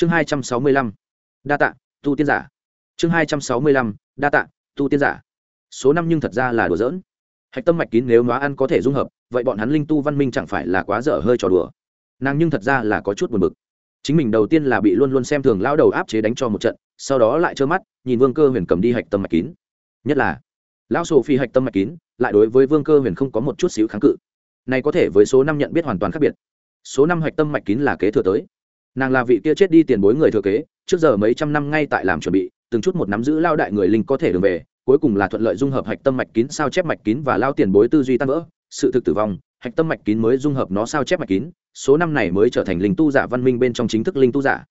chương hai trăm sáu mươi lăm. Đa tạ, tu tiên giả. Chương hai trăm sáu mươi lăm, đa tạ, tu tiên giả. Số năm nhưng thật ra là đùa giỡn. Hạch tâm mạch kín nếu nó ăn có thể dung hợp, vậy bọn hắn linh tu văn minh chẳng phải là quá dở hơi trò đùa. Nàng nhưng thật ra là có chút buồn bực. Chính mình đầu tiên là bị luôn luôn xem thường lao đầu áp chế đánh cho một trận, sau đó lại trơ mắt, nhìn vương cơ huyền cầm đi hạch tâm mạch kín. Nhất là, lão sổ phi hạch tâm mạch kín, lại đối với vương cơ huyền không có một chút xíu kháng cự. Này có thể với số năm nhận biết hoàn toàn khác biệt. Số năm hạch tâm mạch kín là kế thừa tới nàng là vị kia chết đi tiền bối người thừa kế, trước giờ mấy trăm năm ngay tại làm chuẩn bị, từng chút một nắm giữ lao đại người linh có thể đường về, cuối cùng là thuận lợi dung hợp hạch tâm mạch kín, sao chép mạch kín và lao tiền bối tư duy tan vỡ, sự thực tử vong, hạch tâm mạch kín mới dung hợp nó sao chép mạch kín, số năm này mới trở thành linh tu giả văn minh bên trong chính thức linh tu giả.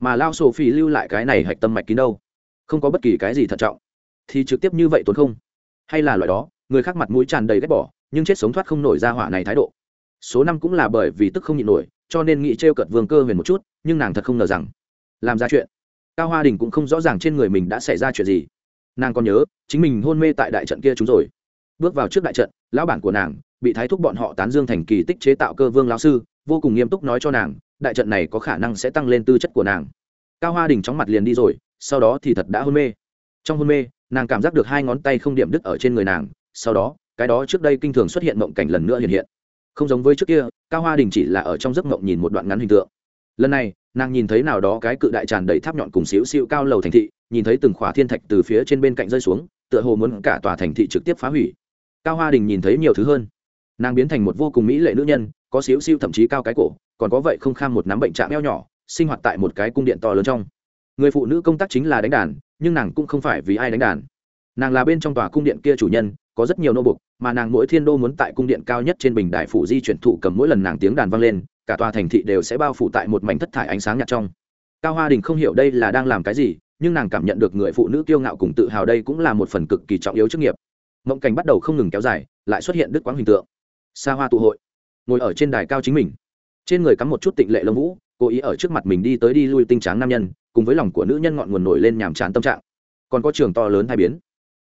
Mà lao sổ phi lưu lại cái này hạch tâm mạch kín đâu? Không có bất kỳ cái gì thận trọng. Thì trực tiếp như vậy tốn không? Hay là loại đó, người khác mặt mũi tràn đầy ghét bỏ, nhưng chết sống thoát không nổi ra hỏa này thái độ số năm cũng là bởi vì tức không nhịn nổi, cho nên nghĩ t r e o cợt vương cơ huyền một chút, nhưng nàng thật không ngờ rằng, làm ra chuyện. Cao hoa đình cũng không rõ ràng trên người mình đã xảy ra chuyện gì. Nàng còn nhớ, chính mình hôn mê tại đại trận kia chúng rồi. Bước vào trước đại trận, lão bản của nàng bị thái thúc bọn họ tán dương thành kỳ tích chế tạo cơ vương lão sư, vô cùng nghiêm túc nói cho nàng, đại trận này có khả năng sẽ tăng lên tư chất của nàng. Cao hoa đình chóng mặt liền đi rồi, sau đó thì thật đã hôn mê. Trong hôn mê, nàng cảm giác được hai ngón tay không điểm đứt ở trên người nàng, sau đó, cái đó trước đây kinh thường xuất hiện mộng cảnh lần nữa hiện hiện không giống với trước kia, cao hoa đình chỉ là ở trong giấc mộng nhìn một đoạn ngắn hình tượng. Lần này, nàng nhìn thấy nào đó cái cự đại tràn đầy tháp nhọn cùng xíu xíu cao lầu thành thị, nhìn thấy từng khỏa thiên thạch từ phía trên bên cạnh rơi xuống, tựa hồ muốn cả tòa thành thị trực tiếp phá hủy. Cao hoa đình nhìn thấy nhiều thứ hơn. Nàng biến thành một vô cùng mỹ lệ nữ nhân, có xíu xíu thậm chí cao cái cổ, còn có vậy không kham một nắm bệnh trạng eo nhỏ, sinh hoạt tại một cái cung điện to lớn trong. Người phụ nữ công tác chính là đánh đàn, nhưng nàng cũng không phải vì ai đánh đàn. Nàng là bên trong tòa cung điện kia chủ nhân, có rất nhiều nô bục mà nàng mỗi thiên đô muốn tại cung điện cao nhất trên bình đại phủ di chuyển thụ cầm mỗi lần nàng tiếng đàn vang lên, cả tòa thành thị đều sẽ bao phủ tại một mảnh thất thải ánh sáng nhạt trong. Cao hoa đình không hiểu đây là đang làm cái gì, nhưng nàng cảm nhận được người phụ nữ kiêu ngạo cùng tự hào đây cũng là một phần cực kỳ trọng yếu chức nghiệp. Mộng cảnh bắt đầu không ngừng kéo dài, lại xuất hiện đức quãng hình tượng. Xa hoa tụ hội, ngồi ở trên đài cao chính mình. Trên người cắm một chút tịnh lệ lông vũ, cố ý ở trước mặt mình đi tới đi lui tinh tráng nam nhân, cùng với lòng của nữ nhân ngọn nguồn nổi lên nhàm chán tâm trạng. Còn có trường to lớn hai biến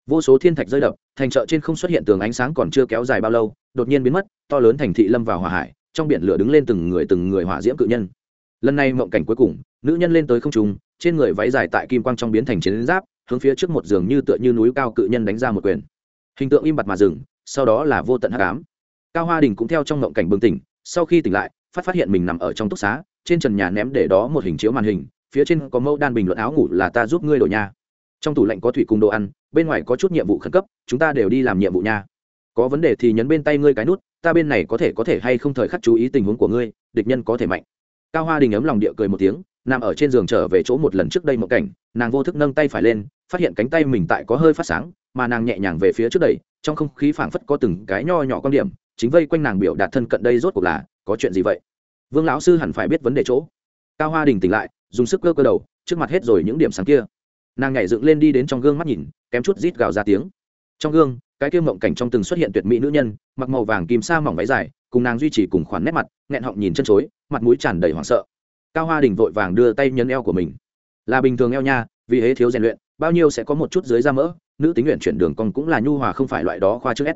vô số thiên thạch rơi đập, thành chợ trên không xuất hiện tường ánh sáng còn chưa kéo dài bao lâu, đột nhiên biến mất, to lớn thành thị lâm vào hỏa hải, trong biển lửa đứng lên từng người từng người hỏa diễm cự nhân. Lần này mộng cảnh cuối cùng, nữ nhân lên tới không trung, trên người váy dài tại kim quang trong biến thành chiến giáp, hướng phía trước một giường như tựa như núi cao cự nhân đánh ra một quyền. Hình tượng im bặt mà dừng, sau đó là vô tận hắc ám. Cao hoa đình cũng theo trong mộng cảnh bừng tỉnh, sau khi tỉnh lại, phát phát hiện mình nằm ở trong túc xá, trên trần nhà ném để đó một hình chiếu màn hình, phía trên có mẫu đan bình luận áo ngủ là ta giúp ngươi đổi nhà trong tủ lạnh có thủy cùng đồ ăn, bên ngoài có chút nhiệm vụ khẩn cấp, chúng ta đều đi làm nhiệm vụ nha. Có vấn đề thì nhấn bên tay ngươi cái nút, ta bên này có thể có thể hay không thời khắc chú ý tình huống của ngươi, địch nhân có thể mạnh. Cao hoa đình ấm lòng địa cười một tiếng, nằm ở trên giường trở về chỗ một lần trước đây một cảnh, nàng vô thức nâng tay phải lên, phát hiện cánh tay mình tại có hơi phát sáng, mà nàng nhẹ nhàng về phía trước đây, trong không khí phảng phất có từng cái nho nhỏ quan điểm, chính vây quanh nàng biểu đạt thân cận đây rốt cuộc là, có chuyện gì vậy? Vương lão sư hẳn phải biết vấn đề chỗ. Cao hoa đình tỉnh lại, dùng sức cơ cơ đầu, trước mặt hết rồi những điểm sáng kia nàng nhảy dựng lên đi đến trong gương mắt nhìn, kém chút rít gào ra tiếng. Trong gương, cái kia mộng cảnh trong từng xuất hiện tuyệt mỹ nữ nhân, mặc màu vàng kim sa mỏng váy dài, cùng nàng duy trì cùng khoản nét mặt, nghẹn họng nhìn chân chối, mặt mũi tràn đầy hoảng sợ. Cao hoa đình vội vàng đưa tay nhấn eo của mình. Là bình thường eo nha, vì hễ thiếu rèn luyện, bao nhiêu sẽ có một chút dưới da mỡ, nữ tính luyện chuyển đường còn cũng là nhu hòa không phải loại đó khoa trước ép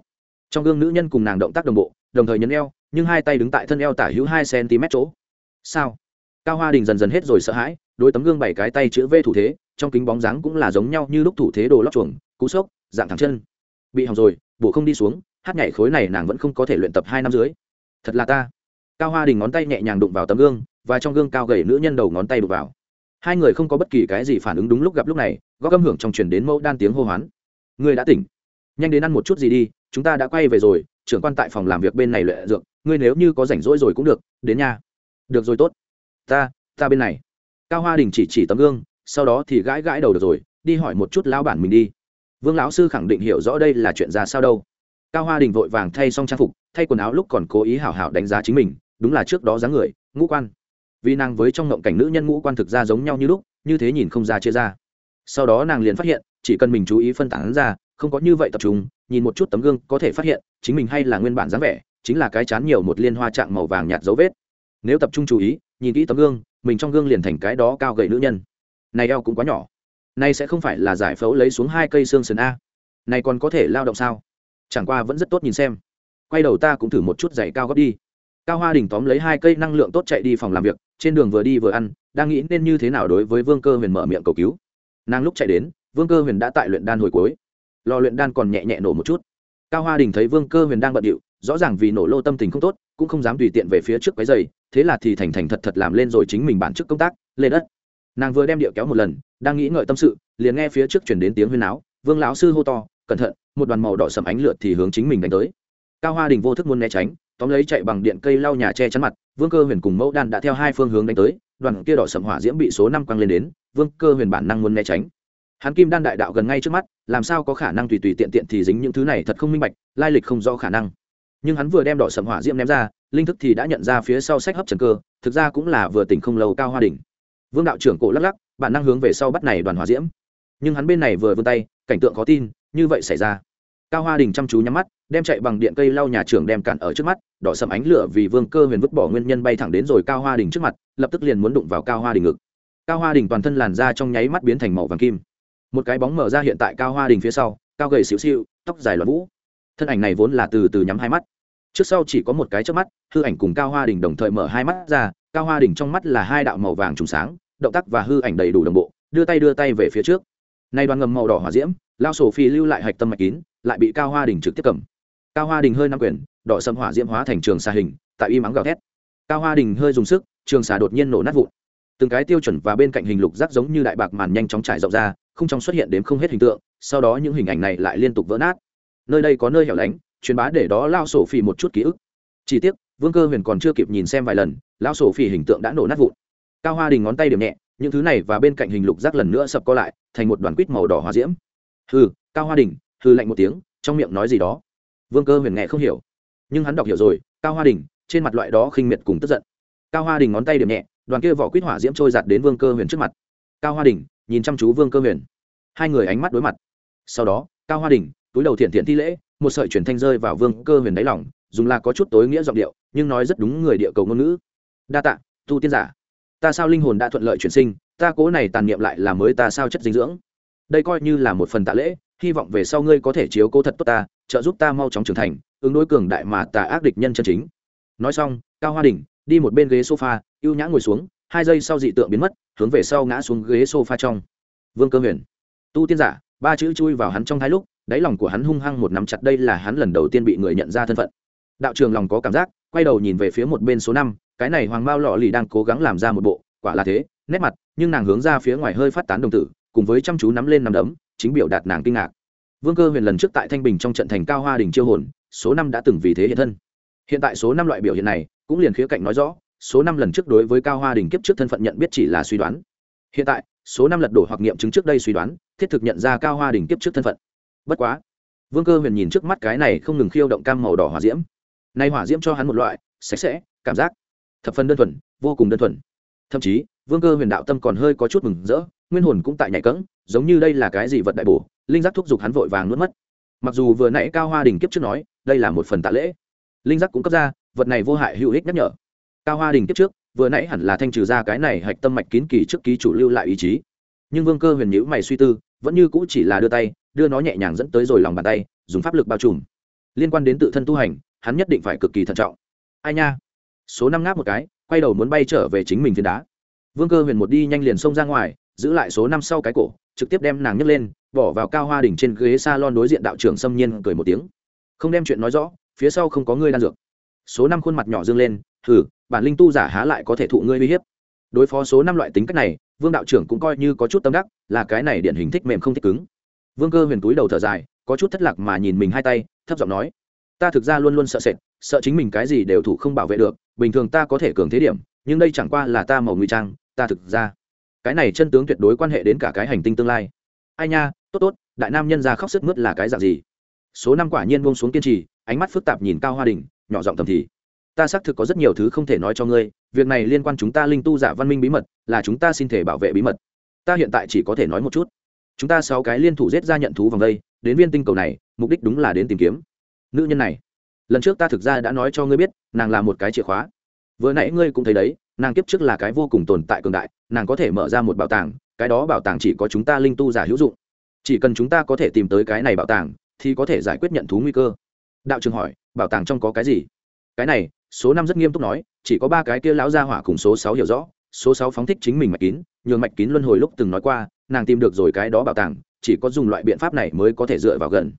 trong gương nữ nhân cùng nàng động tác đồng bộ, đồng thời nhấn eo, nhưng hai tay đứng tại thân eo tả hữu hai cm chỗ. Sao? Cao hoa đình dần dần hết rồi sợ hãi đôi tấm gương bảy cái tay chữ v thủ thế, trong kính bóng dáng cũng là giống nhau như lúc thủ thế đồ lóc chuồng, cú sốc, dạng thẳng chân. Bị hỏng rồi, bổ không đi xuống, hát nhảy khối này nàng vẫn không có thể luyện tập hai năm dưới. Thật là ta. Cao hoa đình ngón tay nhẹ nhàng đụng vào tấm gương, và trong gương cao gầy nữ nhân đầu ngón tay đụng vào. Hai người không có bất kỳ cái gì phản ứng đúng lúc gặp lúc này gõ âm hưởng trong truyền đến mẫu đan tiếng hô hoán. Ngươi đã tỉnh. Nhanh đến ăn một chút gì đi, chúng ta đã quay về rồi, trưởng quan tại phòng làm việc bên này luyện dược, ngươi nếu như có rảnh rỗi rồi cũng được, đến nha. Được rồi tốt. Ta ta bên này cao hoa đình chỉ chỉ tấm gương, sau đó thì gãi gãi đầu được rồi, đi hỏi một chút lão bản mình đi. Vương lão sư khẳng định hiểu rõ đây là chuyện ra sao đâu. Cao hoa đình vội vàng thay xong trang phục, thay quần áo lúc còn cố ý hảo hảo đánh giá chính mình, đúng là trước đó dáng người, ngũ quan. Vì nàng với trong ngộng cảnh nữ nhân ngũ quan thực ra giống nhau như lúc, như thế nhìn không ra chia ra. Sau đó nàng liền phát hiện, chỉ cần mình chú ý phân tán ra, không có như vậy tập trung, nhìn một chút tấm gương có thể phát hiện, chính mình hay là nguyên bản dáng vẻ, chính là cái chán nhiều một liên hoa trạng màu vàng nhạt dấu vết. Nếu tập trung chú ý, nhìn kỹ tấm gương mình trong gương liền thành cái đó cao gậy nữ nhân. Này eo cũng quá nhỏ. Này sẽ không phải là giải phẫu lấy xuống hai cây xương sườn a. Này còn có thể lao động sao? Chẳng qua vẫn rất tốt nhìn xem. Quay đầu ta cũng thử một chút giày cao góp đi. Cao hoa đình tóm lấy hai cây năng lượng tốt chạy đi phòng làm việc, trên đường vừa đi vừa ăn, đang nghĩ nên như thế nào đối với vương cơ huyền mở miệng cầu cứu. Nàng lúc chạy đến, vương cơ huyền đã tại luyện đan hồi cuối. Lò luyện đan còn nhẹ nhẹ nổ một chút. Cao hoa đình thấy vương cơ huyền đang bận điệu, rõ ràng vì nổ lô tâm tình không tốt, cũng không dám tùy tiện về phía trước cái giày thế là thì thành thành thật thật làm lên rồi chính mình bản chức công tác, lê đất. Nàng vừa đem điệu kéo một lần, đang nghĩ ngợi tâm sự, liền nghe phía trước chuyển đến tiếng huyên áo vương lão sư hô to, cẩn thận, một đoàn màu đỏ sầm ánh lượt thì hướng chính mình đánh tới. Cao hoa đình vô thức muốn né tránh, tóm lấy chạy bằng điện cây lau nhà che chắn mặt, vương cơ huyền cùng mẫu đan đã theo hai phương hướng đánh tới, đoàn kia đỏ sầm hỏa diễm bị số năm quăng lên đến, vương cơ huyền bản năng muốn né tránh. Hắn kim đan đại đạo gần ngay trước mắt, làm sao có khả năng tùy tùy tiện tiện thì dính những thứ này thật không minh bạch, lai lịch không rõ khả năng nhưng hắn vừa đem đỏ sầm hỏa diễm ném ra, linh thức thì đã nhận ra phía sau sách hấp trần cơ, thực ra cũng là vừa tỉnh không lâu cao hoa đình vương đạo trưởng cổ lắc lắc, bản năng hướng về sau bắt này đoàn hỏa diễm. Nhưng hắn bên này vừa vươn tay, cảnh tượng khó tin, như vậy xảy ra. Cao hoa đình chăm chú nhắm mắt, đem chạy bằng điện cây lau nhà trường đem cản ở trước mắt, đỏ sầm ánh lửa vì vương cơ huyền vứt bỏ nguyên nhân bay thẳng đến rồi cao hoa đình trước mặt, lập tức liền muốn đụng vào cao hoa đình ngực. Cao hoa đình toàn thân làn da trong nháy mắt biến thành màu vàng kim. Một cái bóng mở ra hiện tại cao hoa đình phía sau, cao gầy xịu xịu tóc dài loạn vũ. Thân ảnh này vốn là từ từ nhắm hai mắt trước sau chỉ có một cái trước mắt, hư ảnh cùng cao hoa đình đồng thời mở hai mắt ra, cao hoa đình trong mắt là hai đạo màu vàng trùng sáng, động tác và hư ảnh đầy đủ đồng bộ, đưa tay đưa tay về phía trước. Nay đoàn ngầm màu đỏ hỏa diễm lao sổ phi lưu lại hạch tâm mạch kín, lại bị cao hoa đình trực tiếp cầm. Cao hoa đình hơi nắm quyền, đỏ sâm hỏa diễm hóa thành trường xà hình, tại y mắng gào thét. Cao hoa đình hơi dùng sức, trường xà đột nhiên nổ nát vụn. Từng cái tiêu chuẩn và bên cạnh hình lục rác giống như đại bạc màn nhanh chóng trải rộng ra, không trong xuất hiện đến không hết hình tượng, sau đó những hình ảnh này lại liên tục vỡ nát. Nơi đây có nơi hẻo lánh truyền bá để đó lao sổ phỉ một chút ký ức. Chỉ tiếc, vương cơ huyền còn chưa kịp nhìn xem vài lần, lao sổ phỉ hình tượng đã nổ nát vụn. Cao hoa đình ngón tay điểm nhẹ, những thứ này và bên cạnh hình lục rác lần nữa sập co lại, thành một đoàn quýt màu đỏ hoa diễm. Hư cao hoa đình hư lạnh một tiếng, trong miệng nói gì đó. Vương cơ huyền nghe không hiểu. Nhưng hắn đọc hiểu rồi, cao hoa đình, trên mặt loại đó khinh miệt cùng tức giận. Cao hoa đình ngón tay điểm nhẹ, đoàn kia vỏ quýt hỏa diễm trôi giặt đến vương cơ huyền trước mặt. Cao hoa đình, nhìn chăm chú vương cơ huyền. Hai người ánh mắt đối mặt. Sau đó, cao hoa đình, túi đầu thiện thiện thi lễ một sợi truyền thanh rơi vào vương cơ huyền đáy lỏng dùng là có chút tối nghĩa giọng điệu, nhưng nói rất đúng người địa cầu ngôn ngữ. Đa tạ, tu tiên giả. Ta sao linh hồn đã thuận lợi chuyển sinh, ta cố này tàn niệm lại là mới ta sao chất dinh dưỡng. Đây coi như là một phần tạ lễ, hy vọng về sau ngươi có thể chiếu cố thật tốt ta, trợ giúp ta mau chóng trưởng thành, ứng đối cường đại mà tà ác địch nhân chân chính. Nói xong, cao hoa đình đi một bên ghế sofa, ưu nhã ngồi xuống, hai giây sau dị tượng biến mất, hướng về sau ngã xuống ghế sofa trong. Vương cơ huyền. Tu tiên giả, ba chữ chui vào hắn trong thái lúc đáy lòng của hắn hung hăng một nắm chặt, đây là hắn lần đầu tiên bị người nhận ra thân phận. Đạo trường lòng có cảm giác, quay đầu nhìn về phía một bên số năm, cái này hoàng bao lọ lì đang cố gắng làm ra một bộ, quả là thế, nét mặt, nhưng nàng hướng ra phía ngoài hơi phát tán đồng tử, cùng với chăm chú nắm lên nắm đấm, chính biểu đạt nàng kinh ngạc. Vương cơ huyền lần trước tại thanh bình trong trận thành cao hoa đình chiêu hồn, số năm đã từng vì thế hiện thân. Hiện tại số năm loại biểu hiện này, cũng liền khía cạnh nói rõ, số năm lần trước đối với cao hoa đình kiếp trước thân phận nhận biết chỉ là suy đoán. Hiện tại, số năm lật đổ hoặc nghiệm chứng trước đây suy đoán, thiết thực nhận ra cao hoa đình kiếp trước thân phận bất quá, vương cơ huyền nhìn trước mắt cái này không ngừng khiêu động cam màu đỏ hỏa diễm. Nay hỏa diễm cho hắn một loại sạch sẽ cảm giác thập phần đơn thuần, vô cùng đơn thuần. Thậm chí, vương cơ huyền đạo tâm còn hơi có chút mừng rỡ, nguyên hồn cũng tại nhảy cẫng, giống như đây là cái gì vật đại bổ, linh giác thúc giục hắn vội vàng nuốt mất. Mặc dù vừa nãy cao hoa đình kiếp trước nói, đây là một phần tạ lễ, linh giác cũng cấp ra, vật này vô hại hữu ích nhắc nhở. Cao hoa đình kiếp trước, vừa nãy hẳn là thanh trừ ra cái này hạch tâm mạch kín kỳ trước ký chủ lưu lại ý chí. Nhưng vương cơ huyền nhữ mày suy tư vẫn như cũ chỉ là đưa tay, đưa nó nhẹ nhàng dẫn tới rồi lòng bàn tay, dùng pháp lực bao trùm. Liên quan đến tự thân tu hành, hắn nhất định phải cực kỳ thận trọng. Ai nha? Số năm ngáp một cái, quay đầu muốn bay trở về chính mình phiến đá. Vương cơ huyền một đi nhanh liền xông ra ngoài, giữ lại số năm sau cái cổ, trực tiếp đem nàng nhấc lên, bỏ vào cao hoa đỉnh trên ghế s a lon đối diện đạo trưởng xâm nhiên cười một tiếng. Không đem chuyện nói rõ, phía sau không có ngươi đan dược. Số năm khuôn mặt nhỏ dương lên thử bản linh tu giả há lại có thể thụ ngươi uy hiếp? Đối phó số năm loại tính cách này vương đạo trưởng cũng coi như có chút tâm đắc, là cái này điển hình thích mềm không thích cứng. Vương cơ huyền túi đầu thở dài, có chút thất lạc mà nhìn mình hai tay, thấp giọng nói, ta thực ra luôn luôn sợ sệt, sợ chính mình cái gì đều thủ không bảo vệ được, bình thường ta có thể cường thế điểm, nhưng đây chẳng qua là ta màu nguy trang, ta thực ra cái này chân tướng tuyệt đối quan hệ đến cả cái hành tinh tương lai. Ai nha, tốt tốt, đại nam nhân ra khóc sức mướt là cái dạng gì? Số năm quả nhiên buông xuống kiên trì, ánh mắt phức tạp nhìn cao hoa đình, nhỏ giọng thầm thì ta xác thực có rất nhiều thứ không thể nói cho ngươi, việc này liên quan chúng ta linh tu giả văn minh bí mật, là chúng ta xin thể bảo vệ bí mật. Ta hiện tại chỉ có thể nói một chút. Chúng ta sáu cái liên thủ giết ra nhận thú vòng đây, đến viên tinh cầu này, mục đích đúng là đến tìm kiếm. Nữ nhân này, lần trước ta thực ra đã nói cho ngươi biết, nàng là một cái chìa khóa. Vừa nãy ngươi cũng thấy đấy, nàng kiếp trước là cái vô cùng tồn tại cường đại, nàng có thể mở ra một bảo tàng, cái đó bảo tàng chỉ có chúng ta linh tu giả hữu dụng. Chỉ cần chúng ta có thể tìm tới cái này bảo tàng, thì có thể giải quyết nhận thú nguy cơ. Đạo trường hỏi, bảo tàng trong có cái gì? Cái này, số năm rất nghiêm túc nói, chỉ có ba cái kia lão gia hỏa cùng số sáu hiểu rõ, số sáu phóng thích chính mình mạch kín, nhường mạch kín luân hồi lúc từng nói qua, nàng tìm được rồi cái đó bảo tàng, chỉ có dùng loại biện pháp này mới có thể dựa vào gần.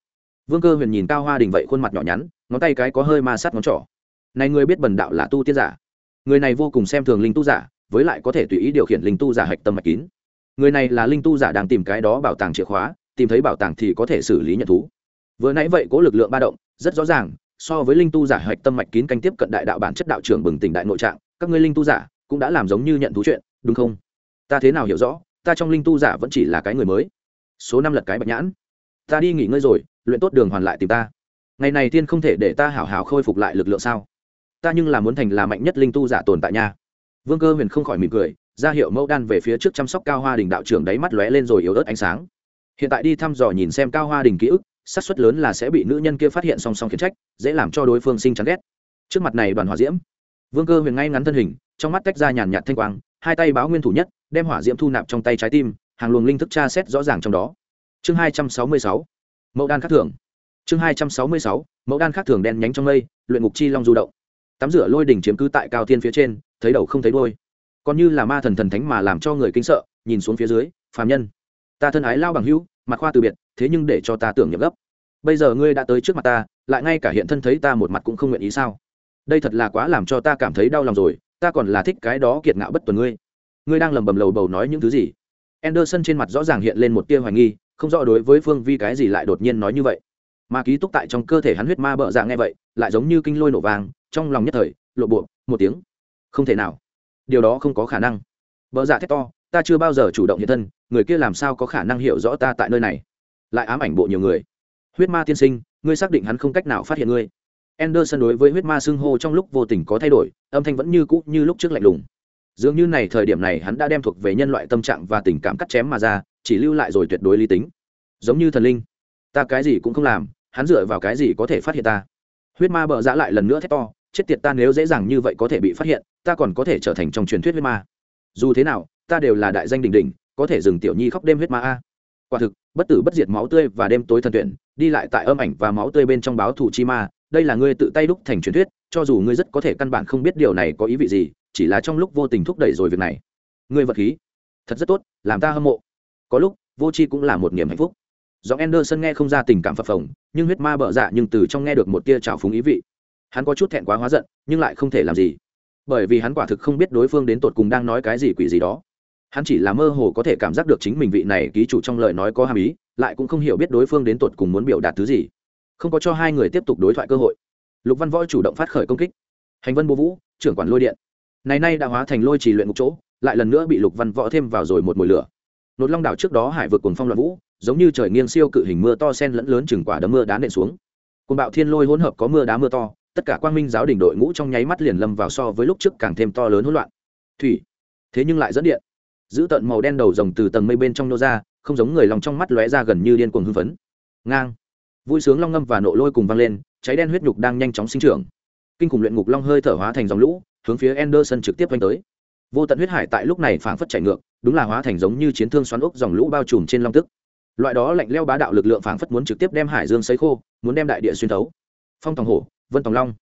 Vương cơ huyền nhìn cao hoa đình vậy khuôn mặt nhỏ nhắn, ngón tay cái có hơi ma sát ngón trỏ. Này người biết bần đạo là tu tiên giả. Người này vô cùng xem thường linh tu giả, với lại có thể tùy ý điều khiển linh tu giả hạch tâm mạch kín. Người này là linh tu giả đang tìm cái đó bảo tàng chìa khóa, tìm thấy bảo tàng thì có thể xử lý nhận thú. Vừa nãy vậy có lực lượng ba động, rất rõ ràng so với linh tu giả hạch tâm mạch kín canh tiếp cận đại đạo bản chất đạo trưởng bừng tỉnh đại nội trạng, các ngươi linh tu giả cũng đã làm giống như nhận thú chuyện, đúng không? Ta thế nào hiểu rõ, ta trong linh tu giả vẫn chỉ là cái người mới. Số năm lật cái bạch nhãn. Ta đi nghỉ ngơi rồi, luyện tốt đường hoàn lại tìm ta. Ngày này tiên không thể để ta hảo hảo khôi phục lại lực lượng sao? Ta nhưng là muốn thành là mạnh nhất linh tu giả tồn tại nha. Vương cơ huyền không khỏi mỉm cười, ra hiệu mẫu đan về phía trước chăm sóc cao hoa đình đạo trưởng đáy mắt lóe lên rồi yếu ớt ánh sáng. Hiện tại đi thăm dò nhìn xem cao hoa đình ký ức xác suất lớn là sẽ bị nữ nhân kia phát hiện song song khiển trách, dễ làm cho đối phương sinh chán ghét. Trước mặt này đoàn hỏa diễm, vương cơ huyền ngay ngắn thân hình, trong mắt tách ra nhàn nhạt thanh quang, hai tay báo nguyên thủ nhất, đem hỏa diễm thu nạp trong tay trái tim, hàng luồng linh thức tra xét rõ ràng trong đó. Chương hai trăm sáu mươi sáu, mẫu đan khắc thường. Chương hai trăm sáu mươi sáu, mẫu đan khắc thường đen nhánh trong mây, luyện ngục chi long du động. Tắm rửa lôi đỉnh chiếm cứ tại cao thiên phía trên, thấy đầu không thấy đôi còn như là ma thần thần thánh mà làm cho người kinh sợ, nhìn xuống phía dưới, phàm nhân. Ta thân ái lao bằng hữu mặt khoa từ biệt thế nhưng để cho ta tưởng nhập gấp. Bây giờ ngươi đã tới trước mặt ta, lại ngay cả hiện thân thấy ta một mặt cũng không nguyện ý sao? Đây thật là quá làm cho ta cảm thấy đau lòng rồi, ta còn là thích cái đó kiệt ngạo bất tuần ngươi. Ngươi đang lầm bầm lầu bầu nói những thứ gì? Anderson trên mặt rõ ràng hiện lên một tia hoài nghi, không rõ đối với phương vi cái gì lại đột nhiên nói như vậy. Mà ký túc tại trong cơ thể hắn huyết ma bợ dạ nghe vậy, lại giống như kinh lôi nổ vàng trong lòng nhất thời, lộ bộ, một tiếng. Không thể nào. Điều đó không có khả năng. Bợ dạ thét to, ta chưa bao giờ chủ động hiện thân, người kia làm sao có khả năng hiểu rõ ta tại nơi này? Lại ám ảnh bộ nhiều người huyết ma tiên sinh ngươi xác định hắn không cách nào phát hiện ngươi Anderson đối với huyết ma xưng hô trong lúc vô tình có thay đổi, âm thanh vẫn như cũ như lúc trước lạnh lùng. Dường như này thời điểm này hắn đã đem thuộc về nhân loại tâm trạng và tình cảm cắt chém mà ra, chỉ lưu lại rồi tuyệt đối lý tính. Giống như thần linh, ta cái gì cũng không làm, hắn dựa vào cái gì có thể phát hiện ta? Huyết ma bợ dã lại lần nữa thét to, chết tiệt ta nếu dễ dàng như vậy có thể bị phát hiện, ta còn có thể trở thành trong truyền thuyết huyết ma. Dù thế nào, ta đều là đại danh đỉnh đỉnh, có thể dừng tiểu nhi khóc đêm huyết ma a. Quả thực, bất tử bất diệt máu tươi và đêm tối thần tuyển, đi lại tại âm ảnh và máu tươi bên trong báo thủ chi ma, đây là ngươi tự tay đúc thành truyền thuyết cho dù ngươi rất có thể căn bản không biết điều này có ý vị gì chỉ là trong lúc vô tình thúc đẩy rồi việc này. Ngươi vật khí thật rất tốt làm ta hâm mộ. Có lúc vô c h i cũng là một niềm hạnh phúc. Do anderson nghe không ra tình cảm phập phồng nhưng huyết ma bợ dạ nhưng từ trong nghe được một tia trào phúng ý vị. Hắn có chút thẹn quá hóa giận nhưng lại không thể làm gì. Bởi vì hắn quả thực không biết đối phương đến tột cùng đang nói cái gì quỷ gì đó hắn chỉ là mơ hồ có thể cảm giác được chính mình vị này ký chủ trong lời nói có hàm ý, lại cũng không hiểu biết đối phương đến tột cùng muốn biểu đạt thứ gì. Không có cho hai người tiếp tục đối thoại cơ hội. Lục văn võ chủ động phát khởi công kích. Hành vân bố vũ, trưởng quản lôi điện. Này nay đã hóa thành lôi trì luyện ngục chỗ, lại lần nữa bị lục văn võ thêm vào rồi một mùi lửa. Nốt long đảo trước đó hải vượt cùng phong loạn vũ, giống như trời nghiêng siêu cự hình mưa to sen lẫn lớn chừng quả đấm mưa đá nện xuống. Cùng bạo thiên lôi hỗn hợp có mưa đá mưa to, tất cả quang minh giáo đỉnh đội ngũ trong nháy mắt liền lâm vào so với lúc trước càng thêm to lớn hỗn loạn. Thủy, thế nhưng lại dẫn điện giữ tận màu đen đầu rồng từ tầng mây bên trong nô ra, không giống người lòng trong mắt lóe ra gần như điên cuồng hưng phấn. Ngang. Vui sướng long ngâm và nộ lôi cùng vang lên, cháy đen huyết nhục đang nhanh chóng sinh trưởng. Kinh khủng luyện ngục long hơi thở hóa thành dòng lũ, hướng phía Anderson trực tiếp quanh tới. Vô tận huyết hải tại lúc này phảng phất chảy ngược, đúng là hóa thành giống như chiến thương xoắn ốc dòng lũ bao trùm trên long tức. Loại đó lạnh leo bá đạo lực lượng phảng phất muốn trực tiếp đem hải dương sấy khô, muốn đem đại địa xuyên thấu. Phong tòng hổ, vân tòng long.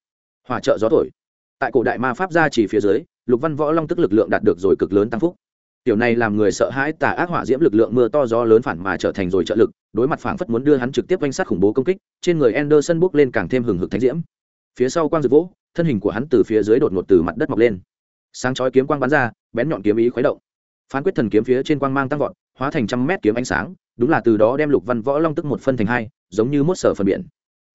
Hỏa trợ gió thổi. Tại cổ đại ma pháp gia chỉ phía dưới, lục văn võ long tức lực lượng đạt được rồi cực lớn tăng phúc tiểu này làm người sợ hãi tà ác hỏa diễm lực lượng mưa to gió lớn phản mà trở thành rồi trợ lực, đối mặt phảng phất muốn đưa hắn trực tiếp quanh sát khủng bố công kích, trên người Anderson bước lên càng thêm hừng hực thánh diễm. Phía sau quang dược vỗ, thân hình của hắn từ phía dưới đột ngột từ mặt đất mọc lên. Sáng chói kiếm quang bắn ra, bén nhọn kiếm ý khuấy động. Phán quyết thần kiếm phía trên quang mang tăng vọt, hóa thành trăm mét kiếm ánh sáng, đúng là từ đó đem lục văn võ long tức một phân thành hai, giống như mốt sở phần biển.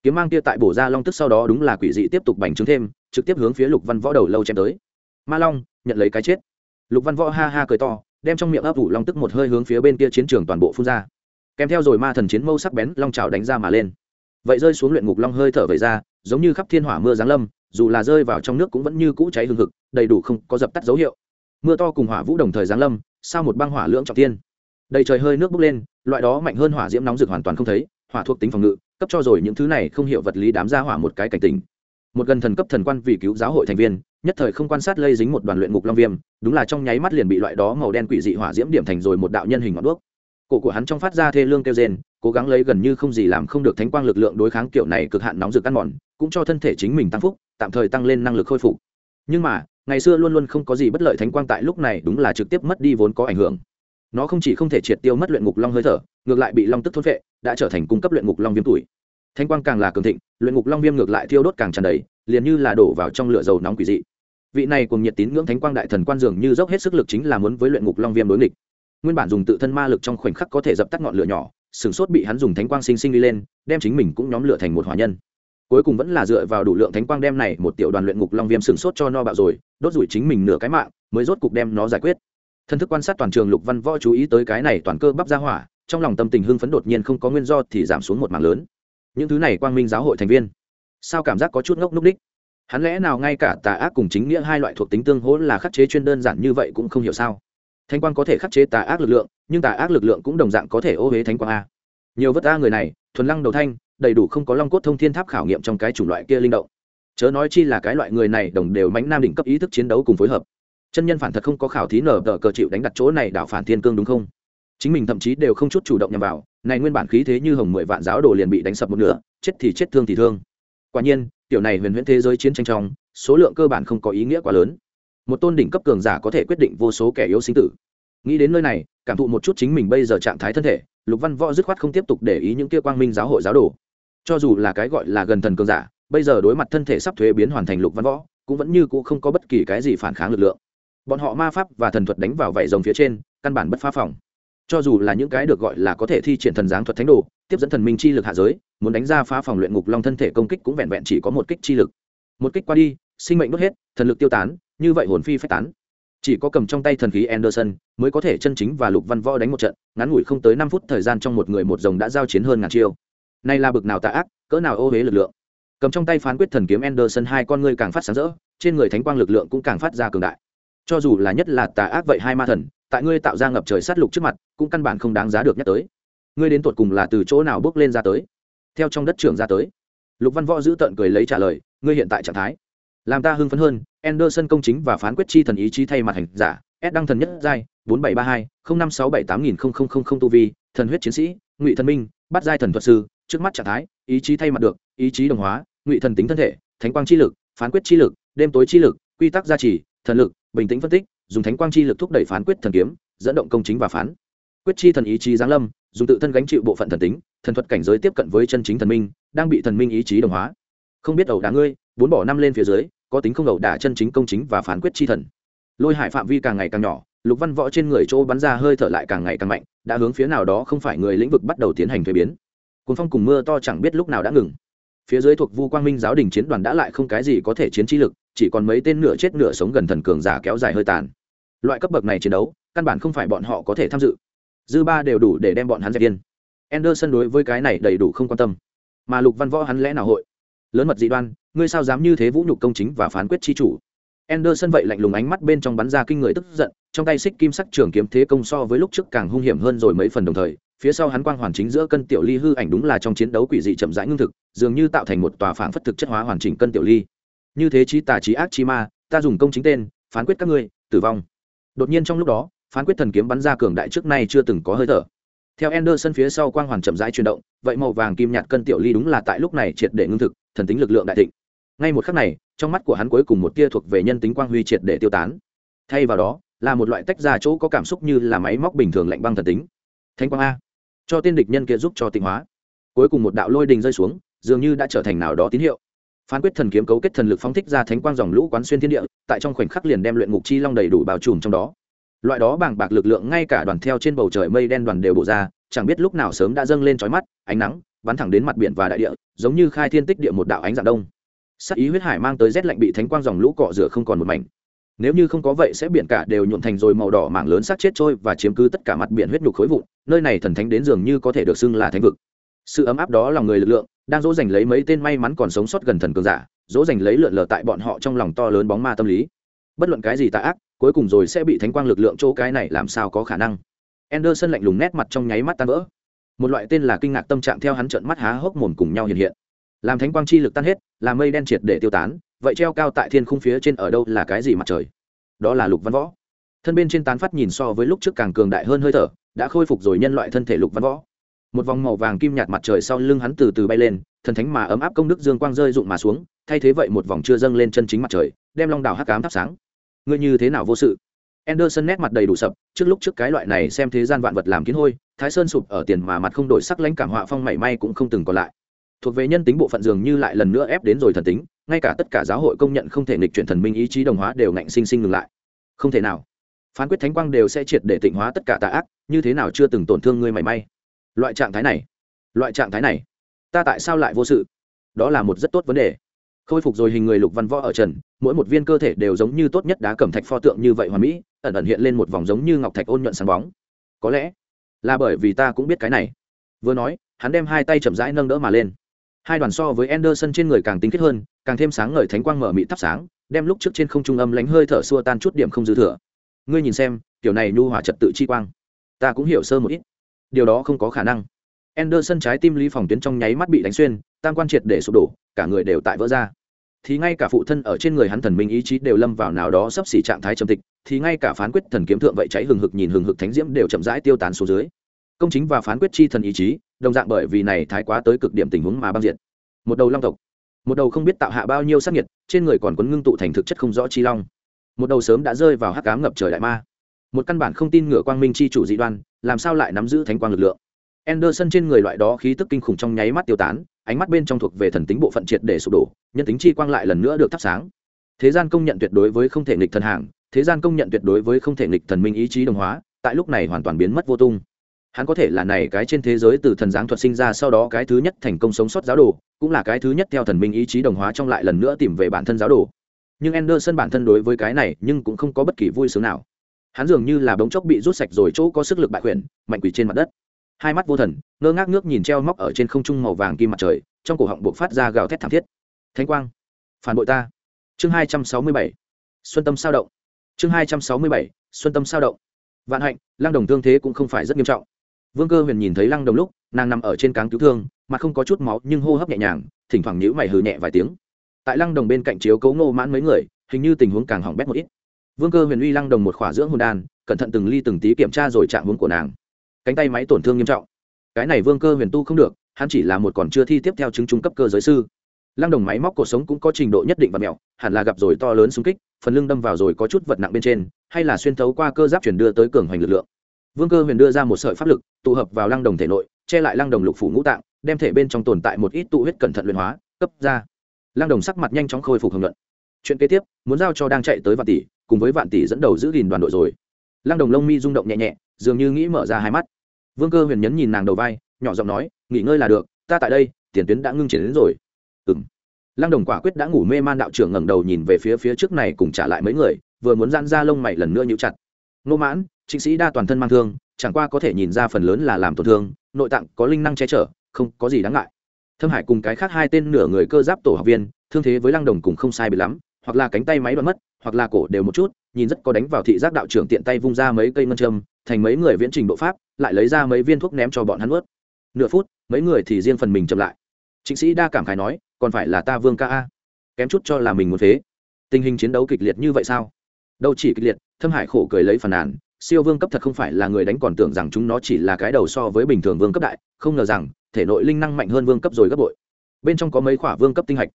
Kiếm mang kia tại bổ ra long tức sau đó đúng là quỷ dị tiếp tục bành trướng thêm, trực tiếp hướng phía lục văn võ đầu lâu chém tới. Ma long, nhận lấy cái chết lục văn võ ha ha cười to, đem trong miệng ấp ủ long tức một hơi hướng phía bên kia chiến trường toàn bộ phun ra. Kèm theo rồi ma thần chiến mâu sắc bén long trào đánh ra mà lên. Vậy rơi xuống luyện ngục long hơi thở về ra, giống như khắp thiên hỏa mưa giáng lâm, dù là rơi vào trong nước cũng vẫn như cũ cháy hừng hực, đầy đủ không có dập tắt dấu hiệu. Mưa to cùng hỏa vũ đồng thời giáng lâm sau một băng hỏa lưỡng trọng tiên đầy trời hơi nước bốc lên, loại đó mạnh hơn hỏa diễm nóng rực hoàn toàn không thấy, hỏa thuộc tính phòng ngự, cấp cho rồi những thứ này không hiểu vật lý đám ra hỏa một cái cảnh tình một gần thần cấp thần quan vì cứu giáo hội thành viên, nhất thời không quan sát lây dính một đoàn luyện ngục long viêm, đúng là trong nháy mắt liền bị loại đó màu đen quỷ dị hỏa diễm điểm thành rồi một đạo nhân hình ngọn đuốc. Cổ của hắn trong phát ra thê lương kêu rên, cố gắng lấy gần như không gì làm không được thánh quang lực lượng đối kháng kiểu này cực hạn nóng rực ăn mòn, cũng cho thân thể chính mình tăng phúc, tạm thời tăng lên năng lực khôi phục. Nhưng mà, ngày xưa luôn luôn không có gì bất lợi thánh quang tại lúc này đúng là trực tiếp mất đi vốn có ảnh hưởng. Nó không chỉ không thể triệt tiêu mất luyện ngục long hơi thở, ngược lại bị long tức thốt vệ đã trở thành cung cấp luyện ngục long viêm tuổi thanh quang càng là cường thịnh, luyện ngục long viêm ngược lại thiêu đốt càng tràn đầy, liền như là đổ vào trong lửa dầu nóng quỷ dị. Vị này cùng nhiệt tín ngưỡng thánh quang đại thần quan dường như dốc hết sức lực chính là muốn với luyện ngục long viêm đối nghịch. Nguyên bản dùng tự thân ma lực trong khoảnh khắc có thể dập tắt ngọn lửa nhỏ sửng sốt bị hắn dùng thánh quang sinh sinh đi lên, đem chính mình cũng nhóm lửa thành một hỏa nhân. Cuối cùng vẫn là dựa vào đủ lượng thánh quang đem này một tiểu đoàn luyện ngục long viêm sửng sốt cho no bạo rồi, đốt rủi chính mình nửa cái mạng, mới rốt cục đem nó giải quyết. Thân thức quan sát toàn trường lục văn võ chú ý tới cái này toàn cơ bắp ra hỏa, trong lòng tâm tình hưng phấn đột nhiên không có nguyên do thì giảm xuống một mảng lớn những thứ này quang minh giáo hội thành viên. Sao cảm giác có chút ngốc núc đích? Hắn lẽ nào ngay cả tà ác cùng chính nghĩa hai loại thuộc tính tương hỗ là khắc chế chuyên đơn giản như vậy cũng không hiểu sao? Thanh quang có thể khắc chế tà ác lực lượng, nhưng tà ác lực lượng cũng đồng dạng có thể ô huế thánh quang a. Nhiều vất ta người này, thuần lăng đầu thanh, đầy đủ không có long cốt thông thiên tháp khảo nghiệm trong cái chủng loại kia linh động. Chớ nói chi là cái loại người này đồng đều mánh nam đỉnh cấp ý thức chiến đấu cùng phối hợp. Chân nhân phản thật không có khảo thí nở tờ cờ chịu đánh đặt chỗ này đảo phản thiên cương đúng không? Chính mình thậm chí đều không chút chủ động nhằm vào, này nguyên bản khí thế như hồng mười vạn giáo đồ liền bị đánh sập một nửa, chết thì chết, thương thì thương. Quả nhiên, tiểu này huyền huyễn thế giới chiến tranh trong, số lượng cơ bản không có ý nghĩa quá lớn. Một tôn đỉnh cấp cường giả có thể quyết định vô số kẻ yếu sinh tử. Nghĩ đến nơi này, cảm thụ một chút chính mình bây giờ trạng thái thân thể, lục văn võ dứt khoát không tiếp tục để ý những kia quang minh giáo hội giáo đồ. Cho dù là cái gọi là gần thần cường giả, bây giờ đối mặt thân thể sắp thuế biến hoàn thành lục văn võ, cũng vẫn như c ũ không có bất kỳ cái gì phản kháng lực lượng. Bọn họ ma pháp và thần thuật đánh vào vảy rồng phía trên, căn bản bất phá phòng cho dù là những cái được gọi là có thể thi triển thần giáng thuật thánh đồ, tiếp dẫn thần minh chi lực hạ giới, muốn đánh ra phá phòng luyện ngục long thân thể công kích cũng vẹn vẹn chỉ có một kích chi lực. Một kích qua đi, sinh mệnh đốt hết, thần lực tiêu tán, như vậy hồn phi phách tán. Chỉ có cầm trong tay thần khí anderson mới có thể chân chính và lục văn võ đánh một trận, ngắn ngủi không tới năm phút thời gian trong một người một rồng đã giao chiến hơn ngàn chiêu. Nay là bực nào tà ác, cỡ nào ô huế lực lượng. Cầm trong tay phán quyết thần kiếm anderson hai con ngươi càng phát sáng rỡ, trên người thánh quang lực lượng cũng càng phát ra cường đại. Cho dù là nhất là tà ác vậy hai ma thần, tại ngươi tạo ra ngập trời sát lục trước mặt cũng căn bản không đáng giá được nhắc tới. Ngươi đến tột cùng là từ chỗ nào bước lên ra tới? Theo trong đất trưởng ra tới. Lục văn võ giữ tận cười lấy trả lời, ngươi hiện tại trạng thái. Làm ta hưng phấn hơn, Anderson công chính và phán quyết chi thần ý chí thay mặt hành giả, S đăng thần nhất giai, bốn bảy ba hai, không năm sáu bảy tám nghìn không không không không tu vi, thần huyết chiến sĩ, ngụy thần minh, bắt giai thần thuật sư, trước mắt trạng thái, ý chí thay mặt được, ý chí đồng hóa, ngụy thần tính thân thể, thánh quang chi lực, phán quyết chi lực, đêm tối chi lực, quy tắc gia trì, thần lực, bình tĩnh phân tích, dùng thánh quang chi lực thúc đẩy phán quyết thần kiếm, dẫn động công chính và phán quyết chi thần ý chí giáng lâm, dùng tự thân gánh chịu bộ phận thần tính, thần thuật cảnh giới tiếp cận với chân chính thần minh, đang bị thần minh ý chí đồng hóa. Không biết ẩu đả ngươi, bốn bỏ năm lên phía dưới, có tính không ẩu đả chân chính công chính và phán quyết chi thần. Lôi hải phạm vi càng ngày càng nhỏ, lục văn võ trên người chỗ bắn ra hơi thở lại càng ngày càng mạnh, đã hướng phía nào đó không phải người lĩnh vực bắt đầu tiến hành thuế biến. Cuốn phong cùng mưa to chẳng biết lúc nào đã ngừng. Phía dưới thuộc vu quang minh giáo đình chiến đoàn đã lại không cái gì có thể chiến trí lực, chỉ còn mấy tên nửa chết nửa sống gần thần cường giả kéo dài hơi tàn. Loại cấp bậc này chiến đấu, căn bản không phải bọn họ có thể tham dự dư ba đều đủ để đem bọn hắn dẹp yên anderson đối với cái này đầy đủ không quan tâm mà lục văn võ hắn lẽ nào hội lớn mật dị đoan ngươi sao dám như thế vũ nhục công chính và phán quyết chi chủ Anderson vậy lạnh lùng ánh mắt bên trong bắn ra kinh người tức giận, trong tay xích kim sắc trường kiếm thế công so với lúc trước càng hung hiểm hơn rồi mấy phần đồng thời, phía sau hắn quang hoàn chính giữa cân tiểu ly hư ảnh đúng là trong chiến đấu quỷ dị chậm rãi ngưng thực, dường như tạo thành một tòa phảng phất thực chất hóa hoàn chỉnh cân tiểu ly. Như thế chí tà chí ác chi ma, ta dùng công chính tên, phán quyết các ngươi, tử vong. Đột nhiên trong lúc đó, phán quyết thần kiếm bắn ra cường đại trước nay chưa từng có hơi thở. Theo Anderson phía sau quang hoàn chậm rãi chuyển động, vậy màu vàng kim nhạt cân tiểu ly đúng là tại lúc này triệt để ngưng thực, thần tính lực lượng đại thịnh. Ngay một khắc này, trong mắt của hắn cuối cùng một tia thuộc về nhân tính quang huy triệt để tiêu tán. Thay vào đó, là một loại tách ra chỗ có cảm xúc như là máy móc bình thường lạnh băng thần tính. Thánh quang a cho tiên địch nhân kia giúp cho tịnh hóa cuối cùng một đạo lôi đình rơi xuống dường như đã trở thành nào đó tín hiệu phán quyết thần kiếm cấu kết thần lực phóng thích ra thánh quang dòng lũ quán xuyên thiên địa tại trong khoảnh khắc liền đem luyện ngục chi long đầy đủ bao trùm trong đó loại đó bàng bạc lực lượng ngay cả đoàn theo trên bầu trời mây đen đoàn đều bổ ra, chẳng biết lúc nào sớm đã dâng lên trói mắt, ánh nắng bắn thẳng đến mặt biển và đại địa, giống như khai thiên tích địa một đạo ánh dạng đông. Sắc ý huyết hải mang tới rét lạnh bị thánh quang dòng lũ cọ rửa không còn một mảnh. Nếu như không có vậy sẽ biển cả đều nhuộn thành rồi màu đỏ mảng lớn sát chết trôi và chiếm cứ tất cả mặt biển huyết nhục khối vụn, nơi này thần thánh đến dường như có thể được xưng là thánh vực. Sự ấm áp đó lòng người lực lượng, đang dỗ dành lấy mấy tên may mắn còn sống sót gần thần cường giả, dỗ dành lấy lượn lờ tại bọn họ trong lòng to lớn bóng ma tâm lý. Bất luận cái gì tà ác cuối cùng rồi sẽ bị thánh quang lực lượng chỗ cái này làm sao có khả năng? Anderson lạnh lùng nét mặt trong nháy mắt tan vỡ. Một loại tên là kinh ngạc tâm trạng theo hắn trợn mắt há hốc mồm cùng nhau hiện hiện. Làm thánh quang chi lực tan hết làm mây đen triệt để tiêu tán, vậy treo cao tại thiên khung phía trên ở đâu là cái gì mặt trời? Đó là lục văn võ. Thân bên trên tán phát nhìn so với lúc trước càng cường đại hơn hơi thở, đã khôi phục rồi nhân loại thân thể lục văn võ. Một vòng màu vàng kim nhạt mặt trời sau lưng hắn từ từ bay lên, thần thánh mà ấm áp công đức dương quang rơi rụng mà xuống, thay thế vậy một vòng chưa dâng lên chân chính mặt trời, đem long đảo hắc cám thắp sáng ngươi như thế nào vô sự Anderson nét mặt đầy đủ sập, trước lúc trước cái loại này xem thế gian vạn vật làm kiến hôi, Thái Sơn sụp ở tiền mà mặt không đổi sắc lãnh cảm họa phong mảy may cũng không từng còn lại. Thuộc về nhân tính bộ phận dường như lại lần nữa ép đến rồi thần tính, ngay cả tất cả giáo hội công nhận không thể nghịch chuyển thần minh ý chí đồng hóa đều ngạnh sinh sinh ngừng lại. Không thể nào. Phán quyết thánh quang đều sẽ triệt để tịnh hóa tất cả tà ác, như thế nào chưa từng tổn thương ngươi mảy may. Loại trạng thái này, loại trạng thái này, ta tại sao lại vô sự? Đó là một rất tốt vấn đề khôi phục rồi hình người lục văn võ ở trần, mỗi một viên cơ thể đều giống như tốt nhất đá cẩm thạch pho tượng như vậy hoàn mỹ, ẩn ẩn hiện lên một vòng giống như ngọc thạch ôn nhuận sáng bóng. Có lẽ là bởi vì ta cũng biết cái này. Vừa nói, hắn đem hai tay chậm rãi nâng đỡ mà lên. Hai đoàn so với Anderson trên người càng tinh khiết hơn, càng thêm sáng ngời thánh quang mở mị thắp sáng, đem lúc trước trên không trung âm lánh hơi thở xua tan chút điểm không dư thừa. Ngươi nhìn xem, kiểu này nhu hòa trật tự chi quang, ta cũng hiểu sơ một ít. Điều đó không có khả năng. Anderson trái tim lý phòng tuyến trong nháy mắt bị đánh xuyên, tam quan triệt để sụp đổ, cả người đều tại vỡ ra thì ngay cả phụ thân ở trên người hắn thần minh ý chí đều lâm vào nào đó sắp xỉ trạng thái trầm tịch thì ngay cả phán quyết thần kiếm thượng vậy cháy hừng hực nhìn hừng hực thánh diễm đều chậm rãi tiêu tán xuống dưới. Công chính và phán quyết chi thần ý chí đồng dạng bởi vì này thái quá tới cực điểm tình huống mà băng diện một đầu long tộc. Một đầu không biết tạo hạ bao nhiêu sát nhiệt trên người còn quấn ngưng tụ thành thực chất không rõ chi long. Một đầu sớm đã rơi vào hắc cám ngập trời đại ma. Một căn bản không tin ngựa quang minh chi chủ dị đoan làm sao lại nắm giữ thánh quang lực lượng? Anderson trên người loại đó khí tức kinh khủng trong nháy mắt tiêu tán, ánh mắt bên trong thuộc về thần tính bộ phận triệt để sụp đổ, nhân tính chi quang lại lần nữa được thắp sáng. Thế gian công nhận tuyệt đối với không thể nghịch thần hàng, thế gian công nhận tuyệt đối với không thể nghịch thần minh ý chí đồng hóa, tại lúc này hoàn toàn biến mất vô tung. Hắn có thể là này cái trên thế giới từ thần giáng thuật sinh ra sau đó cái thứ nhất thành công sống sót giáo đồ, cũng là cái thứ nhất theo thần minh ý chí đồng hóa trong lại lần nữa tìm về bản thân giáo đồ. Nhưng Anderson bản thân đối với cái này, nhưng cũng không có bất kỳ vui sướng nào. Hắn dường như là bóng chốc bị rút sạch rồi chỗ có sức lực bại quyền, mạnh quỷ trên mặt đất hai mắt vô thần, ngơ ngác nước nhìn treo móc ở trên không trung màu vàng kim mặt trời, trong cổ họng buộc phát ra gào thét thảm thiết. Thánh quang. Phản bội ta. Chương hai trăm sáu mươi bảy. Xuân tâm sao động. Chương hai trăm sáu mươi bảy. Xuân tâm sao động. Vạn hạnh, lăng đồng thương thế cũng không phải rất nghiêm trọng. Vương cơ huyền nhìn thấy lăng đồng lúc, nàng nằm ở trên cáng cứu thương mà không có chút máu nhưng hô hấp nhẹ nhàng, thỉnh thoảng nhữ mày hừ nhẹ vài tiếng. Tại lăng đồng bên cạnh chiếu cấu ngô mãn mấy người, hình như tình huống càng hỏng bét một ít. Vương cơ huyền uy lăng đồng một khỏa dưỡng hồn đan, cẩn thận từng ly từng tí kiểm tra rồi chạm hướng của nàng cánh tay máy tổn thương nghiêm trọng. Cái này vương cơ huyền tu không được, hắn chỉ là một còn chưa thi tiếp theo chứng trung cấp cơ giới sư. Lăng đồng máy móc cuộc sống cũng có trình độ nhất định và mẹo, hẳn là gặp rồi to lớn xung kích, phần lưng đâm vào rồi có chút vật nặng bên trên, hay là xuyên thấu qua cơ giáp chuyển đưa tới cường hoành lực lượng. Vương cơ huyền đưa ra một sợi pháp lực, tụ hợp vào lăng đồng thể nội, che lại lăng đồng lục phủ ngũ tạng, đem thể bên trong tồn tại một ít tụ huyết cẩn thận luyện hóa, cấp ra. Lăng đồng sắc mặt nhanh chóng khôi phục hưởng luận chuyện kế tiếp, muốn giao cho đang chạy tới vạn tỷ, cùng với vạn tỷ dẫn đầu giữ gìn đoàn đội rồi. Lăng đồng lông mi rung động nhẹ nhẹ, dường như nghĩ mở ra hai mắt vương cơ huyền nhấn nhìn nàng đầu vai, nhỏ giọng nói, nghỉ ngơi là được, ta tại đây, tiền tuyến đã ngưng triển đến rồi. Ừ m lăng đồng quả quyết đã ngủ mê man đạo trưởng ngẩng đầu nhìn về phía phía trước này cùng trả lại mấy người, vừa muốn gian ra lông mày lần nữa nhũ chặt. Nô mãn, trịnh sĩ đa toàn thân mang thương, chẳng qua có thể nhìn ra phần lớn là làm tổn thương, nội tạng có linh năng che chở, không có gì đáng ngại. Thâm hải cùng cái khác hai tên nửa người cơ giáp tổ học viên, thương thế với lăng đồng cùng không sai bị lắm, hoặc là cánh tay máy đoạn mất, hoặc là cổ đều một chút, nhìn rất có đánh vào thị giác đạo trưởng tiện tay vung ra mấy cây ngân châm, thành mấy người viễn trình độ pháp lại lấy ra mấy viên thuốc ném cho bọn hắn ướt nửa phút, mấy người thì riêng phần mình chậm lại. Chính sĩ đa cảm khái nói, còn phải là ta vương ca a? Kém chút cho là mình muốn phế. Tình hình chiến đấu kịch liệt như vậy sao? Đâu chỉ kịch liệt, thâm hải khổ cười lấy phần nàn, siêu vương cấp thật không phải là người đánh còn tưởng rằng chúng nó chỉ là cái đầu so với bình thường vương cấp đại, không ngờ rằng, thể nội linh năng mạnh hơn vương cấp rồi gấp bội. Bên trong có mấy khoả vương cấp tinh hạch.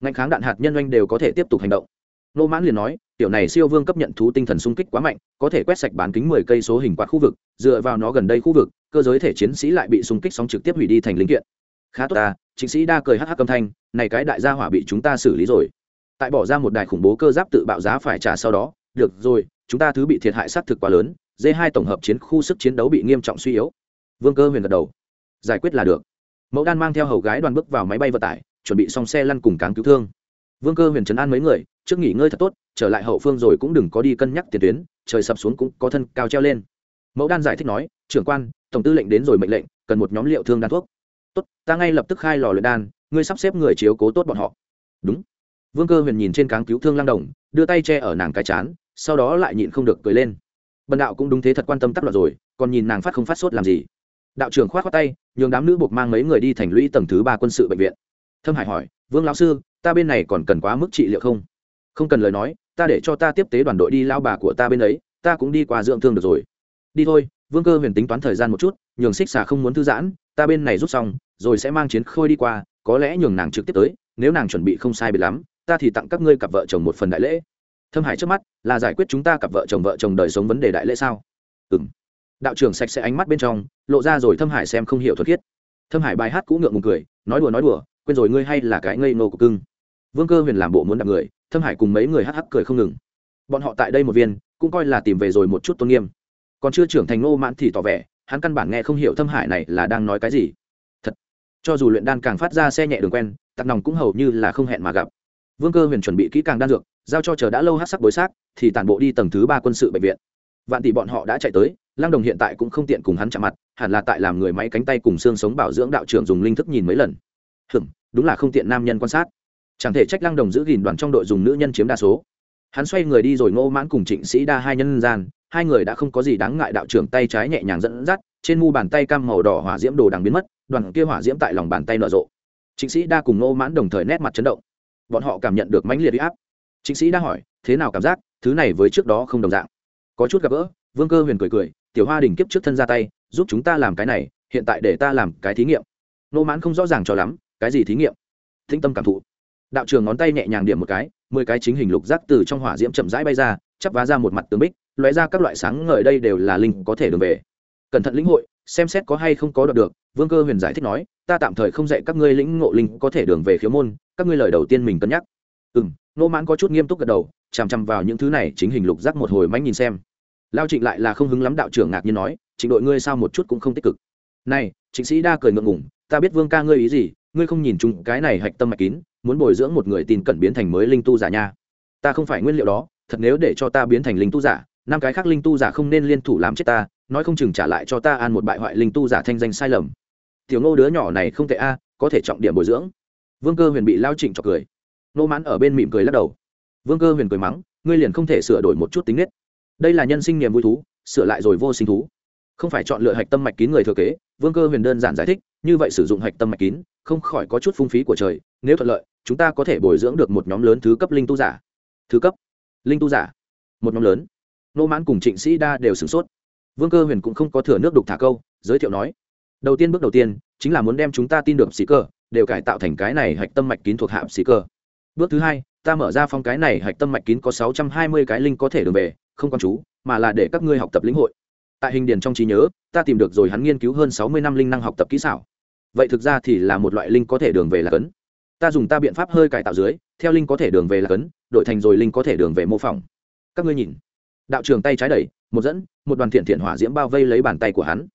Ngạnh kháng đạn hạt nhân oanh đều có thể tiếp tục hành động. Nô mãn liền nói tiểu này siêu vương cấp nhận thú tinh thần sung kích quá mạnh, có thể quét sạch bán kính mười cây số hình quạt khu vực, dựa vào nó gần đây khu vực, cơ giới thể chiến sĩ lại bị sung kích sóng trực tiếp hủy đi thành linh kiện. Khá tốt ta chính sĩ đa cười hh hắc âm thanh, này cái đại gia hỏa bị chúng ta xử lý rồi. Tại bỏ ra một đài khủng bố cơ giáp tự bạo giá phải trả sau đó, được rồi, chúng ta thứ bị thiệt hại sát thực quá lớn d hai tổng hợp chiến khu sức chiến đấu bị nghiêm trọng suy yếu. Vương cơ huyền gật đầu. Giải quyết là được. Mẫu đan mang theo hầu gái đoàn bước vào máy bay vận tải, chuẩn bị xong xe lăn cùng cáng cứu thương vương cơ huyền trấn an mấy người, trước nghỉ ngơi thật tốt, trở lại hậu phương rồi cũng đừng có đi cân nhắc tiền tuyến, trời sập xuống cũng có thân cao treo lên. Mẫu đan giải thích nói, trưởng quan, tổng tư lệnh đến rồi mệnh lệnh, cần một nhóm liệu thương đan thuốc. Tốt, ta ngay lập tức khai lò luyện đan, ngươi sắp xếp người chiếu cố tốt bọn họ. Đúng. Vương cơ huyền nhìn trên cáng cứu thương lang đồng, đưa tay che ở nàng cái chán, sau đó lại nhịn không được cười lên. Bần đạo cũng đúng thế thật quan tâm tắc loạt rồi, còn nhìn nàng phát không phát sốt làm gì. Đạo trưởng khoát khoát tay, nhường đám nữ buộc mang mấy người đi thành lũy tầng thứ ba quân sự bệnh viện. Thâm hải hỏi, vương lão sư ta bên này còn cần quá mức trị liệu không? Không cần lời nói, ta để cho ta tiếp tế đoàn đội đi lao bà của ta bên ấy, ta cũng đi qua dưỡng thương được rồi. Đi thôi, vương cơ huyền tính toán thời gian một chút, nhường xích xà không muốn thư giãn, ta bên này rút xong, rồi sẽ mang chiến khôi đi qua, có lẽ nhường nàng trực tiếp tới, nếu nàng chuẩn bị không sai bị lắm, ta thì tặng các ngươi cặp vợ chồng một phần đại lễ. Thâm hải trước mắt, là giải quyết chúng ta cặp vợ chồng vợ chồng đời sống vấn đề đại lễ sao? Ừ m đạo trưởng sạch sẽ ánh mắt bên trong, lộ ra rồi thâm hải xem không hiểu thuật thiết thâm hải bài hát cũng ngượng ngùng cười, nói đùa nói đùa quên rồi ngươi hay là cái ngây nô của cưng. Vương cơ huyền làm bộ muốn đạp người, thâm hải cùng mấy người hắc hắc cười không ngừng. Bọn họ tại đây một viên, cũng coi là tìm về rồi một chút tôn nghiêm. Còn chưa trưởng thành ngô mãn thì tỏ vẻ, hắn căn bản nghe không hiểu thâm hải này là đang nói cái gì. Thật, cho dù luyện đan càng phát ra xe nhẹ đường quen, tặc nòng cũng hầu như là không hẹn mà gặp. Vương cơ huyền chuẩn bị kỹ càng đan dược, giao cho chờ đã lâu hát sắc bối xác, thì tản bộ đi tầng thứ ba quân sự bệnh viện. Vạn tỷ bọn họ đã chạy tới, lăng đồng hiện tại cũng không tiện cùng hắn chạm mặt, hẳn là tại làm người máy cánh tay cùng xương sống bảo dưỡng đạo trưởng dùng linh thức nhìn mấy lần. Hừm đúng là không tiện nam nhân quan sát. Chẳng thể trách lăng đồng giữ gìn đoàn trong đội dùng nữ nhân chiếm đa số. Hắn xoay người đi rồi ngô mãn cùng trịnh sĩ đa hai nhân gian, hai người đã không có gì đáng ngại đạo trưởng tay trái nhẹ nhàng dẫn dắt, trên mu bàn tay cam màu đỏ hỏa diễm đồ đằng biến mất, đoàn kia hỏa diễm tại lòng bàn tay nở rộ. Trịnh sĩ đa cùng ngô mãn đồng thời nét mặt chấn động. Bọn họ cảm nhận được mãnh liệt huy áp. Trịnh sĩ đa hỏi, thế nào cảm giác? Thứ này với trước đó không đồng dạng. Có chút gặp gỡ. Vương cơ huyền cười cười, tiểu hoa đình kiếp trước thân ra tay, giúp chúng ta làm cái này, hiện tại để ta làm cái thí nghiệm. Nô mãn không rõ ràng cho lắm cái gì thí nghiệm? Thinh tâm cảm thụ. Đạo trường ngón tay nhẹ nhàng điểm một cái, mười cái chính hình lục giác từ trong hỏa diễm chậm rãi bay ra, chắp vá ra một mặt tường bích, lóe ra các loại sáng ngời đây đều là linh có thể đường về. Cẩn thận lĩnh hội, xem xét có hay không có đọc được, vương cơ huyền giải thích nói, ta tạm thời không dạy các ngươi lĩnh ngộ linh có thể đường về khiếu môn, các ngươi lời đầu tiên mình cân nhắc. Ừ m nô mãn có chút nghiêm túc gật đầu, chằm chằm vào những thứ này chính hình lục giác một hồi mánh nhìn xem. Lao trịnh lại là không hứng lắm đạo trưởng ngạc nhiên nói, trịnh đội ngươi sao một chút cũng không tích cực? Này, trịnh sĩ đa cười ngượng ngủng ta biết vương ca ngươi ý gì ngươi không nhìn chúng cái này hạch tâm mạch kín, muốn bồi dưỡng một người tin cẩn biến thành mới linh tu giả nha. Ta không phải nguyên liệu đó, thật nếu để cho ta biến thành linh tu giả, năm cái khác linh tu giả không nên liên thủ làm chết ta, nói không chừng trả lại cho ta an một bại hoại linh tu giả thanh danh sai lầm. Tiểu ngô đứa nhỏ này không tệ a, có thể trọng điểm bồi dưỡng. Vương cơ huyền bị lao trịnh cho cười. Nô mãn ở bên mỉm cười lắc đầu. Vương cơ huyền cười mắng, ngươi liền không thể sửa đổi một chút tính nết. Đây là nhân sinh niềm vui thú, sửa lại rồi vô sinh thú không phải chọn lựa hạch tâm mạch kín người thừa kế, vương cơ huyền đơn giản giải thích, như vậy sử dụng hạch tâm mạch kín, không khỏi có chút phung phí của trời, nếu thuận lợi, chúng ta có thể bồi dưỡng được một nhóm lớn thứ cấp linh tu giả. Thứ cấp? Linh tu giả? Một nhóm lớn. Nô mãn cùng trịnh sĩ đa đều sửng sốt. Vương cơ huyền cũng không có thừa nước đục thả câu, giới thiệu nói, đầu tiên bước đầu tiên, chính là muốn đem chúng ta tin được sĩ cơ, đều cải tạo thành cái này hạch tâm mạch kín thuộc hạm sĩ cơ. Bước thứ hai, ta mở ra phong cái này hạch tâm mạch kín có sáu trăm hai mươi cái linh có thể đường về, không con chú, mà là để các ngươi học tập lĩnh hội tại hình điền trong trí nhớ, ta tìm được rồi hắn nghiên cứu hơn sáu mươi năm linh năng học tập kỹ xảo. Vậy thực ra thì là một loại linh có thể đường về là cấn. Ta dùng ta biện pháp hơi cải tạo dưới, theo linh có thể đường về là cấn, đổi thành rồi linh có thể đường về mô phỏng. Các ngươi nhìn. Đạo trường tay trái đẩy, một dẫn, một đoàn thiện thiện hỏa diễm bao vây lấy bàn tay của hắn.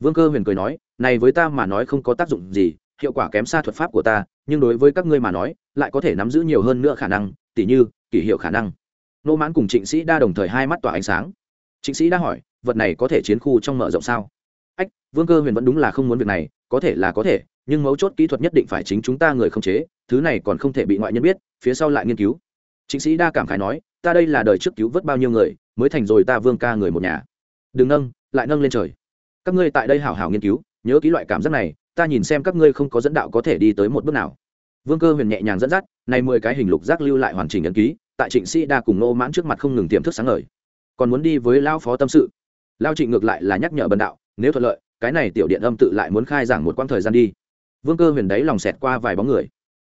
Vương cơ huyền cười nói, này với ta mà nói không có tác dụng gì, hiệu quả kém xa thuật pháp của ta, nhưng đối với các ngươi mà nói, lại có thể nắm giữ nhiều hơn nữa khả năng, tỉ như kỷ hiệu khả năng. Nô mãn cùng trịnh sĩ đa đồng thời hai mắt tỏa ánh sáng. Trịnh sĩ đã hỏi vật này có thể chiến khu trong mở rộng sao? Ách, vương cơ huyền vẫn đúng là không muốn việc này, có thể là có thể, nhưng mấu chốt kỹ thuật nhất định phải chính chúng ta người không chế, thứ này còn không thể bị ngoại nhân biết, phía sau lại nghiên cứu. Chính sĩ đa cảm khái nói, ta đây là đời trước cứu vớt bao nhiêu người, mới thành rồi ta vương ca người một nhà. Đừng nâng, lại nâng lên trời. Các ngươi tại đây hảo hảo nghiên cứu, nhớ kỹ loại cảm giác này, ta nhìn xem các ngươi không có dẫn đạo có thể đi tới một bước nào. Vương cơ huyền nhẹ nhàng dẫn dắt, này mười cái hình lục giác lưu lại hoàn chỉnh ấn ký, tại trịnh sĩ đa cùng nô mãn trước mặt không ngừng tiềm thức sáng ngời. Còn muốn đi với Lão phó tâm sự? Lao trịnh ngược lại là nhắc nhở bần đạo, nếu thuận lợi, cái này tiểu điện âm tự lại muốn khai giảng một quãng thời gian đi. Vương cơ huyền đấy lòng xẹt qua vài bóng người.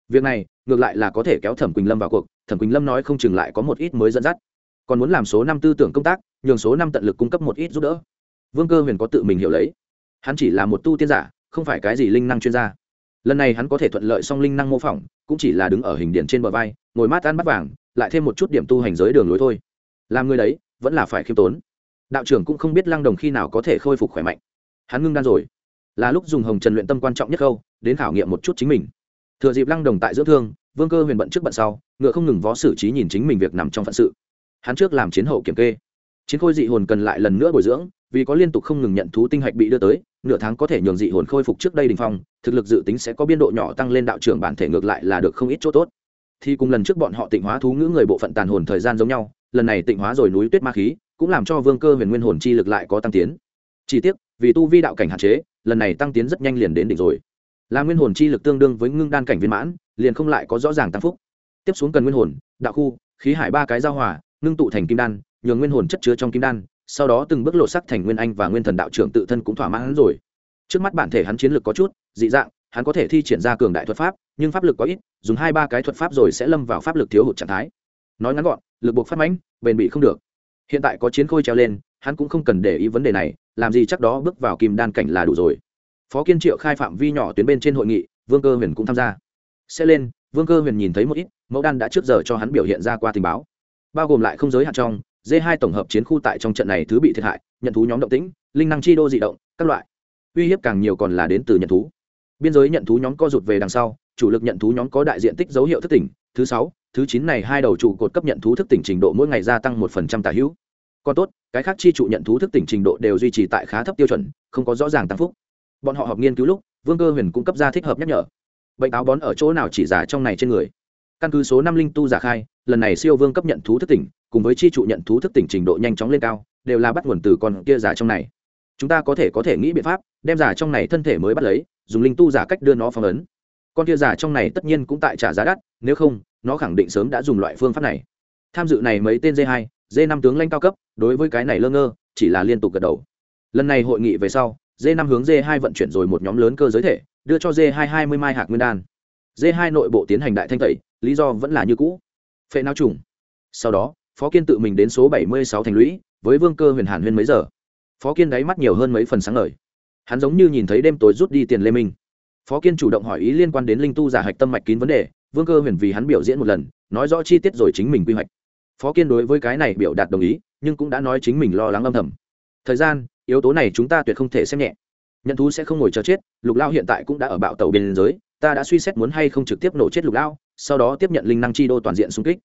Việc này, ngược lại là có thể kéo thẩm quỳnh lâm vào cuộc, thẩm quỳnh lâm nói không chừng lại có một ít mới dẫn dắt. Còn muốn làm số năm tư tưởng công tác, nhường số năm tận lực cung cấp một ít giúp đỡ. Vương cơ huyền có tự mình hiểu lấy. Hắn chỉ là một tu tiên giả, không phải cái gì linh năng chuyên gia. Lần này hắn có thể thuận lợi song linh năng mô phỏng, cũng chỉ là đứng ở hình điện trên bờ vai, ngồi mát ăn bắt vàng, lại thêm một chút điểm tu hành giới đường lối thôi. Làm người đấy, vẫn là phải khiêm tốn đạo trưởng cũng không biết lăng đồng khi nào có thể khôi phục khỏe mạnh. Hắn ngưng đan rồi. Là lúc dùng hồng trần luyện tâm quan trọng nhất khâu, đến khảo nghiệm một chút chính mình. Thừa dịp lăng đồng tại dưỡng thương, vương cơ huyền bận trước bận sau, ngựa không ngừng vó xử trí nhìn chính mình việc nằm trong phận sự. Hắn trước làm chiến hậu kiểm kê. Chiến khôi dị hồn cần lại lần nữa bồi dưỡng, vì có liên tục không ngừng nhận thú tinh hạch bị đưa tới, nửa tháng có thể nhường dị hồn khôi phục trước đây đình phong, thực lực dự tính sẽ có biên độ nhỏ tăng lên đạo trưởng bản thể ngược lại là được không ít chỗ tốt. Thì cùng lần trước bọn họ tịnh hóa thú ngữ người bộ phận tàn hồn thời gian giống nhau, lần này tịnh hóa rồi núi tuyết ma khí cũng làm cho vương cơ huyền nguyên hồn chi lực lại có tăng tiến. Chỉ tiếc, vì tu vi đạo cảnh hạn chế, lần này tăng tiến rất nhanh liền đến đỉnh rồi. Là nguyên hồn chi lực tương đương với ngưng đan cảnh viên mãn, liền không lại có rõ ràng tăng phúc. Tiếp xuống cần nguyên hồn, đạo khu, khí hải ba cái giao hòa, ngưng tụ thành kim đan, nhường nguyên hồn chất chứa trong kim đan, sau đó từng bước lộ sắc thành nguyên anh và nguyên thần đạo trưởng tự thân cũng thỏa mãn rồi. Trước mắt bản thể hắn chiến lược có chút, dị dạng, hắn có thể thi triển ra cường đại thuật pháp, nhưng pháp lực có ít, dùng hai ba cái thuật pháp rồi sẽ lâm vào pháp lực thiếu hụt trạng thái. Nói ngắn gọn, lực buộc phát mãnh, bền bị không được hiện tại có chiến khôi treo lên, hắn cũng không cần để ý vấn đề này, làm gì chắc đó bước vào kim đan cảnh là đủ rồi. Phó kiên triệu khai phạm vi nhỏ tuyến bên trên hội nghị, vương cơ huyền cũng tham gia. Sẽ lên, vương cơ huyền nhìn thấy một ít, mẫu đan đã trước giờ cho hắn biểu hiện ra qua tình báo. Bao gồm lại không giới hạn trong d hai tổng hợp chiến khu tại trong trận này thứ bị thiệt hại, nhận thú nhóm động tĩnh, linh năng chi đô dị động, các loại. Uy hiếp càng nhiều còn là đến từ nhận thú. Biên giới nhận thú nhóm co rụt về đằng sau, chủ lực nhận thú nhóm có đại diện tích dấu hiệu thức tỉnh. Thứ sáu, thứ chín này hai đầu trụ cột cấp nhận thú thức tỉnh trình độ mỗi ngày gia tăng một phần trăm tả hữu còn tốt, cái khác chi trụ nhận thú thức tỉnh trình độ đều duy trì tại khá thấp tiêu chuẩn, không có rõ ràng tăng phúc. Bọn họ họp nghiên cứu lúc, vương cơ huyền cung cấp ra thích hợp nhắc nhở. Bệnh táo bón ở chỗ nào chỉ giả trong này trên người? Căn cứ số năm linh tu giả khai, lần này siêu vương cấp nhận thú thức tỉnh, cùng với chi trụ nhận thú thức tỉnh trình độ nhanh chóng lên cao, đều là bắt nguồn từ con kia giả trong này. Chúng ta có thể có thể nghĩ biện pháp, đem giả trong này thân thể mới bắt lấy, dùng linh tu giả cách đưa nó phong ấn. Con kia giả trong này tất nhiên cũng tại trả giá đắt, nếu không, nó khẳng định sớm đã dùng loại phương pháp này. Tham dự này mấy tên d hai d năm tướng lãnh cao cấp, đối với cái này lơ ngơ, chỉ là liên tục gật đầu. Lần này hội nghị về sau, d năm hướng d hai vận chuyển rồi một nhóm lớn cơ giới thể, đưa cho d hai hai mươi mai hạt nguyên đan. d hai nội bộ tiến hành đại thanh tẩy, lý do vẫn là như cũ. Phệ nao trùng. Sau đó, phó kiên tự mình đến số bảy mươi sáu thành lũy, với vương cơ huyền hàn huyên mấy giờ. Phó kiên đáy mắt nhiều hơn mấy phần sáng lời hắn giống như nhìn thấy đêm tối rút đi tiền lê minh phó kiên chủ động hỏi ý liên quan đến linh tu giả hạch tâm mạch kín vấn đề, vương cơ huyền vì hắn biểu diễn một lần, nói rõ chi tiết rồi chính mình quy hoạch phó kiên đối với cái này biểu đạt đồng ý, nhưng cũng đã nói chính mình lo lắng âm thầm. Thời gian, yếu tố này chúng ta tuyệt không thể xem nhẹ. Nhận thú sẽ không ngồi chờ chết, lục lao hiện tại cũng đã ở bạo tàu biên giới, ta đã suy xét muốn hay không trực tiếp nổ chết lục lao, sau đó tiếp nhận linh năng chi đô toàn diện xung kích.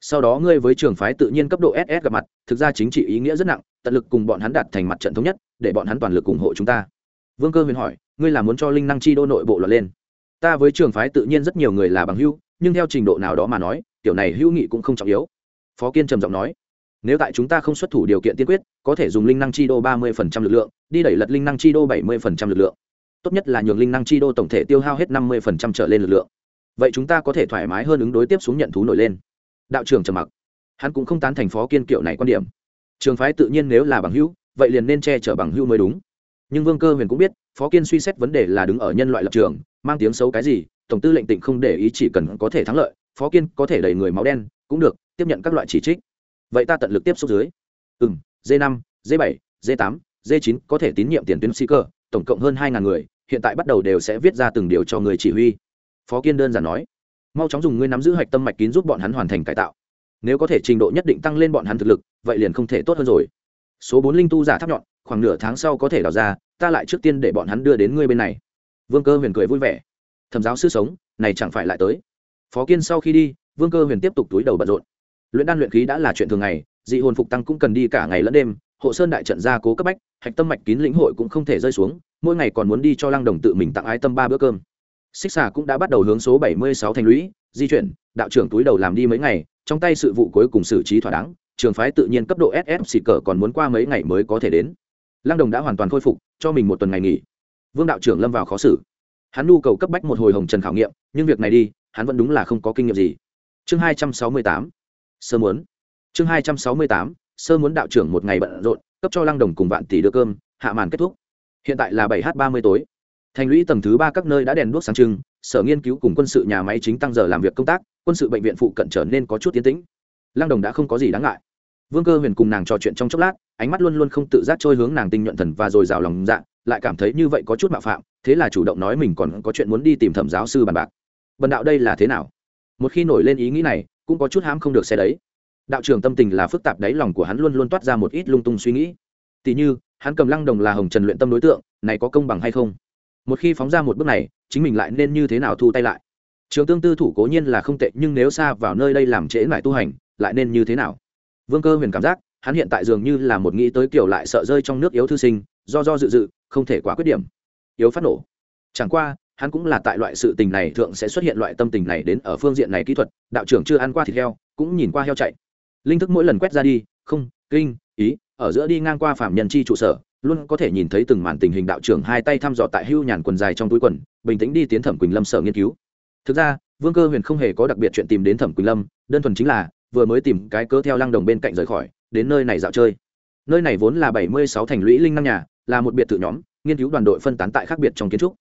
Sau đó ngươi với trường phái tự nhiên cấp độ ss gặp mặt, thực ra chính trị ý nghĩa rất nặng, tận lực cùng bọn hắn đạt thành mặt trận thống nhất, để bọn hắn toàn lực ủng hộ chúng ta. Vương cơ huyền hỏi, ngươi là muốn cho linh năng chi đô nội bộ lọt lên? Ta với trường phái tự nhiên rất nhiều người là bằng hữu, nhưng theo trình độ nào đó mà nói tiểu này hữu nghị cũng không trọng yếu phó kiên trầm giọng nói, nếu tại chúng ta không xuất thủ điều kiện tiên quyết, có thể dùng linh năng chi đô ba mươi phần trăm lực lượng, đi đẩy lật linh năng chi đô bảy mươi phần trăm lực lượng. Tốt nhất là nhường linh năng chi đô tổng thể tiêu hao hết năm mươi phần trăm trở lên lực lượng. Vậy chúng ta có thể thoải mái hơn ứng đối tiếp xuống nhận thú nổi lên. Đạo trưởng trầm mặc. Hắn cũng không tán thành phó kiên kiệu này quan điểm. Trường phái tự nhiên nếu là bằng hữu, vậy liền nên che chở bằng hữu mới đúng. Nhưng vương cơ huyền cũng biết, phó kiên suy xét vấn đề là đứng ở nhân loại lập trường, mang tiếng xấu cái gì, tổng tư lệnh tỉnh không để ý chỉ cần có thể thắng lợi, phó kiên có thể đẩy người máu đen cũng được, tiếp nhận các loại chỉ trích. Vậy ta tận lực tiếp xúc dưới. Ừ m d năm d bảy d tám d chín có thể tín nhiệm tiền tuyến sĩ cơ tổng cộng hơn hai ngàn người, hiện tại bắt đầu đều sẽ viết ra từng điều cho người chỉ huy. Phó kiên đơn giản nói, mau chóng dùng ngươi nắm giữ hạch tâm mạch kín giúp bọn hắn hoàn thành cải tạo. Nếu có thể trình độ nhất định tăng lên bọn hắn thực lực, vậy liền không thể tốt hơn rồi. Số bốn linh tu giả tháp nhọn, khoảng nửa tháng sau có thể đào ra, ta lại trước tiên để bọn hắn đưa đến ngươi bên này. Vương cơ huyền cười vui vẻ, thẩm giáo sư sống, này chẳng phải lại tới. Phó kiên sau khi đi vương cơ huyền tiếp tục túi đầu bận rộn. Luyện đan luyện khí đã là chuyện thường ngày, dị hồn phục tăng cũng cần đi cả ngày lẫn đêm, hộ sơn đại trận gia cố cấp bách, hạch tâm mạch kín lĩnh hội cũng không thể rơi xuống, mỗi ngày còn muốn đi cho lăng đồng tự mình tặng ái tâm ba bữa cơm. Xích xà cũng đã bắt đầu hướng số bảy mươi sáu thành lũy, di chuyển, đạo trưởng túi đầu làm đi mấy ngày, trong tay sự vụ cuối cùng xử trí thỏa đáng, trường phái tự nhiên cấp độ ss xì cờ còn muốn qua mấy ngày mới có thể đến. Lăng đồng đã hoàn toàn khôi phục, cho mình một tuần ngày nghỉ. Vương đạo trưởng lâm vào khó xử. Hắn nhu cầu cấp bách một hồi hồng trần khảo nghiệm, nhưng việc này đi, hắn vẫn đúng là không có kinh nghiệm gì chương hai trăm sáu mươi tám, sơ muốn. Chương hai trăm sáu mươi tám, sơ muốn đạo trưởng một ngày bận rộn, cấp cho lăng đồng cùng vạn tỷ đưa cơm, hạ màn kết thúc. Hiện tại là bảy h ba mươi tối. Thành lũy tầng thứ ba các nơi đã đèn đuốc sáng trưng, sở nghiên cứu cùng quân sự nhà máy chính tăng giờ làm việc công tác, quân sự bệnh viện phụ cận trở nên có chút tiến tĩnh. Lăng đồng đã không có gì đáng ngại. Vương cơ huyền cùng nàng trò chuyện trong chốc lát, ánh mắt luôn luôn không tự giác trôi hướng nàng tinh nhuận thần và rồi rào lòng dạ lại cảm thấy như vậy có chút mạo phạm, thế là chủ động nói mình còn có chuyện muốn đi tìm thẩm giáo sư bàn bạc. Bần đạo đây là thế nào? Một khi nổi lên ý nghĩ này, cũng có chút hãm không được xe đấy. Đạo trưởng tâm tình là phức tạp đáy lòng của hắn luôn luôn toát ra một ít lung tung suy nghĩ. Tỉ như, hắn cầm lăng đồng là hồng trần luyện tâm đối tượng, này có công bằng hay không? Một khi phóng ra một bước này, chính mình lại nên như thế nào thu tay lại? Trường tương tư thủ cố nhiên là không tệ, nhưng nếu xa vào nơi đây làm trễ lại tu hành, lại nên như thế nào? Vương cơ huyền cảm giác, hắn hiện tại dường như là một nghĩ tới kiểu lại sợ rơi trong nước yếu thư sinh, do do dự dự, không thể quá quyết điểm. Yếu phát nổ. Chẳng qua hắn cũng là tại loại sự tình này thượng sẽ xuất hiện loại tâm tình này đến ở phương diện này kỹ thuật, đạo trưởng chưa ăn qua thịt heo, cũng nhìn qua heo chạy. Linh thức mỗi lần quét ra đi, không, kinh, ý, ở giữa đi ngang qua phạm nhân chi trụ sở, luôn có thể nhìn thấy từng màn tình hình đạo trưởng hai tay thăm dò tại hưu nhàn quần dài trong túi quần, bình tĩnh đi tiến thẩm quỳnh lâm sở nghiên cứu. Thực ra, vương cơ huyền không hề có đặc biệt chuyện tìm đến thẩm quỳnh lâm, đơn thuần chính là vừa mới tìm cái cớ theo lăng đồng bên cạnh rời khỏi, đến nơi này dạo chơi. Nơi này vốn là bảy mươi sáu thành lũy linh năm nhà, là một biệt thự nhóm, nghiên cứu đoàn đội phân tán tại khác biệt trong kiến trúc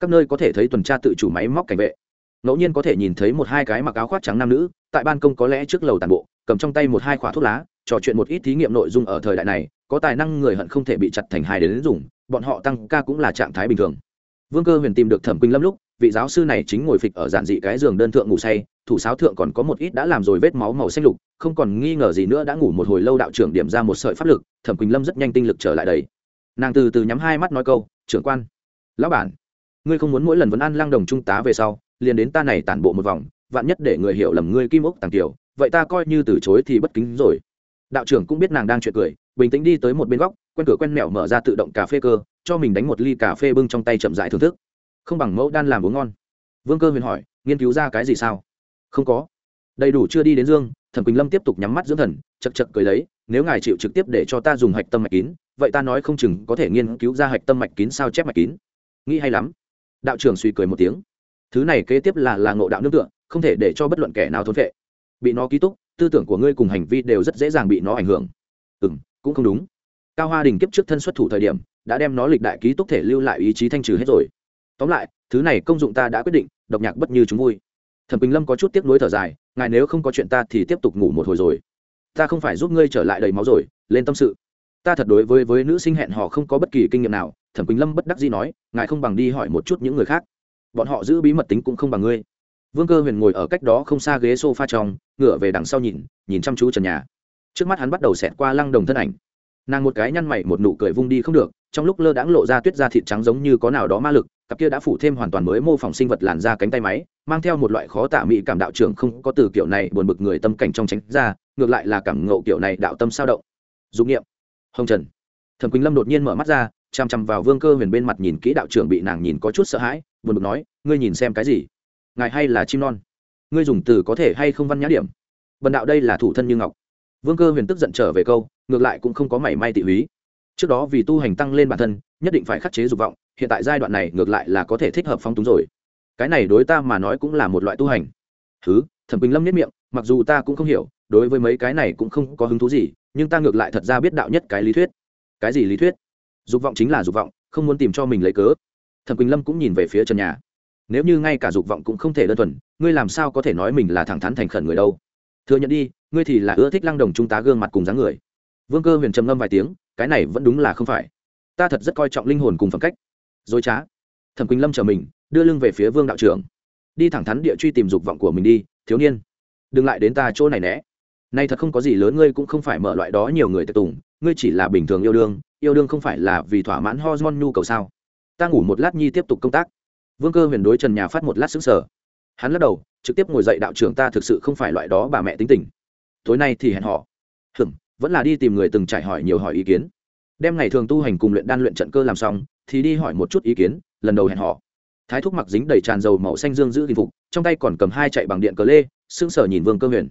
các nơi có thể thấy tuần tra tự chủ máy móc cảnh vệ. Ngẫu nhiên có thể nhìn thấy một hai cái mặc áo khoác trắng nam nữ, tại ban công có lẽ trước lầu tàn bộ, cầm trong tay một hai khỏa thuốc lá, trò chuyện một ít thí nghiệm nội dung ở thời đại này, có tài năng người hận không thể bị chặt thành hai đến dùng, bọn họ tăng ca cũng là trạng thái bình thường. Vương cơ huyền tìm được thẩm quỳnh lâm lúc, vị giáo sư này chính ngồi phịch ở giản dị cái giường đơn thượng ngủ say, thủ sáo thượng còn có một ít đã làm rồi vết máu màu xanh lục, không còn nghi ngờ gì nữa đã ngủ một hồi lâu đạo trưởng điểm ra một sợi pháp lực, thẩm quỳnh lâm rất nhanh tinh lực trở lại đấy nàng từ từ nhắm hai mắt nói câu, trưởng quan, lão bản ngươi không muốn mỗi lần vẫn ăn lang đồng trung tá về sau, liền đến ta này tản bộ một vòng, vạn nhất để người hiểu lầm ngươi kim ốc tàng tiểu vậy ta coi như từ chối thì bất kính rồi. Đạo trưởng cũng biết nàng đang chuyện cười, bình tĩnh đi tới một bên góc, quen cửa quen mẹo mở ra tự động cà phê cơ, cho mình đánh một ly cà phê bưng trong tay chậm dại thưởng thức. Không bằng mẫu đan làm uống ngon. Vương cơ huyền hỏi, nghiên cứu ra cái gì sao? Không có. Đầy đủ chưa đi đến dương thần quỳnh lâm tiếp tục nhắm mắt dưỡng thần, chật chật cười lấy, nếu ngài chịu trực tiếp để cho ta dùng hạch tâm mạch kín, vậy ta nói không chừng có thể nghiên cứu ra hạch tâm mạch kín sao chép mạch kín. Nghĩ hay lắm đạo trưởng suy cười một tiếng. Thứ này kế tiếp là là ngộ đạo nương tựa, không thể để cho bất luận kẻ nào thốn vệ bị nó ký túc, tư tưởng của ngươi cùng hành vi đều rất dễ dàng bị nó ảnh hưởng. Ừ m cũng không đúng. Cao hoa đình kiếp trước thân xuất thủ thời điểm, đã đem nó lịch đại ký túc thể lưu lại ý chí thanh trừ hết rồi. Tóm lại, thứ này công dụng ta đã quyết định, độc nhạc bất như chúng vui. Thẩm bình lâm có chút tiếc nuối thở dài, ngài nếu không có chuyện ta thì tiếp tục ngủ một hồi rồi. Ta không phải giúp ngươi trở lại đầy máu rồi, lên tâm sự ta thật đối với với nữ sinh hẹn họ không có bất kỳ kinh nghiệm nào, thẩm quỳnh lâm bất đắc dĩ nói, ngài không bằng đi hỏi một chút những người khác. Bọn họ giữ bí mật tính cũng không bằng ngươi. Vương cơ huyền ngồi ở cách đó không xa ghế s o f a trong, ngửa về đằng sau nhìn nhìn chăm chú trần nhà. Trước mắt hắn bắt đầu xẹt qua lăng đồng thân ảnh. Nàng một cái nhăn mày một nụ cười vung đi không được, trong lúc lơ đãng lộ ra tuyết da thịt trắng giống như có nào đó ma lực, cặp kia đã phủ thêm hoàn toàn mới mô phỏng sinh vật làn da cánh tay máy, mang theo một loại khó tả mỹ cảm đạo trưởng không có từ kiểu này buồn bực người tâm cảnh trong tránh ra, ngược lại là cảm ngộ kiểu này đạo tâm sao động. Dụng nghiệm hồng trần thẩm quỳnh lâm đột nhiên mở mắt ra chằm chằm vào vương cơ huyền bên mặt nhìn kỹ đạo trưởng bị nàng nhìn có chút sợ hãi buồn bực nói ngươi nhìn xem cái gì ngài hay là chim non ngươi dùng từ có thể hay không văn nhã điểm bần đạo đây là thủ thân như ngọc vương cơ huyền tức giận trở về câu ngược lại cũng không có mảy may tị húy trước đó vì tu hành tăng lên bản thân nhất định phải khắc chế dục vọng hiện tại giai đoạn này ngược lại là có thể thích hợp phong túng rồi cái này đối ta mà nói cũng là một loại tu hành thứ thẩm quỳnh lâm nhất miệng mặc dù ta cũng không hiểu đối với mấy cái này cũng không có hứng thú gì nhưng ta ngược lại thật ra biết đạo nhất cái lý thuyết. Cái gì lý thuyết? Dục vọng chính là dục vọng, không muốn tìm cho mình lấy cớ. Thẩm quỳnh lâm cũng nhìn về phía trần nhà. Nếu như ngay cả dục vọng cũng không thể đơn thuần, ngươi làm sao có thể nói mình là thẳng thắn thành khẩn người đâu? Thừa nhận đi, ngươi thì là ưa thích lăng đồng trung tá gương mặt cùng dáng người. Vương cơ huyền trầm ngâm vài tiếng, cái này vẫn đúng là không phải. Ta thật rất coi trọng linh hồn cùng phẩm cách. Dối trá. Thẩm quỳnh lâm chờ mình, đưa lưng về phía vương đạo trưởng. Đi thẳng thắn địa truy tìm dục vọng của mình đi, thiếu niên. Đừng lại đến ta chỗ này né nay thật không có gì lớn, ngươi cũng không phải mở loại đó nhiều người tự tùng, ngươi chỉ là bình thường yêu đương yêu đương không phải là vì thỏa mãn hormone nhu cầu sao? Ta ngủ một lát nhi tiếp tục công tác. Vương cơ huyền đối trần nhà phát một lát xứng sở hắn lắc đầu, trực tiếp ngồi dậy đạo trưởng ta thực sự không phải loại đó bà mẹ tính tình. Tối nay thì hẹn họ hừm vẫn là đi tìm người từng trải hỏi nhiều hỏi ý kiến. Đem ngày thường tu hành cùng luyện đan luyện trận cơ làm xong, thì đi hỏi một chút ý kiến, lần đầu hẹn họ thái thúc mặc dính đầy tràn dầu màu xanh dương giữ kinh phục, trong tay còn cầm hai chạy bằng điện cờ lê, sững sờ nhìn vương cơ huyền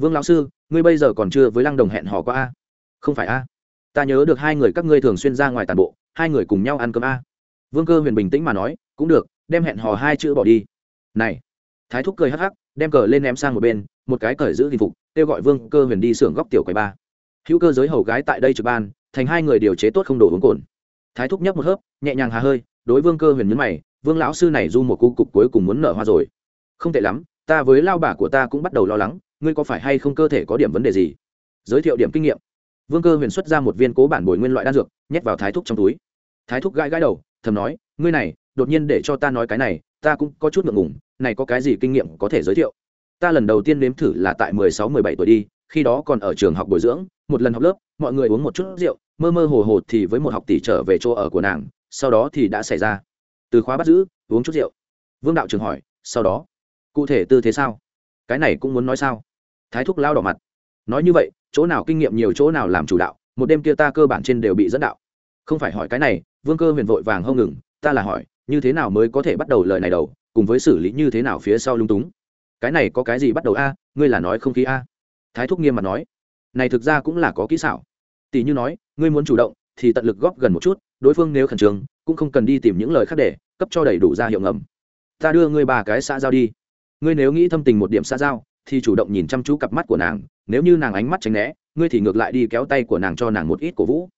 vương lão sư, ngươi bây giờ còn chưa với lăng đồng hẹn hò qua a? Không phải a. Ta nhớ được hai người các ngươi thường xuyên ra ngoài tàn bộ, hai người cùng nhau ăn cơm a. Vương cơ huyền bình tĩnh mà nói, cũng được, đem hẹn hò hai chữ bỏ đi. Này. Thái thúc cười hắc hắc, đem cờ lên ném sang một bên, một cái cởi giữ thì phục, kêu gọi vương cơ huyền đi xưởng góc tiểu quầy ba. Hữu cơ giới hầu gái tại đây trực ban, thành hai người điều chế tốt không đổ uống cồn. Thái thúc nhấp một hớp, nhẹ nhàng hà hơi, đối vương cơ huyền nhấn mày, vương lão sư này du một cu cục cuối cùng muốn nở hoa rồi. Không tệ lắm ta với lao bà của ta cũng bắt đầu lo lắng, ngươi có phải hay không cơ thể có điểm vấn đề gì? Giới thiệu điểm kinh nghiệm. Vương cơ huyền xuất ra một viên cố bản bồi nguyên loại đan dược, nhét vào thái thúc trong túi. Thái thúc gãi gãi đầu, thầm nói, ngươi này, đột nhiên để cho ta nói cái này, ta cũng có chút ngượng ngùng, này có cái gì kinh nghiệm có thể giới thiệu? Ta lần đầu tiên nếm thử là tại mười sáu, mười bảy tuổi đi, khi đó còn ở trường học bồi dưỡng, một lần học lớp, mọi người uống một chút rượu, mơ mơ hồ hồ thì với một học tỷ trở về chỗ ở của nàng, sau đó thì đã xảy ra. Từ khóa bắt giữ, uống chút rượu. Vương đạo trường hỏi, sau đó? Cụ thể tư thế sao? Cái này cũng muốn nói sao? Thái thúc lao đỏ mặt. Nói như vậy, chỗ nào kinh nghiệm nhiều chỗ nào làm chủ đạo, một đêm kia ta cơ bản trên đều bị dẫn đạo. Không phải hỏi cái này, vương cơ huyền vội vàng hông ngừng, ta là hỏi, như thế nào mới có thể bắt đầu lời này đầu, cùng với xử lý như thế nào phía sau lung túng? Cái này có cái gì bắt đầu a? Ngươi là nói không khí a? Thái thúc nghiêm mặt nói. Này thực ra cũng là có kỹ xảo. Tỷ như nói, ngươi muốn chủ động, thì tận lực góp gần một chút, đối phương nếu khẩn trương, cũng không cần đi tìm những lời khác để, cấp cho đầy đủ ra hiệu ngầm. Ta đưa ngươi ba cái xã giao đi ngươi nếu nghĩ thâm tình một điểm xa giao, thì chủ động nhìn chăm chú cặp mắt của nàng, nếu như nàng ánh mắt tránh né, ngươi thì ngược lại đi kéo tay của nàng cho nàng một ít cổ vũ.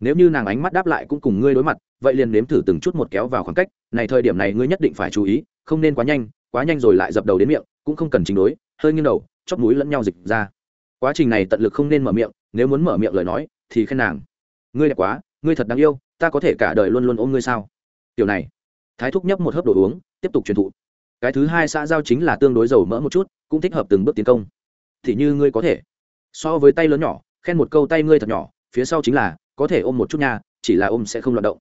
Nếu như nàng ánh mắt đáp lại cũng cùng ngươi đối mặt, vậy liền nếm thử từng chút một kéo vào khoảng cách, này thời điểm này ngươi nhất định phải chú ý, không nên quá nhanh quá nhanh rồi lại dập đầu đến miệng, cũng không cần chính đối hơi nghiêng đầu, chóp núi lẫn nhau dịch ra. Quá trình này tận lực không nên mở miệng, nếu muốn mở miệng lời nói, thì khen nàng. Ngươi đẹp quá, ngươi thật đáng yêu, ta có thể cả đời luôn luôn ôm ngươi sao? Kiểu này. Thái thúc nhấp một hớp đồ uống, tiếp tục truyền thụ cái thứ hai xã giao chính là tương đối giàu mỡ một chút, cũng thích hợp từng bước tiến công. Thì như ngươi có thể. So với tay lớn nhỏ, khen một câu tay ngươi thật nhỏ, phía sau chính là, có thể ôm một chút nha, chỉ là ôm sẽ không loạt động.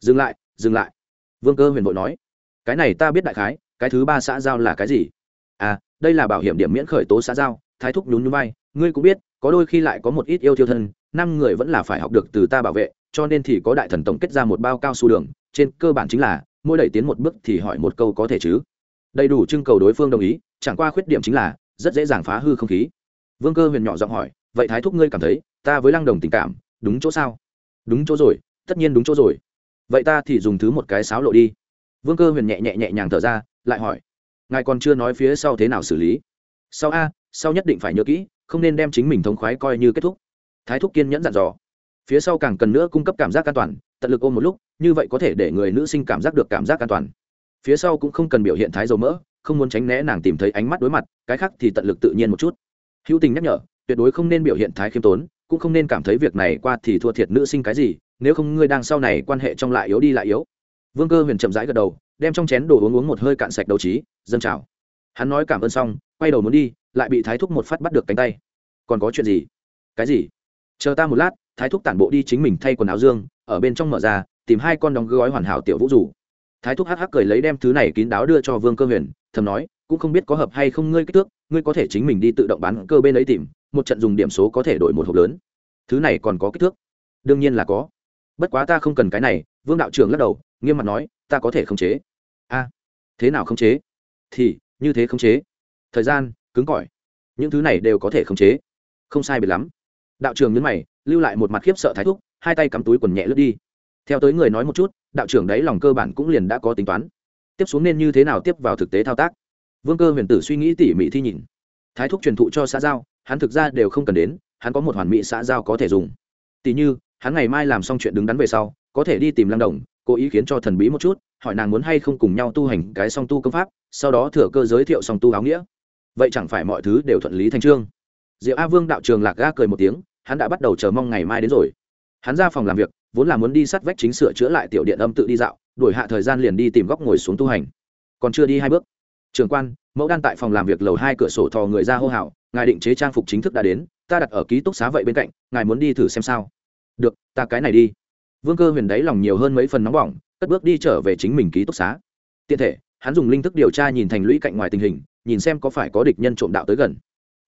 Dừng lại dừng lại. Vương cơ huyền vội nói. Cái này ta biết đại khái, cái thứ ba xã giao là cái gì? À đây là bảo hiểm điểm miễn khởi tố xã giao, thái thúc nhún nhún vai. Ngươi cũng biết, có đôi khi lại có một ít yêu thiêu thân, năm người vẫn là phải học được từ ta bảo vệ, cho nên thì có đại thần tổng kết ra một bao cao su đường. Trên cơ bản chính là, mỗi đẩy tiến một bước thì hỏi một câu có thể chứ? Đầy đủ trưng cầu đối phương đồng ý, chẳng qua khuyết điểm chính là, rất dễ dàng phá hư không khí. Vương cơ huyền nhỏ giọng hỏi, vậy thái thúc ngươi cảm thấy, ta với lăng đồng tình cảm, đúng chỗ sao? Đúng chỗ rồi, tất nhiên đúng chỗ rồi. Vậy ta thì dùng thứ một cái sáo lộ đi. Vương cơ huyền nhẹ nhẹ nhẹ nhàng thở ra, lại hỏi, ngài còn chưa nói phía sau thế nào xử lý? Sau a, sau nhất định phải nhớ kỹ, không nên đem chính mình thống khoái coi như kết thúc. Thái thúc kiên nhẫn dặn dò. Phía sau càng cần nữa cung cấp cảm giác an toàn, tận lực ôm một lúc, như vậy có thể để người nữ sinh cảm giác được cảm giác an toàn phía sau cũng không cần biểu hiện thái dầu mỡ, không muốn tránh né nàng tìm thấy ánh mắt đối mặt, cái khác thì tận lực tự nhiên một chút. Hữu tình nhắc nhở, tuyệt đối không nên biểu hiện thái khiêm tốn, cũng không nên cảm thấy việc này qua thì thua thiệt nữ sinh cái gì, nếu không ngươi đang sau này quan hệ trong lại yếu đi lại yếu. Vương cơ huyền chậm rãi gật đầu, đem trong chén đồ uống uống một hơi cạn sạch đầu trí dân chào hắn nói cảm ơn xong, quay đầu muốn đi, lại bị thái thúc một phát bắt được cánh tay. Còn có chuyện gì? Cái gì? Chờ ta một lát, thái thúc tản bộ đi chính mình thay quần áo dương, ở bên trong mở ra, tìm hai con đóng gói hoàn hảo tiểu vũ rủ thái thúc hắc hắc cười lấy đem thứ này kín đáo đưa cho vương cơ huyền, thầm nói, cũng không biết có hợp hay không ngươi kích thước, ngươi có thể chính mình đi tự động bán cơ bên ấy tìm, một trận dùng điểm số có thể đổi một hộp lớn. Thứ này còn có kích thước? Đương nhiên là có. Bất quá ta không cần cái này. Vương đạo trưởng lắc đầu, nghiêm mặt nói, ta có thể khống chế. A, thế nào khống chế? Thì, như thế khống chế. Thời gian, cứng cỏi. Những thứ này đều có thể khống chế. Không sai biệt lắm. Đạo trưởng nhấn mày, lưu lại một mặt khiếp sợ thái thúc, hai tay cắm túi quần nhẹ lướt đi. Theo tới người nói một chút đạo trưởng đấy lòng cơ bản cũng liền đã có tính toán. Tiếp xuống nên như thế nào tiếp vào thực tế thao tác? Vương cơ huyền tử suy nghĩ tỉ mỉ thi nhìn. Thái thúc truyền thụ cho xã giao, hắn thực ra đều không cần đến, hắn có một hoàn mỹ xã giao có thể dùng. Tỉ như, hắn ngày mai làm xong chuyện đứng đắn về sau, có thể đi tìm lăng đồng, cố ý khiến cho thần bí một chút, hỏi nàng muốn hay không cùng nhau tu hành cái song tu công pháp, sau đó thừa cơ giới thiệu song tu áo nghĩa. Vậy chẳng phải mọi thứ đều thuận lý thành trương? Diệu a vương đạo trường lạc ga cười một tiếng, hắn đã bắt đầu chờ mong ngày mai đến rồi. Hắn ra phòng làm việc vốn là muốn đi sát vách chính sửa chữa lại tiểu điện âm tự đi dạo, đổi hạ thời gian liền đi tìm góc ngồi xuống tu hành. Còn chưa đi hai bước, trường quan, mẫu đan tại phòng làm việc lầu hai cửa sổ thò người ra hô hào, ngài định chế trang phục chính thức đã đến, ta đặt ở ký túc xá vậy bên cạnh, ngài muốn đi thử xem sao. Được, ta cái này đi. Vương cơ huyền đáy lòng nhiều hơn mấy phần nóng bỏng, cất bước đi trở về chính mình ký túc xá. Tiện thể, hắn dùng linh thức điều tra nhìn thành lũy cạnh ngoài tình hình, nhìn xem có phải có địch nhân trộm đạo tới gần.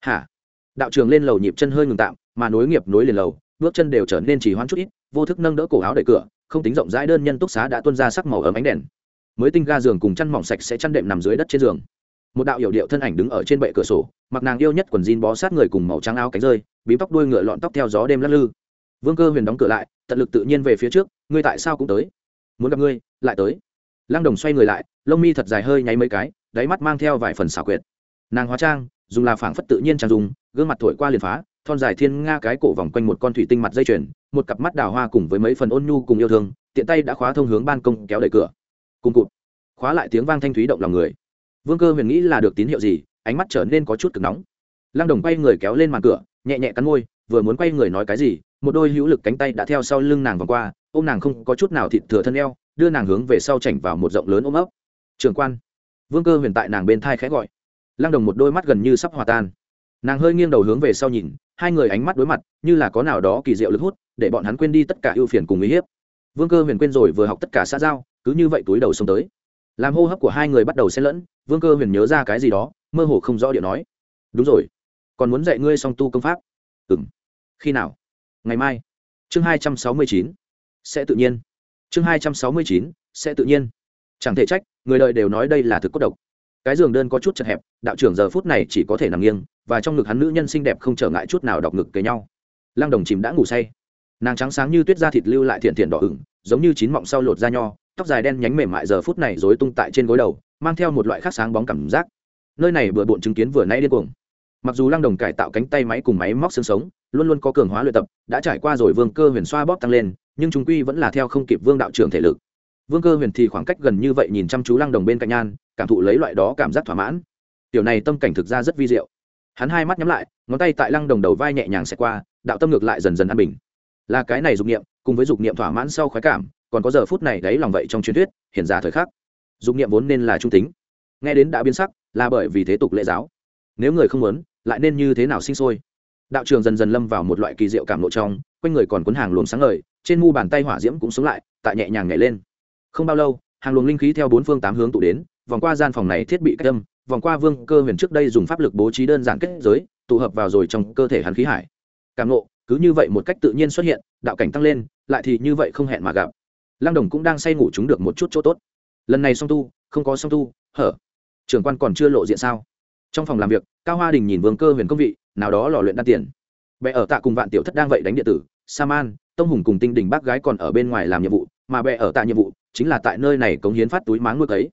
Hả? Đạo trường lên lầu nhịp chân hơi ngừng tạm, mà nối nghiệp nối liền lầu, bước chân đều trở nên chỉ hoãn chút ít vô thức nâng đỡ cổ áo đẩy cửa, không tính rộng rãi, đơn nhân túc xá đã tuân ra sắc màu ấm ánh đèn. Mới tinh ga giường cùng chăn mỏng sạch sẽ chăn đệm nằm dưới đất trên giường. Một đạo hiểu điệu thân ảnh đứng ở trên bệ cửa sổ, mặc nàng yêu nhất quần jean bó sát người cùng màu trắng áo cánh rơi bím tóc đuôi ngựa lọn tóc theo gió đêm lắc lư. Vương cơ huyền đóng cửa lại, tận lực tự nhiên về phía trước, ngươi tại sao cũng tới? Muốn gặp ngươi, lại tới. Lăng đồng xoay người lại, lông mi thật dài hơi nháy mấy cái, đáy mắt mang theo vài phần xảo quyệt. Nàng hóa trang, dùng là phảng phất tự nhiên trang dùng, gương mặt thổi qua liền phá thon dài thiên nga cái cổ vòng quanh một con thủy tinh mặt dây chuyền, một cặp mắt đào hoa cùng với mấy phần ôn nhu cùng yêu thương, tiện tay đã khóa thông hướng ban công kéo đẩy cửa. Cùng cụt, khóa lại tiếng vang thanh thúy động lòng người. Vương cơ huyền nghĩ là được tín hiệu gì, ánh mắt trở nên có chút cực nóng. Lăng đồng quay người kéo lên màn cửa, nhẹ nhẹ cắn môi, vừa muốn quay người nói cái gì, một đôi hữu lực cánh tay đã theo sau lưng nàng vòng qua, ôm nàng không có chút nào thịt thừa thân eo, đưa nàng hướng về sau chảnh vào một rộng lớn ôm ấp. Trường quan. Vương cơ huyền tại nàng bên thai khẽ gọi. Lăng đồng một đôi mắt gần như sắp hòa tan. Nàng hơi nghiêng đầu hướng về sau nhìn hai người ánh mắt đối mặt, như là có nào đó kỳ diệu lực hút, để bọn hắn quên đi tất cả ưu phiền cùng uy hiếp. Vương cơ huyền quên rồi vừa học tất cả xã giao, cứ như vậy túi đầu xông tới. Làm hô hấp của hai người bắt đầu xen lẫn, vương cơ huyền nhớ ra cái gì đó, mơ hồ không rõ điện nói. Đúng rồi, còn muốn dạy ngươi song tu công pháp. Ừ m khi nào? Ngày mai. Chương hai trăm sáu mươi chín, sẽ tự nhiên. Chương hai trăm sáu mươi chín, sẽ tự nhiên. Chẳng thể trách, người đời đều nói đây là thực cốt độc. Cái giường đơn có chút chật hẹp, đạo trưởng giờ phút này chỉ có thể nằm nghiêng và trong ngực hắn nữ nhân xinh đẹp không trở ngại chút nào đọc ngực kế nhau. Lăng đồng chìm đã ngủ say. Nàng trắng sáng như tuyết da thịt lưu lại thiện thiện đỏ ửng, giống như chín mọng sau lột da nho, tóc dài đen nhánh mềm mại giờ phút này rối tung tại trên gối đầu, mang theo một loại khác sáng bóng cảm giác. Nơi này vừa bộn chứng kiến vừa nay điên cuồng. Mặc dù lăng đồng cải tạo cánh tay máy cùng máy móc xương sống, luôn luôn có cường hóa luyện tập, đã trải qua rồi vương cơ huyền xoa bóp tăng lên, nhưng chúng quy vẫn là theo không kịp vương đạo trưởng thể lực. Vương cơ huyền thì khoảng cách gần như vậy nhìn chăm chú lăng đồng bên cạnh nhan, cảm thụ lấy loại đó cảm giác thỏa mãn. Tiểu này tâm cảnh thực ra rất vi diệu hắn hai mắt nhắm lại, ngón tay tại lăng đồng đầu vai nhẹ nhàng xẹt qua, đạo tâm ngược lại dần dần an bình. Là cái này dục niệm, cùng với dục niệm thỏa mãn sau khoái cảm, còn có giờ phút này đấy lòng vậy trong truyền thuyết hiện ra thời khắc. Dục niệm vốn nên là trung tính. Nghe đến đã biến sắc, là bởi vì thế tục lễ giáo. Nếu người không muốn, lại nên như thế nào sinh sôi? Đạo trường dần dần lâm vào một loại kỳ diệu cảm lộ trong, quanh người còn cuốn hàng luồng sáng ngời, trên mu bàn tay hỏa diễm cũng sống lại, tại nhẹ nhàng nhảy lên. Không bao lâu, hàng luồng linh khí theo bốn phương tám hướng tụ đến, vòng qua gian phòng này thiết bị cách âm vòng qua vương cơ huyền trước đây dùng pháp lực bố trí đơn giản kết giới, tụ hợp vào rồi trong cơ thể hắn khí hải. Cảm nộ cứ như vậy một cách tự nhiên xuất hiện, đạo cảnh tăng lên, lại thì như vậy không hẹn mà gặp. Lăng đồng cũng đang say ngủ chúng được một chút chỗ tốt. Lần này song tu, không có song tu, hở? Trưởng quan còn chưa lộ diện sao? Trong phòng làm việc, cao hoa đình nhìn vương cơ huyền công vị, nào đó lò luyện đan tiền. Bệ ở tạ cùng vạn tiểu thất đang vậy đánh điện tử, sa man, tông hùng cùng tinh đình bác gái còn ở bên ngoài làm nhiệm vụ, mà bệ ở tạ nhiệm vụ chính là tại nơi này cống hiến phát túi máng nuôi cấy.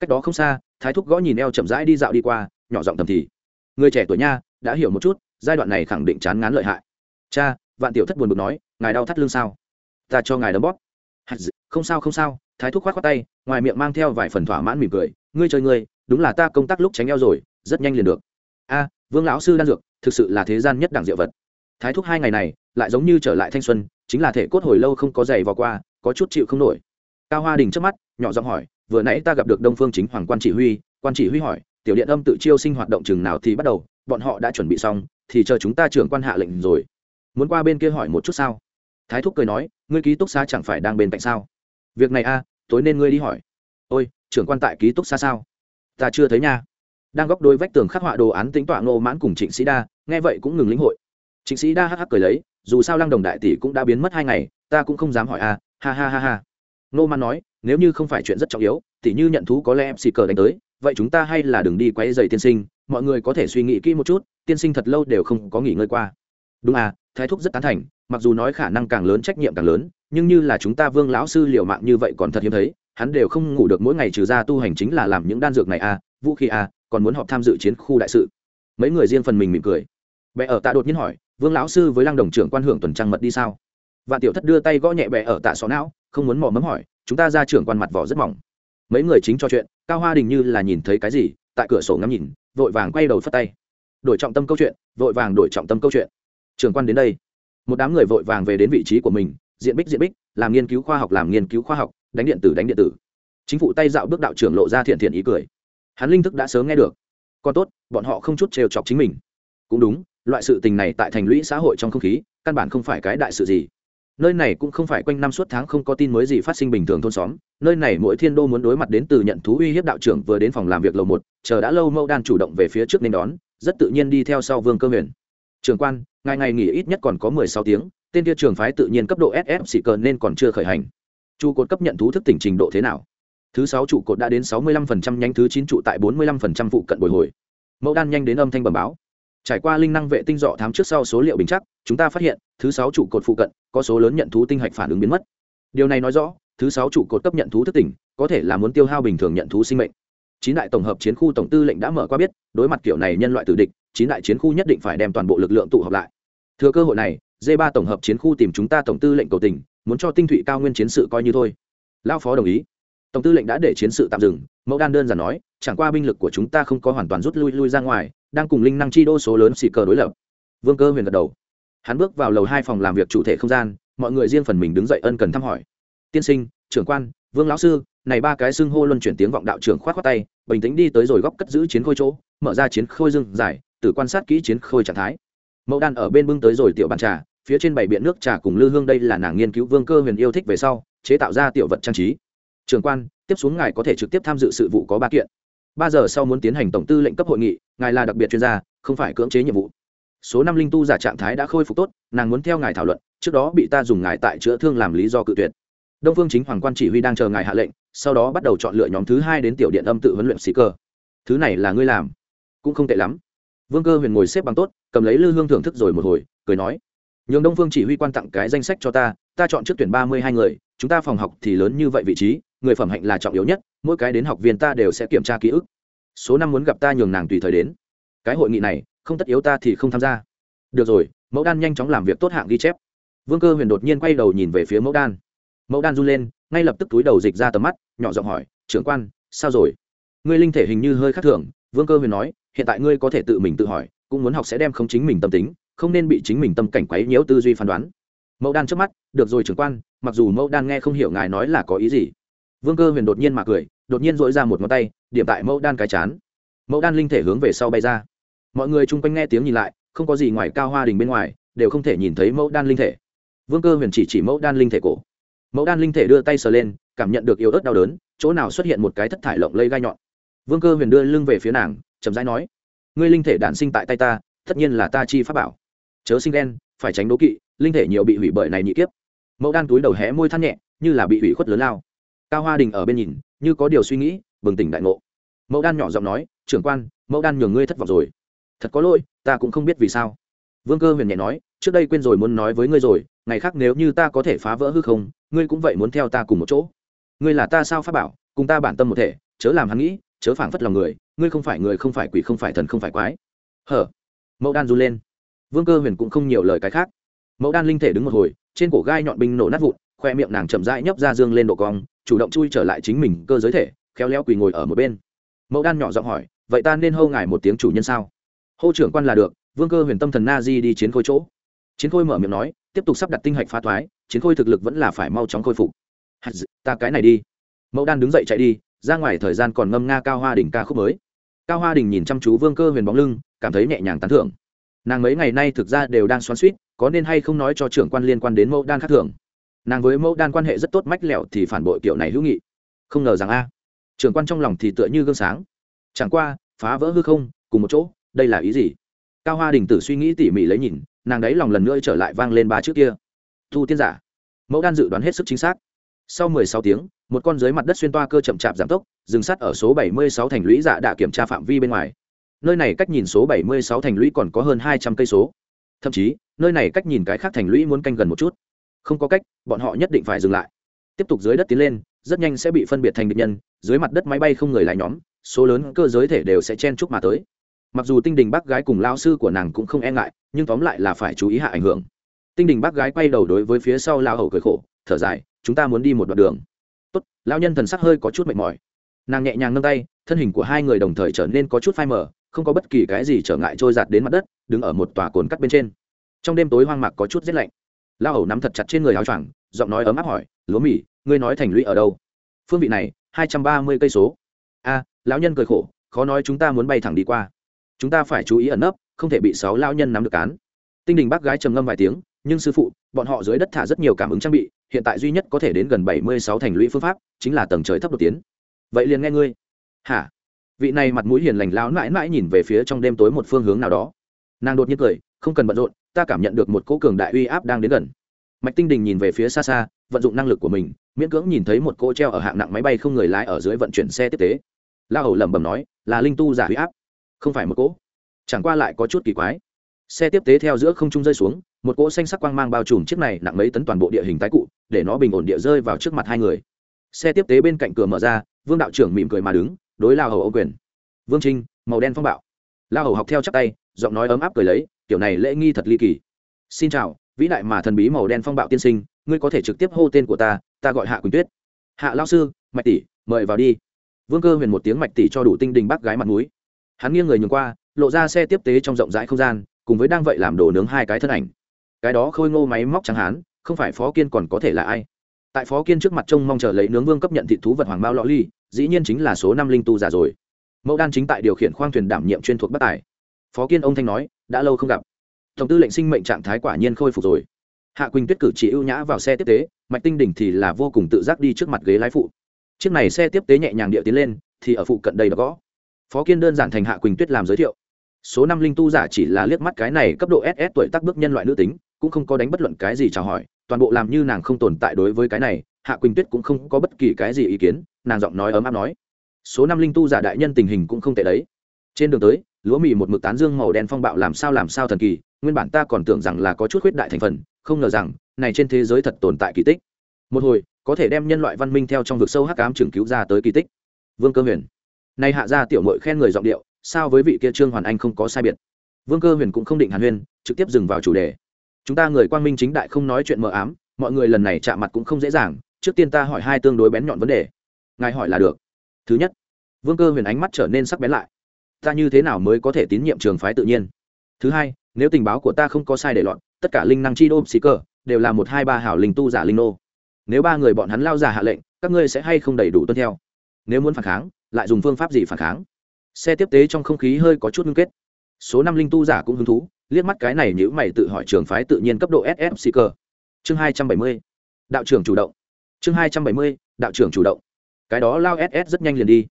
Cách đó không xa thái thúc gõ nhìn eo chậm rãi đi dạo đi qua, nhỏ giọng thầm thì, người trẻ tuổi nha, đã hiểu một chút, giai đoạn này khẳng định chán ngán lợi hại. Cha, vạn tiểu thất buồn bực nói, ngài đau thắt lưng sao? Ta cho ngài đấm bóp. Không sao không sao. Thái thúc khoát khoát tay, ngoài miệng mang theo vài phần thỏa mãn mỉm cười, ngươi chơi ngươi, đúng là ta công tác lúc tránh eo rồi, rất nhanh liền được. A, vương lão sư đan dược, thực sự là thế gian nhất đẳng diệu vật. Thái thúc hai ngày này, lại giống như trở lại thanh xuân, chính là thể cốt hồi lâu không có giày vào qua, có chút chịu không nổi. Cao hoa đình trước mắt, nhỏ giọng hỏi vừa nãy ta gặp được đông phương chính hoàng quan chỉ huy, quan chỉ huy hỏi, tiểu điện âm tự chiêu sinh hoạt động chừng nào thì bắt đầu? Bọn họ đã chuẩn bị xong, thì chờ chúng ta trưởng quan hạ lệnh rồi. Muốn qua bên kia hỏi một chút sao? Thái thúc cười nói, ngươi ký túc xá chẳng phải đang bên cạnh sao? Việc này a tối nên ngươi đi hỏi. Ôi, trưởng quan tại ký túc xá sao? Ta chưa thấy nha. Đang góc đôi vách tường khắc họa đồ án tính tọa ngô mãn cùng trịnh sĩ đa, nghe vậy cũng ngừng lĩnh hội. Trịnh sĩ đa hắc hắc cười lấy, dù sao lăng đồng đại tỷ cũng đã biến mất hai ngày, ta cũng không dám hỏi a ha ha ha ha. Ngô mãn nói nếu như không phải chuyện rất trọng yếu tỷ như nhận thú có lẽ em xì cờ đánh tới, vậy chúng ta hay là đừng đi quay dày tiên sinh, mọi người có thể suy nghĩ kỹ một chút, tiên sinh thật lâu đều không có nghỉ ngơi qua. Đúng à thái thúc rất tán thành, mặc dù nói khả năng càng lớn trách nhiệm càng lớn, nhưng như là chúng ta vương lão sư liệu mạng như vậy còn thật hiếm thấy, hắn đều không ngủ được mỗi ngày trừ ra tu hành chính là làm những đan dược này à vũ khí à còn muốn họp tham dự chiến khu đại sự. Mấy người riêng phần mình mỉm cười. Bệ ở tạ đột nhiên hỏi, vương lão sư với lăng đồng trưởng quan hưởng tuần trăng mật đi sao? Và tiểu thất đưa tay gõ nhẹ bệ ở tạ xó não không muốn mò mẫm hỏi, chúng ta ra trưởng quan mặt vỏ rất mỏng. Mấy người chính cho chuyện, cao hoa đình như là nhìn thấy cái gì, tại cửa sổ ngắm nhìn, vội vàng quay đầu phất tay. Đổi trọng tâm câu chuyện, vội vàng đổi trọng tâm câu chuyện. Trường quan đến đây. Một đám người vội vàng về đến vị trí của mình, diện bích diện bích, làm nghiên cứu khoa học làm nghiên cứu khoa học, đánh điện tử đánh điện tử. Chính phủ tay dạo bước đạo trưởng lộ ra thiện thiện ý cười. Hắn linh thức đã sớm nghe được. Còn tốt, bọn họ không chút trêu chọc chính mình. Cũng đúng, loại sự tình này tại thành lũy xã hội trong không khí, căn bản không phải cái đại sự gì nơi này cũng không phải quanh năm suốt tháng không có tin mới gì phát sinh bình thường thôn xóm. Nơi này mỗi thiên đô muốn đối mặt đến từ nhận thú uy hiếp đạo trưởng vừa đến phòng làm việc lầu một, chờ đã lâu mẫu đan chủ động về phía trước nên đón, rất tự nhiên đi theo sau vương cơ huyền. Trường quan, ngày ngày nghỉ ít nhất còn có mười sáu tiếng, tên kia trường phái tự nhiên cấp độ ss xị cờ nên còn chưa khởi hành. Trụ cột cấp nhận thú thức tỉnh trình độ thế nào? Thứ sáu trụ cột đã đến sáu mươi lăm phần trăm nhanh thứ chín trụ tại bốn mươi lăm phần trăm phụ cận bồi hồi. Mẫu đan nhanh đến âm thanh bẩm báo trải qua linh năng vệ tinh dọ thám trước sau số liệu bình chắc, chúng ta phát hiện, thứ sáu trụ cột phụ cận, có số lớn nhận thú tinh hạch phản ứng biến mất. Điều này nói rõ, thứ sáu trụ cột cấp nhận thú thức tỉnh, có thể là muốn tiêu hao bình thường nhận thú sinh mệnh. Chín đại tổng hợp chiến khu tổng tư lệnh đã mở qua biết, đối mặt kiểu này nhân loại tử địch, chín đại chiến khu nhất định phải đem toàn bộ lực lượng tụ họp lại. Thừa cơ hội này d ba tổng hợp chiến khu tìm chúng ta tổng tư lệnh cầu tình, muốn cho tinh thụy cao nguyên chiến sự coi như thôi. Lao phó đồng ý. Tổng tư lệnh đã để chiến sự tạm dừng, mẫu đan đơn giản nói, chẳng qua binh lực của chúng ta không có hoàn toàn rút lui lui ra ngoài đang cùng linh năng chi đô số lớn xì cờ đối lập. Vương cơ huyền gật đầu. Hắn bước vào lầu hai phòng làm việc chủ thể không gian, mọi người riêng phần mình đứng dậy ân cần thăm hỏi. Tiên sinh, trưởng quan, vương lão sư, này ba cái xưng hô luân chuyển tiếng vọng đạo trưởng khoát khoát tay, bình tĩnh đi tới rồi góc cất giữ chiến khôi chỗ, mở ra chiến khôi dương giải từ quan sát kỹ chiến khôi trạng thái. Mẫu đan ở bên bưng tới rồi tiểu bàn trà, phía trên bảy biện nước trà cùng lư hương đây là nàng nghiên cứu vương cơ huyền yêu thích về sau, chế tạo ra tiểu vật trang trí. Trường quan, tiếp xuống ngài có thể trực tiếp tham dự sự vụ có ba kiện ba giờ sau muốn tiến hành tổng tư lệnh cấp hội nghị, ngài là đặc biệt chuyên gia, không phải cưỡng chế nhiệm vụ. Số năm linh tu giả trạng thái đã khôi phục tốt, nàng muốn theo ngài thảo luận, trước đó bị ta dùng ngài tại chữa thương làm lý do cự tuyệt. Đông phương chính hoàng quan chỉ huy đang chờ ngài hạ lệnh, sau đó bắt đầu chọn lựa nhóm thứ hai đến tiểu điện âm tự huấn luyện sĩ cơ. Thứ này là ngươi làm, cũng không tệ lắm. Vương cơ huyền ngồi xếp bằng tốt, cầm lấy lư hương thưởng thức rồi một hồi, cười nói, nhường đông phương chỉ huy quan tặng cái danh sách cho ta ta chọn trước tuyển ba mươi hai người, chúng ta phòng học thì lớn như vậy vị trí, người phẩm hạnh là trọng yếu nhất, mỗi cái đến học viên ta đều sẽ kiểm tra ký ức. Số năm muốn gặp ta nhường nàng tùy thời đến. Cái hội nghị này, không tất yếu ta thì không tham gia. Được rồi, mẫu đan nhanh chóng làm việc tốt hạng ghi chép. Vương cơ huyền đột nhiên quay đầu nhìn về phía mẫu đan. Mẫu đan run lên, ngay lập tức túi đầu dịch ra tầm mắt, nhỏ giọng hỏi, trưởng quan, sao rồi? Ngươi linh thể hình như hơi khác thường, vương cơ huyền nói, hiện tại ngươi có thể tự mình tự hỏi, cũng muốn học sẽ đem không chính mình tâm tính, không nên bị chính mình tâm cảnh quấy nhiễu tư duy phán đoán mẫu đan trước mắt, được rồi trưởng quan, mặc dù mẫu đan nghe không hiểu ngài nói là có ý gì. Vương cơ huyền đột nhiên mà cười, đột nhiên dội ra một ngón tay, điểm tại mẫu đan cái chán. Mẫu đan linh thể hướng về sau bay ra. Mọi người chung quanh nghe tiếng nhìn lại, không có gì ngoài cao hoa đình bên ngoài, đều không thể nhìn thấy mẫu đan linh thể. Vương cơ huyền chỉ chỉ mẫu đan linh thể cổ. Mẫu đan linh thể đưa tay sờ lên, cảm nhận được yếu ớt đau đớn, chỗ nào xuất hiện một cái thất thải lộng lây gai nhọn. Vương cơ huyền đưa lưng về phía nàng, chậm rãi nói, ngươi linh thể đản sinh tại tay ta, tất nhiên là ta chi pháp bảo. Chớ sinh đen, phải tránh đố kỵ linh thể nhiều bị hủy bởi này nhị kiếp. Mẫu đan túi đầu hé môi than nhẹ, như là bị hủy khuất lớn lao. Cao hoa đình ở bên nhìn, như có điều suy nghĩ, bừng tỉnh đại ngộ. Mẫu đan nhỏ giọng nói, trưởng quan, mẫu đan nhường ngươi thất vọng rồi. Thật có lỗi, ta cũng không biết vì sao. Vương cơ huyền nhẹ nói, trước đây quên rồi muốn nói với ngươi rồi, ngày khác nếu như ta có thể phá vỡ hư không, ngươi cũng vậy muốn theo ta cùng một chỗ. Ngươi là ta sao pháp bảo, cùng ta bản tâm một thể, chớ làm hắn nghĩ, chớ phảng phất lòng người, ngươi không phải người không phải quỷ không phải thần không phải quái. Hở. Mẫu đan run lên. Vương cơ huyền cũng không nhiều lời cái khác mẫu đan linh thể đứng một hồi, trên cổ gai nhọn binh nổ nát vụn, khoe miệng nàng chậm rãi nhấp ra dương lên độ cong, chủ động chui trở lại chính mình cơ giới thể, khéo léo quỳ ngồi ở một bên. Mẫu đan nhỏ giọng hỏi, vậy ta nên hô ngài một tiếng chủ nhân sao? Hô trưởng quan là được, vương cơ huyền tâm thần na di đi chiến khôi chỗ. Chiến khôi mở miệng nói, tiếp tục sắp đặt tinh hạch phá thoái, chiến khôi thực lực vẫn là phải mau chóng khôi phục. Ta cái này đi. Mẫu đan đứng dậy chạy đi, ra ngoài thời gian còn ngâm nga cao hoa đình ca khúc mới. Cao hoa đình nhìn chăm chú vương cơ huyền bóng lưng, cảm thấy nhẹ nhàng tán thưởng. Nàng mấy ngày nay thực ra đều đang xoắn suýt có nên hay không nói cho trưởng quan liên quan đến mẫu đan khác thường? Nàng với mẫu đan quan hệ rất tốt, mách lẹo thì phản bội kiểu này hữu nghị. Không ngờ rằng a, trưởng quan trong lòng thì tựa như gương sáng. Chẳng qua, phá vỡ hư không, cùng một chỗ, đây là ý gì? Cao hoa đình tử suy nghĩ tỉ mỉ lấy nhìn, nàng đấy lòng lần nữa trở lại vang lên ba trước kia. Thu tiên giả. Mẫu đan dự đoán hết sức chính xác. Sau mười sáu tiếng, một con dưới mặt đất xuyên toa cơ chậm chạp giảm tốc, dừng sát ở số bảy mươi sáu thành lũy dạ giả đã kiểm tra phạm vi bên ngoài. Nơi này cách nhìn số bảy mươi sáu thành lũy còn có hơn hai trăm cây số thậm chí, nơi này cách nhìn cái khác thành lũy muốn canh gần một chút. Không có cách, bọn họ nhất định phải dừng lại. Tiếp tục dưới đất tiến lên, rất nhanh sẽ bị phân biệt thành địch nhân, dưới mặt đất máy bay không người lại nhóm, số lớn cơ giới thể đều sẽ chen chúc mà tới. Mặc dù tinh đình bác gái cùng lao sư của nàng cũng không e ngại, nhưng tóm lại là phải chú ý hạ ảnh hưởng. Tinh đình bác gái quay đầu đối với phía sau lao hầu cười khổ, thở dài, chúng ta muốn đi một đoạn đường. Tốt. Lao nhân thần sắc hơi có chút mệt mỏi. Nàng nhẹ nhàng nâng tay, thân hình của hai người đồng thời trở nên có chút phai mờ không có bất kỳ cái gì trở ngại trôi giạt đến mặt đất, đứng ở một tòa cồn cắt bên trên. Trong đêm tối hoang mạc có chút rét lạnh. Lao hầu nắm thật chặt trên người áo choàng, giọng nói ấm áp hỏi, lúa mì, ngươi nói thành lũy ở đâu? Phương vị này, hai trăm ba mươi cây số. A, lão nhân cười khổ, khó nói chúng ta muốn bay thẳng đi qua. Chúng ta phải chú ý ẩn nấp, không thể bị sáu lão nhân nắm được cán. Tinh đình bác gái trầm ngâm vài tiếng, nhưng sư phụ, bọn họ dưới đất thả rất nhiều cảm ứng trang bị, hiện tại duy nhất có thể đến gần bảy mươi sáu thành lũy phương pháp, chính là tầng trời thấp đột tiến. Vậy liền nghe ngươi. Hả? Vị này mặt mũi hiền lành lão mãi mãi nhìn về phía trong đêm tối một phương hướng nào đó. Nàng đột nhiên cười, không cần bận rộn, ta cảm nhận được một cỗ cường đại uy áp đang đến gần. Mạch tinh đình nhìn về phía xa xa, vận dụng năng lực của mình, miễn cưỡng nhìn thấy một cỗ treo ở hạng nặng máy bay không người lái ở dưới vận chuyển xe tiếp tế. La hầu lẩm bẩm nói, là linh tu giả uy áp. Không phải một cỗ. Chẳng qua lại có chút kỳ quái. Xe tiếp tế theo giữa không trung rơi xuống, một cỗ xanh sắc quang mang bao trùm chiếc này nặng mấy tấn toàn bộ địa hình tái cụ, để nó bình ổn địa rơi vào trước mặt hai người. Xe tiếp tế bên cạnh cửa mở ra, vương đạo trưởng mỉm cười mà đứng đối lao hầu ô quyền. Vương trinh, màu đen phong bạo. Lao hầu học theo chắc tay, giọng nói ấm áp cười lấy, kiểu này lễ nghi thật ly kỳ. Xin chào, vĩ đại mà thần bí màu đen phong bạo tiên sinh, ngươi có thể trực tiếp hô tên của ta ta gọi hạ quỳnh tuyết. Hạ lao sư, mạch tỷ, mời vào đi. Vương cơ huyền một tiếng mạch tỷ cho đủ tinh đình bác gái mặt núi hắn nghiêng người nhường qua, lộ ra xe tiếp tế trong rộng rãi không gian, cùng với đang vậy làm đổ nướng hai cái thân ảnh. Cái đó khôi ngô máy móc trắng hán, không phải phó kiên còn có thể là ai. Tại phó kiên trước mặt trông mong chờ lấy nướng vương cấp nhận thị thú vật hoàng bao lọ ly dĩ nhiên chính là số năm linh tu giả rồi. Mẫu đan chính tại điều khiển khoang thuyền đảm nhiệm chuyên thuộc bất tài. Phó kiên ông thanh nói, đã lâu không gặp. Tổng tư lệnh sinh mệnh trạng thái quả nhiên khôi phục rồi. Hạ quỳnh tuyết cử chỉ ưu nhã vào xe tiếp tế, mạch tinh đỉnh thì là vô cùng tự giác đi trước mặt ghế lái phụ. Chiếc này xe tiếp tế nhẹ nhàng địa tiến lên, thì ở phụ cận đây đã gõ. Phó kiên đơn giản thành hạ quỳnh tuyết làm giới thiệu. Số năm linh tu giả chỉ là liếc mắt cái này cấp độ ss tuổi tác bước nhân loại nữ tính, cũng không có đánh bất luận cái gì chào hỏi, toàn bộ làm như nàng không tồn tại đối với cái này, hạ quỳnh tuyết cũng không có bất kỳ cái gì ý kiến nàng giọng nói ấm áp nói, số năm linh tu giả đại nhân tình hình cũng không tệ đấy. Trên đường tới, lúa mì một mực tán dương màu đen phong bạo làm sao làm sao thần kỳ, nguyên bản ta còn tưởng rằng là có chút khuyết đại thành phần, không ngờ rằng, này trên thế giới thật tồn tại kỳ tích. Một hồi, có thể đem nhân loại văn minh theo trong vực sâu hắc ám trường cứu ra tới kỳ tích. Vương cơ huyền. Nay hạ ra tiểu mội khen người giọng điệu, sao với vị kia trương hoàn anh không có sai biệt? Vương cơ huyền cũng không định hàn huyên, trực tiếp dừng vào chủ đề. Chúng ta người quang minh chính đại không nói chuyện mờ ám, mọi người lần này chạm mặt cũng không dễ dàng, trước tiên ta hỏi hai tương đối bén nhọn vấn đề ngài hỏi là được. Thứ nhất, vương cơ huyền ánh mắt trở nên sắc bén lại. Ta như thế nào mới có thể tín nhiệm trường phái tự nhiên? Thứ hai, nếu tình báo của ta không có sai để lọt, tất cả linh năng chi đô xì cơ đều là một hai ba hảo linh tu giả linh nô. Nếu ba người bọn hắn lao giả hạ lệnh, các ngươi sẽ hay không đầy đủ tuân theo? Nếu muốn phản kháng, lại dùng phương pháp gì phản kháng? Xe tiếp tế trong không khí hơi có chút ngưng kết. Số năm linh tu giả cũng hứng thú, liếc mắt cái này nhữ mày tự hỏi trường phái tự nhiên cấp độ ss xì cơ chương hai trăm bảy mươi, đạo trưởng chủ động. Chương hai trăm bảy mươi, đạo trưởng chủ động cái đó lao ss rất nhanh liền đi.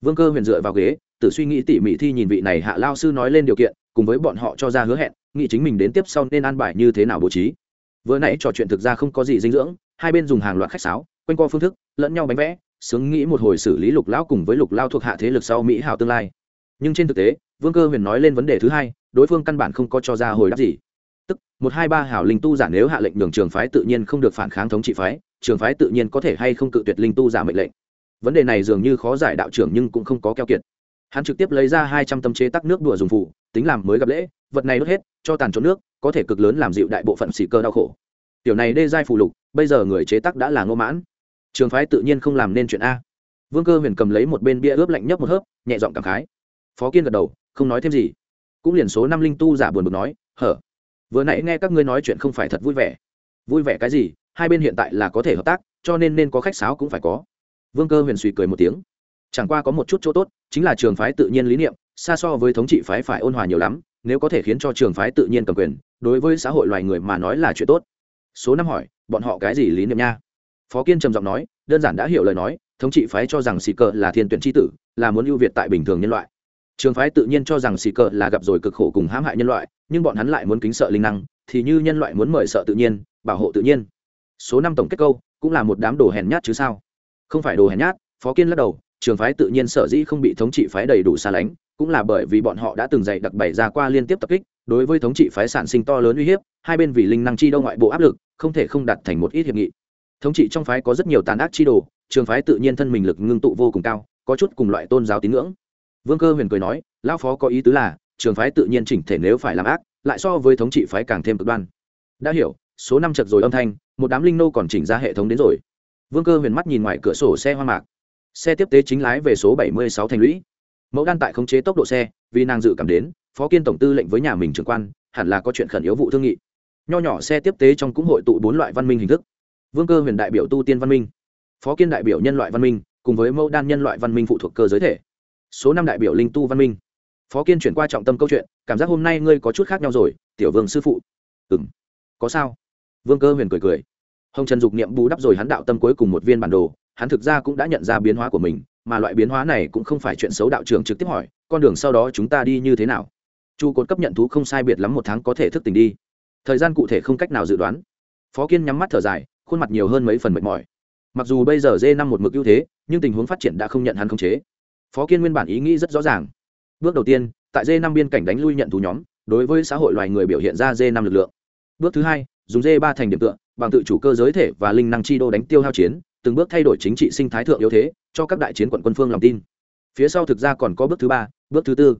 Vương cơ huyền dựa vào ghế, tự suy nghĩ tỉ mỉ thi nhìn vị này hạ lao sư nói lên điều kiện, cùng với bọn họ cho ra hứa hẹn, nghĩ chính mình đến tiếp sau nên an bài như thế nào bố trí. Vừa nãy trò chuyện thực ra không có gì dinh dưỡng, hai bên dùng hàng loạt khách sáo, quanh co phương thức, lẫn nhau bánh vẽ, sướng nghĩ một hồi xử lý lục lão cùng với lục lao thuộc hạ thế lực sau mỹ hảo tương lai. Nhưng trên thực tế, vương cơ huyền nói lên vấn đề thứ hai, đối phương căn bản không có cho ra hồi đáp gì. Tức, một hai ba hảo linh tu giả nếu hạ lệnh đường trường phái tự nhiên không được phản kháng thống trị phái, trường phái tự nhiên có thể hay không cự tuyệt linh tu giả mệnh lệnh vấn đề này dường như khó giải đạo trưởng nhưng cũng không có keo kiệt. Hắn trực tiếp lấy ra hai trăm tâm chế tắc nước đùa dùng phụ, tính làm mới gặp lễ, vật này đốt hết, cho tàn trộn nước, có thể cực lớn làm dịu đại bộ phận xì cơ đau khổ. Tiểu này đê giai phù lục, bây giờ người chế tắc đã là ngô mãn. Trường phái tự nhiên không làm nên chuyện a. Vương cơ huyền cầm lấy một bên bia ướp lạnh nhấp một hớp, nhẹ giọng cảm khái. Phó kiên gật đầu, không nói thêm gì. Cũng liền số năm linh tu giả buồn bực nói, hở, vừa nãy nghe các ngươi nói chuyện không phải thật vui vẻ. Vui vẻ cái gì? Hai bên hiện tại là có thể hợp tác, cho nên nên có khách sáo cũng phải có vương cơ huyền suy cười một tiếng. Chẳng qua có một chút chỗ tốt, chính là trường phái tự nhiên lý niệm, xa so với thống trị phái phải ôn hòa nhiều lắm, nếu có thể khiến cho trường phái tự nhiên cầm quyền, đối với xã hội loài người mà nói là chuyện tốt. Số năm hỏi, bọn họ cái gì lý niệm nha? Phó kiên trầm giọng nói, đơn giản đã hiểu lời nói, thống trị phái cho rằng xì cờ là thiên tuyển tri tử, là muốn ưu việt tại bình thường nhân loại. Trường phái tự nhiên cho rằng xì cờ là gặp rồi cực khổ cùng hãm hại nhân loại, nhưng bọn hắn lại muốn kính sợ linh năng, thì như nhân loại muốn mời sợ tự nhiên, bảo hộ tự nhiên. Số năm tổng kết câu, cũng là một đám đồ hèn nhát chứ sao? Không phải đồ hèn nhát, phó kiên lắc đầu, trường phái tự nhiên sở dĩ không bị thống trị phái đầy đủ xa lánh, cũng là bởi vì bọn họ đã từng dạy đặc bày ra qua liên tiếp tập kích, đối với thống trị phái sản sinh to lớn uy hiếp, hai bên vì linh năng chi đâu ngoại bộ áp lực, không thể không đặt thành một ít hiệp nghị. Thống trị trong phái có rất nhiều tàn ác chi đồ, trường phái tự nhiên thân mình lực ngưng tụ vô cùng cao, có chút cùng loại tôn giáo tín ngưỡng. Vương cơ huyền cười nói, lão phó có ý tứ là, trường phái tự nhiên chỉnh thể nếu phải làm ác, lại so với thống trị phái càng thêm cực đoan. Đã hiểu, số năm chật rồi âm thanh, một đám linh nô còn chỉnh ra hệ thống đến rồi vương cơ huyền mắt nhìn ngoài cửa sổ xe hoa mạc. Xe tiếp tế chính lái về số bảy mươi sáu thành lũy. Mẫu đan tại khống chế tốc độ xe, vì nàng dự cảm đến, phó kiên tổng tư lệnh với nhà mình trưởng quan, hẳn là có chuyện khẩn yếu vụ thương nghị. Nho nhỏ xe tiếp tế trong cũng hội tụ bốn loại văn minh hình thức. Vương cơ huyền đại biểu tu tiên văn minh, phó kiên đại biểu nhân loại văn minh, cùng với mẫu đan nhân loại văn minh phụ thuộc cơ giới thể. Số năm đại biểu linh tu văn minh. Phó kiên chuyển qua trọng tâm câu chuyện, cảm giác hôm nay ngươi có chút khác nhau rồi, tiểu vương sư phụ. Ừ m có sao? Vương cơ huyền cười cười hồng trần dục niệm bù đắp rồi hắn đạo tâm cuối cùng một viên bản đồ, hắn thực ra cũng đã nhận ra biến hóa của mình, mà loại biến hóa này cũng không phải chuyện xấu đạo trưởng trực tiếp hỏi, con đường sau đó chúng ta đi như thế nào? Chu cột cấp nhận thú không sai biệt lắm một tháng có thể thức tỉnh đi. Thời gian cụ thể không cách nào dự đoán. Phó kiên nhắm mắt thở dài, khuôn mặt nhiều hơn mấy phần mệt mỏi. Mặc dù bây giờ d năm một mực ưu thế, nhưng tình huống phát triển đã không nhận hắn khống chế. Phó kiên nguyên bản ý nghĩ rất rõ ràng. Bước đầu tiên, tại d năm biên cảnh đánh lui nhận thú nhóm, đối với xã hội loài người biểu hiện ra d năm lực lượng. Bước thứ hai, dùng d ba thành điểm tựa bằng tự chủ cơ giới thể và linh năng chi đô đánh tiêu hao chiến, từng bước thay đổi chính trị sinh thái thượng yếu thế, cho các đại chiến quận quân phương lòng tin. Phía sau thực ra còn có bước thứ ba, bước thứ tư.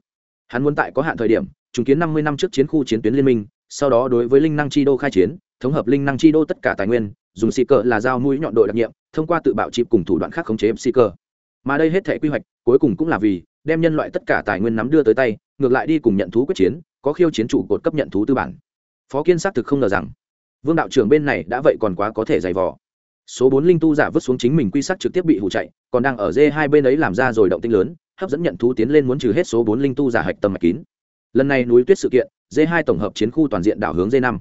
Hắn muốn tại có hạn thời điểm, chứng kiến năm mươi năm trước chiến khu chiến tuyến liên minh, sau đó đối với linh năng chi đô khai chiến, thống hợp linh năng chi đô tất cả tài nguyên, dùng xì cờ là dao mũi nhọn đội đặc nhiệm, thông qua tự bạo chịp cùng thủ đoạn khác khống chế xì cờ. Mà đây hết thể quy hoạch, cuối cùng cũng là vì đem nhân loại tất cả tài nguyên nắm đưa tới tay, ngược lại đi cùng nhận thú quyết chiến, có khiêu chiến chủ cột cấp nhận thú tư bản. Phó kiên xác thực không ngờ rằng vương đạo trưởng bên này đã vậy còn quá có thể dày vò. Số bốn linh tu giả vứt xuống chính mình quy sắc trực tiếp bị hụ chạy, còn đang ở dê hai bên ấy làm ra rồi động tinh lớn, hấp dẫn nhận thú tiến lên muốn trừ hết số bốn linh tu giả hạch tâm mạch kín. Lần này núi tuyết sự kiện d hai tổng hợp chiến khu toàn diện đảo hướng d năm.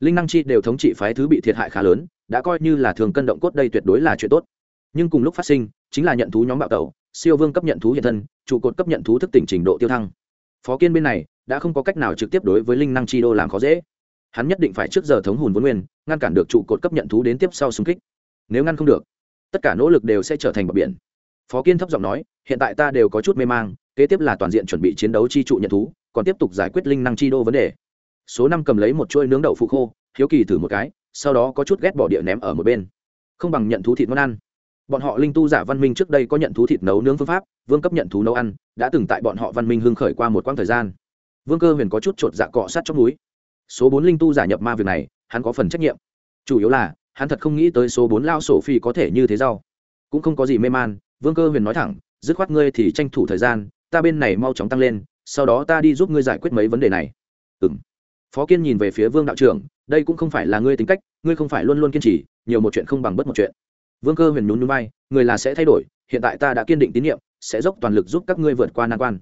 Linh năng chi đều thống trị phái thứ bị thiệt hại khá lớn, đã coi như là thường cân động cốt đây tuyệt đối là chuyện tốt. Nhưng cùng lúc phát sinh, chính là nhận thú nhóm bạo tẩu, siêu vương cấp nhận thú hiện thân, trụ cột cấp nhận thú thức tỉnh trình độ tiêu thăng. Phó kiên bên này, đã không có cách nào trực tiếp đối với linh năng chi đô làm khó dễ hắn nhất định phải trước giờ thống hùn vốn nguyên, ngăn cản được trụ cột cấp nhận thú đến tiếp sau xung kích. Nếu ngăn không được, tất cả nỗ lực đều sẽ trở thành bờ biển. Phó kiên thấp giọng nói, hiện tại ta đều có chút mê mang, kế tiếp là toàn diện chuẩn bị chiến đấu chi trụ nhận thú, còn tiếp tục giải quyết linh năng chi đô vấn đề. Số năm cầm lấy một chuôi nướng đậu phụ khô, hiếu kỳ thử một cái, sau đó có chút ghét bỏ địa ném ở một bên. Không bằng nhận thú thịt món ăn. Bọn họ linh tu giả văn minh trước đây có nhận thú thịt nấu nướng phương pháp, vương cấp nhận thú nấu ăn, đã từng tại bọn họ văn minh hưng khởi qua một quãng thời gian. Vương cơ huyền có chút chột dạ cọ sát trong núi số bốn linh tu giả nhập ma việc này, hắn có phần trách nhiệm. Chủ yếu là, hắn thật không nghĩ tới số bốn lao sổ phi có thể như thế rau. Cũng không có gì mê man, vương cơ huyền nói thẳng, dứt khoát ngươi thì tranh thủ thời gian, ta bên này mau chóng tăng lên, sau đó ta đi giúp ngươi giải quyết mấy vấn đề này. Ừm. Phó kiên nhìn về phía vương đạo trưởng, đây cũng không phải là ngươi tính cách, ngươi không phải luôn luôn kiên trì, nhiều một chuyện không bằng bất một chuyện. Vương cơ huyền nhún núi bay người là sẽ thay đổi, hiện tại ta đã kiên định tín nhiệm, sẽ dốc toàn lực giúp các ngươi vượt qua nan quan.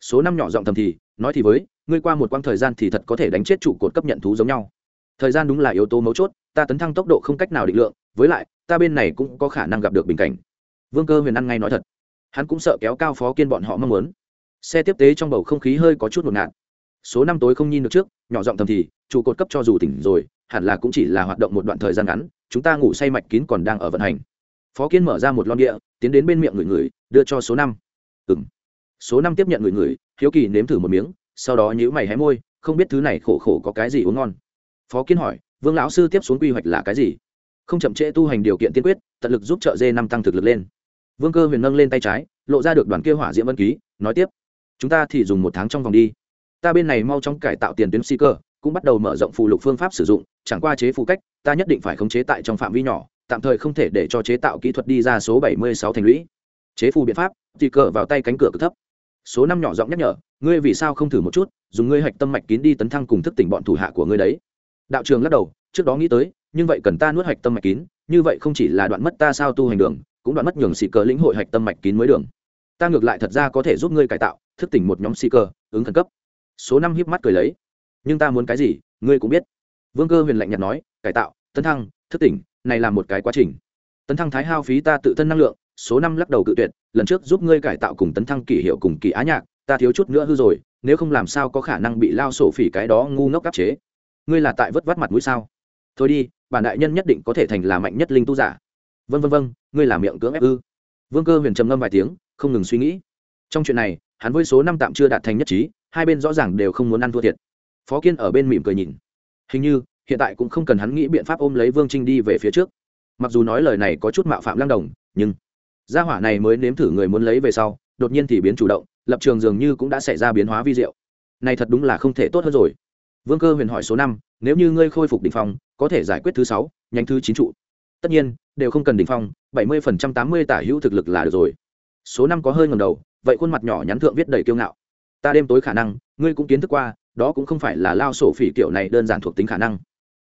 Số năm nhỏ giọng thầm thì, nói thì với ngươi qua một quãng thời gian thì thật có thể đánh chết trụ cột cấp nhận thú giống nhau. Thời gian đúng là yếu tố mấu chốt, ta tấn thăng tốc độ không cách nào định lượng, với lại, ta bên này cũng có khả năng gặp được bình cảnh. Vương cơ huyền ăn ngay nói thật. Hắn cũng sợ kéo cao phó kiên bọn họ mong muốn. Xe tiếp tế trong bầu không khí hơi có chút ngột ngạt. Số năm tối không nhìn được trước, nhỏ giọng thầm thì, trụ cột cấp cho dù tỉnh rồi, hẳn là cũng chỉ là hoạt động một đoạn thời gian ngắn, chúng ta ngủ say mạch kín còn đang ở vận hành. Phó kiên mở ra một lon địa, tiến đến bên miệng người người, đưa cho số năm. Ừ m số năm tiếp nhận người người, hiếu kỳ nếm thử một miếng sau đó nhữ mày hé môi, không biết thứ này khổ khổ có cái gì uống ngon. Phó kiến hỏi, vương lão sư tiếp xuống quy hoạch là cái gì? Không chậm trễ tu hành điều kiện tiên quyết, tận lực giúp trợ dê năm tăng thực lực lên. Vương cơ huyền nâng lên tay trái, lộ ra được đoàn kia hỏa diễm vân ký, nói tiếp, chúng ta thì dùng một tháng trong vòng đi. Ta bên này mau chóng cải tạo tiền tuyến si cơ, cũng bắt đầu mở rộng phù lục phương pháp sử dụng, chẳng qua chế phù cách, ta nhất định phải khống chế tại trong phạm vi nhỏ, tạm thời không thể để cho chế tạo kỹ thuật đi ra số bảy mươi sáu thành lũy. Chế phù biện pháp thì cờ vào tay cánh cửa cực thấp số năm nhỏ giọng nhắc nhở, ngươi vì sao không thử một chút, dùng ngươi hạch tâm mạch kín đi tấn thăng cùng thức tỉnh bọn thủ hạ của ngươi đấy. Đạo trường lắc đầu, trước đó nghĩ tới, nhưng vậy cần ta nuốt hạch tâm mạch kín, như vậy không chỉ là đoạn mất ta sao tu hành đường, cũng đoạn mất nhường xì cờ lĩnh hội hạch tâm mạch kín mới đường. Ta ngược lại thật ra có thể giúp ngươi cải tạo, thức tỉnh một nhóm xì cờ, ứng khẩn cấp. Số năm hiếp mắt cười lấy, nhưng ta muốn cái gì, ngươi cũng biết. Vương cơ huyền lạnh nhạt nói, cải tạo, tấn thăng, thức tỉnh, này là một cái quá trình. Tấn thăng thái hao phí ta tự thân năng lượng số năm lắc đầu cự tuyệt, lần trước giúp ngươi cải tạo cùng tấn thăng kỷ hiệu cùng kỳ á nhạc, ta thiếu chút nữa hư rồi, nếu không làm sao có khả năng bị lao sổ phỉ cái đó ngu ngốc áp chế. Ngươi là tại vất vắt mặt mũi sao? Thôi đi, bản đại nhân nhất định có thể thành là mạnh nhất linh tu giả. Vân vân vân ngươi là miệng cưỡng ép ư? Vương cơ huyền trầm ngâm vài tiếng, không ngừng suy nghĩ. Trong chuyện này, hắn với số năm tạm chưa đạt thành nhất trí, hai bên rõ ràng đều không muốn ăn thua thiệt. Phó kiên ở bên mỉm cười nhìn. Hình như, hiện tại cũng không cần hắn nghĩ biện pháp ôm lấy vương trinh đi về phía trước. Mặc dù nói lời này có chút mạo phạm lang đồng, nhưng gia hỏa này mới nếm thử người muốn lấy về sau, đột nhiên thì biến chủ động, lập trường dường như cũng đã xảy ra biến hóa vi diệu. Này thật đúng là không thể tốt hơn rồi. Vương cơ huyền hỏi số năm, nếu như ngươi khôi phục đ ỉ n h phong, có thể giải quyết thứ sáu nhánh thứ chín trụ. Tất nhiên, đều không cần đ ỉ n h phong, bảy mươi phần trăm, tám mươi tả hữu thực lực là được rồi. Số năm có hơi ngầm đầu, vậy khuôn mặt nhỏ nhắn thượng viết đầy kiêu ngạo. Ta đêm tối khả năng, ngươi cũng kiến thức qua, đó cũng không phải là lao sổ phỉ kiểu này đơn giản thuộc tính khả năng.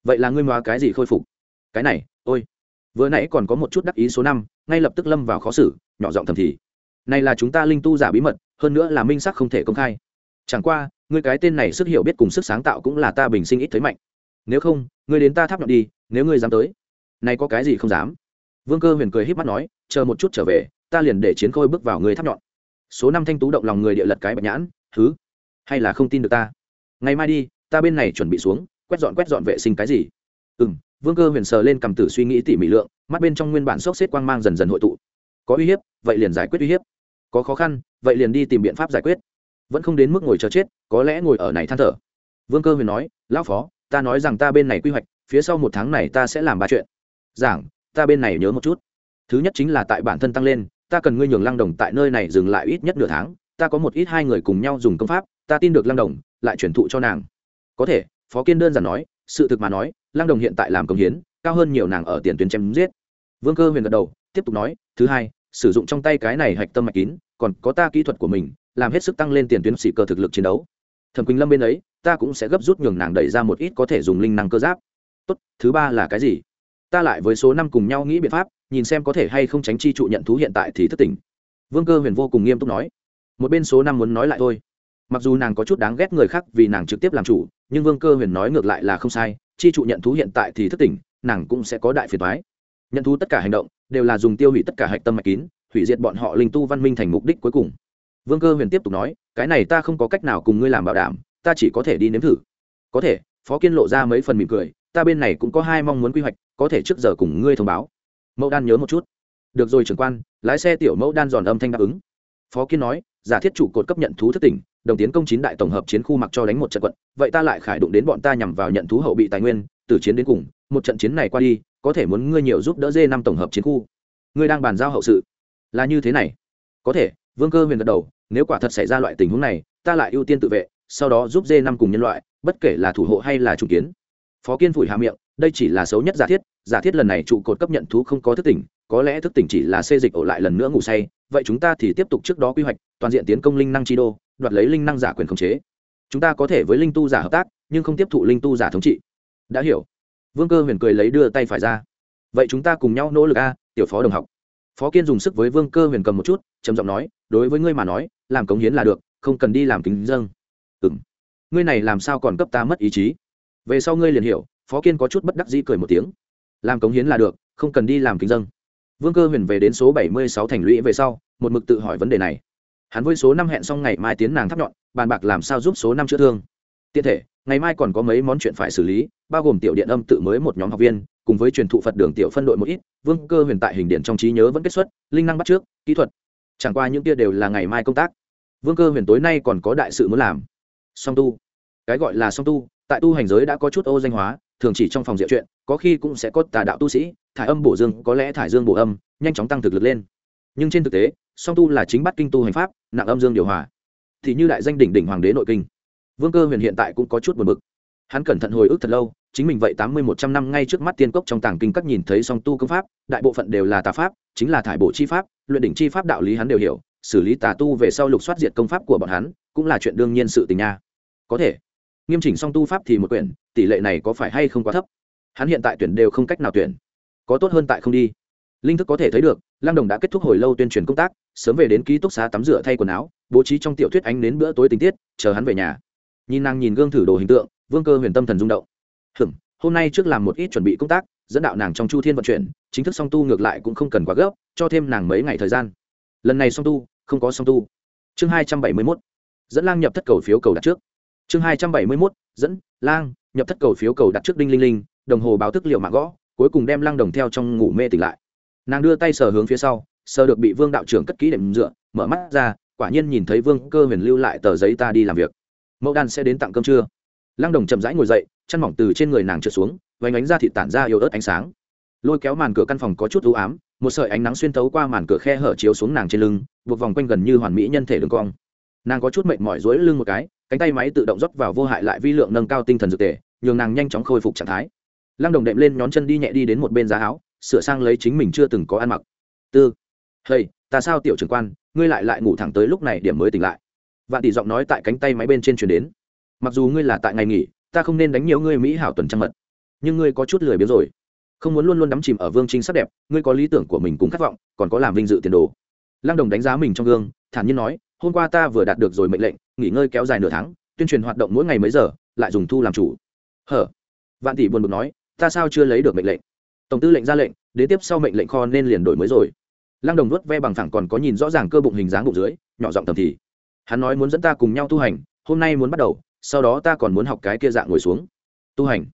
Vậy là ngươi móa cái gì khôi phục? Cái này, ôi vừa nãy còn có một chút đắc ý số năm, ngay lập tức lâm vào khó xử, nhỏ giọng thầm thì. Này là chúng ta linh tu giả bí mật, hơn nữa là minh sắc không thể công khai. Chẳng qua, ngươi cái tên này sức hiểu biết cùng sức sáng tạo cũng là ta bình sinh ít thấy mạnh. Nếu không, ngươi đến ta tháp nhọn đi, nếu ngươi dám tới. Này có cái gì không dám? Vương cơ huyền cười h í p mắt nói, chờ một chút trở về, ta liền để chiến khôi bước vào người tháp nhọn. Số năm thanh tú động lòng người địa lật cái bạch nhãn thứ hay là không tin được ta? Ngày mai đi, ta bên này chuẩn bị xuống, quét dọn quét dọn vệ sinh cái gì? Ừ m vương cơ huyền sờ lên cầm tử suy nghĩ tỉ mỉ lượng, mắt bên trong nguyên bản sốc xếp quang mang dần dần hội tụ. Có uy hiếp, vậy liền giải quyết uy hiếp. Có khó khăn, vậy liền đi tìm biện pháp giải quyết. Vẫn không đến mức ngồi chờ chết, có lẽ ngồi ở này than thở. Vương cơ huyền nói, lão phó, ta nói rằng ta bên này quy hoạch, phía sau một tháng này ta sẽ làm ba chuyện. Giảng, ta bên này nhớ một chút. Thứ nhất chính là tại bản thân tăng lên, ta cần ngươi nhường lăng đồng tại nơi này dừng lại ít nhất nửa tháng, ta có một ít hai người cùng nhau dùng công pháp, ta tin được lăng đồng, lại chuyển thụ cho nàng. Có thể, phó kiên đơn giản nói, sự thực mà nói Lang đồng hiện tại làm công hiến, cao hơn nhiều nàng ở tiền tuyến chém giết. Vương cơ huyền gật đầu, tiếp tục nói, thứ hai, sử dụng trong tay cái này hạch tâm mạch kín, còn có ta kỹ thuật của mình, làm hết sức tăng lên tiền tuyến sĩ cơ thực lực chiến đấu. Thẩm quỳnh lâm bên ấy, ta cũng sẽ gấp rút nhường nàng đẩy ra một ít có thể dùng linh năng cơ giáp. Tốt, thứ ba là cái gì? Ta lại với số năm cùng nhau nghĩ biện pháp, nhìn xem có thể hay không tránh chi trụ nhận thú hiện tại thì thất tình. Vương cơ huyền vô cùng nghiêm túc nói, một bên số năm muốn nói lại thôi. Mặc dù nàng có chút đáng ghét người khác vì nàng trực tiếp làm chủ, nhưng vương cơ huyền nói ngược lại là không sai chi trụ nhận thú hiện tại thì thất tỉnh, nàng cũng sẽ có đại phiền thoái nhận thú tất cả hành động đều là dùng tiêu hủy tất cả hạch tâm mạch kín, hủy diệt bọn họ linh tu văn minh thành mục đích cuối cùng. Vương cơ huyền tiếp tục nói, cái này ta không có cách nào cùng ngươi làm bảo đảm, ta chỉ có thể đi nếm thử. Có thể. Phó kiên lộ ra mấy phần mỉm cười, ta bên này cũng có hai mong muốn quy hoạch, có thể trước giờ cùng ngươi thông báo. Mẫu đan nhớ một chút. Được rồi trưởng quan, lái xe tiểu mẫu đan giòn âm thanh đáp ứng. Phó kiên nói, giả thiết chủ cột cấp nhận thú thất tỉnh đồng tiến công chín đại tổng hợp chiến khu mặc cho đánh một trận quận, vậy ta lại khải đụng đến bọn ta nhằm vào nhận thú hậu bị tài nguyên từ chiến đến cùng, một trận chiến này qua đi, có thể muốn ngươi nhiều giúp đỡ dê năm tổng hợp chiến khu. Ngươi đang bàn giao hậu sự. Là như thế này. Có thể, vương cơ huyền gật đầu, nếu quả thật xảy ra loại tình huống này, ta lại ưu tiên tự vệ, sau đó giúp dê năm cùng nhân loại, bất kể là thủ hộ hay là chủ kiến. Phó kiên phủi hạ miệng, đây chỉ là xấu nhất giả thiết giả thiết lần này trụ cột cấp nhận thú không có thức tỉnh, có lẽ thức tỉnh chỉ là xê dịch ổ lại lần nữa ngủ say vậy chúng ta thì tiếp tục trước đó quy hoạch, toàn diện tiến công linh năng chi đô, đoạt lấy linh năng giả quyền khống chế. Chúng ta có thể với linh tu giả hợp tác, nhưng không tiếp thụ linh tu giả thống trị. Đã hiểu. Vương cơ huyền cười lấy đưa tay phải ra. Vậy chúng ta cùng nhau nỗ lực a, tiểu phó đồng học. Phó kiên dùng sức với vương cơ huyền cầm một chút, trầm giọng nói, đối với ngươi mà nói, làm cống hiến là được, không cần đi làm kính dâng. Ừ m ngươi này làm sao còn cấp ta mất ý chí? Về sau ngươi liền hiểu, phó kiên có chút bất đắc dĩ cười một tiếng. Làm cống hiến là được, không cần đi làm kính dâng vương cơ huyền về đến số bảy mươi sáu thành lũy về sau, một mực tự hỏi vấn đề này. Hắn với số năm hẹn xong ngày mai tiến nàng thắp nhọn, bàn bạc làm sao giúp số năm chữa thương. Tiện thể, ngày mai còn có mấy món chuyện phải xử lý, bao gồm tiểu điện âm tự mới một nhóm học viên, cùng với truyền thụ phật đường tiểu phân đội một ít, vương cơ huyền tại hình điện trong trí nhớ vẫn kết xuất, linh năng bắt trước, kỹ thuật. Chẳng qua những kia đều là ngày mai công tác. Vương cơ huyền tối nay còn có đại sự muốn làm. Song tu. Cái gọi là song tu, tại tu hành giới đã có chút ô danh hóa, thường chỉ trong phòng diệu chuyện, có khi cũng sẽ có tà đạo tu sĩ thải âm bổ dương có lẽ thải dương bổ âm, nhanh chóng tăng thực lực lên. Nhưng trên thực tế, song tu là chính bắt kinh tu hành pháp, nặng âm dương điều hòa. Thì như đại danh đỉnh đỉnh hoàng đế nội kinh. Vương cơ huyền hiện tại cũng có chút buồn bực. Hắn cẩn thận hồi ức thật lâu, chính mình vậy tám mươi một trăm năm ngay trước mắt tiên cốc trong tàng kinh các nhìn thấy song tu công pháp, đại bộ phận đều là tà pháp, chính là thải bộ chi pháp, luyện đỉnh chi pháp đạo lý hắn đều hiểu, xử lý tà tu về sau lục soát diệt công pháp của bọn hắn, cũng là chuyện đương nhiên sự tình nha. Có thể, nghiêm chỉnh song tu pháp thì một quyển, tỷ lệ này có phải hay không quá thấp? Hắn hiện tại tuyển đều không cách nào tuyển có tốt hơn tại không đi. Linh thức có thể thấy được lang đồng đã kết thúc hồi lâu tuyên truyền công tác, sớm về đến ký túc xá tắm rửa thay quần áo, bố trí trong tiểu thuyết ánh đến bữa tối tình tiết, chờ hắn về nhà. Nhìn nàng nhìn gương thử đồ hình tượng, vương cơ huyền tâm thần rung động. Hừm hôm nay trước làm một ít chuẩn bị công tác, dẫn đạo nàng trong chu thiên vận chuyển, chính thức song tu ngược lại cũng không cần quá gấp, cho thêm nàng mấy ngày thời gian. Lần này song tu, không có song tu. Chương hai trăm bảy mươi mốt, dẫn lang nhập thất cầu phiếu cầu đặt trước. Chương hai trăm bảy mươi mốt, dẫn lang nhập thất cầu phiếu cầu đặt trước đinh linh linh, đồng hồ báo thức liệu mạng gõ cuối cùng đem lang đồng theo trong ngủ mê tỉnh lại. Nàng đưa tay sờ hướng phía sau, sờ được bị vương đạo trưởng cất kỹ đệm dựa, mở mắt ra, quả nhiên nhìn thấy vương cơ huyền lưu lại tờ giấy ta đi làm việc. Mẫu đan sẽ đến tặng cơm trưa. Lang đồng chậm rãi ngồi dậy, chăn mỏng từ trên người nàng trượt xuống vánh ánh ra thịt tản ra yếu ớt ánh sáng. Lôi kéo màn cửa căn phòng có chút ưu ám, một sợi ánh nắng xuyên tấu qua màn cửa khe hở chiếu xuống nàng trên lưng, buộc vòng quanh gần như hoàn mỹ nhân thể đường cong. Nàng có chút mệt mỏi dối lưng một cái, cánh tay máy tự động rót vào vô hại lại vi lượng nâng cao tinh thần dược tề, nhường nàng nhanh chóng khôi phục trạng thái lăng đồng đệm lên nhón chân đi nhẹ đi đến một bên giá áo, sửa sang lấy chính mình chưa từng có ăn mặc. Tư, hey, ta sao tiểu trưởng quan, ngươi lại lại ngủ thẳng tới lúc này điểm mới tỉnh lại? Vạn tỷ giọng nói tại cánh tay máy bên trên chuyển đến. Mặc dù ngươi là tại ngày nghỉ, ta không nên đánh nhiều ngươi mỹ hảo tuần trăng mật, nhưng ngươi có chút lười biếng rồi. Không muốn luôn luôn đắm chìm ở vương trinh sắc đẹp, ngươi có lý tưởng của mình cũng khát vọng, còn có làm vinh dự tiền đồ. Lăng đồng đánh giá mình trong gương, thản nhiên nói, hôm qua ta vừa đạt được rồi mệnh lệnh, nghỉ ngơi kéo dài nửa tháng, tuyên truyền hoạt động mỗi ngày mấy giờ, lại dùng thu làm chủ. Hở? Vạn tỷ buồn bực nói ta sao chưa lấy được mệnh lệnh? Tổng tư lệnh ra lệnh đến tiếp sau mệnh lệnh kho nên liền đổi mới rồi. Lăng đồng nuốt ve bằng thẳng còn có nhìn rõ ràng cơ bụng hình dáng bụng dưới, nhỏ giọng tầm thì. Hắn nói muốn dẫn ta cùng nhau tu hành, hôm nay muốn bắt đầu, sau đó ta còn muốn học cái kia dạng ngồi xuống. Tu hành.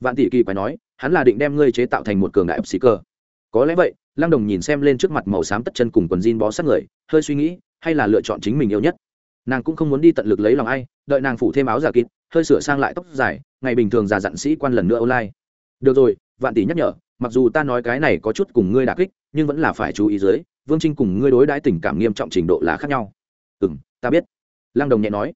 Vạn tỷ kỳ phải nói, hắn là định đem ngươi chế tạo thành một cường đại sĩ cơ. Có lẽ vậy, lăng đồng nhìn xem lên trước mặt màu xám tất chân cùng quần jean bó sát người, hơi suy nghĩ, hay là lựa chọn chính mình yêu nhất. Nàng cũng không muốn đi tận lực lấy lòng ai, đợi nàng phủ thêm áo giả kín hơi sửa sang lại tóc dài, ngày bình thường già dặn sĩ quan lần nữa online được rồi, vạn tỷ nhắc nhở, mặc dù ta nói cái này có chút cùng ngươi đà kích, nhưng vẫn là phải chú ý dưới, vương trinh cùng ngươi đối đãi tình cảm nghiêm trọng trình độ là khác nhau. Ừ m ta biết. Lăng đồng nhẹ nói.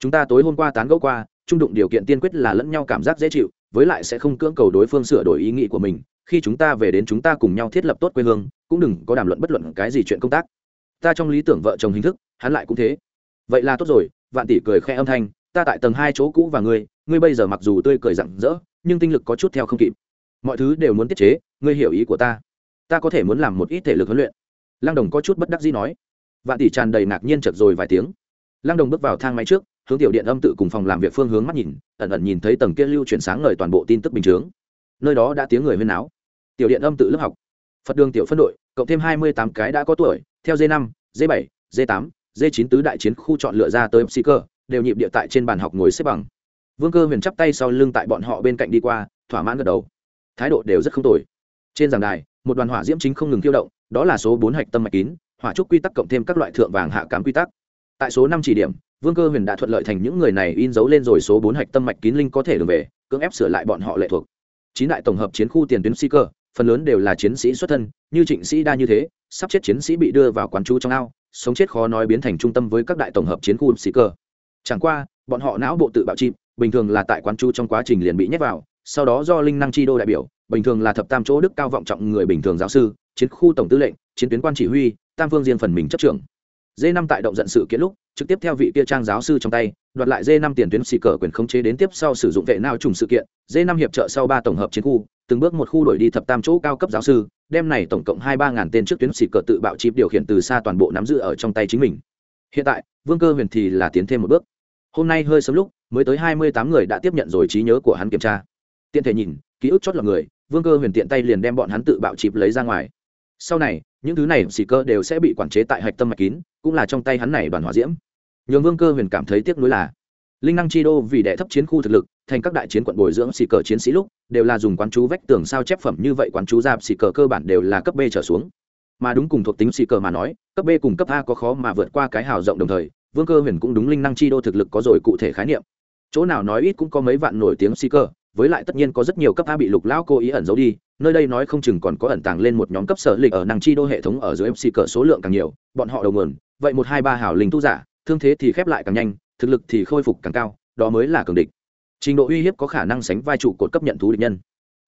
Chúng ta tối hôm qua tán gẫu qua, trung đụng điều kiện tiên quyết là lẫn nhau cảm giác dễ chịu, với lại sẽ không cưỡng cầu đối phương sửa đổi ý nghĩ của mình. Khi chúng ta về đến chúng ta cùng nhau thiết lập tốt quê hương, cũng đừng có đàm luận bất luận cái gì chuyện công tác. Ta trong lý tưởng vợ chồng hình thức, hắn lại cũng thế. Vậy là tốt rồi, vạn tỷ cười khẽ âm thanh. Ta tại tầng hai chỗ cũ và ngươi ngươi bây giờ mặc dù tươi cười rặng rỡ nhưng tinh lực có chút theo không kịp. Mọi thứ đều muốn tiết chế, ngươi hiểu ý của ta. Ta có thể muốn làm một ít thể lực huấn luyện. Lăng đồng có chút bất đắc dĩ nói. Vạn tỷ tràn đầy ngạc nhiên chật rồi vài tiếng. Lăng đồng bước vào thang máy trước, hướng tiểu điện âm tự cùng phòng làm việc phương hướng mắt nhìn, ẩn ẩn nhìn thấy tầng kia lưu chuyển sáng ngời toàn bộ tin tức bình chướng. Nơi đó đã tiếng người huyên náo. Tiểu điện âm tự lớp học. Phật đường tiểu phân đội, cộng thêm hai mươi tám cái đã có tuổi, theo d năm d bảy d tám d chín tứ đại chiến khu chọn lựa ra tới psi cơ, đều nhịp địa tại trên bàn học ngồi xếp bằng vương cơ huyền chắp tay sau lưng tại bọn họ bên cạnh đi qua, thỏa mãn gật đầu. Thái độ đều rất không tồi. Trên giảng đài, một đoàn hỏa diễm chính không ngừng tiêu động, đó là số bốn hạch tâm mạch kín, hỏa trúc quy tắc cộng thêm các loại thượng vàng hạ cám quy tắc. Tại số năm chỉ điểm, vương cơ huyền đã thuận lợi thành những người này in dấu lên rồi số bốn hạch tâm mạch kín linh có thể đường về, cưỡng ép sửa lại bọn họ lệ thuộc. Chín đại tổng hợp chiến khu tiền tuyến si cơ, phần lớn đều là chiến sĩ xuất thân, như trịnh sĩ đa như thế, sắp chết chiến sĩ bị đưa vào quán chú trong ao, sống chết khó nói biến thành trung tâm với các đại tổng hợp chiến khu sĩ cơ. Chẳng qua, bọn họ não bộ tự bạo chìm bình thường là tại quán chú trong quá trình liền bị nhét vào, sau đó do linh năng chi đô đại biểu, bình thường là thập tam chỗ đức cao vọng trọng người bình thường giáo sư, chiến khu tổng tư lệnh, chiến tuyến quan chỉ huy, tam phương riêng phần mình chấp trưởng. D năm tại động giận sự kiện lúc, trực tiếp theo vị kia trang giáo sư trong tay, đoạt lại d năm tiền tuyến xì cờ quyền khống chế đến tiếp sau sử dụng vệ nao trùng sự kiện d năm hiệp trợ sau ba tổng hợp chiến khu, từng bước một khu đổi đi thập tam chỗ cao cấp giáo sư, đem này tổng cộng hai ba ngàn tên trước tuyến xì cờ tự bạo chịp điều khiển từ xa toàn bộ nắm giữ ở trong tay chính mình. Hiện tại, vương cơ huyền thì là tiến thêm một bước hôm nay hơi sớm lúc, mới tới hai mươi tám người đã tiếp nhận rồi trí nhớ của hắn kiểm tra. Tiện thể nhìn, ký ức chót lọt người, vương cơ huyền tiện tay liền đem bọn hắn tự bạo chịp lấy ra ngoài. Sau này, những thứ này xì cơ đều sẽ bị quản chế tại hạch tâm mạch kín, cũng là trong tay hắn này đoàn hỏa diễm. Nhường vương cơ huyền cảm thấy tiếc nuối là, linh năng chi đô vì đệ thấp chiến khu thực lực, thành các đại chiến quận bồi dưỡng xì cờ chiến sĩ lúc, đều là dùng quán chú vách tường sao chép phẩm như vậy quán chú ra xì cờ cơ bản đều là cấp b trở xuống. Mà đúng cùng thuộc tính xì cờ mà nói, cấp b cùng cấp a có khó mà vượt qua cái hào rộng đồng thời vương cơ huyền cũng đúng linh năng chi đô thực lực có rồi cụ thể khái niệm. Chỗ nào nói ít cũng có mấy vạn nổi tiếng si cơ, với lại tất nhiên có rất nhiều cấp a bị lục lão cố ý ẩn giấu đi nơi đây nói không chừng còn có ẩn tàng lên một nhóm cấp sở lịch ở năng chi đô hệ thống ở dưới mc cờ số lượng càng nhiều bọn họ đầu nguồn vậy một hai ba hảo linh tu giả thương thế thì khép lại càng nhanh thực lực thì khôi phục càng cao đó mới là cường địch. Trình độ uy hiếp có khả năng sánh vai trụ cột cấp nhận thú địch nhân.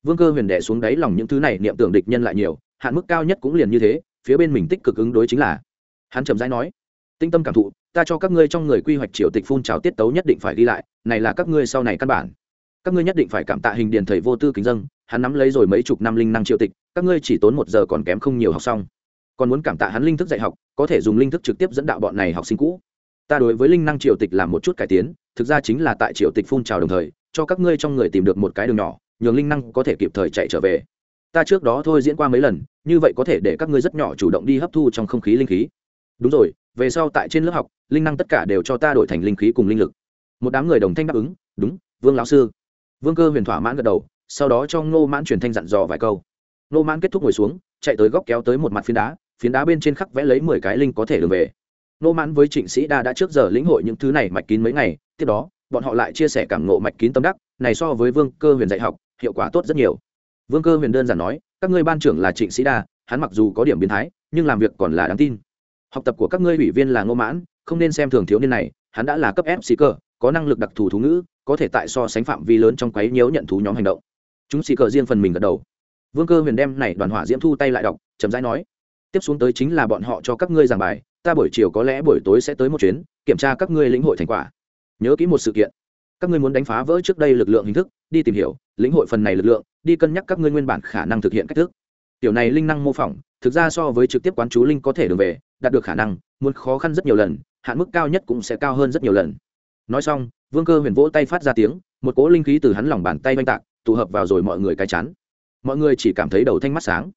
Vương cơ huyền đẻ xuống đáy lòng những thứ này niệm tưởng địch nhân lại nhiều hạn mức cao nhất cũng liền như thế phía bên mình tích cực ứng đối chính là. Hắn trầm rãi nói tinh tâm cảm thụ ta cho các ngươi trong người quy hoạch triều tịch phun trào tiết tấu nhất định phải đi lại, này là các ngươi sau này căn bản. Các ngươi nhất định phải cảm tạ hình điền thầy vô tư kính dân, hắn nắm lấy rồi mấy chục năm linh năng triều tịch, các ngươi chỉ tốn một giờ còn kém không nhiều học xong. Còn muốn cảm tạ hắn linh thức dạy học, có thể dùng linh thức trực tiếp dẫn đạo bọn này học sinh cũ. Ta đối với linh năng triều tịch làm một chút cải tiến, thực ra chính là tại triều tịch phun trào đồng thời, cho các ngươi trong người tìm được một cái đường nhỏ, nhường linh năng có thể kịp thời chạy trở về. Ta trước đó thôi diễn qua mấy lần, như vậy có thể để các ngươi rất nhỏ chủ động đi hấp thu trong không khí linh khí đúng rồi, về sau tại trên lớp học, linh năng tất cả đều cho ta đổi thành linh khí cùng linh lực. Một đám người đồng thanh đáp ứng, đúng, vương lão sư. Vương cơ huyền thỏa mãn gật đầu, sau đó cho ngô mãn truyền thanh dặn dò vài câu. Ngô mãn kết thúc ngồi xuống, chạy tới góc kéo tới một mặt phiến đá phiến đá bên trên khắc vẽ lấy mười cái linh có thể đường về. Ngô mãn với trịnh sĩ đa đã trước giờ lĩnh hội những thứ này mạch kín mấy ngày, tiếp đó, bọn họ lại chia sẻ cảm ngộ mạch kín tâm đắc, này so với vương cơ huyền dạy học, hiệu quả tốt rất nhiều. Vương cơ huyền đơn giản nói, các ngươi ban trưởng là trịnh sĩ đa, hắn mặc dù có điểm biến thái, nhưng làm việc còn là đáng tin học tập của các ngươi ủy viên là ngô mãn, không nên xem thường thiếu niên này, hắn đã là cấp ép sĩ cơ có năng lực đặc thù thú ngữ, có thể tại so sánh phạm vi lớn trong quấy nhiễu nhận thú nhóm hành động. Chúng xì cờ riêng phần mình gật đầu. Vương cơ huyền đem này đoàn hỏa diễm thu tay lại đọc, chậm rãi nói, tiếp xuống tới chính là bọn họ cho các ngươi giảng bài, ta buổi chiều có lẽ buổi tối sẽ tới một chuyến, kiểm tra các ngươi lĩnh hội thành quả. Nhớ kỹ một sự kiện, các ngươi muốn đánh phá vỡ trước đây lực lượng hình thức, đi tìm hiểu, lĩnh hội phần này lực lượng, đi cân nhắc các ngươi nguyên bản khả năng thực hiện cách thức. Tiểu này linh năng mô phỏng, thực ra so với trực tiếp quán chú linh có thể đường về đạt được khả năng, muốn khó khăn rất nhiều lần, hạn mức cao nhất cũng sẽ cao hơn rất nhiều lần. Nói xong, vương cơ huyền vỗ tay phát ra tiếng, một cỗ linh khí từ hắn lòng bàn tay oanh tạc, tụ hợp vào rồi mọi người cái chán. Mọi người chỉ cảm thấy đầu thanh mắt sáng.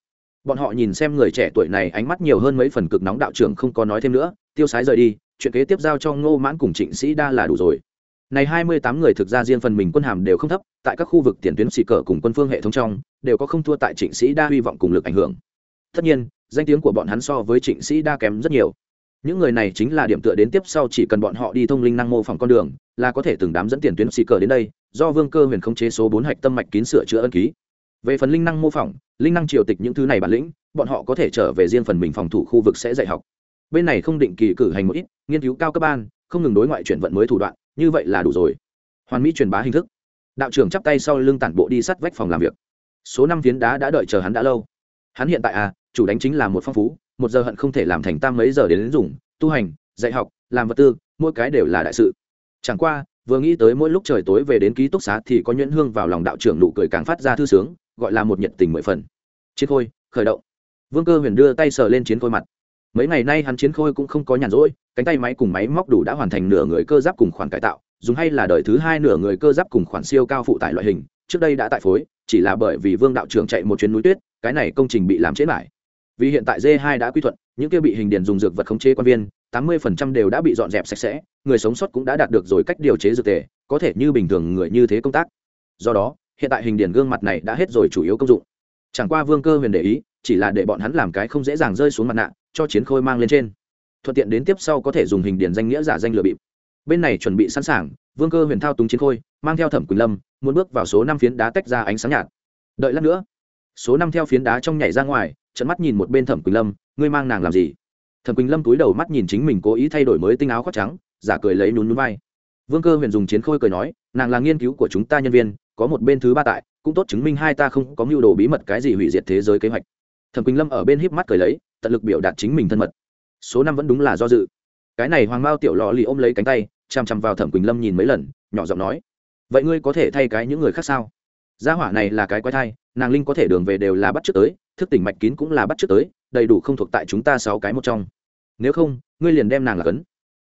Bọn họ nhìn xem người trẻ tuổi này ánh mắt nhiều hơn mấy phần cực nóng đạo trưởng không có nói thêm nữa, tiêu sái rời đi, chuyện kế tiếp giao cho ngô mãn cùng trịnh sĩ đa là đủ rồi. Này hai mươi tám người thực ra riêng phần mình quân hàm đều không thấp, tại các khu vực tiền tuyến xì cờ cùng quân phương hệ thống trong, đều có không thua tại trịnh sĩ đa hy vọng cùng lực ảnh hưởng. Tất nhiên danh tiếng của bọn hắn so với trịnh sĩ đa kém rất nhiều. Những người này chính là điểm tựa đến tiếp sau chỉ cần bọn họ đi thông linh năng mô phỏng con đường, là có thể từng đám dẫn tiền tuyến xì cờ đến đây, do vương cơ huyền khống chế số bốn hạch tâm mạch kín sửa chữa ân ký. Về phần linh năng mô phỏng, linh năng triều tịch những thứ này bản lĩnh, bọn họ có thể trở về riêng phần mình phòng thủ khu vực sẽ dạy học. Bên này không định kỳ cử hành một ít, nghiên cứu cao cấp ban, không ngừng đối ngoại chuyển vận mới thủ đoạn, như vậy là đủ rồi. Hoàn mỹ truyền bá hình thức. Đạo trưởng chắp tay sau lưng tản bộ đi sắt vách phòng làm việc. Số năm phiến đá đã đợi chờ hắn đã lâu. Hắn hiện tại à chủ đánh chính là một phong phú một giờ hận không thể làm thành tam mấy giờ đến, đến dùng tu hành dạy học làm vật tư mỗi cái đều là đại sự. Chẳng qua vừa nghĩ tới mỗi lúc trời tối về đến ký túc xá thì có nhuyễn hương vào lòng đạo trưởng nụ cười càng phát ra thư sướng gọi là một nhiệt tình mười phần. Chiến khôi khởi động. Vương cơ huyền đưa tay sờ lên chiến khôi mặt. Mấy ngày nay hắn chiến khôi cũng không có nhàn rỗi cánh tay máy cùng máy móc đủ đã hoàn thành nửa người cơ giáp cùng khoản cải tạo dùng hay là đời thứ hai nửa người cơ giáp cùng khoản siêu cao phụ tải loại hình trước đây đã tại phối chỉ là bởi vì vương đạo trưởng chạy một chuyến núi tuyết cái này công trình bị làm chết lại vì hiện tại d 2 đã quy thuận, những kia bị hình điền dùng dược vật khống chế quan viên, tám mươi phần trăm đều đã bị dọn dẹp sạch sẽ, người sống sót cũng đã đạt được rồi cách điều chế dược tề, có thể như bình thường người như thế công tác. Do đó, hiện tại hình điền gương mặt này đã hết rồi chủ yếu công dụng. Chẳng qua vương cơ huyền để ý, chỉ là để bọn hắn làm cái không dễ dàng rơi xuống mặt nạ, cho chiến khôi mang lên trên. Thuận tiện đến tiếp sau có thể dùng hình điền danh nghĩa giả danh lừa bịp. Bên này chuẩn bị sẵn sàng, vương cơ huyền thao túng chiến khôi, mang theo thẩm quỳnh lâm, muốn bước vào số năm phiến đá tách ra ánh sáng nhạt. Đợi lát nữa số năm theo phiến đá trong nhảy ra ngoài trận mắt nhìn một bên thẩm quỳnh lâm, ngươi mang nàng làm gì? Thẩm quỳnh lâm túi đầu mắt nhìn chính mình cố ý thay đổi mới tinh áo khoác trắng, giả cười lấy nhún núi vai. Vương cơ huyền dùng chiến khôi cười nói, nàng là nghiên cứu của chúng ta nhân viên, có một bên thứ ba tại, cũng tốt chứng minh hai ta không có mưu đồ bí mật cái gì hủy diệt thế giới kế hoạch. Thẩm quỳnh lâm ở bên híp mắt cười lấy, tận lực biểu đạt chính mình thân mật. Số năm vẫn đúng là do dự. Cái này hoàng mao tiểu lò lì ôm lấy cánh tay chằm chằm vào thẩm quỳnh lâm nhìn mấy lần, nhỏ giọng nói, vậy ngươi có thể thay cái những người khác sao? Gia hỏa này là cái quái thai nàng linh có thể đường về đều là bắt trước tới, thức tỉnh mạch kín cũng là bắt trước tới, đầy đủ không thuộc tại chúng ta sáu cái một trong. Nếu không, ngươi liền đem nàng là cấn.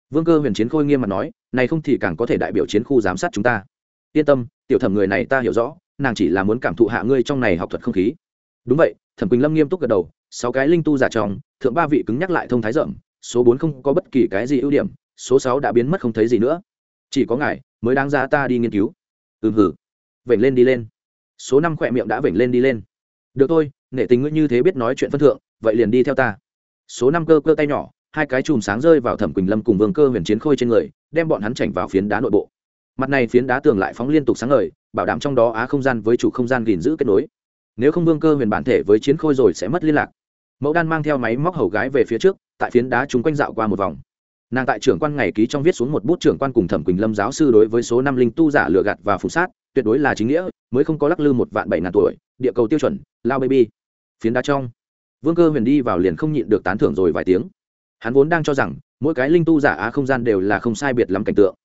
Vương cơ huyền chiến khôi nghiêm mặt nói, này không thì càng có thể đại biểu chiến khu giám sát chúng ta. Yên tâm, tiểu thẩm người này ta hiểu rõ, nàng chỉ là muốn cảm thụ hạ ngươi trong này học thuật không khí. Đúng vậy, thẩm quỳnh lâm nghiêm túc gật đầu, sáu cái linh tu giả trong, thượng ba vị cứng nhắc lại thông thái rộng, số bốn không có bất kỳ cái gì ưu điểm, số sáu đã biến mất không thấy gì nữa. Chỉ có ngài mới đáng ra ta đi nghiên cứu. Ừm hử. Vểnh lên đi lên số năm khỏe miệng đã vểnh lên đi lên. Được thôi, nể tình ngươi như thế biết nói chuyện phân thượng, vậy liền đi theo ta. Số năm cơ cơ tay nhỏ, hai cái chùm sáng rơi vào thẩm quỳnh lâm cùng vương cơ huyền chiến khôi trên người, đem bọn hắn chảnh vào phiến đá nội bộ. Mặt này phiến đá tường lại phóng liên tục sáng ngời, bảo đảm trong đó á không gian với chủ không gian gìn giữ kết nối. Nếu không vương cơ huyền bản thể với chiến khôi rồi sẽ mất liên lạc. Mẫu đan mang theo máy móc hầu gái về phía trước, tại phiến đá chúng quanh dạo qua một vòng nàng tại trưởng quan ngày ký trong viết xuống một bút trưởng quan cùng thẩm quỳnh lâm giáo sư đối với số năm linh tu giả lừa gạt và phụ sát, tuyệt đối là chính nghĩa, mới không có lắc lư một vạn bảy ngàn tuổi, địa cầu tiêu chuẩn, lao baby. Phiến đá trong. Vương cơ huyền đi vào liền không nhịn được tán thưởng rồi vài tiếng. Hắn vốn đang cho rằng, mỗi cái linh tu giả á không gian đều là không sai biệt lắm cảnh tượng.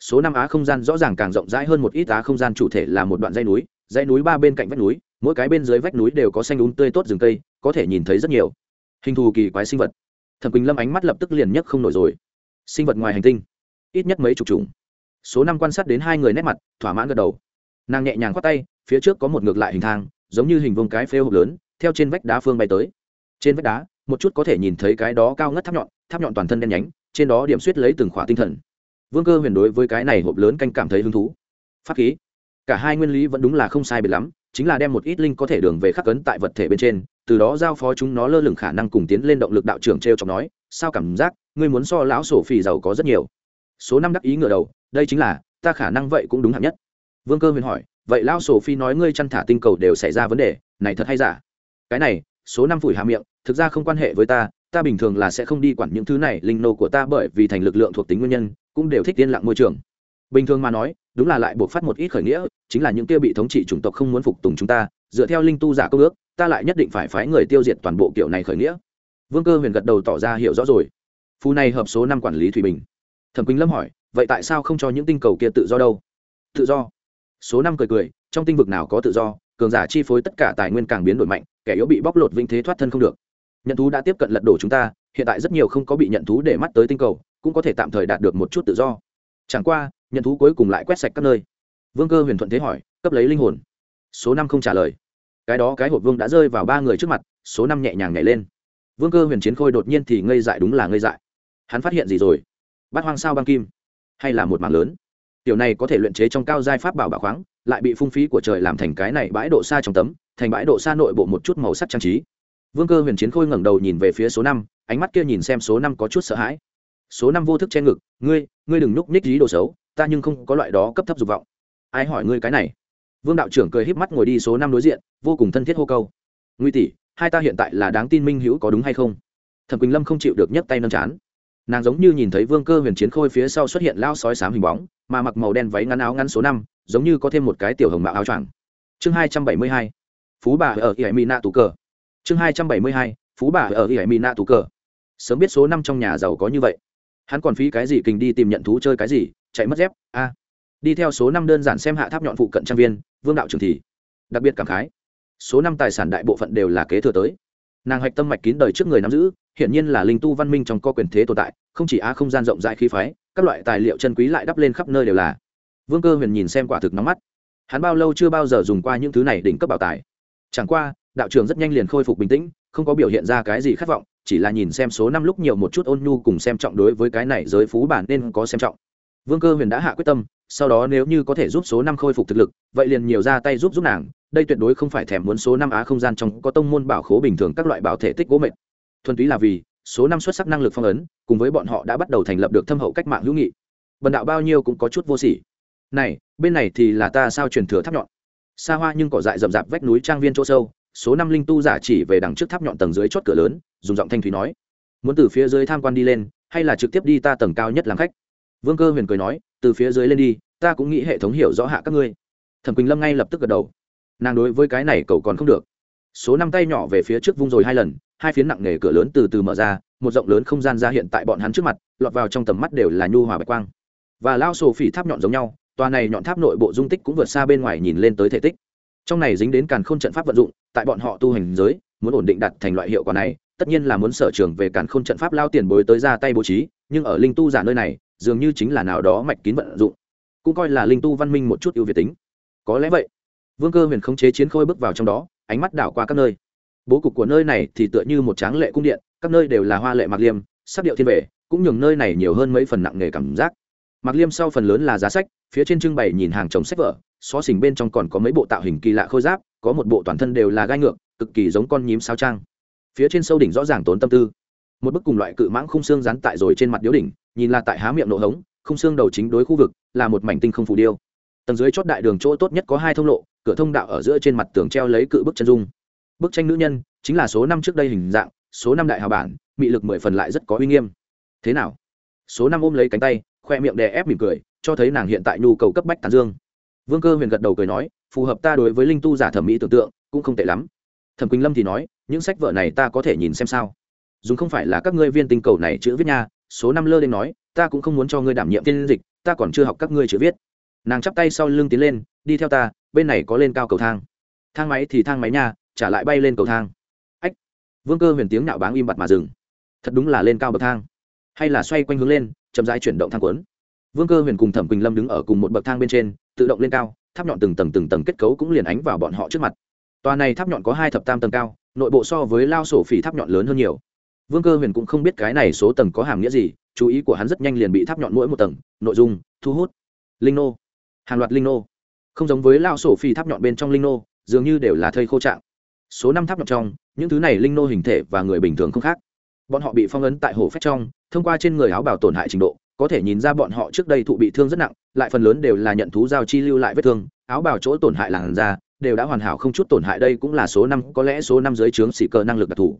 Số năm á không gian rõ ràng càng rộng rãi hơn một ít á không gian chủ thể là một đoạn dây núi, dãy núi ba bên cạnh vách núi, mỗi cái bên dưới vách núi đều có xanh úng tươi tốt rừng cây, có thể nhìn thấy rất nhiều. Hình thù kỳ quái sinh vật. Thẩm quỳnh lâm ánh mắt lập tức liền nhấc không nổi rồi sinh vật ngoài hành tinh, ít nhất mấy chục chủng. Số năm quan sát đến hai người nét mặt, thỏa mãn gật đầu. Nàng nhẹ nhàng khoác tay, phía trước có một ngược lại hình thang, giống như hình vông cái phêu hộp lớn, theo trên vách đá phương bay tới. Trên vách đá, một chút có thể nhìn thấy cái đó cao ngất tháp nhọn tháp nhọn toàn thân đen nhánh, trên đó điểm suýt lấy từng khỏa tinh thần. Vương cơ huyền đối với cái này hộp lớn canh cảm thấy hứng thú. Pháp khí. Cả hai nguyên lý vẫn đúng là không sai biệt lắm, chính là đem một ít linh có thể đường về khắc cấn tại vật thể bên trên, từ đó giao phó chúng nó lơ lửng khả năng cùng tiến lên động lực đạo trưởng t r e o chọc nói, sao cảm giác ngươi muốn so lão sổ phì giàu có rất nhiều. Số năm đắc ý ngựa đầu, đây chính là, ta khả năng vậy cũng đúng hạng nhất. Vương cơ huyền hỏi, vậy lão sổ phi nói ngươi chăn thả tinh cầu đều xảy ra vấn đề, này thật hay giả? Cái này, số năm phủi hạ miệng, thực ra không quan hệ với ta ta bình thường là sẽ không đi quản những thứ này, linh nô của ta bởi vì thành lực lượng thuộc tính nguyên nhân, cũng đều thích tiên lặng môi trường. Bình thường mà nói, đúng là lại buộc phát một ít khởi nghĩa, chính là những kia bị thống trị chủng tộc không muốn phục tùng chúng ta, dựa theo linh tu giả công ước, ta lại nhất định phải phái người tiêu diệt toàn bộ kiểu này khởi nghĩa. Vương cơ huyền gật đầu tỏ ra hiểu rõ rồi phù này hợp số năm quản lý thủy bình. Thẩm quỳnh lâm hỏi, vậy tại sao không cho những tinh cầu kia tự do đâu? Tự do. Số năm cười cười, trong tinh vực nào có tự do, cường giả chi phối tất cả tài nguyên càng biến đổi mạnh, kẻ yếu bị bóc lột vinh thế thoát thân không được. Nhận thú đã tiếp cận lật đổ chúng ta, hiện tại rất nhiều không có bị nhận thú để mắt tới tinh cầu, cũng có thể tạm thời đạt được một chút tự do. Chẳng qua, nhận thú cuối cùng lại quét sạch các nơi. Vương cơ huyền thuận thế hỏi, cấp lấy linh hồn? Số năm không trả lời. Cái đó cái hộp vương đã rơi vào ba người trước mặt, số năm nhẹ nhàng nhảy lên. Vương cơ huyền chiến khôi đột nhiên thì ngây dại đúng là ngây dại hắn phát hiện gì rồi? Bát hoang sao băng kim? Hay là một mảng lớn? Tiểu này có thể luyện chế trong cao giai pháp bảo bảo khoáng, lại bị phung phí của trời làm thành cái này bãi độ xa trong tấm, thành bãi độ xa nội bộ một chút màu sắc trang trí. Vương cơ huyền chiến khôi ngẩng đầu nhìn về phía số năm, ánh mắt kia nhìn xem số năm có chút sợ hãi. Số năm vô thức che ngực, ngươi ngươi đừng núp ních dí đồ xấu, ta nhưng không có loại đó cấp thấp dục vọng. Ai hỏi ngươi cái này? Vương đạo trưởng cười híp mắt ngồi đi số năm đối diện, vô cùng thân thiết hô câu. Nguy tỷ, hai ta hiện tại là đáng tin minh hữu có đúng hay không? Thẩm quỳnh lâm không chịu được nhấc tay nâng chán nàng giống như nhìn thấy vương cơ huyền chiến khôi phía sau xuất hiện lao sói sám hình bóng, mà mặc màu đen váy ngắn áo ngắn số năm, giống như có thêm một cái tiểu hồng mạo áo choàng. Chương hai trăm bảy mươi hai, phú bà ở ỉa mỹ nạ tù cờ. Chương hai trăm bảy mươi hai, phú bà ở ỉa mỹ nạ tù cờ. Sớm biết số năm trong nhà giàu có như vậy. Hắn còn phí cái gì kình đi tìm nhận thú chơi cái gì, chạy mất dép, a. Đi theo số năm đơn giản xem hạ tháp nhọn phụ cận trang viên, vương đạo trường thì đặc biệt cảm khái. Số năm tài sản đại bộ phận đều là kế thừa tới nàng hạch tâm mạch kín đời trước người nắm giữ hiện nhiên là linh tu văn minh trong co quyền thế tồn tại, không chỉ á không gian rộng rãi khí phái, các loại tài liệu chân quý lại đắp lên khắp nơi đều là. Vương cơ huyền nhìn xem quả thực nóng mắt. Hắn bao lâu chưa bao giờ dùng qua những thứ này đỉnh cấp bảo tài. Chẳng qua, đạo trường rất nhanh liền khôi phục bình tĩnh, không có biểu hiện ra cái gì khát vọng, chỉ là nhìn xem số năm lúc nhiều một chút ôn nhu cùng xem trọng đối với cái này giới phú bản nên có xem trọng. Vương cơ huyền đã hạ quyết tâm sau đó nếu như có thể giúp số năm khôi phục thực lực, vậy liền nhiều ra tay giúp giúp nàng, đây tuyệt đối không phải thèm muốn số năm á không gian trong có tông môn bảo khố bình thường các loại bảo thể tích gỗ mệt. Thuần túy là vì, số năm xuất sắc năng lực phong ấn, cùng với bọn họ đã bắt đầu thành lập được thâm hậu cách mạng hữu nghị. Bần đạo bao nhiêu cũng có chút vô sỉ. Này, bên này thì là ta sao truyền thừa tháp nhọn? Xa hoa nhưng cỏ dại rậm rạp vách núi trang viên chỗ sâu, số năm linh tu giả chỉ về đằng trước tháp nhọn tầng dưới chót cửa lớn, dùng giọng thanh thúy nói, muốn từ phía dưới tham quan đi lên, hay là trực tiếp đi ta tầng cao nhất làm khách? Vương cơ huyền cười nói từ phía dưới lên đi, ta cũng nghĩ hệ thống hiểu rõ hạ các ngươi. Thẩm quỳnh lâm ngay lập tức gật đầu. Nàng đối với cái này cậu còn không được. Số năm tay nhỏ về phía trước vung rồi hai lần, hai phiến nặng nề cửa lớn từ từ mở ra, một rộng lớn không gian ra hiện tại bọn hắn trước mặt, lọt vào trong tầm mắt đều là nhu hòa bạch quang. Và lao sổ phỉ tháp nhọn giống nhau, tòa này nhọn tháp nội bộ dung tích cũng vượt xa bên ngoài nhìn lên tới thể tích. Trong này dính đến càn khôn trận pháp vận dụng, tại bọn họ tu hành giới, muốn ổn định đặt thành loại hiệu quả này, tất nhiên là muốn sở trường về càn khôn trận pháp lao tiền bối tới ra tay bố trí, nhưng ở linh tu giả nơi này dường như chính là nào đó mạch kín vận dụng, cũng coi là linh tu văn minh một chút ưu việt tính. Có lẽ vậy, vương cơ huyền khống chế chiến khôi bước vào trong đó, ánh mắt đảo qua các nơi. Bố cục của nơi này thì tựa như một tráng lệ cung điện, các nơi đều là hoa lệ mạc liêm, sắc điệu thiên vệ, cũng nhường nơi này nhiều hơn mấy phần nặng nghề cảm giác. Mạc liêm sau phần lớn là giá sách, phía trên trưng bày nhìn hàng chồng sách vở, xó xỉnh bên trong còn có mấy bộ tạo hình kỳ lạ khôi giáp, có một bộ toàn thân đều là gai ngược, cực kỳ giống con nhím sao trang. Phía trên sâu đỉnh rõ ràng tốn tâm tư. Một bức cùng loại cự mãng khung xương rắn tại rồi trên mặt điếu đỉnh nhìn là tại há miệng nổ hống không xương đầu chính đối khu vực, là một mảnh tinh không phù điêu. Tầng dưới chót đại đường chỗ tốt nhất có hai thông lộ, cửa thông đạo ở giữa trên mặt tường treo lấy cự bức chân dung. Bức tranh nữ nhân, chính là số năm trước đây hình dạng, số năm đại hào bản, mị lực mười phần lại rất có uy nghiêm. Thế nào? Số năm ôm lấy cánh tay, khoe miệng đè ép mỉm cười, cho thấy nàng hiện tại nhu cầu cấp bách tàn dương. Vương cơ huyền gật đầu cười nói, phù hợp ta đối với linh tu giả thẩm mỹ tưởng tượng, cũng không tệ lắm. Thẩm quỳnh lâm thì nói, những sách vở này ta có thể nhìn xem sao? Dùng không phải là các ngươi viên tinh cầu này chữ viết nha số năm lơ lên nói, ta cũng không muốn cho ngươi đảm nhiệm phiên dịch, ta còn chưa học các ngươi chữ viết. Nàng chắp tay sau lưng tiến lên, đi theo ta, bên này có lên cao cầu thang. Thang máy thì thang máy nha, trả lại bay lên cầu thang. Ách! Vương cơ huyền tiếng nạo báng im bặt mà dừng. Thật đúng là lên cao bậc thang. Hay là xoay quanh hướng lên, chậm rãi chuyển động thang cuốn. Vương cơ huyền cùng thẩm quỳnh lâm đứng ở cùng một bậc thang bên trên, tự động lên cao, tháp nhọn từng tầng từng tầng kết cấu cũng liền ánh vào bọn họ trước mặt. Tòa này tháp nhọn có hai thập tam tầng cao, nội bộ so với lao sổ phỉ tháp nhọn lớn hơn nhiều vương cơ huyền cũng không biết cái này số tầng có hàm nghĩa gì, chú ý của hắn rất nhanh liền bị tháp nhọn mỗi một tầng, nội dung, thu hút. Linh nô. Hàng loạt linh nô. Không giống với lao sổ phi tháp nhọn bên trong linh nô, dường như đều là thây khô trạng. Số năm tháp nhọn trong, những thứ này linh nô hình thể và người bình thường không khác. Bọn họ bị phong ấn tại hồ phép trong, thông qua trên người áo bảo tổn hại trình độ, có thể nhìn ra bọn họ trước đây thụ bị thương rất nặng, lại phần lớn đều là nhận thú giao chi lưu lại vết thương, áo bảo chỗ tổn hại làn da, đều đã hoàn hảo không chút tổn hại đây cũng là số năm, có lẽ số năm dưới trướng xỉ cơ năng lực đặc thù.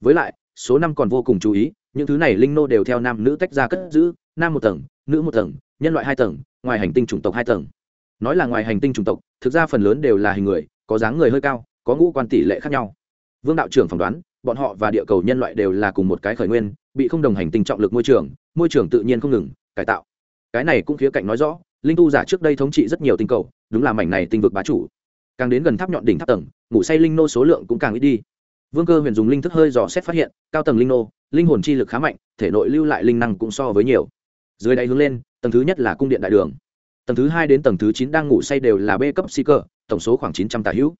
Với lại số năm còn vô cùng chú ý, những thứ này linh nô đều theo nam nữ tách ra cất giữ, nam một tầng, nữ một tầng, nhân loại hai tầng, ngoài hành tinh chủng tộc hai tầng. Nói là ngoài hành tinh chủng tộc, thực ra phần lớn đều là hình người, có dáng người hơi cao, có ngũ quan tỷ lệ khác nhau. Vương đạo trưởng phỏng đoán, bọn họ và địa cầu nhân loại đều là cùng một cái khởi nguyên, bị không đồng hành tinh trọng lực môi trường môi trường tự nhiên không ngừng, cải tạo. Cái này cũng khía cạnh nói rõ, linh tu giả trước đây thống trị rất nhiều tinh cầu, đúng là mảnh này tinh vực bá chủ. Càng đến gần tháp nhọn đỉnh tháp tầng, ngủ say linh nô số lượng cũng càng ít đi vương cơ huyền dùng linh thức hơi dò xét phát hiện, cao tầng linh nô, linh hồn chi lực khá mạnh, thể nội lưu lại linh năng cũng so với nhiều. Dưới đáy hướng lên, tầng thứ nhất là cung điện đại đường. Tầng thứ hai đến tầng thứ chín đang ngủ say đều là b cấp si cơ, tổng số khoảng chín trăm tà hữu.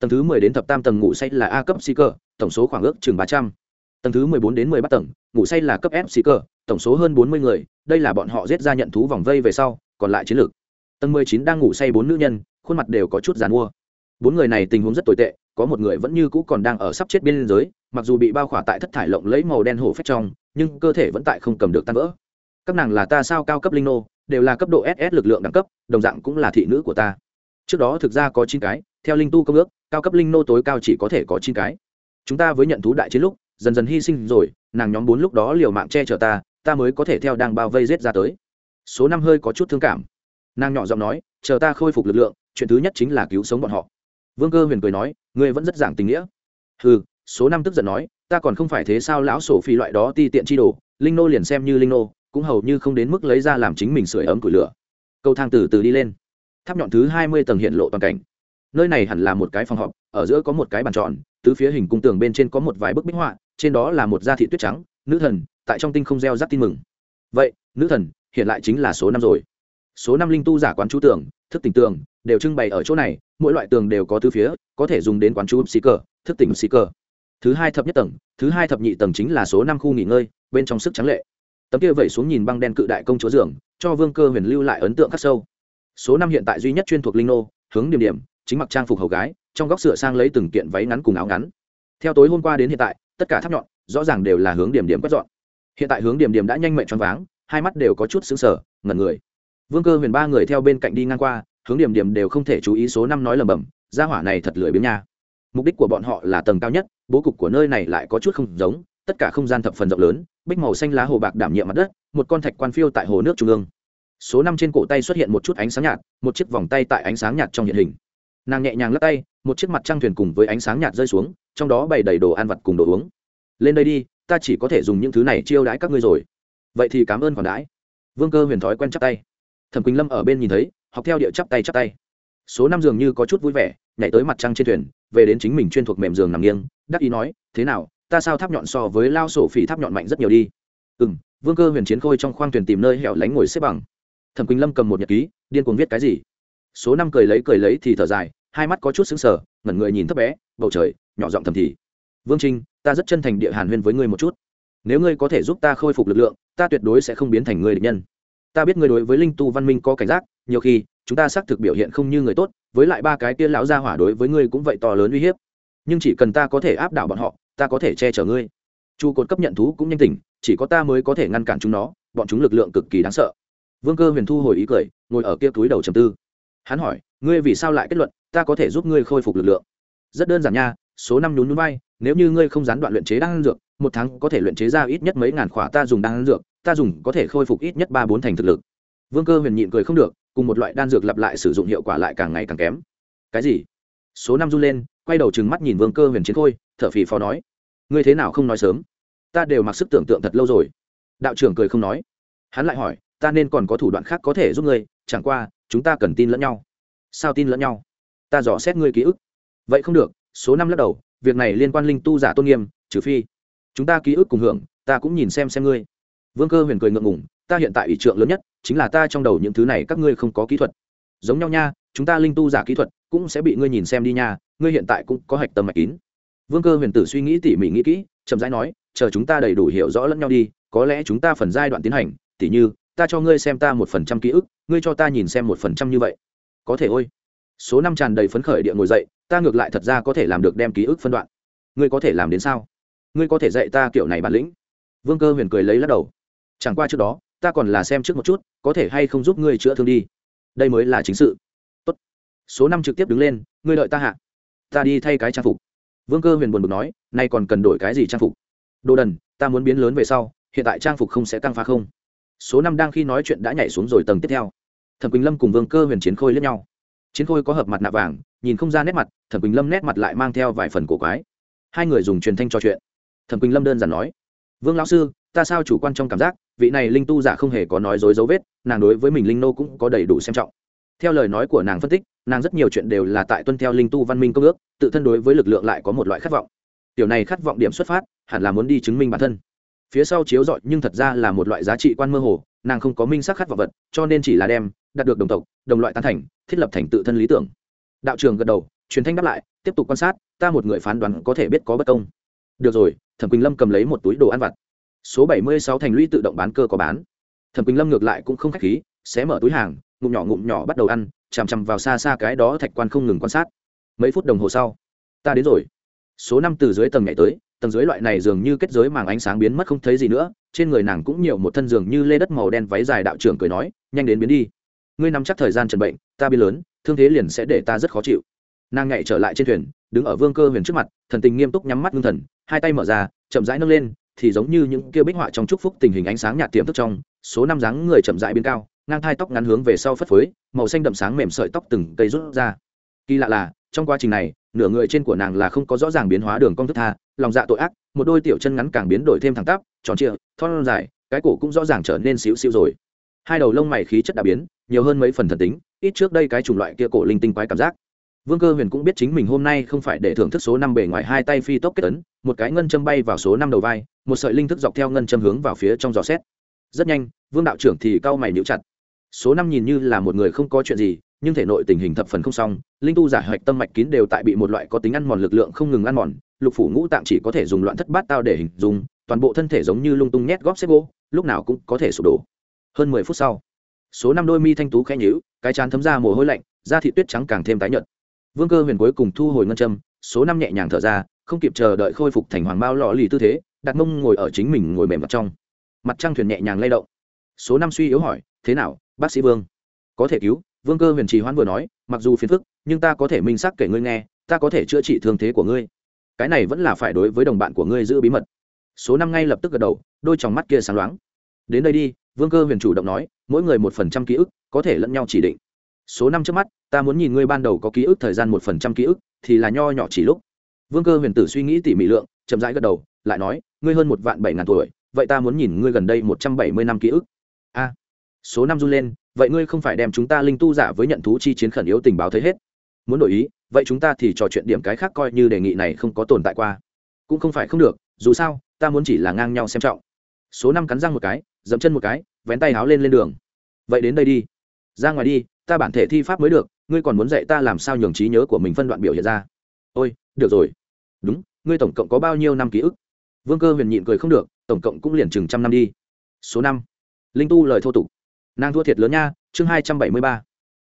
Tầng thứ mười đến thập tam tầng ngủ say là a cấp si cơ, tổng số khoảng ước chừng ba trăm. Tầng thứ mười bốn đến mười ba tầng, ngủ say là cấp f si cơ, tổng số hơn bốn mươi người, đây là bọn họ giết ra nhận thú vòng vây về sau, còn lại chiến lược. Tầng mười chín đang ngủ say bốn nữ nhân, khuôn mặt đều có chút giàn mua bốn người này tình huống rất tồi tệ có một người vẫn như cũ còn đang ở sắp chết biên giới, mặc dù bị bao khỏa tại thất thải lộng lấy màu đen hổ phách trong, nhưng cơ thể vẫn tại không cầm được tan vỡ. Các nàng là ta sao cao cấp linh nô, đều là cấp độ ss lực lượng đẳng cấp, đồng dạng cũng là thị nữ của ta. Trước đó thực ra có chín cái, theo linh tu công ước, cao cấp linh nô tối cao chỉ có thể có chín cái. Chúng ta với nhận thú đại chiến lúc, dần dần hy sinh rồi, nàng nhóm bốn lúc đó liều mạng che chở ta ta mới có thể theo đang bao vây rết ra tới. Số năm hơi có chút thương cảm. Nàng nhỏ giọng nói, chờ ta khôi phục lực lượng, chuyện thứ nhất chính là cứu sống bọn họ vương cơ huyền cười nói ngươi vẫn rất giảng tình nghĩa. Ừ số năm tức giận nói ta còn không phải thế sao lão sổ phi loại đó ti tiện chi đồ linh nô liền xem như linh nô cũng hầu như không đến mức lấy ra làm chính mình sưởi ấm củi lửa. Cầu thang từ từ đi lên. Tháp nhọn thứ hai mươi tầng hiện lộ toàn cảnh. Nơi này hẳn là một cái phòng họp ở giữa có một cái bàn tròn tứ phía hình cung tường bên trên có một vài bức bích họa trên đó là một da thị tuyết trắng nữ thần tại trong tinh không gieo rắc tin mừng. Vậy nữ thần hiện lại chính là số năm rồi. Số năm linh tu giả quán chú tưởng, thức tỉnh tường đều trưng bày ở chỗ này, mỗi loại tường đều có tứ phía, có thể dùng đến quán chú xì cờ, thức tỉnh xì cờ. Thứ hai thập nhất tầng, thứ hai thập nhị tầng chính là số năm khu nghỉ ngơi, bên trong sức trắng lệ. Tấm kia vẩy xuống nhìn băng đen cự đại công chúa giường, cho vương cơ huyền lưu lại ấn tượng khắc sâu. Số năm hiện tại duy nhất chuyên thuộc linh nô, hướng điểm điểm, chính mặc trang phục hầu gái, trong góc sửa sang lấy từng kiện váy ngắn cùng áo ngắn. Theo tối hôm qua đến hiện tại, tất cả tháp nhọn, rõ ràng đều là hướng điểm điểm quét dọn. Hiện tại hướng điểm điểm đã nhanh mệnh choáng váng, hai mắt đều có chút xứng sở ngẩn người. Vương cơ huyền ba người theo bên cạnh đi ngang qua hướng điểm điểm đều không thể chú ý số năm nói lầm bầm, gia hỏa này thật lười biếng nha. Mục đích của bọn họ là tầng cao nhất, bố cục của nơi này lại có chút không giống, tất cả không gian thập phần rộng lớn, bích màu xanh lá hồ bạc đảm nhiệm mặt đất, một con thạch quan phiêu tại hồ nước trung ương. Số năm trên cổ tay xuất hiện một chút ánh sáng nhạt, một chiếc vòng tay tại ánh sáng nhạt trong hiện hình. Nàng nhẹ nhàng lắc tay, một chiếc mặt trăng thuyền cùng với ánh sáng nhạt rơi xuống, trong đó bày đầy đồ ăn vặt cùng đồ uống. Lên đây đi, ta chỉ có thể dùng những thứ này chiêu đãi các ngươi rồi. Vậy thì cảm ơn còn đãi. Vương cơ huyền thói quen chắc tay. Thẩm quỳnh lâm ở bên nhìn thấy học theo địa chắp tay chắp tay. Số năm dường như có chút vui vẻ, nhảy tới mặt trăng trên thuyền, về đến chính mình chuyên thuộc mềm giường nằm nghiêng, đắc ý nói, thế nào, ta sao tháp nhọn so với lao sổ phỉ tháp nhọn mạnh rất nhiều đi? Ừ m vương cơ huyền chiến khôi trong khoang thuyền tìm nơi hẻo lánh ngồi xếp bằng. Thẩm quỳnh lâm cầm một nhật ký, điên cuồng viết cái gì? Số năm cười lấy cười lấy thì thở dài, hai mắt có chút xứng sở ngẩn người nhìn thấp bé, bầu trời, nhỏ giọng thầm thì, vương trinh, ta rất chân thành địa hàn huyên với ngươi một chút. Nếu ngươi có thể giúp ta khôi phục lực lượng, ta tuyệt đối sẽ không biến thành người địch nhân ta biết ngươi đối với linh tu văn minh có cảnh giác, nhiều khi, chúng ta xác thực biểu hiện không như người tốt, với lại ba cái kia lão gia hỏa đối với ngươi cũng vậy to lớn uy hiếp. Nhưng chỉ cần ta có thể áp đảo bọn họ, ta có thể che chở ngươi. Chu cột cấp nhận thú cũng nhanh tỉnh, chỉ có ta mới có thể ngăn cản chúng nó, bọn chúng lực lượng cực kỳ đáng sợ. Vương cơ huyền thu hồi ý cười, ngồi ở kia túi đầu trầm tư. Hắn hỏi, ngươi vì sao lại kết luận, ta có thể giúp ngươi khôi phục lực lượng? Rất đơn giản nha, số năm nhún nhún bay nếu như ngươi không gián đoạn luyện chế đan dược, một tháng có thể luyện chế ra ít nhất mấy ngàn khỏa ta dùng đan dược ta dùng có thể khôi phục ít nhất ba bốn thành thực lực. Vương cơ huyền nhịn cười không được, cùng một loại đan dược lặp lại sử dụng hiệu quả lại càng ngày càng kém. Cái gì? Số năm run lên, quay đầu trừng mắt nhìn vương cơ huyền chiến khôi, thở phì phò nói, ngươi thế nào không nói sớm? Ta đều mặc sức tưởng tượng thật lâu rồi. Đạo trưởng cười không nói. Hắn lại hỏi, ta nên còn có thủ đoạn khác có thể giúp ngươi, chẳng qua, chúng ta cần tin lẫn nhau. Sao tin lẫn nhau? Ta dò xét ngươi ký ức. Vậy không được, số năm lắc đầu, việc này liên quan linh tu giả tôn nghiêm, trừ phi chúng ta ký ức cùng hưởng, ta cũng nhìn xem xem ngươi vương cơ huyền cười ngượng ngùng, ta hiện tại ủy trượng lớn nhất, chính là ta trong đầu những thứ này các ngươi không có kỹ thuật. Giống nhau nha, chúng ta linh tu giả kỹ thuật cũng sẽ bị ngươi nhìn xem đi nha, ngươi hiện tại cũng có hạch tâm mạch kín. Vương cơ huyền tử suy nghĩ tỉ mỉ nghĩ kỹ, chậm rãi nói, chờ chúng ta đầy đủ hiểu rõ lẫn nhau đi, có lẽ chúng ta phần giai đoạn tiến hành, tỉ như, ta cho ngươi xem ta một phần trăm ký ức, ngươi cho ta nhìn xem một phần trăm như vậy. Có thể ôi. Số năm tràn đầy phấn khởi địa ngồi dậy, ta ngược lại thật ra có thể làm được đem ký ức phân đoạn. Ngươi có thể làm đến sao? Ngươi có thể dạy ta kiểu này bản lĩnh? Vương cơ huyền cười lấy lắc đầu chẳng qua trước đó, ta còn là xem trước một chút, có thể hay không giúp ngươi chữa thương đi. Đây mới là chính sự. Tốt. số năm trực tiếp đứng lên, ngươi đợi ta hạ. Ta đi thay cái trang phục. Vương cơ huyền buồn bực nói, nay còn cần đổi cái gì trang phục? Đồ đần, ta muốn biến lớn về sau, hiện tại trang phục không sẽ tăng phá không. Số năm đang khi nói chuyện đã nhảy xuống rồi tầng tiếp theo. Thẩm quỳnh lâm cùng vương cơ huyền chiến khôi lẫn nhau. Chiến khôi có hợp mặt nạ vàng, nhìn không ra nét mặt, thẩm quỳnh lâm nét mặt lại mang theo vài phần cổ quái. Hai người dùng truyền thanh trò chuyện. Thẩm quỳnh lâm đơn giản nói, vương lão sư ta sao chủ quan trong cảm giác, vị này linh tu giả không hề có nói dối dấu vết, nàng đối với mình linh nô cũng có đầy đủ xem trọng. Theo lời nói của nàng phân tích, nàng rất nhiều chuyện đều là tại tuân theo linh tu văn minh công ước, tự thân đối với lực lượng lại có một loại khát vọng. Tiểu này khát vọng điểm xuất phát, hẳn là muốn đi chứng minh bản thân. Phía sau chiếu dọi nhưng thật ra là một loại giá trị quan mơ hồ, nàng không có minh sắc khát vọng vật, cho nên chỉ là đem, đạt được đồng tộc, đồng loại tán thành, thiết lập thành tự thân lý tưởng. Đạo trường gật đầu, truyền thanh đáp lại, tiếp tục quan sát, ta một người phán đoán có thể biết có bất công. Được rồi, thẩm quỳnh lâm cầm lấy một túi đồ ăn vặt số bảy mươi sáu thành lũy tự động bán cơ có bán. Thẩm quỳnh lâm ngược lại cũng không khách khí, xé mở túi hàng, ngụm nhỏ ngụm nhỏ bắt đầu ăn, chằm chằm vào xa xa cái đó thạch quan không ngừng quan sát. Mấy phút đồng hồ sau, ta đến rồi. Số năm từ dưới tầng nhảy tới, tầng dưới loại này dường như kết giới màng ánh sáng biến mất không thấy gì nữa, trên người nàng cũng nhiều một thân giường như lê đất màu đen váy dài đạo trưởng cười nói, nhanh đến biến đi. Ngươi nắm chắc thời gian trần bệnh, ta biến lớn, thương thế liền sẽ để ta rất khó chịu. Nàng nhảy trở lại trên thuyền, đứng ở vương cơ huyền trước mặt, thần tình nghiêm túc nhắm mắt ngưng thần, hai tay mở ra, chậm rãi nâng lên thì giống như những kia bích họa trong chúc phúc tình hình ánh sáng nhạt tiềm thức trong, số năm dáng người chậm rãi biến cao, ngang thai tóc ngắn hướng về sau phất phới, màu xanh đậm sáng mềm sợi tóc từng cây rút ra. Kỳ lạ là, trong quá trình này, nửa người trên của nàng là không có rõ ràng biến hóa đường cong thức tha, lòng dạ tội ác, một đôi tiểu chân ngắn càng biến đổi thêm thẳng tắp, tròn trịa, thon dài, cái cổ cũng rõ ràng trở nên xíu xíu rồi. Hai đầu lông mày khí chất đã biến, nhiều hơn mấy phần thần tính, ít trước đây cái chủng loại kia cổ linh tinh quái cảm giác vương cơ huyền cũng biết chính mình hôm nay không phải để thưởng thức số năm bề ngoài hai tay phi tốc kết tấn, một cái ngân châm bay vào số năm đầu vai, một sợi linh thức dọc theo ngân châm hướng vào phía trong giò xét. Rất nhanh, vương đạo trưởng thì cau mày nhíu chặt. Số năm nhìn như là một người không có chuyện gì, nhưng thể nội tình hình thập phần không xong, linh tu giả hoạch tâm mạch kín đều tại bị một loại có tính ăn mòn lực lượng không ngừng ăn mòn, lục phủ ngũ tạng chỉ có thể dùng loạn thất bát tao để hình dung, toàn bộ thân thể giống như lung tung nhét góp xếp gỗ, lúc nào cũng có thể sụp đổ. Hơn mười phút sau, số năm đôi mi thanh tú khẽ nhíu, cái chán thấm ra mồ hôi lạnh, da thịt tuyết trắng càng thêm tái nhợt vương cơ huyền cuối cùng thu hồi ngân châm, số năm nhẹ nhàng thở ra, không kịp chờ đợi khôi phục thành hoàng bao lọ lì tư thế đặt mông ngồi ở chính mình ngồi mềm mặt trong. Mặt trăng thuyền nhẹ nhàng lay động. Số năm suy yếu hỏi, thế nào, bác sĩ vương? Có thể cứu, vương cơ huyền trì hoãn vừa nói, mặc dù phiền phức, nhưng ta có thể minh xác kể ngươi nghe, ta có thể chữa trị thương thế của ngươi. Cái này vẫn là phải đối với đồng bạn của ngươi giữ bí mật. Số năm ngay lập tức gật đầu, đôi t mắt kia sáng loáng. Đến đây đi, vương cơ huyền chủ động nói, mỗi người một phần trăm ký ức, có thể lẫn nhau chỉ định. Số năm trước mắt ta muốn nhìn ngươi ban đầu có ký ức thời gian một phần trăm ký ức, thì là nho nhỏ chỉ lúc. Vương cơ huyền tử suy nghĩ tỉ mỉ lượng, chậm rãi gật đầu, lại nói, ngươi hơn một vạn bảy ngàn tuổi, vậy ta muốn nhìn ngươi gần đây một trăm bảy mươi năm ký ức. A, số năm run lên, vậy ngươi không phải đem chúng ta linh tu giả với nhận thú chi chiến khẩn yếu tình báo thấy hết. Muốn đổi ý, vậy chúng ta thì trò chuyện điểm cái khác coi như đề nghị này không có tồn tại qua. Cũng không phải không được, dù sao, ta muốn chỉ là ngang nhau xem trọng. Số năm cắn răng một cái, dẫm chân một cái, vén tay háo lên lên đường. Vậy đến đây đi. Ra ngoài đi, ta bản thể thi pháp mới được ngươi còn muốn dạy ta làm sao nhường trí nhớ của mình phân đoạn biểu hiện ra? Ôi, được rồi. Đúng, ngươi tổng cộng có bao nhiêu năm ký ức? Vương cơ huyền nhịn cười không được, tổng cộng cũng liền chừng trăm năm đi. Số năm. Linh tu lời thô tục. Nàng thua thiệt lớn nha, chương hai trăm bảy mươi ba.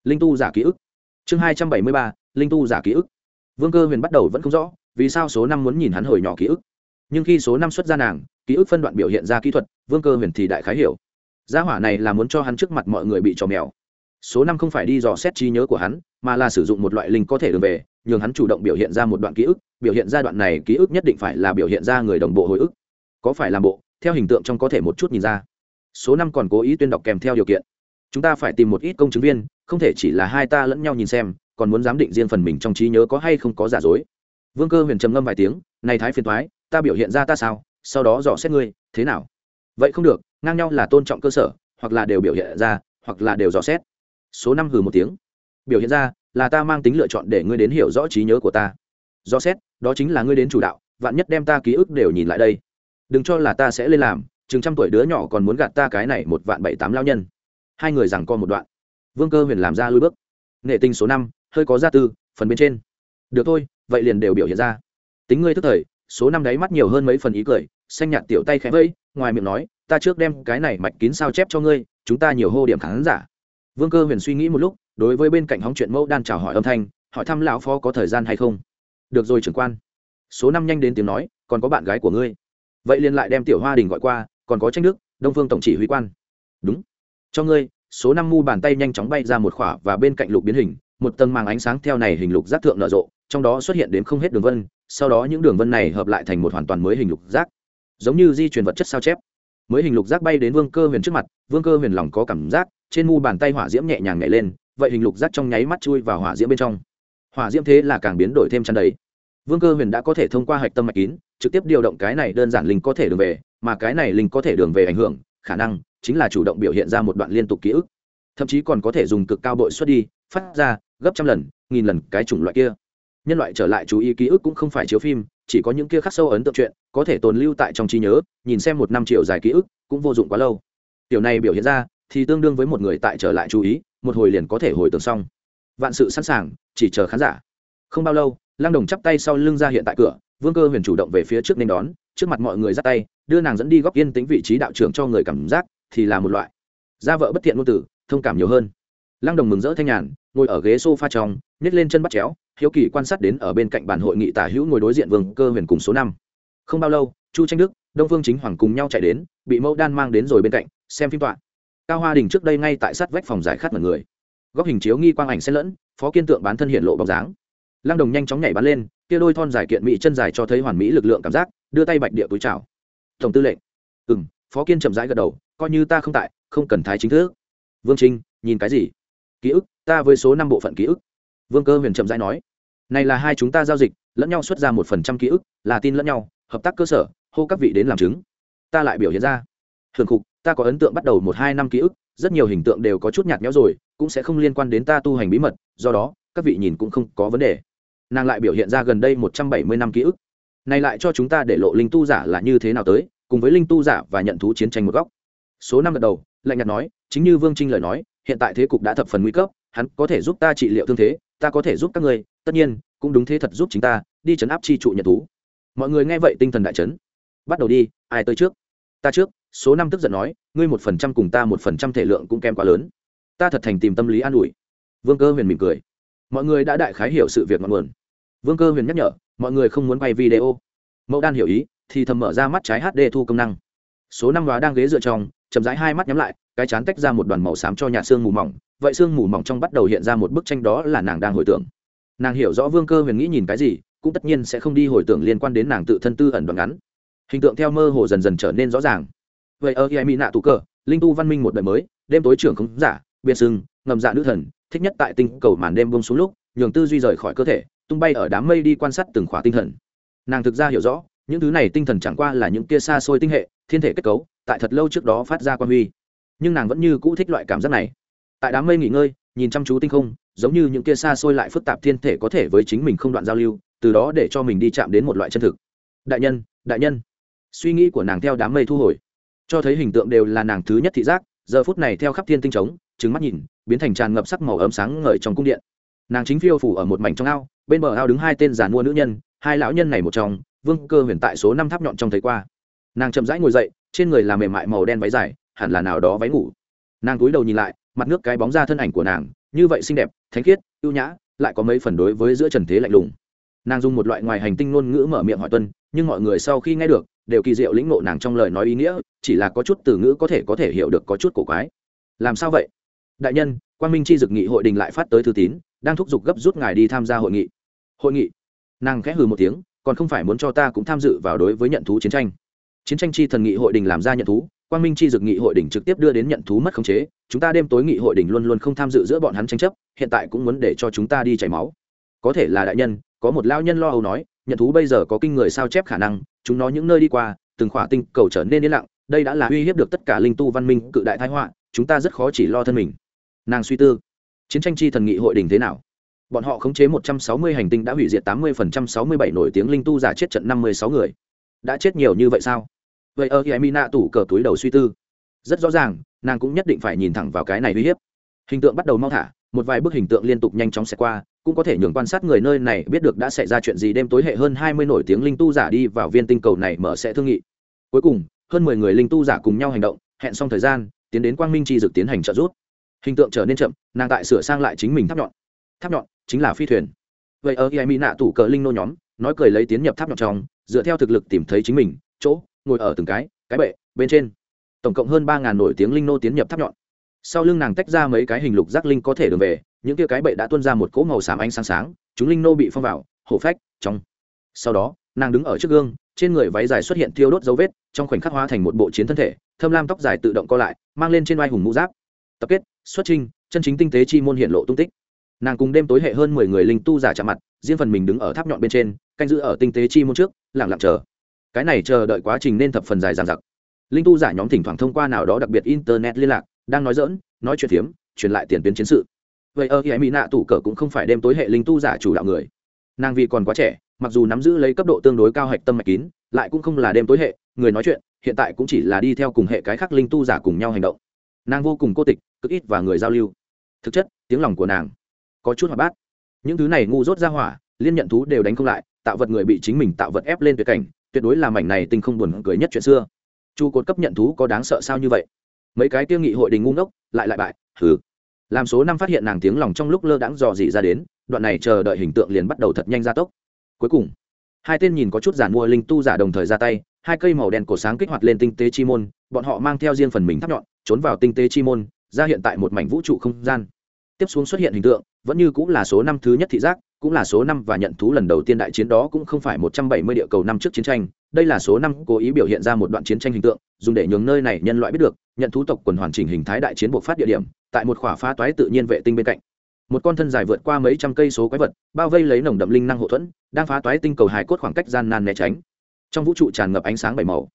Linh tu giả ký ức. Chương hai trăm bảy mươi ba, linh tu giả ký ức. Vương cơ huyền bắt đầu vẫn không rõ, vì sao số năm muốn nhìn hắn hồi nhỏ ký ức. Nhưng khi số năm xuất ra nàng, ký ức phân đoạn biểu hiện ra kỹ thuật, vương cơ huyền thì đại khái hiểu. Gia hỏa này là muốn cho hắn trước mặt mọi người bị trò mèo số năm không phải đi dò xét trí nhớ của hắn, mà là sử dụng một loại linh có thể đường về, nhường hắn chủ động biểu hiện ra một đoạn ký ức, biểu hiện ra đoạn này ký ức nhất định phải là biểu hiện ra người đồng bộ hồi ức. Có phải làm bộ? Theo hình tượng trong có thể một chút nhìn ra. Số năm còn cố ý tuyên đọc kèm theo điều kiện. Chúng ta phải tìm một ít công chứng viên, không thể chỉ là hai ta lẫn nhau nhìn xem, còn muốn giám định riêng phần mình trong trí nhớ có hay không có giả dối. Vương cơ huyền trầm ngâm vài tiếng, này thái phiền thoái ta biểu hiện ra ta sao? Sau đó dò xét ngươi, thế nào? Vậy không được, ngang nhau là tôn trọng cơ sở, hoặc là đều biểu hiện ra, hoặc là đều dò xét số năm hừ một tiếng. Biểu hiện ra là ta mang tính lựa chọn để ngươi đến hiểu rõ trí nhớ của ta. Do xét, đó chính là ngươi đến chủ đạo, vạn nhất đem ta ký ức đều nhìn lại đây. Đừng cho là ta sẽ lên làm, chừng trăm tuổi đứa nhỏ còn muốn gạt ta cái này một vạn bảy tám lao nhân. Hai người rằng co một đoạn. Vương cơ huyền làm ra lui bước. Nghệ tinh số năm, hơi có gia tư, phần bên trên. Được thôi, vậy liền đều biểu hiện ra. Tính ngươi thức thời, số năm đáy mắt nhiều hơn mấy phần ý cười, xanh nhạt tiểu tay khẽ vẫy, ngoài miệng nói, ta trước đem cái này mạch kín sao chép cho ngươi, chúng ta nhiều hô điểm khán giả vương cơ huyền suy nghĩ một lúc, đối với bên cạnh hóng chuyện mẫu đan chào hỏi âm thanh, hỏi thăm lão phó có thời gian hay không. Được rồi trưởng quan. Số năm nhanh đến tiếng nói, còn có bạn gái của ngươi. Vậy liền lại đem tiểu hoa đình gọi qua, còn có tranh đức, đông phương tổng chỉ huy quan. Đúng. Cho ngươi, số năm mu bàn tay nhanh chóng bay ra một khỏa và bên cạnh lục biến hình, một tầng màng ánh sáng theo này hình lục giác thượng nở rộ, trong đó xuất hiện đến không hết đường vân, sau đó những đường vân này hợp lại thành một hoàn toàn mới hình lục giác. Giống như di chuyển vật chất sao chép mới hình lục giác bay đến vương cơ huyền trước mặt, vương cơ huyền lòng có cảm giác, trên mu bàn tay hỏa diễm nhẹ nhàng nhảy lên, vậy hình lục giác trong nháy mắt chui vào hỏa diễm bên trong. Hỏa diễm thế là càng biến đổi thêm chăn đầy. Vương cơ huyền đã có thể thông qua hạch tâm mạch kín, trực tiếp điều động cái này đơn giản linh có thể đường về, mà cái này linh có thể đường về ảnh hưởng, khả năng chính là chủ động biểu hiện ra một đoạn liên tục ký ức. Thậm chí còn có thể dùng cực cao bội xuất đi, phát ra gấp trăm lần, nghìn lần cái chủng loại kia. Nhân loại trở lại chú ý ký ức cũng không phải chiếu phim chỉ có những kia khắc sâu ấn tượng chuyện, có thể tồn lưu tại trong trí nhớ, nhìn xem một năm triệu dài ký ức, cũng vô dụng quá lâu. Điều này biểu hiện ra, thì tương đương với một người tại trở lại chú ý, một hồi liền có thể hồi tưởng xong. Vạn sự sẵn sàng, chỉ chờ khán giả. Không bao lâu, lăng đồng chắp tay sau lưng ra hiện tại cửa, vương cơ huyền chủ động về phía trước nên đón, trước mặt mọi người ra tay, đưa nàng dẫn đi góc yên tính vị trí đạo trưởng cho người cảm giác, thì là một loại. Gia vợ bất thiện ngôn tử thông cảm nhiều hơn. Lăng đồng mừng rỡ thanh nhàn ngồi ở ghế sofa trong nhét lên chân bắt chéo hiếu kỳ quan sát đến ở bên cạnh bàn hội nghị tả hữu ngồi đối diện vương cơ huyền cùng số năm. Không bao lâu chu tranh đức đông phương chính hoàng cùng nhau chạy đến bị mẫu đan mang đến rồi bên cạnh xem phim tọa. Cao hoa đình trước đây ngay tại sát vách phòng giải khát mật người. Góc hình chiếu nghi quang ảnh xen lẫn phó kiên tượng bán thân hiện lộ bóng dáng. Lăng đồng nhanh chóng nhảy bắn lên kia đôi thon dài kiện mỹ chân dài cho thấy hoàn mỹ lực lượng cảm giác đưa tay bạch địa túi chào. Tổng tư lệnh. Ừm, phó kiên chậm rãi gật đầu coi như ta không tại không cần thái chính thức. Vương trinh nhìn cái gì? Ký ức, ta với số năm bộ phận ký ức. Vương cơ huyền chậm rãi nói, này là hai chúng ta giao dịch, lẫn nhau xuất ra một phần trăm ký ức, là tin lẫn nhau, hợp tác cơ sở, hô các vị đến làm chứng. Ta lại biểu hiện ra thường khục, ta có ấn tượng bắt đầu một hai năm ký ức, rất nhiều hình tượng đều có chút nhạt nhẽo rồi, cũng sẽ không liên quan đến ta tu hành bí mật, do đó, các vị nhìn cũng không có vấn đề. Nàng lại biểu hiện ra gần đây một trăm bảy mươi năm ký ức. Này lại cho chúng ta để lộ linh tu giả là như thế nào tới, cùng với linh tu giả và nhận thú chiến tranh một góc. Số năm gật đầu, lạnh nhạt nói, chính như vương trinh lời nói hiện tại thế cục đã thập phần nguy cấp, hắn có thể giúp ta trị liệu thương thế, ta có thể giúp các ngươi, tất nhiên, cũng đúng thế thật giúp chính ta, đi chấn áp chi trụ nhật thú. Mọi người nghe vậy tinh thần đại chấn. Bắt đầu đi, ai tới trước? Ta trước, số năm tức giận nói, ngươi một phần trăm cùng ta một phần trăm thể lượng cũng kém quá lớn. Ta thật thành tìm tâm lý an ủi. Vương cơ huyền mỉm cười. Mọi người đã đại khái hiểu sự việc ngọn nguồn. Vương cơ huyền nhắc nhở, mọi người không muốn quay video. Mẫu đan hiểu ý, thì thầm mở ra mắt trái hd thu công năng số năm đoá đang ghế dựa trong, chậm rãi hai mắt nhắm lại, cái chán tách ra một đoàn màu xám cho nhà xương mù mỏng. Vậy xương mù mỏng trong bắt đầu hiện ra một bức tranh đó là nàng đang hồi tưởng. Nàng hiểu rõ vương cơ huyền nghĩ nhìn cái gì, cũng tất nhiên sẽ không đi hồi tưởng liên quan đến nàng tự thân tư ẩn đoạn ngắn. Hình tượng theo mơ hồ dần dần trở nên rõ ràng. Vậy ở hiệp mỹ nạ tụ cờ, linh tu văn minh một đời mới, đêm tối trưởng không giả, biệt sưng ngầm dạ nữ thần, thích nhất tại tinh cầu màn đêm bông xuống lúc, nhường tư duy rời khỏi cơ thể, tung bay ở đám mây đi quan sát từng khóa tinh thần. Nàng thực ra hiểu rõ, những thứ này tinh thần chẳng qua là những kia xa xôi tinh hệ thiên thể kết cấu tại thật lâu trước đó phát ra quan huy. Nhưng nàng vẫn như cũ thích loại cảm giác này. Tại đám mây nghỉ ngơi, nhìn chăm chú tinh không, giống như những kia xa xôi lại phức tạp thiên thể có thể với chính mình không đoạn giao lưu, từ đó để cho mình đi chạm đến một loại chân thực. Đại nhân đại nhân. Suy nghĩ của nàng theo đám mây thu hồi. Cho thấy hình tượng đều là nàng thứ nhất thị giác, giờ phút này theo khắp thiên tinh trống trứng mắt nhìn, biến thành tràn ngập sắc màu ấm sáng ngời trong cung điện. Nàng chính phiêu phủ ở một mảnh trong ao, bên bờ ao đứng hai tên giàn mua nữ nhân, hai lão nhân này một trong, vương cơ huyền tại số năm tháp nhọn trong thấy qua nàng chậm rãi ngồi dậy, trên người là mềm mại màu đen váy dài, hẳn là nào đó váy ngủ. Nàng cúi đầu nhìn lại, mặt nước cái bóng ra thân ảnh của nàng, như vậy xinh đẹp, thánh khiết, ưu nhã, lại có mấy phần đối với giữa trần thế lạnh lùng. Nàng dùng một loại ngoài hành tinh ngôn ngữ mở miệng hỏi tuân, nhưng mọi người sau khi nghe được, đều kỳ diệu lĩnh ngộ nàng trong lời nói ý nghĩa, chỉ là có chút từ ngữ có thể có thể hiểu được có chút cổ quái. Làm sao vậy? Đại nhân quan minh chi dực nghị hội đình lại phát tới thư tín, đang thúc giục gấp rút ngài đi tham gia hội nghị. Hội nghị? Nàng khẽ hừ một tiếng, còn không phải muốn cho ta cũng tham dự vào đối với nhận thú chiến tranh chiến tranh chi thần nghị hội đình làm ra nhận thú, quang minh chi dực nghị hội đình trực tiếp đưa đến nhận thú mất khống chế, chúng ta đêm tối nghị hội đình luôn luôn không tham dự giữa bọn hắn tranh chấp, hiện tại cũng muốn để cho chúng ta đi chảy máu. Có thể là đại nhân, có một lao nhân lo âu nói, nhận thú bây giờ có kinh người sao chép khả năng, chúng nó những nơi đi qua, từng khỏa tinh cầu trở nên yên lặng, đây đã là uy hiếp được tất cả linh tu văn minh cự đại thái họa, chúng ta rất khó chỉ lo thân mình. Nàng suy tư, chiến tranh chi thần nghị hội đình thế nào? Bọn họ khống chế một trăm sáu mươi hành tinh đã hủy diệt tám mươi phần trăm sáu mươi bảy nổi tiếng linh tu giả chết trận năm mươi sáu người. Đã chết nhiều như vậy sao? Vậy ở hi mina tủ cờ túi đầu suy tư. Rất rõ ràng, nàng cũng nhất định phải nhìn thẳng vào cái này uy hiếp. Hình tượng bắt đầu mau thả, một vài bức hình tượng liên tục nhanh chóng xẹt qua, cũng có thể nhường quan sát người nơi này biết được đã xảy ra chuyện gì đêm tối hệ hơn hai mươi nổi tiếng linh tu giả đi vào viên tinh cầu này mở sẽ thương nghị. Cuối cùng, hơn mười người linh tu giả cùng nhau hành động, hẹn xong thời gian, tiến đến quang minh chi dực tiến hành trợ giúp. Hình tượng trở nên chậm, nàng tại sửa sang lại chính mình tháp nhọn. Tháp nhọn chính là phi thuyền. Vậy ở hi mỹ nạ tủ cờ linh nô nhóm, nói cười lấy tiến nhập tháp nhọn trong, dựa theo thực lực tìm thấy chính mình, chỗ ngồi ở từng cái cái bệ, bên trên. Tổng cộng hơn ba ngàn nổi tiếng linh nô tiến nhập tháp nhọn. Sau lưng nàng tách ra mấy cái hình lục giác linh có thể đường về, những kia cái bệ đã tuôn ra một cỗ màu xám ánh sáng sáng, chúng linh nô bị phong vào, hổ phách, trong. Sau đó, nàng đứng ở trước gương, trên người váy dài xuất hiện thiêu đốt dấu vết, trong khoảnh khắc hóa thành một bộ chiến thân thể, thâm lam tóc dài tự động co lại, mang lên trên vai hùng mũ giáp. Tập kết, xuất trinh, chân chính tinh tế chi môn hiện lộ tung tích. Nàng cùng đêm tối hệ hơn mười người linh tu giả chạm mặt, riêng phần mình đứng ở tháp nhọn bên trên, canh giữ ở tinh tế chi môn trước lẳng lặng chờ cái này chờ đợi quá trình nên thập phần dài dằng dặc. Linh tu giả nhóm thỉnh thoảng thông qua nào đó đặc biệt internet liên lạc, đang nói dỡn nói chuyện phiếm, truyền lại tiền tuyến chiến sự. Vậy ở khi mỹ nạ tủ cờ cũng không phải đêm tối hệ linh tu giả chủ đạo người. Nàng vì còn quá trẻ, mặc dù nắm giữ lấy cấp độ tương đối cao hạch tâm mạch kín, lại cũng không là đêm tối hệ, người nói chuyện, hiện tại cũng chỉ là đi theo cùng hệ cái khác linh tu giả cùng nhau hành động. Nàng vô cùng cô tịch, cực ít và người giao lưu. Thực chất, tiếng lòng của nàng có chút hoạt bát. Những thứ này ngu dốt ra hỏa, liên nhận thú đều đánh không lại, tạo vật người bị chính mình tạo vật ép lên tuyệt cảnh tuyệt đối là mảnh này tinh không buồn cười nhất chuyện xưa. Chu cột cấp nhận thú có đáng sợ sao như vậy? Mấy cái tiêu nghị hội đình ngu ngốc, lại lại bại, hừ. Làm số năm phát hiện nàng tiếng lòng trong lúc lơ đãng dò dỉ ra đến, đoạn này chờ đợi hình tượng liền bắt đầu thật nhanh gia tốc. Cuối cùng, hai tên nhìn có chút giản mua linh tu giả đồng thời ra tay, hai cây màu đen cổ sáng kích hoạt lên tinh tế chi môn, bọn họ mang theo riêng phần mình thắp nhọn, trốn vào tinh tế chi môn, ra hiện tại một mảnh vũ trụ không gian. Tiếp xuống xuất hiện hình tượng, vẫn như cũng là số năm thứ nhất thị giác cũng là số năm và nhận thú lần đầu tiên đại chiến đó cũng không phải một trăm bảy mươi địa cầu năm trước chiến tranh. Đây là số năm cố ý biểu hiện ra một đoạn chiến tranh hình tượng, dùng để nhường nơi này nhân loại biết được, nhận thú tộc quần hoàn chỉnh hình thái đại chiến buộc phát địa điểm, tại một khỏa phá toái tự nhiên vệ tinh bên cạnh. Một con thân dài vượt qua mấy trăm cây số quái vật, bao vây lấy nồng đậm linh năng hộ thuẫn, đang phá toái tinh cầu hài cốt khoảng cách gian nan né tránh. Trong vũ trụ tràn ngập ánh sáng bảy màu.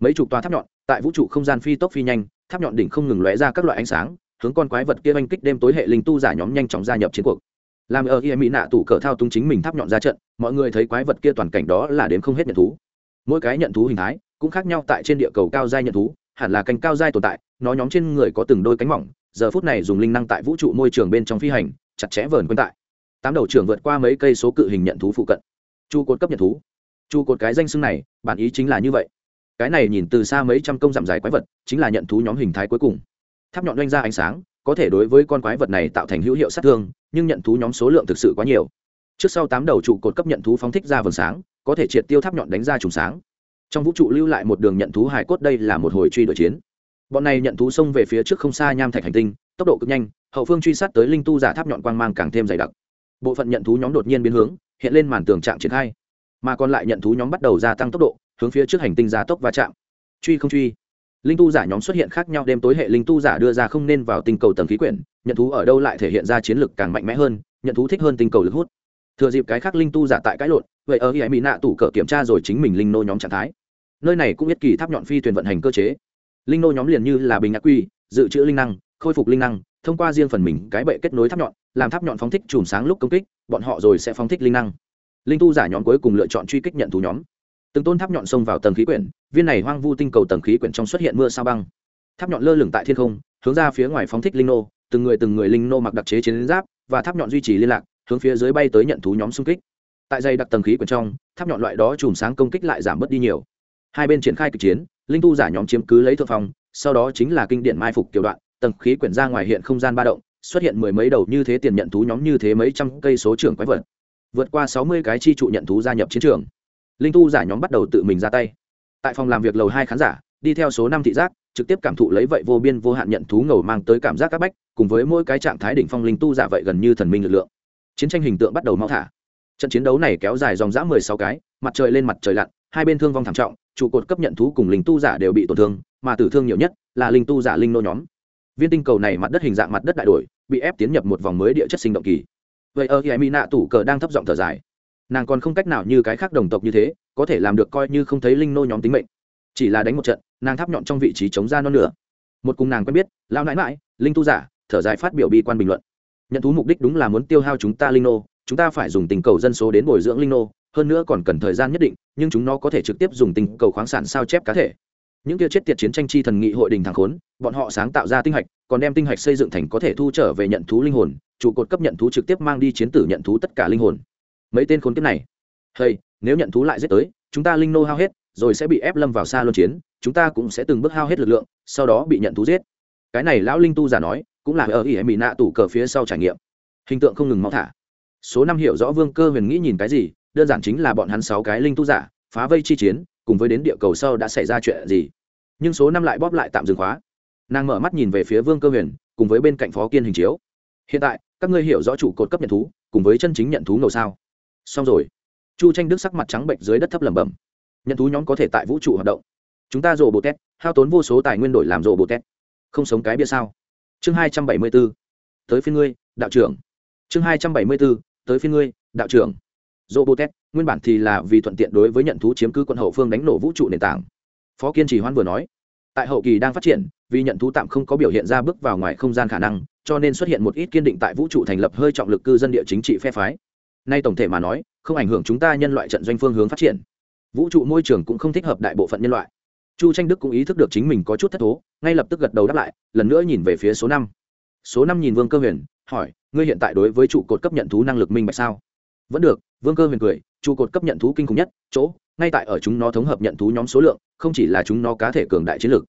Mấy chục toa tháp nhọn, tại vũ trụ không gian phi tốc phi nhanh, tháp nhọn đỉnh không ngừng lóe ra các loại ánh sáng, hướng con quái vật kia oanh kích đêm tối hệ linh tu giả nhóm nhanh chóng gia nhập chiến cuộc làm ở y mỹ nạ tủ cỡ thao túng chính mình tháp nhọn ra trận, mọi người thấy quái vật kia toàn cảnh đó là đến không hết nhận thú. Mỗi cái nhận thú hình thái cũng khác nhau tại trên địa cầu cao giai nhận thú, hẳn là cánh cao giai tồn tại, nó nhóm trên người có từng đôi cánh mỏng, giờ phút này dùng linh năng tại vũ trụ môi trường bên trong phi hành, chặt chẽ vờn quân tại. Tám đầu trưởng vượt qua mấy cây số cự hình nhận thú phụ cận. Chu cột cấp nhận thú. Chu cột cái danh xưng này, bản ý chính là như vậy. Cái này nhìn từ xa mấy trăm công dặm dài quái vật, chính là nhận thú nhóm hình thái cuối cùng. Tháp nhọn doanh ra ánh sáng có thể đối với con quái vật này tạo thành hữu hiệu sát thương, nhưng nhận thú nhóm số lượng thực sự quá nhiều. Trước sau tám đầu trụ cột cấp nhận thú phóng thích ra vầng sáng, có thể triệt tiêu tháp nhọn đánh ra trùng sáng. Trong vũ trụ lưu lại một đường nhận thú hài cốt, đây là một hồi truy đuổi chiến. Bọn này nhận thú xông về phía trước không xa nham thạch hành tinh, tốc độ cực nhanh, hậu phương truy sát tới linh tu giả tháp nhọn quang mang càng thêm dày đặc. Bộ phận nhận thú nhóm đột nhiên biến hướng, hiện lên màn tường trạng triển khai. Mà còn lại nhận thú nhóm bắt đầu gia tăng tốc độ, hướng phía trước hành tinh gia tốc va chạm. Truy không truy linh tu giả nhóm xuất hiện khác nhau, đêm tối hệ linh tu giả đưa ra không nên vào tinh cầu tầng khí quyển, nhận thú ở đâu lại thể hiện ra chiến lực càng mạnh mẽ hơn, nhận thú thích hơn tinh cầu lực hút. Thừa dịp cái khác linh tu giả tại cãi lộn, vậy ở hệ mỹ nạ tủ cờ kiểm tra rồi chính mình linh nô nhóm trạng thái. Nơi này cũng biết kỳ tháp nhọn phi thuyền vận hành cơ chế. Linh nô nhóm liền như là bình ngạc quy, dự trữ linh năng, khôi phục linh năng, thông qua riêng phần mình cái bệ kết nối tháp nhọn, làm tháp nhọn phóng thích chùm sáng lúc công kích, bọn họ rồi sẽ phóng thích linh năng. Linh tu giả nhóm cuối cùng lựa chọn truy kích nhận thú nhóm từng tôn tháp nhọn xông vào tầng khí quyển, viên này hoang vu tinh cầu tầng khí quyển trong xuất hiện mưa sao băng. Tháp nhọn lơ lửng tại thiên không, hướng ra phía ngoài phóng thích linh nô, từng người từng người linh nô mặc đặc chế chiến giáp, và tháp nhọn duy trì liên lạc, hướng phía dưới bay tới nhận thú nhóm xung kích. Tại dây đặc tầng khí quyển trong, tháp nhọn loại đó chùm sáng công kích lại giảm bớt đi nhiều. Hai bên triển khai kịch chiến, linh tu giả nhóm chiếm cứ lấy thượng phong, sau đó chính là kinh điển mai phục kiểu đoạn, tầng khí quyển ra ngoài hiện không gian ba động, xuất hiện mười mấy đầu như thế tiền nhận thú nhóm như thế mấy trăm cây số trưởng quái vật. Vượt qua sáu mươi cái chi trụ nhận thú gia nhập chiến trường linh tu giả nhóm bắt đầu tự mình ra tay. Tại phòng làm việc lầu hai khán giả, đi theo số năm thị giác, trực tiếp cảm thụ lấy vậy vô biên vô hạn nhận thú ngầu mang tới cảm giác các bách, cùng với mỗi cái trạng thái đỉnh phong linh tu giả vậy gần như thần minh lực lượng. Chiến tranh hình tượng bắt đầu mau thả. Trận chiến đấu này kéo dài dòng dã mười sáu cái, mặt trời lên mặt trời lặn, hai bên thương vong thảm trọng, trụ cột cấp nhận thú cùng linh tu giả đều bị tổn thương, mà tử thương nhiều nhất là linh tu giả linh nô nhóm. Viên tinh cầu này mặt đất hình dạng mặt đất đại đổi, bị ép tiến nhập một vòng mới địa chất sinh động kỳ. Vậy ở khi mỹ nạ tủ cờ đang thấp giọng thở dài nàng còn không cách nào như cái khác đồng tộc như thế, có thể làm được coi như không thấy linh nô nhóm tính mệnh. Chỉ là đánh một trận, nàng tháp nhọn trong vị trí chống ra non nửa. Một cùng nàng quen biết lao nãi mãi linh tu giả, thở dài phát biểu bi quan bình luận. Nhận thú mục đích đúng là muốn tiêu hao chúng ta linh nô, chúng ta phải dùng tình cầu dân số đến bồi dưỡng linh nô, hơn nữa còn cần thời gian nhất định, nhưng chúng nó có thể trực tiếp dùng tình cầu khoáng sản sao chép cá thể. Những kia chết tiệt chiến tranh chi thần nghị hội đình thẳng khốn, bọn họ sáng tạo ra tinh hạch, còn đem tinh hạch xây dựng thành có thể thu trở về nhận thú linh hồn, trụ cột cấp nhận thú trực tiếp mang đi chiến tử nhận thú tất cả linh hồn mấy tên khốn kiếp này. Hay nếu nhận thú lại giết tới, chúng ta linh nô hao hết, rồi sẽ bị ép lâm vào xa luân chiến, chúng ta cũng sẽ từng bước hao hết lực lượng, sau đó bị nhận thú giết. Cái này lão linh tu giả nói, cũng là ở ỉ mỹ nạ tủ cờ phía sau trải nghiệm. Hình tượng không ngừng mau thả. Số năm hiểu rõ vương cơ huyền nghĩ nhìn cái gì, đơn giản chính là bọn hắn sáu cái linh tu giả, phá vây chi chiến, cùng với đến địa cầu sau đã xảy ra chuyện gì. Nhưng số năm lại bóp lại tạm dừng khóa. Nàng mở mắt nhìn về phía vương cơ huyền, cùng với bên cạnh phó kiên hình chiếu. Hiện tại, các ngươi hiểu rõ chủ cột cấp nhận thú, cùng với chân chính nhận thú ngầu sao? Xong rồi. Chu tranh đức sắc mặt trắng bệnh dưới đất thấp lẩm bẩm. Nhận thú nhóm có thể tại vũ trụ hoạt động. Chúng ta rồ bồ tét hao tốn vô số tài nguyên đổi làm rồ bồ tét không sống cái bia sao? Chương hai trăm bảy mươi b ố tới phía ngươi, đạo trưởng. Chương hai trăm bảy mươi b ố tới phía ngươi, đạo trưởng. Rồ bồ tét nguyên bản thì là vì thuận tiện đối với nhận thú chiếm cứ quân hậu phương đánh nổ vũ trụ nền tảng. Phó kiên trì hoan vừa nói, tại hậu kỳ đang phát triển, vì nhận thú tạm không có biểu hiện ra bước vào ngoài không gian khả năng, cho nên xuất hiện một ít kiên định tại vũ trụ thành lập hơi trọng lực cư dân địa chính trị phe phái nay tổng thể mà nói, không ảnh hưởng chúng ta nhân loại trận doanh phương hướng phát triển. Vũ trụ môi trường cũng không thích hợp đại bộ phận nhân loại. Chu tranh đức cũng ý thức được chính mình có chút thất thố, ngay lập tức gật đầu đáp lại, lần nữa nhìn về phía số năm. Số năm nhìn vương cơ huyền, hỏi, ngươi hiện tại đối với trụ cột cấp nhận thú năng lực minh bạch sao? Vẫn được, vương cơ huyền cười, trụ cột cấp nhận thú kinh khủng nhất, chỗ, ngay tại ở chúng nó thống hợp nhận thú nhóm số lượng, không chỉ là chúng nó cá thể cường đại chiến lược.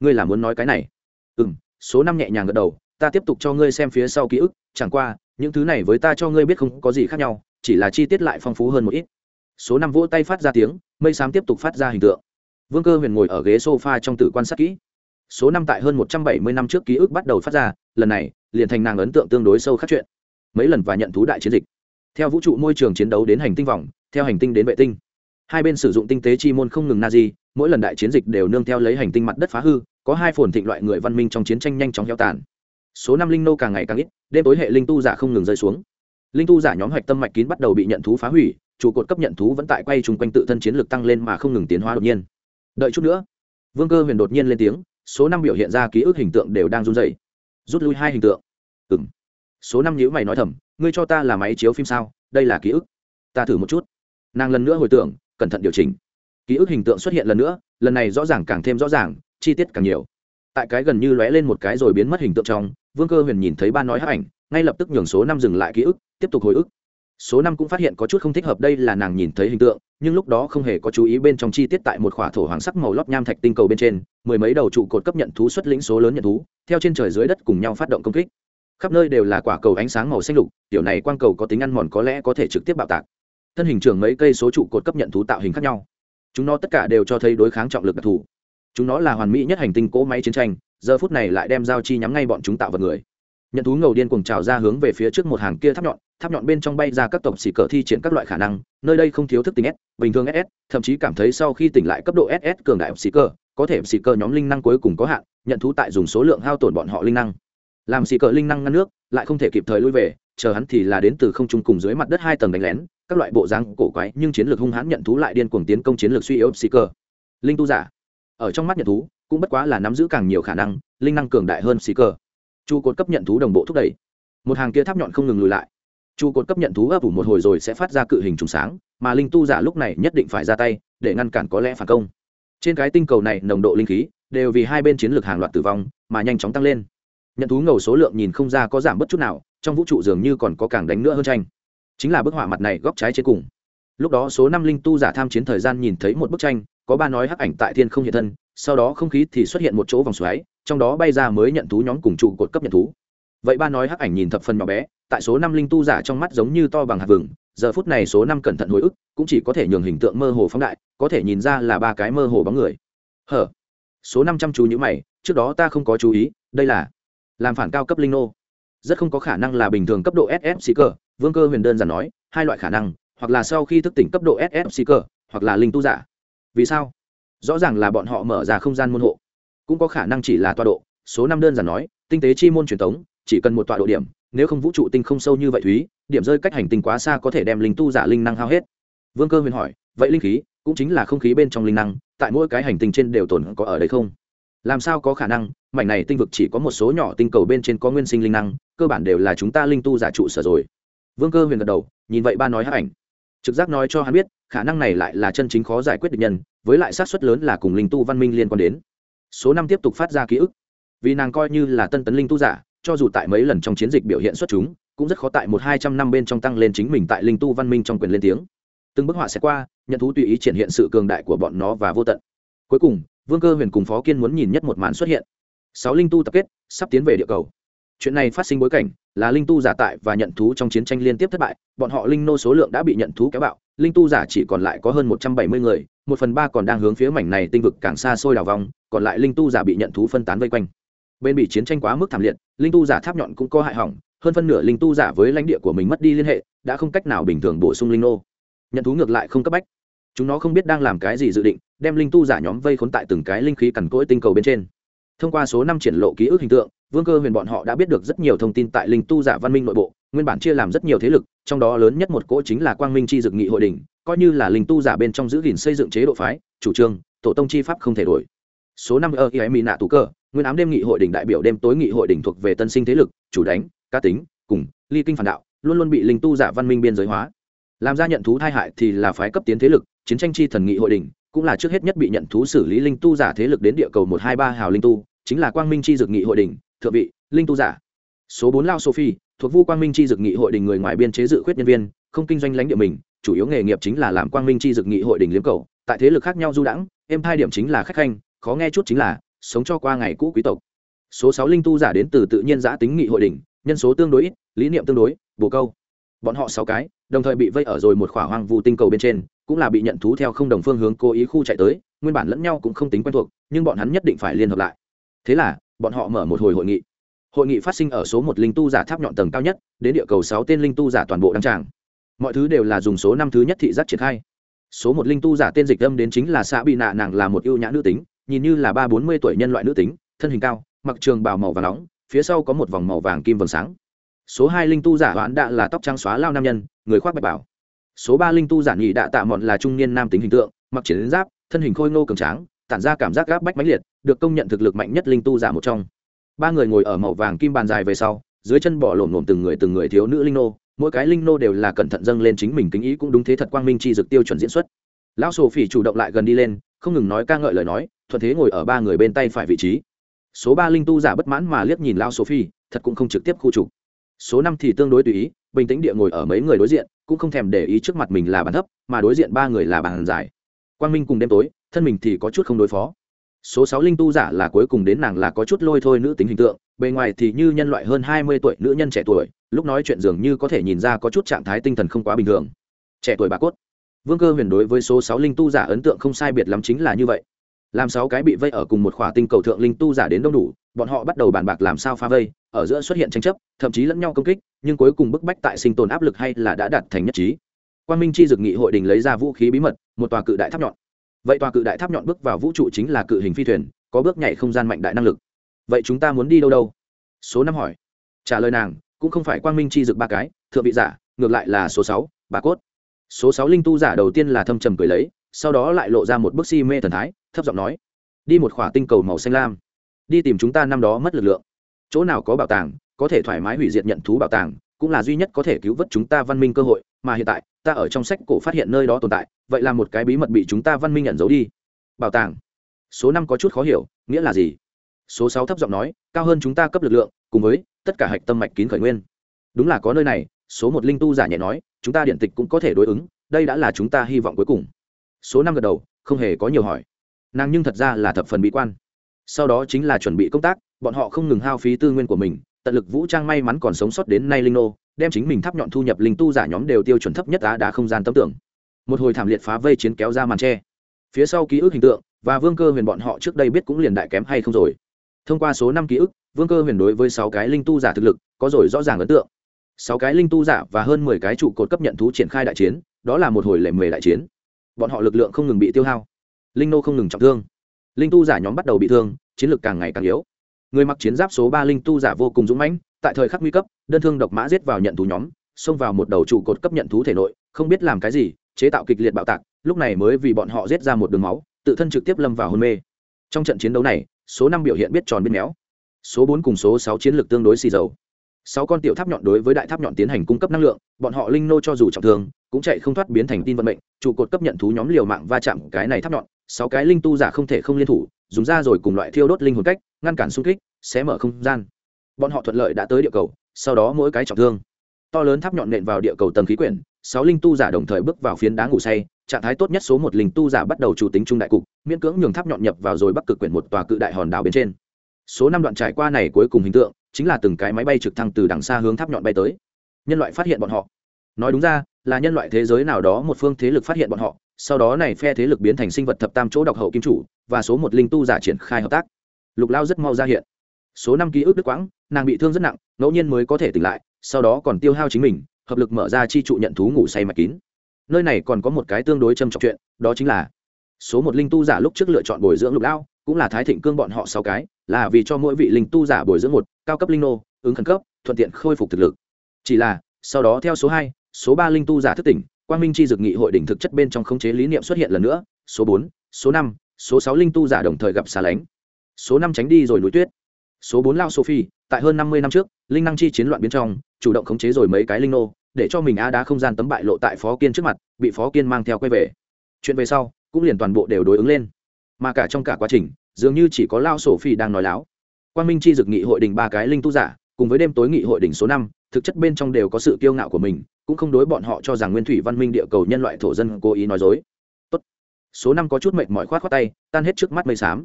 Ngươi là muốn nói cái này? Ừ m số năm nhẹ nhàng gật đầu, ta tiếp tục cho ngươi xem phía sau ký ức, chẳng qua những thứ này với ta cho ngươi biết không có gì khác nhau, chỉ là chi tiết lại phong phú hơn một ít. Số năm vỗ tay phát ra tiếng, mây xám tiếp tục phát ra hình tượng. Vương cơ huyền ngồi ở ghế s o f a trong tử quan sát kỹ. Số năm tại hơn một trăm bảy mươi năm trước ký ức bắt đầu phát ra, lần này, liền thành nàng ấn tượng tương đối sâu khắc chuyện. Mấy lần và nhận thú đại chiến dịch. Theo vũ trụ môi trường chiến đấu đến hành tinh vòng, theo hành tinh đến vệ tinh. Hai bên sử dụng tinh tế chi môn không ngừng na di, mỗi lần đại chiến dịch đều nương theo lấy hành tinh mặt đất phá hư, có hai phồn thịnh loại người văn minh trong chiến tranh nhanh chóng heo tàn số năm linh nô càng ngày càng ít, đêm tối hệ linh tu giả không ngừng rơi xuống. Linh tu giả nhóm hoạch tâm mạch kín bắt đầu bị nhận thú phá hủy, trụ cột cấp nhận thú vẫn tại quay chung quanh tự thân chiến lược tăng lên mà không ngừng tiến hóa đột nhiên. Đợi chút nữa, vương cơ huyền đột nhiên lên tiếng, số năm biểu hiện ra ký ức hình tượng đều đang run dày rút lui hai hình tượng. Ừ m số năm nhữ mày nói thầm, ngươi cho ta là máy chiếu phim sao? Đây là ký ức. Ta thử một chút. Nàng lần nữa hồi tưởng, cẩn thận điều chỉnh. Ký ức hình tượng xuất hiện lần nữa, lần này rõ ràng càng thêm rõ ràng, chi tiết càng nhiều. Tại cái gần như lóe lên một cái rồi biến mất hình tượng trong vương cơ huyền nhìn thấy ba nói hấp ảnh, ngay lập tức nhường số năm dừng lại ký ức, tiếp tục hồi ức. Số năm cũng phát hiện có chút không thích hợp đây là nàng nhìn thấy hình tượng, nhưng lúc đó không hề có chú ý bên trong chi tiết tại một khỏa thổ hoàng sắc màu lót nham thạch tinh cầu bên trên, mười mấy đầu trụ cột cấp nhận thú xuất lĩnh số lớn nhận thú, theo trên trời dưới đất cùng nhau phát động công kích. Khắp nơi đều là quả cầu ánh sáng màu xanh lục, tiểu này quang cầu có tính ăn mòn có lẽ có thể trực tiếp bạo tạc. Thân hình trưởng mấy cây số trụ cột cấp nhận thú tạo hình khác nhau. Chúng nó tất cả đều cho thấy đối kháng trọng lực đặc thù chúng nó là hoàn mỹ nhất hành tinh cỗ máy chiến tranh, giờ phút này lại đem dao chi nhắm ngay bọn chúng tạo vật người. Nhận thú ngầu điên cuồng trào ra hướng về phía trước một hàng kia tháp nhọn tháp nhọn bên trong bay ra các tộc xì cờ thi triển các loại khả năng, nơi đây không thiếu thức tính s, bình thường ss thậm chí cảm thấy sau khi tỉnh lại cấp độ ss cường đại xì cờ, có thể xì cờ nhóm linh năng cuối cùng có hạn, nhận thú tại dùng số lượng hao tổn bọn họ linh năng. Làm xì cờ linh năng ngăn nước, lại không thể kịp thời lui về, chờ hắn thì là đến từ không trung cùng dưới mặt đất hai tầng đánh lén, các loại bộ dáng cổ quái nhưng chiến lược hung hãn nhận thú lại điên cuồng tiến công chiến lược suy yếu xì cờ. Linh tu giả ở trong mắt nhận thú, cũng bất quá là nắm giữ càng nhiều khả năng, linh năng cường đại hơn xì cơ. trụ cột cấp nhận thú đồng bộ thúc đẩy. Một hàng kia tháp nhọn không ngừng lùi lại. Trụ cột cấp nhận thú ấp ủ một hồi rồi sẽ phát ra cự hình trùng sáng, mà linh tu giả lúc này nhất định phải ra tay, để ngăn cản có lẽ phản công. Trên cái tinh cầu này nồng độ linh khí, đều vì hai bên chiến lược hàng loạt tử vong, mà nhanh chóng tăng lên. Nhận thú ngầu số lượng nhìn không ra có giảm bất chút nào, trong vũ trụ dường như còn có càng đánh nữa hơn tranh. Chính là bức họa mặt này góc trái trên cùng. Lúc đó số năm linh tu giả tham chiến thời gian nhìn thấy một bức tranh có ba nói hắc ảnh tại thiên không hiện thân, sau đó không khí thì xuất hiện một chỗ vòng xoáy, trong đó bay ra mới nhận thú nhóm cùng trụ cột cấp nhận thú. Vậy ba nói hắc ảnh nhìn thập phần nhỏ bé, tại số năm linh tu giả trong mắt giống như to bằng hạt vừng, giờ phút này số năm cẩn thận hồi ức, cũng chỉ có thể nhường hình tượng mơ hồ phóng đại, có thể nhìn ra là ba cái mơ hồ bóng người. Hở? Số năm trăm chú nhữ mày, trước đó ta không có chú ý, đây là làm phản cao cấp linh nô. Rất không có khả năng là bình thường cấp độ ss xì cơ vương cơ huyền đơn giản nói, hai loại khả năng, hoặc là sau khi thức tỉnh cấp độ ss xì cơ hoặc là linh tu giả vì sao? Rõ ràng là bọn họ mở ra không gian môn hộ. Cũng có khả năng chỉ là tọa độ, số năm đơn giản nói, tinh tế chi môn truyền thống, chỉ cần một tọa độ điểm, nếu không vũ trụ tinh không sâu như vậy thúy, điểm rơi cách hành tinh quá xa có thể đem linh tu giả linh năng hao hết. Vương cơ huyền hỏi, vậy linh khí, cũng chính là không khí bên trong linh năng, tại mỗi cái hành tinh trên đều tồn có ở đây không? Làm sao có khả năng, mảnh này tinh vực chỉ có một số nhỏ tinh cầu bên trên có nguyên sinh linh năng, cơ bản đều là chúng ta linh tu giả trụ sở rồi. Vương cơ huyền gật đầu, nhìn vậy ba nói hát ảnh trực giác nói cho hắn biết, khả năng này lại là chân chính khó giải quyết được nhân, với lại sát xuất lớn là cùng linh tu văn minh liên quan đến. Số năm tiếp tục phát ra ký ức. Vì nàng coi như là tân tấn linh tu giả, cho dù tại mấy lần trong chiến dịch biểu hiện xuất chúng, cũng rất khó tại một hai trăm năm bên trong tăng lên chính mình tại linh tu văn minh trong quyền lên tiếng. Từng bức họa sẽ qua, nhận thú tùy ý triển hiện sự cường đại của bọn nó và vô tận. Cuối cùng, vương cơ huyền cùng phó kiên muốn nhìn nhất một màn xuất hiện. Sáu linh tu tập kết, sắp tiến về địa cầu. Chuyện này phát sinh bối cảnh là linh tu giả tại và nhận thú trong chiến tranh liên tiếp thất bại, bọn họ linh nô số lượng đã bị nhận thú kéo bạo, linh tu giả chỉ còn lại có hơn một trăm bảy mươi người, một phần ba còn đang hướng phía mảnh này tinh vực càng xa xôi đào vòng, còn lại linh tu giả bị nhận thú phân tán vây quanh. Bên bị chiến tranh quá mức thảm liệt, linh tu giả tháp nhọn cũng có hại hỏng, hơn phân nửa linh tu giả với lãnh địa của mình mất đi liên hệ, đã không cách nào bình thường bổ sung linh nô. Nhận thú ngược lại không cấp bách. Chúng nó không biết đang làm cái gì dự định, đem linh tu giả nhóm vây khốn tại từng cái linh khí cằn cỗi tinh cầu bên trên thông qua số năm triển lộ ký ức hình tượng, vương cơ huyền bọn họ đã biết được rất nhiều thông tin tại linh tu giả văn minh nội bộ, nguyên bản chia làm rất nhiều thế lực, trong đó lớn nhất một cỗ chính là quang minh c h i dực nghị hội đình coi như là linh tu giả bên trong giữ gìn xây dựng chế độ phái, chủ trương, tổ tông chi pháp không thể đổi. Số năm ơ ý mỹ nạ tú cơ, nguyên ám đêm nghị hội đình đại biểu đêm tối nghị hội đình thuộc về tân sinh thế lực, chủ đánh, cá tính, cùng, ly kinh phản đạo, luôn luôn bị linh tu giả văn minh biên giới hóa. Làm ra nhận thú thai hại thì là phái cấp tiến thế lực, chiến tranh chi thần nghị hội đình cũng là trước hết nhất bị nhận thú xử lý linh tu giả thế lực đến địa cầu một hai ba hào linh tu, chính là quang minh chi dược nghị hội đình, thượng vị, linh tu giả. Số bốn lao sophie, thuộc vu quang minh chi dược nghị hội đình người ngoài biên chế dự khuyết nhân viên, không kinh doanh lãnh địa mình, chủ yếu nghề nghiệp chính là làm quang minh chi dược nghị hội đình liếm cầu, tại thế lực khác nhau du đãng, em hai điểm chính là khách khanh, khó nghe chút chính là, sống cho qua ngày cũ quý tộc. Số sáu linh tu giả đến từ tự nhiên giã tính nghị hội đình, nhân số tương đối ít, lý niệm tương đối bồ câu. Bọn họ sáu cái, đồng thời bị vây ở rồi một khỏa hoang vu tinh cầu bên trên cũng là bị nhận thú theo không đồng phương hướng cố ý khu chạy tới, nguyên bản lẫn nhau cũng không tính quen thuộc, nhưng bọn hắn nhất định phải liên hợp lại. Thế là, bọn họ mở một hồi hội nghị. Hội nghị phát sinh ở số một linh tu giả tháp nhọn tầng cao nhất, đến địa cầu sáu tên linh tu giả toàn bộ đăng tràng. Mọi thứ đều là dùng số năm thứ nhất thị giác triển khai. Số một linh tu giả tên dịch âm đến chính là xã bị nạ, nàng là một ưu nhã nữ tính, nhìn như là ba bốn mươi tuổi nhân loại nữ tính, thân hình cao, mặc trường bào màu và nóng, phía sau có một vòng màu vàng kim vầng sáng. Số hai linh tu giả hoãn đạ là tóc trắng xóa lao nam nhân, người khoác bạch bảo số ba linh tu giả nhị đạ tạ mọn là trung niên nam tính hình tượng, mặc chiến giáp, thân hình khôi ngô cường tráng, tản ra cảm giác gáp bách mãnh liệt, được công nhận thực lực mạnh nhất linh tu giả một trong. Ba người ngồi ở màu vàng kim bàn dài về sau, dưới chân bỏ lổm lổm từng người từng người thiếu nữ linh nô, mỗi cái linh nô đều là cẩn thận dâng lên chính mình kính ý cũng đúng thế thật quang minh chi dực tiêu chuẩn diễn xuất. Lão sổ phỉ chủ động lại gần đi lên, không ngừng nói ca ngợi lời nói, thuận thế ngồi ở ba người bên tay phải vị trí. Số ba linh tu giả bất mãn mà liếc nhìn lão sổ phi thật cũng không trực tiếp khu trục. Số năm thì tương đối tùy ý, bình tĩnh địa ngồi ở mấy người đối diện cũng không thèm để ý trước mặt mình là bàn thấp, mà đối diện ba người là bàn dài quang minh cùng đêm tối, thân mình thì có chút không đối phó. Số sáu linh tu giả là cuối cùng đến nàng là có chút lôi thôi nữ tính hình tượng, bề ngoài thì như nhân loại hơn hai mươi tuổi nữ nhân trẻ tuổi, lúc nói chuyện dường như có thể nhìn ra có chút trạng thái tinh thần không quá bình thường. Trẻ tuổi bà cốt. Vương cơ huyền đối với số sáu linh tu giả ấn tượng không sai biệt lắm chính là như vậy. Làm sáu cái bị vây ở cùng một khỏa tinh cầu thượng linh tu giả đến đông đủ bọn họ bắt đầu bàn bạc làm sao phá vây, ở giữa xuất hiện tranh chấp, thậm chí lẫn nhau công kích, nhưng cuối cùng bức bách tại sinh tồn áp lực hay là đã đạt thành nhất trí. Quan minh chi dực nghị hội đình lấy ra vũ khí bí mật, một tòa cự đại tháp nhọn. Vậy tòa cự đại tháp nhọn bước vào vũ trụ chính là cự hình phi thuyền, có bước nhảy không gian mạnh đại năng lực. Vậy chúng ta muốn đi đâu đâu? Số năm hỏi. Trả lời nàng, cũng không phải quang minh chi dực ba cái, thượng vị giả, ngược lại là số sáu, bà cốt. Số sáu linh tu giả đầu tiên là thâm trầm cười lấy, sau đó lại lộ ra một bức si mê thần thái, thấp giọng nói, đi một khỏa tinh cầu màu xanh lam đi tìm chúng ta năm đó mất lực lượng. Chỗ nào có bảo tàng, có thể thoải mái hủy diệt nhận thú bảo tàng, cũng là duy nhất có thể cứu vớt chúng ta văn minh cơ hội, mà hiện tại, ta ở trong sách cổ phát hiện nơi đó tồn tại, vậy là một cái bí mật bị chúng ta văn minh nhận giấu đi. Bảo tàng. Số năm có chút khó hiểu, nghĩa là gì? Số sáu thấp giọng nói, cao hơn chúng ta cấp lực lượng, cùng với tất cả hạch tâm mạch kín khởi nguyên. Đúng là có nơi này, số một linh tu giả nhẹ nói, chúng ta điện tịch cũng có thể đối ứng, đây đã là chúng ta hy vọng cuối cùng. Số năm gật đầu, không hề có nhiều hỏi. Nàng nhưng thật ra là thập phần bí quan sau đó chính là chuẩn bị công tác, bọn họ không ngừng hao phí tư nguyên của mình, tận lực vũ trang may mắn còn sống sót đến nay linh nô, đem chính mình tháp nhọn thu nhập linh tu giả nhóm đều tiêu chuẩn thấp nhất á đá không gian tấm tưởng. Một hồi thảm liệt phá vây chiến kéo ra màn tre. Phía sau ký ức hình tượng, và vương cơ huyền bọn họ trước đây biết cũng liền đại kém hay không rồi. Thông qua số năm ký ức, vương cơ huyền đối với sáu cái linh tu giả thực lực, có rồi rõ ràng ấn tượng. Sáu cái linh tu giả và hơn mười cái trụ cột cấp nhận thú triển khai đại chiến, đó là một hồi lệ mề đại chiến. Bọn họ lực lượng không ngừng bị tiêu hao. Linh nô không ngừng trọng thương linh tu giả nhóm bắt đầu bị thương, chiến lược càng ngày càng yếu. Người mặc chiến giáp số ba linh tu giả vô cùng dũng mãnh, tại thời khắc nguy cấp, đơn thương độc mã giết vào nhận thú nhóm, xông vào một đầu trụ cột cấp nhận thú thể nội, không biết làm cái gì, chế tạo kịch liệt bạo tạc, lúc này mới vì bọn họ giết ra một đường máu, tự thân trực tiếp lâm vào hôn mê. Trong trận chiến đấu này, số năm biểu hiện biết tròn biết méo. Số bốn cùng số sáu chiến lược tương đối xì dầu. Sáu con tiểu tháp nhọn đối với đại tháp nhọn tiến hành cung cấp năng lượng, bọn họ linh nô cho dù trọng thương, cũng chạy không thoát biến thành tin vận mệnh, trụ cột cấp nhận thú nhóm liều mạng va chạm cái này tháp nhọn sáu cái linh tu giả không thể không liên thủ, dùng ra rồi cùng loại thiêu đốt linh hồn cách, ngăn cản xung kích, xé mở không gian. Bọn họ thuận lợi đã tới địa cầu, sau đó mỗi cái trọng thương. To lớn tháp nhọn nện vào địa cầu tầng khí quyển, sáu linh tu giả đồng thời bước vào phiến đá ngủ say, trạng thái tốt nhất số một linh tu giả bắt đầu chủ tính trung đại cục, miễn cưỡng nhường tháp nhọn nhập vào rồi bắc cực quyển một tòa cự đại hòn đảo bên trên. Số năm đoạn trải qua này cuối cùng hình tượng, chính là từng cái máy bay trực thăng từ đằng xa hướng tháp nhọn bay tới. Nhân loại phát hiện bọn họ nói đúng ra, là nhân loại thế giới nào đó một phương thế lực phát hiện bọn họ, sau đó này phe thế lực biến thành sinh vật thập tam chỗ độc hậu kim chủ, và số một linh tu giả triển khai hợp tác. Lục lao rất mau ra hiện. Số năm ký ức đức quãng, nàng bị thương rất nặng, ngẫu nhiên mới có thể tỉnh lại, sau đó còn tiêu hao chính mình, hợp lực mở ra chi trụ nhận thú ngủ say mạch kín. Nơi này còn có một cái tương đối trầm trọng chuyện, đó chính là, số một linh tu giả lúc trước lựa chọn bồi dưỡng lục lao, cũng là thái thịnh cương bọn họ sáu cái, là vì cho mỗi vị linh tu giả bồi dưỡng một, cao cấp linh nô, ứng khẩn cấp, thuận tiện khôi phục thực lực. Chỉ là, sau đó theo số hai số ba linh tu giả thức tỉnh, quang minh chi dược nghị hội đỉnh thực chất bên trong khống chế lý niệm xuất hiện lần nữa, số bốn, số năm, số sáu linh tu giả đồng thời gặp xa lánh. Số năm tránh đi rồi núi tuyết. Số bốn lao sophie, tại hơn năm mươi năm trước, linh năng chi chiến loạn biến trong, chủ động khống chế rồi mấy cái linh nô, để cho mình a đá không gian tấm bại lộ tại phó kiên trước mặt, bị phó kiên mang theo quay về. Chuyện về sau, cũng liền toàn bộ đều đối ứng lên. Mà cả trong cả quá trình, dường như chỉ có lao sổ phi đang nói láo. Quan minh chi dực nghị hội đình ba cái linh tu giả, cùng với đêm tối nghị hội đỉnh số năm, thực chất bên trong đều có sự kiêu ngạo của mình cũng không đối bọn họ cho rằng nguyên thủy văn minh địa cầu nhân loại thổ dân cố ý nói dối. Tốt. số năm có chút mệt mỏi khoát khoát tay, tan hết trước mắt mây xám.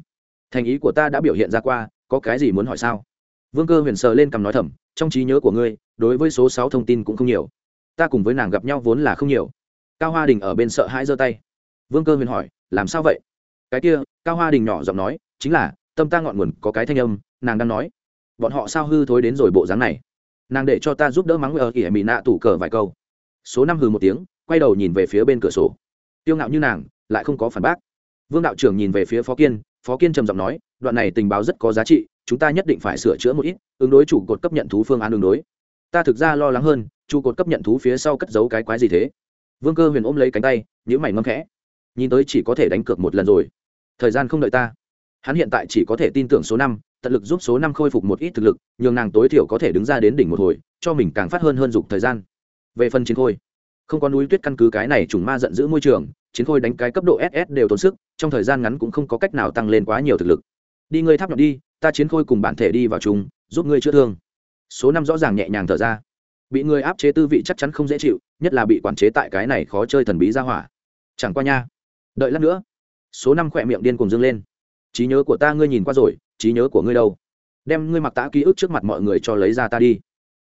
Thành ý của ta đã biểu hiện ra qua, có cái gì muốn hỏi sao? Vương cơ huyền sờ lên cầm nói thầm, trong trí nhớ của ngươi, đối với số sáu thông tin cũng không nhiều. Ta cùng với nàng gặp nhau vốn là không nhiều. Cao hoa đình ở bên sợ hãi giơ tay. Vương cơ huyền hỏi, làm sao vậy? Cái kia, cao hoa đình nhỏ giọng nói, chính là, tâm ta ngọn nguồn có cái thanh âm, nàng đang nói. Bọn họ sao hư thối đến rồi bộ dáng này? Nàng để cho ta giúp đỡ mắng ở ỉa mỹ nạ tủ cờ vài câu. Số năm hừ một tiếng, quay đầu nhìn về phía bên cửa sổ. Tiêu ngạo như nàng, lại không có phản bác. Vương đạo trưởng nhìn về phía phó kiên phó kiên trầm giọng nói, đoạn này tình báo rất có giá trị, chúng ta nhất định phải sửa chữa một ít, ứng đối chủ cột cấp nhận thú phương án ứng đối. Ta thực ra lo lắng hơn trụ cột cấp nhận thú phía sau cất giấu cái quái gì thế? Vương cơ huyền ôm lấy cánh tay nhữ mày ngâm khẽ. Nhìn tới chỉ có thể đánh cược một lần rồi. Thời gian không đợi ta. Hắn hiện tại chỉ có thể tin tưởng số năm tận lực giúp số năm khôi phục một ít thực lực, nhường nàng tối thiểu có thể đứng ra đến đỉnh một hồi, cho mình càng phát hơn hơn dục thời gian. Về phần chiến khôi, không có núi tuyết căn cứ cái này trùng ma giận giữ môi trường, chiến khôi đánh cái cấp độ ss đều tốn sức, trong thời gian ngắn cũng không có cách nào tăng lên quá nhiều thực lực. Đi ngươi tháp nhọn đi, ta chiến khôi cùng bản thể đi vào chúng giúp ngươi chữa thương. Số năm rõ ràng nhẹ nhàng thở ra. Bị người áp chế tư vị chắc chắn không dễ chịu, nhất là bị quản chế tại cái này khó chơi thần bí ra hỏa. Chẳng qua nha. Đợi lát nữa. Số năm khỏe miệng điên cùng dâng lên. Trí nhớ của ta ngươi nhìn qua rồi trí nhớ của ngươi đâu. Đem ngươi mặc tã ký ức trước mặt mọi người cho lấy ra ta đi.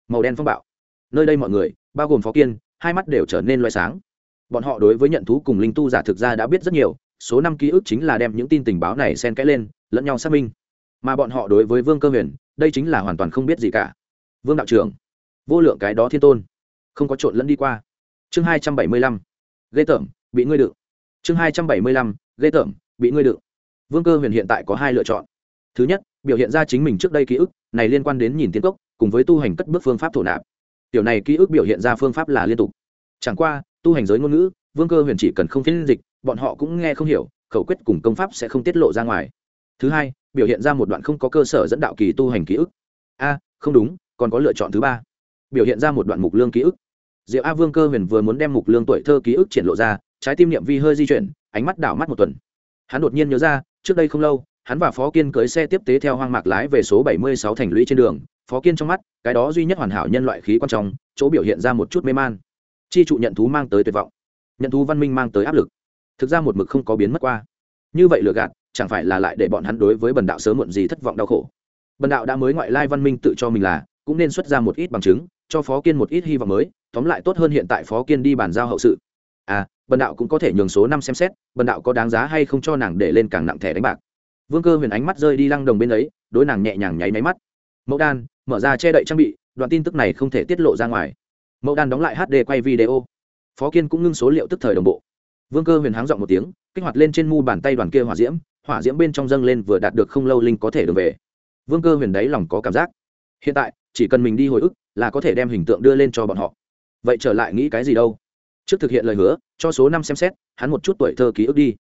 Màu đen phong bạo. Nơi đây mọi người, bao gồm phó kiên, hai mắt đều trở nên loại sáng. Bọn họ đối với nhận thú cùng linh tu giả thực ra đã biết rất nhiều, số năm ký ức chính là đem những tin tình báo này xen kẽ lên, lẫn nhau xác minh. Mà bọn họ đối với vương cơ huyền, đây chính là hoàn toàn không biết gì cả. Vương đạo trưởng, vô lượng cái đó thiên tôn, không có trộn lẫn đi qua. Chương hai trăm bảy mươi lăm, ghê tởm, bị ngươi đựng. Chương hai trăm bảy mươi lăm, ghê tởm, bị ngươi đựng. Vương cơ huyền hiện tại có hai lựa chọn thứ nhất, biểu hiện ra chính mình trước đây ký ức, này liên quan đến nhìn tiến cốc, cùng với tu hành cất bước phương pháp thổ nạp. Tiểu này ký ức biểu hiện ra phương pháp là liên tục. Chẳng qua, tu hành giới ngôn ngữ, vương cơ huyền chỉ cần không phiên dịch, bọn họ cũng nghe không hiểu, khẩu quyết cùng công pháp sẽ không tiết lộ ra ngoài. Thứ hai, biểu hiện ra một đoạn không có cơ sở dẫn đạo kỳ tu hành ký ức. A, không đúng, còn có lựa chọn thứ ba. Biểu hiện ra một đoạn mục lương ký ức. Diệu a vương cơ huyền vừa muốn đem mục lương tuổi thơ ký ức triển lộ ra, trái tim niệm vi hơi di chuyển, ánh mắt đảo mắt một tuần. Hắn đột nhiên nhớ ra, trước đây không lâu hắn và phó kiên cưới xe tiếp tế theo hoang mạc lái về số 76 thành lũy trên đường. Phó kiên trong mắt, cái đó duy nhất hoàn hảo nhân loại khí quan trọng, chỗ biểu hiện ra một chút mê man. Chi trụ nhận thú mang tới tuyệt vọng. Nhận thú văn minh mang tới áp lực. Thực ra một mực không có biến mất qua. Như vậy lừa gạt, chẳng phải là lại để bọn hắn đối với bần đạo sớm muộn gì thất vọng đau khổ? Bần đạo đã mới ngoại lai văn minh tự cho mình là, cũng nên xuất ra một ít bằng chứng, cho phó kiên một ít hy vọng mới, tóm lại tốt hơn hiện tại phó kiên đi bàn giao hậu sự. À bần đạo cũng có thể nhường số năm xem xét, bần đạo có đáng giá hay không cho nàng để lên càng nặng thẻ đánh bạc? Vương cơ huyền ánh mắt rơi đi lăng đồng bên ấy, đối nàng nhẹ nhàng nháy máy mắt. Mẫu đan, mở ra che đậy trang bị, đoạn tin tức này không thể tiết lộ ra ngoài. Mẫu đan đóng lại hd quay video. Phó kiên cũng ngưng số liệu tức thời đồng bộ. Vương cơ huyền háng dọn một tiếng, kích hoạt lên trên mu bàn tay đoàn kia hỏa diễm hỏa diễm bên trong dâng lên vừa đạt được không lâu linh có thể được về. Vương cơ huyền đáy lòng có cảm giác. Hiện tại, chỉ cần mình đi hồi ức, là có thể đem hình tượng đưa lên cho bọn họ. Vậy trở lại nghĩ cái gì đâu? Trước thực hiện lời hứa, cho số năm xem xét, hắn một chút tuổi thơ ký ức đi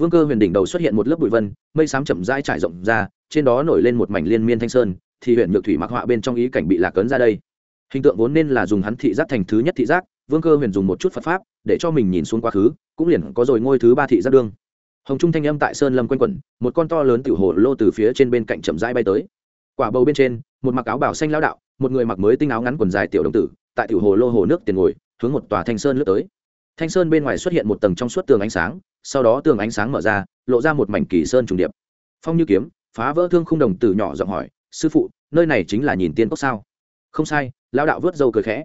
vương cơ huyền đỉnh đầu xuất hiện một lớp bụi vân, mây xám chậm rãi trải rộng ra, trên đó nổi lên một mảnh liên miên thanh sơn, thì huyện nhược thủy mặc họa bên trong ý cảnh bị lạc ấn ra đây. Hình tượng vốn nên là dùng hắn thị giác thành thứ nhất thị giác, vương cơ huyền dùng một chút phật pháp, để cho mình nhìn xuống quá khứ, cũng liền có rồi ngôi thứ ba thị giác đương. Hồng trung thanh âm tại sơn lâm quanh quẩn, một con to lớn tiểu hồ lô từ phía trên bên cạnh chậm rãi bay tới. Quả bầu bên trên, một mặc áo bảo xanh lao đạo, một người mặc mới tinh áo ngắn quần dài tiểu đồng tử, tại tiểu hồ lô hồ nước tiền ngồi, hướng một tòa thanh sơn lướt tới. Thanh sơn bên ngoài xuất hiện một tầng trong suốt tường ánh sáng sau đó tường ánh sáng mở ra, lộ ra một mảnh kỳ sơn trùng điệp. Phong như kiếm, phá vỡ thương khung đồng tử nhỏ giọng hỏi, sư phụ, nơi này chính là nhìn tiên cốc sao? Không sai lao đạo vớt dâu cười khẽ.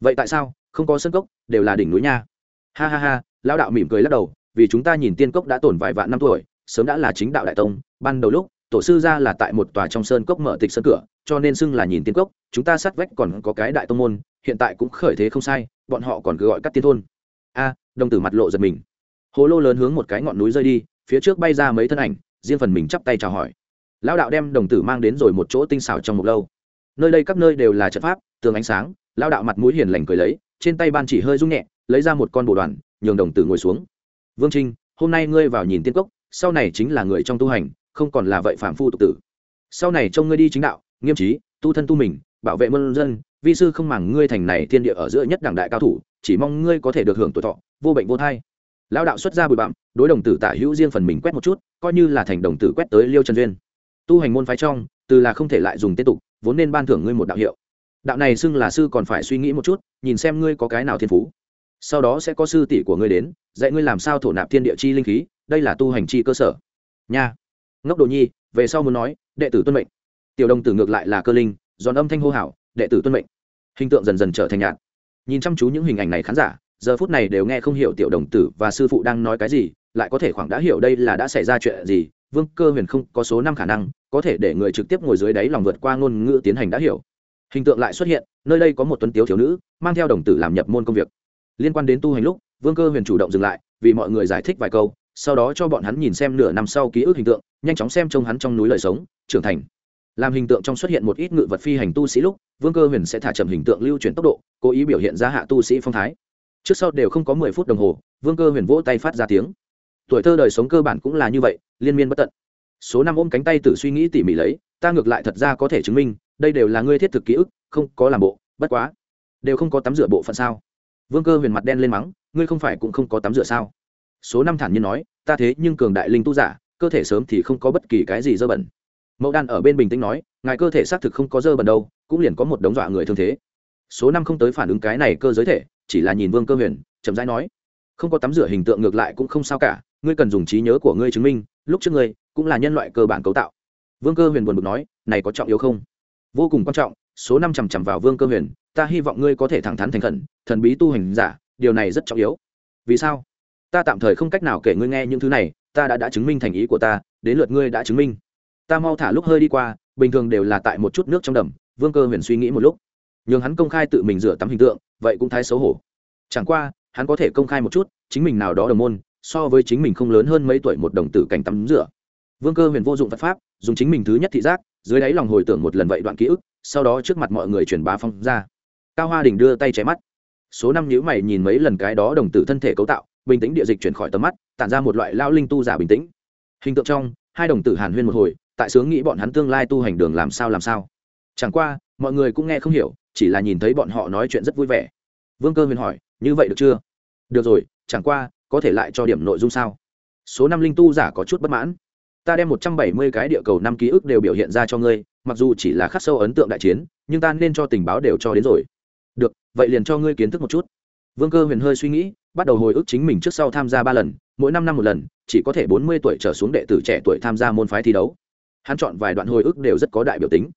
Vậy tại sao? Không có sân cốc, đều là đỉnh núi nha. Ha ha ha lao đạo mỉm cười lắc đầu, vì chúng ta nhìn tiên cốc đã tồn vài vạn năm tuổi, sớm đã là chính đạo đại tông, ban đầu lúc, tổ sư ra là tại một tòa trong sơn cốc mở tịch sơn cửa, cho nên xưng là nhìn tiên cốc, chúng ta sát vách còn có cái đại tông môn, hiện tại cũng khởi thế không sai, bọn họ còn cứ gọi các tiên thôn. A, đồng tử mặt lộ giật mình hồ lô lớn hướng một cái ngọn núi rơi đi, phía trước bay ra mấy thân ảnh, riêng phần mình chắp tay chào hỏi. Lão đạo đem đồng tử mang đến rồi một chỗ tinh xảo trong một lâu. Nơi đây các nơi đều là trận pháp, tường ánh sáng, lão đạo mặt mũi hiền lành cười lấy, trên tay ban chỉ hơi rung nhẹ, lấy ra một con bồ đoàn, nhường đồng tử ngồi xuống. Vương trinh, hôm nay ngươi vào nhìn tiên cốc, sau này chính là người trong tu hành, không còn là vậy phạm phu tục tử. Sau này trông ngươi đi chính đạo, nghiêm trí, tu thân tu mình, bảo vệ mân dân, vi sư không màng ngươi thành này thiên địa ở giữa nhất đảng đại cao thủ, chỉ mong ngươi có thể được hưởng tuổi thọ, vô bệnh vô thai lão đạo xuất ra bụi bặm, đối đồng tử tả hữu riêng phần mình quét một chút, coi như là thành đồng tử quét tới liêu trần duyên. Tu hành môn phái trong, từ là không thể lại dùng tiếp tục, vốn nên ban thưởng ngươi một đạo hiệu. Đạo này xưng là sư còn phải suy nghĩ một chút, nhìn xem ngươi có cái nào thiên phú. Sau đó sẽ có sư tỷ của ngươi đến, dạy ngươi làm sao thổ nạp thiên địa chi linh khí, đây là tu hành chi cơ sở. Nha. Ngốc đồ nhi, về sau muốn nói, đệ tử tuân mệnh. Tiểu đồng tử ngược lại là cơ linh, giòn âm thanh hô hảo đệ tử tuân mệnh. Hình tượng dần dần trở thành nhạt. Nhìn chăm chú những hình ảnh này khán giả giờ phút này đều nghe không hiểu tiểu đồng tử và sư phụ đang nói cái gì, lại có thể khoảng đã hiểu đây là đã xảy ra chuyện gì, vương cơ huyền không có số năm khả năng, có thể để người trực tiếp ngồi dưới đáy lòng vượt qua ngôn ngữ tiến hành đã hiểu. Hình tượng lại xuất hiện, nơi đây có một tuấn tiếu thiếu nữ, mang theo đồng tử làm nhập môn công việc. Liên quan đến tu hành lúc, vương cơ huyền chủ động dừng lại, vì mọi người giải thích vài câu, sau đó cho bọn hắn nhìn xem nửa năm sau ký ức hình tượng, nhanh chóng xem trông hắn trong núi lời sống, trưởng thành. Làm hình tượng trong xuất hiện một ít ngự vật phi hành tu sĩ lúc, vương cơ huyền sẽ thả chậm hình tượng lưu chuyển tốc độ, cố ý biểu hiện ra hạ tu sĩ phong thái trước sau đều không có mười phút đồng hồ, vương cơ huyền vỗ tay phát ra tiếng. Tuổi thơ đời sống cơ bản cũng là như vậy, liên miên bất tận. Số năm ôm cánh tay tự suy nghĩ tỉ mỉ lấy, ta ngược lại thật ra có thể chứng minh, đây đều là ngươi thiết thực ký ức, không có làm bộ, bất quá. Đều không có tắm rửa bộ phận sao? Vương cơ huyền mặt đen lên mắng, ngươi không phải cũng không có tắm rửa sao? Số năm thản nhiên nói, ta thế nhưng cường đại linh tu giả, cơ thể sớm thì không có bất kỳ cái gì dơ bẩn. Mẫu đan ở bên bình tĩnh nói, ngài cơ thể xác thực không có dơ bẩn đâu, cũng liền có một đống dọa người thương thế. Số năm không tới phản ứng cái này cơ giới thể chỉ là nhìn vương cơ huyền, chậm rãi nói, không có tắm rửa hình tượng ngược lại cũng không sao cả, ngươi cần dùng trí nhớ của ngươi chứng minh, lúc trước ngươi cũng là nhân loại cơ bản cấu tạo. Vương cơ huyền buồn bực nói, này có trọng yếu không? Vô cùng quan trọng, số năm chằm chằm vào vương cơ huyền, ta hy vọng ngươi có thể thẳng thắn thành khẩn, thần bí tu hành giả, điều này rất trọng yếu. Vì sao? Ta tạm thời không cách nào kể ngươi nghe những thứ này, ta đã đã chứng minh thành ý của ta, đến lượt ngươi đã chứng minh. Ta mau thả lúc hơi đi qua, bình thường đều là tại một chút nước trong đầm. Vương cơ huyền suy nghĩ một lúc, nhường hắn công khai tự mình rửa tắm hình tượng vậy cũng thái xấu hổ. Chẳng qua, hắn có thể công khai một chút, chính mình nào đó đồng môn, so với chính mình không lớn hơn mấy tuổi một đồng tử cảnh tắm rửa. Vương cơ huyền vô dụng phật pháp, dùng chính mình thứ nhất thị giác, dưới đáy lòng hồi tưởng một lần vậy đoạn ký ức, sau đó trước mặt mọi người truyền bá phong ra. Cao hoa đình đưa tay chém mắt. Số năm nhữ mày nhìn mấy lần cái đó đồng tử thân thể cấu tạo, bình tĩnh địa dịch chuyển khỏi tầm mắt, tản ra một loại lao linh tu giả bình tĩnh. Hình tượng trong, hai đồng tử hàn huyên một hồi, tại sướng nghĩ bọn hắn tương lai tu hành đường làm sao làm sao. Chẳng qua, mọi người cũng nghe không hiểu chỉ là nhìn thấy bọn họ nói chuyện rất vui vẻ. Vương cơ huyền hỏi, như vậy được chưa? Được rồi, chẳng qua, có thể lại cho điểm nội dung sao? Số năm linh tu giả có chút bất mãn. Ta đem một trăm bảy mươi cái địa cầu năm ký ức đều biểu hiện ra cho ngươi, mặc dù chỉ là khắc sâu ấn tượng đại chiến, nhưng ta nên cho tình báo đều cho đến rồi. Được, vậy liền cho ngươi kiến thức một chút. Vương cơ huyền hơi suy nghĩ, bắt đầu hồi ức chính mình trước sau tham gia ba lần, mỗi năm năm một lần, chỉ có thể bốn mươi tuổi trở xuống đệ tử trẻ tuổi tham gia môn phái thi đấu. Hắn chọn vài đoạn hồi ức đều rất có đại biểu tính.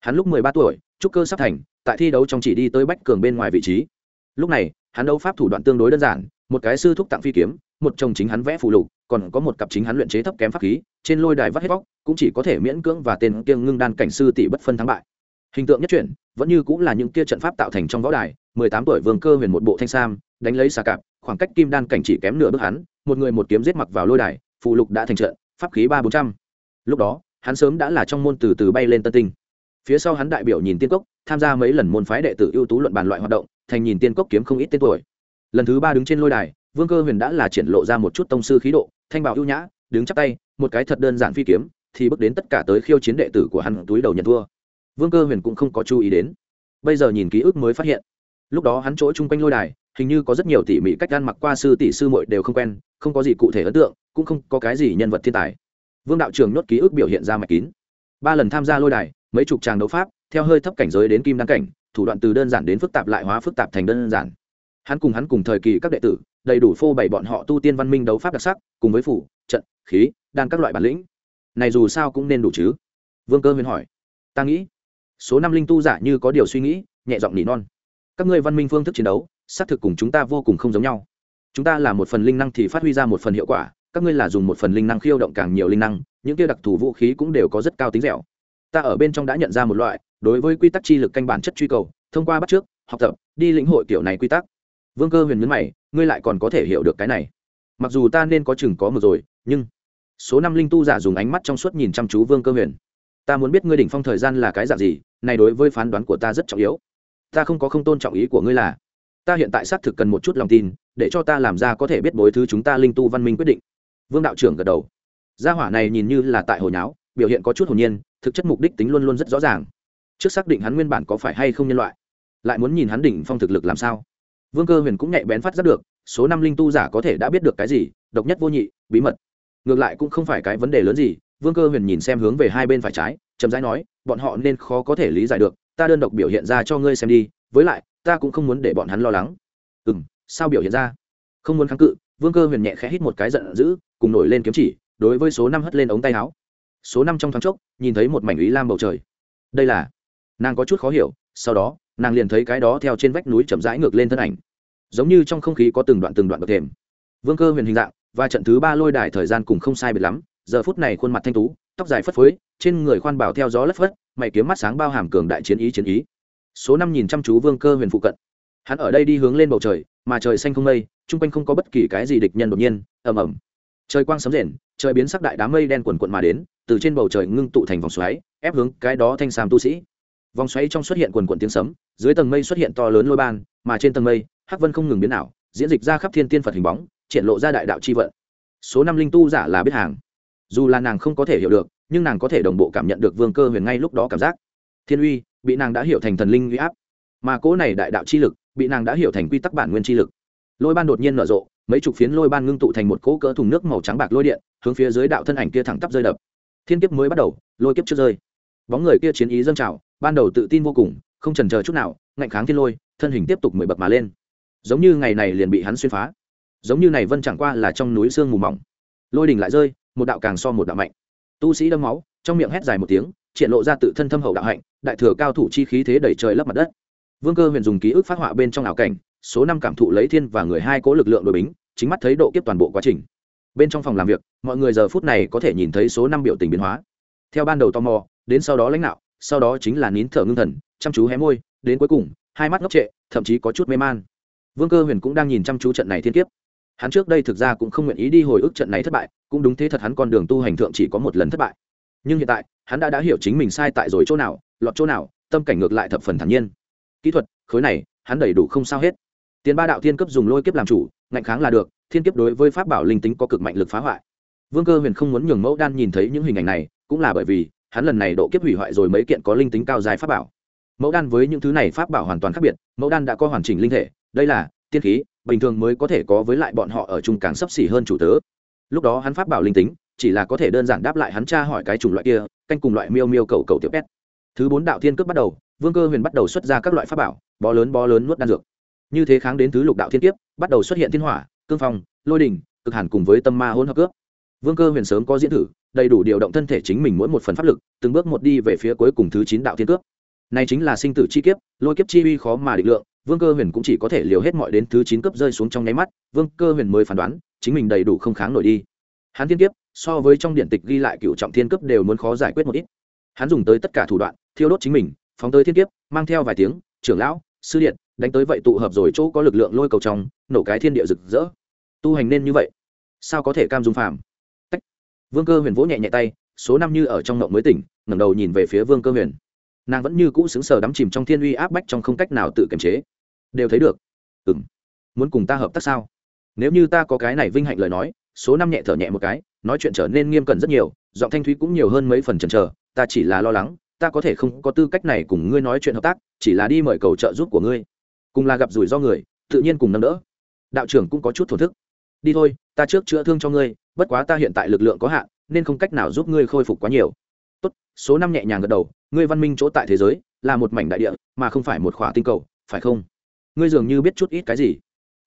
Hắn lúc mười ba tuổi, trúc cơ sắp thành tại thi đấu trong chỉ đi tới bách cường bên ngoài vị trí. Lúc này, hắn đấu pháp thủ đoạn tương đối đơn giản, một cái sư thúc tặng phi kiếm, một chồng chính hắn vẽ phụ lục, còn có một cặp chính hắn luyện chế thấp kém pháp khí, trên lôi đài vắt hết vóc cũng chỉ có thể miễn cưỡng và tên kiêng ngưng đan cảnh sư tỷ bất phân thắng bại. Hình tượng nhất chuyển, vẫn như cũng là những kia trận pháp tạo thành trong võ đài, mười tám tuổi vương cơ huyền một bộ thanh sam, đánh lấy xà cạp, khoảng cách kim đan cảnh chỉ kém nửa bước hắn, một người một kiếm giết mặc vào lôi đài phụ lục đã thành trận, pháp khí ba bốn trăm. Lúc đó, hắn sớm đã là trong môn từ từ bay lên tân tinh. Phía sau hắn đại biểu nhìn tiên cốc tham gia mấy lần môn phái đệ tử ưu tú luận bàn loại hoạt động, thành nhìn tiên cốc kiếm không ít tên tuổi. Lần thứ ba đứng trên lôi đài, vương cơ huyền đã là triển lộ ra một chút tông sư khí độ, thanh bảo ưu nhã, đứng chắp tay, một cái thật đơn giản phi kiếm, thì bước đến tất cả tới khiêu chiến đệ tử của hắn túi đầu nhận thua. Vương cơ huyền cũng không có chú ý đến. Bây giờ nhìn ký ức mới phát hiện, lúc đó hắn chỗ chung quanh lôi đài, hình như có rất nhiều tỉ mỉ cách gan mặc qua sư tỷ sư muội đều không quen, không có gì cụ thể ấn tượng, cũng không có cái gì nhân vật thiên tài. Vương đạo trường nhốt ký ức biểu hiện ra mạch kín. Ba lần tham gia lôi đài, mấy chục tràng đấu pháp theo hơi thấp cảnh giới đến kim đăng cảnh, thủ đoạn từ đơn giản đến phức tạp lại hóa phức tạp thành đơn giản. Hắn cùng hắn cùng thời kỳ các đệ tử, đầy đủ phô bày bọn họ tu tiên văn minh đấu pháp đặc sắc, cùng với phủ, trận, khí, đan các loại bản lĩnh. Này dù sao cũng nên đủ chứ? Vương cơ huyền hỏi. Ta nghĩ, số năm linh tu giả như có điều suy nghĩ, nhẹ giọng nỉ non. Các ngươi văn minh phương thức chiến đấu, xác thực cùng chúng ta vô cùng không giống nhau. Chúng ta là một phần linh năng thì phát huy ra một phần hiệu quả, các ngươi là dùng một phần linh năng khiêu động càng nhiều linh năng, những kia đặc thù vũ khí cũng đều có rất cao tính dẻo. Ta ở bên trong đã nhận ra một loại đối với quy tắc chi lực canh bản chất truy cầu, thông qua bắt trước, học tập, đi lĩnh hội kiểu này quy tắc. Vương cơ huyền nhấn mày, ngươi lại còn có thể hiểu được cái này. Mặc dù ta nên có chừng có một rồi, nhưng số năm linh tu giả dùng ánh mắt trong suốt nhìn chăm chú vương cơ huyền. Ta muốn biết ngươi đỉnh phong thời gian là cái dạng gì, này đối với phán đoán của ta rất trọng yếu. Ta không có không tôn trọng ý của ngươi là, ta hiện tại xác thực cần một chút lòng tin, để cho ta làm ra có thể biết bối thứ chúng ta linh tu văn minh quyết định. Vương đạo trưởng gật đầu. Gia hỏa này nhìn như là tại hồi nháo, biểu hiện có chút hồn nhiên, thực chất mục đích tính luôn luôn rất rõ ràng trước xác định hắn nguyên bản có phải hay không nhân loại, lại muốn nhìn hắn đỉnh phong thực lực làm sao. Vương cơ huyền cũng nhạy bén phát giác được, số năm linh tu giả có thể đã biết được cái gì, độc nhất vô nhị, bí mật. Ngược lại cũng không phải cái vấn đề lớn gì, vương cơ huyền nhìn xem hướng về hai bên phải trái, chậm rãi nói, bọn họ nên khó có thể lý giải được, ta đơn độc biểu hiện ra cho ngươi xem đi, với lại, ta cũng không muốn để bọn hắn lo lắng. Ừ m sao biểu hiện ra? Không muốn kháng cự. Vương cơ huyền nhẹ khẽ hít một cái giận dữ, cùng nổi lên kiếm chỉ, đối với số năm hất lên ống tay áo. Số năm trong thoáng chốc, nhìn thấy một mảnh ý lam bầu trời. Đây là nàng có chút khó hiểu, sau đó, nàng liền thấy cái đó theo trên vách núi chậm rãi ngược lên thân ảnh. Giống như trong không khí có từng đoạn từng đoạn bậc thềm. Vương cơ huyền hình dạng, và trận thứ ba lôi đài thời gian cùng không sai biệt lắm, giờ phút này khuôn mặt thanh tú, tóc dài phất phới, trên người khoan bảo theo gió lất phất, mày kiếm mắt sáng bao hàm cường đại chiến ý chiến ý. Số năm nhìn chăm chú vương cơ huyền phụ cận. Hắn ở đây đi hướng lên bầu trời, mà trời xanh không mây, chung quanh không có bất kỳ cái gì địch nhân đột nhiên, ầm ầm. Trời quang sấm rền, trời biến sắc đại đám mây đen quần quận mà đến, từ trên bầu trời ngưng tụ thành vòng xoáy, ép hướng cái đó thanh sam tu sĩ vòng xoáy trong xuất hiện quần quần tiếng sấm, dưới tầng mây xuất hiện to lớn lôi ban, mà trên tầng mây, hắc vân không ngừng biến ảo, diễn dịch ra khắp thiên tiên phật hình bóng, triển lộ ra đại đạo c h i vận. Số năm linh tu giả là biết hàng. Dù là nàng không có thể hiểu được, nhưng nàng có thể đồng bộ cảm nhận được vương cơ huyền ngay lúc đó cảm giác. Thiên uy, bị nàng đã hiểu thành thần linh uy áp. Mà cỗ này đại đạo chi lực, bị nàng đã hiểu thành quy tắc bản nguyên chi lực. Lôi ban đột nhiên nở rộ, mấy chục phiến lôi ban ngưng tụ thành một cỗ cỡ thùng nước màu trắng bạc lôi điện, hướng phía dưới đạo thân ảnh kia thẳng tắp rơi đập. Thiên kiếp mới bắt đầu, lôi kiếp trước rơi. Bóng người kia chiến ý dâng trào ban đầu tự tin vô cùng, không trần chờ chút nào, ngạnh kháng thiên lôi, thân hình tiếp tục mười bậc mà lên. Giống như ngày này liền bị hắn xuyên phá. Giống như này vân chẳng qua là trong núi sương mù mỏng. Lôi đình lại rơi, một đạo càng so một đạo mạnh. Tu sĩ đâm máu, trong miệng hét dài một tiếng, triển lộ ra tự thân thâm hậu đạo hạnh, đại thừa cao thủ chi khí thế đẩy trời lấp mặt đất. Vương cơ huyền dùng ký ức phát họa bên trong ảo cảnh, số năm cảm thụ lấy thiên và người hai cố lực lượng đội bính, chính mắt thấy độ kiếp toàn bộ quá trình. Bên trong phòng làm việc, mọi người giờ phút này có thể nhìn thấy số năm biểu tình biến hóa. Theo ban đầu tò mò, đến sau đó lãnh đạo sau đó chính là nín thở ngưng thần, chăm chú hé môi, đến cuối cùng, hai mắt ngốc trệ, thậm chí có chút mê man. Vương cơ huyền cũng đang nhìn chăm chú trận này thiên kiếp. Hắn trước đây thực ra cũng không nguyện ý đi hồi ức trận này thất bại, cũng đúng thế thật hắn con đường tu hành thượng chỉ có một lần thất bại. Nhưng hiện tại, hắn đã đã hiểu chính mình sai tại rồi chỗ nào, lọt chỗ nào, tâm cảnh ngược lại thập phần thản nhiên. Kỹ thuật, khối này, hắn đầy đủ không sao hết. Tiền ba đạo thiên cấp dùng lôi kiếp làm chủ, ngạnh kháng là được, thiên kiếp đối với pháp bảo linh tính có cực mạnh lực phá hoại. Vương cơ huyền không muốn nhường mẫu đan nhìn thấy những hình ảnh này, cũng là bởi vì hắn lần này độ kiếp hủy hoại rồi mấy kiện có linh tính cao dài pháp bảo. Mẫu đan với những thứ này pháp bảo hoàn toàn khác biệt, mẫu đan đã có hoàn chỉnh linh thể, đây là tiên khí, bình thường mới có thể có với lại bọn họ ở chung càng sấp xỉ hơn chủ tớ. Lúc đó hắn pháp bảo linh tính, chỉ là có thể đơn giản đáp lại hắn tra hỏi cái chủng loại kia, canh cùng loại miêu miêu cầu cầu tiểu pet. Thứ bốn đạo thiên cướp bắt đầu, vương cơ huyền bắt đầu xuất ra các loại pháp bảo, bó lớn bó lớn nuốt đan dược. Như thế kháng đến thứ lục đạo thiên kiếp, bắt đầu xuất hiện thiên hỏa, cương phong, lôi đình, cực hẳn cùng với tâm ma hỗn hợp cướp vương cơ huyền sớm có diễn thử, đầy đủ điều động thân thể chính mình mỗi một phần pháp lực, từng bước một đi về phía cuối cùng thứ chín đạo thiên cước. này chính là sinh tử chi kiếp, lôi kiếp chi uy khó mà định lượng, vương cơ huyền cũng chỉ có thể liều hết mọi đến thứ chín cấp rơi xuống trong nháy mắt, vương cơ huyền mới phán đoán, chính mình đầy đủ không kháng nổi đi. Hắn thiên kiếp, so với trong điện tịch ghi lại cựu trọng thiên cấp đều muốn khó giải quyết một ít. Hắn dùng tới tất cả thủ đoạn, thiêu đốt chính mình, phóng tới thiên kiếp, mang theo vài tiếng, trưởng lão, sư điện, đánh tới vậy tụ hợp rồi chỗ có lực lượng lôi cầu trong, nổ cái thiên địa rực rỡ. Tu hành nên như vậy, sao có thể cam dung phàm? Vương cơ huyền vỗ nhẹ nhẹ tay, số năm như ở trong ngộng mới tỉnh, ngẩng đầu nhìn về phía vương cơ huyền. Nàng vẫn như cũ xứng sờ đắm chìm trong thiên uy áp bách trong không cách nào tự kiềm chế. Đều thấy được. Ừng muốn cùng ta hợp tác sao? Nếu như ta có cái này vinh hạnh lời nói, số năm nhẹ thở nhẹ một cái, nói chuyện trở nên nghiêm cẩn rất nhiều, giọng thanh thúy cũng nhiều hơn mấy phần chần chờ, ta chỉ là lo lắng, ta có thể không có tư cách này cùng ngươi nói chuyện hợp tác, chỉ là đi mời cầu trợ giúp của ngươi. Cùng là gặp rủi ro người, tự nhiên cùng nâng đỡ. Đạo trưởng cũng có chút thổn thức. Đi thôi, ta trước chữa thương cho ngươi bất quá ta hiện tại lực lượng có hạn, nên không cách nào giúp ngươi khôi phục quá nhiều. Tốt, số năm nhẹ nhàng gật đầu, ngươi văn minh chỗ tại thế giới, là một mảnh đại địa, mà không phải một khỏa tinh cầu, phải không? Ngươi dường như biết chút ít cái gì.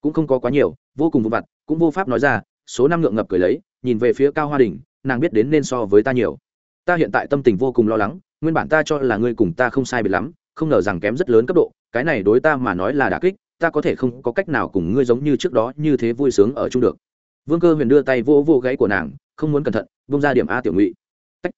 Cũng không có quá nhiều, vô cùng vô vặt, cũng vô pháp nói ra, số năm ngượng ngập cười lấy, nhìn về phía cao hoa đình, nàng biết đến nên so với ta nhiều. Ta hiện tại tâm tình vô cùng lo lắng, nguyên bản ta cho là ngươi cùng ta không sai biệt lắm, không ngờ rằng kém rất lớn cấp độ, cái này đối ta mà nói là đà kích, ta có thể không có cách nào cùng ngươi giống như trước đó như thế vui sướng ở chung được vương cơ huyền đưa tay vỗ vỗ gáy của nàng, không muốn cẩn thận bông ra điểm a tiểu ngụy. Tách.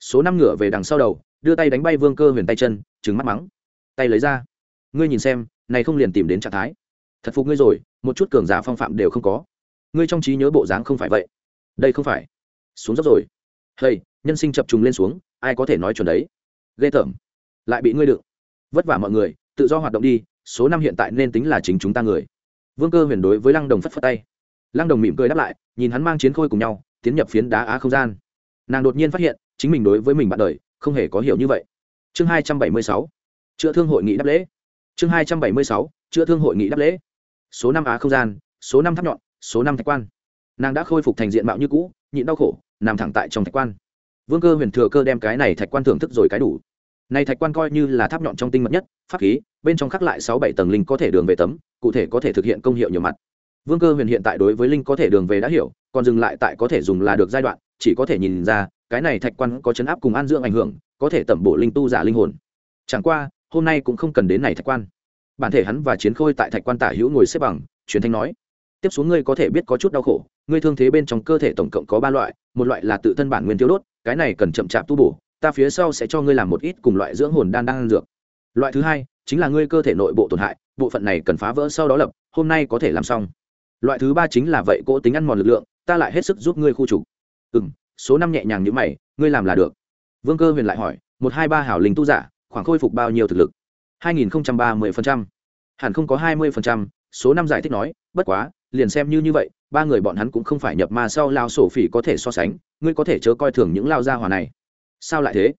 số năm ngửa về đằng sau đầu, đưa tay đánh bay vương cơ huyền tay chân trứng mắt mắng. Tay lấy ra. Ngươi nhìn xem, này không liền tìm đến trạng thái. Thật phục ngươi rồi, một chút cường giả phong phạm đều không có. Ngươi trong trí nhớ bộ dáng không phải vậy. Đây không phải. Xuống dốc rồi. Hey nhân sinh chập trùng lên xuống, ai có thể nói chuẩn đấy? Ghê tởm. Lại bị ngươi đựng. Vất vả mọi người, tự do hoạt động đi, số năm hiện tại nên tính là chính chúng ta người. Vương cơ huyền đối với lăng đồng phất phất tay lăng đồng mỉm cười đáp lại, nhìn hắn mang chiến khôi cùng nhau, tiến nhập phiến đá á không gian. Nàng đột nhiên phát hiện, chính mình đối với mình bạn đời, không hề có hiểu như vậy. Chương hai trăm bảy mươi sáu, chữa thương hội nghị đáp lễ. Chương hai trăm bảy mươi sáu, chữa thương hội nghị đáp lễ. Số năm á không gian, số năm tháp nhọn, số năm thạch quan. Nàng đã khôi phục thành diện mạo như cũ, nhịn đau khổ, nằm thẳng tại trong thạch quan. Vương cơ huyền thừa cơ đem cái này thạch quan thưởng thức rồi cái đủ. Này thạch quan coi như là tháp nhọn trong tinh mật nhất, pháp khí, bên trong khắc lại sáu bảy tầng linh có thể đường về tấm, cụ thể có thể thực hiện công hiệu nhiều mặt vương cơ huyền hiện tại đối với linh có thể đường về đã hiểu, còn dừng lại tại có thể dùng là được giai đoạn, chỉ có thể nhìn ra, cái này thạch quan có chấn áp cùng an dưỡng ảnh hưởng, có thể tẩm bổ linh tu giả linh hồn. Chẳng qua, hôm nay cũng không cần đến này thạch quan. Bản thể hắn và chiến khôi tại thạch quan tả hữu ngồi xếp bằng, truyền thanh nói, tiếp xuống ngươi có thể biết có chút đau khổ, ngươi thương thế bên trong cơ thể tổng cộng có ba loại, một loại là tự thân bản nguyên tiêu đốt, cái này cần chậm chạp tu bổ, ta phía sau sẽ cho ngươi làm một ít cùng loại dưỡng hồn đan đang dược. Loại thứ hai, chính là ngươi cơ thể nội bộ tổn hại, bộ phận này cần phá vỡ sau đó lập, hôm nay có thể làm xong loại thứ ba chính là vậy cỗ tính ăn mòn lực lượng, ta lại hết sức giúp ngươi khu trục. Ừ m số năm nhẹ nhàng như mày, ngươi làm là được. Vương cơ huyền lại hỏi, một hai ba hảo linh tu giả, khoảng khôi phục bao nhiêu thực lực? hai nghìn ba mươi hẳn không có hai mươi số năm giải thích nói, bất quá, liền xem như như vậy, ba người bọn hắn cũng không phải nhập ma sau lao sổ phỉ có thể so sánh, ngươi có thể chớ coi thường những lao gia hòa này. Sao lại thế?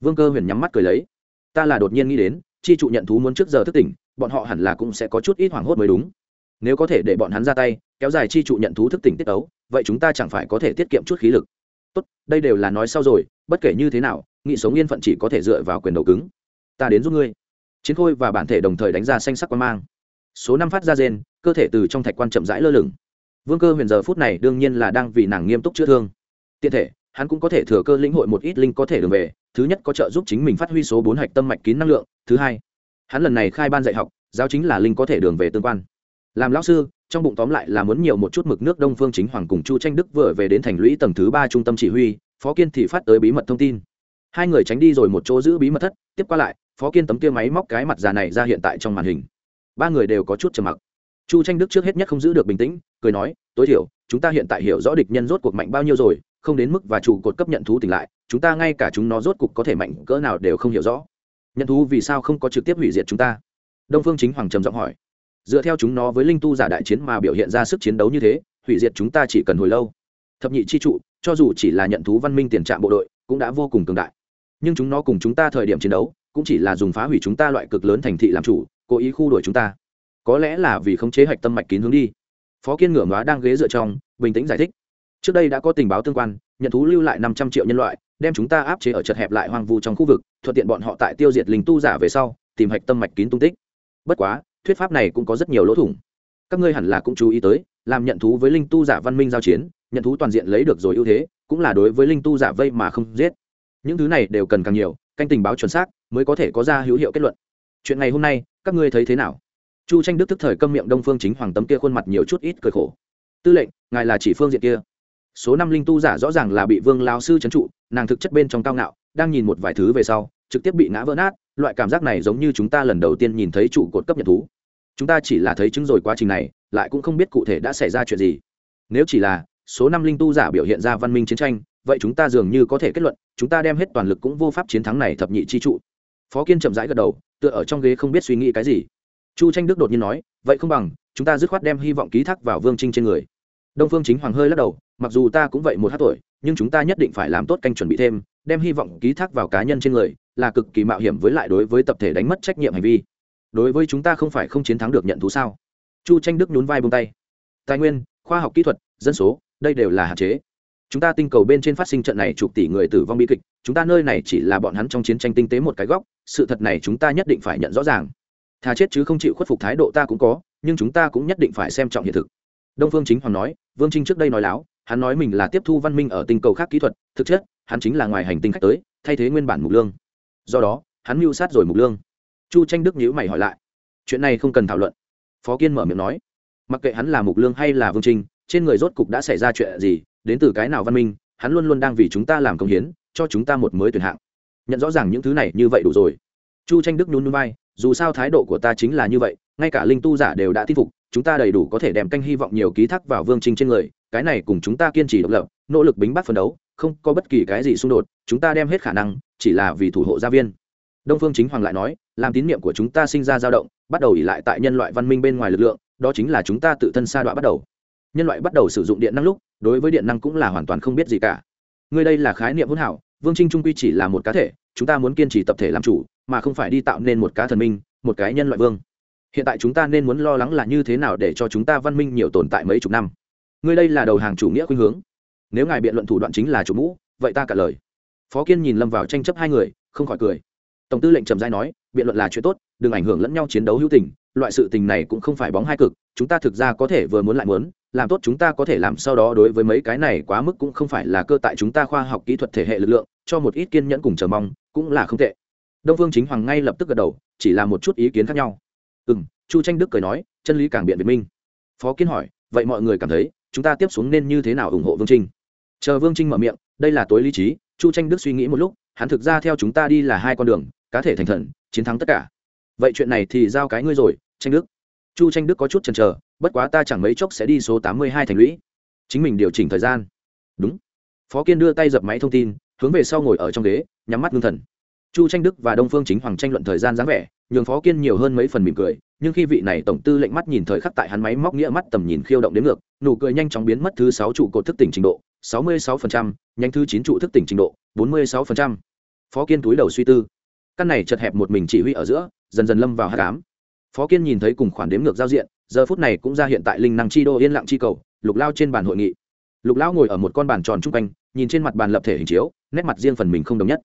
Vương cơ huyền nhắm mắt cười lấy. Ta là đột nhiên nghĩ đến, chi trụ nhận thú muốn trước giờ thức tỉnh, bọn họ hẳn là cũng sẽ có chút ít hoảng hốt mới đúng nếu có thể để bọn hắn ra tay, kéo dài chi trụ nhận thú thức tỉnh tiết ấu vậy chúng ta chẳng phải có thể tiết kiệm chút khí lực. Tốt, đây đều là nói sau rồi, bất kể như thế nào, nghị sống yên phận chỉ có thể dựa vào quyền đầu cứng. Ta đến giúp ngươi. Chiến khôi và bản thể đồng thời đánh ra xanh sắc quan mang. Số năm phát ra rên, cơ thể từ trong thạch quan chậm rãi lơ lửng. Vương cơ huyền giờ phút này đương nhiên là đang vì nàng nghiêm túc chữa thương. Tiện thể, hắn cũng có thể thừa cơ lĩnh hội một ít linh có thể đường về, thứ nhất có trợ giúp chính mình phát huy số bốn hạch tâm mạch kín năng lượng, thứ hai, hắn lần này khai ban dạy học, giáo chính là linh có thể đường về tương quan làm lão sư, trong bụng tóm lại là muốn nhiều một chút mực nước đông phương chính hoàng cùng chu tranh đức vừa về đến thành lũy tầng thứ ba trung tâm chỉ huy, phó kiên thì phát tới bí mật thông tin. Hai người tránh đi rồi một chỗ giữ bí mật thất, tiếp qua lại, phó kiên tấm kia máy móc cái mặt già này ra hiện tại trong màn hình. Ba người đều có chút trầm mặc. Chu tranh đức trước hết nhất không giữ được bình tĩnh, cười nói, tối thiểu, chúng ta hiện tại hiểu rõ địch nhân rốt cuộc mạnh bao nhiêu rồi, không đến mức và trụ cột cấp nhận thú tỉnh lại, chúng ta ngay cả chúng nó rốt cuộc có thể mạnh cỡ nào đều không hiểu rõ. Nhận thú vì sao không có trực tiếp hủy diệt chúng ta? Đông phương chính hoàng trầm giọng hỏi dựa theo chúng nó với linh tu giả đại chiến mà biểu hiện ra sức chiến đấu như thế, hủy diệt chúng ta chỉ cần hồi lâu. Thập nhị chi trụ, cho dù chỉ là nhận thú văn minh tiền trạm bộ đội, cũng đã vô cùng cường đại. Nhưng chúng nó cùng chúng ta thời điểm chiến đấu, cũng chỉ là dùng phá hủy chúng ta loại cực lớn thành thị làm chủ, cố ý khu đuổi chúng ta. Có lẽ là vì khống chế hạch tâm mạch kín hướng đi. Phó kiên ngửa ngóa đang ghế dựa trong, bình tĩnh giải thích. Trước đây đã có tình báo tương quan, nhận thú lưu lại năm trăm triệu nhân loại, đem chúng ta áp chế ở chật hẹp lại hoang vu trong khu vực, thuận tiện bọn họ tại tiêu diệt linh tu giả về sau, tìm hạch tâm mạch kín tung tích. Bất quá thuyết pháp này cũng có rất nhiều lỗ thủng. Các ngươi hẳn là cũng chú ý tới, làm nhận thú với linh tu giả văn minh giao chiến, nhận thú toàn diện lấy được rồi ưu thế, cũng là đối với linh tu giả vây mà không giết. Những thứ này đều cần càng nhiều, canh tình báo chuẩn xác mới có thể có ra hữu hiệu kết luận. Chuyện ngày hôm nay, các ngươi thấy thế nào? Chu tranh đức tức thời câm miệng đông phương chính hoàng tấm kia khuôn mặt nhiều chút ít cười khổ. Tư lệnh, ngài là chỉ phương diện kia. Số năm linh tu giả rõ ràng là bị vương lao sư trấn trụ, nàng thực chất bên trong cao ngạo, đang nhìn một vài thứ về sau trực tiếp bị ngã vỡ nát, loại cảm giác này giống như chúng ta lần đầu tiên nhìn thấy trụ cột cấp nhật thú. Chúng ta chỉ là thấy chứng rồi quá trình này, lại cũng không biết cụ thể đã xảy ra chuyện gì. Nếu chỉ là số năm linh tu giả biểu hiện ra văn minh chiến tranh, vậy chúng ta dường như có thể kết luận, chúng ta đem hết toàn lực cũng vô pháp chiến thắng này thập nhị chi trụ. Phó kiên chậm rãi gật đầu, tựa ở trong ghế không biết suy nghĩ cái gì. Chu tranh đức đột nhiên nói, vậy không bằng, chúng ta dứt khoát đem hy vọng ký thác vào vương trinh trên người. Đông phương chính hoàng hơi lắc đầu, mặc dù ta cũng vậy một hát tuổi, nhưng chúng ta nhất định phải làm tốt canh chuẩn bị thêm đem hy vọng ký thác vào cá nhân trên người, là cực kỳ mạo hiểm với lại đối với tập thể đánh mất trách nhiệm hành vi. Đối với chúng ta không phải không chiến thắng được nhận thú sao? Chu tranh đức nhún vai bông tay. Tài nguyên, khoa học kỹ thuật, dân số, đây đều là hạn chế. Chúng ta tinh cầu bên trên phát sinh trận này chục tỷ người tử vong bi kịch, chúng ta nơi này chỉ là bọn hắn trong chiến tranh tinh tế một cái góc, sự thật này chúng ta nhất định phải nhận rõ ràng. Thà chết chứ không chịu khuất phục thái độ ta cũng có, nhưng chúng ta cũng nhất định phải xem trọng hiện thực. Đông phương chính hoàng nói, vương trinh trước đây nói láo, hắn nói mình là tiếp thu văn minh ở tinh cầu khác kỹ thuật, thực chất hắn chính là ngoài hành tinh khách tới, thay thế nguyên bản mục lương. Do đó, hắn mưu sát rồi mục lương. Chu tranh đức nhữ mày hỏi lại, chuyện này không cần thảo luận. Phó kiên mở miệng nói, mặc kệ hắn là mục lương hay là vương trinh trên người rốt cục đã xảy ra chuyện gì, đến từ cái nào văn minh, hắn luôn luôn đang vì chúng ta làm công hiến, cho chúng ta một mới tuyển hạng. Nhận rõ ràng những thứ này như vậy đủ rồi. Chu tranh đức nhún vai, dù sao thái độ của ta chính là như vậy, ngay cả linh tu giả đều đã tin phục, chúng ta đầy đủ có thể đem canh hy vọng nhiều ký thác vào vương trinh trên người, cái này cùng chúng ta kiên trì độc lập, nỗ lực bính bắt phấn đấu không có bất kỳ cái gì xung đột, chúng ta đem hết khả năng, chỉ là vì thủ hộ gia viên. Đông phương chính hoàng lại nói, làm tín nhiệm của chúng ta sinh ra dao động, bắt đầu ỉ lại tại nhân loại văn minh bên ngoài lực lượng, đó chính là chúng ta tự thân sa đọa bắt đầu. Nhân loại bắt đầu sử dụng điện năng lúc, đối với điện năng cũng là hoàn toàn không biết gì cả. Người đây là khái niệm hỗn hảo, vương trinh trung quy chỉ là một cá thể, chúng ta muốn kiên trì tập thể làm chủ, mà không phải đi tạo nên một cá thần minh, một cái nhân loại vương. Hiện tại chúng ta nên muốn lo lắng là như thế nào để cho chúng ta văn minh nhiều tồn tại mấy chục năm. Ngươi đây là đầu hàng chủ nghĩa khuynh hướng nếu ngài biện luận thủ đoạn chính là chủ mũ, vậy ta cả lời. Phó kiên nhìn lâm vào tranh chấp hai người, không khỏi cười. Tổng tư lệnh trầm giai nói, biện luận là chuyện tốt, đừng ảnh hưởng lẫn nhau chiến đấu hữu tình, loại sự tình này cũng không phải bóng hai cực, chúng ta thực ra có thể vừa muốn lại muốn, làm tốt chúng ta có thể làm sau đó đối với mấy cái này quá mức cũng không phải là cơ tại chúng ta khoa học kỹ thuật thể hệ lực lượng, cho một ít kiên nhẫn cùng chờ mong, cũng là không tệ. Đông phương chính hoàng ngay lập tức gật đầu, chỉ là một chút ý kiến khác nhau. Ừ m chu tranh đức cười nói, chân lý càng biện việt minh. Phó kiến hỏi, vậy mọi người cảm thấy, chúng ta tiếp xuống nên như thế nào ủng hộ vương trinh chờ vương trinh mở miệng, đây là tối lý trí, chu tranh đức suy nghĩ một lúc, hắn thực ra theo chúng ta đi là hai con đường, cá thể thành thần, chiến thắng tất cả. Vậy chuyện này thì giao cái ngươi rồi tranh đức. Chu tranh đức có chút chần chờ, bất quá ta chẳng mấy chốc sẽ đi số tám mươi hai thành lũy. Chính mình điều chỉnh thời gian. Đúng. Phó kiên đưa tay dập máy thông tin, hướng về sau ngồi ở trong ghế, nhắm mắt ngưng thần. Chu tranh đức và đông phương chính hoàng tranh luận thời gian dáng vẻ, nhường phó kiên nhiều hơn mấy phần mỉm cười, nhưng khi vị này tổng tư lệnh mắt nhìn thời khắc tại hắn máy móc nghĩa mắt tầm nhìn khiêu động đến ngược, nụ cười nhanh chóng biến mất thứ sáu trụ cột thức tỉnh trình độ sáu mươi sáu phần trăm, nhanh thứ chín trụ thức tỉnh trình độ bốn mươi sáu phần trăm. phó kiên túi đầu suy tư. Căn này chật hẹp một mình chỉ huy ở giữa dần dần lâm vào hát cám phó kiên nhìn thấy cùng khoản đếm ngược giao diện giờ phút này cũng ra hiện tại linh năng chi đô yên lặng chi cầu lục lao trên bàn hội nghị. Lục lao ngồi ở một con bàn tròn trung quanh nhìn trên mặt bàn lập thể hình chiếu nét mặt riêng phần mình không đồng nhất.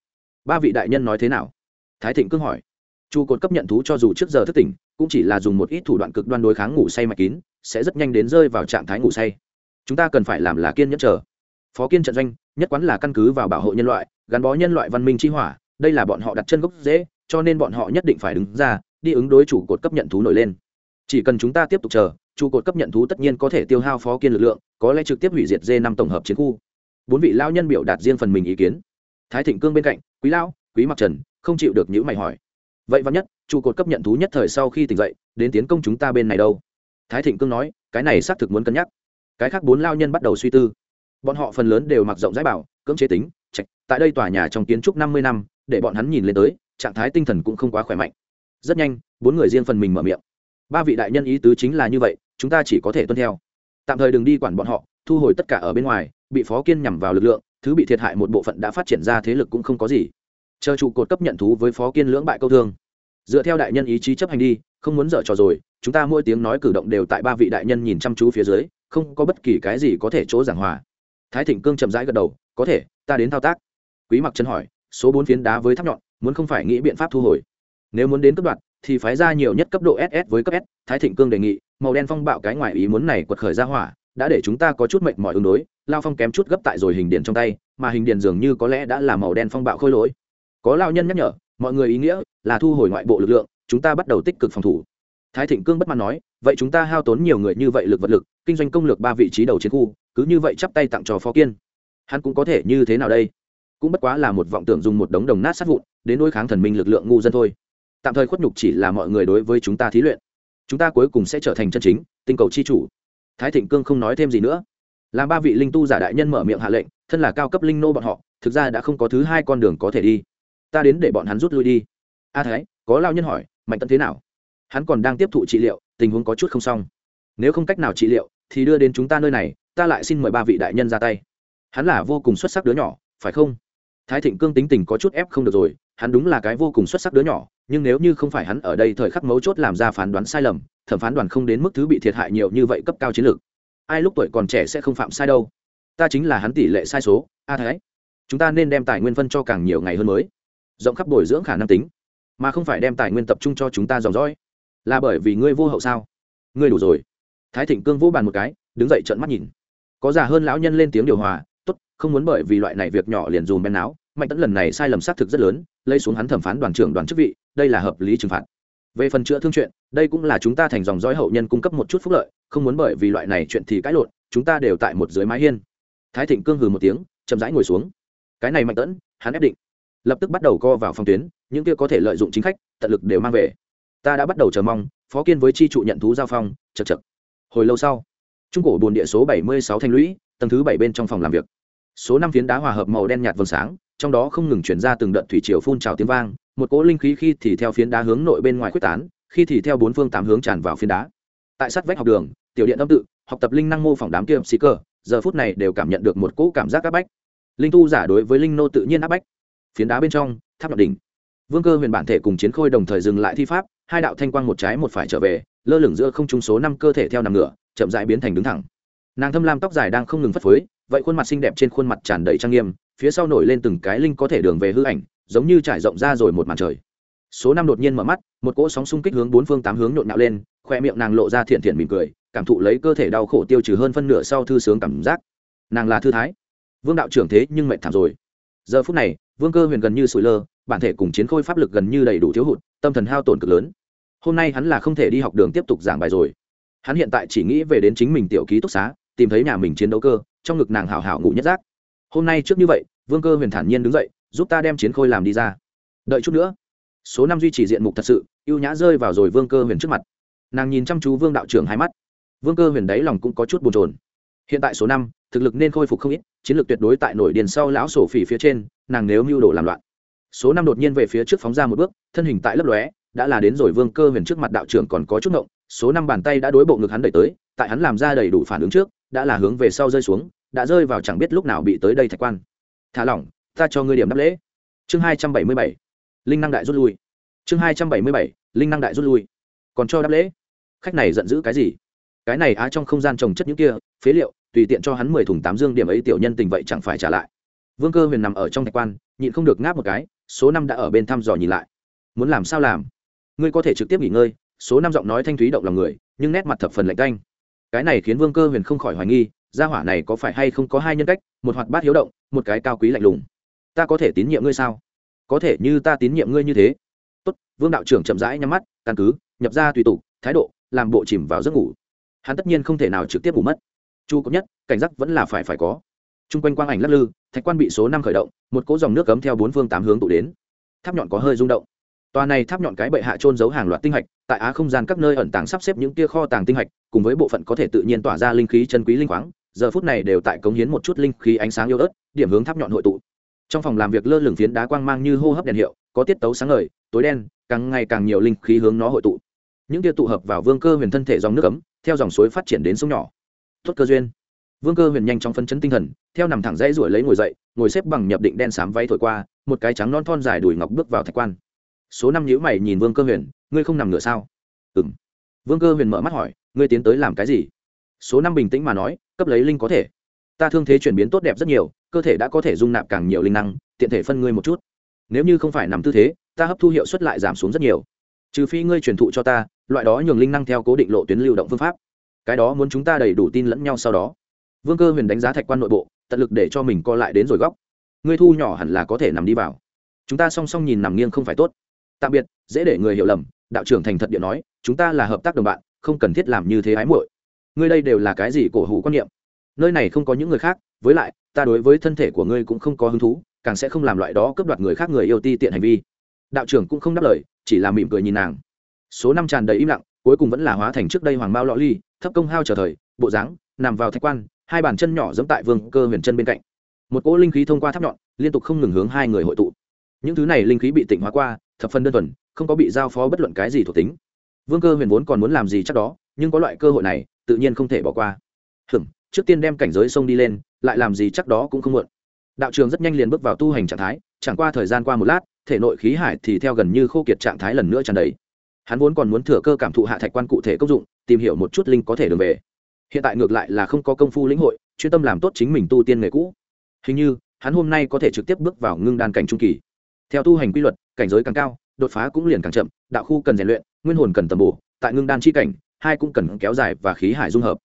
Ba vị đại nhân nói thế nào? Thái thịnh cương hỏi. Chu cột cấp nhận thú cho dù trước giờ thức tỉnh cũng chỉ là dùng một ít thủ đoạn cực đoan đối kháng ngủ say mạch kín sẽ rất nhanh đến rơi vào trạng thái ngủ say. Chúng ta cần phải làm là kiên nhẫn chờ phó kiên trận doanh, nhất quán là căn cứ vào bảo hộ nhân loại, gắn bó nhân loại văn minh chi hỏa, đây là bọn họ đặt chân gốc dễ cho nên bọn họ nhất định phải đứng ra, đi ứng đối chủ cột cấp nhận thú nổi lên. Chỉ cần chúng ta tiếp tục chờ, trụ cột cấp nhận thú tất nhiên có thể tiêu hao phó kiên lực lượng, có lẽ trực tiếp hủy diệt d năm tổng hợp chiến khu. Bốn vị lao nhân biểu đạt riêng phần mình ý kiến. Thái thịnh cương bên cạnh, quý lao quý mặc trần, không chịu được những mày hỏi. Vậy văn nhất, trụ cột cấp nhận thú nhất thời sau khi tỉnh dậy, đến tiến công chúng ta bên này đâu? Thái thịnh cương nói, cái này xác thực muốn cân nhắc. Cái khác bốn lao nhân bắt đầu suy tư bọn họ phần lớn đều mặc rộng rãi bảo, cưỡng chế tính, trạch, tại đây tòa nhà trong kiến trúc năm mươi năm, để bọn hắn nhìn lên tới, trạng thái tinh thần cũng không quá khỏe mạnh. Rất nhanh, bốn người riêng phần mình mở miệng. Ba vị đại nhân ý tứ chính là như vậy, chúng ta chỉ có thể tuân theo. Tạm thời đừng đi quản bọn họ, thu hồi tất cả ở bên ngoài, bị phó kiên nhằm vào lực lượng, thứ bị thiệt hại một bộ phận đã phát triển ra thế lực cũng không có gì. Chờ trụ cột cấp nhận thú với phó kiên lưỡng bại câu thương. Dựa theo đại nhân ý chí chấp hành đi, không muốn dở trò rồi, chúng ta mỗi tiếng nói cử động đều tại ba vị đại nhân nhìn chăm chú phía dưới, không có bất kỳ cái gì có thể chỗ giảng hòa thái thịnh cương chậm rãi gật đầu, có thể, ta đến thao tác. Quý mặc chân hỏi, số bốn phiến đá với tháp nhọn, muốn không phải nghĩ biện pháp thu hồi? Nếu muốn đến cấp đoạn, thì phái ra nhiều nhất cấp độ ss với cấp s. Thái thịnh cương đề nghị, màu đen phong bạo cái ngoài ý muốn này quật khởi ra hỏa, đã để chúng ta có chút mệnh mọi ứng đối, lao phong kém chút gấp tại rồi hình điện trong tay, mà hình điện dường như có lẽ đã là màu đen phong bạo khôi lỗi. Có lao nhân nhắc nhở, mọi người ý nghĩa là thu hồi ngoại bộ lực lượng, chúng ta bắt đầu tích cực phòng thủ. Thái thịnh cương bất mãn nói, vậy chúng ta hao tốn nhiều người như vậy lực vật lực, kinh doanh công lược ba vị trí đầu chiến khu cứ như vậy chắp tay tặng cho phó kiên. Hắn cũng có thể như thế nào đây? Cũng bất quá là một vọng tưởng dùng một đống đồng nát sát vụn, đến đối kháng thần minh lực lượng ngu dân thôi. Tạm thời khuất nhục chỉ là mọi người đối với chúng ta thí luyện. Chúng ta cuối cùng sẽ trở thành chân chính, tinh cầu chi chủ. Thái thịnh cương không nói thêm gì nữa. Làm ba vị linh tu giả đại nhân mở miệng hạ lệnh, thân là cao cấp linh nô bọn họ, thực ra đã không có thứ hai con đường có thể đi. Ta đến để bọn hắn rút lui đi. A thái, có lao nhân hỏi, mạnh tận thế nào? Hắn còn đang tiếp thụ trị liệu, tình huống có chút không xong. Nếu không cách nào trị liệu, thì đưa đến chúng ta nơi này ta lại xin mời ba vị đại nhân ra tay. Hắn là vô cùng xuất sắc đứa nhỏ, phải không? Thái thịnh cương tính tình có chút ép không được rồi, hắn đúng là cái vô cùng xuất sắc đứa nhỏ, nhưng nếu như không phải hắn ở đây thời khắc mấu chốt làm ra phán đoán sai lầm, thẩm phán đoàn không đến mức thứ bị thiệt hại nhiều như vậy cấp cao chiến lược. Ai lúc tuổi còn trẻ sẽ không phạm sai đâu. Ta chính là hắn tỷ lệ sai số, a thái. Chúng ta nên đem tài nguyên phân cho càng nhiều ngày hơn mới. Rộng khắp bồi dưỡng khả năng tính, mà không phải đem tài nguyên tập trung cho chúng ta dòng dõi. Là bởi vì ngươi vô hậu sao? Ngươi đủ rồi. Thái thịnh cương vỗ bàn một cái, đứng dậy trợn mắt nhìn có già hơn lão nhân lên tiếng điều hòa, tốt, không muốn bởi vì loại này việc nhỏ liền dùm bên não mạnh tẫn lần này sai lầm xác thực rất lớn, lấy xuống hắn thẩm phán đoàn trưởng đoàn chức vị, đây là hợp lý trừng phạt. Về phần chữa thương chuyện, đây cũng là chúng ta thành dòng dõi hậu nhân cung cấp một chút phúc lợi, không muốn bởi vì loại này chuyện thì cãi lộn, chúng ta đều tại một dưới mái hiên. Thái thịnh cương hừ một tiếng, chậm rãi ngồi xuống. Cái này mạnh tẫn hắn ép định. Lập tức bắt đầu co vào phòng tuyến, những kia có thể lợi dụng chính khách, tận lực đều mang về. Ta đã bắt đầu chờ mong, phó kiên với chi trụ nhận thú giao phong chật chật hồi lâu sau trung cổ bồn địa số bảy mươi sáu thanh lũy, tầng thứ bảy bên trong phòng làm việc. Số năm phiến đá hòa hợp màu đen nhạt vầng sáng, trong đó không ngừng chuyển ra từng đợt thủy triều phun trào tiếng vang, một cỗ linh khí khi thì theo phiến đá hướng nội bên ngoài quyết tán, khi thì theo bốn phương tám hướng tràn vào phiến đá. Tại sát vách học đường, tiểu điện âm tự, học tập linh năng mô phỏng đám kia sĩ cơ, giờ phút này đều cảm nhận được một cỗ cảm giác áp bách. Linh tu giả đối với linh nô tự nhiên áp bách. Phiến đá bên trong, tháp nhọn đỉnh. Vương cơ huyền bản thể cùng chiến khôi đồng thời dừng lại thi pháp hai đạo thanh quang một trái một phải trở về, lơ lửng giữa không trung số năm cơ thể theo nằm ngửa, chậm rãi biến thành đứng thẳng. Nàng thâm lam tóc dài đang không ngừng phất phới, vậy khuôn mặt xinh đẹp trên khuôn mặt tràn đầy trang nghiêm, phía sau nổi lên từng cái linh có thể đường về hư ảnh, giống như trải rộng ra rồi một màn trời. Số năm đột nhiên mở mắt, một cỗ sóng xung kích hướng bốn phương tám hướng nhộn nhạo lên, khoe miệng nàng lộ ra thiện thiện mỉm cười, cảm thụ lấy cơ thể đau khổ tiêu trừ hơn phân nửa sau thư sướng cảm giác. Nàng là thư thái. Vương đạo trưởng thế nhưng mệt thảm rồi. Giờ phút này, vương cơ huyền gần như sủi lơ bản thể cùng chiến khôi pháp lực gần như đầy đủ thiếu hụt, tâm thần hao tổn cực lớn. Hôm nay hắn là không thể đi học đường tiếp tục giảng bài rồi. Hắn hiện tại chỉ nghĩ về đến chính mình tiểu ký túc xá, tìm thấy nhà mình chiến đấu cơ, trong ngực nàng hào hào ngủ nhất giác. Hôm nay trước như vậy, vương cơ huyền thản nhiên đứng dậy, giúp ta đem chiến khôi làm đi ra. Đợi chút nữa. Số năm duy trì diện mục thật sự y ê u nhã rơi vào rồi vương cơ huyền trước mặt. Nàng nhìn chăm chú vương đạo trưởng hai mắt. Vương cơ huyền đáy lòng cũng có chút bồn trồn hiện tại số năm, thực lực nên khôi phục không ít, chiến lược tuyệt đối tại nổi điền sau lão sổ phỉ phía trên, nàng nếu mưu đồ làm loạn số năm đột nhiên về phía trước phóng ra một bước, thân hình tại lấp lóe, đã là đến rồi vương cơ huyền trước mặt đạo trưởng còn có chút ngộng, số năm bàn tay đã đối bộ ngực hắn đẩy tới, tại hắn làm ra đầy đủ phản ứng trước, đã là hướng về sau rơi xuống, đã rơi vào chẳng biết lúc nào bị tới đây thạch quan. Thả lỏng, ta cho ngươi điểm đáp lễ. Chương hai trăm bảy mươi bảy, linh năng đại rút lui. Chương hai trăm bảy mươi bảy, linh năng đại rút lui. Còn cho đáp lễ? Khách này giận dữ cái gì? Cái này á trong không gian trồng chất những kia, phế liệu, tùy tiện cho hắn mười thùng tám dương điểm ấy tiểu nhân tình vậy chẳng phải trả lại. Vương cơ huyền nằm ở trong thạch quan nhịn không được ngáp một cái, số năm đã ở bên thăm dò nhìn lại. Muốn làm sao làm? Ngươi có thể trực tiếp nghỉ ngơi, số năm giọng nói thanh thúy động lòng người, nhưng nét mặt thập phần lạnh canh cái này khiến vương cơ huyền không khỏi hoài nghi, gia hỏa này có phải hay không có hai nhân cách, một hoạt bát hiếu động, một cái cao quý lạnh lùng. Ta có thể tín nhiệm ngươi sao? Có thể như ta tín nhiệm ngươi như thế. Tốt, vương đạo trưởng chậm rãi nhắm mắt, căn cứ, nhập ra tùy tục, thái độ, làm bộ chìm vào giấc ngủ. Hắn tất nhiên không thể nào trực tiếp ngủ mất. Chu cấp nhất, cảnh giác vẫn là phải phải có. Trung quanh quang ảnh lắc lư, thạch quan bị số năm khởi động, một cỗ dòng nước cấm theo bốn phương tám hướng tụ đến. Tháp nhọn có hơi rung động. Tòa này tháp nhọn cái bệ hạ trôn giấu hàng loạt tinh hạch, tại á không gian các nơi ẩn tàng sắp xếp những kia kho tàng tinh hạch, cùng với bộ phận có thể tự nhiên tỏa ra linh khí chân quý linh khoáng, giờ phút này đều tại cống hiến một chút linh khí ánh sáng yếu ớt, điểm hướng tháp nhọn hội tụ. Trong phòng làm việc lơ lửng phiến đá quang mang như hô hấp đèn hiệu, có tiết tấu sáng ngời, tối đen, càng ngày càng nhiều linh khí hướng nó hội tụ. Những kia tụ hợp vào vương cơ huyền thân thể dòng nước cấm, theo dòng suối phát triển đến sông nhỏ. Tốt cơ duyên vương cơ huyền nhanh chóng phấn chấn tinh thần, theo nằm thẳng dãy ruổi lấy ngồi dậy, ngồi xếp bằng nhập định đen xám váy thổi qua, một cái trắng non thon dài đùi ngọc bước vào thạch quan. Số năm nhữ mày nhìn vương cơ huyền, ngươi không nằm ngửa sao? Ừ m vương cơ huyền mở mắt hỏi, ngươi tiến tới làm cái gì? Số năm bình tĩnh mà nói, cấp lấy linh có thể. Ta thương thế chuyển biến tốt đẹp rất nhiều, cơ thể đã có thể dung nạp càng nhiều linh năng, tiện thể phân ngươi một chút. Nếu như không phải nằm tư thế, ta hấp thu hiệu suất lại giảm xuống rất nhiều. Trừ phi ngươi truyền thụ cho ta, loại đó nhường linh năng theo cố định lộ tuyến lưu động phương pháp. Cái đó muốn chúng ta đầy đủ tin lẫn nhau sau đó vương cơ huyền đánh giá thạch quan nội bộ, tận lực để cho mình co lại đến rồi góc. Ngươi thu nhỏ hẳn là có thể nằm đi vào. Chúng ta song song nhìn nằm nghiêng không phải tốt. Tạm biệt, dễ để người hiểu lầm, đạo trưởng thành thật điện nói, chúng ta là hợp tác đồng bạn, không cần thiết làm như thế ái muội. Ngươi đây đều là cái gì cổ hủ quan niệm? Nơi này không có những người khác, với lại, ta đối với thân thể của ngươi cũng không có hứng thú, càng sẽ không làm loại đó cướp đoạt người khác người yêu ti tiện hành vi. Đạo trưởng cũng không đáp lời, chỉ là mỉm cười nhìn nàng. Số năm tràn đầy im lặng, cuối cùng vẫn là hóa thành trước đây hoàng mao lọ ly, thấp công hao chờ thời, bộ dáng, nằm vào thạch quan hai bàn chân nhỏ giẫm tại vương cơ huyền chân bên cạnh. Một cỗ linh khí thông qua tháp nhọn, liên tục không ngừng hướng hai người hội tụ. Những thứ này linh khí bị tịnh hóa qua, thập phân đơn thuần, không có bị giao phó bất luận cái gì thuộc tính. Vương cơ huyền vốn còn muốn làm gì chắc đó, nhưng có loại cơ hội này, tự nhiên không thể bỏ qua. Hừm trước tiên đem cảnh giới sông đi lên, lại làm gì chắc đó cũng không muộn. Đạo trường rất nhanh liền bước vào tu hành trạng thái, chẳng qua thời gian qua một lát, thể nội khí hải thì theo gần như khô kiệt trạng thái lần nữa tràn đầy. Hắn vốn còn muốn thừa cơ cảm thụ hạ thạch quan cụ thể công dụng, tìm hiểu một chút linh có thể đường về hiện tại ngược lại là không có công phu lĩnh hội, chuyên tâm làm tốt chính mình tu tiên nghề cũ. Hình như, hắn hôm nay có thể trực tiếp bước vào ngưng đan cảnh trung kỳ. Theo tu hành quy luật, cảnh giới càng cao, đột phá cũng liền càng chậm, đạo khu cần rèn luyện, nguyên hồn cần tầm bổ, tại ngưng đan chi cảnh, hai cũng cần kéo dài và khí hải dung hợp.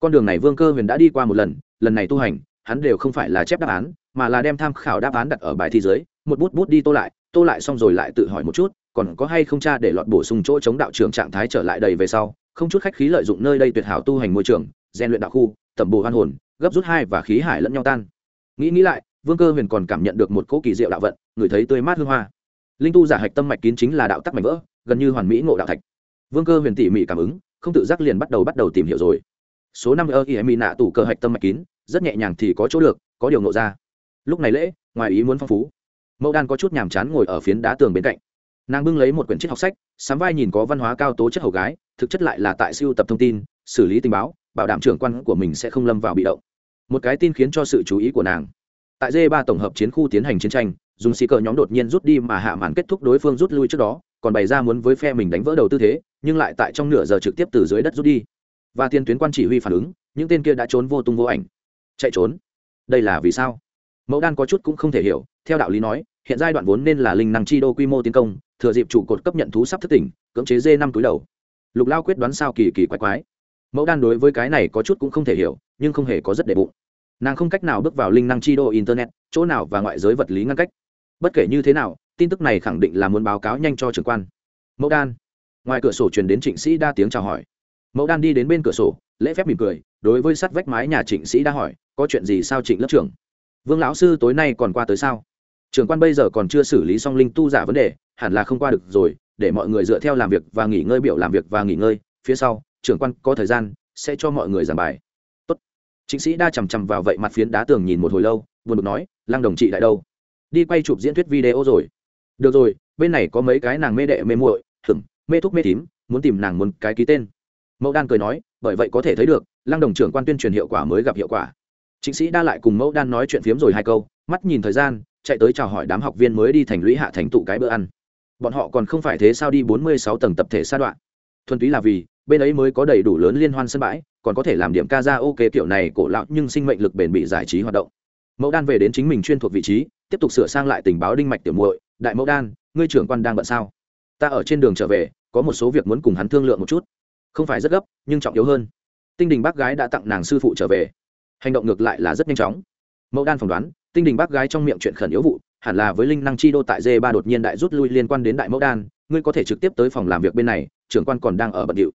Con đường này vương cơ huyền đã đi qua một lần lần này tu hành, hắn đều không phải là chép đáp án, mà là đem tham khảo đáp án đặt ở bài thi giới một bút bút đi tô lại tô lại xong rồi lại tự hỏi một chút, còn có hay không cha để lọt bổ sung chỗ chống đạo trường trạng thái trở lại đầy về sau không chút khách khí lợi dụng nơi đây tuyệt hảo tu hành môi trường, rèn luyện đạo khu, tẩm bổ hoan hồn, gấp rút hai và khí hải lẫn nhau tan. Nghĩ nghĩ lại, vương cơ huyền còn cảm nhận được một cỗ kỳ diệu đạo vận, người thấy tươi mát hương hoa. Linh tu giả hạch tâm mạch kín chính là đạo tắc mạch vỡ, gần như hoàn mỹ ngộ đạo thạch. Vương cơ huyền tỉ mỉ cảm ứng, không tự giác liền bắt đầu bắt đầu tìm hiểu rồi. Số năm ơ y mỹ nạ tủ cơ hạch tâm mạch kín, rất nhẹ nhàng thì có chỗ được, có điều ngộ ra. Lúc này lễ, ngoài ý muốn phong phú. Mẫu đan có chút nhàm chán ngồi ở phiến đá tường bên cạnh. Nàng bưng lấy một quyển triết học sách, sắm vai nhìn có văn hóa cao tố chất hầu gái thực chất lại là tại siêu tập thông tin, xử lý tình báo, bảo đảm trưởng quan của mình sẽ không lâm vào bị động. Một cái tin khiến cho sự chú ý của nàng. Tại d ba tổng hợp chiến khu tiến hành chiến tranh, dùng xì cờ nhóm đột nhiên rút đi mà hạ màn kết thúc đối phương rút lui trước đó, còn bày ra muốn với phe mình đánh vỡ đầu tư thế, nhưng lại tại trong nửa giờ trực tiếp từ dưới đất rút đi. Và tiên tuyến quan chỉ huy phản ứng, những tên kia đã trốn vô tung vô ảnh. Chạy trốn. Đây là vì sao? Mẫu đan có chút cũng không thể hiểu, theo đạo lý nói, hiện giai đoạn vốn nên là linh năng chi đô quy mô tiến công, thừa dịp trụ cột cấp nhận thú sắp thất tỉnh, cưỡng chế dê năm túi đầu lục lao quyết đoán sao kỳ kỳ quái quái. Mẫu đan đối với cái này có chút cũng không thể hiểu, nhưng không hề có rất để bụng. Nàng không cách nào bước vào linh năng chi đô internet, chỗ nào và ngoại giới vật lý ngăn cách. Bất kể như thế nào, tin tức này khẳng định là muốn báo cáo nhanh cho trưởng quan. Mẫu đan. Ngoài cửa sổ truyền đến trịnh sĩ đa tiếng chào hỏi. Mẫu đan đi đến bên cửa sổ, lễ phép mỉm cười, đối với sắt vách mái nhà trịnh sĩ đa hỏi, có chuyện gì sao trịnh lớp trưởng? Vương lão sư, tối nay còn qua tới sao? Trưởng quan bây giờ còn chưa xử lý xong linh tu giả vấn đề, hẳn là không qua được rồi để mọi người dựa theo làm việc và nghỉ ngơi biểu làm việc và nghỉ ngơi, phía sau, trưởng quan có thời gian, sẽ cho mọi người giảng bài. Tốt. chính sĩ đa chằm chằm vào vậy mặt phiến đá tường nhìn một hồi lâu, buồn bực nói, lăng đồng trị đại đâu? Đi quay chụp diễn thuyết video rồi. Được rồi, bên này có mấy cái nàng mê đệ mê muội hửng mê thúc mê tím, muốn tìm nàng muốn cái ký tên. Mẫu đan cười nói, bởi vậy có thể thấy được, lăng đồng trưởng quan tuyên truyền hiệu quả mới gặp hiệu quả. Chính sĩ đa lại cùng mẫu đan nói chuyện phiếm rồi hai câu, mắt nhìn thời gian, chạy tới chào hỏi đám học viên mới đi thành lũy hạ thành tụ cái bữa ăn bọn họ còn không phải thế sao đi bốn mươi sáu tầng tập thể sa đoạn. Thuần túy là vì, bên ấy mới có đầy đủ lớn liên hoan sân bãi, còn có thể làm điểm ca ra ok kiểu này cổ lão nhưng sinh mệnh lực bền bị giải trí hoạt động. Mẫu đan về đến chính mình chuyên thuộc vị trí, tiếp tục sửa sang lại tình báo đinh mạch tiểu muội, đại mẫu đan, ngươi trưởng quan đang bận sao? Ta ở trên đường trở về, có một số việc muốn cùng hắn thương lượng một chút. Không phải rất gấp, nhưng trọng yếu hơn. Tinh đình bác gái đã tặng nàng sư phụ trở về. Hành động ngược lại là rất nhanh chóng. Mẫu đan phỏng đoán, tinh đình bác gái trong miệng chuyện khẩn yếu vụ hẳn là với linh năng chi đô tại d ba đột nhiên đại rút lui liên quan đến đại mẫu đan, ngươi có thể trực tiếp tới phòng làm việc bên này, trưởng quan còn đang ở bận điệu.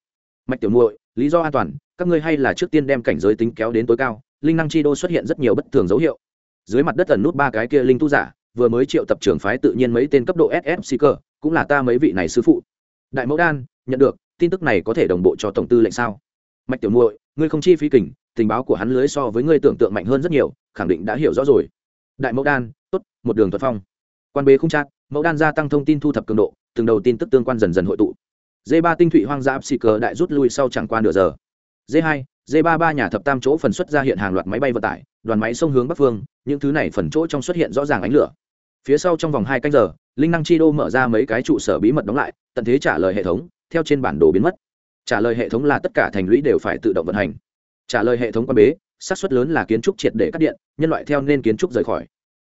Mạch tiểu muội, lý do an toàn, các ngươi hay là trước tiên đem cảnh giới tính kéo đến tối cao, linh năng chi đô xuất hiện rất nhiều bất thường dấu hiệu. Dưới mặt đất ẩn nút ba cái kia linh tu giả, vừa mới triệu tập trưởng phái tự nhiên mấy tên cấp độ ss seeker cũng là ta mấy vị này sư phụ. Đại mẫu đan, nhận được, tin tức này có thể đồng bộ cho tổng tư lệnh sao? Mạch tiểu muội, ngươi không chi phí kình, tình báo của hắn lưới so với ngươi tưởng tượng mạnh hơn rất nhiều, khẳng định đã hiểu rõ rồi. Đại mẫu đan tốt, một đường thuật phong. Quan bế không chắc mẫu đan gia tăng thông tin thu thập cường độ, từng đầu tin tức tương quan dần dần hội tụ. D ba tinh thụy hoang dã xì cờ đại rút lui sau chẳng qua nửa giờ. D hai d 33 nhà thập tam chỗ phần xuất ra hiện hàng loạt máy bay vận tải, đoàn máy sông hướng bắc phương, những thứ này phần chỗ trong xuất hiện rõ ràng ánh lửa. Phía sau trong vòng hai canh giờ, linh năng chi đô mở ra mấy cái trụ sở bí mật đóng lại, tận thế trả lời hệ thống, theo trên bản đồ biến mất. Trả lời hệ thống là tất cả thành lũy đều phải tự động vận hành. Trả lời hệ thống quan bế, xác suất lớn là kiến trúc triệt để cắt điện, nhân loại theo nên kiến trúc rời khỏi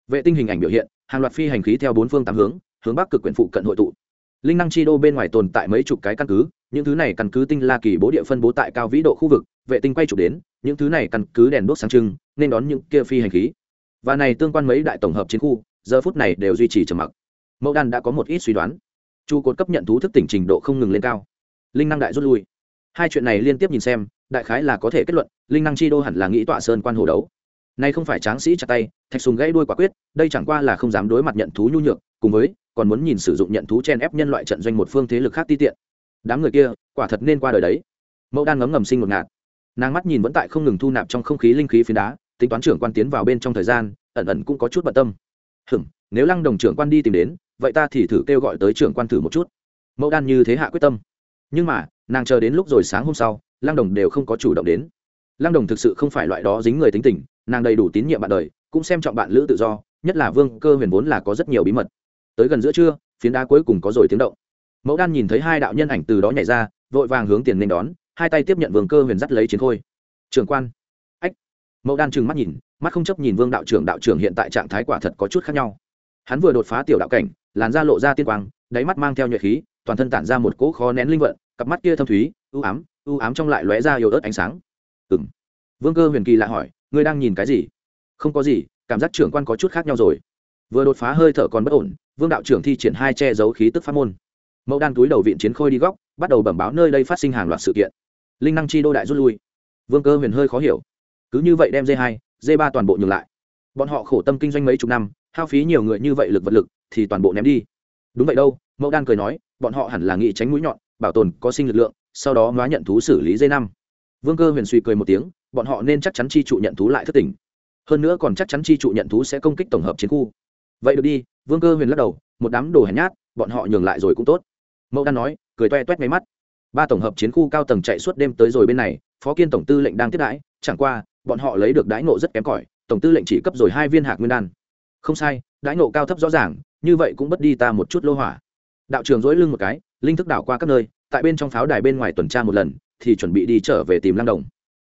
vệ tinh hình ảnh biểu hiện, hàng loạt phi hành khí theo bốn phương tám hướng hướng bắc cực quyển phụ cận hội tụ. Linh năng chi đô bên ngoài tồn tại mấy chục cái căn cứ, những thứ này căn cứ tinh la kỳ bố địa phân bố tại cao vĩ độ khu vực, vệ tinh quay chụp đến, những thứ này căn cứ đèn đốt sáng trưng, nên đón những kia phi hành khí. Và này tương quan mấy đại tổng hợp chiến khu, giờ phút này đều duy trì trầm mặc. Mẫu đan đã có một ít suy đoán. Chu cột cấp nhận thú thức tỉnh trình độ không ngừng lên cao. Linh năng đại rút lui. Hai chuyện này liên tiếp nhìn xem, đại khái là có thể kết luận, linh năng chi đô hẳn là nghĩ tọa sơn quan hồ đấu nay không phải tráng sĩ chặt tay, thạch sùng gãy đuôi quả quyết, đây chẳng qua là không dám đối mặt nhận thú nhu nhược, cùng với, còn muốn nhìn sử dụng nhận thú chen ép nhân loại trận doanh một phương thế lực khác ti tiện. Đám người kia, quả thật nên qua đời đấy. Mẫu đan ngấm ngầm sinh một ngạt. Nàng mắt nhìn vẫn tại không ngừng thu nạp trong không khí linh khí phiến đá, tính toán trưởng quan tiến vào bên trong thời gian, ẩn ẩn cũng có chút bận tâm. Hừm nếu lăng đồng trưởng quan đi tìm đến, vậy ta thì thử kêu gọi tới trưởng quan thử một chút. Mẫu đan như thế hạ quyết tâm. Nhưng mà, nàng chờ đến lúc rồi sáng hôm sau, lăng đồng đều không có chủ động đến. Lăng đồng thực sự không phải loại đó dính người tính tình nàng đầy đủ tín nhiệm bạn đời, cũng xem trọng bạn lữ tự do, nhất là vương cơ huyền vốn là có rất nhiều bí mật. Tới gần giữa trưa, phiến đá cuối cùng có rồi tiếng động. Mẫu đan nhìn thấy hai đạo nhân ảnh từ đó nhảy ra, vội vàng hướng tiền nên đón, hai tay tiếp nhận vương cơ huyền dắt lấy chiến khôi. Trường quan. Ách. Mẫu đan trừng mắt nhìn, mắt không chấp nhìn vương đạo trưởng đạo trưởng hiện tại trạng thái quả thật có chút khác nhau. Hắn vừa đột phá tiểu đạo cảnh, làn da lộ ra tiên quang, đáy mắt mang theo nhuệ khí, toàn thân tản ra một cỗ khó nén linh vận, cặp mắt kia thâm thúy ưu ám ưu ám trong lại lóe ra yếu ớt ánh sáng. Ừ m vương cơ huyền kỳ lại hỏi ngươi đang nhìn cái gì? Không có gì, cảm giác trưởng quan có chút khác nhau rồi. Vừa đột phá hơi thở còn bất ổn, vương đạo trưởng thi triển hai che giấu khí tức pháp môn. Mẫu đan túi đầu viện chiến khôi đi góc, bắt đầu bẩm báo nơi đây phát sinh hàng loạt sự kiện. Linh năng chi đô đại rút lui. Vương cơ huyền hơi khó hiểu. Cứ như vậy đem d hai d ba toàn bộ nhường lại. Bọn họ khổ tâm kinh doanh mấy chục năm, hao phí nhiều người như vậy lực vật lực, thì toàn bộ ném đi. Đúng vậy đâu, mẫu đan cười nói, bọn họ hẳn là nghĩ tránh mũi nhọn, bảo tồn có sinh lực lượng, sau đó nói nhận thú xử lý d năm. Vương cơ huyền suy cười một tiếng bọn họ nên chắc chắn chi trụ nhận thú lại thất tỉnh hơn nữa còn chắc chắn chi trụ nhận thú sẽ công kích tổng hợp chiến khu. Vậy được đi, vương cơ huyền lắc đầu, một đám đồ hèn nhát, bọn họ nhường lại rồi cũng tốt. Mẫu đan nói, cười toe toét máy mắt. Ba tổng hợp chiến khu cao tầng chạy suốt đêm tới rồi bên này, phó kiên tổng tư lệnh đang tiếp đãi, chẳng qua, bọn họ lấy được đãi ngộ rất kém cỏi, tổng tư lệnh chỉ cấp rồi hai viên hạt nguyên đan. Không sai, đãi ngộ cao thấp rõ ràng, như vậy cũng bất đi ta một chút lô hỏa. Đạo trường dỗi lưng một cái, linh thức đảo qua các nơi, tại bên trong pháo đài bên ngoài tuần tra một lần, thì chuẩn bị đi trở về tìm lăng đồng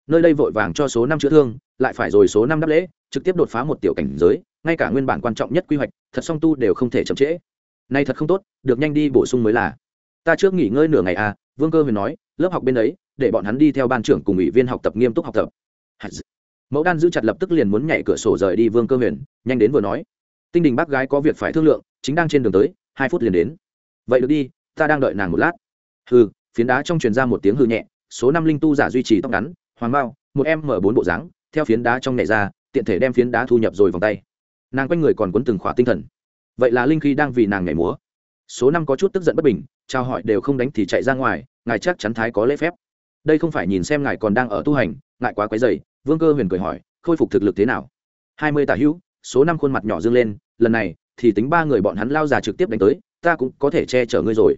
nơi đây vội vàng cho số năm chữa thương, lại phải rồi số năm đáp lễ, trực tiếp đột phá một tiểu cảnh giới, ngay cả nguyên bản quan trọng nhất quy hoạch, thật song tu đều không thể chậm trễ. Nay thật không tốt, được nhanh đi bổ sung mới là. Ta trước nghỉ ngơi nửa ngày à vương cơ huyền nói, lớp học bên ấy, để bọn hắn đi theo ban trưởng cùng ủy viên học tập nghiêm túc học tập. Mẫu đan giữ chặt lập tức liền muốn nhảy cửa sổ rời đi vương cơ huyền, nhanh đến vừa nói. Tinh đình bác gái có việc phải thương lượng, chính đang trên đường tới, hai phút liền đến. Vậy được đi, ta đang đợi nàng một lát. Hừ, phiến đá trong truyền ra một tiếng hư nhẹ, số năm linh tu giả duy trì tóc ngắn hoàng bao một em mở bốn bộ dáng, theo phiến đá trong nhảy ra, tiện thể đem phiến đá thu nhập rồi vòng tay. Nàng quanh người còn quấn từng khỏa tinh thần. Vậy là linh khi đang vì nàng nhảy múa. Số năm có chút tức giận bất bình trao hỏi đều không đánh thì chạy ra ngoài, ngài chắc chắn thái có lễ phép. Đây không phải nhìn xem ngài còn đang ở tu hành, ngại quá quấy dày vương cơ huyền cười hỏi, khôi phục thực lực thế nào? Hai mươi tả hữu, số năm khuôn mặt nhỏ dương lên, lần này thì tính ba người bọn hắn lao già trực tiếp đánh tới, ta cũng có thể che chở ngươi rồi.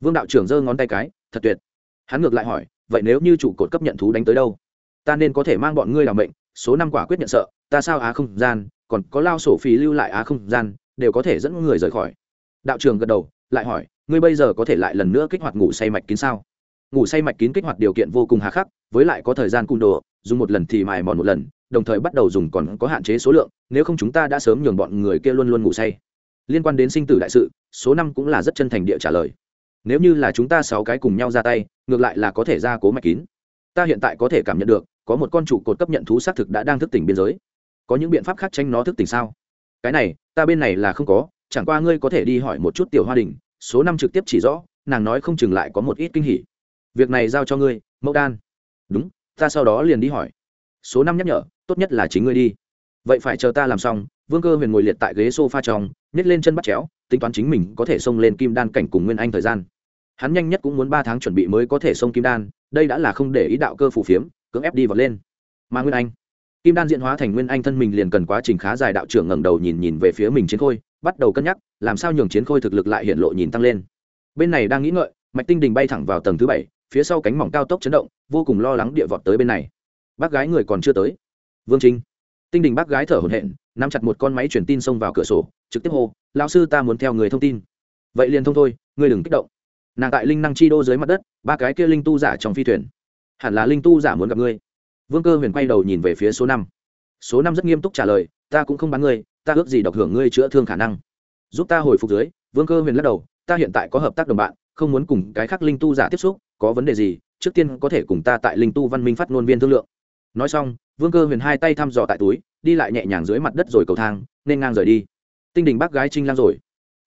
Vương đạo trưởng giơ ngón tay cái, thật tuyệt. Hắn ngược lại hỏi vậy nếu như chủ cột cấp nhận thú đánh tới đâu? Ta nên có thể mang bọn ngươi làm mệnh, số năm quả quyết nhận sợ, ta sao á không gian, còn có lao sổ phí lưu lại á không gian, đều có thể dẫn người rời khỏi. Đạo trường gật đầu, lại hỏi, ngươi bây giờ có thể lại lần nữa kích hoạt ngủ say mạch kín sao? Ngủ say mạch kín kích hoạt điều kiện vô cùng hà khắc, với lại có thời gian cung đồ, dùng một lần thì mài mòn một lần, đồng thời bắt đầu dùng còn có hạn chế số lượng, nếu không chúng ta đã sớm nhường bọn người kia luôn luôn ngủ say. Liên quan đến sinh tử đại sự, số năm cũng là rất chân thành địa trả lời nếu như là chúng ta sáu cái cùng nhau ra tay, ngược lại là có thể ra cố mạch kín. Ta hiện tại có thể cảm nhận được, có một con trụ cột cấp nhận thú xác thực đã đang thức tỉnh biên giới. Có những biện pháp khác tranh nó thức tỉnh sao? Cái này, ta bên này là không có, chẳng qua ngươi có thể đi hỏi một chút tiểu hoa đình, số năm trực tiếp chỉ rõ, nàng nói không chừng lại có một ít kinh hỉ. Việc này giao cho ngươi mẫu đan. Đúng, ta sau đó liền đi hỏi. Số năm nhắc nhở, tốt nhất là chính ngươi đi. Vậy phải chờ ta làm xong, vương cơ huyền ngồi liệt tại ghế s o f a trong nhét lên chân bắt chéo, tính toán chính mình có thể xông lên kim đan cảnh cùng nguyên anh thời gian hắn nhanh nhất cũng muốn ba tháng chuẩn bị mới có thể xông kim đan, đây đã là không để ý đạo cơ phủ phiếm, cưỡng ép đi vọt lên. Mà nguyên anh, kim đan diễn hóa thành nguyên anh thân mình liền cần quá trình khá dài, đạo trưởng ngẩng đầu nhìn nhìn về phía mình chiến khôi, bắt đầu cân nhắc, làm sao nhường chiến khôi thực lực lại hiện lộ nhìn tăng lên. Bên này đang nghĩ ngợi, mạch tinh đình bay thẳng vào tầng thứ bảy, phía sau cánh mỏng cao tốc chấn động, vô cùng lo lắng địa vọt tới bên này. Bác gái người còn chưa tới. Vương trinh, tinh đình bác gái thở hổn hển, nắm chặt một con máy truyền tin xông vào cửa sổ, trực tiếp hô, lão sư ta muốn theo người thông tin. Vậy liền thông thôi, ngươi đừng kích động nàng tại linh năng chi đô dưới mặt đất, ba cái kia linh tu giả trong phi thuyền. Hẳn là linh tu giả muốn gặp ngươi. Vương cơ huyền quay đầu nhìn về phía số năm. Số năm rất nghiêm túc trả lời, ta cũng không bán ngươi, ta ước gì độc hưởng ngươi chữa thương khả năng. Giúp ta hồi phục dưới, vương cơ huyền lắc đầu, ta hiện tại có hợp tác đồng bạn, không muốn cùng cái khác linh tu giả tiếp xúc, có vấn đề gì, trước tiên có thể cùng ta tại linh tu văn minh phát ngôn viên thương lượng. Nói xong, vương cơ huyền hai tay thăm dò tại túi, đi lại nhẹ nhàng dưới mặt đất rồi cầu thang, nên ngang rời đi. Tinh đình bác gái trinh lang rồi.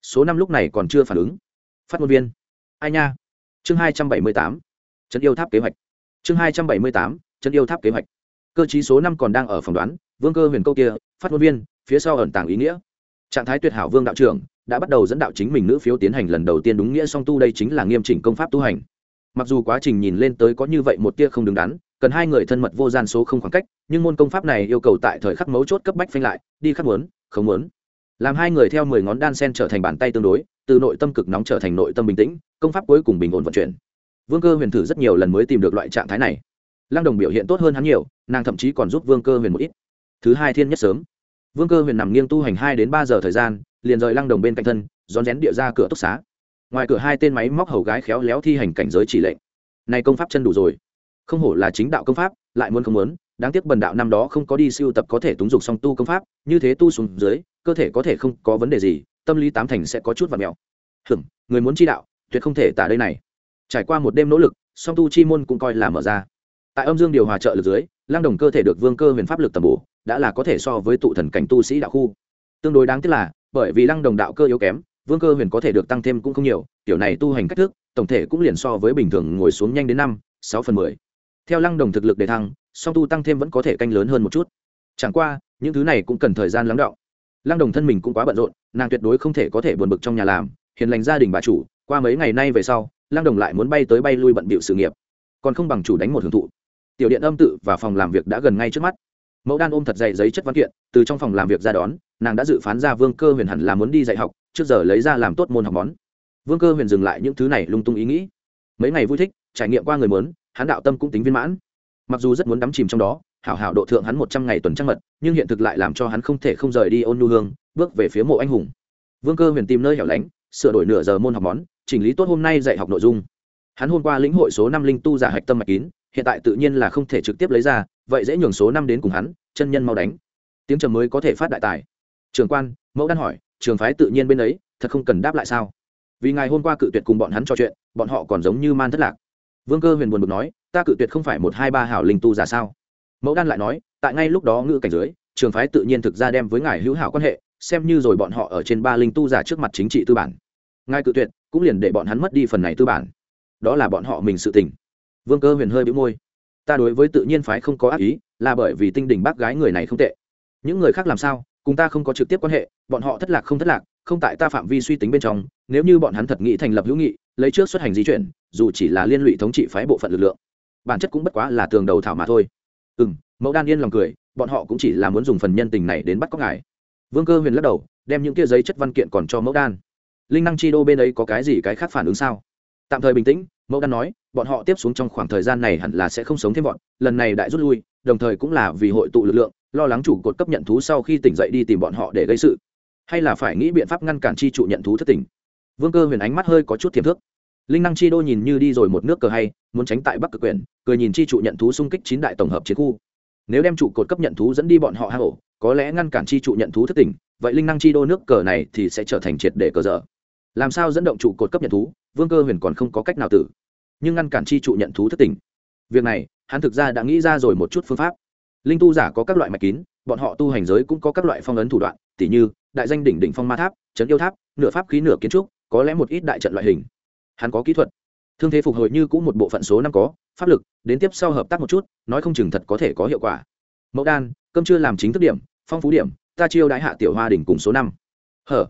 Số năm lúc này còn chưa phản ứng. Phát ngôn viên ai nha? Chương hai trăm bảy mươi tám, trấn yêu tháp kế hoạch. Chương hai trăm bảy mươi tám, trấn yêu tháp kế hoạch. Cơ chí số năm còn đang ở phòng đoán, vương cơ huyền câu kia, phát ngôn viên, phía sau ẩn tàng ý nghĩa. Trạng thái tuyệt hảo vương đạo trưởng đã bắt đầu dẫn đạo chính mình nữ phiếu tiến hành lần đầu tiên đúng nghĩa song tu đây chính là nghiêm chỉnh công pháp tu hành. Mặc dù quá trình nhìn lên tới có như vậy một tia không đứng đắn, cần hai người thân mật vô gian số không khoảng cách, nhưng môn công pháp này yêu cầu tại thời khắc mấu chốt cấp bách phanh lại, đi khắc muốn, không muốn làm hai người theo mười ngón đan sen trở thành bàn tay tương đối, từ nội tâm cực nóng trở thành nội tâm bình tĩnh, công pháp cuối cùng bình ổn vận chuyển. Vương cơ huyền thử rất nhiều lần mới tìm được loại trạng thái này. Lăng đồng biểu hiện tốt hơn hắn nhiều, nàng thậm chí còn giúp vương cơ huyền một ít. Thứ hai thiên nhất sớm. Vương cơ huyền nằm nghiêng tu hành hai đến ba giờ thời gian, liền rời lăng đồng bên cạnh thân, rón rén địa ra cửa túc xá. Ngoài cửa hai tên máy móc hầu gái khéo léo thi hành cảnh giới chỉ lệnh. Này công pháp chân đủ rồi. Không hổ là chính đạo công pháp, lại muốn không muốn, đáng tiếc bần đạo năm đó không có đi siêu tập có thể túng dục song tu công pháp, như thế tu xuống dưới cơ thể có thể không có vấn đề gì, tâm lý tám thành sẽ có chút và mèo. Hửng người muốn chi đạo, tuyệt không thể tả đây này. Trải qua một đêm nỗ lực, song tu chi môn cũng coi là mở ra. Tại âm dương điều hòa trợ lực dưới lang đồng cơ thể được vương cơ huyền pháp lực tầm bổ, đã là có thể so với tụ thần cảnh tu sĩ đạo khu. Tương đối đáng tiếc là, bởi vì lăng đồng đạo cơ yếu kém, vương cơ huyền có thể được tăng thêm cũng không nhiều, tiểu này tu hành cách thức, tổng thể cũng liền so với bình thường ngồi xuống nhanh đến năm, sáu phần mười. Theo lăng đồng thực lực đề thăng, song tu tăng thêm vẫn có thể canh lớn hơn một chút. Chẳng qua, những thứ này cũng cần thời gian lắng đọng lăng đồng thân mình cũng quá bận rộn, nàng tuyệt đối không thể có thể buồn bực trong nhà làm, hiền lành gia đình bà chủ, qua mấy ngày nay về sau, lăng đồng lại muốn bay tới bay lui bận bịu sự nghiệp. Còn không bằng chủ đánh một hưởng thụ. Tiểu điện âm tự và phòng làm việc đã gần ngay trước mắt. Mẫu đan ôm thật dày giấy chất văn kiện, từ trong phòng làm việc ra đón, nàng đã dự phán ra vương cơ huyền hẳn là muốn đi dạy học, trước giờ lấy ra làm tốt môn học món. Vương cơ huyền dừng lại những thứ này lung tung ý nghĩ. Mấy ngày vui thích, trải nghiệm qua người mớn hắn đạo tâm cũng tính viên mãn. Mặc dù rất muốn đắm chìm trong đó hảo hảo độ thượng hắn một trăm ngày tuần trăng mật, nhưng hiện thực lại làm cho hắn không thể không rời đi ôn nhu hương, bước về phía mộ anh hùng. Vương cơ huyền tìm nơi hẻo lánh, sửa đổi nửa giờ môn học món, chỉnh lý tốt hôm nay dạy học nội dung. Hắn hôm qua lĩnh hội số năm linh tu giả hạch tâm mạch kín, hiện tại tự nhiên là không thể trực tiếp lấy ra, vậy dễ nhường số năm đến cùng hắn, chân nhân mau đánh. Tiếng trầm mới có thể phát đại tài. Trường quan, mẫu đan hỏi, trường phái tự nhiên bên ấy, thật không cần đáp lại sao? Vì ngày hôm qua cự tuyệt cùng bọn hắn trò chuyện, bọn họ còn giống như man thất lạc. Vương cơ huyền buồn bực nói, ta cự tuyệt không phải một hai ba hảo linh tu giả sao? Mẫu đan lại nói, tại ngay lúc đó ngự cảnh dưới, trường phái tự nhiên thực ra đem với ngài hữu hảo quan hệ, xem như rồi bọn họ ở trên ba linh tu giả trước mặt chính trị tư bản. Ngài cự tuyệt, cũng liền để bọn hắn mất đi phần này tư bản. Đó là bọn họ mình sự tình. Vương cơ huyền hơi bĩu môi. Ta đối với tự nhiên phái không có ác ý, là bởi vì tinh đình bác gái người này không tệ. Những người khác làm sao, cùng ta không có trực tiếp quan hệ, bọn họ thất lạc không thất lạc, không tại ta phạm vi suy tính bên trong, nếu như bọn hắn thật nghĩ thành lập hữu nghị, lấy trước xuất hành di chuyển, dù chỉ là liên lụy thống trị phái bộ phận lực lượng. Bản chất cũng bất quá là tường đầu thảo mà thôi ừ m mẫu đan yên lòng cười, bọn họ cũng chỉ là muốn dùng phần nhân tình này đến bắt cóc ngài. Vương cơ huyền lắc đầu, đem những kia giấy chất văn kiện còn cho mẫu đan. Linh năng chi đô bên ấy có cái gì cái khác phản ứng sao? Tạm thời bình tĩnh, mẫu đan nói, bọn họ tiếp xuống trong khoảng thời gian này hẳn là sẽ không sống thêm bọn, lần này đại rút lui, đồng thời cũng là vì hội tụ lực lượng, lo lắng chủ cột cấp nhận thú sau khi tỉnh dậy đi tìm bọn họ để gây sự. Hay là phải nghĩ biện pháp ngăn cản chi trụ nhận thú thất tỉnh. Vương cơ huyền ánh mắt hơi có chút thiềm thước linh năng chi đô nhìn như đi rồi một nước cờ hay muốn tránh tại bắc cực quyền cười nhìn chi trụ nhận thú xung kích chín đại tổng hợp chiến khu. Nếu đem trụ cột cấp nhận thú dẫn đi bọn họ hang ổ có lẽ ngăn cản chi trụ nhận thú thất tình, vậy linh năng chi đô nước cờ này thì sẽ trở thành triệt để cờ dở. Làm sao dẫn động trụ cột cấp nhận thú vương cơ huyền còn không có cách nào tử. Nhưng ngăn cản chi trụ nhận thú thất tình, việc này hắn thực ra đã nghĩ ra rồi một chút phương pháp. Linh tu giả có các loại mạch kín bọn họ tu hành giới cũng có các loại phong ấn thủ đoạn tỉ như đại danh đỉnh đỉnh phong ma tháp trấn yêu tháp nửa pháp khí nửa kiến trúc có lẽ một ít đại trận loại hình hắn có kỹ thuật. Thương thế phục hồi như cũng một bộ phận số năm có, pháp lực, đến tiếp sau hợp tác một chút, nói không chừng thật có thể có hiệu quả. Mẫu đan, cơm chưa làm chính thức điểm, phong phú điểm, ta chiêu đãi hạ tiểu hoa đỉnh cùng số năm. Hở?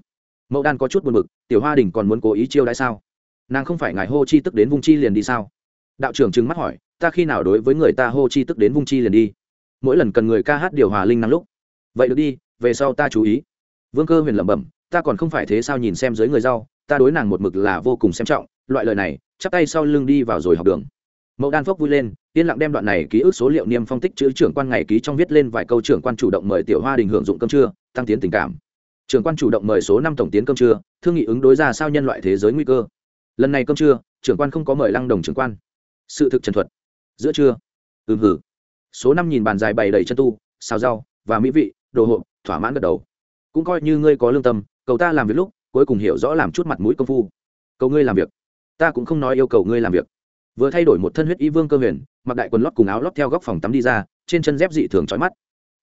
Mẫu đan có chút buồn b ự c tiểu hoa đỉnh còn muốn cố ý chiêu đãi sao? Nàng không phải ngài hô chi tức đến vung chi liền đi sao? Đạo trưởng trừng mắt hỏi, ta khi nào đối với người ta hô chi tức đến vung chi liền đi? Mỗi lần cần người ca hát điều hòa linh năng lúc. Vậy được đi, về sau ta chú ý. Vương cơ huyền lẩm bẩm, ta còn không phải thế sao nhìn xem dưới người rau, ta đối nàng một mực là vô cùng xem trọng loại lời này, chắp tay sau lưng đi vào rồi học đường. Mẫu đan phốc vui lên, yên lặng đem đoạn này ký ức số liệu niêm phong tích chữ trưởng quan ngày ký trong viết lên vài câu trưởng quan chủ động mời tiểu hoa đình hưởng dụng cơm trưa, tăng tiến tình cảm. Trưởng quan chủ động mời số năm tổng tiến cơm trưa, thương nghị ứng đối ra sao nhân loại thế giới nguy cơ. Lần này cơm trưa, trưởng quan không có mời lăng đồng trưởng quan. Sự thực trần thuật. Giữa trưa. Ừm hử số năm nhìn bàn dài bày đầy chân tu, xào rau và mỹ vị, đồ hộp, thỏa mãn gật đầu. Cũng coi như ngươi có lương tâm, cầu ta làm việc lúc, cuối cùng hiểu rõ làm chút mặt mũi công phu. Cầu ngươi làm việc ta cũng không nói yêu cầu ngươi làm việc. Vừa thay đổi một thân huyết y vương cơ huyền, mặc đại quần lót cùng áo lót theo góc phòng tắm đi ra, trên chân dép dị thường trói mắt.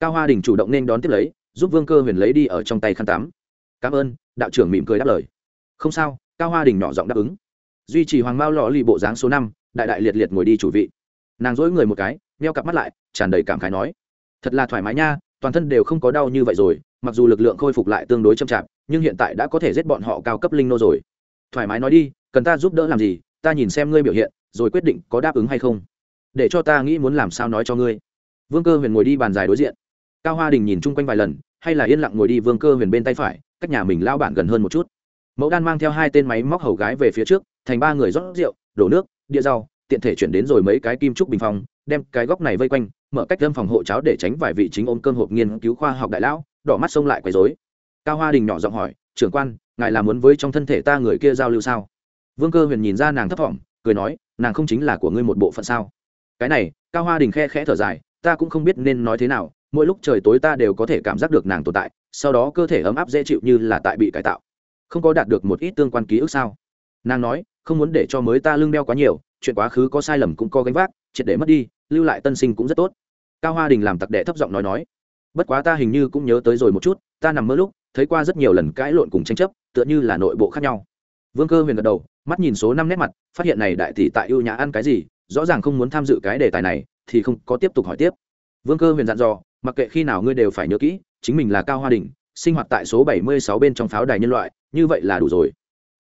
Cao hoa đình chủ động nên đón tiếp lấy, giúp vương cơ huyền lấy đi ở trong tay khăn tắm. Cảm ơn, đạo trưởng mỉm cười đáp lời. Không sao, cao hoa đình nhỏ giọng đáp ứng. Duy trì hoàng mao lò lì bộ dáng số năm, đại đại liệt liệt ngồi đi chủ vị. Nàng dỗi người một cái neo cặp mắt lại, tràn đầy cảm khái nói. Thật là thoải mái nha, toàn thân đều không có đau như vậy rồi, mặc dù lực lượng khôi phục lại tương đối chậm chạp, nhưng hiện tại đã có thể giết bọn họ cao cấp linh nô rồi. Thoải mái nói đi cần ta giúp đỡ làm gì, ta nhìn xem ngươi biểu hiện, rồi quyết định có đáp ứng hay không. Để cho ta nghĩ muốn làm sao nói cho ngươi. Vương cơ huyền ngồi đi bàn dài đối diện. Cao hoa đình nhìn chung quanh vài lần, hay là yên lặng ngồi đi vương cơ huyền bên tay phải, cách nhà mình lao bản gần hơn một chút. Mẫu đan mang theo hai tên máy móc hầu gái về phía trước, thành ba người rót rượu, đổ nước đĩa rau, tiện thể chuyển đến rồi mấy cái kim trúc bình phong, đem cái góc này vây quanh, mở cách lâm phòng hộ cháo để tránh vài vị chính ôm cơm hộp nghiên cứu khoa học đại lão, đỏ mắt xông lại quấy dối cao hoa đình nhỏ giọng hỏi, trưởng quan, ngài là muốn với trong thân thể ta người kia giao lưu sao? Vương cơ huyền nhìn ra nàng thấp thỏm, cười nói, nàng không chính là của ngươi một bộ phận sao? Cái này. Cao hoa đình khe khẽ thở dài, ta cũng không biết nên nói thế nào, mỗi lúc trời tối ta đều có thể cảm giác được nàng tồn tại, sau đó cơ thể ấm áp dễ chịu như là tại bị cải tạo. Không có đạt được một ít tương quan ký ức sao? Nàng nói, không muốn để cho mới ta lưng đeo quá nhiều, chuyện quá khứ có sai lầm cũng có gánh vác, triệt để mất đi, lưu lại tân sinh cũng rất tốt. Cao hoa đình làm tặc đệ thấp giọng nói nói, bất quá ta hình như cũng nhớ tới rồi một chút, ta nằm mơ lúc, thấy qua rất nhiều lần cãi lộn cùng tranh chấp, tựa như là nội bộ khác nhau. Vương cơ huyền gật đầu mắt nhìn số năm nét mặt, phát hiện này đại tỷ tại ưu nhã ăn cái gì, rõ ràng không muốn tham dự cái đề tài này, thì không có tiếp tục hỏi tiếp. Vương cơ huyền dặn dò, mặc kệ khi nào ngươi đều phải nhớ kỹ, chính mình là cao hoa đình sinh hoạt tại số bảy mươi sáu bên trong pháo đài nhân loại, như vậy là đủ rồi.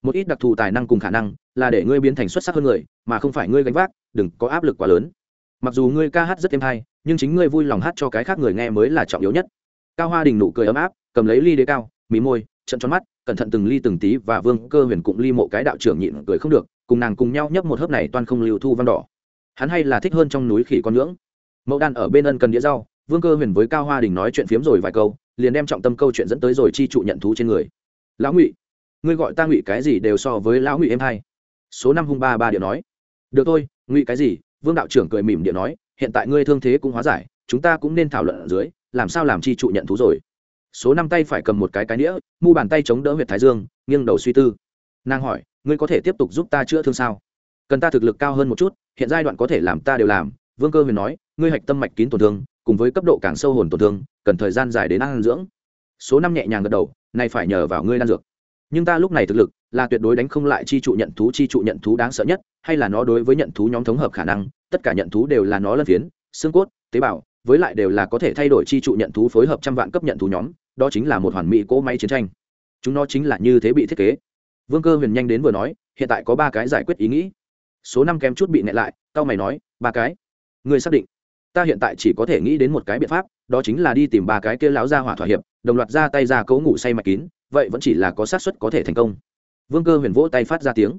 Một ít đặc thù tài năng cùng khả năng, là để ngươi biến thành xuất sắc hơn người, mà không phải ngươi gánh vác, đừng có áp lực quá lớn. Mặc dù ngươi ca hát rất êm hay, nhưng chính ngươi vui lòng hát cho cái khác người nghe mới là trọng yếu nhất. Cao hoa đình nụ cười ấm áp, cầm lấy ly đế cao, mí môi, trận tròn mắt cẩn thận từng ly từng tí và vương cơ huyền cũng ly mộ cái đạo trưởng nhịn cười không được, cùng nàng cùng nhau nhấp một hớp này toàn không lưu thu văn đỏ. Hắn hay là thích hơn trong núi khỉ con ngưỡng mẫu đan ở bên ân cần đĩa rau vương cơ huyền với cao hoa đình nói chuyện phiếm rồi vài câu, liền đem trọng tâm câu chuyện dẫn tới rồi chi trụ nhận thú trên người. Lão ngụy, ngươi gọi ta ngụy cái gì đều so với lão ngụy em hay số năm hung ba ba điện nói. Được thôi, ngụy cái gì? Vương đạo trưởng cười mỉm điện nói, hiện tại ngươi thương thế cũng hóa giải, chúng ta cũng nên thảo luận ở dưới, làm sao làm chi trụ nhận thú rồi? Số năm tay phải cầm một cái cái nĩa, mu bàn tay chống đỡ huyệt thái dương, nghiêng đầu suy tư. Nàng hỏi, ngươi có thể tiếp tục giúp ta chữa thương sao? Cần ta thực lực cao hơn một chút, hiện giai đoạn có thể làm ta đều làm. Vương cơ huyền nói, ngươi hạch tâm mạch kín tổn thương, cùng với cấp độ càng sâu hồn tổn thương, cần thời gian dài đến ăn dưỡng. Số năm nhẹ nhàng gật đầu, này phải nhờ vào ngươi đan dược. Nhưng ta lúc này thực lực là tuyệt đối đánh không lại chi trụ nhận thú, chi trụ nhận thú đáng sợ nhất, hay là nó đối với nhận thú nhóm thống hợp khả năng, tất cả nhận thú đều là nó lân phiến, xương cốt, tế bào với lại đều là có thể thay đổi chi trụ nhận thú phối hợp trăm vạn cấp nhận thú nhóm, đó chính là một hoàn mỹ cỗ máy chiến tranh. Chúng nó chính là như thế bị thiết kế. Vương cơ huyền nhanh đến vừa nói, hiện tại có ba cái giải quyết ý nghĩ. Số năm kém chút bị nẹ lại, tao mày nói, ba cái. Ngươi xác định. Ta hiện tại chỉ có thể nghĩ đến một cái biện pháp, đó chính là đi tìm ba cái kia láo ra hỏa thỏa hiệp, đồng loạt ra tay ra cấu ngủ say mạch kín, vậy vẫn chỉ là có xác suất có thể thành công. Vương cơ huyền vỗ tay phát ra tiếng.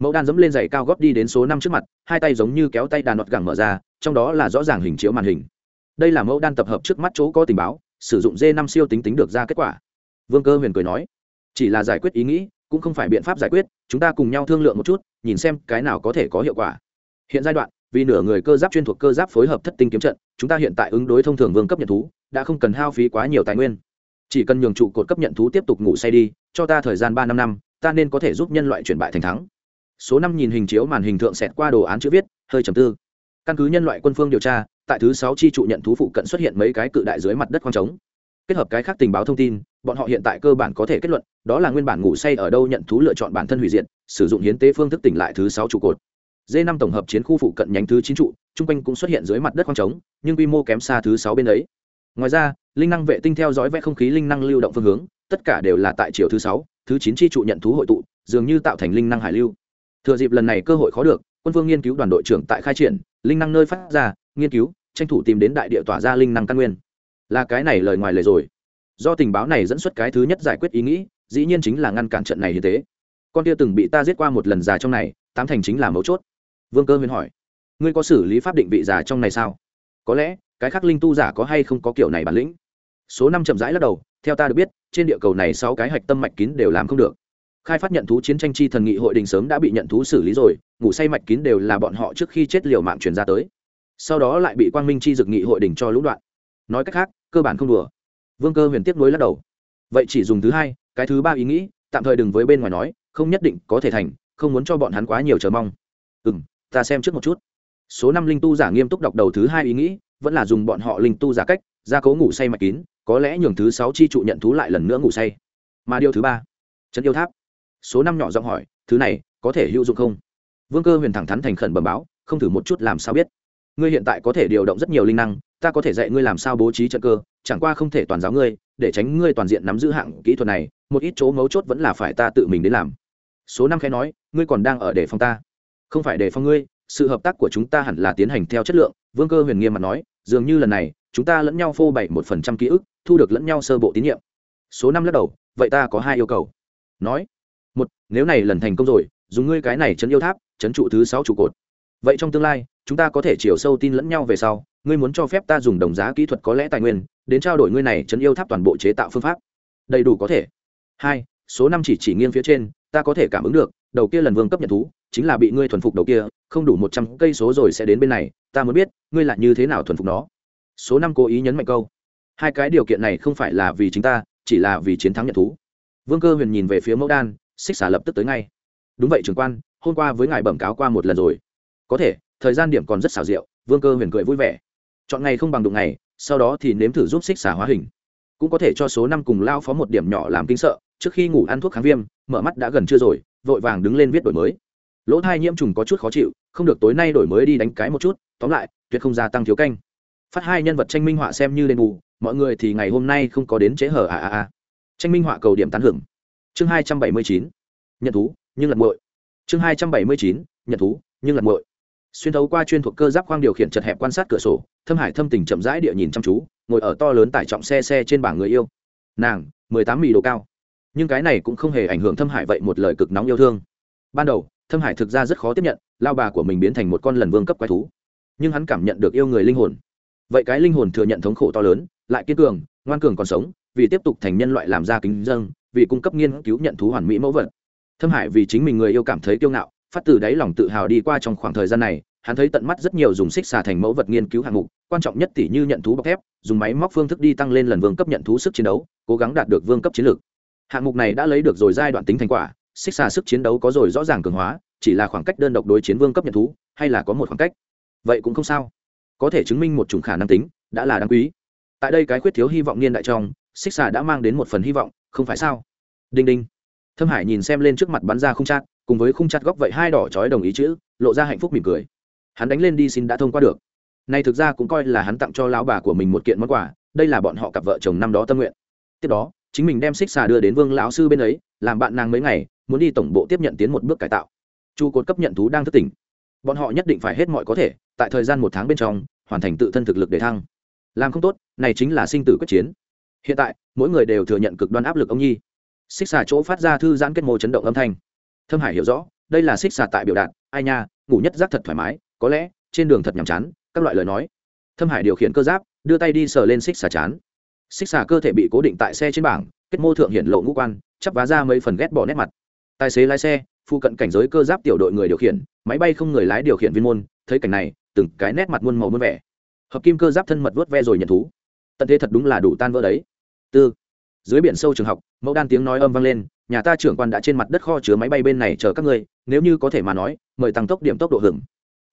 Mẫu đan dẫm lên giày cao góp đi đến số năm trước mặt, hai tay giống như kéo tay đàn đoạt gẳng mở ra, trong đó là rõ ràng hình chiếu màn hình đây là mẫu đan tập hợp trước mắt chỗ có tình báo, sử dụng d năm siêu tính tính được ra kết quả. Vương cơ huyền cười nói, chỉ là giải quyết ý nghĩ, cũng không phải biện pháp giải quyết, chúng ta cùng nhau thương lượng một chút, nhìn xem cái nào có thể có hiệu quả. Hiện giai đoạn, vì nửa người cơ giáp chuyên thuộc cơ giáp phối hợp thất tinh kiếm trận, chúng ta hiện tại ứng đối thông thường vương cấp nhận thú, đã không cần hao phí quá nhiều tài nguyên. Chỉ cần nhường trụ cột cấp nhận thú tiếp tục ngủ say đi, cho ta thời gian ba năm năm, ta nên có thể giúp nhân loại chuyển bại thành thắng. Số năm nhìn hình chiếu màn hình thượng xẹt qua đồ án chữ viết, hơi trầm tư. Căn cứ nhân loại quân phương điều tra tại thứ sáu chi trụ nhận thú phụ cận xuất hiện mấy cái cự đại dưới mặt đất khoang trống. Kết hợp cái khác tình báo thông tin, bọn họ hiện tại cơ bản có thể kết luận, đó là nguyên bản ngủ say ở đâu nhận thú lựa chọn bản thân hủy diệt, sử dụng hiến tế phương thức tỉnh lại thứ sáu trụ cột. D năm tổng hợp chiến khu phụ cận nhánh thứ chín trụ, chung quanh cũng xuất hiện dưới mặt đất khoang trống, nhưng quy mô kém xa thứ sáu bên ấy. Ngoài ra, linh năng vệ tinh theo dõi vẽ không khí linh năng lưu động phương hướng, tất cả đều là tại chiều thứ sáu, thứ chín chi trụ nhận thú hội tụ, dường như tạo thành linh năng hải lưu. Thừa dịp lần này cơ hội khó được, quân vương nghiên cứu đoàn đội trưởng tại khai triển, linh năng nơi phát ra nghiên cứu, tranh thủ tìm đến đại địa tỏa ra linh năng căn nguyên. Là cái này lời ngoài lời rồi. Do tình báo này dẫn xuất cái thứ nhất giải quyết ý nghĩ, dĩ nhiên chính là ngăn cản trận này như thế. Con kia từng bị ta giết qua một lần già trong này, tám thành chính là mấu chốt. Vương cơ huyền hỏi, ngươi có xử lý pháp định vị giả trong này sao? Có lẽ, cái khác linh tu giả có hay không có kiểu này bản lĩnh? Số năm chậm rãi lắc đầu, theo ta được biết, trên địa cầu này sáu cái hạch tâm mạch kín đều làm không được. Khai phát nhận thú chiến tranh chi thần nghị hội đình sớm đã bị nhận thú xử lý rồi, ngủ say mạch kín đều là bọn họ trước khi chết liều mạng truyền ra tới sau đó lại bị quang minh chi dực nghị hội đình cho lũ đoạn. Nói cách khác, cơ bản không đùa. Vương cơ huyền tiếp nối lắc đầu. Vậy chỉ dùng thứ hai, cái thứ ba ý nghĩ, tạm thời đừng với bên ngoài nói, không nhất định có thể thành, không muốn cho bọn hắn quá nhiều chờ mong. Ừ m ta xem trước một chút. Số năm linh tu giả nghiêm túc đọc đầu thứ hai ý nghĩ, vẫn là dùng bọn họ linh tu giả cách, gia cố ngủ say mạch kín, có lẽ nhường thứ sáu chi trụ nhận thú lại lần nữa ngủ say. Mà điều thứ ba, trấn yêu tháp. Số năm nhỏ giọng hỏi, thứ này có thể hữu dụng không? Vương cơ huyền thẳng thắn thành khẩn bẩm báo, không thử một chút làm sao biết ngươi hiện tại có thể điều động rất nhiều linh năng, ta có thể dạy ngươi làm sao bố trí trận cơ, chẳng qua không thể toàn giáo ngươi, để tránh ngươi toàn diện nắm giữ hạng kỹ thuật này, một ít chỗ mấu chốt vẫn là phải ta tự mình đến làm. Số năm khẽ nói, ngươi còn đang ở đề phòng ta. Không phải đề phòng ngươi, sự hợp tác của chúng ta hẳn là tiến hành theo chất lượng, vương cơ huyền nghiêm mặt nói, dường như lần này, chúng ta lẫn nhau phô bày một phần trăm ký ức, thu được lẫn nhau sơ bộ tín nhiệm. Số năm lắc đầu, vậy ta có hai yêu cầu. Nói, một, nếu này lần thành công rồi, dùng ngươi cái này chấn yêu tháp, chấn trụ thứ sáu trụ cột vậy trong tương lai, chúng ta có thể chiều sâu tin lẫn nhau về sau, ngươi muốn cho phép ta dùng đồng giá kỹ thuật có lẽ tài nguyên, đến trao đổi ngươi này chấn yêu tháp toàn bộ chế tạo phương pháp. Đầy đủ có thể. Hai, số năm chỉ chỉ nghiêng phía trên, ta có thể cảm ứng được, đầu kia lần vương cấp nhận thú, chính là bị ngươi thuần phục đầu kia, không đủ một trăm cây số rồi sẽ đến bên này, ta muốn biết, ngươi lại như thế nào thuần phục nó? Số năm cố ý nhấn mạnh câu. Hai cái điều kiện này không phải là vì chính ta, chỉ là vì chiến thắng nhận thú. Vương cơ huyền nhìn về phía mẫu đan, xích xả lập tức tới ngay. Đúng vậy, trưởng quan, hôm qua với ngài bẩm cáo qua một lần rồi có thể, thời gian điểm còn rất xảo diệu, vương cơ huyền cười vui vẻ. Chọn ngày không bằng đụng ngày, sau đó thì nếm thử giúp xích xả hóa hình. Cũng có thể cho số năm cùng lao phó một điểm nhỏ làm kinh sợ, trước khi ngủ ăn thuốc kháng viêm, mở mắt đã gần chưa rồi, vội vàng đứng lên viết đổi mới. Lỗ thai nhiễm trùng có chút khó chịu, không được tối nay đổi mới đi đánh cái một chút, tóm lại, tuyệt không gia tăng thiếu canh. Phát hai nhân vật tranh minh họa xem như đền bù, mọi người thì ngày hôm nay không có đến chế hở à à à. Tranh minh họa cầu điểm tán hưởng chương hai trăm bảy mươi chín. Nhận thú, nhưng lật muội. Chương hai trăm bảy mươi chín. Nhận thú, nhưng lật muội xuyên thấu qua chuyên thuộc cơ giáp khoang điều khiển chật hẹp quan sát cửa sổ, thâm hải thâm tình chậm rãi địa nhìn chăm chú, ngồi ở to lớn tải trọng xe xe trên bảng người yêu. Nàng, mười tám mì độ cao. Nhưng cái này cũng không hề ảnh hưởng thâm hải vậy một lời cực nóng yêu thương. Ban đầu, thâm hải thực ra rất khó tiếp nhận, lao bà của mình biến thành một con lần vương cấp quái thú. Nhưng hắn cảm nhận được yêu người linh hồn. Vậy cái linh hồn thừa nhận thống khổ to lớn, lại kiên cường, ngoan cường còn sống, vì tiếp tục thành nhân loại làm ra kính dâng, vì cung cấp nghiên cứu nhận thú hoàn mỹ mẫu vật. Thâm hải vì chính mình người yêu cảm thấy kiêu ngạo phát từ đáy lòng tự hào đi qua trong khoảng thời gian này, hắn thấy tận mắt rất nhiều dùng xích xà thành mẫu vật nghiên cứu hạng mục, quan trọng nhất tỷ như nhận thú bọc thép, dùng máy móc phương thức đi tăng lên lần vương cấp nhận thú sức chiến đấu, cố gắng đạt được vương cấp chiến lược. Hạng mục này đã lấy được rồi giai đoạn tính thành quả, xích xà sức chiến đấu có rồi rõ ràng cường hóa, chỉ là khoảng cách đơn độc đối chiến vương cấp nhận thú, hay là có một khoảng cách? Vậy cũng không sao. Có thể chứng minh một chủng khả năng tính, đã là đáng quý. Tại đây cái khuyết thiếu hy vọng niên đại trong, xích xà đã mang đến một phần hy vọng, không phải sao? Đinh đinh. Thâm hải nhìn xem lên trước mặt bắn ra không chát cùng với khung chặt góc vậy hai đỏ chói đồng ý chữ, lộ ra hạnh phúc mỉm cười. Hắn đánh lên đi xin đã thông qua được. Này thực ra cũng coi là hắn tặng cho lão bà của mình một kiện món quà, đây là bọn họ cặp vợ chồng năm đó tâm nguyện. Tiếp đó, chính mình đem xích xà đưa đến vương lão sư bên ấy, làm bạn nàng mấy ngày, muốn đi tổng bộ tiếp nhận tiến một bước cải tạo. Chu cột cấp nhận thú đang thức tỉnh. Bọn họ nhất định phải hết mọi có thể, tại thời gian một tháng bên trong, hoàn thành tự thân thực lực để thăng. Làm không tốt, này chính là sinh tử quyết chiến. Hiện tại, mỗi người đều thừa nhận cực đoan áp lực ông nhi. Xích xà chỗ phát ra thư giãn kết mô chấn động âm thanh thâm hải hiểu rõ, đây là xích xà tại biểu đạt, ai nha, ngủ nhất giác thật thoải mái, có lẽ, trên đường thật nhàm chán, các loại lời nói. Thâm hải điều khiển cơ giáp, đưa tay đi sờ lên xích xà chán. Xích xà cơ thể bị cố định tại xe trên bảng, kết mô thượng hiện lộ ngũ quan, chắp vá ra mấy phần ghét bỏ nét mặt. Tài xế lái xe, phụ cận cảnh giới cơ giáp tiểu đội người điều khiển, máy bay không người lái điều khiển viên môn, thấy cảnh này, từng cái nét mặt muôn màu muôn vẻ. Hợp kim cơ giáp thân mật vớt ve rồi nhận thú. Tận thế thật đúng là đủ tan vỡ đấy. Tư. Dưới biển sâu trường học, mẫu đan tiếng nói âm vang lên nhà ta trưởng quan đã trên mặt đất kho chứa máy bay bên này chờ các ngươi, nếu như có thể mà nói, mời tăng tốc điểm tốc độ hưởng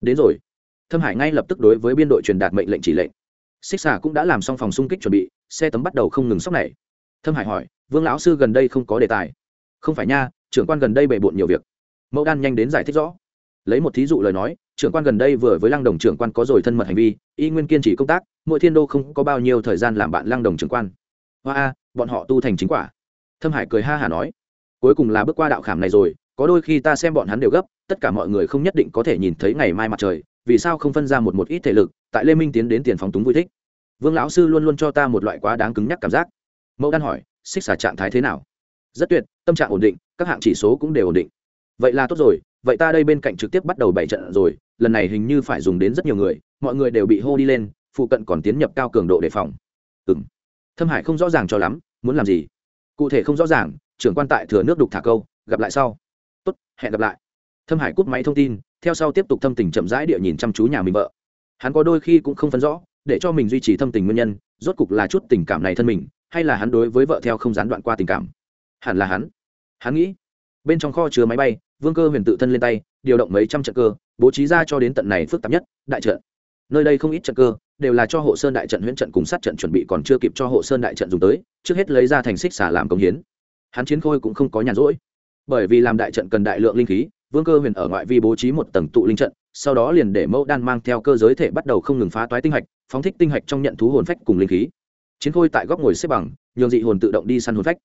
đến rồi. Thâm hải ngay lập tức đối với biên đội truyền đạt mệnh lệnh chỉ lệnh. Xích xà cũng đã làm xong phòng xung kích chuẩn bị, xe tấm bắt đầu không ngừng sóc này. Thâm hải hỏi, vương lão sư gần đây không có đề tài? Không phải nha, trưởng quan gần đây bề bộn nhiều việc. Mẫu đan nhanh đến giải thích rõ. Lấy một thí dụ lời nói, trưởng quan gần đây vừa với lăng đồng trưởng quan có rồi thân mật hành vi, y nguyên kiên trì công tác, mỗi thiên đô không có bao nhiêu thời gian làm bạn lăng đồng trưởng quan. Hoa a, bọn họ tu thành chính quả. Thâm hải cười ha hả nói cuối cùng là bước qua đạo khảm này rồi, có đôi khi ta xem bọn hắn đều gấp, tất cả mọi người không nhất định có thể nhìn thấy ngày mai mặt trời, vì sao không phân ra một một ít thể lực, tại lê minh tiến đến tiền phóng túng vui thích. Vương lão sư luôn luôn cho ta một loại quá đáng cứng nhắc cảm giác. Mẫu đan hỏi, xích xả trạng thái thế nào? Rất tuyệt, tâm trạng ổn định, các hạng chỉ số cũng đều ổn định. Vậy là tốt rồi, vậy ta đây bên cạnh trực tiếp bắt đầu bảy trận rồi, lần này hình như phải dùng đến rất nhiều người, mọi người đều bị hô đi lên, phụ cận còn tiến nhập cao cường độ đề phòng. Ừ m thâm hải không rõ ràng cho lắm, muốn làm gì? Cụ thể không rõ ràng trưởng quan tại thừa nước đục thả câu, gặp lại sau. Tốt, hẹn gặp lại. Thâm hải cúp máy thông tin, theo sau tiếp tục thâm tình chậm rãi địa nhìn chăm chú nhà mình vợ. Hắn có đôi khi cũng không phân rõ, để cho mình duy trì thâm tình nguyên nhân, rốt cục là chút tình cảm này thân mình, hay là hắn đối với vợ theo không gián đoạn qua tình cảm? Hẳn là hắn. Hắn nghĩ, bên trong kho chứa máy bay, vương cơ huyền tự thân lên tay, điều động mấy trăm trận cơ, bố trí ra cho đến tận này phức tạp nhất, đại trận. Nơi đây không ít trận cơ, đều là cho hộ sơn đại trận huyễn trận cùng sát trận chuẩn bị còn chưa kịp cho hộ sơn đại trận dùng tới, trước hết lấy ra thành xích xả làm công hiến hắn chiến khôi cũng không có nhàn rỗi. Bởi vì làm đại trận cần đại lượng linh khí, vương cơ huyền ở ngoại vi bố trí một tầng tụ linh trận, sau đó liền để mẫu đan mang theo cơ giới thể bắt đầu không ngừng phá toái tinh hạch, phóng thích tinh hạch trong nhận thú hồn phách cùng linh khí. Chiến khôi tại góc ngồi xếp bằng, nhường dị hồn tự động đi săn hồn phách.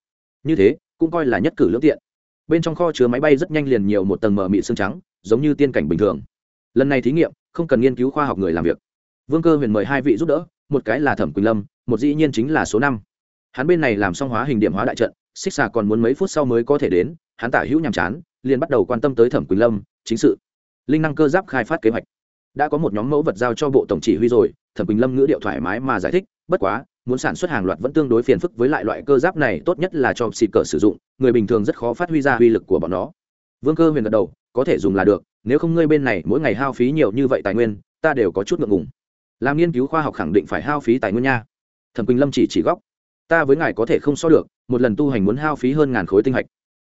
Như thế, cũng coi là nhất cử lưỡng tiện. Bên trong kho chứa máy bay rất nhanh liền nhiều một tầng mờ mị xương trắng, giống như tiên cảnh bình thường. Lần này thí nghiệm, không cần nghiên cứu khoa học người làm việc. Vương cơ huyền mời hai vị giúp đỡ, một cái là thẩm quỳnh lâm, một dĩ nhiên chính là số năm. Hắn bên này làm xong hóa hình điểm hóa đại trận xích xà còn muốn mấy phút sau mới có thể đến, hắn tả hữu nhàm chán, liền bắt đầu quan tâm tới thẩm quỳnh lâm, chính sự. Linh năng cơ giáp khai phát kế hoạch. Đã có một nhóm mẫu vật giao cho bộ tổng chỉ huy rồi, thẩm quỳnh lâm ngữ điệu thoải mái mà giải thích, bất quá, muốn sản xuất hàng loạt vẫn tương đối phiền phức với lại loại cơ giáp này, tốt nhất là cho xịt cờ sử dụng, người bình thường rất khó phát huy ra uy lực của bọn nó. Vương cơ huyền gật đầu, có thể dùng là được, nếu không ngươi bên này mỗi ngày hao phí nhiều như vậy tài nguyên, ta đều có chút ngượng ngùng. Làm nghiên cứu khoa học khẳng định phải hao phí tài nguyên nha. Thẩm quỳnh lâm chỉ chỉ góc ta với ngài có thể không so được, một lần tu hành muốn hao phí hơn ngàn khối tinh hạch.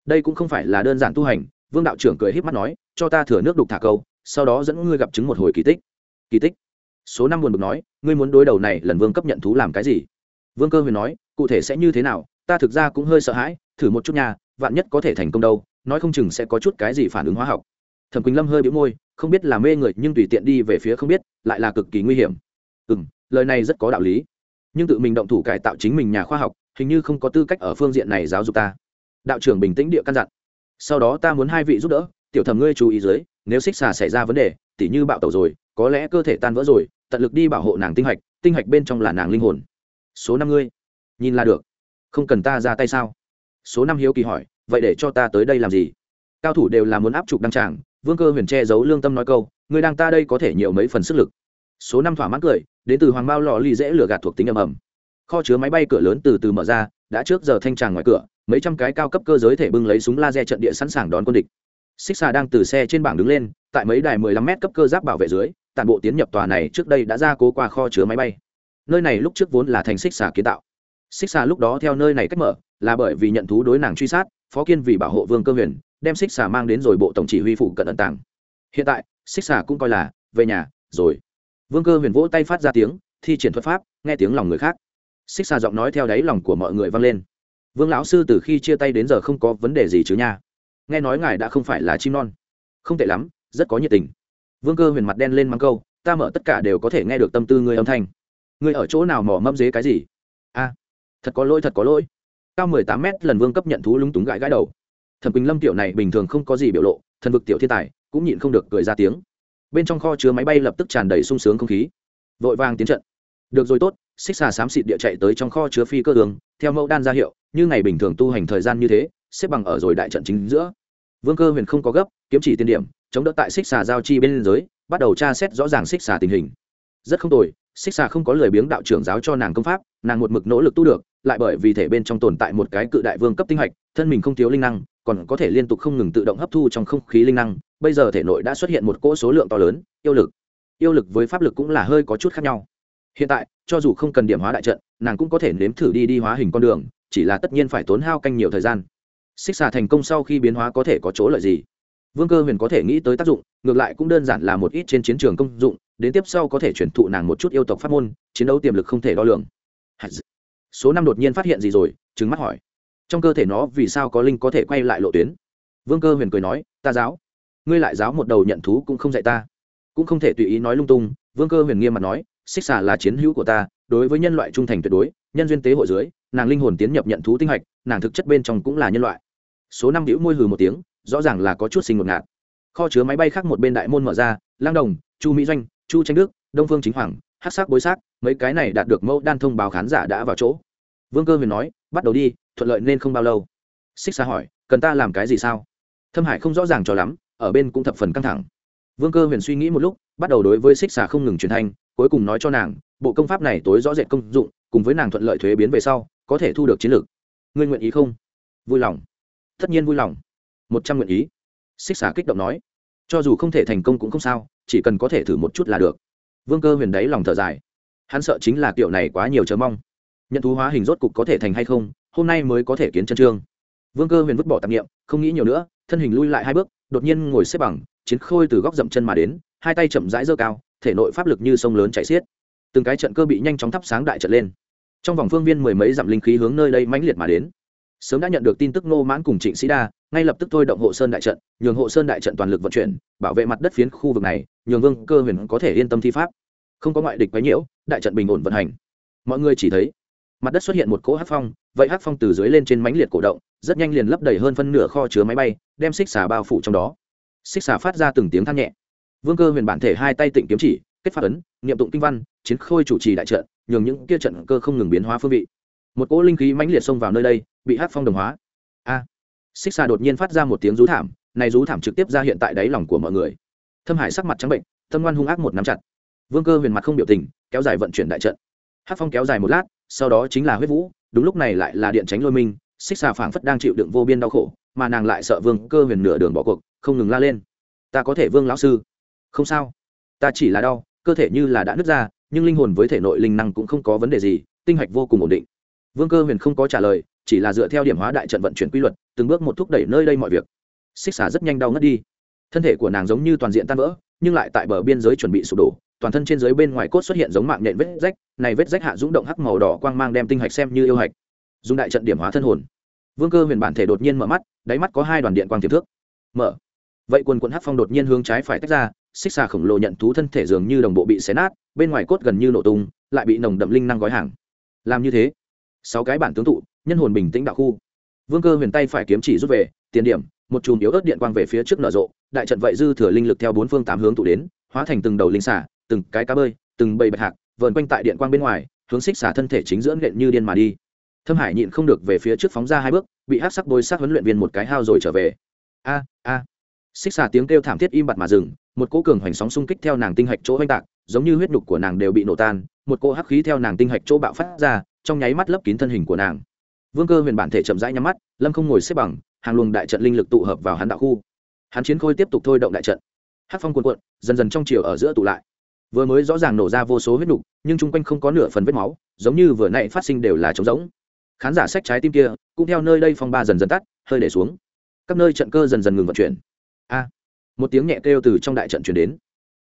Đây cũng không phải là đơn giản tu hành, vương đạo trưởng cười h í p mắt nói, cho ta thừa nước đục thả câu, sau đó dẫn ngươi gặp chứng một hồi kỳ tích. Kỳ tích? Số năm buồn bực nói, ngươi muốn đối đầu này, lần vương cấp nhận thú làm cái gì? Vương cơ huyền nói, cụ thể sẽ như thế nào, ta thực ra cũng hơi sợ hãi, thử một chút nhà vạn nhất có thể thành công đâu, nói không chừng sẽ có chút cái gì phản ứng hóa học. Thẩm quỳnh lâm hơi bĩu môi, không biết là mê người nhưng tùy tiện đi về phía không biết, lại là cực kỳ nguy hiểm. Ừ m lời này rất có đạo lý nhưng tự mình động thủ cải tạo chính mình nhà khoa học, hình như không có tư cách ở phương diện này giáo dục ta. Đạo trưởng bình tĩnh địa căn dặn. Sau đó ta muốn hai vị giúp đỡ, tiểu thẩm ngươi chú ý dưới, nếu xích xà xảy ra vấn đề, tỉ như bạo tẩu rồi, có lẽ cơ thể tan vỡ rồi, tận lực đi bảo hộ nàng tinh hạch tinh hạch bên trong là nàng linh hồn. Số năm ngươi, nhìn là được. Không cần ta ra tay sao? Số năm hiếu kỳ hỏi, vậy để cho ta tới đây làm gì? Cao thủ đều là muốn áp trục đăng tràng, vương cơ huyền che giấu lương tâm nói câu người đang ta đây có thể nhiều mấy phần sức lực. Số năm thỏa mãn cười đến từ hoàng bao lò ly dễ lửa gạt thuộc tính ầm ầm. Kho chứa máy bay cửa lớn từ từ mở ra, đã trước giờ thanh tràng ngoài cửa, mấy trăm cái cao cấp cơ giới thể bưng lấy súng laser trận địa sẵn sàng đón quân địch. Xích xà đang từ xe trên bảng đứng lên, tại mấy đài mười lăm m cấp cơ giáp bảo vệ dưới toàn bộ tiến nhập tòa này trước đây đã ra cố qua kho chứa máy bay. Nơi này lúc trước vốn là thành xích xà kiến tạo. Xích xà lúc đó theo nơi này cách mở, là bởi vì nhận thú đối nàng truy sát, phó kiên vì bảo hộ vương cơ huyền, đem xích xà mang đến rồi bộ tổng chỉ huy phụ cận ẩn tàng. Hiện tại, xích xà cũng coi là, về nhà, rồi vương cơ huyền vỗ tay phát ra tiếng, thi triển thuật pháp, nghe tiếng lòng người khác. Xích xa giọng nói theo đáy lòng của mọi người vang lên. Vương lão sư từ khi chia tay đến giờ không có vấn đề gì chứ nha. Nghe nói ngài đã không phải là chim non. Không tệ lắm, rất có nhiệt tình. Vương cơ huyền mặt đen lên mắng câu, ta mở tất cả đều có thể nghe được tâm tư ngươi âm thanh. Ngươi ở chỗ nào mò mâm dế cái gì? A, thật có lỗi, thật có lỗi. Cao mười tám mét lần vương cấp nhận thú lúng túng gãi gãi đầu. Thẩm quỳnh lâm tiểu này bình thường không có gì biểu lộ, thần vực tiểu thiên tài, cũng nhịn không được cười ra tiếng bên trong kho chứa máy bay lập tức tràn đầy sung sướng không khí. Vội vàng tiến trận. Được rồi tốt, xích xà xám xịt địa chạy tới trong kho chứa phi cơ đường, theo mẫu đan ra hiệu, như ngày bình thường tu hành thời gian như thế, xếp bằng ở rồi đại trận chính giữa. Vương cơ huyền không có gấp, kiếm chỉ tiên điểm, chống đỡ tại xích xà giao chi bên dưới, bắt đầu tra xét rõ ràng xích xà tình hình. Rất không tồi, xích xà không có lời biếng đạo trưởng giáo cho nàng công pháp, nàng một mực nỗ lực tu được, lại bởi vì thể bên trong tồn tại một cái cự đại vương cấp tinh hạch, thân mình không thiếu linh năng, còn có thể liên tục không ngừng tự động hấp thu trong không khí linh năng bây giờ thể nội đã xuất hiện một cỗ số lượng to lớn, yêu lực. Yêu lực với pháp lực cũng là hơi có chút khác nhau. Hiện tại, cho dù không cần điểm hóa đại trận, nàng cũng có thể nếm thử đi đi hóa hình con đường, chỉ là tất nhiên phải tốn hao canh nhiều thời gian. Xích xà thành công sau khi biến hóa có thể có chỗ lợi gì? Vương cơ huyền có thể nghĩ tới tác dụng, ngược lại cũng đơn giản là một ít trên chiến trường công dụng, đến tiếp sau có thể chuyển thụ nàng một chút yêu tộc pháp môn, chiến đấu tiềm lực không thể đo lường. Số năm đột nhiên phát hiện gì rồi? Trứng mắt hỏi. Trong cơ thể nó vì sao có linh có thể quay lại lộ tuyến? Vương cơ huyền cười nói, ta giáo ngươi lại giáo một đầu nhận thú cũng không dạy ta. Cũng không thể tùy ý nói lung tung vương cơ huyền nghiêm mặt nói xích xà là chiến hữu của ta đối với nhân loại trung thành tuyệt đối nhân duyên tế hội dưới nàng linh hồn tiến nhập nhận thú tinh hạch nàng thực chất bên trong cũng là nhân loại. Số năm đĩu môi hừ một tiếng rõ ràng là có chút sinh một ngạt. Kho chứa máy bay khác một bên đại môn mở ra lang đồng chu mỹ doanh chu tranh đức đông phương chính hoàng hát sắc bối Sắc, mấy cái này đạt được mẫu đan thông báo khán giả đã vào chỗ. Vương cơ huyền nói bắt đầu đi thuận lợi nên không bao lâu. Xích xa hỏi cần ta làm cái gì sao? Thâm hải không rõ ràng cho lắm ở bên cũng thập phần căng thẳng. Vương cơ huyền suy nghĩ một lúc, bắt đầu đối với xích xà không ngừng truyền thanh, cuối cùng nói cho nàng, bộ công pháp này tối rõ rệt công dụng, cùng với nàng thuận lợi thuế biến về sau, có thể thu được chiến lược. Ngươi nguyện ý không? Vui lòng. Tất nhiên vui lòng. Một trăm nguyện ý. Xích xà kích động nói. Cho dù không thể thành công cũng không sao, chỉ cần có thể thử một chút là được. Vương cơ huyền đáy lòng thở dài. Hắn sợ chính là kiểu này quá nhiều chờ mong. Nhận thú hóa hình rốt cục có thể thành hay không, hôm nay mới có thể kiến chân trương. Vương cơ huyền vứt bỏ tạp nghiệm không nghĩ nhiều nữa, thân hình lui lại hai bước đột nhiên ngồi xếp bằng, chiến khôi từ góc dậm chân mà đến, hai tay chậm rãi dơ cao, thể nội pháp lực như sông lớn chảy xiết. Từng cái trận cơ bị nhanh chóng thắp sáng đại trận lên. Trong vòng phương viên mười mấy dặm linh khí hướng nơi đây mãnh liệt mà đến. Sớm đã nhận được tin tức nô mãn cùng trịnh sĩ đa, ngay lập tức thôi động hộ sơn đại trận, nhường hộ sơn đại trận toàn lực vận chuyển, bảo vệ mặt đất phiến khu vực này, nhường vương cơ huyền có thể yên tâm thi pháp. Không có ngoại địch quấy nhiễu, đại trận bình ổn vận hành. Mọi người chỉ thấy mặt đất xuất hiện một cỗ hát phong, vậy hát phong từ dưới lên trên mánh liệt cổ động, rất nhanh liền lấp đầy hơn phân nửa kho chứa máy bay, đem xích xà bao phủ trong đó. Xích xà phát ra từng tiếng than nhẹ. Vương cơ huyền bản thể hai tay tịnh kiếm chỉ, kết phát ấn, niệm tụng kinh văn, chiến khôi chủ trì đại trận, nhường những kia trận cơ không ngừng biến hóa phương vị. Một cỗ linh khí mãnh liệt xông vào nơi đây, bị hát phong đồng hóa. A! Xích xà đột nhiên phát ra một tiếng rú thảm, này rú thảm trực tiếp ra hiện tại đáy lòng của mọi người. Thâm hải sắc mặt trắng bệnh, tâm ngoan hung ác một nắm chặt. Vương cơ huyền mặt không biểu tình, kéo dài vận chuyển đại trận hát phong kéo dài một lát, sau đó chính là huyết vũ, đúng lúc này lại là điện tránh lôi minh, xích xà phảng phất đang chịu đựng vô biên đau khổ, mà nàng lại sợ vương cơ huyền nửa đường bỏ cuộc, không ngừng la lên. Ta có thể vương lão sư? Không sao. Ta chỉ là đau, cơ thể như là đã nứt ra, nhưng linh hồn với thể nội linh năng cũng không có vấn đề gì, tinh hạch vô cùng ổn định. Vương cơ huyền không có trả lời, chỉ là dựa theo điểm hóa đại trận vận chuyển quy luật, từng bước một thúc đẩy nơi đây mọi việc. Xích xà rất nhanh đau ngất đi. Thân thể của nàng giống như toàn diện tan vỡ, nhưng lại tại bờ biên giới chuẩn bị sụp đổ toàn thân trên dưới bên ngoài cốt xuất hiện giống mạng nhện vết rách, này vết rách hạ rúng động hắc màu đỏ quang mang đem tinh hạch xem như yêu hạch. Dùng đại trận điểm hóa thân hồn. Vương cơ huyền bản thể đột nhiên mở mắt, đáy mắt có hai đoàn điện quang tiềm thước mở. Vậy quần quận hắc phong đột nhiên hướng trái phải tách ra, xích xà khổng lồ nhận thú thân thể dường như đồng bộ bị xé nát, bên ngoài cốt gần như nổ tung, lại bị nồng đậm linh năng gói hàng. Làm như thế. Sáu cái bản tướng tụ, nhân hồn bình tĩnh đạo khu. Vương cơ huyền tay phải kiếm chỉ rút về, tiền điểm, một chùm yếu ớt điện quang về phía trước nở rộ, đại trận vậy dư thừa linh lực theo bốn phương tám hướng tụ đến, hóa thành từng đầu linh xả từng cái cá bơi, từng bầy bạch hạc, vờn quanh tại điện quang bên ngoài, hướng xích xả thân thể chính dưỡng nện như điên mà đi. Thâm hải nhịn không được về phía trước phóng ra hai bước, bị hát sắc bôi sát huấn luyện viên một cái hao rồi trở về. A a. Xích xả tiếng kêu thảm thiết im bặt mà dừng, một cỗ cường hoành sóng xung kích theo nàng tinh hạch chỗ oanh tạc, giống như huyết nhục của nàng đều bị nổ tan, một cỗ hắc khí theo nàng tinh hạch chỗ bạo phát ra, trong nháy mắt lấp kín thân hình của nàng. Vương cơ huyền bản thể chậm rãi nhắm mắt, lâm không ngồi xếp bằng, hàng luồng đại trận linh lực tụ hợp vào hắn đạo khu. Hắn chiến khôi tiếp tục thôi động đại trận. Hát phong cuồn cuộn, dần dần trong chiều ở giữa tụ lại vừa mới rõ ràng nổ ra vô số huyết nục, nhưng chung quanh không có nửa phần vết máu, giống như vừa nãy phát sinh đều là trống rỗng. Khán giả sách trái tim kia, cũng theo nơi đây phong ba dần dần tắt, hơi để xuống. Các nơi trận cơ dần dần ngừng vận chuyển. A! Một tiếng nhẹ kêu từ trong đại trận chuyển đến.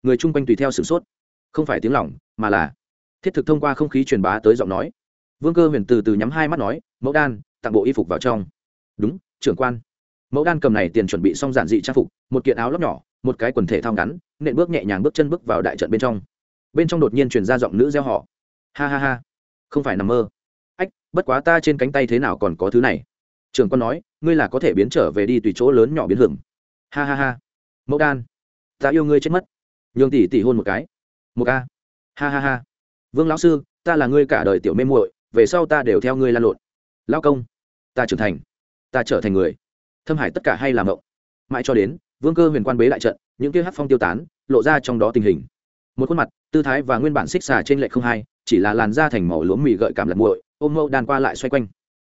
Người chung quanh tùy theo sửng sốt. Không phải tiếng lỏng, mà là thiết thực thông qua không khí truyền bá tới giọng nói. Vương cơ huyền từ từ nhắm hai mắt nói, mẫu đan, tặng bộ y phục vào trong. Đúng, trưởng quan. Mẫu đan cầm này tiền chuẩn bị xong giản dị trang phục, một kiện áo lóc nhỏ, một cái quần thể thao ngắn nện bước nhẹ nhàng bước chân bước vào đại trận bên trong. Bên trong đột nhiên truyền ra giọng nữ gieo họ ha ha ha, không phải nằm mơ. Ách, bất quá ta trên cánh tay thế nào còn có thứ này? Trường con nói, ngươi là có thể biến trở về đi tùy chỗ lớn nhỏ biến hưởng. Ha ha ha. Mẫu đan, ta yêu ngươi chết mất. Nhường tỷ tỷ hôn một cái. Một ca. Ha ha ha. Vương lão sư, ta là ngươi cả đời tiểu mê muội, về sau ta đều theo ngươi lan lộn. Lao công, ta trưởng thành. Ta trở thành người. Thâm hải tất cả hay làm mộng. Mãi cho đến, vương cơ huyền quan bế đại trận, những kia hát phong tiêu tán lộ ra trong đó tình hình. Một khuôn mặt, tư thái và nguyên bản xích xà trên lệ không hai, chỉ là làn da thành màu lúa mì gợi cảm lật muội, ôm mâu đàn qua lại xoay quanh.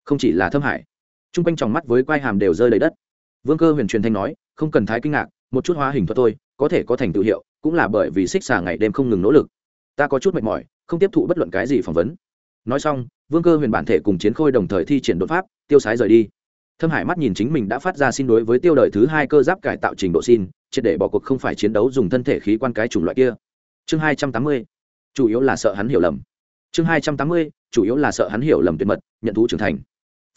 Không chỉ là thâm hải, chung quanh tròng mắt với quai hàm đều rơi đầy đất. Vương cơ huyền truyền thanh nói, không cần thái kinh ngạc, một chút hóa hình thuật tôi có thể có thành tựu hiệu, cũng là bởi vì xích xà ngày đêm không ngừng nỗ lực. Ta có chút mệt mỏi, không tiếp thụ bất luận cái gì phỏng vấn. Nói xong, vương cơ huyền bản thể cùng chiến khôi đồng thời thi triển đột pháp, tiêu sái rời đi. Thâm hải mắt nhìn chính mình đã phát ra xin đối với tiêu đời thứ hai cơ giáp cải tạo trình độ xin triệt để bỏ cuộc không phải chiến đấu dùng thân thể khí quan cái chủng loại kia. Chương hai trăm tám mươi, chủ yếu là sợ hắn hiểu lầm. Chương hai trăm tám mươi, chủ yếu là sợ hắn hiểu lầm tuyệt mật, nhận thú trưởng thành.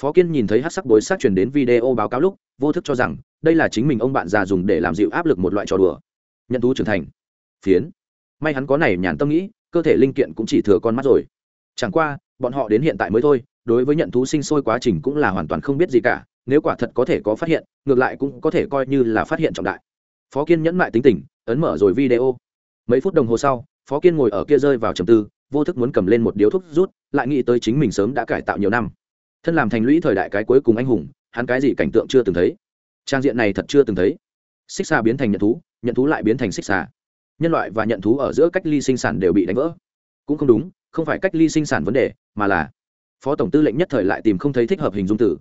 Phó kiên nhìn thấy hát sắc bối sát truyền đến video báo cáo lúc, vô thức cho rằng, đây là chính mình ông bạn già dùng để làm dịu áp lực một loại trò đùa. Nhận thú trưởng thành. Phiến. May hắn có này nhàn tâm nghĩ, cơ thể linh kiện cũng chỉ thừa con mắt rồi. Chẳng qua, bọn họ đến hiện tại mới thôi, đối với nhận thú sinh sôi quá trình cũng là hoàn toàn không biết gì cả, nếu quả thật có thể có phát hiện, ngược lại cũng có thể coi như là phát hiện trọng đại phó kiên nhẫn mại tính tình, ấn mở rồi video. Mấy phút đồng hồ sau, phó kiên ngồi ở kia rơi vào trầm tư, vô thức muốn cầm lên một điếu thuốc rút, lại nghĩ tới chính mình sớm đã cải tạo nhiều năm. Thân làm thành lũy thời đại cái cuối cùng anh hùng, hắn cái gì cảnh tượng chưa từng thấy. Trang diện này thật chưa từng thấy. Xích xà biến thành nhận thú nhận thú lại biến thành xích xà nhân loại và nhận thú ở giữa cách ly sinh sản đều bị đánh vỡ. Cũng không đúng, không phải cách ly sinh sản vấn đề, mà là phó tổng tư lệnh nhất thời lại tìm không thấy thích hợp hình dung tử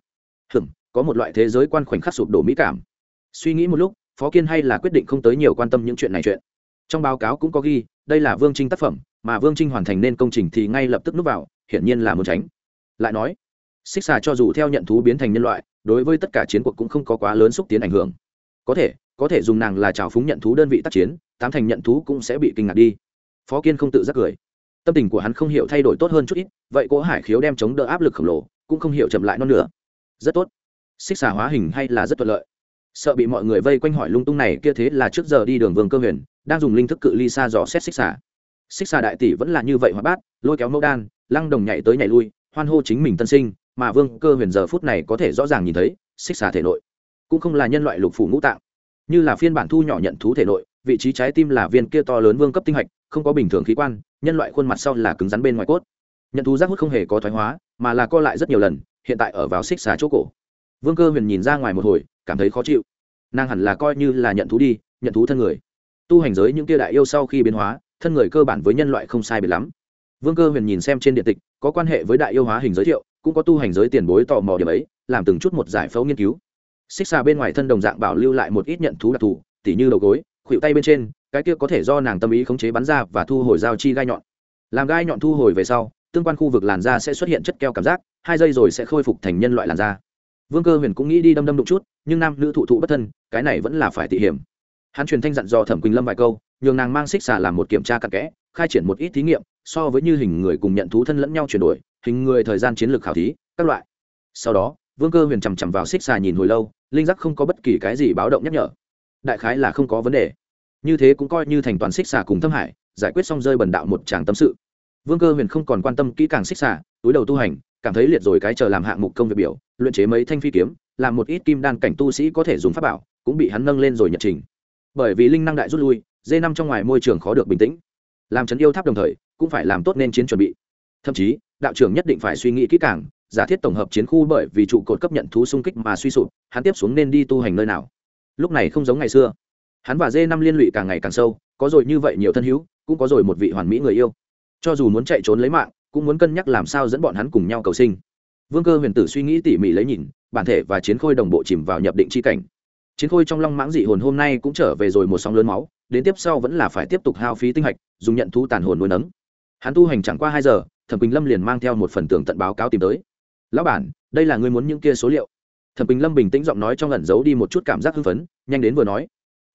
hừm có một loại thế giới quan khoảnh khắc sụp đổ mỹ cảm. Suy nghĩ một lúc phó kiên hay là quyết định không tới nhiều quan tâm những chuyện này chuyện. Trong báo cáo cũng có ghi, đây là vương trinh tác phẩm, mà vương trinh hoàn thành nên công trình thì ngay lập tức núp vào, hiển nhiên là muốn tránh. Lại nói, xích xà cho dù theo nhận thú biến thành nhân loại, đối với tất cả chiến cuộc cũng không có quá lớn xúc tiến ảnh hưởng. Có thể có thể dùng nàng là trào phúng nhận thú đơn vị tác chiến, tám thành nhận thú cũng sẽ bị kinh ngạc đi. Phó kiên không tự giác cười. Tâm tình của hắn không hiểu thay đổi tốt hơn chút ít, vậy cố hải khiếu đem chống đỡ áp lực khổng lồ, cũng không hiểu chậm lại non nữa rất tốt. Xích xà hóa hình hay là rất thuận lợi sợ bị mọi người vây quanh hỏi lung tung này kia thế là trước giờ đi đường vương cơ huyền, đang dùng linh thức cự ly xa dò xét xích xà. Xích xà đại tỷ vẫn là như vậy hóa bát, lôi kéo mẫu đan, lăng đồng nhảy tới nhảy lui, hoan hô chính mình tân sinh, mà vương cơ huyền giờ phút này có thể rõ ràng nhìn thấy, xích xà thể nội cũng không là nhân loại lục phủ ngũ tạng, như là phiên bản thu nhỏ nhận thú thể nội, vị trí trái tim là viên kia to lớn vương cấp tinh hạch, không có bình thường khí quan, nhân loại khuôn mặt sau là cứng rắn bên ngoài cốt. Nhận thú giác hút không hề có thoái hóa, mà là co lại rất nhiều lần, hiện tại ở vào xích xà chỗ cổ vương cơ huyền nhìn ra ngoài một hồi, cảm thấy khó chịu. Nàng hẳn là coi như là nhận thú đi, nhận thú thân người. Tu hành giới những kia đại yêu sau khi biến hóa, thân người cơ bản với nhân loại không sai biệt lắm. Vương cơ huyền nhìn xem trên điện tịch, có quan hệ với đại yêu hóa hình giới thiệu, cũng có tu hành giới tiền bối tò mò điểm ấy, làm từng chút một giải phẫu nghiên cứu. Xích xa bên ngoài thân đồng dạng bảo lưu lại một ít nhận thú đặc thù, tỉ như đầu gối khuỵu tay bên trên, cái kia có thể do nàng tâm ý khống chế bắn ra và thu hồi dao chi gai nhọn. Làm gai nhọn thu hồi về sau, tương quan khu vực làn da sẽ xuất hiện chất keo cảm giác, hai giây rồi sẽ khôi phục thành nhân loại làn da vương cơ huyền cũng nghĩ đi đâm đâm đụng chút, nhưng nam nữ thụ thụ bất thân, cái này vẫn là phải tỉ hiểm. Hắn truyền thanh dặn dò thẩm quỳnh lâm vài câu, nhường nàng mang xích xà làm một kiểm tra cặn kẽ, khai triển một ít thí nghiệm, so với như hình người cùng nhận thú thân lẫn nhau chuyển đổi, hình người thời gian chiến lược khảo thí, các loại. Sau đó, vương cơ huyền chằm chằm vào xích xà nhìn hồi lâu, linh giác không có bất kỳ cái gì báo động nhắc nhở. Đại khái là không có vấn đề. Như thế cũng coi như thành toàn xích xà cùng thâm hải, giải quyết xong rơi bần đạo một tràng tâm sự. Vương cơ huyền không còn quan tâm kỹ càng xích xà, túi đầu tu hành cảm thấy liệt rồi cái chờ làm hạng mục công việc biểu, luyện chế mấy thanh phi kiếm, làm một ít kim đan cảnh tu sĩ có thể dùng pháp bảo, cũng bị hắn nâng lên rồi nhật trình. Bởi vì linh năng đại rút lui, dê năm trong ngoài môi trường khó được bình tĩnh. Làm chấn yêu tháp đồng thời, cũng phải làm tốt nên chiến chuẩn bị. Thậm chí, đạo trưởng nhất định phải suy nghĩ kỹ càng, giả thiết tổng hợp chiến khu bởi vì trụ cột cấp nhận thú xung kích mà suy sụp, hắn tiếp xuống nên đi tu hành nơi nào. Lúc này không giống ngày xưa. Hắn và dê năm liên lụy càng ngày càng sâu, có rồi như vậy nhiều thân hữu, cũng có rồi một vị hoàn mỹ người yêu. Cho dù muốn chạy trốn lấy mạng cũng muốn cân nhắc làm sao dẫn bọn hắn cùng nhau cầu sinh. Vương cơ huyền tử suy nghĩ tỉ mỉ lấy nhìn, bản thể và chiến khôi đồng bộ chìm vào nhập định c h i cảnh. Chiến khôi trong long mãng dị hồn hôm nay cũng trở về rồi một sóng lớn máu, đến tiếp sau vẫn là phải tiếp tục hao phí tinh hạch, dùng nhận thu tàn hồn nuôi nấng. Hắn tu hành chẳng qua hai giờ, thẩm quỳnh lâm liền mang theo một phần tường tận báo cáo tìm tới. Lão bản, đây là người muốn những kia số liệu. Thẩm quỳnh lâm bình tĩnh giọng nói trong ẩn giấu đi một chút cảm giác hưng phấn, nhanh đến vừa nói.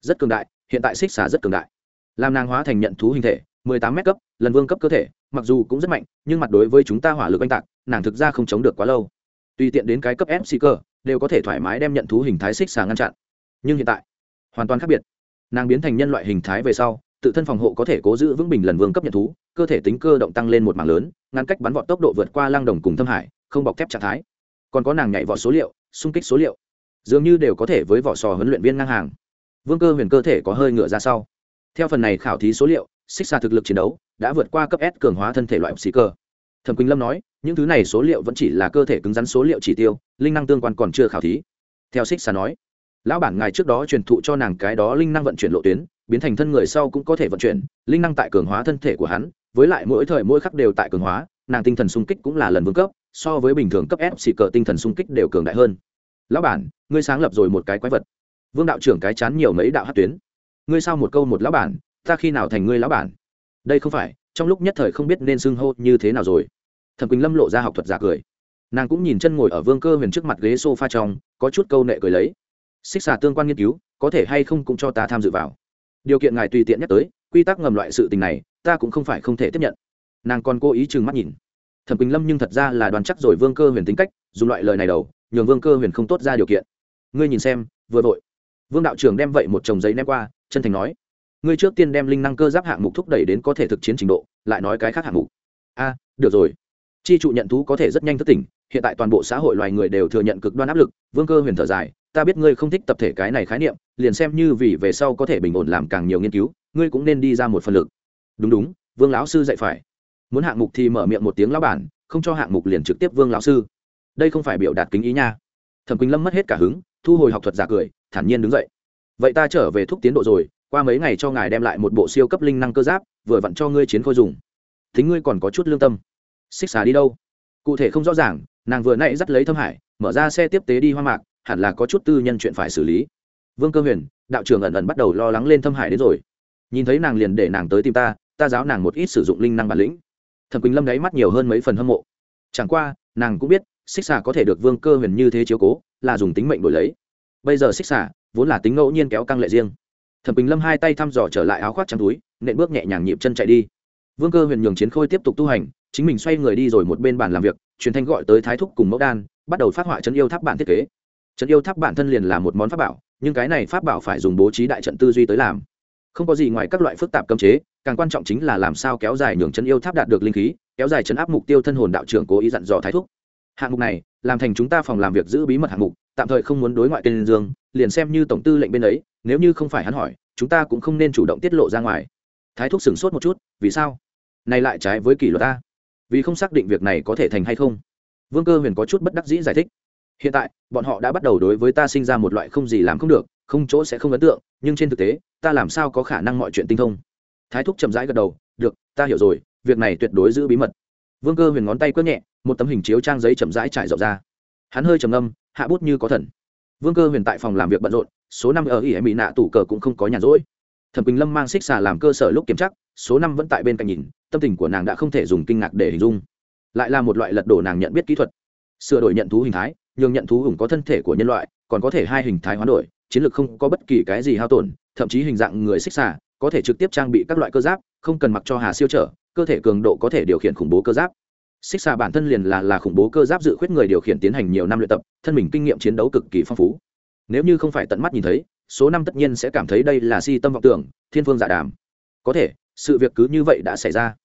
Rất cường đại, hiện tại xích xà rất cường đại. Làm nàng hóa thành nhận thú hình thể mười tám m cấp, lần vương cấp cơ thể, mặc dù cũng rất mạnh, nhưng mặt đối với chúng ta hỏa lực oanh tạc, nàng thực ra không chống được quá lâu. Tùy tiện đến cái cấp fc cơ, đều có thể thoải mái đem nhận thú hình thái xích xà ngăn chặn. Nhưng hiện tại, hoàn toàn khác biệt. Nàng biến thành nhân loại hình thái về sau, tự thân phòng hộ có thể cố giữ vững bình lần vương cấp nhận thú, cơ thể tính cơ động tăng lên một mảng lớn, ngăn cách bắn vọt tốc độ vượt qua lăng đồng cùng thâm hải, không bọc thép trạng thái. Còn có nàng nhảy vọt số liệu, xung kích số liệu. Dường như đều có thể với vỏ sò huấn luyện viên ngang hàng. Vương cơ huyền cơ thể có hơi ngựa ra sau. Theo phần này khảo thí số liệu xích xa thực lực chiến đấu đã vượt qua cấp s cường hóa thân thể loại xì cơ. Thẩm quỳnh lâm nói, những thứ này số liệu vẫn chỉ là cơ thể cứng rắn số liệu chỉ tiêu, linh năng tương quan còn chưa khảo thí. Theo xích xa nói, lão bản ngài trước đó truyền thụ cho nàng cái đó linh năng vận chuyển lộ tuyến, biến thành thân người sau cũng có thể vận chuyển, linh năng tại cường hóa thân thể của hắn, với lại mỗi thời mỗi khắc đều tại cường hóa, nàng tinh thần sung kích cũng là lần vương cấp, so với bình thường cấp S xì cờ tinh thần sung kích đều cường đại hơn. Lão bản, ngươi sáng lập rồi một cái quái vật. Vương đạo trưởng cái chán nhiều mấy đạo hát tuyến. Ngươi sao một câu một lão bản ta khi nào thành ngươi lão bản? Đây không phải, trong lúc nhất thời không biết nên xưng hô như thế nào rồi. Thẩm quỳnh lâm lộ ra học thuật giả cười. Nàng cũng nhìn chân ngồi ở vương cơ huyền trước mặt ghế s o f a trong, có chút câu nệ cười lấy. Xích xà tương quan nghiên cứu, có thể hay không cũng cho ta tham dự vào. Điều kiện ngài tùy tiện nhắc tới, quy tắc ngầm loại sự tình này, ta cũng không phải không thể tiếp nhận. Nàng còn cố ý chừng mắt nhìn. Thẩm quỳnh lâm nhưng thật ra là đoàn chắc rồi vương cơ huyền tính cách, dùng loại lời này đầu, nhường vương cơ huyền không tốt ra điều kiện. Ngươi nhìn xem, vừa vội. Vương đạo trưởng đem vậy một chồng giấy ném qua, chân thành nói ngươi trước tiên đem linh năng cơ giáp hạng mục thúc đẩy đến có thể thực chiến trình độ, lại nói cái khác hạng mục. A, được rồi. Chi trụ nhận thú có thể rất nhanh thức tỉnh, hiện tại toàn bộ xã hội loài người đều thừa nhận cực đoan áp lực, vương cơ huyền thở dài, ta biết ngươi không thích tập thể cái này khái niệm, liền xem như vì về sau có thể bình ổn làm càng nhiều nghiên cứu, ngươi cũng nên đi ra một phần lực. Đúng đúng, vương lão sư dạy phải. Muốn hạng mục thì mở miệng một tiếng lão bản, không cho hạng mục liền trực tiếp vương lão sư. Đây không phải biểu đạt kính ý nha. Thẩm quỳnh lâm mất hết cả hứng, thu hồi học thuật giả cười, thản nhiên đứng dậy. Vậy ta trở về thúc tiến độ rồi qua mấy ngày cho ngài đem lại một bộ siêu cấp linh năng cơ giáp, vừa vặn cho ngươi chiến khôi dùng. Thính ngươi còn có chút lương tâm. Xích xà đi đâu? Cụ thể không rõ ràng, nàng vừa nãy dắt lấy thâm hải, mở ra xe tiếp tế đi hoa mạc, hẳn là có chút tư nhân chuyện phải xử lý. Vương cơ huyền, đạo trưởng ẩn ẩn bắt đầu lo lắng lên thâm hải đến rồi. Nhìn thấy nàng liền để nàng tới tìm ta ta giáo nàng một ít sử dụng linh năng bản lĩnh. Thẩm quỳnh lâm đáy mắt nhiều hơn mấy phần hâm mộ. Chẳng qua, nàng cũng biết, xích xà có thể được vương cơ huyền như thế chiếu cố, là dùng tính mệnh đổi lấy. Bây giờ xích xà vốn là tính ngẫu nhiên kéo căng lệ riêng thẩm Bình lâm hai tay thăm dò trở lại áo khoác trắng túi, nện bước nhẹ nhàng nhịp chân chạy đi. Vương cơ huyền nhường chiến khôi tiếp tục tu hành, chính mình xoay người đi rồi một bên bàn làm việc, truyền thanh gọi tới thái thúc cùng mẫu đan, bắt đầu phát họa chân yêu tháp bản thiết kế. Chân yêu tháp bản thân liền là một món pháp bảo, nhưng cái này pháp bảo phải dùng bố trí đại trận tư duy tới làm. Không có gì ngoài các loại phức tạp cấm chế, càng quan trọng chính là làm sao kéo dài nhường chân yêu tháp đạt được linh khí, kéo dài chấn áp mục tiêu thân hồn đạo trưởng cố ý dặn dò thái thúc. Hạng mục này, làm thành chúng ta phòng làm việc giữ bí mật hạng mục tạm thời không muốn đối ngoại tên dương, liền xem như tổng tư lệnh bên ấy, nếu như không phải hắn hỏi, chúng ta cũng không nên chủ động tiết lộ ra ngoài. Thái thúc sửng sốt một chút, vì sao? Này lại trái với kỷ luật ta. Vì không xác định việc này có thể thành hay không. Vương cơ huyền có chút bất đắc dĩ giải thích. Hiện tại, bọn họ đã bắt đầu đối với ta sinh ra một loại không gì làm không được, không chỗ sẽ không ấn tượng, nhưng trên thực tế, ta làm sao có khả năng mọi chuyện tinh thông? Thái thúc chậm rãi gật đầu, được, ta hiểu rồi, việc này tuyệt đối giữ bí mật. Vương cơ huyền ngón tay quất nhẹ, một tấm hình chiếu trang giấy chậm rãi trải rộng ra. Hắn hơi trầm ngâm hạ bút như có thần. Vương cơ huyền tại phòng làm việc bận rộn, số năm ở ỉ em bị nạ tủ cờ cũng không có nhàn rỗi. Thẩm quỳnh lâm mang xích xà làm cơ sở lúc kiểm tra, số năm vẫn tại bên cạnh nhìn, tâm tình của nàng đã không thể dùng kinh ngạc để hình dung. Lại là một loại lật đổ nàng nhận biết kỹ thuật. Sửa đổi nhận thú hình thái, nhường nhận thú hùng có thân thể của nhân loại, còn có thể hai hình thái hoán đổi, chiến lược không có bất kỳ cái gì hao tổn, thậm chí hình dạng người xích xà có thể trực tiếp trang bị các loại cơ giáp, không cần mặc cho hà siêu trở, cơ thể cường độ có thể điều khiển khủng bố cơ giáp xích xà bản thân liền là là khủng bố cơ giáp dự khuyết người điều khiển tiến hành nhiều năm luyện tập, thân mình kinh nghiệm chiến đấu cực kỳ phong phú. Nếu như không phải tận mắt nhìn thấy, số năm tất nhiên sẽ cảm thấy đây là si tâm vọng tưởng, thiên phương giả dạ đàm. Có thể, sự việc cứ như vậy đã xảy ra.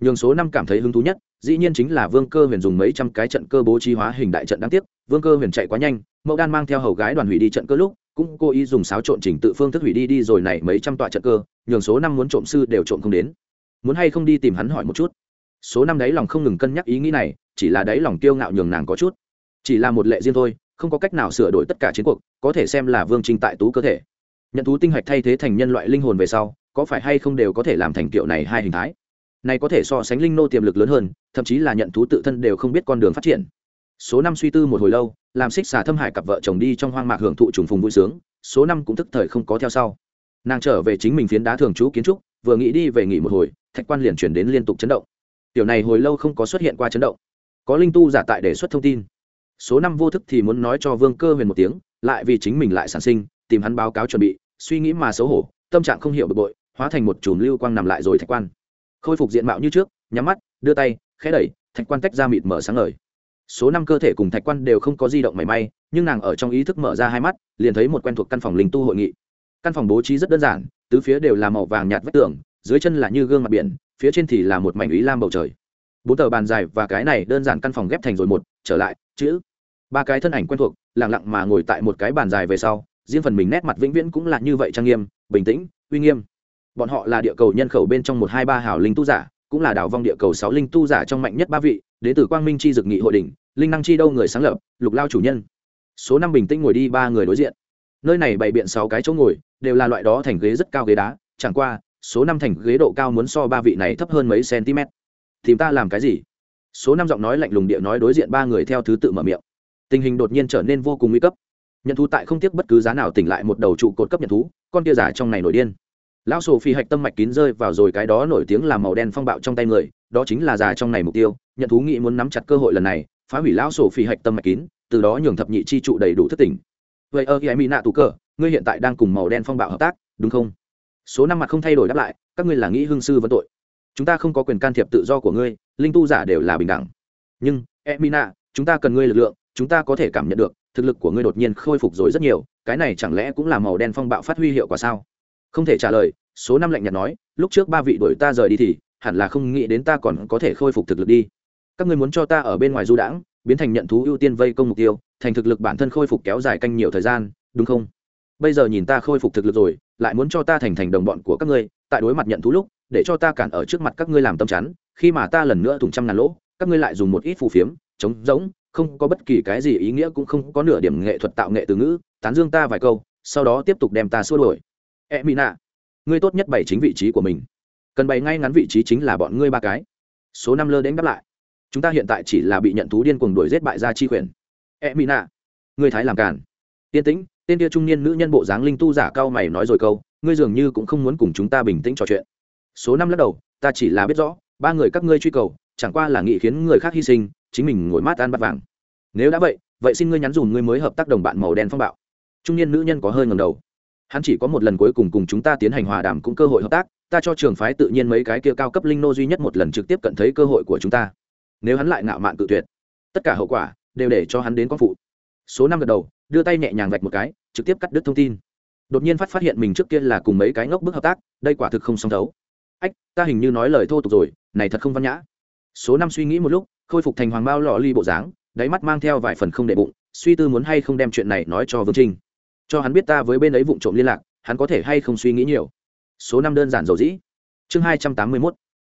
Nhường số năm cảm thấy hứng thú nhất, dĩ nhiên chính là vương cơ huyền dùng mấy trăm cái trận cơ bố trí hóa hình đại trận đáng tiếc, vương cơ huyền chạy quá nhanh mẫu đan mang theo hầu gái đoàn hủy đi trận cơ lúc, cũng cố ý dùng xáo trộn trình tự phương thức hủy đi đi rồi này mấy trăm tọa trận cơ, nhường số năm muốn trộm sư đều trộm không đến. Muốn hay không đi tìm hắn hỏi một chút số năm đấy lòng không ngừng cân nhắc ý nghĩ này, chỉ là đấy lòng kiêu ngạo nhường nàng có chút. Chỉ là một lệ riêng thôi, không có cách nào sửa đổi tất cả chiến cuộc, có thể xem là vương trinh tại tú cơ thể. Nhận thú tinh hạch thay thế thành nhân loại linh hồn về sau, có phải hay không đều có thể làm thành kiểu này hai hình thái? Này có thể so sánh linh nô tiềm lực lớn hơn, thậm chí là nhận thú tự thân đều không biết con đường phát triển. Số năm suy tư một hồi lâu, làm xích xà thâm hải cặp vợ chồng đi trong hoang mạc hưởng thụ trùng phùng vui sướng, số năm cũng tức thời không có theo sau. Nàng trở về chính mình phiến đá thường trú kiến trúc, vừa nghĩ đi về nghỉ một hồi, thạch quan liền chuyển đến liên tục chấn động tiểu này hồi lâu không có xuất hiện qua chấn động. Có linh tu giả tại đề xuất thông tin. Số năm vô thức thì muốn nói cho vương cơ huyền một tiếng, lại vì chính mình lại sản sinh, tìm hắn báo cáo chuẩn bị, suy nghĩ mà xấu hổ, tâm trạng không hiểu bực bội, hóa thành một chùm lưu quang nằm lại rồi thạch quan. Khôi phục diện mạo như trước, nhắm mắt, đưa tay, khẽ đẩy, thạch quan tách ra mịt mở sáng ngời. Số năm cơ thể cùng thạch quan đều không có di động mảy may, nhưng nàng ở trong ý thức mở ra hai mắt, liền thấy một quen thuộc căn phòng linh tu hội nghị. Căn phòng bố trí rất đơn giản, tứ phía đều là màu vàng nhạt vách tường, dưới chân là như gương mặt biển phía trên thì là một mảnh ý lam bầu trời. Bốn tờ bàn dài và cái này đơn giản căn phòng ghép thành rồi một, trở lại, chữ. Ba cái thân ảnh quen thuộc lẳng lặng mà ngồi tại một cái bàn dài về sau, riêng phần mình nét mặt vĩnh viễn cũng là như vậy trang nghiêm, bình tĩnh, uy nghiêm. Bọn họ là địa cầu nhân khẩu bên trong một hai ba hào linh tu giả, cũng là đảo vong địa cầu sáu linh tu giả trong mạnh nhất ba vị, đến từ quang minh chi dực nghị hội đình linh năng chi đâu người sáng lập, lục lao chủ nhân. Số năm bình tĩnh ngồi đi ba người đối diện. Nơi này bày biện sáu cái chỗ ngồi, đều là loại đó thành ghế rất cao ghế đá, chẳng qua số năm thành ghế độ cao muốn so ba vị này thấp hơn mấy cm. Tìm ta làm cái gì? Số năm giọng nói lạnh lùng địa nói đối diện ba người theo thứ tự mở miệng. Tình hình đột nhiên trở nên vô cùng nguy cấp. Nhận thú tại không tiếc bất cứ giá nào tỉnh lại một đầu trụ cột cấp nhận thú, con tia giả trong này nổi điên. Lão sổ phi hạch tâm mạch kín rơi vào rồi cái đó nổi tiếng là màu đen phong bạo trong tay người, đó chính là già trong này mục tiêu. Nhận thú nghĩ muốn nắm chặt cơ hội lần này, phá hủy lão sổ phi hạch tâm mạch kín, từ đó nhường thập nhị chi trụ đầy đủ thất tỉnh. Vậy ơ ghi mỹ nạ tù cờ, ngươi hiện tại đang cùng màu đen phong bạo hợp tác, đúng không? Số năm mặt không thay đổi đáp lại các ngươi là nghĩ hương sư vấn tội. Chúng ta không có quyền can thiệp tự do của ngươi linh tu giả đều là bình đẳng. Nhưng emina, chúng ta cần ngươi lực lượng chúng ta có thể cảm nhận được thực lực của ngươi đột nhiên khôi phục rồi rất nhiều cái này chẳng lẽ cũng là màu đen phong bạo phát huy hiệu quả sao? Không thể trả lời số năm lạnh nhạt nói lúc trước ba vị đuổi ta rời đi thì hẳn là không nghĩ đến ta còn có thể khôi phục thực lực đi. Các ngươi muốn cho ta ở bên ngoài du đãng biến thành nhận thú ưu tiên vây công mục tiêu thành thực lực bản thân khôi phục kéo dài canh nhiều thời gian đúng không? Bây giờ nhìn ta khôi phục thực lực rồi lại muốn cho ta thành thành đồng bọn của các ngươi, tại đối mặt nhận thú lúc, để cho ta cản ở trước mặt các ngươi làm tâm chắn, khi mà ta lần nữa thủng trăm ngàn lỗ, các ngươi lại dùng một ít phù phiếm, chống giống, không có bất kỳ cái gì ý nghĩa cũng không có nửa điểm nghệ thuật tạo nghệ từ ngữ, tán dương ta vài câu, sau đó tiếp tục đem ta xua đuổi. E mỹ nạ, ngươi tốt nhất bày chính vị trí của mình. Cần bày ngay ngắn vị trí chính là bọn ngươi ba cái. Số năm lơ đến đáp lại. Chúng ta hiện tại chỉ là bị nhận thú điên cuồng đuổi giết bại gia chi quyền. E mỹ nạ, ngươi thái làm cản yên tĩnh tên kia trung niên nữ nhân bộ dáng linh tu giả cao mày nói rồi câu, ngươi dường như cũng không muốn cùng chúng ta bình tĩnh trò chuyện. Số năm lắc đầu, ta chỉ là biết rõ, ba người các ngươi truy cầu, chẳng qua là nghĩ khiến người khác hy sinh, chính mình ngồi mát ăn bắt vàng. Nếu đã vậy vậy xin ngươi nhắn dùm ngươi mới hợp tác đồng bạn màu đen phong bạo. Trung niên nữ nhân có hơi ngầm đầu. Hắn chỉ có một lần cuối cùng cùng chúng ta tiến hành hòa đàm cũng cơ hội hợp tác, ta cho trường phái tự nhiên mấy cái kia cao cấp linh nô duy nhất một lần trực tiếp cận thấy cơ hội của chúng ta. Nếu hắn lại ngạo mạn tự tuyệt, tất cả hậu quả đều để cho hắn đến con phụ. Số năm gật đầu, đưa tay nhẹ nhàng vạch một cái trực tiếp cắt đứt thông tin. Đột nhiên phát phát hiện mình trước kia là cùng mấy cái ngốc bức hợp tác, đây quả thực không song thấu. Ách, ta hình như nói lời thô tục rồi, này thật không văn nhã. Số năm suy nghĩ một lúc, khôi phục thành hoàng bao lò ly bộ dáng, đáy mắt mang theo vài phần không đệ bụng, suy tư muốn hay không đem chuyện này nói cho vương trinh. Cho hắn biết ta với bên ấy vụ trộm liên lạc, hắn có thể hay không suy nghĩ nhiều. Số năm đơn giản dầu dĩ. Chương hai trăm tám mươi mốt.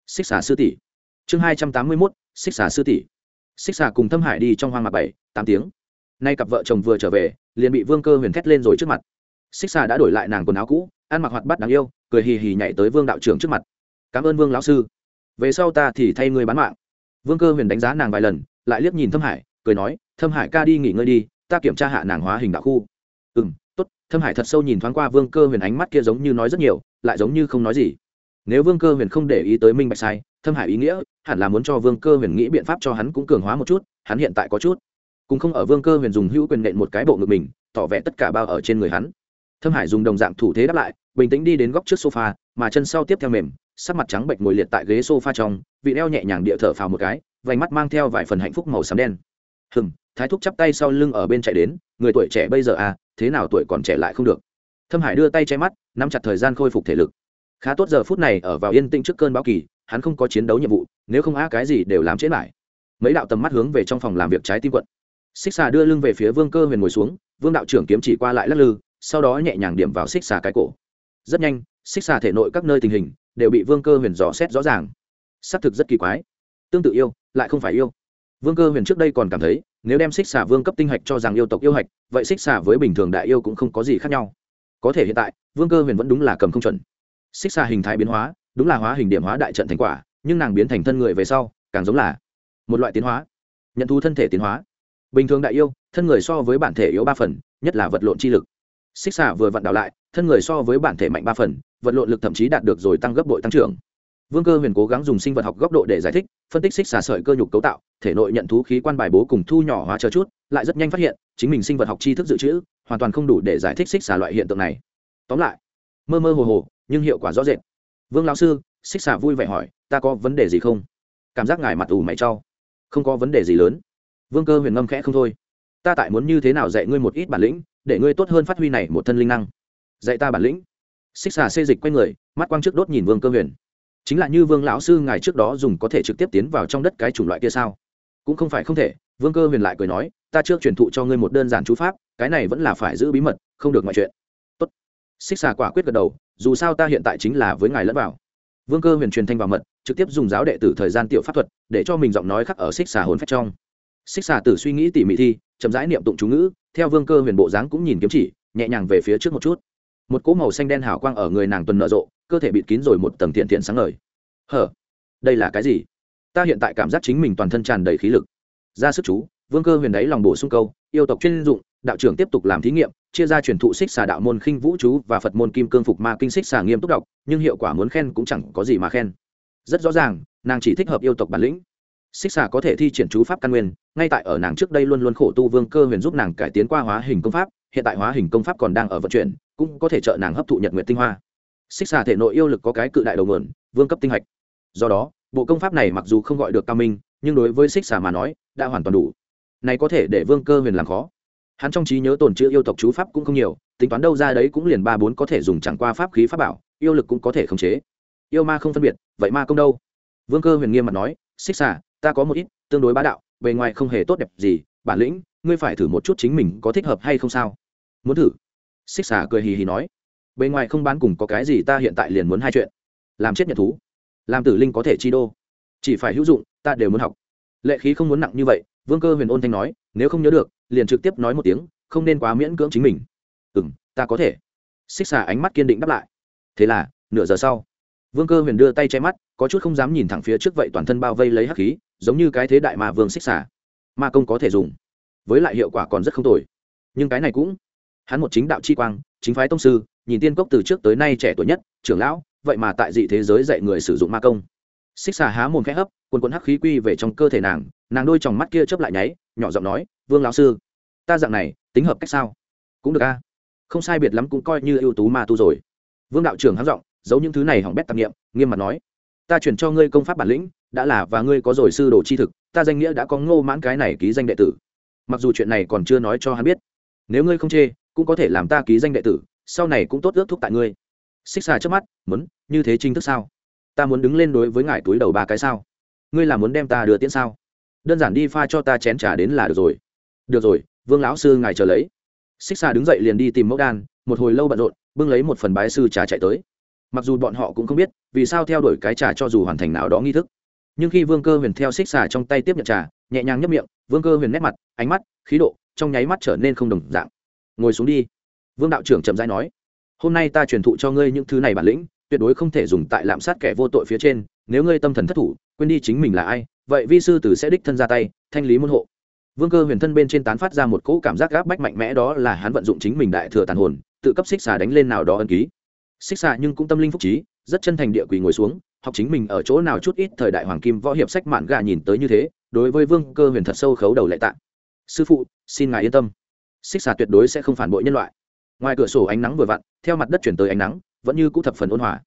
Xích xả sư tỷ. Chương hai trăm tám mươi mốt. Xích xả sư tỷ. Xích xả cùng thâm hải đi trong hoang mạc bảy, tám tiếng. Nay cặp vợ chồng vừa trở về liền bị vương cơ huyền thét lên rồi trước mặt. Xích xà đã đổi lại nàng quần áo cũ, ăn mặc hoạt bắt đáng yêu, cười hì hì nhảy tới vương đạo trưởng trước mặt. Cảm ơn vương lão sư. Về sau ta thì thay người bán mạng. Vương cơ huyền đánh giá nàng vài lần, lại liếc nhìn thâm hải, cười nói, thâm hải ca đi nghỉ ngơi đi, ta kiểm tra hạ nàng hóa hình đạo khu. Ừ m t ố t thâm hải thật sâu nhìn thoáng qua vương cơ huyền ánh mắt kia giống như nói rất nhiều, lại giống như không nói gì. Nếu vương cơ huyền không để ý tới minh bạch sai, thâm hải ý nghĩa, hẳn là muốn cho vương cơ huyền nghĩ biện pháp cho hắn cũng cường hóa một chút, hắn hiện tại có chút cũng không ở vương cơ huyền dùng hữu quyền nện một cái bộ ngực mình, tỏ vẻ tất cả bao ở trên người hắn. Thâm hải dùng đồng dạng thủ thế đáp lại, bình tĩnh đi đến góc trước sofa, mà chân sau tiếp theo mềm, sắc mặt trắng bệnh ngồi liệt tại ghế sofa trong, vị đeo nhẹ nhàng địa thở phào một cái, vành mắt mang theo vài phần hạnh phúc màu xám đen. Hừm, thái thúc chắp tay sau lưng ở bên chạy đến, người tuổi trẻ bây giờ à thế nào tuổi còn trẻ lại không được? Thâm hải đưa tay che mắt, nắm chặt thời gian khôi phục thể lực. Khá tốt giờ phút này ở vào yên tĩnh trước cơn bão kỳ, hắn không có chiến đấu nhiệm vụ, nếu không a cái gì đều làm chết lại. Mấy đạo tầm mắt hướng về trong phòng làm việc trái tim quận xích xà đưa lưng về phía vương cơ huyền ngồi xuống, vương đạo trưởng kiếm chỉ qua lại lắc lư, sau đó nhẹ nhàng điểm vào xích xà cái cổ. Rất nhanh, xích xà thể nội các nơi tình hình đều bị vương cơ huyền dò xét rõ ràng. Xác thực rất kỳ quái. Tương tự yêu, lại không phải yêu. Vương cơ huyền trước đây còn cảm thấy, nếu đem xích xà vương cấp tinh hạch cho rằng yêu tộc yêu hạch, vậy xích xà với bình thường đại yêu cũng không có gì khác nhau. Có thể hiện tại, vương cơ huyền vẫn đúng là cầm không chuẩn. Xích xà hình thái biến hóa, đúng là hóa hình điểm hóa đại trận thành quả, nhưng nàng biến thành thân người về sau, càng giống là một loại tiến hóa. Nhận thu thân thể tiến hóa bình thường đại yêu, thân người so với bản thể yếu ba phần, nhất là vật lộn chi lực. Xích xà vừa vặn đảo lại, thân người so với bản thể mạnh ba phần, vật lộn lực thậm chí đạt được rồi tăng gấp bội tăng trưởng. Vương cơ huyền cố gắng dùng sinh vật học góc độ để giải thích, phân tích xích xà sợi cơ nhục cấu tạo, thể nội nhận thú khí quan bài bố cùng thu nhỏ hóa chờ chút, lại rất nhanh phát hiện, chính mình sinh vật học tri thức dự trữ, hoàn toàn không đủ để giải thích xích xà loại hiện tượng này. Tóm lại, mơ mơ hồ hồ, nhưng hiệu quả rõ rệt. Vương lão sư, xích xà vui vẻ hỏi, ta có vấn đề gì không? Cảm giác ngài mặt ủ mày cho. Không có vấn đề gì lớn vương cơ huyền ngâm khẽ không thôi. Ta tại muốn như thế nào dạy ngươi một ít bản lĩnh, để ngươi tốt hơn phát huy này một thân linh năng. Dạy ta bản lĩnh. Xích xà xê dịch q u a y người, mắt quang trước đốt nhìn vương cơ huyền. Chính là như vương lão sư ngài trước đó dùng có thể trực tiếp tiến vào trong đất cái chủng loại kia sao? Cũng không phải không thể, vương cơ huyền lại cười nói, ta trước truyền thụ cho ngươi một đơn giản chú pháp, cái này vẫn là phải giữ bí mật, không được mọi chuyện. Tốt. Xích xà quả quyết gật đầu, dù sao ta hiện tại chính là với ngài lẫn vào. Vương cơ huyền truyền thanh vào mật, trực tiếp dùng giáo đệ tử thời gian tiểu pháp thuật, để cho mình giọng nói khắc ở xích xà hồn phách trong xích xà tử suy nghĩ tỉ mỉ thi, chậm rãi niệm tụng chú ngữ, theo vương cơ huyền bộ dáng cũng nhìn kiếm chỉ, nhẹ nhàng về phía trước một chút. Một cỗ màu xanh đen hào quang ở người nàng tuần nở rộ, cơ thể bịt kín rồi một tầng thiện thiện sáng ngời. Hở, đây là cái gì? Ta hiện tại cảm giác chính mình toàn thân tràn đầy khí lực. Ra sức chú, vương cơ huyền đấy lòng bổ sung câu, yêu tộc chuyên dụng, đạo trưởng tiếp tục làm thí nghiệm, chia ra truyền thụ xích xà đạo môn khinh vũ chú và phật môn kim cương phục ma kinh xích xà nghiêm túc đọc, nhưng hiệu quả muốn khen cũng chẳng có gì mà khen. Rất rõ ràng, nàng chỉ thích hợp yêu tộc bản lĩnh xích xà có thể thi triển chú pháp căn nguyên, ngay tại ở nàng trước đây luôn luôn khổ tu vương cơ huyền giúp nàng cải tiến qua hóa hình công pháp, hiện tại hóa hình công pháp còn đang ở vận chuyển, cũng có thể trợ nàng hấp thụ nhật nguyện tinh hoa. Xích xà thể nội yêu lực có cái cự đại đầu nguồn, vương cấp tinh hạch. Do đó, bộ công pháp này mặc dù không gọi được cao minh, nhưng đối với xích xà mà nói, đã hoàn toàn đủ. Này có thể để vương cơ huyền làm khó. Hắn trong trí nhớ tồn chữ yêu tộc chú pháp cũng không nhiều, tính toán đâu ra đấy cũng liền ba bốn có thể dùng chẳng qua pháp khí pháp bảo, yêu lực cũng có thể khống chế. Yêu ma không phân biệt, vậy ma công đâu? Vương cơ huyền nghiêm mặt nói, xích xà ta có một ít, tương đối bá đạo, bề ngoài không hề tốt đẹp gì, bản lĩnh, ngươi phải thử một chút chính mình có thích hợp hay không sao. Muốn thử? Xích xà cười hì hì nói. Bề ngoài không bán cùng có cái gì ta hiện tại liền muốn hai chuyện. Làm chết nhật thú. Làm tử linh có thể chi đô. Chỉ phải hữu dụng, ta đều muốn học. Lệ khí không muốn nặng như vậy, vương cơ huyền ôn thanh nói, nếu không nhớ được, liền trực tiếp nói một tiếng, không nên quá miễn cưỡng chính mình. Ừ m ta có thể. Xích xà ánh mắt kiên định đáp lại. Thế là, nửa giờ sau, vương cơ huyền đưa tay che mắt, có chút không dám nhìn thẳng phía trước vậy toàn thân bao vây lấy hắc khí giống như cái thế đại mà vương xích xả ma công có thể dùng, với lại hiệu quả còn rất không tồi. Nhưng cái này cũng, hắn một chính đạo chi quang, chính phái tông sư, nhìn tiên cốc từ trước tới nay trẻ tuổi nhất, trưởng lão, vậy mà tại dị thế giới dạy người sử dụng ma công. Xích xà há mồm khẽ hấp quần quần hắc khí quy về trong cơ thể nàng nàng đôi tròng mắt kia chớp lại nháy, nhỏ giọng nói, vương lão sư, ta dạng này, tính hợp cách sao? Cũng được a. Không sai biệt lắm cũng coi như ưu tú ma tu rồi. Vương đạo trưởng hắng giọng, giấu những thứ này hỏng bét tạp nghiệm nghiêm mặt nói, ta chuyển cho ngươi công pháp bản lĩnh đã là và ngươi có rồi sư đồ chi thực, ta danh nghĩa đã có ngô mãn cái này ký danh đệ tử. Mặc dù chuyện này còn chưa nói cho hắn biết, nếu ngươi không chê, cũng có thể làm ta ký danh đệ tử, sau này cũng tốt ước thúc tại ngươi. Xích xà trước mắt, muốn, như thế chính thức sao? Ta muốn đứng lên đối với ngài túi đầu ba cái sao? Ngươi là muốn đem ta đưa tiễn sao? Đơn giản đi pha cho ta chén trà đến là được rồi. Được rồi, vương lão sư ngài chờ lấy. Xích xà đứng dậy liền đi tìm mẫu đan, một hồi lâu bận rộn, bưng lấy một phần bái sư trà chạy tới. Mặc dù bọn họ cũng không biết vì sao theo đuổi cái trà cho dù hoàn thành nào đó nghi thức nhưng khi vương cơ huyền theo xích xà trong tay tiếp nhận trà, nhẹ nhàng nhấp miệng, vương cơ huyền nét mặt, ánh mắt, khí độ, trong nháy mắt trở nên không đồng dạng. Ngồi xuống đi. Vương đạo trưởng chậm dãi nói. Hôm nay ta truyền thụ cho ngươi những thứ này bản lĩnh, tuyệt đối không thể dùng tại lạm sát kẻ vô tội phía trên. Nếu ngươi tâm thần thất thủ, quên đi chính mình là ai, vậy vi sư tử sẽ đích thân ra tay, thanh lý môn hộ. Vương cơ huyền thân bên trên tán phát ra một cỗ cảm giác gáp bách mạnh mẽ đó là hắn vận dụng chính mình đại thừa tàn hồn, tự cấp xích xà đánh lên nào đó ân ký. Xích xà nhưng cũng tâm linh phúc trí, rất chân thành địa quỳ ngồi xuống học chính mình ở chỗ nào chút ít thời đại hoàng kim võ hiệp sách mạn gà nhìn tới như thế, đối với vương cơ huyền thật sâu khấu đầu lại tạ sư phụ, xin ngài yên tâm. Xích xà tuyệt đối sẽ không phản bội nhân loại. Ngoài cửa sổ ánh nắng vừa vặn, theo mặt đất chuyển tới ánh nắng, vẫn như cũ thập phần ôn hòa.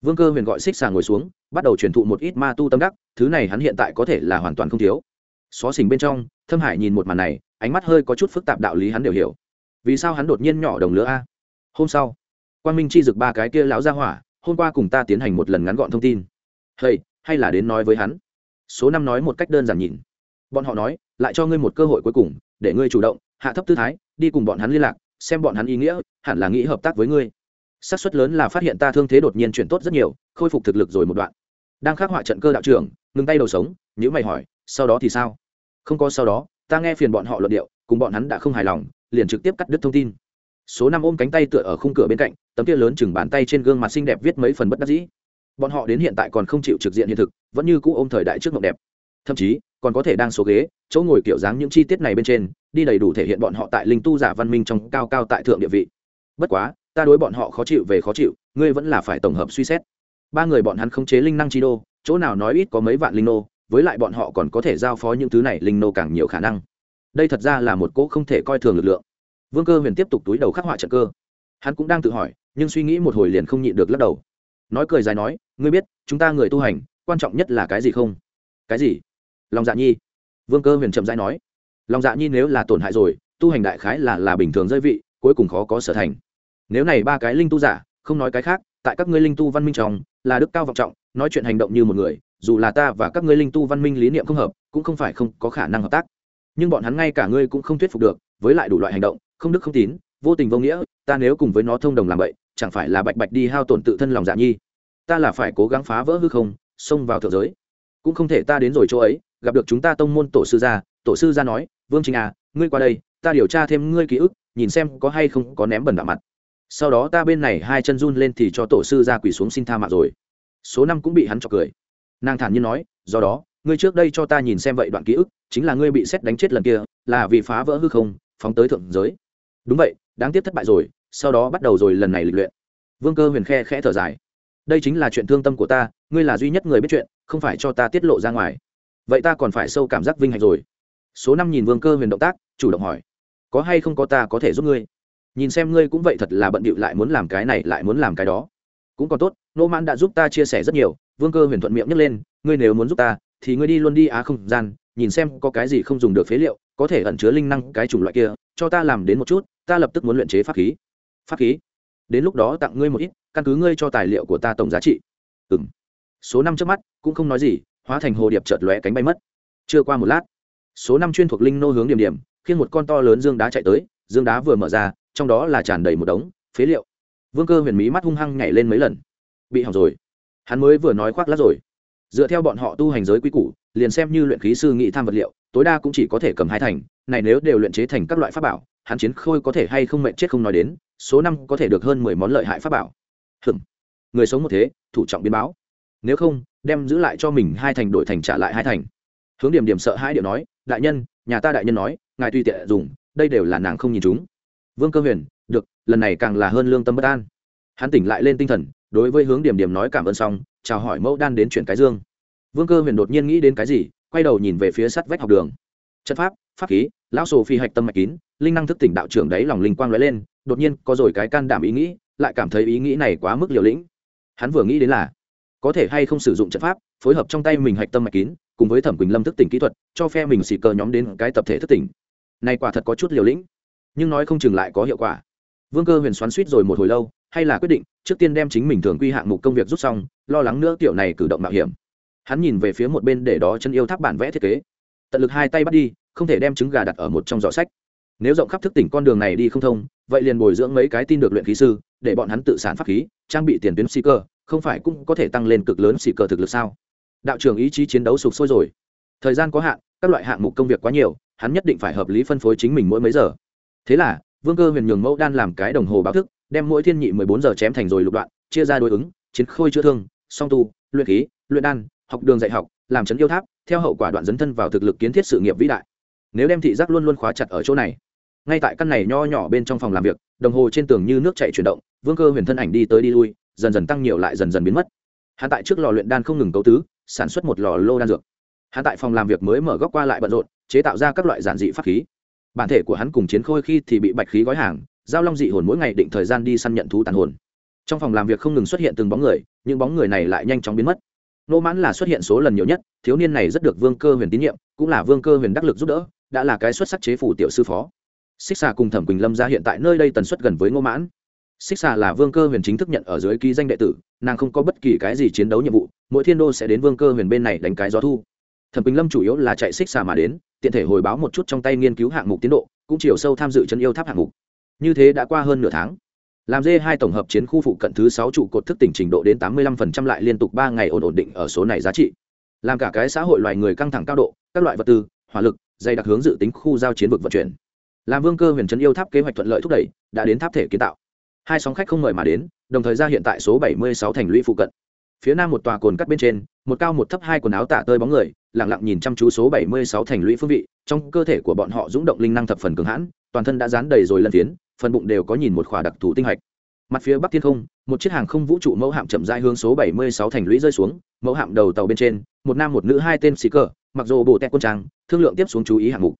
Vương cơ huyền gọi xích xà ngồi xuống, bắt đầu truyền thụ một ít ma tu tâm đắc, thứ này hắn hiện tại có thể là hoàn toàn không thiếu. Xó xỉnh bên trong, thâm hải nhìn một màn này, ánh mắt hơi có chút phức tạp đạo lý hắn đều hiểu. Vì sao hắn đột nhiên nhỏ đồng lứa a? Hôm sau quan minh chi dực ba cái kia lão ra hỏa hôm qua cùng ta tiến hành một lần ngắn gọn thông tin. Hay hay là đến nói với hắn. Số năm nói một cách đơn giản nhìn bọn họ nói, lại cho ngươi một cơ hội cuối cùng, để ngươi chủ động, hạ thấp tư thái, đi cùng bọn hắn liên lạc, xem bọn hắn ý nghĩa, hẳn là nghĩ hợp tác với ngươi. Xác suất lớn là phát hiện ta thương thế đột nhiên chuyển tốt rất nhiều, khôi phục thực lực rồi một đoạn. Đang khắc họa trận cơ đạo trưởng, ngừng tay đầu sống nhữ mày hỏi, sau đó thì sao? Không có sau đó, ta nghe phiền bọn họ luận điệu, cùng bọn hắn đã không hài lòng, liền trực tiếp cắt đứt thông tin. Số năm ôm cánh tay tựa ở khung cửa bên cạnh tấm kia lớn chừng bàn tay trên gương mặt xinh đẹp viết mấy phần bất đắc dĩ. Bọn họ đến hiện tại còn không chịu trực diện hiện thực, vẫn như cũ ôm thời đại trước mộng đẹp. Thậm chí, còn có thể đang số ghế, chỗ ngồi kiểu dáng những chi tiết này bên trên, đi đầy đủ thể hiện bọn họ tại linh tu giả văn minh trong cao cao tại thượng địa vị. Bất quá, ta đối bọn họ khó chịu về khó chịu, ngươi vẫn là phải tổng hợp suy xét. Ba người bọn hắn khống chế linh năng chi đô, chỗ nào nói ít có mấy vạn linh nô, với lại bọn họ còn có thể giao phó những thứ này linh nô càng nhiều khả năng. Đây thật ra là một cỗ không thể coi thường lực lượng. Vương cơ huyền tiếp tục túi đầu khắc họa trận cơ. Hắn cũng đang tự hỏi nhưng suy nghĩ một hồi liền không nhịn được lắc đầu. Nói cười dài nói, ngươi biết, chúng ta người tu hành, quan trọng nhất là cái gì không? Cái gì? Lòng dạ nhi. Vương cơ huyền chậm rãi nói lòng dạ nhi nếu là tổn hại rồi, tu hành đại khái là là bình thường rơi vị, cuối cùng khó có sở thành. Nếu này ba cái linh tu giả, không nói cái khác, tại các ngươi linh tu văn minh trong, là đức cao vọng trọng, nói chuyện hành động như một người, dù là ta và các ngươi linh tu văn minh lý niệm không hợp, cũng không phải không có khả năng hợp tác. Nhưng bọn hắn ngay cả ngươi cũng không thuyết phục được, với lại đủ loại hành động, không đức không tín, vô tình vô nghĩa, ta nếu cùng với nó thông đồng làm vậy chẳng phải là bạch bạch đi hao tổn tự thân lòng dạ nhi. Ta là phải cố gắng phá vỡ hư không, xông vào thượng giới. Cũng không thể ta đến rồi chỗ ấy, gặp được chúng ta tông môn tổ sư gia, tổ sư gia nói, vương trình à ngươi qua đây, ta điều tra thêm ngươi ký ức, nhìn xem có hay không có ném bẩn đạo mặt. Sau đó ta bên này hai chân run lên thì cho tổ sư ra quỳ xuống xin tha mạng rồi. Số năm cũng bị hắn chọc cười. Nàng thản nhiên nói, do đó, ngươi trước đây cho ta nhìn xem vậy đoạn ký ức, chính là ngươi bị xét đánh chết lần kia, là vì phá vỡ hư không, phóng tới thượng giới. Đúng vậy, đáng tiếc thất bại rồi sau đó bắt đầu rồi lần này lịch luyện. Vương cơ huyền khe khẽ thở dài. Đây chính là chuyện thương tâm của ta, ngươi là duy nhất người biết chuyện, không phải cho ta tiết lộ ra ngoài. Vậy ta còn phải sâu cảm giác vinh hạnh rồi. Số năm nhìn vương cơ huyền động tác, chủ động hỏi. Có hay không có ta có thể giúp ngươi? Nhìn xem ngươi cũng vậy thật là bận bịu lại muốn làm cái này, lại muốn làm cái đó. Cũng còn tốt, nô mãn đã giúp ta chia sẻ rất nhiều. Vương cơ huyền thuận miệng nhấc lên, ngươi nếu muốn giúp ta, thì ngươi đi luôn đi á không gian, nhìn xem có cái gì không dùng được phế liệu, có thể ẩn chứa linh năng cái chủng loại kia, cho ta làm đến một chút, ta lập tức muốn luyện chế pháp khí pháp khí. Đến lúc đó tặng ngươi một ít, căn cứ ngươi cho tài liệu của ta tổng giá trị. Ừ m số năm trước mắt, cũng không nói gì, hóa thành hồ điệp chợt lóe cánh bay mất. Chưa qua một lát, số năm chuyên thuộc linh nô hướng điểm điểm khiến một con to lớn dương đá chạy tới, dương đá vừa mở ra, trong đó là tràn đầy một đống phế liệu. Vương cơ huyền mỹ mắt hung hăng nhảy lên mấy lần. Bị hỏng rồi. Hắn mới vừa nói khoác lát rồi. Dựa theo bọn họ tu hành giới quy củ liền xem như luyện khí sư nghị tham vật liệu, tối đa cũng chỉ có thể cầm hai thành, này nếu đều luyện chế thành các loại pháp bảo, hắn chiến khôi có thể hay không mệnh chết không nói đến, số năm có thể được hơn mười món lợi hại pháp bảo. Hừm người sống một thế, thủ trọng biến báo. Nếu không, đem giữ lại cho mình hai thành đổi thành trả lại hai thành. Hướng điểm điểm sợ hai điệu nói, đại nhân, nhà ta đại nhân nói, ngài tùy tiện dùng, đây đều là nàng không nhìn chúng. Vương cơ huyền, được, lần này càng là hơn lương tâm bất an. Hắn tỉnh lại lên tinh thần, đối với hướng điểm điểm nói cảm ơn xong, chào hỏi mẫu đan đến chuyển cái dương vương cơ huyền đột nhiên nghĩ đến cái gì, quay đầu nhìn về phía sắt vách học đường. Chất pháp pháp khí, lão sổ phi hạch tâm mạch kín, linh năng thức tỉnh đạo trưởng đấy lòng linh quang lóe lên, đột nhiên có rồi cái can đảm ý nghĩ, lại cảm thấy ý nghĩ này quá mức liều lĩnh. Hắn vừa nghĩ đến là, có thể hay không sử dụng trận pháp, phối hợp trong tay mình hạch tâm mạch kín, cùng với thẩm quỳnh lâm thức tỉnh kỹ thuật, cho phe mình xì cờ nhóm đến cái tập thể thức tỉnh. Này quả thật có chút liều lĩnh, nhưng nói không chừng lại có hiệu quả. Vương cơ huyền xoắn suýt rồi một hồi lâu, hay là quyết định, trước tiên đem chính mình thường quy hạng mục công việc rút xong, lo lắng nữa tiểu này cử động mạo hiểm hắn nhìn về phía một bên để đó chân yêu tháp bản vẽ thiết kế. Tận lực hai tay bắt đi, không thể đem trứng gà đặt ở một trong giỏ sách. Nếu rộng khắp thức tỉnh con đường này đi không thông, vậy liền bồi dưỡng mấy cái tin được luyện khí sư, để bọn hắn tự sản pháp khí, trang bị tiền tuyến xì cơ không phải cũng có thể tăng lên cực lớn xì cơ thực lực sao? Đạo trưởng ý chí chiến đấu sụp sôi rồi. Thời gian có hạn, các loại hạng mục công việc quá nhiều, hắn nhất định phải hợp lý phân phối chính mình mỗi mấy giờ. Thế là, vương cơ huyền nhường mẫu đan làm cái đồng hồ báo thức, đem mỗi thiên nhị mười bốn giờ chém thành rồi lục đoạn, chia ra đối ứng, chiến khôi chữa thương, song tu, luyện khí, luyện đan học đường dạy học, làm trấn yêu tháp, theo hậu quả đoạn dấn thân vào thực lực kiến thiết sự nghiệp vĩ đại. Nếu đem thị giác luôn luôn khóa chặt ở chỗ này, ngay tại căn này nho nhỏ bên trong phòng làm việc, đồng hồ trên tường như nước chạy chuyển động, vương cơ huyền thân ảnh đi tới đi lui, dần dần tăng nhiều lại dần dần biến mất. Hắn tại trước lò luyện đan không ngừng cấu tứ, sản xuất một lò lô đan dược. Hắn tại phòng làm việc mới mở góc qua lại bận rộn, chế tạo ra các loại giản dị pháp khí. Bản thể của hắn cùng chiến khôi khi thì bị bạch khí gói hàng, giao long dị hồn mỗi ngày định thời gian đi săn nhận thú tàn hồn. Trong phòng làm việc không ngừng xuất hiện từng bóng người, những bóng người này lại nhanh chóng biến mất nô mãn là xuất hiện số lần nhiều nhất, thiếu niên này rất được vương cơ huyền tín nhiệm, cũng là vương cơ huyền đắc lực giúp đỡ, đã là cái xuất sắc chế phủ tiểu sư phó. Xích xà cùng thẩm quỳnh lâm ra hiện tại nơi đây tần suất gần với ngô mãn. Xích xà là vương cơ huyền chính thức nhận ở dưới ký danh đệ tử, nàng không có bất kỳ cái gì chiến đấu nhiệm vụ, mỗi thiên đô sẽ đến vương cơ huyền bên này đánh cái gió thu. Thẩm quỳnh lâm chủ yếu là chạy xích xà mà đến, tiện thể hồi báo một chút trong tay nghiên cứu hạng mục tiến độ, cũng chiều sâu tham dự chân yêu tháp hạng mục. Như thế đã qua hơn nửa tháng làm dê hai tổng hợp chiến khu phụ cận thứ sáu trụ cột thức tỉnh trình độ đến tám mươi lăm phần trăm lại liên tục ba ngày ổn ổn định ở số này giá trị. Làm cả cái xã hội loài người căng thẳng cao độ, các loại vật tư, hỏa lực, dày đặc hướng dự tính khu giao chiến vực vận chuyển. Làm vương cơ huyền trấn yêu tháp kế hoạch thuận lợi thúc đẩy, đã đến tháp thể kiến tạo. Hai sóng khách không mời mà đến, đồng thời ra hiện tại số bảy mươi sáu thành lũy phụ cận. Phía nam một tòa cồn cắt bên trên, một cao một thấp hai quần áo tả tơi bóng người lẳng lặng nhìn chăm chú số bảy mươi sáu thành lũy phương vị, trong cơ thể của bọn họ rúng động linh năng thập phần cường hãn, toàn thân đã dán đầy rồi lân tiến phần bụng đều có nhìn một khỏa đặc thù tinh hạch. Mặt phía bắc thiên không, một chiếc hàng không vũ trụ mẫu hạm chậm rãi hướng số 76 thành lũy rơi xuống, mẫu hạm đầu tàu bên trên, một nam một nữ hai tên xì cờ, mặc dù bộ tẹt quân trang, thương lượng tiếp xuống chú ý hạng mục.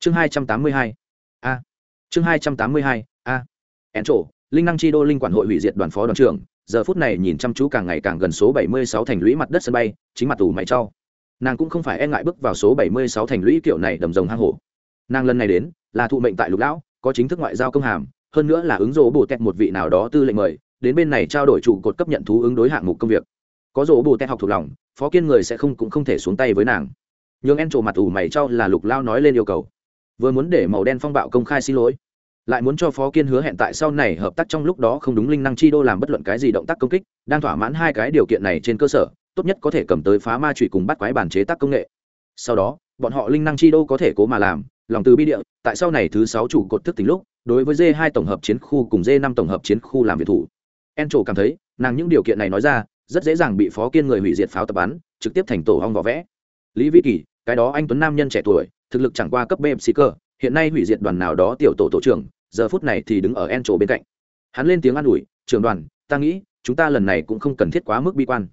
Chương 282 a. Chương 282 a. Ẻn trổ linh năng chi đô linh quản hội hủy diệt đoàn phó đoàn trưởng, giờ phút này nhìn chăm chú càng ngày càng gần số 76 thành lũy mặt đất sân bay, chính mặt tù mày trao. Nàng cũng không phải e ngại bước vào số 76 thành lũy kiểu này đầm rồng hang hổ. Nàng lần này đến là thụ mệnh tại lục lão có chính thức ngoại giao công hàm, hơn nữa là ứng rỗ bồ tẹt một vị nào đó tư lệnh mời, đến bên này trao đổi trụ cột cấp nhận thú ứng đối hạng mục công việc. Có rỗ bồ tẹt học thuộc lòng, phó kiên người sẽ không cũng không thể xuống tay với nàng. Nhường en trổ mặt ủ mày trao là lục lao nói lên yêu cầu. Vừa muốn để màu đen phong bạo công khai xin lỗi, lại muốn cho phó kiên hứa hẹn tại sau này hợp tác trong lúc đó không đúng linh năng chi đô làm bất luận cái gì động tác công kích, đang thỏa mãn hai cái điều kiện này trên cơ sở, tốt nhất có thể cầm tới phá ma trụy cùng bắt quái bản chế tác công nghệ. Sau đó, bọn họ linh năng chi đô có thể cố mà làm lòng từ bi địa, tại sau này thứ sáu chủ cột thức tính lúc, đối với d hai tổng hợp chiến khu cùng d năm tổng hợp chiến khu làm việc thủ. En trổ cảm thấy, nàng những điều kiện này nói ra, rất dễ dàng bị phó kiên người hủy diệt pháo tập bắn, trực tiếp thành tổ hong vỏ vẽ. Lý vĩ kỳ, cái đó anh tuấn nam nhân trẻ tuổi, thực lực chẳng qua cấp bmc cơ, hiện nay hủy diệt đoàn nào đó tiểu tổ tổ trưởng, giờ phút này thì đứng ở en trổ bên cạnh. Hắn lên tiếng an ủi, trưởng đoàn, ta nghĩ, chúng ta lần này cũng không cần thiết quá mức bi quan.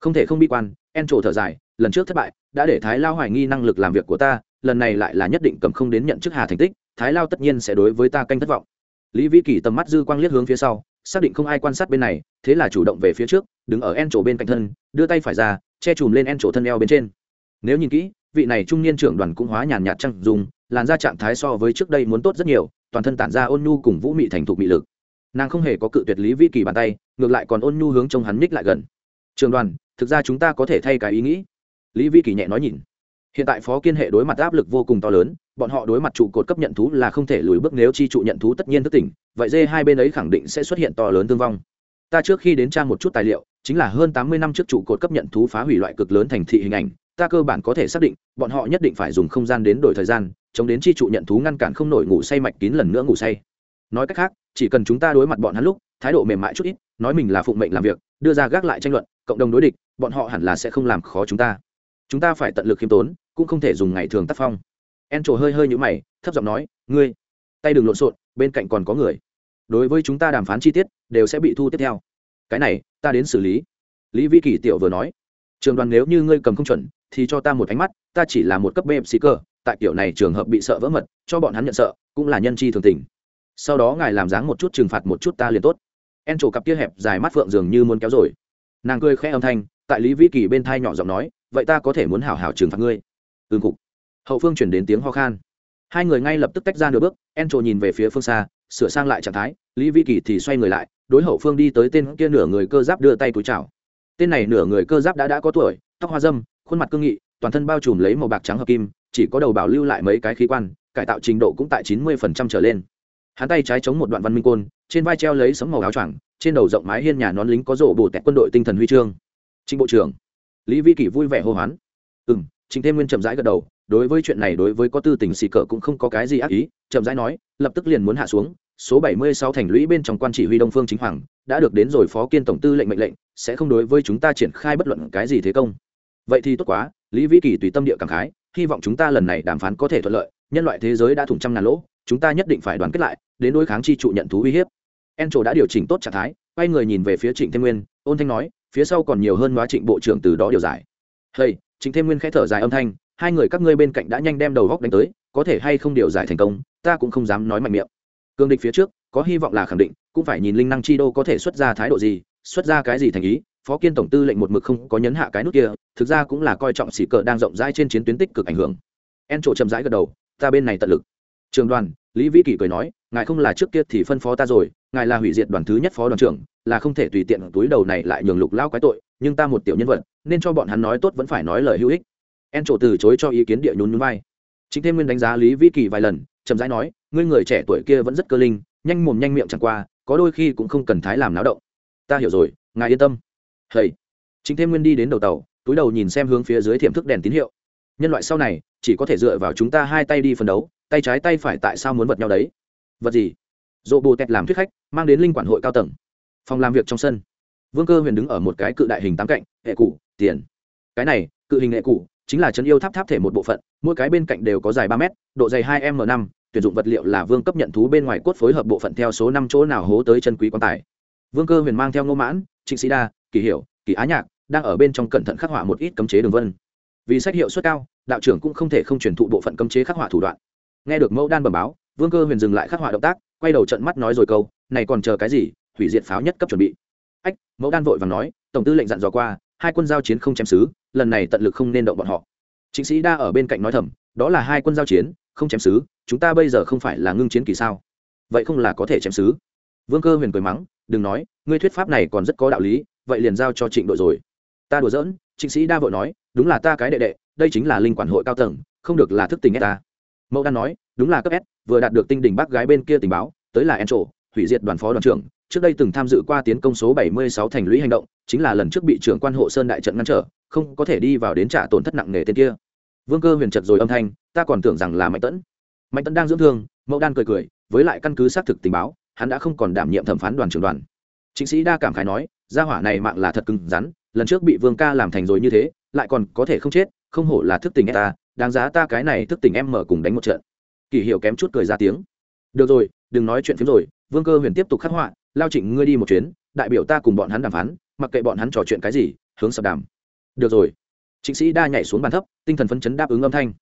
Không thể không bi quan en trổ thở dài, lần trước thất bại, đã để thái lao hoài nghi năng lực làm việc của ta lần này lại là nhất định cầm không đến nhận chức hà thành tích, thái lao tất nhiên sẽ đối với ta canh thất vọng. Lý vĩ kỳ tầm mắt dư quang liếc hướng phía sau, xác định không ai quan sát bên này, thế là chủ động về phía trước, đứng ở en chỗ bên cạnh thân, đưa tay phải ra, che chùm lên en chỗ thân eo bên trên. Nếu nhìn kỹ, vị này trung niên trưởng đoàn cũng hóa nhàn nhạt trăng dùng làn ra trạng thái so với trước đây muốn tốt rất nhiều, toàn thân tản ra ôn nhu cùng vũ mị thành thục mị lực. Nàng không hề có cự tuyệt lý vĩ kỳ bàn tay, ngược lại còn ôn nhu hướng trông hắn ních lại gần. Trường đoàn, thực ra chúng ta có thể thay cái ý nghĩ. Lý vĩ kỳ nhẹ nói nhìn hiện tại phó kiên hệ đối mặt áp lực vô cùng to lớn, bọn họ đối mặt trụ cột cấp nhận thú là không thể lùi bước nếu chi trụ nhận thú tất nhiên thức tỉnh, vậy dê hai bên ấy khẳng định sẽ xuất hiện to lớn thương vong. Ta trước khi đến trang một chút tài liệu, chính là hơn tám mươi năm trước trụ cột cấp nhận thú phá hủy loại cực lớn thành thị hình ảnh, ta cơ bản có thể xác định, bọn họ nhất định phải dùng không gian đến đổi thời gian, chống đến chi trụ nhận thú ngăn cản không nổi ngủ say mạch kín lần nữa ngủ say. Nói cách khác, chỉ cần chúng ta đối mặt bọn hắn lúc, thái độ mềm mại chút ít, nói mình là phụng mệnh làm việc, đưa ra gác lại tranh luận, cộng đồng đối địch, bọn họ hẳn là sẽ không làm khó chúng ta chúng ta phải tận lực khiêm tốn, cũng không thể dùng ngày thường tác phong. En trổ hơi hơi nhũ mày, thấp giọng nói, ngươi, tay đừng lộn xộn, bên cạnh còn có người. Đối với chúng ta đàm phán chi tiết, đều sẽ bị thu tiếp theo. Cái này, ta đến xử lý. Lý vi kỳ tiểu vừa nói, trường đoàn nếu như ngươi cầm không chuẩn, thì cho ta một ánh mắt, ta chỉ là một cấp bm sĩ cơ, tại kiểu này trường hợp bị sợ vỡ mật, cho bọn hắn nhận sợ, cũng là nhân chi thường tình. Sau đó ngài làm dáng một chút trừng phạt một chút ta liền tốt. En trổ cặp kia hẹp dài mắt phượng dường như muốn kéo rồi. Nàng cười khẽ âm thanh, tại lý Vi kỳ bên thai nhỏ giọng nói vậy ta có thể muốn hảo hảo trừng phạt ngươi. Ương cục. Hậu phương chuyển đến tiếng ho khan. Hai người ngay lập tức tách ra nửa bước en trổ nhìn về phía phương xa, sửa sang lại trạng thái, lý Vi kỳ thì xoay người lại, đối hậu phương đi tới tên kia nửa người cơ giáp đưa tay túi chào. Tên này nửa người cơ giáp đã đã có tuổi, tóc hoa dâm, khuôn mặt cương nghị, toàn thân bao trùm lấy màu bạc trắng hợp kim, chỉ có đầu bảo lưu lại mấy cái khí quan, cải tạo trình độ cũng tại chín mươi phần trăm trở lên. Hắn tay trái chống một đoạn văn minh côn, trên vai treo lấy sấm màu áo choàng, trên đầu rộng mái hiên nhà nón lính có rổ bổ tẹt quân đội tinh thần huy chương. Trịnh bộ trưởng lý vi kỷ vui vẻ hô hoán. Ừ m trịnh thêm nguyên chậm rãi gật đầu, đối với chuyện này đối với có tư tình xì cờ cũng không có cái gì ác ý, chậm rãi nói, lập tức liền muốn hạ xuống, số bảy mươi sáu thành lũy bên trong quan chỉ huy đông phương chính hoàng, đã được đến rồi phó kiên tổng tư lệnh mệnh lệnh, sẽ không đối với chúng ta triển khai bất luận cái gì thế công. Vậy thì tốt quá, lý vi kỷ tùy tâm địa cảm khái, hy vọng chúng ta lần này đàm phán có thể thuận lợi, nhân loại thế giới đã thủng trăm ngàn lỗ, chúng ta nhất định phải đoàn kết lại, đến đối kháng chi trụ nhận thú uy hiếp. En đã điều chỉnh tốt trạng thái, quay người nhìn về phía trịnh thêm nguyên, ôn thanh nói phía sau còn nhiều hơn hóa trịnh bộ trưởng từ đó điều giải. Hay trịnh thêm nguyên khẽ thở dài âm thanh, hai người các ngươi bên cạnh đã nhanh đem đầu góc đánh tới, có thể hay không điều giải thành công, ta cũng không dám nói mạnh miệng. Cương địch phía trước, có hy vọng là khẳng định, cũng phải nhìn linh năng chi đô có thể xuất ra thái độ gì, xuất ra cái gì thành ý, phó kiên tổng tư lệnh một mực không có nhấn hạ cái nút kia, thực ra cũng là coi trọng sĩ cờ đang rộng rãi trên chiến tuyến tích cực ảnh hưởng. En trộ chậm rãi gật đầu, ta bên này tận lực. Trường đoàn, lý vĩ kỷ cười nói, ngài không là trước kia thì phân phó ta rồi, ngài là hủy diệt đoàn thứ nhất phó đoàn trưởng là không thể tùy tiện túi đầu này lại nhường lục lao quái tội, nhưng ta một tiểu nhân vật, nên cho bọn hắn nói tốt vẫn phải nói lời hữu ích. En trổ từ chối cho ý kiến địa nhún nhún vai. Chính thêm nguyên đánh giá lý vĩ kỳ vài lần, chậm rãi nói, ngươi người trẻ tuổi kia vẫn rất cơ linh, nhanh mồm nhanh miệng chẳng qua, có đôi khi cũng không cần thái làm náo động. Ta hiểu rồi, ngài yên tâm. Hầy. Chính thêm nguyên đi đến đầu tàu, túi đầu nhìn xem hướng phía dưới thiểm thức đèn tín hiệu. Nhân loại sau này, chỉ có thể dựa vào chúng ta hai tay đi phân đấu, tay trái tay phải tại sao muốn vật nhau đấy? Vật gì? Dỗ bồ tẹt làm thuyết khách, mang đến linh quản hội cao tầng phòng làm việc trong sân. Vương cơ huyền đứng ở một cái cự đại hình tám cạnh, hệ cụ tiền. Cái này, cự hình hệ cụ chính là chân yêu tháp tháp thể một bộ phận, mỗi cái bên cạnh đều có dài ba m độ dày hai m năm, tuyển dụng vật liệu là vương cấp nhận thú bên ngoài cốt phối hợp bộ phận theo số năm chỗ nào hố tới chân quý quan tài. Vương cơ huyền mang theo ngô mãn, trịnh sĩ đa, kỳ hiểu, kỳ á nhạc, đang ở bên trong cẩn thận khắc họa một ít cấm chế đường vân. Vì sách hiệu suất cao, đạo trưởng cũng không thể không truyền thụ bộ phận cấm chế khắc họa thủ đoạn. Nghe được mẫu đan bẩm báo, vương cơ huyền dừng lại khắc họa động tác, quay đầu trận mắt nói rồi câu, này còn chờ cái gì? Hủy diệt pháo nhất cấp chuẩn bị. Ách, mẫu đan vội và nói, tổng tư lệnh dặn dò qua, hai quân giao chiến không chém xứ, lần này tận lực không nên động bọn họ. Chính sĩ đa ở bên cạnh nói thầm, đó là hai quân giao chiến, không chém xứ, chúng ta bây giờ không phải là ngưng chiến kỳ sao? Vậy không là có thể chém xứ? Vương cơ huyền cười mắng, đừng nói, ngươi thuyết pháp này còn rất có đạo lý, vậy liền giao cho trịnh đội rồi. Ta đùa giỡn, trịnh sĩ đa vội nói, đúng là ta cái đệ đệ, đây chính là linh quản hội cao tầng, không được là thức tình ép ta. Mẫu đan nói, đúng là cấp s, vừa đạt được tinh đỉnh bác gái bên kia tình báo, tới là en trổ hủy diệt đoàn phó đoàn trưởng trước đây từng tham dự qua tiến công số 76 thành lũy hành động, chính là lần trước bị trưởng quan hộ sơn đại trận ngăn trở, không có thể đi vào đến trả tổn thất nặng nề tên kia. Vương cơ huyền chợt rồi âm thanh, ta còn tưởng rằng là mạnh tẫn mạnh tẫn đang dưỡng thương mẫu đan cười cười, với lại căn cứ xác thực tình báo, hắn đã không còn đảm nhiệm thẩm phán đoàn trưởng đoàn. Chính sĩ đa cảm khái nói, gia hỏa này mạng là thật cứng rắn, lần trước bị vương ca làm thành rồi như thế, lại còn có thể không chết, không hổ là thức tỉnh ta, đáng giá ta cái này thức tỉnh em mở cùng đánh một trận. Kỳ hiểu kém chút cười ra tiếng. Được rồi, đừng nói chuyện phiếm rồi, vương cơ huyền tiếp tục khắc họa lao trịnh, ngươi đi một chuyến, đại biểu ta cùng bọn hắn đàm phán, mặc kệ bọn hắn trò chuyện cái gì, hướng sập đàm. Được rồi. Trịnh sĩ đa nhảy xuống bàn thấp, tinh thần phấn chấn đáp ứng âm thanh.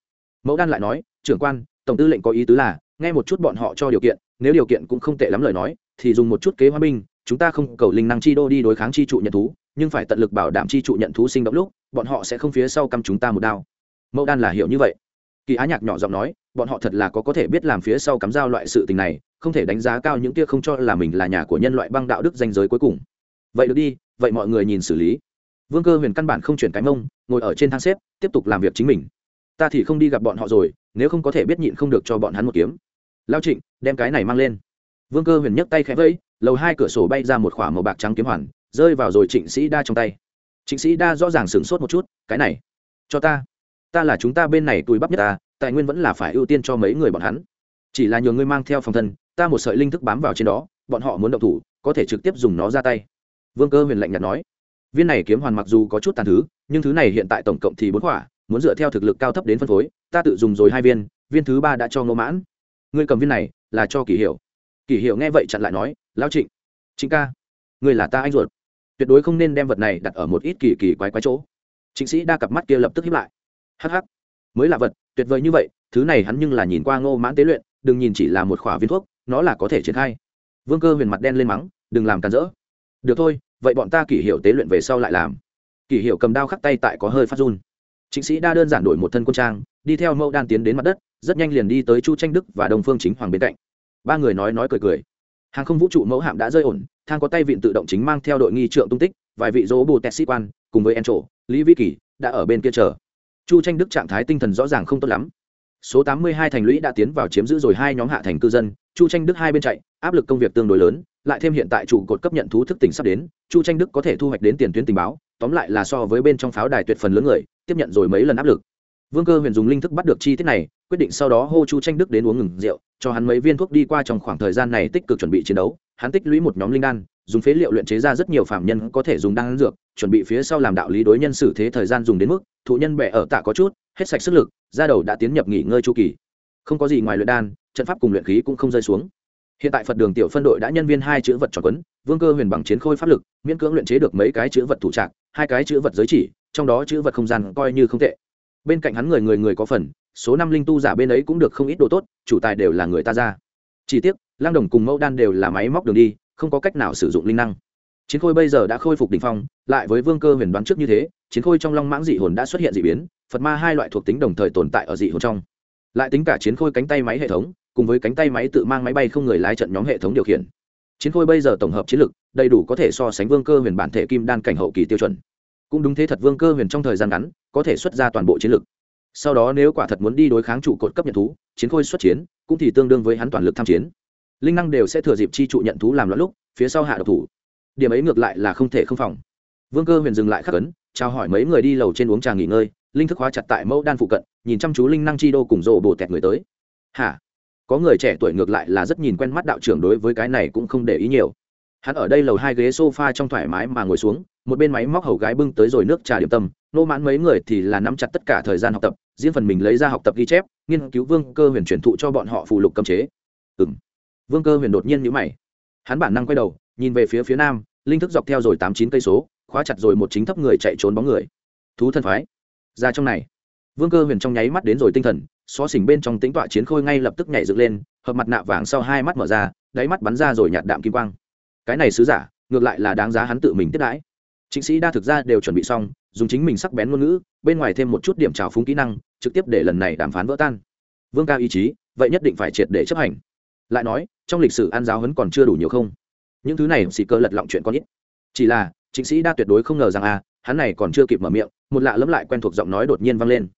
Mẫu đan lại nói, trưởng quan, tổng tư lệnh có ý tứ là, nghe một chút bọn họ cho điều kiện, nếu điều kiện cũng không tệ lắm lời nói, thì dùng một chút kế hoa binh, chúng ta không cầu linh năng chi đô đi đối kháng chi trụ nhận thú, nhưng phải tận lực bảo đảm chi trụ nhận thú sinh động lúc, bọn họ sẽ không phía sau căm chúng ta một đao. Mẫu đan là hiểu như vậy. Kỳ á nhạc nhỏ giọng nói bọn họ thật là có có thể biết làm phía sau cắm dao loại sự tình này, không thể đánh giá cao những kia không cho là mình là nhà của nhân loại băng đạo đức danh giới cuối cùng. Vậy được đi, vậy mọi người nhìn xử lý. Vương cơ huyền căn bản không chuyển cái mông, ngồi ở trên thang xếp, tiếp tục làm việc chính mình. Ta thì không đi gặp bọn họ rồi, nếu không có thể biết nhịn không được cho bọn hắn một kiếm. Lao trịnh, đem cái này mang lên. Vương cơ huyền nhấc tay khẽ vẫy, lầu hai cửa sổ bay ra một k h ỏ a màu bạc trắng kiếm hoàn, rơi vào rồi trịnh sĩ đa trong tay. Trịnh sĩ đa rõ ràng sửng sốt một chút, cái này, cho ta. Ta là chúng ta bên này tùi bắp nhất ta tài nguyên vẫn là phải ưu tiên cho mấy người bọn hắn. Chỉ là nhờ ngươi mang theo phòng thân, ta một sợi linh thức bám vào trên đó, bọn họ muốn động thủ, có thể trực tiếp dùng nó ra tay. Vương cơ huyền lạnh nhạt nói. Viên này kiếm hoàn mặc dù có chút tàn thứ, nhưng thứ này hiện tại tổng cộng thì bốn quả, muốn dựa theo thực lực cao thấp đến phân phối, ta tự dùng rồi hai viên viên thứ ba đã cho ngô mãn. Ngươi cầm viên này, là cho kỷ hiệu kỷ hiệu nghe vậy chặn lại nói, lão trịnh trịnh ca, ngươi là ta anh ruột. Tuyệt đối không nên đem vật này đặt ở một ít kỳ kỳ quái quái chỗ. Trịnh sĩ đa cặp mắt kia lập tức hiếp lại. Hh mới là vật, tuyệt vời như vậy, thứ này hắn nhưng là nhìn qua ngô mãn tế luyện, đừng nhìn chỉ là một khỏa viên thuốc, nó là có thể triển khai. Vương cơ huyền mặt đen lên mắng, đừng làm càn rỡ. Được thôi, vậy bọn ta kỷ hiệu tế luyện về sau lại làm. Kỷ hiệu cầm đao khắc tay tại có hơi phát run. Chính sĩ đa đơn giản đổi một thân quân trang, đi theo mẫu đan tiến đến mặt đất, rất nhanh liền đi tới chu tranh đức và đồng phương chính hoàng bên cạnh. Ba người nói nói cười cười. Hàng không vũ trụ mẫu hạm đã rơi ổn, thang có tay vịn tự động chính mang theo đội nghi trượng tung tích, vài vị dỗ bù tẹt sĩ quan, cùng với en trổ lý vi kỳ đã ở bên kia chờ chu tranh đức trạng thái tinh thần rõ ràng không tốt lắm. Số 82 thành lũy đã tiến vào chiếm giữ rồi hai nhóm hạ thành cư dân, chu tranh đức hai bên chạy, áp lực công việc tương đối lớn, lại thêm hiện tại trụ cột cấp nhận thú thức tỉnh sắp đến, chu tranh đức có thể thu hoạch đến tiền tuyến tình báo, tóm lại là so với bên trong pháo đài tuyệt phần lớn người, tiếp nhận rồi mấy lần áp lực. Vương cơ huyền dùng linh thức bắt được chi tiết này, quyết định sau đó hô chu tranh đức đến uống ngừng rượu, cho hắn mấy viên thuốc đi qua trong khoảng thời gian này tích cực chuẩn bị chiến đấu, hắn tích lũy một nhóm linh đan dùng phế liệu luyện chế ra rất nhiều phạm nhân có thể dùng đan dược, chuẩn bị phía sau làm đạo lý đối nhân xử thế thời gian dùng đến mức, thụ nhân bẻ ở tạ có chút, hết sạch sức lực ra đầu đã tiến nhập nghỉ ngơi chu kỳ. Không có gì ngoài luyện đan, trận pháp cùng luyện khí cũng không rơi xuống. Hiện tại phật đường tiểu phân đội đã nhân viên hai chữ vật tròn quấn, vương cơ huyền bằng chiến khôi pháp lực, miễn cưỡng luyện chế được mấy cái chữ vật thủ trạc, hai cái chữ vật giới chỉ, trong đó chữ vật không gian coi như không tệ. Bên cạnh hắn người người người có phần, số năm linh tu giả bên ấy cũng được không ít đồ tốt, chủ tài đều là người ta ra. Chỉ tiếc lang đồng cùng mẫu đan đều là máy móc đường đi không có cách nào sử dụng linh năng. Chiến khôi bây giờ đã khôi phục đ ỉ n h phong, lại với vương cơ huyền đoán trước như thế, chiến khôi trong long mãng dị hồn đã xuất hiện d ị biến, phật ma hai loại thuộc tính đồng thời tồn tại ở dị hồn trong. Lại tính cả chiến khôi cánh tay máy hệ thống, cùng với cánh tay máy tự mang máy bay không người lái trận nhóm hệ thống điều khiển. Chiến khôi bây giờ tổng hợp chiến lực, đầy đủ có thể so sánh vương cơ huyền bản thể kim đan cảnh hậu kỳ tiêu chuẩn. Cũng đúng thế thật vương cơ huyền trong thời gian ngắn, có thể xuất ra toàn bộ chiến lực. Sau đó nếu quả thật muốn đi đối kháng trụ cột cấp nhận thú, chiến khôi xuất chiến, cũng thì tương đương với hắn toàn lực tham chiến linh năng đều sẽ thừa dịp chi trụ nhận thú làm loạn lúc, phía sau hạ độc thủ. Điểm ấy ngược lại là không thể không phòng. Vương cơ huyền dừng lại khắc ấn, chào hỏi mấy người đi lầu trên uống trà nghỉ ngơi, linh thức hóa chặt tại mẫu đan phụ cận, nhìn chăm chú linh năng chi đô cùng rộ bồ tẹt người tới. Hả? Có người trẻ tuổi ngược lại là rất nhìn quen mắt đạo trưởng đối với cái này cũng không để ý nhiều. Hắn ở đây lầu hai ghế sofa trong thoải mái mà ngồi xuống, một bên máy móc hầu gái bưng tới rồi nước trà điểm tâm, nô mãn mấy người thì là nắm chặt tất cả thời gian học tập, riêng phần mình lấy ra học tập ghi chép, nghiên cứu vương cơ huyền truyền thụ cho bọn họ phụ lục cấm chế. Ừng vương cơ huyền đột nhiên nhữ mày. Hắn bản năng quay đầu, nhìn về phía phía nam, linh thức dọc theo rồi tám chín cây số, khóa chặt rồi một chính thấp người chạy trốn bóng người. Thú thân phái. Ra trong này. Vương cơ huyền trong nháy mắt đến rồi tinh thần, xó xỉnh bên trong tính tọa chiến khôi ngay lập tức nhảy dựng lên, hợp mặt nạ vàng sau hai mắt mở ra, đáy mắt bắn ra rồi nhạt đạm kim quang. Cái này sứ giả, ngược lại là đáng giá hắn tự mình tiếp đãi. Chính sĩ đa thực ra đều chuẩn bị xong, dùng chính mình sắc bén ngôn ngữ, bên ngoài thêm một chút điểm trào phúng kỹ năng, trực tiếp để lần này đàm phán vỡ tan. Vương cao ý chí, vậy nhất định phải triệt để chấp hành lại nói, trong lịch sử ăn giáo hấn còn chưa đủ nhiều không? Những thứ này xì cơ lật lọng chuyện con ít. Chỉ là, chính sĩ đa tuyệt đối không ngờ rằng à hắn này còn chưa kịp mở miệng, một lạ lẫm lại quen thuộc giọng nói đột nhiên vang lên.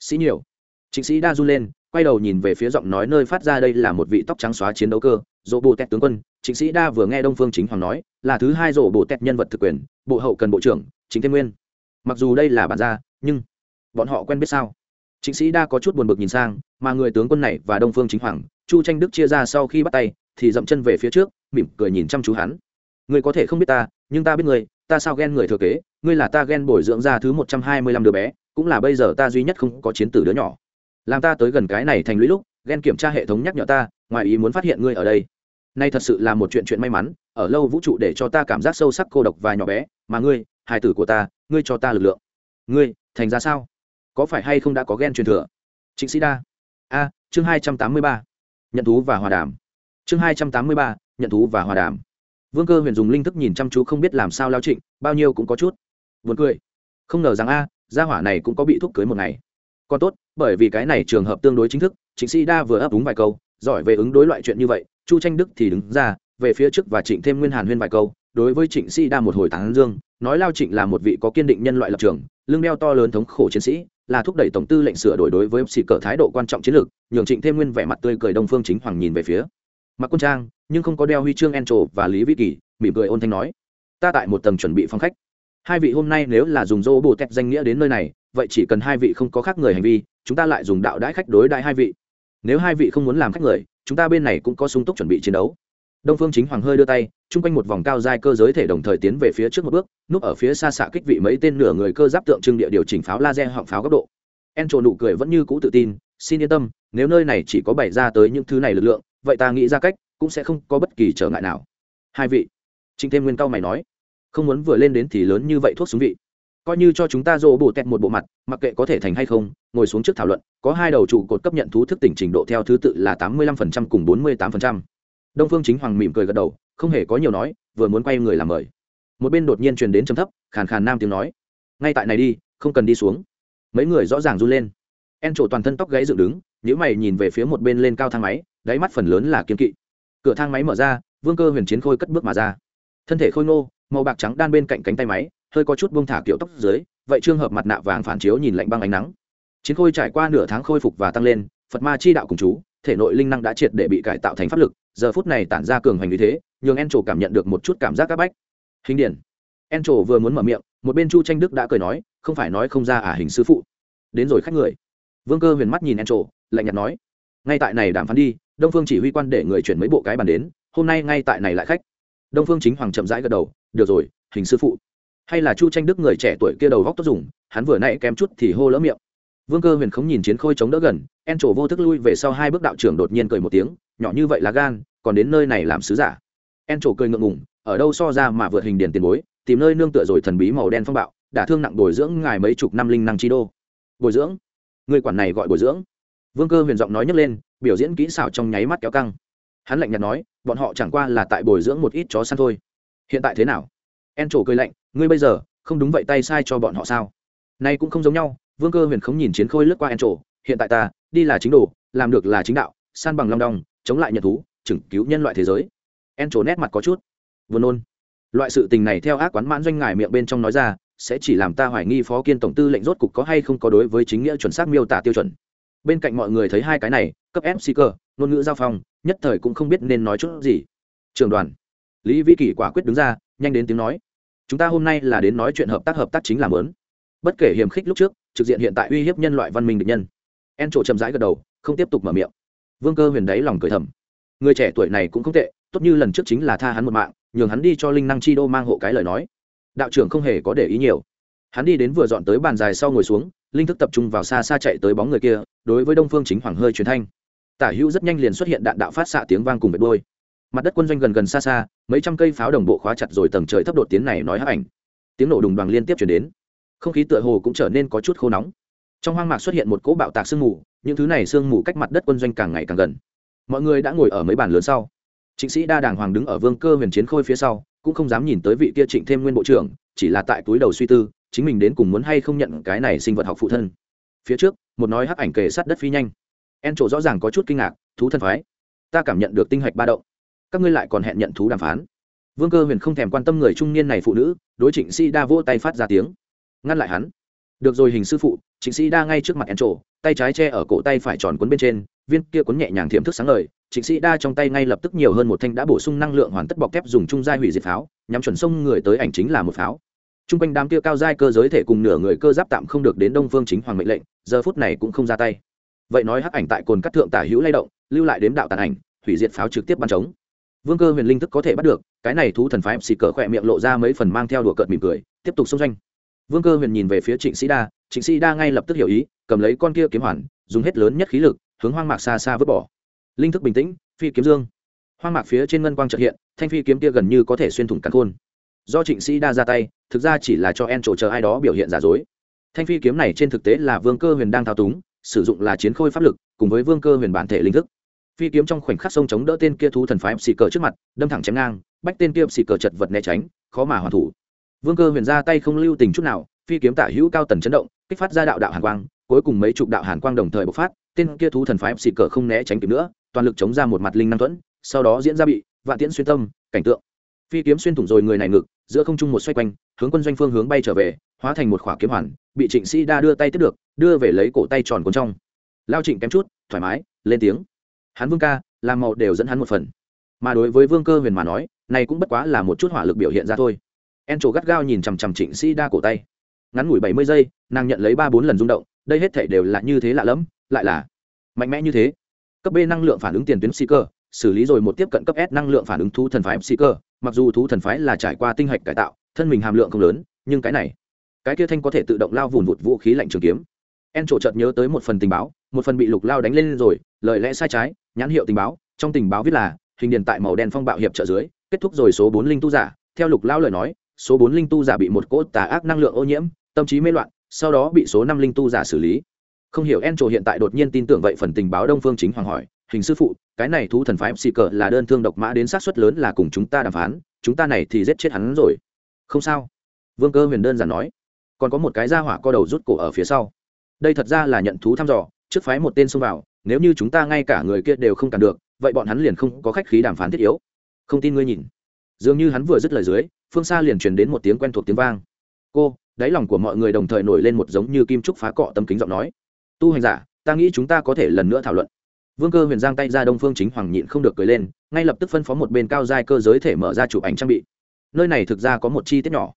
Sĩ nhiều. Chính sĩ đa run lên, quay đầu nhìn về phía giọng nói nơi phát ra đây là một vị tóc trắng xóa chiến đấu cơ dỗ bộ tét tướng quân. Chính sĩ đa vừa nghe đông phương chính hoàng nói, là thứ hai dỗ bộ tét nhân vật thực quyền, bộ hậu cần bộ trưởng, chính thiên nguyên. Mặc dù đây là bản gia, nhưng bọn họ quen biết sao? Chính sĩ đa có chút buồn bực nhìn sang, mà người tướng quân này và đông phương chính hoàng, chu tranh đức chia ra sau khi bắt tay, thì dậm chân về phía trước, mỉm cười nhìn chăm chú hắn. Ngươi có thể không biết ta, nhưng ta biết ngươi ta sao ghen người thừa kế, ngươi là ta ghen bồi dưỡng ra thứ một trăm hai mươi lăm đứa bé, cũng là bây giờ ta duy nhất không có chiến tử đứa nhỏ. Làm ta tới gần cái này thành lũy lúc, ghen kiểm tra hệ thống nhắc nhở ta, ngoài ý muốn phát hiện ngươi ở đây. Nay thật sự là một chuyện chuyện may mắn, ở lâu vũ trụ để cho ta cảm giác sâu sắc cô độc và nhỏ bé, mà ngươi, hài tử của ta, ngươi cho ta lực lượng. Ngươi, thành ra sao? Có phải hay không đã có ghen truyền thừa? Trịnh sĩ đa. A, chương hai trăm tám mươi ba. Nhận thú và hòa đàm. Chương hai trăm tám mươi ba, nhận thú và hòa đàm. Vương cơ huyền dùng linh thức nhìn chăm chú không biết làm sao lao trịnh, bao nhiêu cũng có chút vượt cười. Không ngờ rằng a, gia hỏa này cũng có bị thúc cưới một ngày. Còn tốt, bởi vì cái này trường hợp tương đối chính thức, trịnh sĩ đa vừa ấp úng vài câu, giỏi về ứng đối loại chuyện như vậy, chu tranh đức thì đứng ra, về phía trước và trịnh thêm nguyên hàn huyên vài câu, đối với trịnh sĩ đa một hồi tán dương, nói lao trịnh là một vị có kiên định nhân loại lập trường lương đeo to lớn thống khổ chiến sĩ là thúc đẩy tổng tư lệnh sửa đổi đối với xì cờ thái độ quan trọng chiến lược, nhường trịnh thêm nguyên vẻ mặt tươi cười đông phương chính hoàng nhìn về phía. Mặc quân trang, nhưng không có đeo huy chương en trổ và lý vĩ kỳ, mỉm cười ôn thanh nói, ta tại một tầng chuẩn bị phong khách. Hai vị hôm nay nếu là dùng dô bồ tét danh nghĩa đến nơi này, vậy chỉ cần hai vị không có khác người hành vi, chúng ta lại dùng đạo đãi khách đối đãi hai vị. Nếu hai vị không muốn làm khách người, chúng ta bên này cũng có sung túc chuẩn bị chiến đấu đông phương chính hoàng hơi đưa tay, chung quanh một vòng cao dài cơ giới thể đồng thời tiến về phía trước một bước, núp ở phía xa xạ kích vị mấy tên nửa người cơ giáp tượng trưng địa điều chỉnh pháo laser họng pháo góc độ. En trộn nụ cười vẫn như cũ tự tin, xin yên tâm, nếu nơi này chỉ có bày ra tới những thứ này lực lượng, vậy ta nghĩ ra cách cũng sẽ không có bất kỳ trở ngại nào. Hai vị, trịnh thêm nguyên cao mày nói, không muốn vừa lên đến thì lớn như vậy thuốc súng vị. Coi như cho chúng ta dỗ bổ tẹt một bộ mặt, mặc kệ có thể thành hay không, ngồi xuống trước thảo luận, có hai đầu trụ cột cấp nhận thú thức tỉnh trình độ theo thứ tự là tám mươi lăm phần trăm cùng bốn mươi tám phần trăm đông phương chính hoàng mỉm cười gật đầu, không hề có nhiều nói, vừa muốn quay người làm mời. Một bên đột nhiên truyền đến trầm thấp, khàn khàn nam tiếng nói. Ngay tại này đi, không cần đi xuống. Mấy người rõ ràng run lên. En trổ toàn thân tóc gáy dựng đứng nếu mày nhìn về phía một bên lên cao thang máy, đáy mắt phần lớn là kiên kỵ. Cửa thang máy mở ra, vương cơ huyền chiến khôi cất bước mà ra. Thân thể khôi ngô, màu bạc trắng đan bên cạnh cánh tay máy, hơi có chút buông thả kiểu tóc dưới, vậy trường hợp mặt nạ vàng phản chiếu nhìn lạnh băng ánh nắng. Chiến khôi trải qua nửa tháng khôi phục và tăng lên, phật ma chi đạo cùng chú, thể nội linh năng đã triệt để bị cải tạo thành pháp lực giờ phút này tản ra cường hành như thế, nhường en trổ cảm nhận được một chút cảm giác áp bách. Hình điển. En trổ vừa muốn mở miệng, một bên chu tranh đức đã cười nói, không phải nói không ra à hình sư phụ. Đến rồi khách người. Vương cơ huyền mắt nhìn en trổ lạnh nhạt nói, ngay tại này đàm phán đi, đông phương chỉ huy quan để người chuyển mấy bộ cái bàn đến, hôm nay ngay tại này lại khách. Đông phương chính hoàng chậm rãi gật đầu, được rồi, hình sư phụ. Hay là chu tranh đức người trẻ tuổi kia đầu góc tốt dùng, hắn vừa nãy kém chút thì hô lỡ miệng. Vương cơ huyền không nhìn chiến khôi chống đỡ gần en trổ vô thức lui về sau hai bước đạo trưởng đột nhiên cười một tiếng nhỏ như vậy là gan, còn đến nơi này làm sứ giả. En trổ cười ngượng ngùng, ở đâu so ra mà vượt hình điển tiền bối, tìm nơi nương tựa rồi thần bí màu đen phong bạo, đả thương nặng bồi dưỡng ngài mấy chục năm linh năng chi đô. Bồi dưỡng? Người quản này gọi bồi dưỡng. Vương cơ huyền giọng nói nhấc lên, biểu diễn kỹ xảo trong nháy mắt kéo căng. Hắn lạnh nhạt nói, bọn họ chẳng qua là tại bồi dưỡng một ít chó săn thôi. Hiện tại thế nào? En trổ cười lạnh, ngươi bây giờ, không đúng vậy tay sai cho bọn họ sao? Nay cũng không giống nhau, vương cơ huyền không nhìn chiến khôi lướt qua en trổ, hiện tại ta, đi là chính đồ, làm được là chính đạo, san bằng long đong chống lại nhận thú, chừng cứu nhân loại thế giới. En trổ nét mặt có chút vừa nôn. Loại sự tình này theo ác quán mãn doanh ngài miệng bên trong nói ra, sẽ chỉ làm ta hoài nghi phó kiên tổng tư lệnh rốt cục có hay không có đối với chính nghĩa chuẩn xác miêu tả tiêu chuẩn. Bên cạnh mọi người thấy hai cái này, cấp ép cơ ngôn ngữ giao phong, nhất thời cũng không biết nên nói chút gì. Trường đoàn. Lý vĩ kỷ quả quyết đứng ra, nhanh đến tiếng nói. Chúng ta hôm nay là đến nói chuyện hợp tác hợp tác chính là lớn bất kể hiềm khích lúc trước, trực diện hiện tại uy hiếp nhân loại văn minh địch nhân. En trộ chậm rãi gật đầu, không tiếp tục mở miệng vương cơ huyền đáy lòng cười thầm. Người trẻ tuổi này cũng không tệ, tốt như lần trước chính là tha hắn một mạng, nhường hắn đi cho linh năng chi đô mang hộ cái lời nói. Đạo trưởng không hề có để ý nhiều. Hắn đi đến vừa dọn tới bàn dài sau ngồi xuống, linh thức tập trung vào xa xa chạy tới bóng người kia, đối với đông phương chính hoàng hơi truyền thanh. Tả hữu rất nhanh liền xuất hiện đạn đạo phát xạ tiếng vang cùng vệt đôi mặt đất quân doanh gần gần xa xa, mấy trăm cây pháo đồng bộ khóa chặt rồi tầng trời thấp đột tiến này nói hấp ảnh. Tiếng nổ đùng đoàn liên tiếp chuyển đến. Không khí tựa hồ cũng trở nên có chút khô nóng. Trong hoang mạc xuất hiện một cỗ bạo tạc sương mù những thứ này sương mù cách mặt đất quân doanh càng ngày càng gần. Mọi người đã ngồi ở mấy bàn lớn sau. Trịnh sĩ đa đàng hoàng đứng ở vương cơ huyền chiến khôi phía sau, cũng không dám nhìn tới vị kia trịnh thêm nguyên bộ trưởng, chỉ là tại túi đầu suy tư, chính mình đến cùng muốn hay không nhận cái này sinh vật học phụ thân. Phía trước, một nói hắc ảnh kề sát đất phi nhanh. En trộ rõ ràng có chút kinh ngạc, thú thân phái, ta cảm nhận được tinh hạch ba động. Các ngươi lại còn hẹn nhận thú đàm phán. Vương cơ huyền không thèm quan tâm người trung niên này phụ nữ, đối trịnh sĩ đa vỗ tay phát ra tiếng. Ngăn lại hắn được rồi hình sư phụ trịnh sĩ đa ngay trước mặt en trổ tay trái che ở cổ tay phải tròn cuốn bên trên, viên kia cuốn nhẹ nhàng thiểm thức sáng lời trịnh sĩ đa trong tay ngay lập tức nhiều hơn một thanh đã bổ sung năng lượng hoàn tất bọc thép dùng trung giai hủy diệt pháo, nhắm chuẩn sông người tới ảnh chính là một pháo. T r u n g quanh đám kia cao giai cơ giới thể cùng nửa người cơ giáp tạm không được đến đông phương chính hoàng mệnh lệnh, giờ phút này cũng không ra tay. Vậy nói hắc ảnh tại cồn cắt thượng tả hữu lay động, lưu lại đếm đạo tàn ảnh, hủy diệt pháo trực tiếp bắn trống. Vương cơ huyền linh thức có thể bắt được, cái này thú thần phái xì cờ khỏe miệng lộ ra mấy phần mang theo đùa cợt mỉm cười, tiếp tục xông doanh vương cơ huyền nhìn về phía trịnh sĩ đa, trịnh sĩ đa ngay lập tức hiểu ý, cầm lấy con kia kiếm hoàn, dùng hết lớn nhất khí lực, hướng hoang mạc xa xa vứt bỏ. Linh thức bình tĩnh, phi kiếm dương. Hoang mạc phía trên ngân quang trợ hiện, thanh phi kiếm kia gần như có thể xuyên thủng cắn khôn. Do trịnh sĩ đa ra tay, thực ra chỉ là cho en trổ chờ ai đó biểu hiện giả dối. Thanh phi kiếm này trên thực tế là vương cơ huyền đang thao túng, sử dụng là chiến khôi pháp lực, cùng với vương cơ huyền bản thể linh thức. Phi kiếm trong khoảnh khắc sông chống đỡ tên kia thú thần phái xì cờ trước mặt, đâm thẳng chém ngang, bách tên kia xì cờ chật vật né tránh, khó mà hoàn thủ vương cơ huyền ra tay không lưu tình chút nào, phi kiếm tả hữu cao tần chấn động, kích phát ra đạo đạo hàn quang, cuối cùng mấy chục đạo hàn quang đồng thời bộc phát, tên kia thú thần phái xì cờ không né tránh kịp nữa, toàn lực chống ra một mặt linh năng thuẫn, sau đó diễn ra bị vạn tiễn xuyên tâm, cảnh tượng. Phi kiếm xuyên thủng rồi người này ngực, giữa không trung một xoay quanh, hướng quân doanh phương hướng bay trở về, hóa thành một khỏa kiếm hoàn, bị trịnh sĩ đa đưa tay tiếp được, đưa về lấy cổ tay tròn cuốn trong. Lao trịnh kém chút, thoải mái, lên tiếng. Hắn vương ca, làm màu đều dẫn hắn một phần. Mà đối với vương cơ huyền mà nói, này cũng bất quá là một chút hỏa lực biểu hiện ra thôi en trổ gắt gao nhìn chằm chằm trịnh sĩ đa cổ tay. Ngắn ngủi bảy mươi giây nàng nhận lấy ba bốn lần rung động đây hết thể đều là như thế lạ lẫm lại là mạnh mẽ như thế. Cấp b năng lượng phản ứng tiền tuyến seeker cơ xử lý rồi một tiếp cận cấp s năng lượng phản ứng thú thần phái seeker, cơ mặc dù thú thần phái là trải qua tinh hạch cải tạo thân mình hàm lượng không lớn nhưng cái này cái kia thanh có thể tự động lao vùn vụt vũ khí lạnh trường kiếm. En trổ chợt nhớ tới một phần tình báo một phần bị lục lao đánh lên rồi lời lẽ sai trái nhãn hiệu tình báo trong tình báo viết là hình điện tại màu đen phong bạo hiệp trợ dưới kết thúc rồi số bốn linh tu giả theo lục lao lời nói số bốn linh tu giả bị một cỗ tà ác năng lượng ô nhiễm, tâm trí mê loạn, sau đó bị số năm linh tu giả xử lý. Không hiểu en trổ hiện tại đột nhiên tin tưởng vậy phần tình báo đông phương chính hoàng hỏi, hình sư phụ, cái này thú thần phái xì cờ là đơn thương độc mã đến sát suất lớn là cùng chúng ta đàm phán, chúng ta này thì giết chết hắn rồi. Không sao. Vương cơ huyền đơn giản nói. Còn có một cái ra hỏa co đầu rút cổ ở phía sau. Đây thật ra là nhận thú thăm dò, trước phái một tên xông vào, nếu như chúng ta ngay cả người kia đều không cản được, vậy bọn hắn liền không có khách khí đàm phán thiết yếu. Không tin ngươi nhìn dường như hắn vừa dứt lời dưới, phương xa liền truyền đến một tiếng quen thuộc tiếng vang. Cô, đáy lòng của mọi người đồng thời nổi lên một giống như kim trúc phá cọ tâm kính giọng nói. Tu hành giả, ta nghĩ chúng ta có thể lần nữa thảo luận. Vương cơ huyền giang tay ra đông phương chính hoàng nhịn không được cười lên, ngay lập tức phân phó một bên cao giai cơ giới thể mở ra chụp ảnh trang bị. Nơi này thực ra có một chi tiết nhỏ.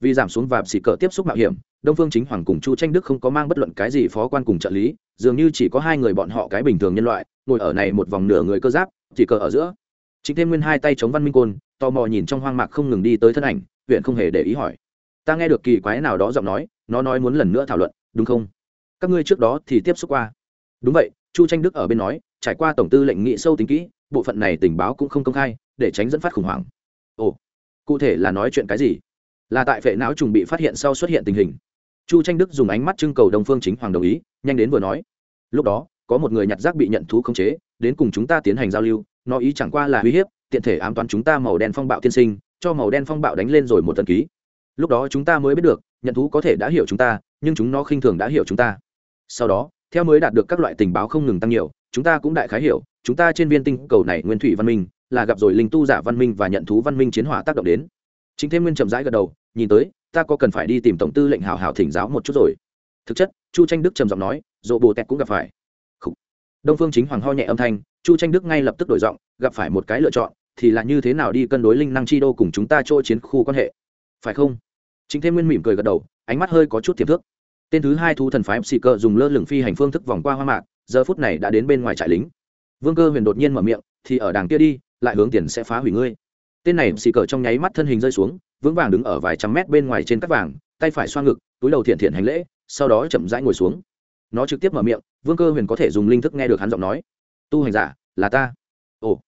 Vì giảm xuống và xỉ cỡ tiếp xúc mạo hiểm, đông phương chính hoàng cùng chu tranh đức không có mang bất luận cái gì phó quan cùng trợ lý, dường như chỉ có hai người bọn họ cái bình thường nhân loại, ngồi ở này một vòng nửa người cơ giáp, chỉ cờ ở giữa. Chính thêm nguyên hai tay chống văn minh côn tò mò nhìn trong hoang mạc không ngừng đi tới thân ảnh huyện không hề để ý hỏi. Ta nghe được kỳ quái nào đó giọng nói, nó nói muốn lần nữa thảo luận, đúng không? Các ngươi trước đó thì tiếp xúc qua. Đúng vậy, chu tranh đức ở bên nói, trải qua tổng tư lệnh nghị sâu tính kỹ, bộ phận này tình báo cũng không công khai, để tránh dẫn phát khủng hoảng. Ồ, cụ thể là nói chuyện cái gì? Là tại vệ não trùng bị phát hiện sau xuất hiện tình hình. Chu tranh đức dùng ánh mắt trưng cầu đồng phương chính hoàng đồng ý, nhanh đến vừa nói. Lúc đó, có một người nhặt rác bị nhận thú khống chế, đến cùng chúng ta tiến hành giao lưu, nó ý chẳng qua là uy hiếp tiện thể ám toán chúng ta màu đen phong bạo tiên sinh, cho màu đen phong bạo đánh lên rồi một tần ký. Lúc đó chúng ta mới biết được, nhận thú có thể đã hiểu chúng ta, nhưng chúng nó khinh thường đã hiểu chúng ta. Sau đó, theo mới đạt được các loại tình báo không ngừng tăng nhiều, chúng ta cũng đại khái hiểu, chúng ta trên viên tinh cầu này nguyên thủy văn minh, là gặp rồi linh tu giả văn minh và nhận thú văn minh chiến hỏa tác động đến. Chính thêm nguyên chậm rãi gật đầu, nhìn tới, ta có cần phải đi tìm tổng tư lệnh hảo hảo thỉnh giáo một chút rồi. Thực chất, chu tranh đức trầm giọng nói, dỗ bồ tẹt cũng gặp phải. Đông phương chính hoàng ho nhẹ âm thanh, chu tranh đức ngay lập tức đổi giọng, gặp phải một cái lựa chọn thì là như thế nào đi cân đối linh năng chi đô cùng chúng ta chỗ chiến khu quan hệ? Phải không? Chính thêm nguyên mỉm cười gật đầu, ánh mắt hơi có chút tiềm thức tên thứ hai thu thần phái xì cơ dùng lơ lửng phi hành phương thức vòng qua hoa mạc, giờ phút này đã đến bên ngoài trại lính. Vương cơ huyền đột nhiên mở miệng, thì ở đàng kia đi, lại hướng tiền sẽ phá hủy ngươi. Tên này xì cờ trong nháy mắt thân hình rơi xuống, vững vàng đứng ở vài trăm mét bên ngoài trên cắt vàng, tay phải xoa ngực, túi đầu thiện thiện hành lễ, sau đó chậm rãi ngồi xuống. Nó trực tiếp mở miệng, vương cơ huyền có thể dùng linh thức nghe được hắn giọng nói. Tu hành giả, là ta. Ồ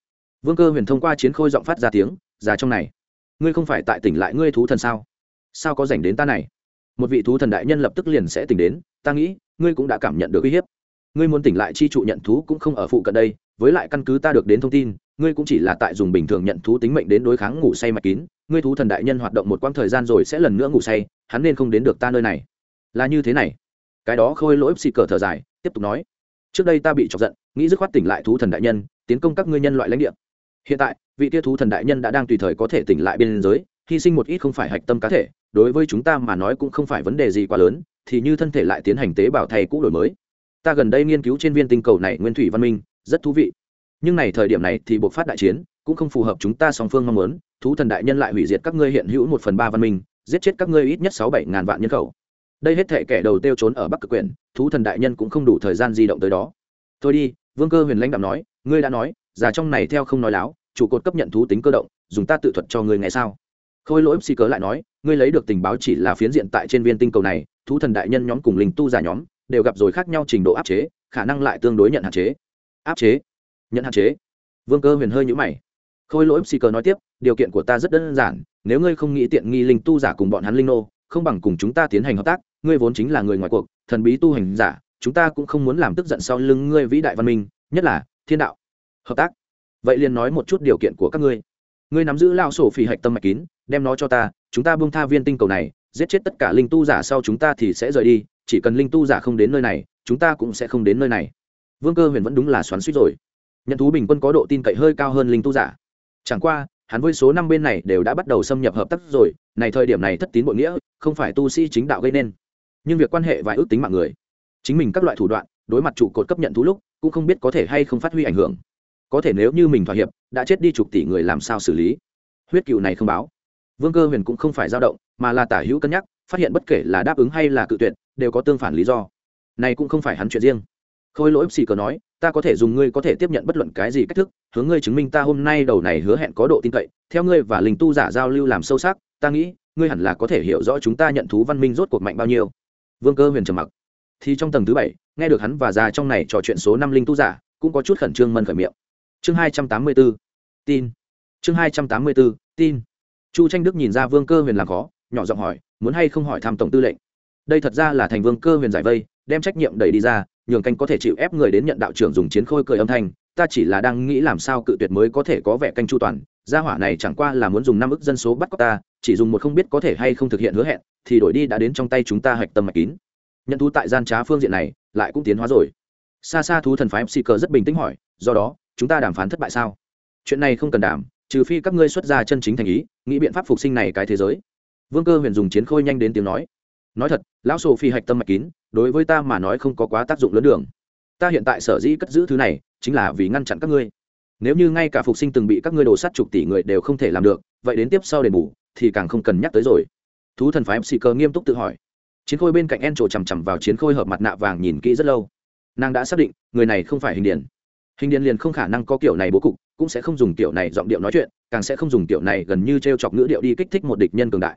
vương cơ huyền thông qua chiến khôi giọng phát ra tiếng, già trong này, ngươi không phải tại tỉnh lại ngươi thú thần sao? Sao có dành đến ta này? Một vị thú thần đại nhân lập tức liền sẽ tỉnh đến, ta nghĩ, ngươi cũng đã cảm nhận được uy hiếp. Ngươi muốn tỉnh lại chi trụ nhận thú cũng không ở phụ cận đây, với lại căn cứ ta được đến thông tin, ngươi cũng chỉ là tại dùng bình thường nhận thú tính mệnh đến đối kháng ngủ say mạch kín. Ngươi thú thần đại nhân hoạt động một quãng thời gian rồi sẽ lần nữa ngủ say, hắn nên không đến được ta nơi này. Là như thế này. Cái đó khôi lỗi xì cờ thở dài, tiếp tục nói, trước đây ta bị chọc giận, nghĩ dứt khoát tỉnh lại thú thần đại nhân, tiến công các ngươi nhân loại lãnh địa hiện tại, vị tia thú thần đại nhân đã đang tùy thời có thể tỉnh lại biên giới, hy sinh một ít không phải hạch tâm cá thể, đối với chúng ta mà nói cũng không phải vấn đề gì quá lớn, thì như thân thể lại tiến hành tế bào thay cũ đổi mới. Ta gần đây nghiên cứu trên viên tinh cầu này nguyên thủy văn minh, rất thú vị. Nhưng này thời điểm này thì buộc phát đại chiến, cũng không phù hợp chúng ta song phương mong muốn, thú thần đại nhân lại hủy diệt các ngươi hiện hữu một phần ba văn minh, giết chết các ngươi ít nhất sáu bảy ngàn vạn nhân khẩu. Đây hết thể kẻ đầu tiêu trốn ở bắc cực quyển, thú thần đại nhân cũng không đủ thời gian di động tới đó. Thôi đi, vương cơ huyền lãnh đạo nói, ngươi đã nói già trong này theo không nói láo, trụ cột cấp nhận thú tính cơ động, dùng ta tự thuật cho ngươi nghe sao? Khôi lỗi xì cớ lại nói, ngươi lấy được tình báo chỉ là phiến diện tại trên viên tinh cầu này, thú thần đại nhân nhóm cùng linh tu giả nhóm, đều gặp rồi khác nhau trình độ áp chế, khả năng lại tương đối nhận hạn chế. Áp chế? Nhận hạn chế? Vương cơ huyền hơi nhũ mày. Khôi lỗi xì cờ nói tiếp, điều kiện của ta rất đơn giản, nếu ngươi không nghĩ tiện nghi linh tu giả cùng bọn hắn linh nô, không bằng cùng chúng ta tiến hành hợp tác, ngươi vốn chính là người ngoài cuộc, thần bí tu hành giả, chúng ta cũng không muốn làm tức giận sau lưng ngươi vĩ đại văn minh, nhất là thiên đạo hợp tác. Vậy liền nói một chút điều kiện của các ngươi. Ngươi nắm giữ lao sổ phỉ hạch tâm mạch kín, đem nó cho ta, chúng ta buông tha viên tinh cầu này, giết chết tất cả linh tu giả sau chúng ta thì sẽ rời đi, chỉ cần linh tu giả không đến nơi này, chúng ta cũng sẽ không đến nơi này. Vương cơ huyền vẫn đúng là xoắn suýt rồi. Nhận thú bình quân có độ tin cậy hơi cao hơn linh tu giả. Chẳng qua, hắn với số năm bên này đều đã bắt đầu xâm nhập hợp tác rồi, này thời điểm này thất tín bội nghĩa, không phải tu sĩ chính đạo gây nên. Nhưng việc quan hệ và ước tính mạng người, chính mình các loại thủ đoạn, đối mặt trụ cột cấp nhận thú lúc, cũng không biết có thể hay không phát huy ảnh hưởng có thể nếu như mình thỏa hiệp, đã chết đi chục tỷ người làm sao xử lý? Huyết cựu này không báo. Vương cơ huyền cũng không phải dao động, mà là tả hữu cân nhắc, phát hiện bất kể là đáp ứng hay là cự tuyệt, đều có tương phản lý do. Này cũng không phải hắn chuyện riêng. Khôi lỗi xì cờ nói, ta có thể dùng ngươi có thể tiếp nhận bất luận cái gì cách thức, hướng ngươi chứng minh ta hôm nay đầu này hứa hẹn có độ tin cậy, theo ngươi và linh tu giả giao lưu làm sâu sắc, ta nghĩ, ngươi hẳn là có thể hiểu rõ chúng ta nhận thú văn minh rốt cuộc mạnh bao nhiêu. Vương cơ huyền trầm mặc. Thì trong tầng thứ bảy, nghe được hắn và già trong này trò chuyện số năm linh tu giả, cũng có chút khẩn trương mân khởi miệng chương hai trăm tám mươi b ố tin. Chương hai trăm tám mươi b ố tin. Chu tranh đức nhìn ra vương cơ huyền làm khó, nhỏ giọng hỏi, muốn hay không hỏi thăm tổng tư lệnh? Đây thật ra là thành vương cơ huyền giải vây, đem trách nhiệm đẩy đi ra, nhường canh có thể chịu ép người đến nhận đạo trưởng dùng chiến khôi cười âm thanh, ta chỉ là đang nghĩ làm sao cự tuyệt mới có thể có vẻ canh chu toàn, gia hỏa này chẳng qua là muốn dùng năm ức dân số bắt cóc ta, chỉ dùng một không biết có thể hay không thực hiện hứa hẹn, thì đổi đi đã đến trong tay chúng ta hạch tâm mạch kín. Nhận thú tại gian trá phương diện này, lại cũng tiến hóa rồi. Xa xa thú thần phái mc cờ rất bình tĩnh hỏi, do đó chúng ta đàm phán thất bại sao? Chuyện này không cần đàm, trừ phi các ngươi xuất ra chân chính thành ý, nghĩ biện pháp phục sinh này cái thế giới. Vương cơ huyền dùng chiến khôi nhanh đến tiếng nói. Nói thật, lão sổ phi hạch tâm mạch kín, đối với ta mà nói không có quá tác dụng lớn đường. Ta hiện tại sở dĩ cất giữ thứ này, chính là vì ngăn chặn các ngươi. Nếu như ngay cả phục sinh từng bị các ngươi đồ sát chục tỷ người đều không thể làm được, vậy đến tiếp sau đền bù, thì càng không cần nhắc tới rồi. Thú thần phái sĩ cơ nghiêm túc tự hỏi. Chiến khôi bên cạnh en trổ chằm chằm vào chiến khôi hợp mặt nạ vàng nhìn kỹ rất lâu. Nàng đã xác định, người này không phải hình điển hình Điền liền không khả năng có kiểu này bố cục, cũng sẽ không dùng kiểu này giọng điệu nói chuyện, càng sẽ không dùng kiểu này gần như t r e o chọc ngữ điệu đi kích thích một địch nhân cường đại.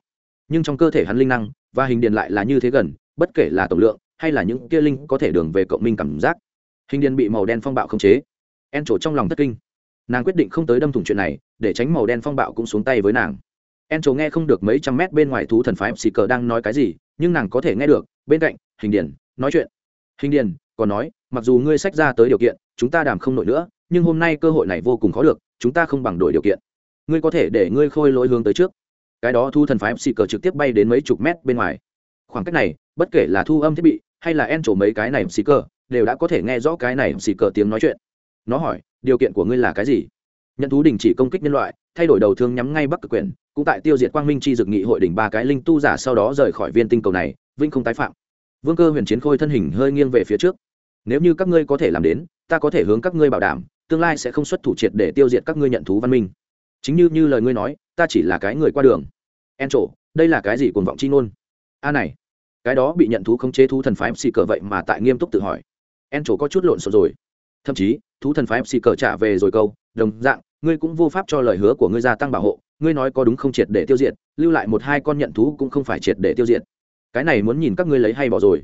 Nhưng trong cơ thể hắn linh năng, và hình Điền lại là như thế gần, bất kể là tổng lượng, hay là những kia linh có thể đường về cộng minh cảm giác. Hình Điền bị màu đen phong bạo khống chế. En trổ trong lòng thất kinh. Nàng quyết định không tới đâm thủng chuyện này, để tránh màu đen phong bạo cũng xuống tay với nàng. En trổ nghe không được mấy trăm mét bên ngoài thú thần phái xì cờ đang nói cái gì, nhưng nàng có thể nghe được, bên cạnh, hình Điền, nói chuyện. Hình Điền, còn nói mặc dù ngươi sách ra tới điều kiện, chúng ta đàm không nổi nữa, nhưng hôm nay cơ hội này vô cùng khó được, chúng ta không bằng đổi điều kiện. Ngươi có thể để ngươi khôi lỗi hướng tới trước. Cái đó thu thần phái xì cờ trực tiếp bay đến mấy chục mét bên ngoài. Khoảng cách này, bất kể là thu âm thiết bị, hay là en trổ mấy cái này xì cờ, đều đã có thể nghe rõ cái này xì cờ tiếng nói chuyện. Nó hỏi, điều kiện của ngươi là cái gì? Nhận thú đình chỉ công kích nhân loại, thay đổi đầu thương nhắm ngay bắc cực quyền, cũng tại tiêu diệt quang minh chi dực nghị hội đỉnh ba cái linh tu giả sau đó rời khỏi viên tinh cầu này vinh không tái phạm. Vương cơ huyền chiến khôi thân hình hơi nghiêng về phía trước nếu như các ngươi có thể làm đến, ta có thể hướng các ngươi bảo đảm, tương lai sẽ không xuất thủ triệt để tiêu diệt các ngươi nhận thú văn minh. Chính như như lời ngươi nói, ta chỉ là cái người qua đường. En trổ đây là cái gì cuồng vọng chi ngôn? A này, cái đó bị nhận thú khống chế thú thần phái xì cờ vậy mà tại nghiêm túc tự hỏi. En trổ có chút lộn xộn rồi. Thậm chí, thú thần phái xì cờ trả về rồi câu, đồng dạng, ngươi cũng vô pháp cho lời hứa của ngươi gia tăng bảo hộ, ngươi nói có đúng không triệt để tiêu diệt, lưu lại một hai con nhận thú cũng không phải triệt để tiêu diệt. Cái này muốn nhìn các ngươi lấy hay bỏ rồi.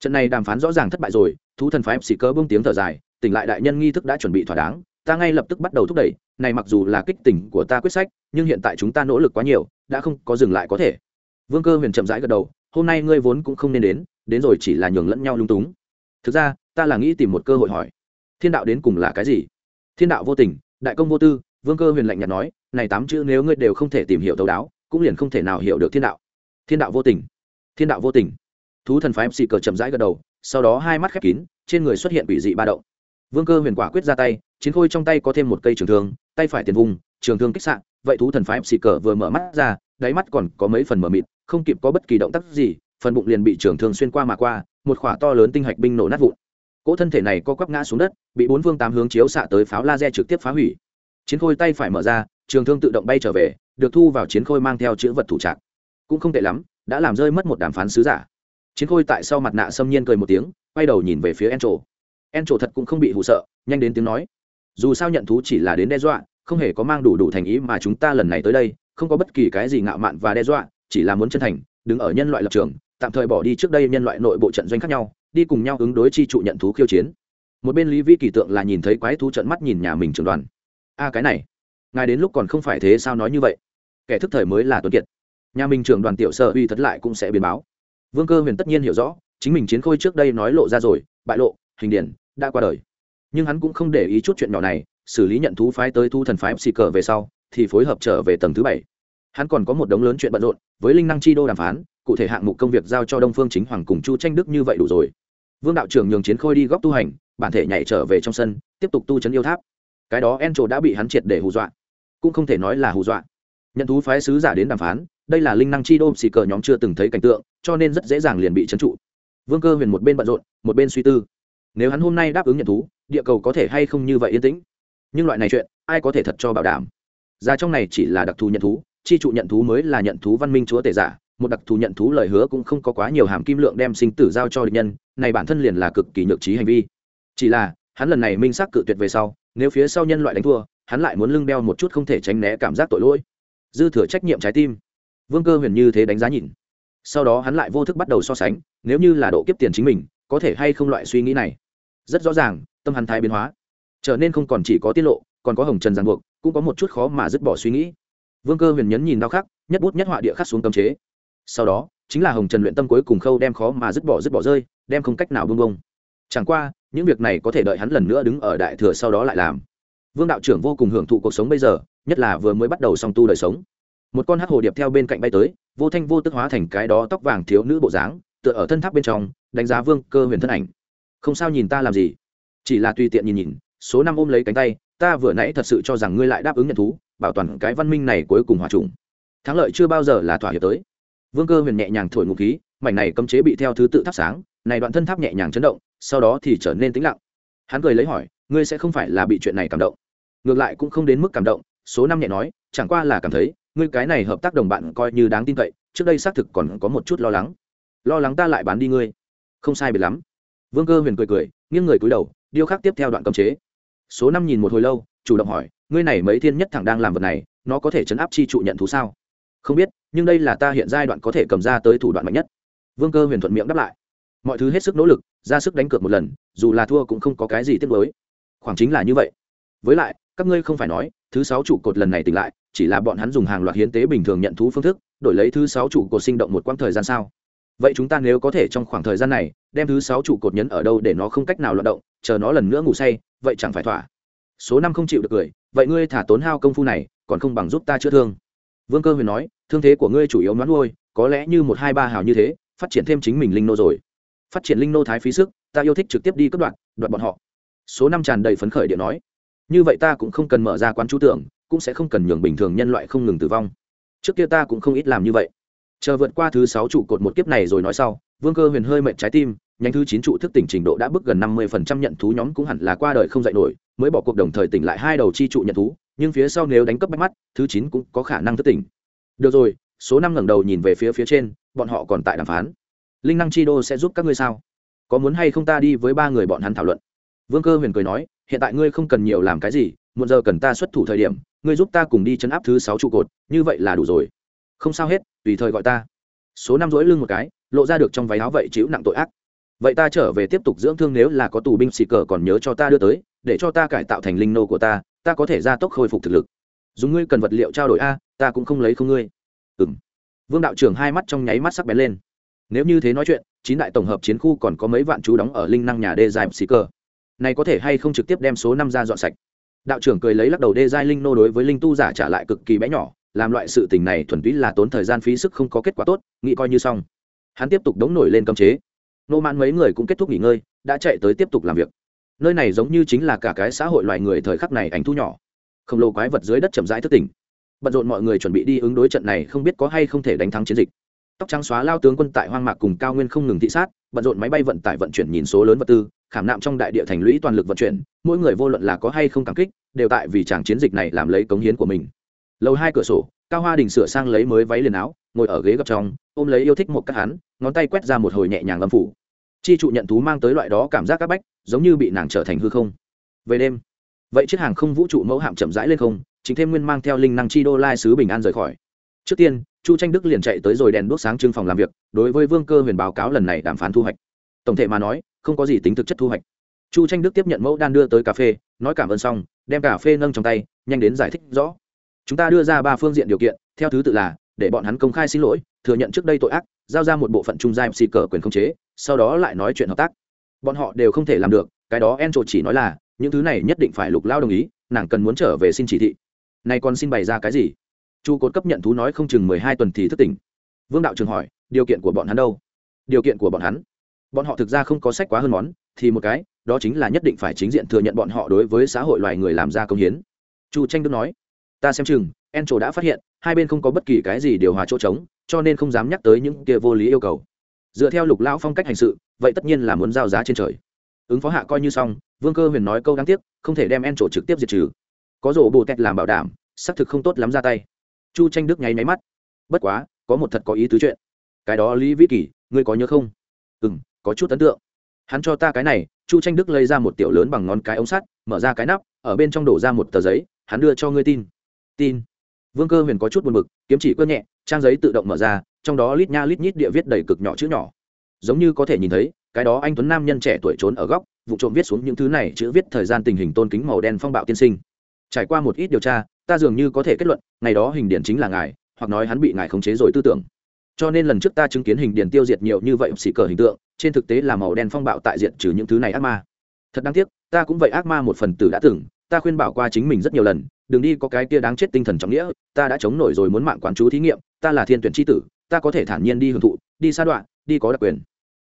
Trận này đàm phán rõ ràng thất bại rồi thú thần phái xì Cơ bông tiếng thở dài, tỉnh lại đại nhân nghi thức đã chuẩn bị thỏa đáng, ta ngay lập tức bắt đầu thúc đẩy, này mặc dù là kích tỉnh của ta quyết sách, nhưng hiện tại chúng ta nỗ lực quá nhiều, đã không có dừng lại có thể. Vương cơ huyền chậm rãi gật đầu, hôm nay ngươi vốn cũng không nên đến đến rồi chỉ là nhường lẫn nhau lung túng. Thực ra, ta là nghĩ tìm một cơ hội hỏi, thiên đạo đến cùng là cái gì? Thiên đạo vô tình, đại công vô tư, vương cơ huyền lạnh nhạt nói, này tám chữ nếu ngươi đều không thể tìm hiểu thấu đáo, cũng liền không thể nào hiểu được thiên đạo. Thiên đạo vô tình, thiên đạo vô tình. Thú thần phái xì cờ chậm rãi gật đầu sau đó hai mắt khép kín, trên người xuất hiện quỷ dị ba động. Vương cơ huyền quả quyết ra tay, chiến khôi trong tay có thêm một cây trường thương, tay phải tiền vùng, trường thương kích sạn vậy thú thần phái xì cờ vừa mở mắt ra, đáy mắt còn có mấy phần mở mịt, không kịp có bất kỳ động tác gì, phần bụng liền bị trường thương xuyên qua mà qua, một khỏa to lớn tinh hạch binh nổ nát vụn. Cỗ thân thể này co quắp ngã xuống đất, bị bốn phương tám hướng chiếu xạ tới pháo laser trực tiếp phá hủy. Chiến khôi tay phải mở ra, trường thương tự động bay trở về, được thu vào chiến khôi mang theo chữ vật thủ trạng cũng không tệ lắm, đã làm rơi mất một đàm phán sứ giả chiến khôi tại sau mặt nạ xâm nhiên cười một tiếng, quay đầu nhìn về phía en trổ en trổ thật cũng không bị hụ sợ, nhanh đến tiếng nói. Dù sao nhận thú chỉ là đến đe dọa, không hề có mang đủ đủ thành ý mà chúng ta lần này tới đây, không có bất kỳ cái gì ngạo mạn và đe dọa, chỉ là muốn chân thành, đứng ở nhân loại lập trường, tạm thời bỏ đi trước đây nhân loại nội bộ trận doanh khác nhau, đi cùng nhau ứng đối chi trụ nhận thú khiêu chiến. Một bên lý vi kỳ tượng là nhìn thấy quái thú trận mắt nhìn nhà mình trưởng đoàn. A, cái này, ngài đến lúc còn không phải thế sao nói như vậy? Kẻ thức thời mới là tuấn kiệt. Nhà mình trưởng đoàn tiểu sở uy thất lại cũng sẽ biến báo vương cơ huyền tất nhiên hiểu rõ, chính mình chiến khôi trước đây nói lộ ra rồi, bại lộ, hình điển, đã qua đời. Nhưng hắn cũng không để ý chút chuyện nhỏ này, xử lý nhận thú phái tới thu thần phái xì cờ về sau, thì phối hợp trở về tầng thứ bảy. Hắn còn có một đống lớn chuyện bận rộn, với linh năng chi đô đàm phán, cụ thể hạng mục công việc giao cho đông phương chính hoàng cùng chu tranh đức như vậy đủ rồi. Vương đạo trưởng nhường chiến khôi đi góc tu hành, bản thể nhảy trở về trong sân, tiếp tục tu chấn yêu tháp. Cái đó en trổ đã bị hắn triệt để hù dọa. Cũng không thể nói là hù dọa. Nhận thú phái sứ giả đến đàm phán, đây là linh năng chi đô xì cờ nhóm chưa từng thấy cảnh tượng cho nên rất dễ dàng liền bị trấn trụ. Vương cơ huyền một bên bận rộn, một bên suy tư. Nếu hắn hôm nay đáp ứng nhận thú, địa cầu có thể hay không như vậy yên tĩnh? Nhưng loại này chuyện, ai có thể thật cho bảo đảm? Ra trong này chỉ là đặc thù nhận thú, chi trụ nhận thú mới là nhận thú văn minh chúa tể giả, một đặc thù nhận thú lời hứa cũng không có quá nhiều hàm kim lượng đem sinh tử giao cho địch nhân, này bản thân liền là cực kỳ nhược trí hành vi. Chỉ là, hắn lần này minh xác cự tuyệt về sau, nếu phía sau nhân loại đánh thua, hắn lại muốn lưng đeo một chút không thể tránh né cảm giác tội lỗi. Dư thừa trách nhiệm trái tim. Vương cơ huyền như thế đánh giá nhìn sau đó hắn lại vô thức bắt đầu so sánh, nếu như là độ kiếp tiền chính mình, có thể hay không loại suy nghĩ này? Rất rõ ràng, tâm hắn thái biến hóa. Trở nên không còn chỉ có tiết lộ, còn có hồng trần ràng buộc, cũng có một chút khó mà dứt bỏ suy nghĩ. Vương cơ huyền nhấn nhìn đau khắc, nhất bút nhất họa địa khắc xuống cấm chế. Sau đó, chính là hồng trần luyện tâm cuối cùng khâu đem khó mà dứt bỏ dứt bỏ rơi, đem không cách nào bưng bông. Chẳng qua, những việc này có thể đợi hắn lần nữa đứng ở đại thừa sau đó lại làm. Vương đạo trưởng vô cùng hưởng thụ cuộc sống bây giờ, nhất là vừa mới bắt đầu song tu đời sống. Một con hắc hồ điệp theo bên cạnh bay tới vô thanh vô tức hóa thành cái đó tóc vàng thiếu nữ bộ dáng, tựa ở thân tháp bên trong, đánh giá vương cơ huyền thân ảnh. Không sao nhìn ta làm gì? Chỉ là tùy tiện nhìn nhìn, số năm ôm lấy cánh tay, ta vừa nãy thật sự cho rằng ngươi lại đáp ứng nhận thú, bảo toàn cái văn minh này cuối cùng hòa trùng. Thắng lợi chưa bao giờ là thỏa hiệp tới. Vương cơ huyền nhẹ nhàng thổi ngụ khí, mảnh này cấm chế bị theo thứ tự thắp sáng, này đoạn thân tháp nhẹ nhàng chấn động, sau đó thì trở nên tĩnh lặng. Hắn cười lấy hỏi, ngươi sẽ không phải là bị chuyện này cảm động? Ngược lại cũng không đến mức cảm động, số năm nhẹ nói, chẳng qua là cảm thấy ngươi cái này hợp tác đồng bạn coi như đáng tin cậy, trước đây xác thực còn có một chút lo lắng. Lo lắng ta lại bán đi ngươi. Không sai biệt lắm. Vương cơ huyền cười cười, nghiêng người cúi đầu, điêu khắc tiếp theo đoạn cấm chế. Số năm nhìn một hồi lâu, chủ động hỏi, ngươi này mấy thiên nhất thẳng đang làm vật này, nó có thể chấn áp chi trụ nhận thú sao? Không biết, nhưng đây là ta hiện giai đoạn có thể cầm ra tới thủ đoạn mạnh nhất. Vương cơ huyền thuận miệng đáp lại. Mọi thứ hết sức nỗ lực, ra sức đánh cược một lần, dù là thua cũng không có cái gì tiếc lối khoảng chính là như vậy. Với lại, các ngươi không phải nói, thứ sáu trụ cột lần này tỉnh lại chỉ là bọn hắn dùng hàng loạt hiến tế bình thường nhận thú phương thức, đổi lấy thứ sáu trụ cột sinh động một quãng thời gian sao? Vậy chúng ta nếu có thể trong khoảng thời gian này, đem thứ sáu trụ cột nhấn ở đâu để nó không cách nào loạt động, chờ nó lần nữa ngủ say, vậy chẳng phải thỏa. Số năm không chịu được cười, vậy ngươi thả tốn hao công phu này, còn không bằng giúp ta chữa thương. Vương cơ huyền nói, thương thế của ngươi chủ yếu nón nuôi có lẽ như một hai ba hào như thế, phát triển thêm chính mình linh nô rồi. Phát triển linh nô thái phí sức, ta yêu thích trực tiếp đi cấp đoạn đoạn bọn họ. Số năm tràn đầy phấn khởi điện nói, như vậy ta cũng không cần mở ra quán chú tưởng cũng sẽ không cần nhường bình thường nhân loại không ngừng tử vong. Trước kia ta cũng không ít làm như vậy. Chờ vượt qua thứ sáu trụ cột một kiếp này rồi nói sau, vương cơ huyền hơi mệnh trái tim, nhánh thứ chín trụ thức tỉnh trình độ đã bước gần năm mươi phần trăm nhận thú nhóm cũng hẳn là qua đời không dạy nổi, mới bỏ cuộc đồng thời tỉnh lại hai đầu chi trụ nhận thú, nhưng phía sau nếu đánh cấp bách mắt, thứ chín cũng có khả năng thức tỉnh. Được rồi, số năm ngẩng đầu nhìn về phía phía trên, bọn họ còn tại đàm phán. Linh năng chi đô sẽ giúp các ngươi sao? Có muốn hay không ta đi với ba người bọn hắn thảo luận? Vương cơ huyền cười nói, hiện tại ngươi không cần nhiều làm cái gì một giờ cần ta xuất thủ thời điểm ngươi giúp ta cùng đi chấn áp thứ sáu trụ cột, như vậy là đủ rồi. Không sao hết, tùy thời gọi ta. Số năm rỗi lưng một cái, lộ ra được trong váy áo vậy chịu nặng tội ác. Vậy ta trở về tiếp tục dưỡng thương nếu là có tù binh xì cờ còn nhớ cho ta đưa tới, để cho ta cải tạo thành linh nô của ta ta có thể gia tốc khôi phục thực lực. Dùng ngươi cần vật liệu trao đổi a, ta cũng không lấy không ngươi. Ừ m vương đạo trưởng hai mắt trong nháy mắt sắc bén lên. Nếu như thế nói chuyện, chín đại tổng hợp chiến khu còn có mấy vạn chú đóng ở linh năng nhà đê dài xì cờ. Này có thể hay không trực tiếp đem số năm ra dọn sạch? Đạo trưởng cười lấy lắc đầu, đê giai linh nô đối với linh tu giả trả lại cực kỳ bé nhỏ, làm loại sự tình này thuần túy là tốn thời gian phí sức không có kết quả tốt, nghĩ coi như xong. Hắn tiếp tục đống nổi lên cấm chế. Nô mãn mấy người cũng kết thúc nghỉ ngơi, đã chạy tới tiếp tục làm việc. Nơi này giống như chính là cả cái xã hội loài người thời khắc này ảnh thu nhỏ. Khổng lồ quái vật dưới đất chậm rãi thức tỉnh. Bận rộn mọi người chuẩn bị đi ứng đối trận này, không biết có hay không thể đánh thắng chiến dịch tóc trắng xóa lao tướng quân tại hoang mạc cùng cao nguyên không ngừng thị sát, bận rộn máy bay vận tải vận chuyển nhìn số lớn vật tư, khảm nạm trong đại địa thành lũy toàn lực vận chuyển, mỗi người vô luận là có hay không cảm kích, đều tại vì chàng chiến dịch này làm lấy cống hiến của mình. Lầu hai cửa sổ, cao hoa đình sửa sang lấy mới váy liền áo, ngồi ở ghế gặp trong, ôm lấy yêu thích một các hắn, ngón tay quét ra một hồi nhẹ nhàng âm phủ. Chi trụ nhận thú mang tới loại đó cảm giác các bách, giống như bị nàng trở thành hư không. Về đêm, vậy chiếc hàng không vũ trụ mẫu hạm chậm rãi lên không, chính thêm nguyên mang theo linh năng chi đô lai sứ bình an rời khỏi. Trước tiên chu tranh đức liền chạy tới rồi đèn đốt sáng trưng phòng làm việc, đối với vương cơ huyền báo cáo lần này đàm phán thu hoạch. Tổng thể mà nói, không có gì tính thực chất thu hoạch. Chu tranh đức tiếp nhận mẫu đan đưa tới cà phê, nói cảm ơn xong, đem cà phê nâng trong tay, nhanh đến giải thích rõ. Chúng ta đưa ra ba phương diện điều kiện, theo thứ tự là, để bọn hắn công khai xin lỗi, thừa nhận trước đây tội ác, giao ra một bộ phận trung gia xì cờ quyền khống chế, sau đó lại nói chuyện hợp tác. Bọn họ đều không thể làm được, cái đó en chỉ nói là, những thứ này nhất định phải lục lao đồng ý, nàng cần muốn trở về xin chỉ thị. Này còn xin bày ra cái gì? Chu cột cấp nhận thú nói không chừng mười hai tuần thì thất tỉnh. Vương đạo trường hỏi, điều kiện của bọn hắn đâu? Điều kiện của bọn hắn? Bọn họ thực ra không có sách quá hơn món, thì một cái, đó chính là nhất định phải chính diện thừa nhận bọn họ đối với xã hội loài người làm ra công hiến. Chu tranh đức nói, ta xem chừng, en trổ đã phát hiện, hai bên không có bất kỳ cái gì điều hòa chỗ trống, cho nên không dám nhắc tới những kia vô lý yêu cầu. Dựa theo lục lão phong cách hành sự, vậy tất nhiên là muốn giao giá trên trời. Ứng phó hạ coi như xong, vương cơ huyền nói câu đáng tiếc, không thể đem en trổ trực tiếp diệt trừ. Có rổ bồ tẹt làm bảo đảm, xác thực không tốt lắm ra tay chu tranh đức nháy máy mắt. Bất quá, có một thật có ý tứ chuyện. Cái đó lý vĩ kỳ, ngươi có nhớ không? Ừ m có chút ấn tượng. Hắn cho ta cái này, chu tranh đức lấy ra một tiểu lớn bằng ngón cái ống sắt, mở ra cái nắp, ở bên trong đổ ra một tờ giấy, hắn đưa cho ngươi tin. Tin. Vương cơ huyền có chút buồn b ự c kiếm chỉ cơ nhẹ, trang giấy tự động mở ra, trong đó lít nha lít nhít địa viết đầy cực nhỏ chữ nhỏ. Giống như có thể nhìn thấy, cái đó anh tuấn nam nhân trẻ tuổi trốn ở góc, vụ trộm viết xuống những thứ này chữ viết thời gian tình hình tôn kính màu đen phong bạo tiên sinh. Trải qua một ít điều tra ta dường như có thể kết luận, ngày đó hình điển chính là ngài, hoặc nói hắn bị ngài khống chế rồi tư tưởng. Cho nên lần trước ta chứng kiến hình điển tiêu diệt nhiều như vậy xỉ cờ hình tượng, trên thực tế là màu đen phong bạo tại diện trừ những thứ này ác ma. Thật đáng tiếc, ta cũng vậy ác ma một phần tử đã từng, ta khuyên bảo qua chính mình rất nhiều lần, đừng đi có cái kia đáng chết tinh thần trọng nghĩa, ta đã chống nổi rồi muốn mạng quán chú thí nghiệm, ta là thiên tuyển tri tử, ta có thể thản nhiên đi hưởng thụ, đi xa đoạn đi có đặc quyền.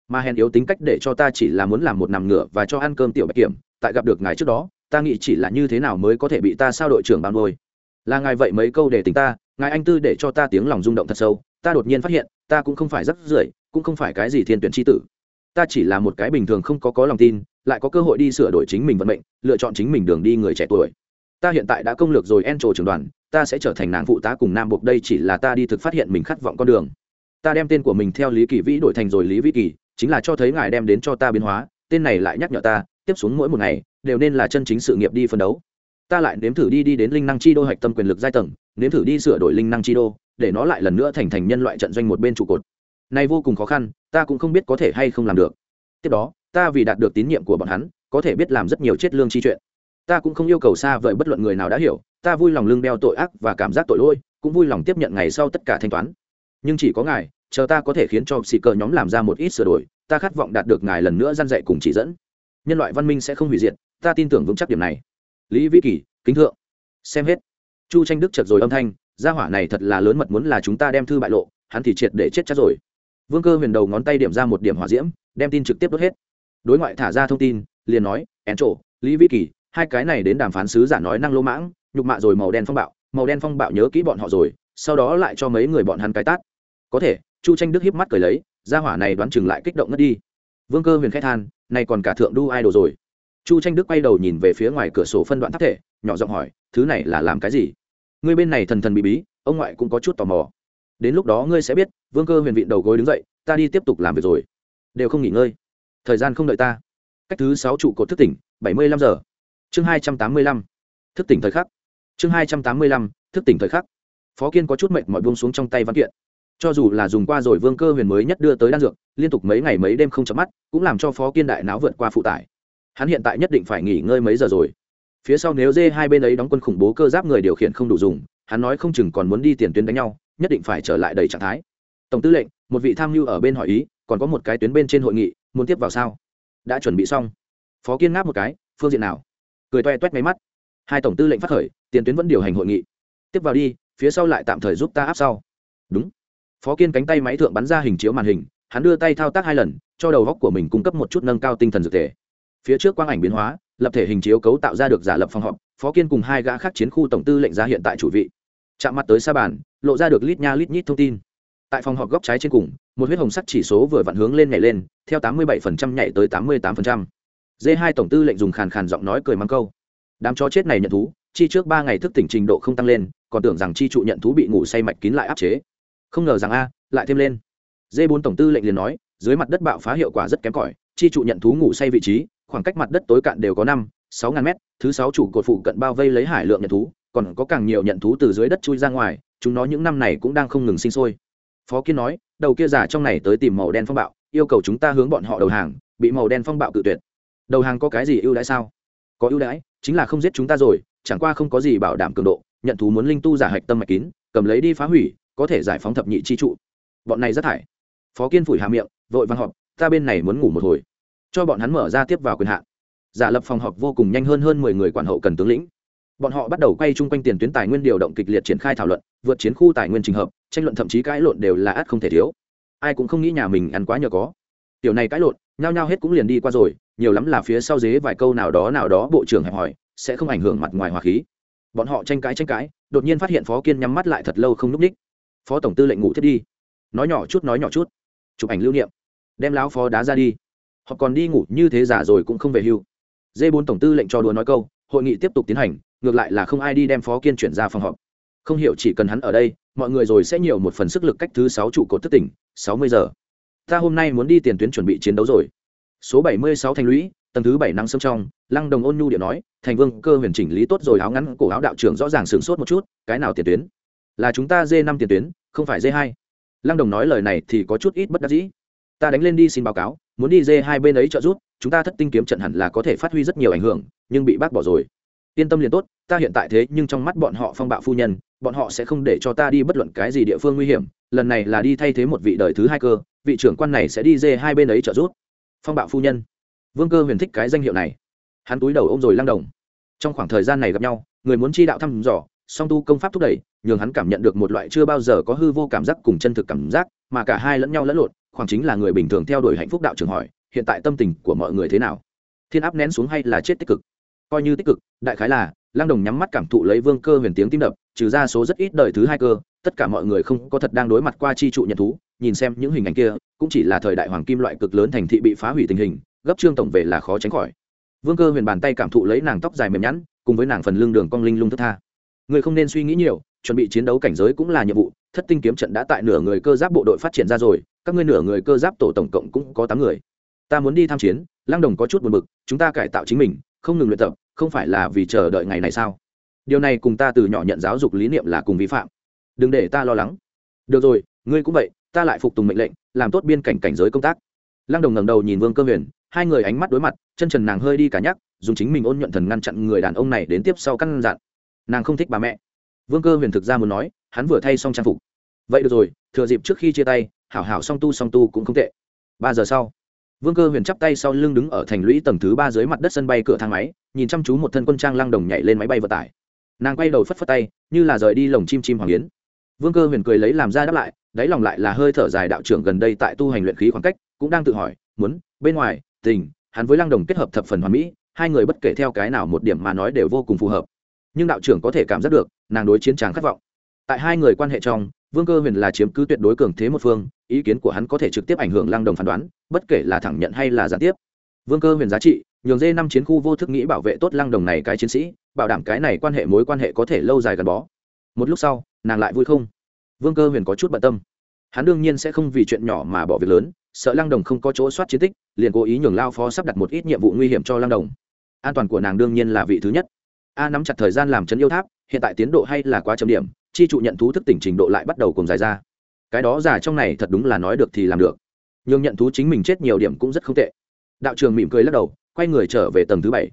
Mà hèn yếu tính cách để cho ta chỉ là muốn làm một nằm ngửa và cho ăn cơm tiểu bạch kiểm, tại gặp được ngài trước đó, ta nghĩ chỉ là như thế nào mới có thể bị ta sao đội trưởng bao nuôi là ngài vậy mấy câu để tính ta, ngài anh tư để cho ta tiếng lòng rung động thật sâu, ta đột nhiên phát hiện, ta cũng không phải rất rưởi, cũng không phải cái gì thiên tuyển tri tử. Ta chỉ là một cái bình thường không có có lòng tin, lại có cơ hội đi sửa đổi chính mình vận mệnh, lựa chọn chính mình đường đi người trẻ tuổi. Ta hiện tại đã công lược rồi en trổ trường đoàn, ta sẽ trở thành nàng phụ tá cùng nam buộc, đây chỉ là ta đi thực phát hiện mình khát vọng con đường. Ta đem tên của mình theo lý kỳ vĩ đổi thành rồi lý vĩ kỳ, chính là cho thấy ngài đem đến cho ta biến hóa, tên này lại nhắc nhở ta, tiếp xuống mỗi một ngày, đều nên là chân chính sự nghiệp đi phân đấu ta lại nếm thử đi đi đến linh năng chi đô hạch tâm quyền lực giai tầng, nếm thử đi sửa đổi linh năng chi đô, để nó lại lần nữa thành thành nhân loại trận doanh một bên trụ cột. Này vô cùng khó khăn, ta cũng không biết có thể hay không làm được. Tiếp đó, ta vì đạt được tín nhiệm của bọn hắn, có thể biết làm rất nhiều chết lương chi chuyện. Ta cũng không yêu cầu xa vời bất luận người nào đã hiểu, ta vui lòng lưng đeo tội ác và cảm giác tội lỗi, cũng vui lòng tiếp nhận ngày sau tất cả thanh toán. Nhưng chỉ có ngài, chờ ta có thể khiến cho xì cờ nhóm làm ra một ít sửa đổi, ta khát vọng đạt được ngài lần nữa gian dạy cùng chỉ dẫn. Nhân loại văn minh sẽ không hủy diệt, ta tin tưởng vững chắc điểm này lý vĩ kỳ, kính thượng. Xem hết. Chu tranh đức chật rồi âm thanh, gia hỏa này thật là lớn mật muốn là chúng ta đem thư bại lộ, hắn thì triệt để chết chắc rồi. Vương cơ huyền đầu ngón tay điểm ra một điểm hỏa diễm, đem tin trực tiếp đốt hết. Đối ngoại thả ra thông tin, liền nói, én trộ lý vĩ kỳ, hai cái này đến đàm phán sứ giả nói năng lỗ mãng, nhục mạ rồi màu đen phong bạo, màu đen phong bạo nhớ kỹ bọn họ rồi, sau đó lại cho mấy người bọn hắn cái tát. Có thể, chu tranh đức hiếp mắt cười lấy, gia hỏa này đoán chừng lại kích động ngất đi. Vương cơ huyền khét than, này còn cả thượng đu ai đồ rồi chu tranh đức quay đầu nhìn về phía ngoài cửa sổ phân đoạn tháp thể, nhỏ giọng hỏi, thứ này là làm cái gì? Ngươi bên này thần thần bí bí, ông ngoại cũng có chút tò mò. Đến lúc đó ngươi sẽ biết, vương cơ huyền vịn đầu gối đứng dậy, ta đi tiếp tục làm việc rồi. Đều không nghỉ ngơi. Thời gian không đợi ta. Cách thứ sáu trụ cột thức tỉnh, bảy mươi lăm giờ. Chương hai trăm tám mươi lăm. Thức tỉnh thời khắc. Chương hai trăm tám mươi lăm, thức tỉnh thời khắc. Phó kiên có chút mệnh mọi buông xuống trong tay văn kiện. Cho dù là dùng qua rồi, vương cơ huyền mới nhất đưa tới đan dược, liên tục mấy ngày mấy đêm không chấm mắt, cũng làm cho phó kiên đại não vượt qua phụ tải hắn hiện tại nhất định phải nghỉ ngơi mấy giờ rồi. Phía sau nếu dê hai bên ấy đóng quân khủng bố cơ giáp người điều khiển không đủ dùng, hắn nói không chừng còn muốn đi tiền tuyến đánh nhau, nhất định phải trở lại đầy trạng thái. Tổng tư lệnh, một vị tham mưu ở bên hỏi ý, còn có một cái tuyến bên trên hội nghị, muốn tiếp vào sao? Đã chuẩn bị xong. Phó kiên ngáp một cái, phương diện nào? Cười toe toét máy mắt. Hai tổng tư lệnh phát khởi, tiền tuyến vẫn điều hành hội nghị. Tiếp vào đi, phía sau lại tạm thời giúp ta áp sau. Đúng. Phó kiên cánh tay máy thượng bắn ra hình chiếu màn hình, hắn đưa tay thao tác hai lần, cho đầu góc của mình cung cấp một chút nâng cao tinh thần dược thể phía trước quang ảnh biến hóa, lập thể hình chiếu cấu tạo ra được giả lập phòng họp, phó kiên cùng hai gã khác chiến khu tổng tư lệnh ra hiện tại chủ vị. Chạm mặt tới xa bàn, lộ ra được lít nha lít nhít thông tin. Tại phòng họp góc trái trên cùng, một huyết hồng sắc chỉ số vừa vặn hướng lên nhảy lên, theo 87% nhảy tới 88%. d hai tổng tư lệnh dùng khàn khàn giọng nói cười mắng câu. Đám chó chết này nhận thú, chi trước ba ngày thức tỉnh trình độ không tăng lên, còn tưởng rằng chi trụ nhận thú bị ngủ say mạch kín lại áp chế. Không ngờ rằng a, lại thêm lên. D bốn tổng tư lệnh liền nói, dưới mặt đất bạo phá hiệu quả rất kém cỏi, chi trụ nhận thú ngủ say vị trí khoảng cách mặt đất tối cạn đều có năm, sáu ngàn mét, thứ sáu chủ cột phụ cận bao vây lấy hải lượng nhận thú, còn có càng nhiều nhận thú từ dưới đất chui ra ngoài, chúng nó những năm này cũng đang không ngừng sinh sôi. Phó kiên nói, đầu kia giả trong này tới tìm màu đen phong bạo, yêu cầu chúng ta hướng bọn họ đầu hàng, bị màu đen phong bạo cự tuyệt. Đầu hàng có cái gì ưu đãi sao? Có ưu đãi, chính là không giết chúng ta rồi, chẳng qua không có gì bảo đảm cường độ, nhận thú muốn linh tu giả hạch tâm mạch kín, cầm lấy đi phá hủy, có thể giải phóng thập nhị chi trụ. Bọn này rất thải. Phó kiên phủi hà miệng, vội văn họp, ta bên này muốn ngủ một hồi cho bọn hắn mở ra tiếp vào quyền hạn. Giả lập phòng họp vô cùng nhanh hơn hơn mười người quản hậu cần tướng lĩnh. Bọn họ bắt đầu quay chung quanh tiền tuyến tài nguyên điều động kịch liệt triển khai thảo luận, vượt chiến khu tài nguyên trình hợp, tranh luận thậm chí cãi lộn đều là ắt không thể thiếu. Ai cũng không nghĩ nhà mình ăn quá nhờ có. Tiểu này cãi lộn, nhao nhao hết cũng liền đi qua rồi, nhiều lắm là phía sau dế vài câu nào đó nào đó bộ trưởng hẹp hỏi, sẽ không ảnh hưởng mặt ngoài hòa khí. Bọn họ tranh cãi tranh cãi, đột nhiên phát hiện phó kiên nhắm mắt lại thật lâu không núp ních. Phó tổng tư lệnh ngủ thiết đi. Nói nhỏ chút, nói nhỏ chút. Chụp ảnh lưu niệm. Đem láo phó đá ra đi họ còn đi ngủ như thế giả rồi cũng không về hưu. D bốn tổng tư lệnh cho đùa nói câu, hội nghị tiếp tục tiến hành, ngược lại là không ai đi đem phó kiên chuyển ra phòng họp. Không hiểu chỉ cần hắn ở đây, mọi người rồi sẽ nhiều một phần sức lực cách thứ sáu trụ cột thất tỉnh, sáu mươi giờ. Ta hôm nay muốn đi tiền tuyến chuẩn bị chiến đấu rồi. Số bảy mươi sáu thành lũy, tầng thứ bảy nắng sâm trong, lăng đồng ôn nhu điện nói, thành vương, cơ huyền chỉnh lý tốt rồi, áo ngắn, cổ áo đạo trưởng rõ ràng sửng sốt một chút, cái nào tiền tuyến? Là chúng ta d năm tiền tuyến, không phải d hai. Lăng đồng nói lời này thì có chút ít bất đắc dĩ ta đánh lên đi xin báo cáo, muốn đi dê hai bên ấy trợ giúp, chúng ta thất tinh kiếm trận hẳn là có thể phát huy rất nhiều ảnh hưởng, nhưng bị bác bỏ rồi. Yên tâm liền tốt, ta hiện tại thế nhưng trong mắt bọn họ phong bạo phu nhân, bọn họ sẽ không để cho ta đi bất luận cái gì địa phương nguy hiểm, lần này là đi thay thế một vị đời thứ hai cơ, vị trưởng quan này sẽ đi dê hai bên ấy trợ giúp. Phong bạo phu nhân. Vương cơ huyền thích cái danh hiệu này. Hắn túi đầu ôm rồi lăng đồng. Trong khoảng thời gian này gặp nhau, người muốn chi đạo thăm dò, song tu công pháp thúc đẩy, nhường hắn cảm nhận được một loại chưa bao giờ có hư vô cảm giác cùng chân thực cảm giác, mà cả hai lẫn nhau lẫn lộn khoảng chính là người bình thường theo đuổi hạnh phúc đạo trường hỏi, hiện tại tâm tình của mọi người thế nào? Thiên áp nén xuống hay là chết tích cực? Coi như tích cực, đại khái là lang đồng nhắm mắt cảm thụ lấy vương cơ huyền tiếng tim đập, trừ ra số rất ít đời thứ hai cơ, tất cả mọi người không có thật đang đối mặt qua chi trụ nhận thú, nhìn xem những hình ảnh kia, cũng chỉ là thời đại hoàng kim loại cực lớn thành thị bị phá hủy tình hình, gấp trương tổng về là khó tránh khỏi. Vương cơ huyền bàn tay cảm thụ lấy nàng tóc dài mềm nhẵn, cùng với nàng phần lưng đường cong linh lung thất tha. Người không nên suy nghĩ nhiều, chuẩn bị chiến đấu cảnh giới cũng là nhiệm vụ, thất tinh kiếm trận đã tại nửa người cơ giáp bộ đội phát triển ra rồi các ngươi nửa người cơ giáp tổ tổng cộng cũng có tám người. Ta muốn đi tham chiến, lăng đồng có chút buồn bực, chúng ta cải tạo chính mình, không ngừng luyện tập, không phải là vì chờ đợi ngày này sao? Điều này cùng ta từ nhỏ nhận giáo dục lý niệm là cùng vi phạm. Đừng để ta lo lắng. Được rồi, ngươi cũng vậy, ta lại phục tùng mệnh lệnh, làm tốt biên cảnh cảnh giới công tác. Lăng đồng ngẩng đầu nhìn vương cơ huyền, hai người ánh mắt đối mặt, chân trần nàng hơi đi cả nhắc, dùng chính mình ôn nhuận thần ngăn chặn người đàn ông này đến tiếp sau căn dặn. Nàng không thích bà mẹ. Vương cơ huyền thực ra muốn nói, hắn vừa thay xong trang phục. Vậy được rồi thừa dịp trước khi chia tay, hảo hảo song tu song tu cũng không tệ. Ba giờ sau, vương cơ huyền chắp tay sau lưng đứng ở thành lũy tầng thứ ba dưới mặt đất sân bay cửa thang máy, nhìn chăm chú một thân quân trang lăng đồng nhảy lên máy bay vận tải. Nàng quay đầu phất phất tay, như là rời đi lồng chim chim hoàng yến. Vương cơ huyền cười lấy làm ra đáp lại, đáy lòng lại là hơi thở dài đạo trưởng gần đây tại tu hành luyện khí khoảng cách, cũng đang tự hỏi, muốn, bên ngoài, tình, hắn với lăng đồng kết hợp thập phần hoàn mỹ, hai người bất kể theo cái nào một điểm mà nói đều vô cùng phù hợp. Nhưng đạo trưởng có thể cảm giác được, nàng đối chiến tràng khát vọng tại hai người quan hệ trong, vương cơ huyền là chiếm cứ tuyệt đối cường thế một phương, ý kiến của hắn có thể trực tiếp ảnh hưởng Lang đồng phán đoán, bất kể là thẳng nhận hay là gián tiếp. Vương cơ huyền giá trị, nhường dê năm chiến khu vô thức nghĩ bảo vệ tốt Lang đồng này cái chiến sĩ, bảo đảm cái này quan hệ mối quan hệ có thể lâu dài gắn bó. Một lúc sau, nàng lại vui không? Vương cơ huyền có chút bận tâm. Hắn đương nhiên sẽ không vì chuyện nhỏ mà bỏ việc lớn, sợ Lang đồng không có chỗ soát chiến tích, liền cố ý nhường lao phó sắp đặt một ít nhiệm vụ nguy hiểm cho Lang đồng. An toàn của nàng đương nhiên là vị thứ nhất. A nắm chặt thời gian làm chấn yêu tháp, hiện tại tiến độ hay là quá chấm điểm chi trụ nhận thú thức tỉnh trình độ lại bắt đầu cùng dài ra. Cái đó giả trong này thật đúng là nói được thì làm được. Nhưng nhận thú chính mình chết nhiều điểm cũng rất không tệ. Đạo trường mỉm cười lắc đầu, quay người trở về tầng thứ bảy.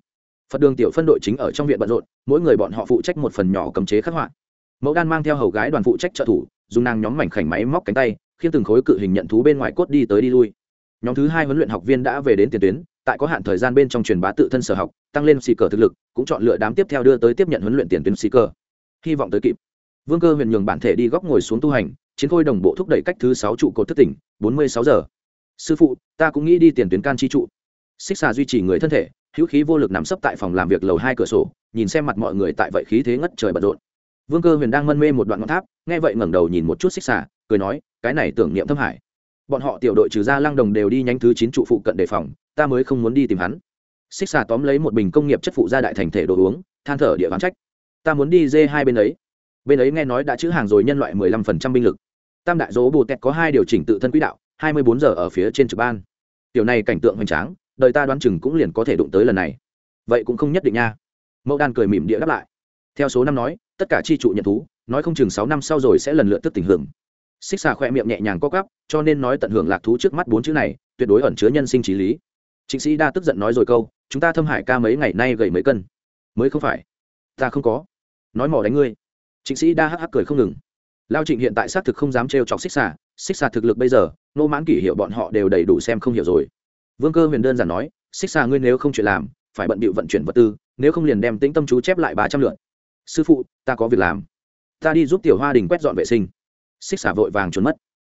Phật đường tiểu phân đội chính ở trong viện bận rộn, mỗi người bọn họ phụ trách một phần nhỏ cấm chế khắc họa. Mẫu đan mang theo hầu gái đoàn phụ trách trợ thủ, dùng nàng nhóm mảnh khảnh máy móc cánh tay khiến từng khối cự hình nhận thú bên ngoài cốt đi tới đi lui. Nhóm thứ hai huấn luyện học viên đã về đến tiền tuyến, tại có hạn thời gian bên trong truyền bá tự thân sở học, tăng lên xì cờ thực lực, cũng chọn lựa đám tiếp theo đưa tới tiếp nhận huấn luyện tiền tuyến xì cờ. Hy vọng tới kịp vương cơ huyền nhường bản thể đi góc ngồi xuống tu hành, chiến khôi đồng bộ thúc đẩy cách thứ sáu trụ cột thất tỉnh, bốn mươi sáu giờ. Sư phụ, ta cũng nghĩ đi tiền tuyến can chi trụ. Xích xà duy trì người thân thể, hữu khí vô lực nằm sấp tại phòng làm việc lầu hai cửa sổ, nhìn xem mặt mọi người tại vậy khí thế ngất trời bận rộn. Vương cơ huyền đang mân mê một đoạn ngọn tháp, nghe vậy ngẩng đầu nhìn một chút xích xà, cười nói, cái này tưởng niệm thâm hải. Bọn họ tiểu đội trừ ra lăng đồng đều đi nhanh thứ chín trụ phụ cận đề phòng, ta mới không muốn đi tìm hắn. Xích xà tóm lấy một bình công nghiệp chất phụ ra đại thành thể đồ uống, than thở địa ván trách, ta muốn đi dê hai bên ấy bên ấy nghe nói đã chữ hàng rồi nhân loại mười lăm phần trăm binh lực. Tam đại dỗ bồ tẹt có hai điều chỉnh tự thân quỹ đạo, hai mươi bốn giờ ở phía trên trực ban. Tiểu này cảnh tượng hoành tráng, đời ta đoán chừng cũng liền có thể đụng tới lần này. Vậy cũng không nhất định nha. Mẫu đan cười mỉm địa đáp lại. Theo số năm nói, tất cả chi trụ nhận thú, nói không chừng sáu năm sau rồi sẽ lần lượt tức tình hưởng. Xích xà khoe miệng nhẹ nhàng co cắp cho nên nói tận hưởng lạc thú trước mắt bốn chữ này, tuyệt đối ẩn chứa nhân sinh trí lý. Chính sĩ đa tức giận nói rồi câu, chúng ta thâm hải ca mấy ngày nay gầy mấy cân? Mới không phải. Ta không có. Nói mỏ đánh ngươi. Trịnh sĩ đa hắc hắc cười không ngừng. Lao trịnh hiện tại xác thực không dám trêu chọc xích xà. Xích xà thực lực bây giờ nô mãn kỷ hiệu bọn họ đều đầy đủ xem không hiểu rồi. Vương cơ huyền đơn giản nói, xích xà ngươi nếu không chuyện làm, phải bận bịu vận chuyển vật tư, nếu không liền đem tĩnh tâm chú chép lại ba trăm lượt. Sư phụ, ta có việc làm. Ta đi giúp tiểu hoa đình quét dọn vệ sinh. Xích xà vội vàng trốn mất.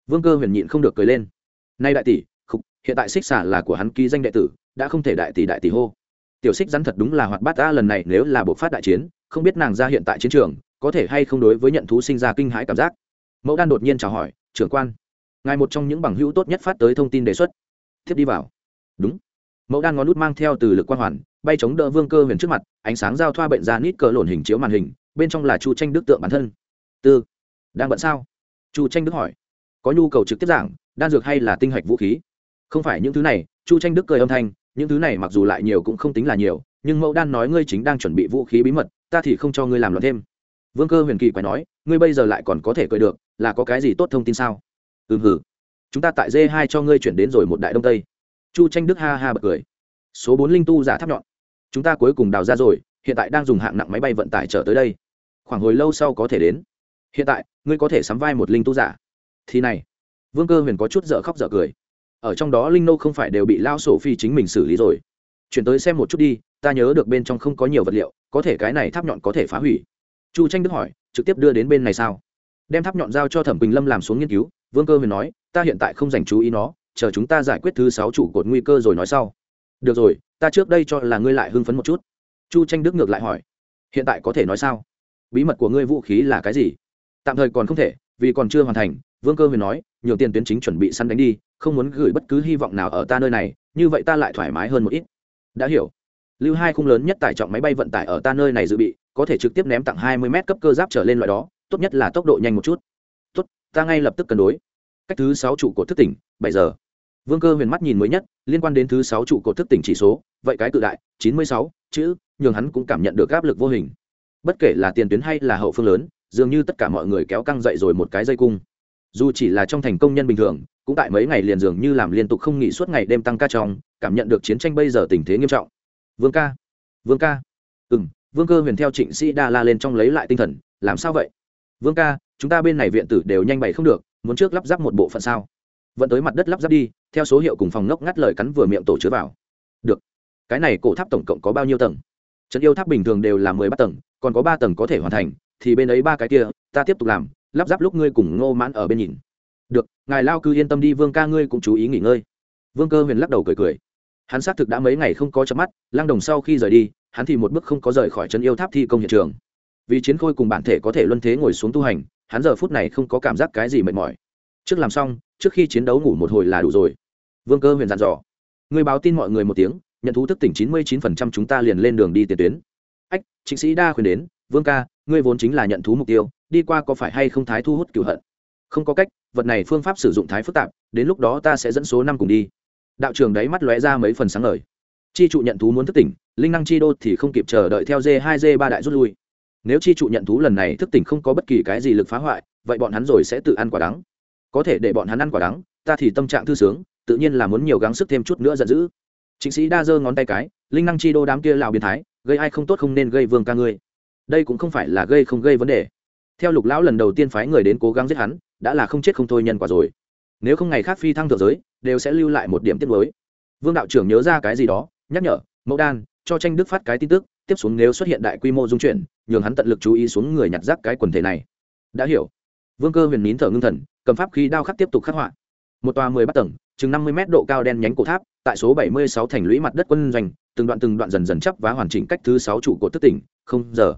Vương cơ huyền nhịn không được cười lên. Nay đại tỷ, khục, hiện tại xích xà là của hắn ký danh đệ tử, đã không thể đại tỷ đại tỷ hô. Tiểu xích rắn thật đúng là hoạt bát ta lần này nếu là bộ phát đại chiến, không biết nàng ra hiện tại chiến trường có thể hay không đối với nhận thú sinh ra kinh hãi cảm giác? Mẫu đan đột nhiên chào hỏi, trưởng quan, ngài một trong những bằng hữu tốt nhất phát tới thông tin đề xuất. Tiếp đi vào. Đúng. Mẫu đan ngón nút mang theo từ lực quan hoàn, bay chống đỡ vương cơ huyền trước mặt, ánh sáng giao thoa bệnh ra nít cờ lổn hình chiếu màn hình, bên trong là chu tranh đức tượng bản thân. Tư, đang bận sao? Chu tranh đức hỏi. Có nhu cầu trực tiếp giảng, đan dược hay là tinh hạch vũ khí? Không phải, những thứ này. Chu tranh đức cười âm thanh. Những thứ này mặc dù lại nhiều cũng không tính là nhiều, nhưng mẫu đan nói ngươi chính đang chuẩn bị vũ khí bí mật, ta thì không cho ngươi làm loạn thêm vương cơ huyền kỳ quay nói, ngươi bây giờ lại còn có thể cười được, là có cái gì tốt thông tin sao? Ừm, hử. Chúng ta tại d hai cho ngươi chuyển đến rồi một đại đông tây. Chu tranh đức ha ha bật cười. Số bốn linh tu giả tháp nhọn. Chúng ta cuối cùng đào ra rồi, hiện tại đang dùng hạng nặng máy bay vận tải trở tới đây. Khoảng hồi lâu sau có thể đến. Hiện tại, ngươi có thể sắm vai một linh tu giả. Thì này. Vương cơ huyền có chút dở khóc dở cười. Ở trong đó linh nô không phải đều bị lao sổ phi chính mình xử lý rồi. Chuyển tới xem một chút đi, ta nhớ được bên trong không có nhiều vật liệu, có thể cái này tháp nhọn có thể phá hủy chu tranh đức hỏi, trực tiếp đưa đến bên này sao? Đem tháp nhọn dao cho thẩm bình lâm làm xuống nghiên cứu, vương cơ huyền nói, ta hiện tại không dành chú ý nó, chờ chúng ta giải quyết thứ sáu trụ cột nguy cơ rồi nói sau. Được rồi, ta trước đây cho là ngươi lại hưng phấn một chút. Chu tranh đức ngược lại hỏi, hiện tại có thể nói sao? Bí mật của ngươi vũ khí là cái gì? Tạm thời còn không thể, vì còn chưa hoàn thành, vương cơ huyền nói nhiều tiền tuyến chính chuẩn bị săn đánh đi, không muốn gửi bất cứ hy vọng nào ở ta nơi này, như vậy ta lại thoải mái hơn một ít. Đã hiểu. Lưu hai khung lớn nhất tải trọng máy bay vận tải ở ta nơi này dự bị có thể trực tiếp ném tặng hai mươi m cấp cơ giáp trở lên loại đó, tốt nhất là tốc độ nhanh một chút. Tốt, ta ngay lập tức cân đối. Cách thứ sáu trụ cột thức tỉnh, bảy giờ. Vương cơ huyền mắt nhìn mới nhất, liên quan đến thứ sáu trụ cột thức tỉnh chỉ số, vậy cái tự đại, chín mươi sáu, chữ, nhường hắn cũng cảm nhận được áp lực vô hình. Bất kể là tiền tuyến hay là hậu phương lớn, dường như tất cả mọi người kéo căng dậy rồi một cái dây cung. Dù chỉ là trong thành công nhân bình thường, cũng tại mấy ngày liền dường như làm liên tục không nghỉ suốt ngày đêm tăng ca trong, cảm nhận được chiến tranh bây giờ tình thế nghiêm trọng. Vương ca vương ca. Ừ m vương cơ huyền theo trịnh sĩ đa la lên trong lấy lại tinh thần, làm sao vậy? Vương ca, chúng ta bên này viện tử đều nhanh bày không được, muốn trước lắp ráp một bộ phận sao? Vẫn tới mặt đất lắp ráp đi, theo số hiệu cùng phòng ngốc ngắt lời cắn vừa miệng tổ chứa vào. Được. Cái này cổ tháp tổng cộng có bao nhiêu tầng? Trận yêu tháp bình thường đều là mười ba tầng, còn có ba tầng có thể hoàn thành, thì bên ấy ba cái kia, ta tiếp tục làm, lắp ráp lúc ngươi cùng ngô mãn ở bên nhìn. Được, ngài lao cứ yên tâm đi, vương ca ngươi cũng chú ý nghỉ ngơi. Vương cơ huyền lắc đầu cười cười. Hắn xác thực đã mấy ngày không có chớp mắt lang đồng sau khi rời đi hắn thì một bước không có rời khỏi chân yêu tháp thi công hiện trường. Vì chiến khôi cùng bản thể có thể luân thế ngồi xuống tu hành, hắn giờ phút này không có cảm giác cái gì mệt mỏi. Trước làm xong, trước khi chiến đấu ngủ một hồi là đủ rồi. Vương cơ huyền dặn dò. Người báo tin mọi người một tiếng, nhận thú thức tỉnh chín mươi chín phần trăm chúng ta liền lên đường đi tiền tuyến. Ách chính sĩ đa khuyên đến, vương ca, ngươi vốn chính là nhận thú mục tiêu, đi qua có phải hay không thái thu hút cựu hận? Không có cách, vật này phương pháp sử dụng thái phức tạp, đến lúc đó ta sẽ dẫn số năm cùng đi. Đạo trường đấy mắt lóe ra mấy phần sáng ngời. Chi trụ nhận thú muốn thức tỉnh linh năng chi đô thì không kịp chờ đợi theo d hai d ba đại rút lui. Nếu chi trụ nhận thú lần này thức tỉnh không có bất kỳ cái gì lực phá hoại, vậy bọn hắn rồi sẽ tự ăn quả đắng. Có thể để bọn hắn ăn quả đắng, ta thì tâm trạng thư sướng, tự nhiên là muốn nhiều gắng sức thêm chút nữa giận dữ. Chính sĩ đa giơ ngón tay cái, linh năng chi đô đám kia lào biến thái, gây ai không tốt không nên gây vương ca ngươi. Đây cũng không phải là gây không gây vấn đề. Theo lục lão lần đầu tiên phái người đến cố gắng giết hắn, đã là không chết không thôi nhân quả rồi. Nếu không ngày khác phi thăng thượng giới, đều sẽ lưu lại một điểm tiết mới vương đạo trưởng nhớ ra cái gì đó, nhắc nhở, mẫu đan cho tranh đức phát cái tin tức, tiếp xuống nếu xuất hiện đại quy mô dung chuyển, nhường hắn tận lực chú ý xuống người nhặt rác cái quần thể này. Đã hiểu. Vương cơ huyền nín thở ngưng thần, cầm pháp khí đao khắc tiếp tục khắc họa. Một tòa mười bát tầng, chừng năm mươi mét độ cao đen nhánh cổ tháp, tại số bảy mươi sáu thành lũy mặt đất quân doanh, từng đoạn từng đoạn dần dần chấp và hoàn chỉnh cách thứ sáu trụ cột tức tỉnh, không giờ.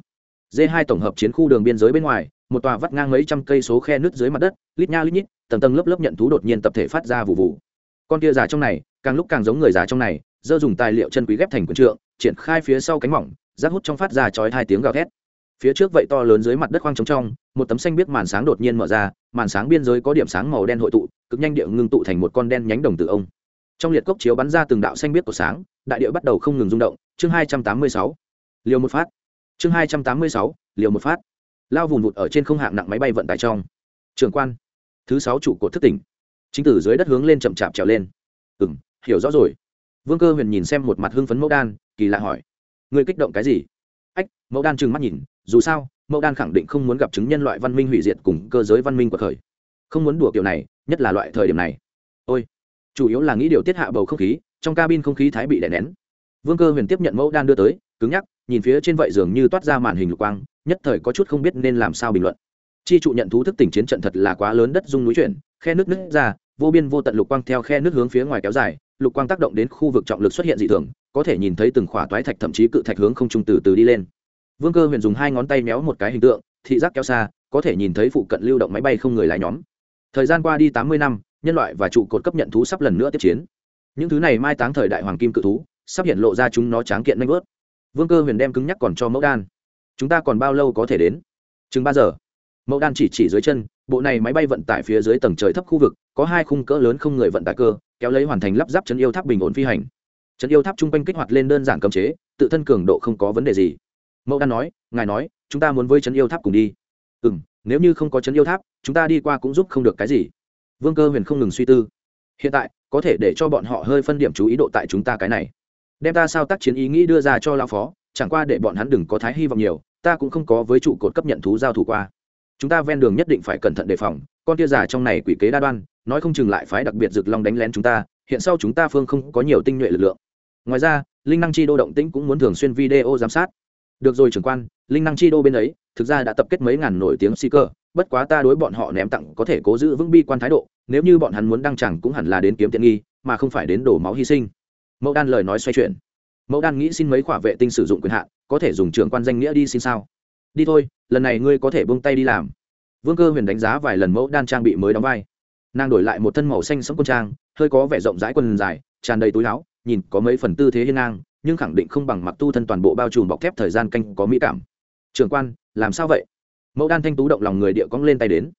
D hai tổng hợp chiến khu đường biên giới bên ngoài, một tòa vắt ngang mấy trăm cây số khe nước dưới mặt đất, lít nha lít nhít, tầng tầng lớp lớp nhận thú đột nhiên tập thể phát ra vụ vụ. Con kia già trong này, càng lúc càng giống người già trong này, dơ dùng tài liệu chân quý ghép thành quần trượng triển khai phía sau cánh mỏng, rác hút trong phát ra chói hai tiếng gào thét. Phía trước vậy to lớn dưới mặt đất khoang trống trong, một tấm xanh biết màn sáng đột nhiên mở ra, màn sáng biên giới có điểm sáng màu đen hội tụ, cực nhanh địa ngưng tụ thành một con đen nhánh đồng tử ông. Trong liệt cốc chiếu bắn ra từng đạo xanh biết của sáng, đại địa bắt đầu không ngừng rung động. Chương hai trăm tám mươi sáu. Liều một phát. Chương hai trăm tám mươi sáu. Liều một phát. Lao vùng vụt ở trên không hạng nặng máy bay vận tải trong. Trường quan. Thứ sáu trụ cột thức tỉnh. Chính từ dưới đất hướng lên chậm chạp trèo lên. Ừ m hiểu rõ rồi. Vương cơ huyền nhìn xem một mặt hưng phấn mẫu đan kỳ lạ hỏi. Người kích động cái gì? Ách, mẫu đan trừng mắt nhìn, dù sao, mẫu đan khẳng định không muốn gặp chứng nhân loại văn minh hủy diệt cùng cơ giới văn minh của khởi không muốn đùa kiểu này, nhất là loại thời điểm này. Ôi, chủ yếu là nghĩ điều tiết hạ bầu không khí, trong cabin không khí thái bị đè nén. Vương cơ huyền tiếp nhận mẫu đan đưa tới, cứng nhắc, nhìn phía trên vậy dường như toát ra màn hình lục quang, nhất thời có chút không biết nên làm sao bình luận. Chi trụ nhận thú thức tỉnh chiến trận thật là quá lớn đất dung núi chuyển, khe nước nứt ra, vô biên vô tận lục quang theo khe nước hướng phía ngoài kéo dài lục quang tác động đến khu vực trọng lực xuất hiện dị thường, có thể nhìn thấy từng khỏa toái thạch thậm chí cự thạch hướng không trung từ từ đi lên. Vương cơ huyền dùng hai ngón tay méo một cái hình tượng, thị giác kéo xa, có thể nhìn thấy phụ cận lưu động máy bay không người lái nhóm. Thời gian qua đi tám mươi năm, nhân loại và trụ cột cấp nhận thú sắp lần nữa tiếp chiến. Những thứ này mai táng thời đại hoàng kim cự thú, sắp hiện lộ ra chúng nó tráng kiện nanh vớt vương cơ huyền đem cứng nhắc còn cho mẫu đan. Chúng ta còn bao lâu có thể đến? Chừng ba giờ. Mẫu đan chỉ chỉ dưới chân, bộ này máy bay vận tải phía dưới tầng trời thấp khu vực, có hai khung cỡ lớn không người vận tải cơ kéo lấy hoàn thành lắp ráp chấn yêu tháp bình ổn phi hành. Chấn yêu tháp chung quanh kích hoạt lên đơn giản cấm chế, tự thân cường độ không có vấn đề gì. Mẫu đan nói, ngài nói, chúng ta muốn với chấn yêu tháp cùng đi. Ừ m nếu như không có chấn yêu tháp, chúng ta đi qua cũng giúp không được cái gì. Vương cơ huyền không ngừng suy tư. Hiện tại, có thể để cho bọn họ hơi phân điểm chú ý độ tại chúng ta cái này. Đem ta sao tác chiến ý nghĩ đưa ra cho lão phó, chẳng qua để bọn hắn đừng có thái hy vọng nhiều, ta cũng không có với trụ cột cấp nhận thú giao thủ qua. Chúng ta ven đường nhất định phải cẩn thận đề phòng con tia giả trong này quỷ kế đa đoan, nói không chừng lại phái đặc biệt rực long đánh lén chúng ta, hiện sau chúng ta phương không có nhiều tinh nhuệ lực lượng. Ngoài ra, linh năng chi đô động tĩnh cũng muốn thường xuyên video giám sát. Được rồi trưởng quan, linh năng chi đô bên ấy, thực ra đã tập kết mấy ngàn nổi tiếng si cơ bất quá ta đối bọn họ ném tặng có thể cố giữ vững bi quan thái độ, nếu như bọn hắn muốn đăng chẳng cũng hẳn là đến kiếm tiện nghi, mà không phải đến đổ máu hy sinh. Mẫu đan lời nói xoay chuyển. Mẫu đan nghĩ xin mấy khỏa vệ tinh sử dụng quyền hạn, có thể dùng trưởng quan danh nghĩa đi xin sao? Đi thôi, lần này ngươi có thể buông tay đi làm vương cơ huyền đánh giá vài lần mẫu đan trang bị mới đóng vai. Nàng đổi lại một thân màu xanh sống quân trang, hơi có vẻ rộng rãi quần dài, tràn đầy túi áo, nhìn có mấy phần tư thế hiên ngang, nhưng khẳng định không bằng mặc tu thân toàn bộ bao trùm bọc thép thời gian canh có mỹ cảm. Trường quan, làm sao vậy? Mẫu đan thanh tú động lòng người địa cong lên tay đến.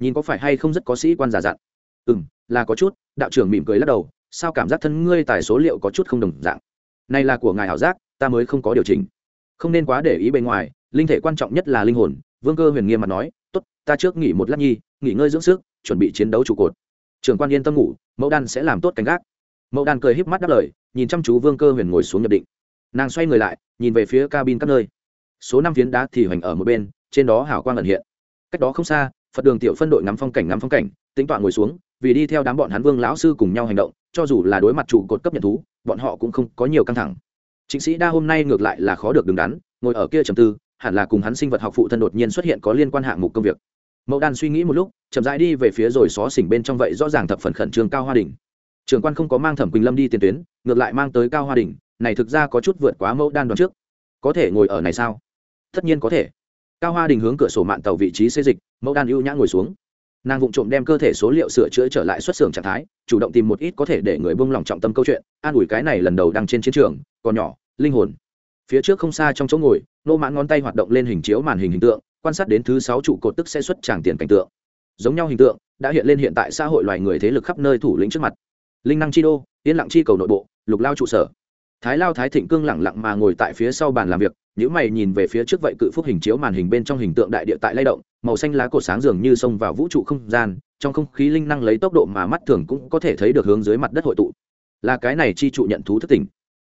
Nhìn có phải hay không rất có sĩ quan giả dặn. Ừ m là có chút. Đạo trưởng mỉm cười lắc đầu. Sao cảm giác thân ngươi tài số liệu có chút không đồng dạng? Này là của ngài ảo giác, ta mới không có điều chỉnh. Không nên quá để ý bề ngoài, linh thể quan trọng nhất là linh hồn. Vương cơ huyền nghiêm mặt nói tốt, ta trước nghỉ một lát nhi, nghỉ ngơi dưỡng sức, chuẩn bị chiến đấu trụ cột. Trưởng quan yên tâm ngủ, mẫu đan sẽ làm tốt canh gác. Mẫu đan cười híp mắt đáp lời, nhìn chăm chú vương cơ huyền ngồi xuống nhập định. Nàng xoay người lại, nhìn về phía cabin các nơi. Số năm phiến đá thì hoành ở một bên, trên đó hảo quang ẩn hiện. Cách đó không xa, phật đường tiểu phân đội ngắm phong cảnh ngắm phong cảnh tính toán ngồi xuống, vì đi theo đám bọn hắn vương lão sư cùng nhau hành động, cho dù là đối mặt trụ cột cấp nhận thú, bọn họ cũng không có nhiều căng thẳng. Chính sĩ đa hôm nay ngược lại là khó được đứng đắn, ngồi ở kia trầm tư hẳn là cùng hắn sinh vật học phụ thân đột nhiên xuất hiện có liên quan hạng mục công việc. Mẫu đan suy nghĩ một lúc, chậm rãi đi về phía rồi xó xỉnh bên trong vậy rõ ràng thập phần khẩn trương cao hoa đình Trường quan không có mang thẩm quỳnh lâm đi tiền tuyến, ngược lại mang tới cao hoa đình này thực ra có chút vượt quá mẫu đan đoán trước. Có thể ngồi ở này sao? Tất nhiên có thể. Cao hoa đình hướng cửa sổ mạng tàu vị trí xê dịch mẫu đan ưu nhã ngồi xuống. Nàng vụng trộm đem cơ thể số liệu sửa chữa trở lại xuất xưởng trạng thái, chủ động tìm một ít có thể để người buông lòng trọng tâm câu chuyện, an ủi cái này lần đầu đăng trên chiến trường, còn nhỏ, linh hồn phía trước không xa trong chỗ ngồi, nô mãn ngón tay hoạt động lên hình chiếu màn hình hình tượng, quan sát đến thứ sáu trụ cột tức sẽ xuất tràng tiền cảnh tượng. Giống nhau hình tượng, đã hiện lên hiện tại xã hội loài người thế lực khắp nơi thủ lĩnh trước mặt. Linh năng chi đô, yên lặng chi cầu nội bộ, lục lao trụ sở. Thái lao thái thịnh cương lẳng lặng mà ngồi tại phía sau bàn làm việc những mày nhìn về phía trước vậy cự phúc hình chiếu màn hình bên trong hình tượng đại địa tại lay động, màu xanh lá cột sáng dường như xông vào vũ trụ không gian, trong không khí linh năng lấy tốc độ mà mắt thường cũng có thể thấy được hướng dưới mặt đất hội tụ. Là cái này chi trụ nhận thú thất tỉnh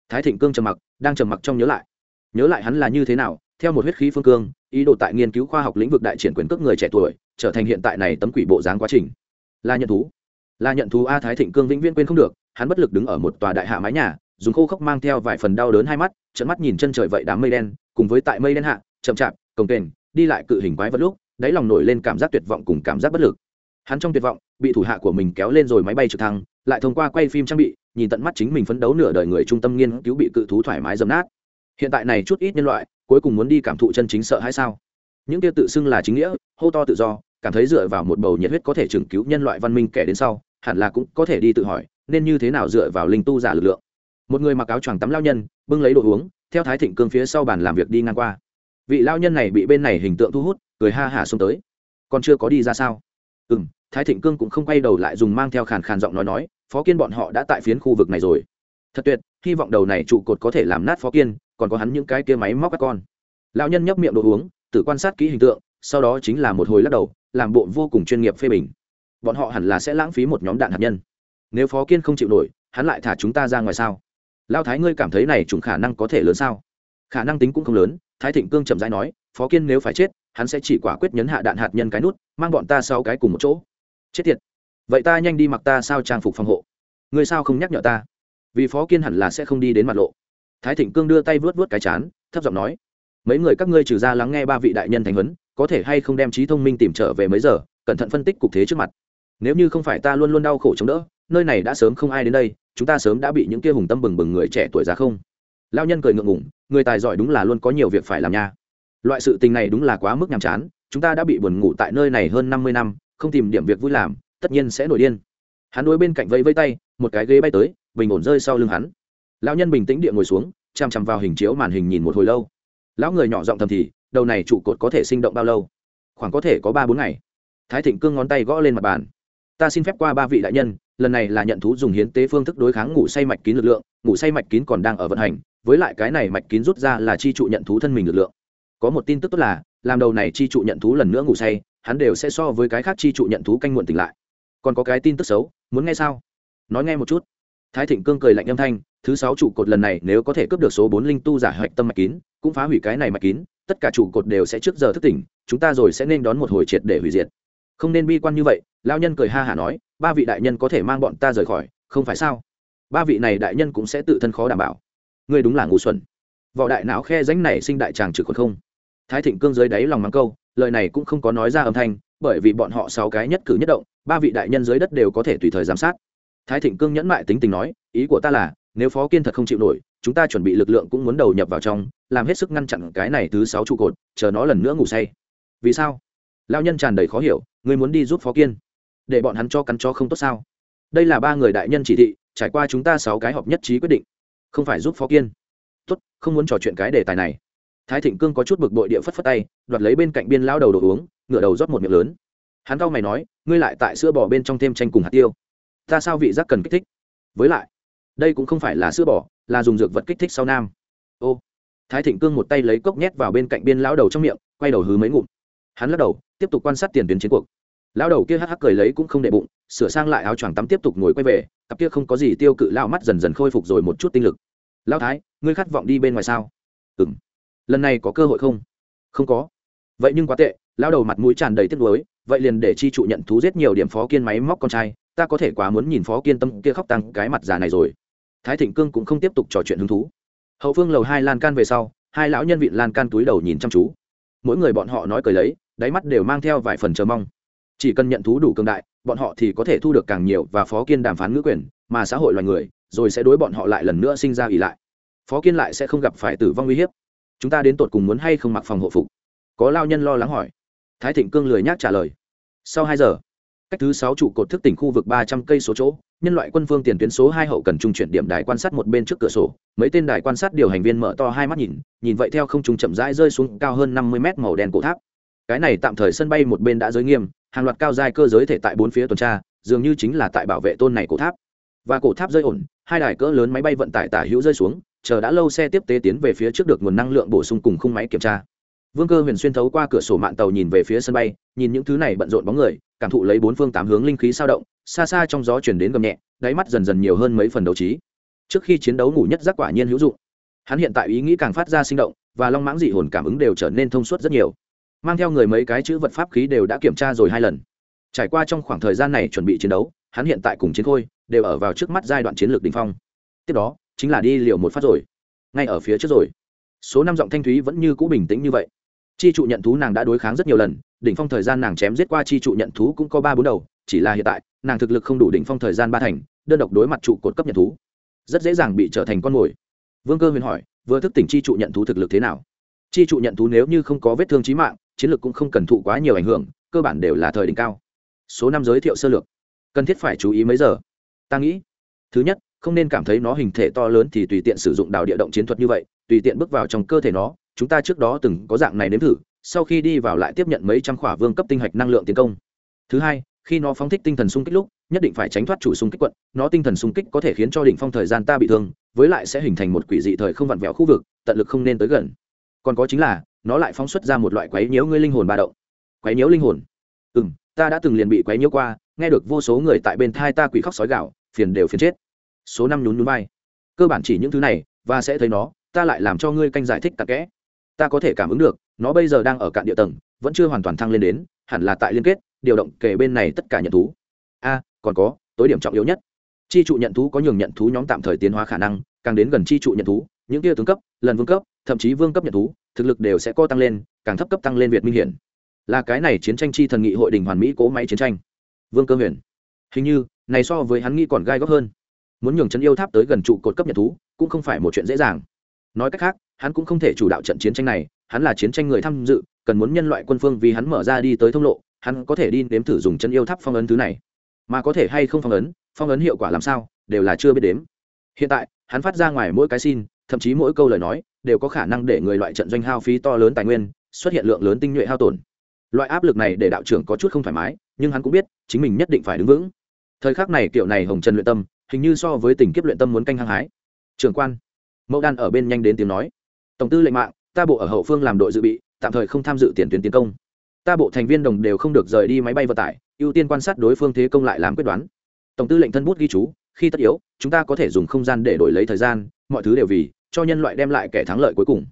thái thịnh cương trầm mặc, đang trầm mặc trong nhớ lại. Nhớ lại hắn là như thế nào, theo một huyết khí phương cương, ý đồ tại nghiên cứu khoa học lĩnh vực đại triển quyền cước người trẻ tuổi, trở thành hiện tại này tấm quỷ bộ dáng quá trình. Là nhận thú. Là nhận thú a thái thịnh cương vĩnh viễn quên không được, hắn bất lực đứng ở một tòa đại hạ mái nhà, dùng khô khốc mang theo vài phần đau đớn hai mắt trận mắt nhìn chân trời vậy đám mây đen, cùng với tại mây đen hạ, chậm chạp, cồng kềnh, đi lại cự hình quái vật lúc, đáy lòng nổi lên cảm giác tuyệt vọng cùng cảm giác bất lực. Hắn trong tuyệt vọng, bị thủ hạ của mình kéo lên rồi máy bay trực thăng, lại thông qua quay phim trang bị nhìn tận mắt chính mình phấn đấu nửa đời người trung tâm nghiên cứu bị cự thú thoải mái dầm nát. Hiện tại này chút ít nhân loại, cuối cùng muốn đi cảm thụ chân chính sợ hay sao? Những kia tự xưng là chính nghĩa, hô to tự do, cảm thấy dựa vào một bầu nhiệt huyết có thể trừng cứu nhân loại văn minh kẻ đến sau, hẳn là cũng có thể đi tự hỏi, nên như thế nào dựa vào linh tu giả lực lượng? Một người mặc áo choàng tắm lao nhân, bưng lấy đồ uống, theo thái thịnh cương phía sau bàn làm việc đi ngang qua. Vị lao nhân này bị bên này hình tượng thu hút, cười ha hả xông tới. Còn chưa có đi ra sao? Ừ m thái thịnh cương cũng không quay đầu lại dùng mang theo khàn khàn giọng nói nói phó kiên bọn họ đã tại phiến khu vực này rồi. Thật tuyệt, hy vọng đầu này trụ cột có thể làm nát phó kiên, còn có hắn những cái kia máy móc các con. Lão nhân nhấp miệng đồ uống, tự quan sát kỹ hình tượng, sau đó chính là một hồi lắc đầu, làm bộ vô cùng chuyên nghiệp phê bình. Bọn họ hẳn là sẽ lãng phí một nhóm đạn hạt nhân. Nếu phó kiên không chịu nổi, hắn lại thả chúng ta ra ngoài sao? Lao thái ngươi cảm thấy này chúng khả năng có thể lớn sao? Khả năng tính cũng không lớn, thái thịnh cương chậm rãi nói, phó kiên nếu phải chết, hắn sẽ chỉ quả quyết nhấn hạ đạn hạt nhân cái nút, mang bọn ta sau cái cùng một chỗ. Chết tiệt vậy ta nhanh đi mặc ta sao trang phục phòng hộ. Ngươi sao không nhắc nhở ta? Vì phó kiên hẳn là sẽ không đi đến mặt lộ. Thái thịnh cương đưa tay vớt vớt cái chán, thấp giọng nói, mấy người các ngươi trừ ra lắng nghe ba vị đại nhân thành huấn, có thể hay không đem trí thông minh tìm trở về mấy giờ, cẩn thận phân tích cục thế trước mặt. Nếu như không phải ta luôn luôn đau khổ chống đỡ, nơi này đã sớm không ai đến đây, chúng ta sớm đã bị những kia hùng tâm bừng bừng người trẻ tuổi già không. Lao nhân cười ngượng ngủng người tài giỏi đúng là luôn có nhiều việc phải làm nha. Loại sự tình này đúng là quá mức nhàm chán, chúng ta đã bị buồn ngủ tại nơi này hơn năm mươi năm, không tìm điểm việc vui làm tất nhiên sẽ nổi điên. Hắn đuôi bên cạnh vẫy vây tay, một cái ghế bay tới, bình ổn rơi sau lưng hắn. Lão nhân bình tĩnh địa ngồi xuống, chằm chằm vào hình chiếu màn hình nhìn một hồi lâu. Lão người nhỏ giọng thầm thì, đầu này trụ cột có thể sinh động bao lâu? Khoảng có thể có ba bốn ngày. Thái thịnh cương ngón tay gõ lên mặt bàn. Ta xin phép qua ba vị đại nhân, lần này là nhận thú dùng hiến tế phương thức đối kháng ngủ say mạch kín lực lượng, ngủ say mạch kín còn đang ở vận hành, với lại cái này mạch kín rút ra là chi trụ nhận thú thân mình lực lượng. Có một tin tức tốt là, làm đầu này chi trụ nhận thú lần nữa ngủ say, hắn đều sẽ so với cái khác chi trụ nhận thú canh muộn tỉnh lại còn có cái tin tức xấu, muốn nghe sao? Nói nghe một chút. Thái thịnh cương cười lạnh âm thanh, thứ sáu trụ cột lần này nếu có thể cướp được số bốn linh tu giả hạch tâm mạch kín, cũng phá hủy cái này mạch kín, tất cả trụ cột đều sẽ trước giờ thức tỉnh, chúng ta rồi sẽ nên đón một hồi triệt để hủy diệt. Không nên bi quan như vậy lao nhân cười ha hả nói, ba vị đại nhân có thể mang bọn ta rời khỏi, không phải sao? Ba vị này đại nhân cũng sẽ tự thân khó đảm bảo. Ngươi đúng là ngu xuẩn. Vỏ đại não khe ránh này sinh đại tràng trực còn không? Thái thịnh cương dưới đáy lòng mắng câu, lời này cũng không có nói ra âm thanh bởi vì bọn họ sáu cái nhất cử nhất động, ba vị đại nhân dưới đất đều có thể tùy thời giám sát. Thái thịnh cương nhẫn mại tính tình nói, ý của ta là, nếu phó kiên thật không chịu nổi, chúng ta chuẩn bị lực lượng cũng muốn đầu nhập vào trong, làm hết sức ngăn chặn cái này thứ sáu trụ cột, chờ nó lần nữa ngủ say. Vì sao? Lao nhân tràn đầy khó hiểu, ngươi muốn đi giúp phó kiên, để bọn hắn cho cắn cho không tốt sao? Đây là ba người đại nhân chỉ thị, trải qua chúng ta sáu cái họp nhất trí quyết định. Không phải giúp phó kiên. Tốt, không muốn trò chuyện cái đề tài này thái thịnh cương có chút bực bội địa phất phất tay, đoạt lấy bên cạnh biên lao đầu đồ uống, ngửa đầu rót một miệng lớn. Hắn cau mày nói, ngươi lại tại sữa bò bên trong thêm chanh cùng hạt tiêu. Ta sao vị giác cần kích thích? Với lại, đây cũng không phải là sữa bò, là dùng dược vật kích thích sau nam. Ô, thái thịnh cương một tay lấy cốc nhét vào bên cạnh biên lao đầu trong miệng, quay đầu hứ mấy ngụm. Hắn lắc đầu, tiếp tục quan sát tiền tuyến chiến cuộc. Lao đầu kia hắc hắc cười lấy cũng không đệ bụng, sửa sang lại áo choàng tắm tiếp tục ngồi quay về, cặp kia không có gì tiêu cự lao mắt dần dần khôi phục rồi một chút tinh lực. Lao thái, ngươi khát vọng đi bên ngoài sao? Ừng lần này có cơ hội không? Không có. Vậy nhưng quá tệ lao đầu mặt mũi tràn đầy tiếc nuối, vậy liền để chi trụ nhận thú giết nhiều điểm phó kiên máy móc con trai, ta có thể quá muốn nhìn phó kiên tâm kia khóc tăng cái mặt già này rồi. Thái thịnh cương cũng không tiếp tục trò chuyện hứng thú. Hậu phương lầu hai lan can về sau, hai lão nhân vị lan can túi đầu nhìn chăm chú. Mỗi người bọn họ nói cười lấy, đáy mắt đều mang theo vài phần chờ mong. Chỉ cần nhận thú đủ cường đại, bọn họ thì có thể thu được càng nhiều và phó kiên đàm phán ngữ quyền, mà xã hội loài người, rồi sẽ đối bọn họ lại lần nữa sinh ra ỉ lại. Phó kiên lại sẽ không gặp phải tử vong uy hiếp chúng ta đến tột cùng muốn hay không mặc phòng hộ phục? Có lao nhân lo lắng hỏi. Thái thịnh cương lười nhác trả lời. Sau hai giờ, cách thứ sáu trụ cột thức tỉnh khu vực ba trăm cây số chỗ, nhân loại quân phương tiền tuyến số hai hậu cần trung chuyển điểm đài quan sát một bên trước cửa sổ. Mấy tên đài quan sát điều hành viên mở to hai mắt nhìn nhìn vậy theo không trung chậm rãi rơi xuống cao hơn năm mươi mét màu đen cổ tháp. Cái này tạm thời sân bay một bên đã giới nghiêm, hàng loạt cao dài cơ giới thể tại bốn phía tuần tra, dường như chính là tại bảo vệ tôn này cổ tháp. Và cổ tháp rơi ổn, hai đài cỡ lớn máy bay vận tải tả hữu rơi xuống chờ đã lâu xe tiếp tế tiến về phía trước được nguồn năng lượng bổ sung cùng khung máy kiểm tra. Vương cơ huyền xuyên thấu qua cửa sổ mạng tàu nhìn về phía sân bay, nhìn những thứ này bận rộn bóng người, cảm thụ lấy bốn phương tám hướng linh khí sao động, xa xa trong gió chuyển đến gầm nhẹ, đáy mắt dần dần nhiều hơn mấy phần đấu trí. Trước khi chiến đấu ngủ nhất giác quả nhiên hữu dụng. Hắn hiện tại ý nghĩ càng phát ra sinh động, và long mãng dị hồn cảm ứng đều trở nên thông suốt rất nhiều. Mang theo người mấy cái chữ vật pháp khí đều đã kiểm tra rồi hai lần. Trải qua trong khoảng thời gian này chuẩn bị chiến đấu, hắn hiện tại cùng chiến khôi, đều ở vào trước mắt giai đoạn chiến lược đ ỉ n h phong. Tiếp đó chính là đi liệu một phát rồi. Ngay ở phía trước rồi. Số năm giọng thanh thúy vẫn như cũ bình tĩnh như vậy. Chi trụ nhận thú nàng đã đối kháng rất nhiều lần, đỉnh phong thời gian nàng chém giết qua chi trụ nhận thú cũng có ba bốn đầu, chỉ là hiện tại, nàng thực lực không đủ đỉnh phong thời gian ba thành, đơn độc đối mặt trụ cột cấp nhận thú. Rất dễ dàng bị trở thành con mồi. Vương cơ huyền hỏi, vừa thức tỉnh chi trụ nhận thú thực lực thế nào? Chi trụ nhận thú nếu như không có vết thương trí mạng, chiến lược cũng không cần thụ quá nhiều ảnh hưởng, cơ bản đều là thời đỉnh cao. Số năm giới thiệu sơ lược. Cần thiết phải chú ý mấy giờ? Ta nghĩ, thứ nhất không nên cảm thấy nó hình thể to lớn thì tùy tiện sử dụng đào địa động chiến thuật như vậy, tùy tiện bước vào trong cơ thể nó, chúng ta trước đó từng có dạng này nếm thử, sau khi đi vào lại tiếp nhận mấy trăm khỏa vương cấp tinh hạch năng lượng tiến công. Thứ hai, khi nó phóng thích tinh thần xung kích lúc, nhất định phải tránh thoát chủ xung kích quận, nó tinh thần xung kích có thể khiến cho đỉnh phong thời gian ta bị thương, với lại sẽ hình thành một quỷ dị thời không vặn vẹo khu vực, tận lực không nên tới gần. Còn có chính là, nó lại phóng xuất ra một loại quấy nhiễu ngươi linh hồn ba động. Quấy nhiễu linh hồn? Ừ m ta đã từng liền bị quấy nhiễu qua, nghe được vô số người tại bên thai ta quỷ khóc sói gạo phiền đều phiền chết số năm nhún nhún vai. Cơ bản chỉ những thứ này, và sẽ thấy nó, ta lại làm cho ngươi canh giải thích tặc kẽ. Ta có thể cảm ứng được, nó bây giờ đang ở cạn địa tầng, vẫn chưa hoàn toàn thăng lên đến, hẳn là tại liên kết, điều động kể bên này tất cả nhận thú. A, còn có, tối điểm trọng yếu nhất. Chi trụ nhận thú có nhường nhận thú nhóm tạm thời tiến hóa khả năng, càng đến gần chi trụ nhận thú, những kia tướng cấp, lần vương cấp, thậm chí vương cấp nhận thú, thực lực đều sẽ co tăng lên, càng thấp cấp tăng lên việt minh hiển. Là cái này chiến tranh chi thần nghị hội đình hoàn mỹ cố máy chiến tranh. Vương cơ huyền. Hình như, này so với hắn nghĩ còn gai góc hơn muốn nhường chân yêu tháp tới gần trụ cột cấp nhật thú, cũng không phải một chuyện dễ dàng. Nói cách khác, hắn cũng không thể chủ đạo trận chiến tranh này, hắn là chiến tranh người tham dự, cần muốn nhân loại quân phương vì hắn mở ra đi tới thông lộ, hắn có thể đi nếm thử dùng chân yêu tháp phong ấn thứ này. Mà có thể hay không phong ấn phong ấn hiệu quả làm sao, đều là chưa biết đếm. Hiện tại, hắn phát ra ngoài mỗi cái xin, thậm chí mỗi câu lời nói, đều có khả năng để người loại trận doanh hao phí to lớn tài nguyên, xuất hiện lượng lớn tinh nhuệ hao tổn. Loại áp lực này để đạo trưởng có chút không thoải mái, nhưng hắn cũng biết, chính mình nhất định phải đứng vững. Thời khắc này, kiểu này hồng trần luyện tâm hình như so với tình kiếp luyện tâm muốn canh hăng hái. Trưởng quan mẫu đan ở bên nhanh đến tiếng nói. Tổng tư lệnh mạng, ta bộ ở hậu phương làm đội dự bị, tạm thời không tham dự tiền tuyến tiến công. Ta bộ thành viên đồng đều không được rời đi máy bay vận tải, ưu tiên quan sát đối phương thế công lại làm quyết đoán. Tổng tư lệnh thân bút ghi chú, khi tất yếu, chúng ta có thể dùng không gian để đổi lấy thời gian, mọi thứ đều vì, cho nhân loại đem lại kẻ thắng lợi cuối cùng.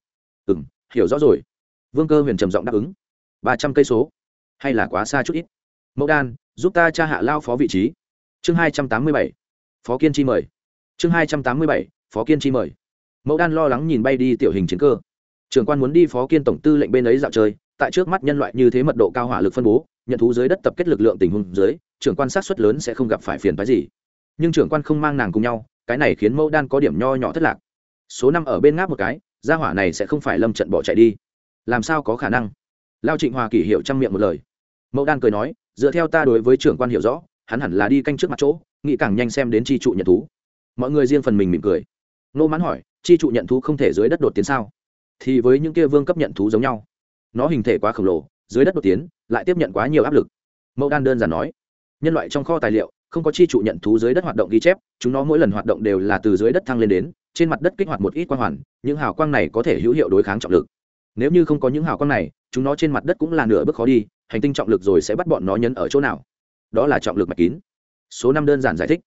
Ừ m hiểu rõ rồi. Vương cơ huyền trầm giọng đáp ứng. Ba trăm cây số. Hay là quá xa chút ít. Mẫu đan, giúp ta tra hạ lao phó vị trí. Chương hai trăm tám mươi bảy phó kiên chi mời. Chương hai trăm tám mươi bảy, phó kiên chi mời. Mẫu đan lo lắng nhìn bay đi tiểu hình chiến cơ. Trưởng quan muốn đi phó kiên tổng tư lệnh bên ấy dạo chơi, tại trước mắt nhân loại như thế mật độ cao hỏa lực phân bố, nhận thú dưới đất tập kết lực lượng tình huống dưới, trưởng quan sát xuất lớn sẽ không gặp phải phiền phái gì. Nhưng trưởng quan không mang nàng cùng nhau, cái này khiến mẫu đan có điểm nho nhỏ thất lạc. Số năm ở bên ngáp một cái, gia hỏa này sẽ không phải lâm trận bỏ chạy đi. Làm sao có khả năng? Lao trịnh hòa kỷ hiệu trang miệng một lời. Mẫu đan cười nói, dựa theo ta đối với trưởng quan hiểu rõ, hắn hẳn là đi canh trước mặt chỗ nghĩ càng nhanh xem đến chi trụ nhận thú. Mọi người riêng phần mình mỉm cười. Nô mãn hỏi, chi trụ nhận thú không thể dưới đất đột tiến sao? Thì với những kia vương cấp nhận thú giống nhau. Nó hình thể quá khổng lồ, dưới đất đột tiến, lại tiếp nhận quá nhiều áp lực. Mẫu đan đơn giản nói, nhân loại trong kho tài liệu, không có chi trụ nhận thú dưới đất hoạt động ghi chép, chúng nó mỗi lần hoạt động đều là từ dưới đất thăng lên đến, trên mặt đất kích hoạt một ít quang hoàn, những hào quang này có thể hữu hiệu đối kháng trọng lực. Nếu như không có những hào quang này, chúng nó trên mặt đất cũng là nửa bước khó đi, hành tinh trọng lực rồi sẽ bắt bọn nó nhấn ở chỗ nào? Đó là trọng lực mạch kín số năm đơn giản giải thích.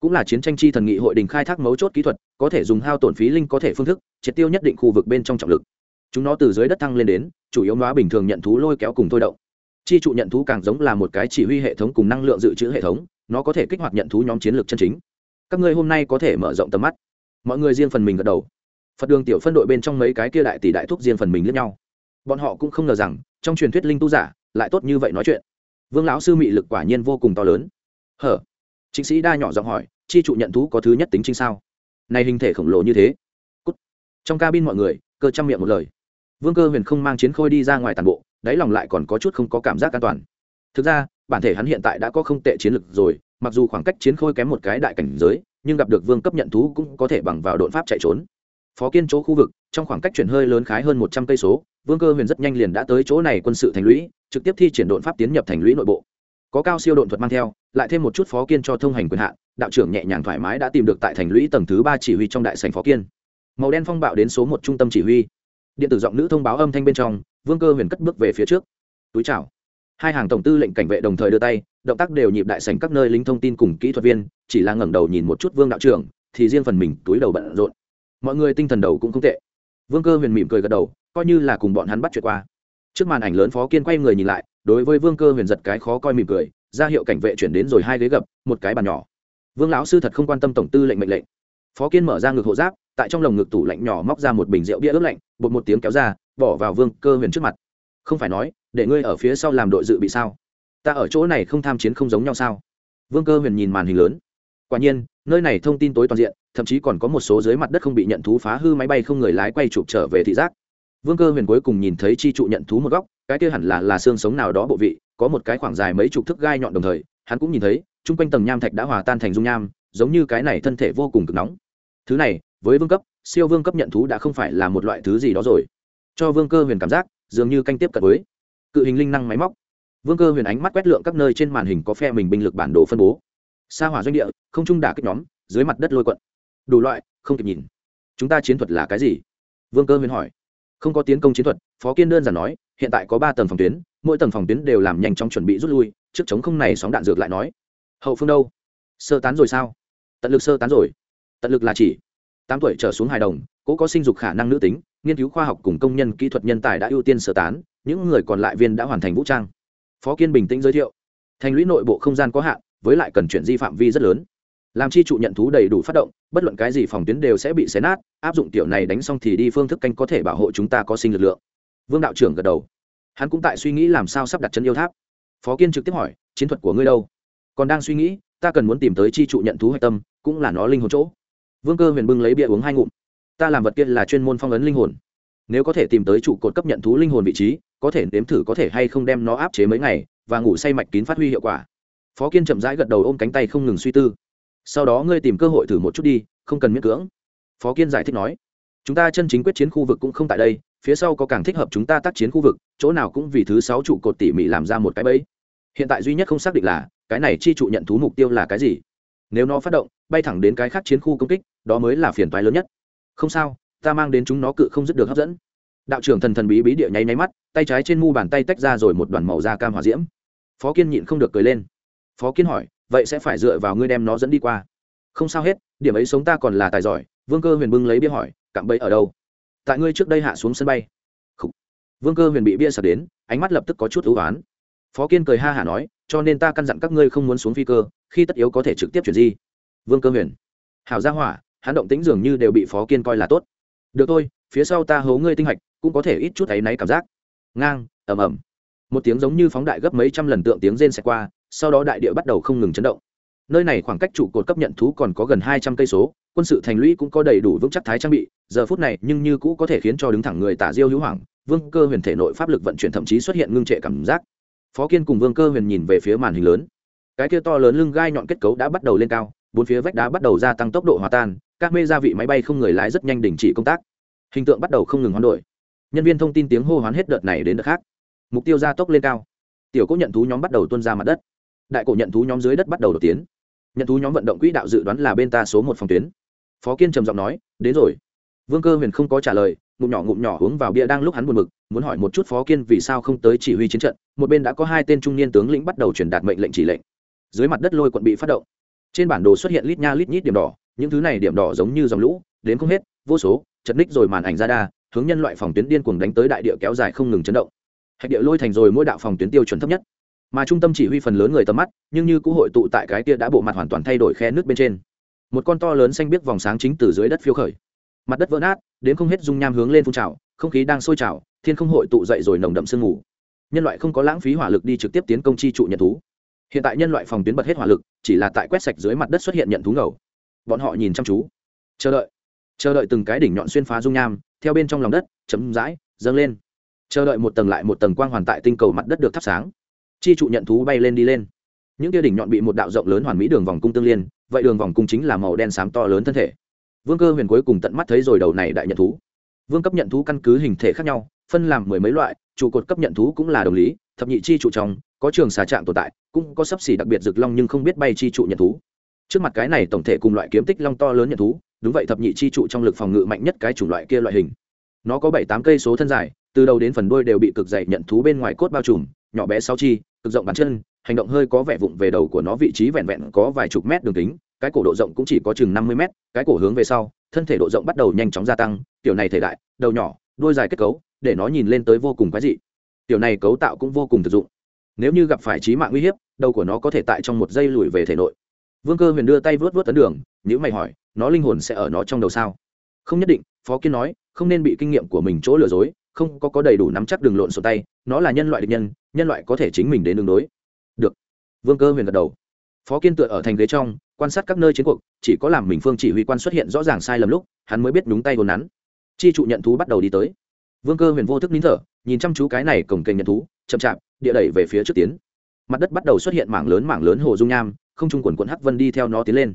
Cũng là chiến tranh chi thần nghị hội đình khai thác mấu chốt kỹ thuật, có thể dùng hao tổn phí linh có thể phương thức, triệt tiêu nhất định khu vực bên trong trọng lực. Chúng nó từ dưới đất thăng lên đến, chủ yếu hóa bình thường nhận thú lôi kéo cùng thôi động. Chi trụ nhận thú càng giống là một cái chỉ huy hệ thống cùng năng lượng dự trữ hệ thống, nó có thể kích hoạt nhận thú nhóm chiến lược chân chính. Các ngươi hôm nay có thể mở rộng tầm mắt. Mọi người riêng phần mình gật đầu. Phật đường tiểu phân đội bên trong mấy cái kia đại tỷ đại thúc riêng phần mình lẫn nhau. Bọn họ cũng không ngờ rằng, trong truyền thuyết linh tu giả, lại tốt như vậy nói chuyện. Vương lão sư mị lực quả nhiên vô cùng to lớn. Hở? Chính sĩ đa nhỏ giọng hỏi, chi trụ nhận thú có thứ nhất tính chính sao? Này hình thể khổng lồ như thế. Cút. trong cabin mọi người, cơ chăm miệng một lời. Vương cơ huyền không mang chiến khôi đi ra ngoài toàn bộ, đáy lòng lại còn có chút không có cảm giác an toàn. Thực ra, bản thể hắn hiện tại đã có không tệ chiến lực rồi, mặc dù khoảng cách chiến khôi kém một cái đại cảnh giới, nhưng gặp được vương cấp nhận thú cũng có thể bằng vào đột pháp chạy trốn. Phó kiên chỗ khu vực, trong khoảng cách chuyển hơi lớn khái hơn một trăm cây số, vương cơ huyền rất nhanh liền đã tới chỗ này quân sự thành lũy, trực tiếp thi triển đột pháp tiến nhập thành lũy nội bộ có cao siêu đột thuật mang theo, lại thêm một chút phó kiên cho thông hành quyền hạn, đạo trưởng nhẹ nhàng thoải mái đã tìm được tại thành lũy tầng thứ ba chỉ huy trong đại sành phó kiên. Màu đen phong bạo đến số một trung tâm chỉ huy. Điện tử giọng nữ thông báo âm thanh bên trong, vương cơ huyền cất bước về phía trước. Túi chào. Hai hàng tổng tư lệnh cảnh vệ đồng thời đưa tay, động tác đều nhịp đại sành các nơi lính thông tin cùng kỹ thuật viên, chỉ là ngẩng đầu nhìn một chút vương đạo trưởng, thì riêng phần mình túi đầu bận rộn. Mọi người tinh thần đầu cũng không tệ. Vương cơ huyền mỉm cười gật đầu, coi như là cùng bọn hắn bắt chuyện qua. Trước màn ảnh lớn phó kiên quay người nhìn lại đối với vương cơ huyền giật cái khó coi mỉm cười, ra hiệu cảnh vệ chuyển đến rồi hai ghế gập, một cái bàn nhỏ. Vương lão sư thật không quan tâm tổng tư lệnh mệnh lệnh. Phó kiên mở ra ngực hộ giáp, tại trong lồng ngực tủ lạnh nhỏ móc ra một bình rượu bia ướp lạnh, bột một tiếng kéo ra, bỏ vào vương cơ huyền trước mặt. Không phải nói, để ngươi ở phía sau làm đội dự bị sao? Ta ở chỗ này không tham chiến không giống nhau sao? Vương cơ huyền nhìn màn hình lớn. Quả nhiên, nơi này thông tin tối toàn diện, thậm chí còn có một số dưới mặt đất không bị nhận thú phá hư máy bay không người lái quay chụp trở về thị giác. Vương cơ huyền cuối cùng nhìn thấy chi trụ nhận thú một góc cái kia hẳn là là xương sống nào đó bộ vị, có một cái khoảng dài mấy chục thước gai nhọn đồng thời, hắn cũng nhìn thấy, chung quanh tầng nham thạch đã hòa tan thành dung nham, giống như cái này thân thể vô cùng cực nóng. Thứ này, với vương cấp, siêu vương cấp nhận thú đã không phải là một loại thứ gì đó rồi. Cho vương cơ huyền cảm giác, dường như canh tiếp cận với cự hình linh năng máy móc. Vương cơ huyền ánh mắt quét lượng các nơi trên màn hình có phe mình binh lực bản đồ phân bố. Xa hỏa doanh địa, không trung đả kích nhóm, dưới mặt đất lôi quận. Đủ loại, không kịp nhìn. Chúng ta chiến thuật là cái gì? Vương cơ huyền hỏi không có tiến công chiến thuật, phó kiên đơn giản nói, hiện tại có ba tầng phòng tuyến, mỗi tầng phòng tuyến đều làm nhanh chóng chuẩn bị rút lui, trước chống không này sóng đạn dược lại nói. Hậu phương đâu? Sơ tán rồi sao? Tận lực sơ tán rồi. Tận lực là chỉ tám tuổi trở xuống hài đồng, cố có sinh dục khả năng nữ tính, nghiên cứu khoa học cùng công nhân kỹ thuật nhân tài đã ưu tiên sơ tán, những người còn lại viên đã hoàn thành vũ trang. Phó kiên bình tĩnh giới thiệu, thành lũy nội bộ không gian có hạn, với lại cần chuyển di phạm vi rất lớn làm chi trụ nhận thú đầy đủ phát động, bất luận cái gì phòng tuyến đều sẽ bị xé nát, áp dụng tiểu này đánh xong thì đi phương thức canh có thể bảo hộ chúng ta có sinh lực lượng. Vương đạo trưởng gật đầu. Hắn cũng tại suy nghĩ làm sao sắp đặt chân yêu tháp. Phó kiên trực tiếp hỏi, chiến thuật của ngươi đâu? Còn đang suy nghĩ, ta cần muốn tìm tới chi trụ nhận thú hạch tâm, cũng là nó linh hồn chỗ. Vương cơ huyền bưng lấy bia uống hai ngụm. Ta làm vật kia là chuyên môn phong ấn linh hồn. Nếu có thể tìm tới trụ cột cấp nhận thú linh hồn vị trí, có thể nếm thử có thể hay không đem nó áp chế mấy ngày và ngủ say mạch kín phát huy hiệu quả. Phó kiên chậm rãi gật đầu ôm cánh tay không ngừng suy tư sau đó ngươi tìm cơ hội thử một chút đi, không cần miễn cưỡng. Phó kiên giải thích nói. Chúng ta chân chính quyết chiến khu vực cũng không tại đây, phía sau có càng thích hợp chúng ta tác chiến khu vực, chỗ nào cũng vì thứ sáu trụ cột tỉ mỉ làm ra một cái bẫy. Hiện tại duy nhất không xác định là, cái này chi trụ nhận thú mục tiêu là cái gì. Nếu nó phát động, bay thẳng đến cái khác chiến khu công kích, đó mới là phiền toái lớn nhất. Không sao, ta mang đến chúng nó cự không dứt được hấp dẫn. Đạo trưởng thần thần bí bí địa nháy nháy mắt, tay trái trên mu bàn tay tách ra rồi một đoàn màu da cam hỏa diễm. Phó kiên nhịn không được cười lên. Phó kiên hỏi vậy sẽ phải dựa vào ngươi đem nó dẫn đi qua. Không sao hết, điểm ấy sống ta còn là tài giỏi, vương cơ huyền bưng lấy bia hỏi, cạm bẫy ở đâu? Tại ngươi trước đây hạ xuống sân bay. Khủ. vương cơ huyền bị bia sập đến, ánh mắt lập tức có chút ưu oán phó kiên cười ha hả nói, cho nên ta căn dặn các ngươi không muốn xuống phi cơ, khi tất yếu có thể trực tiếp chuyển di. Vương cơ huyền. Hảo gia hỏa, hắn động tính dường như đều bị phó kiên coi là tốt. Được thôi, phía sau ta hố ngươi tinh hạch, cũng có thể ít chút thấy náy cảm giác. Ngang, ầm ầm. Một tiếng giống như phóng đại gấp mấy trăm lần tượng tiếng rên xẹt qua sau đó đại địa bắt đầu không ngừng chấn động. Nơi này khoảng cách trụ cột cấp nhận thú còn có gần hai trăm cây số, quân sự thành lũy cũng có đầy đủ vững chắc thái trang bị, giờ phút này nhưng như cũ có thể khiến cho đứng thẳng người tả diêu hữu hoàng vương cơ huyền thể nội pháp lực vận chuyển thậm chí xuất hiện ngưng trệ cảm giác. Phó kiên cùng vương cơ huyền nhìn về phía màn hình lớn. Cái kia to lớn lưng gai nhọn kết cấu đã bắt đầu lên cao, bốn phía vách đá bắt đầu gia tăng tốc độ hòa tan, các mê gia vị máy bay không người lái rất nhanh đình chỉ công tác. Hình tượng bắt đầu không ngừng hoán đổi. Nhân viên thông tin tiếng hô hoán hết đợt này đến đợt khác. Mục tiêu gia tốc lên cao. Tiểu cố nhận thú nhóm bắt đầu tuân ra mặt đất đại cổ nhận thú nhóm dưới đất bắt đầu đột tiến. Nhận thú nhóm vận động quỹ đạo dự đoán là bên ta số một phòng tuyến. Phó kiên trầm giọng nói, đến rồi. Vương cơ huyền không có trả lời, ngụm nhỏ ngụm nhỏ uống vào bia đang lúc hắn buồn mực muốn hỏi một chút phó kiên vì sao không tới chỉ huy chiến trận, một bên đã có hai tên trung niên tướng lĩnh bắt đầu truyền đạt mệnh lệnh chỉ lệnh. Dưới mặt đất lôi quận bị phát động. Trên bản đồ xuất hiện lít nha lít nhít điểm đỏ, những thứ này điểm đỏ giống như dòng lũ, đến không hết, vô số, chật ních rồi màn ảnh ra đa, hướng nhân loại phòng tuyến điên cuồng đánh tới đại địa kéo dài không ngừng chấn động. Hạch địa lôi thành rồi mỗi đạo phòng tuyến tiêu chuẩn thấp nhất mà trung tâm chỉ huy phần lớn người tầm mắt, nhưng như cũ hội tụ tại cái kia đã bộ mặt hoàn toàn thay đổi khe nước bên trên. Một con to lớn xanh biết vòng sáng chính từ dưới đất phiêu khởi. Mặt đất vỡ nát, đến không hết dung nham hướng lên phun trào, không khí đang sôi trào, thiên không hội tụ dậy rồi nồng đậm sương mù. Nhân loại không có lãng phí hỏa lực đi trực tiếp tiến công chi trụ nhận thú. Hiện tại nhân loại phòng tuyến bật hết hỏa lực, chỉ là tại quét sạch dưới mặt đất xuất hiện nhận thú ngầu. Bọn họ nhìn chăm chú. Chờ đợi. Chờ đợi từng cái đỉnh nhọn xuyên phá dung nham, theo bên trong lòng đất chấm dãi dâng lên. Chờ đợi một tầng lại một tầng quang hoàn tại tinh cầu mặt đất được thắp sáng chi trụ nhận thú bay lên đi lên. Những tia đỉnh nhọn bị một đạo rộng lớn hoàn mỹ đường vòng cung tương liên, vậy đường vòng cung chính là màu đen xám to lớn thân thể. Vương cơ huyền cuối cùng tận mắt thấy rồi đầu này đại nhận thú. Vương cấp nhận thú căn cứ hình thể khác nhau, phân làm mười mấy loại, trụ cột cấp nhận thú cũng là đồng lý, thập nhị chi trụ trong, có trường xà trạng tồn tại, cũng có sấp xỉ đặc biệt rực long nhưng không biết bay chi trụ nhận thú. Trước mặt cái này tổng thể cùng loại kiếm tích long to lớn nhận thú, đúng vậy thập nhị chi trụ trong lực phòng ngự mạnh nhất cái chủng loại kia loại hình. Nó có bảy tám cây số thân dài, từ đầu đến phần đuôi đều bị cực dày nhận thú bên ngoài cốt bao trùm, nhỏ bé sáu chi cực rộng bàn chân, hành động hơi có vẻ vụng về đầu của nó vị trí vẹn vẹn có vài chục mét đường kính, cái cổ độ rộng cũng chỉ có chừng năm mươi mét, cái cổ hướng về sau, thân thể độ rộng bắt đầu nhanh chóng gia tăng kiểu này thể đại, đầu nhỏ, đuôi dài kết cấu, để nó nhìn lên tới vô cùng quái dị. Kiểu này cấu tạo cũng vô cùng thực dụng. Nếu như gặp phải trí mạng uy hiếp, đầu của nó có thể tại trong một giây lùi về thể nội. Vương cơ huyền đưa tay vớt vớt tấn đường nếu mày hỏi, nó linh hồn sẽ ở nó trong đầu sao? Không nhất định, phó kiên nói, không nên bị kinh nghiệm của mình chỗ lừa dối, không có có đầy đủ nắm chắc đường lộn sổ tay nó là nhân loại địch nhân nhân loại có thể chính mình đến đường đối. Được. Vương cơ huyền gật đầu. Phó kiên tựa ở thành ghế trong, quan sát các nơi chiến cuộc, chỉ có làm mình phương chỉ huy quan xuất hiện rõ ràng sai lầm lúc, hắn mới biết đúng tay hồn nắn. Chi trụ nhận thú bắt đầu đi tới. Vương cơ huyền vô thức nín thở, nhìn chăm chú cái này cổng kênh nhận thú, chậm chạp, địa đẩy về phía trước tiến. Mặt đất bắt đầu xuất hiện mảng lớn mảng lớn hồ dung nham, không trung quần quận hắc vân đi theo nó tiến lên.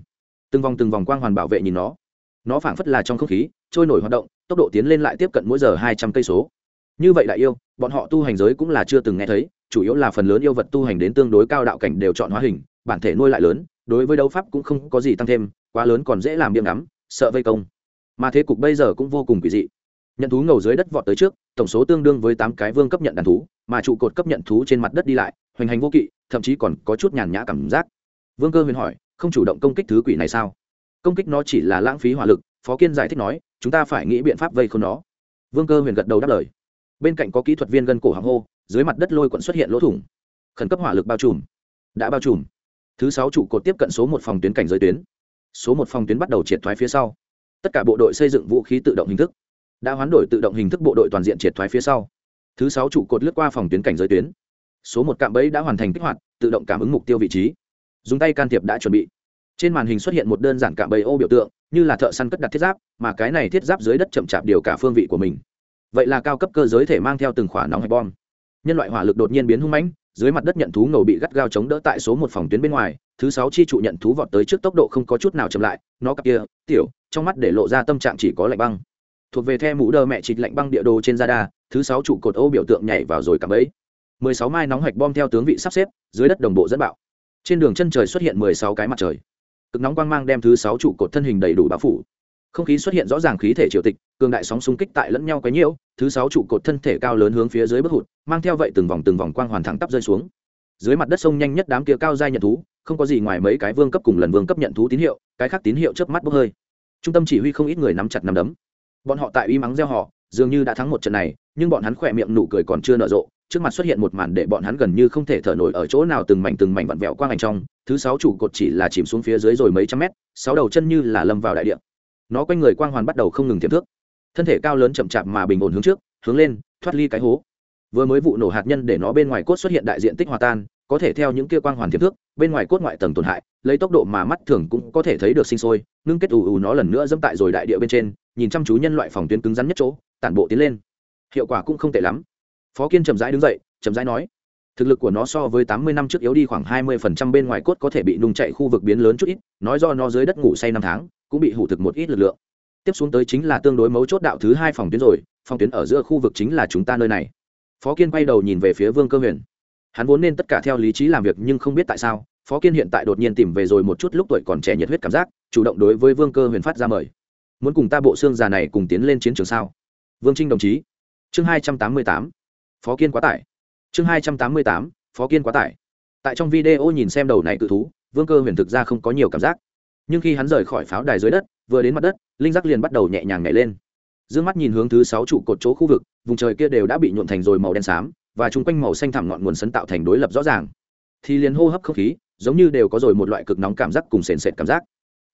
Từng vòng từng vòng quang hoàn bảo vệ nhìn nó. Nó phảng phất là trong không khí, trôi nổi hoạt động, tốc độ tiến lên lại tiếp cận mỗi giờ hai trăm cây số như vậy đại yêu, bọn họ tu hành giới cũng là chưa từng nghe thấy, chủ yếu là phần lớn yêu vật tu hành đến tương đối cao đạo cảnh đều chọn hóa hình, bản thể nuôi lại lớn, đối với đấu pháp cũng không có gì tăng thêm, quá lớn còn dễ làm điểm ngắm, sợ vây công. Mà thế cục bây giờ cũng vô cùng kỳ dị. Nhận thú ngầu dưới đất vọt tới trước, tổng số tương đương với tám cái vương cấp nhận đàn thú, mà trụ cột cấp nhận thú trên mặt đất đi lại, hoành hành vô kỵ, thậm chí còn có chút nhàn nhã cảm giác. Vương cơ huyền hỏi, không chủ động công kích thứ quỷ này sao? Công kích nó chỉ là lãng phí hỏa lực, phó kiên giải thích nói, chúng ta phải nghĩ biện pháp vây không nó. Vương cơ huyền gật đầu đáp lời bên cạnh có kỹ thuật viên gân cổ hàng hô, dưới mặt đất lôi quận xuất hiện lỗ thủng. Khẩn cấp hỏa lực bao trùm. Đã bao trùm. Thứ sáu trụ cột tiếp cận số một phòng tuyến cảnh giới tuyến. Số một phòng tuyến bắt đầu triệt thoái phía sau. Tất cả bộ đội xây dựng vũ khí tự động hình thức. Đã hoán đổi tự động hình thức bộ đội toàn diện triệt thoái phía sau. Thứ sáu trụ cột lướt qua phòng tuyến cảnh giới tuyến. Số một cạm bẫy đã hoàn thành kích hoạt, tự động cảm ứng mục tiêu vị trí. Dùng tay can thiệp đã chuẩn bị. Trên màn hình xuất hiện một đơn giản cạm bẫy ô biểu tượng, như là thợ săn cất đặt thiết giáp, mà cái này thiết giáp dưới đất chậm chạp điều cả phương vị của mình vậy là cao cấp cơ giới thể mang theo từng khỏa nóng hạch bom. Nhân loại hỏa lực đột nhiên biến hung mãnh, dưới mặt đất nhận thú ngầu bị gắt gao chống đỡ tại số một phòng tuyến bên ngoài, thứ sáu chi trụ nhận thú vọt tới trước tốc độ không có chút nào chậm lại, nó cặp kia, tiểu, trong mắt để lộ ra tâm trạng chỉ có lạnh băng. Thuộc về the mũ đơ mẹ chịt lạnh băng địa đồ trên radar, thứ sáu trụ cột ô biểu tượng nhảy vào rồi cắm ấy mười sáu mai nóng hạch bom theo tướng vị sắp xếp, dưới đất đồng bộ dẫn bạo. Trên đường chân trời xuất hiện mười sáu cái mặt trời. Cực nóng quang mang đem thứ sáu trụ cột thân hình đầy đủ bao phủ không khí xuất hiện rõ ràng khí thể triều tịch, cường đại sóng xung kích tại lẫn nhau quấy nhiễu, thứ sáu trụ cột thân thể cao lớn hướng phía dưới bất hụt, mang theo vậy từng vòng từng vòng quang hoàn thẳng tắp rơi xuống. Dưới mặt đất sông nhanh nhất đám kia cao giai nhận thú, không có gì ngoài mấy cái vương cấp cùng lần vương cấp nhận thú tín hiệu, cái khác tín hiệu chớp mắt bốc hơi. Trung tâm chỉ huy không ít người nắm chặt nắm đấm. Bọn họ tại uy mắng gieo họ, dường như đã thắng một trận này, nhưng bọn hắn khỏe miệng nụ cười còn chưa nở rộ, trước mặt xuất hiện một màn để bọn hắn gần như không thể thở nổi ở chỗ nào từng mảnh từng mảnh vặn vẹo quang ảnh trong, thứ sáu trụ cột chỉ là chìm xuống phía dưới rồi mấy trăm mét, sáu đầu chân như là lâm vào đại địa nó quanh người quang hoàn bắt đầu không ngừng tiềm thước thân thể cao lớn chậm chạp mà bình ổn hướng trước, hướng lên, thoát ly cái hố. Vừa mới vụ nổ hạt nhân để nó bên ngoài cốt xuất hiện đại diện tích hòa tan, có thể theo những kia quang hoàn tiềm thước bên ngoài cốt ngoại tầng tổn hại, lấy tốc độ mà mắt thường cũng có thể thấy được sinh sôi, ngưng kết ù ù nó lần nữa dẫm tại rồi đại địa bên trên, nhìn chăm chú nhân loại phòng tuyến cứng rắn nhất chỗ, tản bộ tiến lên. Hiệu quả cũng không tệ lắm. Phó kiên chậm rãi đứng dậy, chậm rãi nói, thực lực của nó so với tám mươi năm trước yếu đi khoảng hai mươi phần trăm bên ngoài cốt có thể bị nung chạy khu vực biến lớn chút ít, nói do nó dưới đất ngủ say năm tháng cũng bị hủ thực một ít lực lượng. Tiếp xuống tới chính là tương đối mấu chốt đạo thứ hai phòng tuyến rồi, phòng tuyến ở giữa khu vực chính là chúng ta nơi này. Phó kiên quay đầu nhìn về phía vương cơ huyền. Hắn vốn nên tất cả theo lý trí làm việc nhưng không biết tại sao, phó kiên hiện tại đột nhiên tìm về rồi một chút lúc tuổi còn trẻ nhiệt huyết cảm giác, chủ động đối với vương cơ huyền phát ra mời. Muốn cùng ta bộ xương già này cùng tiến lên chiến trường sao? Vương trinh đồng chí. Chương hai trăm tám mươi tám. Phó kiên quá tải. Chương hai trăm tám mươi tám, phó kiên quá tải. Tại trong video nhìn xem đầu này tự thú, vương cơ huyền thực ra không có nhiều cảm giác nhưng khi hắn rời khỏi pháo đài dưới đất, vừa đến mặt đất, linh giác liền bắt đầu nhẹ nhàng nhảy lên. D ư ơ n g mắt nhìn hướng thứ sáu trụ cột chỗ khu vực, vùng trời kia đều đã bị nhuộn thành rồi màu đen xám, và chung quanh màu xanh thẳm ngọn nguồn sấn tạo thành đối lập rõ ràng. Thì liền hô hấp không khí, giống như đều có rồi một loại cực nóng cảm giác cùng sền sệt cảm giác.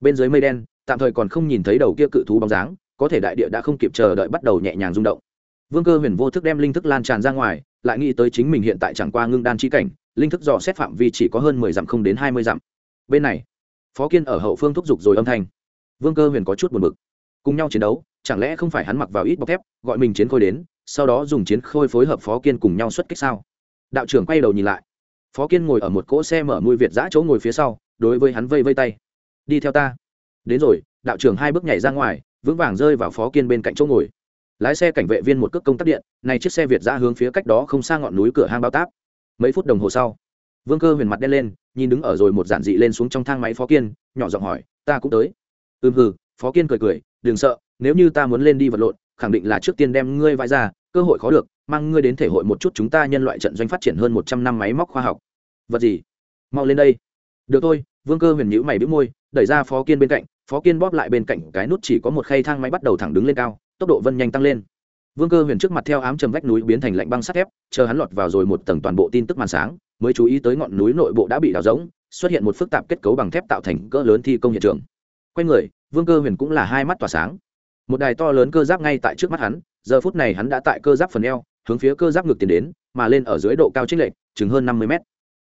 Bên dưới mây đen, tạm thời còn không nhìn thấy đầu kia cự thú bóng dáng, có thể đại địa đã không kịp chờ đợi bắt đầu nhẹ nhàng rung động. Vương cơ huyền vô thức đem linh thức lan tràn ra ngoài, lại nghĩ tới chính mình hiện tại chẳng qua ngưng đan chi cảnh, linh thức dò xét phạm vi chỉ có hơn mười dặm không đến hai mươi dặm. Bên này phó kiên ở hậu phương thúc giục rồi âm thanh. Vương cơ huyền có chút buồn b ự c cùng nhau chiến đấu, chẳng lẽ không phải hắn mặc vào ít bọc thép, gọi mình chiến khôi đến, sau đó dùng chiến khôi phối hợp phó kiên cùng nhau xuất kích sao? Đạo trưởng quay đầu nhìn lại. Phó kiên ngồi ở một cỗ xe mở mùi việt giã chỗ ngồi phía sau, đối với hắn vây vây tay. Đi theo ta. Đến rồi. Đạo trưởng hai bước nhảy ra ngoài, vững vàng rơi vào phó kiên bên cạnh chỗ ngồi. Lái xe cảnh vệ viên một cước công tắc điện, này chiếc xe việt giã hướng phía cách đó không xa ngọn núi cửa hang bao táp. Mấy phút đồng hồ sau vương cơ huyền mặt đen lên, nhìn đứng ở rồi một giản dị lên xuống trong thang máy phó kiên, nhỏ giọng hỏi, ta cũng tới. Ừm hừ, phó kiên cười cười, đừng sợ, nếu như ta muốn lên đi vật lộn, khẳng định là trước tiên đem ngươi vãi ra, cơ hội khó được, mang ngươi đến thể hội một chút chúng ta nhân loại trận doanh phát triển hơn một trăm năm máy móc khoa học. Vật gì? Mau lên đây. Được thôi, vương cơ huyền nhữ mày bĩu môi, đẩy ra phó kiên bên cạnh, phó kiên bóp lại bên cạnh cái nút chỉ có một khay thang máy bắt đầu thẳng đứng lên cao, tốc độ vân nhanh tăng lên. Vương cơ huyền trước mặt theo ám trầm vách núi biến thành lạnh băng sắt thép, chờ hắn lọt vào rồi một tầng toàn bộ tin tức màn sáng mới chú ý tới ngọn núi nội bộ đã bị đào rỗng, xuất hiện một phức tạp kết cấu bằng thép tạo thành cỡ lớn thi công hiện trường. Quanh người, vương cơ huyền cũng là hai mắt tỏa sáng. Một đài to lớn cơ giáp ngay tại trước mắt hắn, giờ phút này hắn đã tại cơ giáp phần eo, hướng phía cơ giáp ngược tiến đến, mà lên ở dưới độ cao trích lệch, chừng hơn năm mươi mét.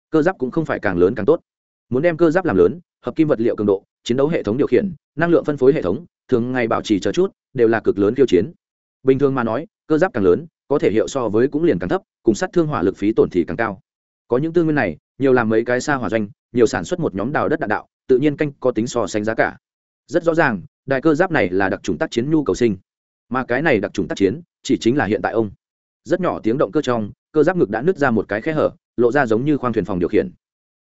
Cơ giáp cũng không phải càng lớn càng tốt. Muốn đem cơ giáp làm lớn, hợp kim vật liệu cường độ, chiến đấu hệ thống điều khiển, năng lượng phân phối hệ thống, thường ngày bảo trì chờ chút, đều là cực lớn kiêu chiến. Bình thường mà nói, cơ giáp càng lớn, có thể hiệu so với cũng liền càng thấp, cùng sát thương hỏa lực phí tổn thì càng cao có những tư nguyên này, nhiều làm mấy cái xa hỏa doanh, nhiều sản xuất một nhóm đào đất đạn đạo, tự nhiên canh có tính so sánh giá cả. Rất rõ ràng đại cơ giáp này là đặc trùng tác chiến nhu cầu sinh. Mà cái này đặc trùng tác chiến, chỉ chính là hiện tại ông. Rất nhỏ tiếng động cơ trong, cơ giáp ngực đã nứt ra một cái khe hở, lộ ra giống như khoang thuyền phòng điều khiển.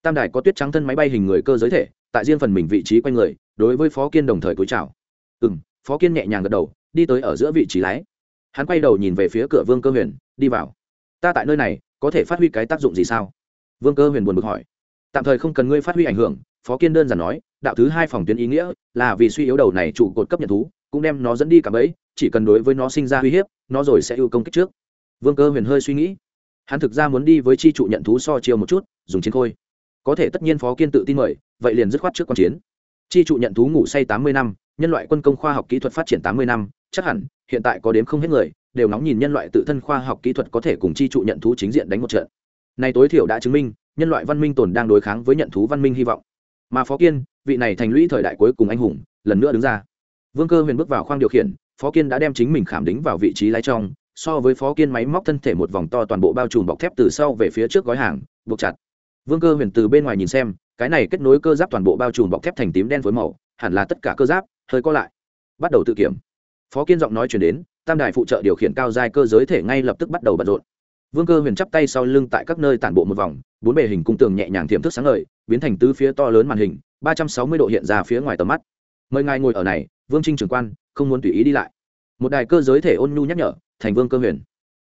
Tam đài có tuyết trắng thân máy bay hình người cơ giới thể, tại riêng phần mình vị trí quanh người, đối với phó kiên đồng thời cúi chào. Ừ m phó kiên nhẹ nhàng gật đầu, đi tới ở giữa vị trí lái. Hắn quay đầu nhìn về phía cửa vương cơ huyền, đi vào. Ta tại nơi này có thể phát huy cái tác dụng gì sao? Vương cơ huyền buồn bực hỏi. Tạm thời không cần ngươi phát huy ảnh hưởng, phó kiên đơn giản nói, đạo thứ hai phòng tuyến ý nghĩa là vì suy yếu đầu này trụ cột cấp nhận thú, cũng đem nó dẫn đi cả bẫy, chỉ cần đối với nó sinh ra uy hiếp, nó rồi sẽ ưu công kích trước. Vương cơ huyền hơi suy nghĩ. Hắn thực ra muốn đi với chi trụ nhận thú so chiều một chút, dùng chiến khôi. Có thể tất nhiên phó kiên tự tin mời, vậy liền dứt khoát trước q chiến. Chi trụ nhận thú ngủ say tám mươi năm, nhân loại quân công khoa học kỹ thuật phát triển tám mươi năm, chắc hẳn hiện tại có đếm không hết người đều nóng nhìn nhân loại tự thân khoa học kỹ thuật có thể cùng chi trụ nhận thú chính diện đánh một trận. Này tối thiểu đã chứng minh, nhân loại văn minh tồn đang đối kháng với nhận thú văn minh hy vọng. Mà phó kiên, vị này thành lũy thời đại cuối cùng anh hùng, lần nữa đứng ra. Vương cơ huyền bước vào khoang điều khiển, phó kiên đã đem chính mình khảm đính vào vị trí lái trong, so với phó kiên máy móc thân thể một vòng to toàn bộ bao trùm bọc thép từ sau về phía trước gói hàng, buộc chặt. Vương cơ huyền từ bên ngoài nhìn xem, cái này kết nối cơ giáp toàn bộ bao trùm bọc thép thành tím đen với màu, hẳn là tất cả cơ giáp, hơi co lại. Bắt đầu tự kiểm. Phó kiên giọng nói chuyển đến tam đài phụ trợ điều khiển cao giai cơ giới thể ngay lập tức bắt đầu bận rộn. Vương cơ huyền chắp tay sau lưng tại các nơi tản bộ một vòng, bốn bề hình cung tường nhẹ nhàng tiềm thức sáng ngời, biến thành tứ phía to lớn màn hình, ba trăm sáu mươi độ hiện ra phía ngoài tầm mắt. Mời ngài ngồi ở này, vương trinh trưởng quan, không muốn tùy ý đi lại. Một đài cơ giới thể ôn nhu nhắc nhở, thành vương cơ huyền.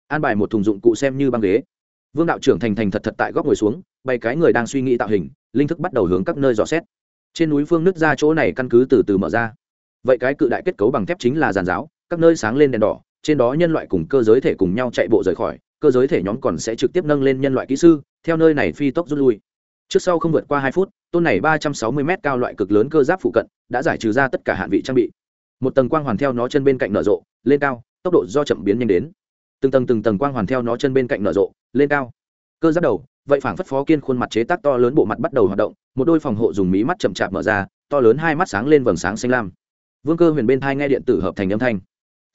An bài một thùng dụng cụ xem như băng ghế. Vương đạo trưởng thành thành thật thật tại góc ngồi xuống, bày cái người đang suy nghĩ tạo hình, linh thức bắt đầu hướng các nơi dò xét. Trên núi phương nứt ra chỗ này căn cứ từ từ mở ra. Vậy cái cự đại kết cấu bằng thép chính là giàn giáo các nơi sáng lên đèn đỏ, trên đó nhân loại cùng cơ giới thể cùng nhau chạy bộ rời khỏi, cơ giới thể nhóm còn sẽ trực tiếp nâng lên nhân loại kỹ sư, theo nơi này phi tốc rút lui. Trước sau không vượt qua hai phút, tôn này ba trăm sáu mươi m cao loại cực lớn cơ giáp phụ cận, đã giải trừ ra tất cả hạn vị trang bị. Một tầng quang hoàn theo nó chân bên cạnh nở rộ, lên cao, tốc độ do chậm biến nhanh đến. Từng tầng từng tầng quang hoàn theo nó chân bên cạnh nở rộ, lên cao. Cơ giáp đầu, vậy phảng phất phó kiên khuôn mặt chế tác to lớn bộ mặt bắt đầu hoạt động, một đôi phòng hộ dùng mí mắt chậm chạp mở ra, to lớn hai mắt sáng lên vầng sáng xanh lam. Vương cơ huyền bên thai nghe điện tử hợp thành âm thanh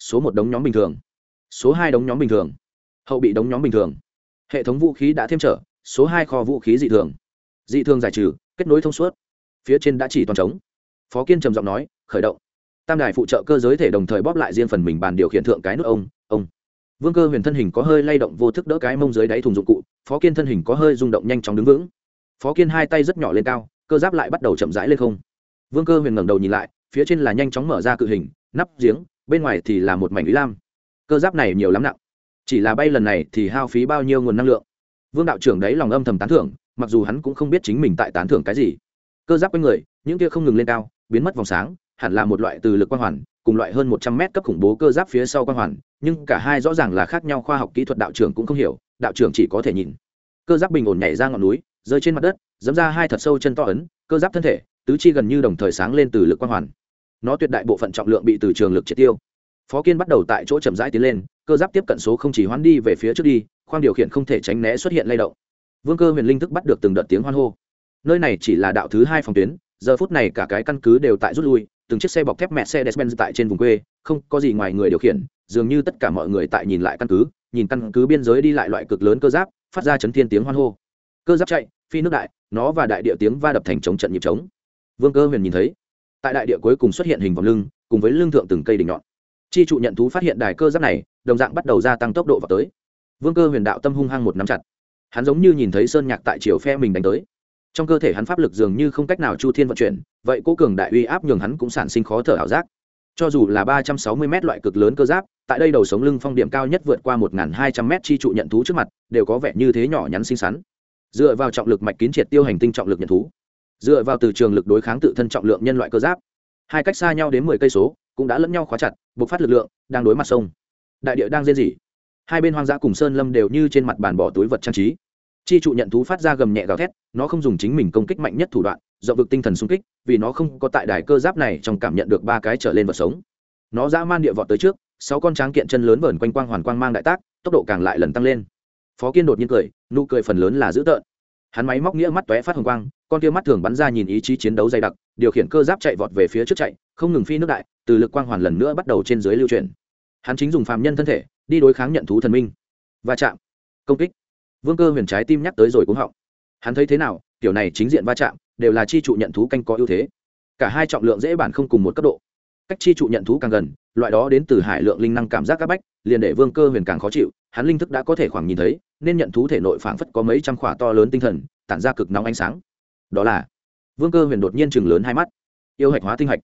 số một đống nhóm bình thường, số hai đống nhóm bình thường, hậu bị đống nhóm bình thường. Hệ thống vũ khí đã thêm trở, số hai kho vũ khí dị thường. Dị thường giải trừ, kết nối thông suốt. Phía trên đã chỉ toàn trống. Phó kiên trầm giọng nói, khởi động. Tam đài phụ trợ cơ giới thể đồng thời bóp lại riêng phần mình bàn điều khiển thượng cái nước ông ông. Vương cơ huyền thân hình có hơi lay động vô thức đỡ cái mông dưới đáy thùng dụng cụ, phó kiên thân hình có hơi rung động nhanh chóng đứng vững. Phó kiên hai tay rất nhỏ lên cao, cơ giáp lại bắt đầu chậm rãi lên không. Vương cơ huyền ngẩng đầu nhìn lại phía trên là nhanh chóng mở ra cự hình, nắp giếng, bên ngoài thì là một mảnh lý lam. Cơ giáp này nhiều lắm nặng. Chỉ là bay lần này thì hao phí bao nhiêu nguồn năng lượng? Vương đạo trưởng đấy lòng âm thầm tán thưởng, mặc dù hắn cũng không biết chính mình tại tán thưởng cái gì. Cơ giáp quanh người, những kia không ngừng lên cao, biến mất vòng sáng, hẳn là một loại từ lực quang hoàn, cùng loại hơn một trăm mét cấp khủng bố cơ giáp phía sau quang hoàn, nhưng cả hai rõ ràng là khác nhau khoa học kỹ thuật đạo trưởng cũng không hiểu, đạo trưởng chỉ có thể nhìn. Cơ giáp bình ổn nhảy ra ngọn núi, rơi trên mặt đất, dẫm ra hai thật sâu chân to ấn, cơ giáp thân thể, tứ chi gần như đồng thời sáng lên từ lực quang hoàn nó tuyệt đại bộ phận trọng lượng bị từ trường lực triệt tiêu. Phó kiên bắt đầu tại chỗ chậm rãi tiến lên, cơ giáp tiếp cận số không chỉ hoán đi về phía trước đi, khoang điều khiển không thể tránh né xuất hiện lay động. Vương cơ huyền linh thức bắt được từng đợt tiếng hoan hô. Nơi này chỉ là đạo thứ hai phòng tuyến, giờ phút này cả cái căn cứ đều tại rút lui, từng chiếc xe bọc thép mẹ xe despen tại trên vùng quê, không có gì ngoài người điều khiển, dường như tất cả mọi người tại nhìn lại căn cứ, nhìn căn cứ biên giới đi lại loại cực lớn cơ giáp, phát ra chấn thiên tiếng hoan hô. Cơ giáp chạy, phi nước đại, nó và đại địa tiếng va đập thành chống trận nhịp trống. Vương cơ huyền nhìn thấy tại đại địa cuối cùng xuất hiện hình vòng lưng, cùng với lưng thượng từng cây đỉnh nhọn. Chi trụ nhận thú phát hiện đài cơ giáp này, đồng dạng bắt đầu gia tăng tốc độ vào tới. Vương cơ huyền đạo tâm hung hăng một nắm chặt. Hắn giống như nhìn thấy sơn nhạc tại chiều phe mình đánh tới. Trong cơ thể hắn pháp lực dường như không cách nào chu thiên vận chuyển, vậy cố cường đại uy áp nhường hắn cũng sản sinh khó thở ảo giác. Cho dù là ba trăm sáu mươi m loại cực lớn cơ giáp, tại đây đầu sống lưng phong điểm cao nhất vượt qua một hai trăm m chi trụ nhận thú trước mặt, đều có vẻ như thế nhỏ nhắn xinh xắn. Dựa vào trọng lực mạch kín triệt tiêu hành tinh trọng lực nhận thú dựa vào từ trường lực đối kháng tự thân trọng lượng nhân loại cơ giáp, hai cách xa nhau đến mười cây số, cũng đã lẫn nhau khóa chặt buộc phát lực lượng, đang đối mặt sông. Đại địa đang rên rỉ. Hai bên hoang dã cùng sơn lâm đều như trên mặt bàn bỏ túi vật trang trí. Chi trụ nhận thú phát ra gầm nhẹ gào thét, nó không dùng chính mình công kích mạnh nhất thủ đoạn do vực tinh thần xung kích, vì nó không có tại đài cơ giáp này trong cảm nhận được ba cái trở lên vật sống. Nó dã man địa vọt tới trước, sáu con tráng kiện chân lớn vờn quanh quang hoàn quang mang đại tác, tốc độ càng lại lần tăng lên. Phó kiên đột nhiên cười, nụ cười phần lớn là dữ tợn. Hắn máy móc nghĩa mắt tóe phát hồng quang con kia mắt thường bắn ra nhìn ý chí chiến đấu dày đặc, điều khiển cơ giáp chạy vọt về phía trước chạy, không ngừng phi nước đại, từ lực quang hoàn lần nữa bắt đầu trên dưới lưu chuyển. Hắn chính dùng phàm nhân thân thể, đi đối kháng nhận thú thần minh. Va chạm. Công kích. Vương cơ huyền trái tim nhắc tới rồi cũng họng. Hắn thấy thế nào, kiểu này chính diện va chạm, đều là chi trụ nhận thú canh có ưu thế. Cả hai trọng lượng dễ bản không cùng một cấp độ. Cách chi trụ nhận thú càng gần, loại đó đến từ hải lượng linh năng cảm giác các bách, liền để vương cơ huyền càng khó chịu, hắn linh thức đã có thể khoảng nhìn thấy, nên nhận thú thể nội phảng phất có mấy trăm khỏa to lớn tinh thần, tản ra cực nóng ánh sáng đó là vương cơ huyền đột nhiên chừng lớn hai mắt, yêu hạch hóa tinh hạch,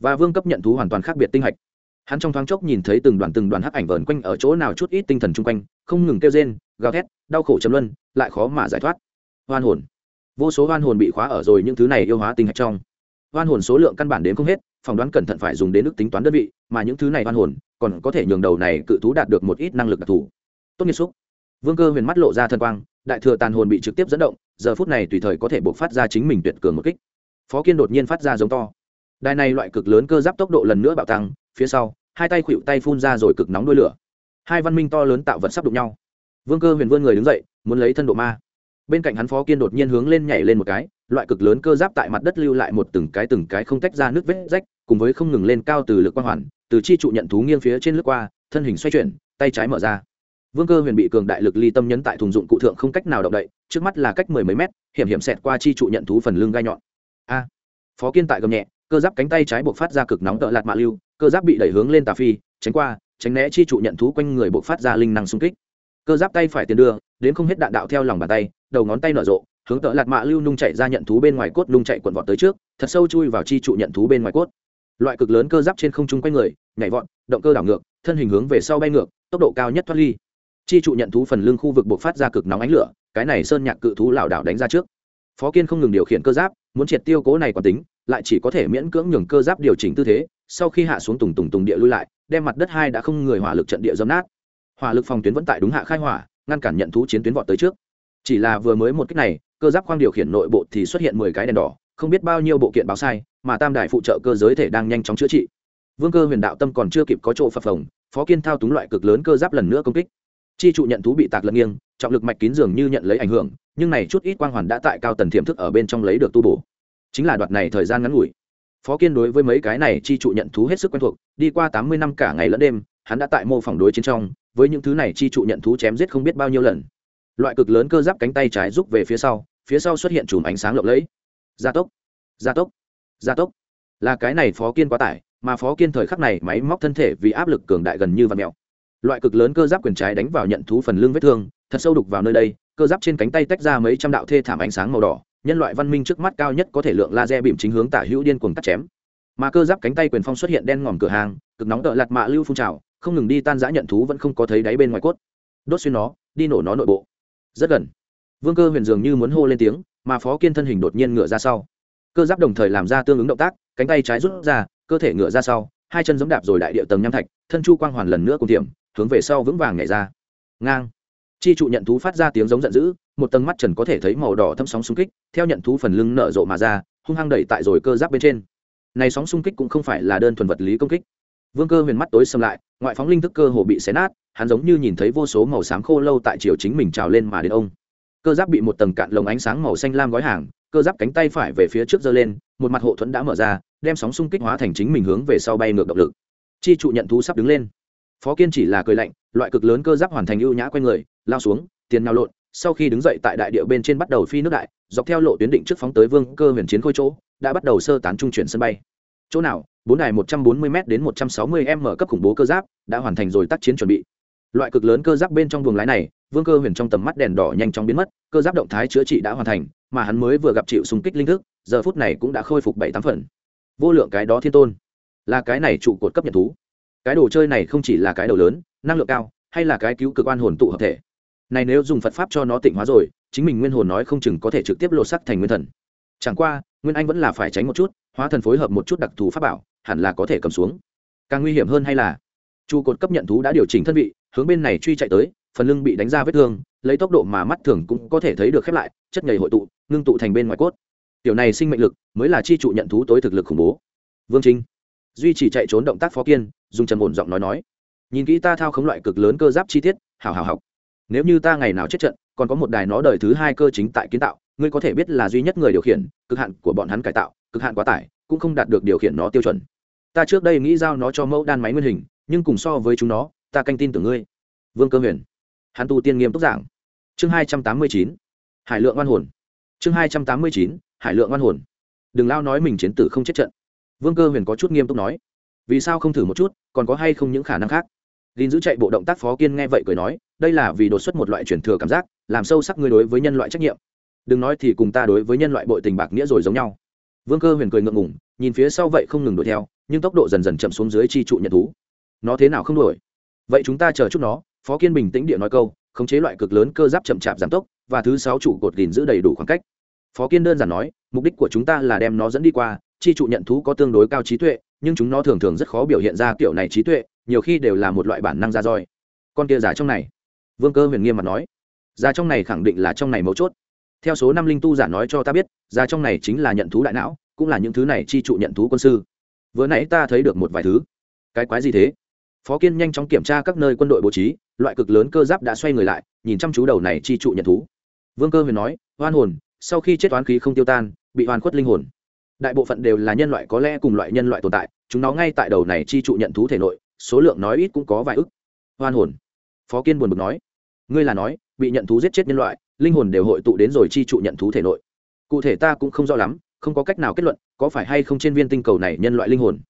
và vương cấp nhận thú hoàn toàn khác biệt tinh hạch. Hắn trong thoáng chốc nhìn thấy từng đoàn từng đoàn hắc ảnh vờn quanh ở chỗ nào chút ít tinh thần chung quanh, không ngừng kêu rên, gào thét, đau khổ chấm luân, lại khó mà giải thoát. Hoan hồn. Vô số hoan hồn bị khóa ở rồi những thứ này yêu hóa tinh hạch trong. Hoan hồn số lượng căn bản đến không hết, phỏng đoán cẩn thận phải dùng đến ước tính toán đơn vị, mà những thứ này hoan hồn còn có thể nhường đầu này cự thú đạt được một ít năng lực đặc thù. Tốt nghiệp xúc vương cơ huyền mắt lộ ra thân quang, đại thừa tàn hồn bị trực tiếp dẫn động giờ phút này tùy thời có thể buộc phát ra chính mình tuyệt cường một kích. Phó kiên đột nhiên phát ra giống to. Đài này loại cực lớn cơ giáp tốc độ lần nữa bạo tăng, phía sau, hai tay khuỵu tay phun ra rồi cực nóng đuôi lửa. Hai văn minh to lớn tạo vật sắp đụng nhau. Vương cơ huyền vươn người đứng dậy, muốn lấy thân độ ma. Bên cạnh hắn phó kiên đột nhiên hướng lên nhảy lên một cái, loại cực lớn cơ giáp tại mặt đất lưu lại một từng cái từng cái không tách ra nước vết rách, cùng với không ngừng lên cao từ lực quang hoàn, từ chi trụ nhận thú nghiêng phía trên lướt qua, thân hình xoay chuyển, tay trái mở ra vương cơ huyền bị cường đại lực ly tâm nhấn tại thùng dụng cụ thượng không cách nào động đậy, trước mắt là cách mười mấy mét, hiểm hiểm xẹt qua chi trụ nhận thú phần lưng gai nhọn. A! Phó kiên tại gầm nhẹ, cơ giáp cánh tay trái buộc phát ra cực nóng tợ lạt mạ lưu, cơ giáp bị đẩy hướng lên tà phi, tránh qua, tránh né chi trụ nhận thú quanh người buộc phát ra linh năng xung kích. Cơ giáp tay phải tiền đưa, đến không hết đạn đạo theo lòng bàn tay, đầu ngón tay nở rộ, hướng tợ lạt mạ lưu nung chạy ra nhận thú bên ngoài cốt nung chạy quần vọt tới trước, thật sâu chui vào chi trụ nhận thú bên ngoài cốt. Loại cực lớn cơ giáp trên không trung quanh người, nhảy vọt, động cơ đảo ngược, thân hình hướng về sau bay ngược, tốc độ cao nhất thoát ly chi trụ nhận thú phần lưng khu vực buộc phát ra cực nóng ánh lửa, cái này sơn nhạc cự thú lảo đảo đánh ra trước. Phó kiên không ngừng điều khiển cơ giáp, muốn triệt tiêu cố này còn tính, lại chỉ có thể miễn cưỡng nhường cơ giáp điều chỉnh tư thế, sau khi hạ xuống tùng tùng tùng địa lui lại, đem mặt đất hai đã không người hỏa lực trận địa dấm nát. Hỏa lực phòng tuyến vẫn tại đúng hạ khai hỏa, ngăn cản nhận thú chiến tuyến vọt tới trước. Chỉ là vừa mới một cách này, cơ giáp khoang điều khiển nội bộ thì xuất hiện mười cái đèn đỏ, không biết bao nhiêu bộ kiện báo sai, mà tam đài phụ trợ cơ giới thể đang nhanh chóng chữa trị. Vương cơ huyền đạo tâm còn chưa kịp có chỗ phập phồng, phó kiên thao túng loại cực lớn cơ giáp lần nữa công kích chi trụ nhận thú bị tạc lật nghiêng, trọng lực mạch kín dường như nhận lấy ảnh hưởng, nhưng này chút ít quang hoàn đã tại cao tần thiểm thức ở bên trong lấy được tu bổ. Chính là đoạt này thời gian ngắn ngủi. Phó kiên đối với mấy cái này chi trụ nhận thú hết sức quen thuộc, đi qua tám mươi năm cả ngày lẫn đêm, hắn đã tại mô phỏng đối chiến trong, với những thứ này chi trụ nhận thú chém giết không biết bao nhiêu lần. Loại cực lớn cơ giáp cánh tay trái rút về phía sau phía sau xuất hiện chùm ánh sáng lộng lẫy. Gia tốc gia tốc gia tốc. Là cái này phó kiên quá tải, mà phó kiên thời khắc này máy móc thân thể vì áp lực cường đại gần như và mèo loại cực lớn cơ giáp quyền trái đánh vào nhận thú phần lưng vết thương, thật sâu đục vào nơi đây, cơ giáp trên cánh tay tách ra mấy trăm đạo thê thảm ánh sáng màu đỏ, nhân loại văn minh trước mắt cao nhất có thể lượng laser bìm chính hướng tả hữu điên cuồng cắt chém. Mà cơ giáp cánh tay quyền phong xuất hiện đen ngòm cửa hàng, cực nóng đỡ lạt mạ lưu phun trào, không ngừng đi tan giã nhận thú vẫn không có thấy đáy bên ngoài cốt. Đốt xuyên nó, đi nổ nó nội bộ. Rất gần. Vương cơ huyền dường như muốn hô lên tiếng, mà phó kiên thân hình đột nhiên ngựa ra sau. Cơ giáp đồng thời làm ra tương ứng động tác, cánh tay trái rút ra, cơ thể ngựa ra sau, hai chân giống đạp rồi đại địa tầng nham thạch, thân chu quang hoàn lần nữa cùng tiệm hướng về sau vững vàng nhảy ra. Ngang. Chi trụ nhận thú phát ra tiếng giống giận dữ, một tầng mắt trần có thể thấy màu đỏ thâm sóng xung kích, theo nhận thú phần lưng nở rộ mà ra, hung hăng đẩy tại rồi cơ giáp bên trên. Này sóng xung kích cũng không phải là đơn thuần vật lý công kích. Vương cơ huyền mắt tối xâm lại, ngoại phóng linh thức cơ hồ bị xé nát, hắn giống như nhìn thấy vô số màu xám khô lâu tại chiều chính mình trào lên mà đến ông. Cơ giáp bị một tầng cạn lồng ánh sáng màu xanh lam gói hàng, cơ giáp cánh tay phải về phía trước giơ lên, một mặt hộ thuẫn đã mở ra, đem sóng xung kích hóa thành chính mình hướng về sau bay ngược động lực. Chi trụ nhận thú sắp đứng lên phó kiên chỉ là cười lạnh, loại cực lớn cơ giáp hoàn thành ưu nhã q u a n người, lao xuống, tiền nào lộn, sau khi đứng dậy tại đại địa bên trên bắt đầu phi nước đại, dọc theo lộ tuyến định trước phóng tới vương cơ huyền chiến khôi chỗ, đã bắt đầu sơ tán trung chuyển sân bay. Chỗ nào? Bốn đài một trăm bốn mươi m đến một trăm sáu mươi m cấp khủng bố cơ giáp đã hoàn thành rồi tác chiến chuẩn bị. Loại cực lớn cơ giáp bên trong buồng lái này, vương cơ huyền trong tầm mắt đèn đỏ nhanh chóng biến mất, cơ giáp động thái chữa trị đã hoàn thành, mà hắn mới vừa gặp chịu xung kích linh thức, giờ phút này cũng đã khôi phục bảy tám phần. Vô lượng cái đó thiên tôn, là cái này trụ cột cấp nhật thú cái đồ chơi này không chỉ là cái đầu lớn, năng lượng cao, hay là cái cứu cực oan hồn tụ hợp thể. Này nếu dùng phật pháp cho nó tịnh hóa rồi, chính mình nguyên hồn nói không chừng có thể trực tiếp lột sắc thành nguyên thần. Chẳng qua, nguyên anh vẫn là phải tránh một chút, hóa thần phối hợp một chút đặc thù pháp bảo, hẳn là có thể cầm xuống. Càng nguy hiểm hơn hay là, trụ cột cấp nhận thú đã điều chỉnh thân vị, hướng bên này truy chạy tới, phần lưng bị đánh ra vết thương, lấy tốc độ mà mắt thường cũng có thể thấy được khép lại, chất nhầy hội tụ, ngưng tụ thành bên ngoài cốt. Tiểu này sinh mệnh lực mới là chi trụ nhận thú tối thực lực khủng bố. Vương trinh duy trì chạy trốn động tác phó kiên dùng trầm ổn giọng nói nói, nhìn kỹ ta thao khống loại cực lớn cơ giáp chi tiết hào hào học. Nếu như ta ngày nào chết trận, còn có một đài nó đời thứ hai cơ chính tại kiến tạo, ngươi có thể biết là duy nhất người điều khiển, cực hạn của bọn hắn cải tạo, cực hạn quá tải, cũng không đạt được điều khiển nó tiêu chuẩn. Ta trước đây nghĩ giao nó cho mẫu đan máy nguyên hình, nhưng cùng so với chúng nó, ta canh tin tưởng ngươi. Vương cơ huyền. Hắn tu tiên nghiêm túc giảng. Chương hai trăm tám mươi chín. Hải lượng oan hồn. Chương hai trăm tám mươi chín. Hải lượng oan hồn. Đừng lao nói mình chiến tử không chết trận. Vương cơ huyền có chút nghiêm túc nói vì sao không thử một chút, còn có hay không những khả năng khác? Gìn giữ chạy bộ động tác phó kiên nghe vậy cười nói, đây là vì đột xuất một loại truyền thừa cảm giác, làm sâu sắc ngươi đối với nhân loại trách nhiệm. Đừng nói thì cùng ta đối với nhân loại bội tình bạc nghĩa rồi giống nhau. Vương cơ huyền cười ngượng ngủng nhìn phía sau vậy không ngừng đuổi theo, nhưng tốc độ dần dần chậm xuống dưới chi trụ nhận thú. Nó thế nào không đuổi? Vậy chúng ta chờ chút nó, phó kiên bình tĩnh địa nói câu, khống chế loại cực lớn cơ giáp chậm chạp giảm tốc, và thứ sáu trụ cột gìn giữ đầy đủ khoảng cách. Phó kiên đơn giản nói, mục đích của chúng ta là đem nó dẫn đi qua chi trụ nhận thú có tương đối cao trí tuệ, nhưng chúng nó thường thường rất khó biểu hiện ra kiểu này trí tuệ, nhiều khi đều là một loại bản năng ra roi. Con kia giả trong này. Vương cơ huyền nghiêm mặt nói. Giả trong này khẳng định là trong này mấu chốt. Theo số năm linh tu giả nói cho ta biết giả trong này chính là nhận thú đại não, cũng là những thứ này chi trụ nhận thú quân sư. Vừa nãy ta thấy được một vài thứ. Cái quái gì thế? Phó kiên nhanh chóng kiểm tra các nơi quân đội bố trí, loại cực lớn cơ giáp đã xoay người lại, nhìn chăm chú đầu này chi trụ nhận thú. Vương cơ huyền nói hoan hồn, sau khi chết toán khí không tiêu tan, bị hoàn khuất linh hồn đại bộ phận đều là nhân loại có lẽ cùng loại nhân loại tồn tại, chúng nó ngay tại đầu này chi trụ nhận thú thể nội, số lượng nói ít cũng có vài ức. Hoan hồn. Phó kiên buồn bực nói, ngươi là nói, bị nhận thú giết chết nhân loại, linh hồn đều hội tụ đến rồi chi trụ nhận thú thể nội. Cụ thể ta cũng không rõ lắm, không có cách nào kết luận, có phải hay không trên viên tinh cầu này nhân loại linh hồn?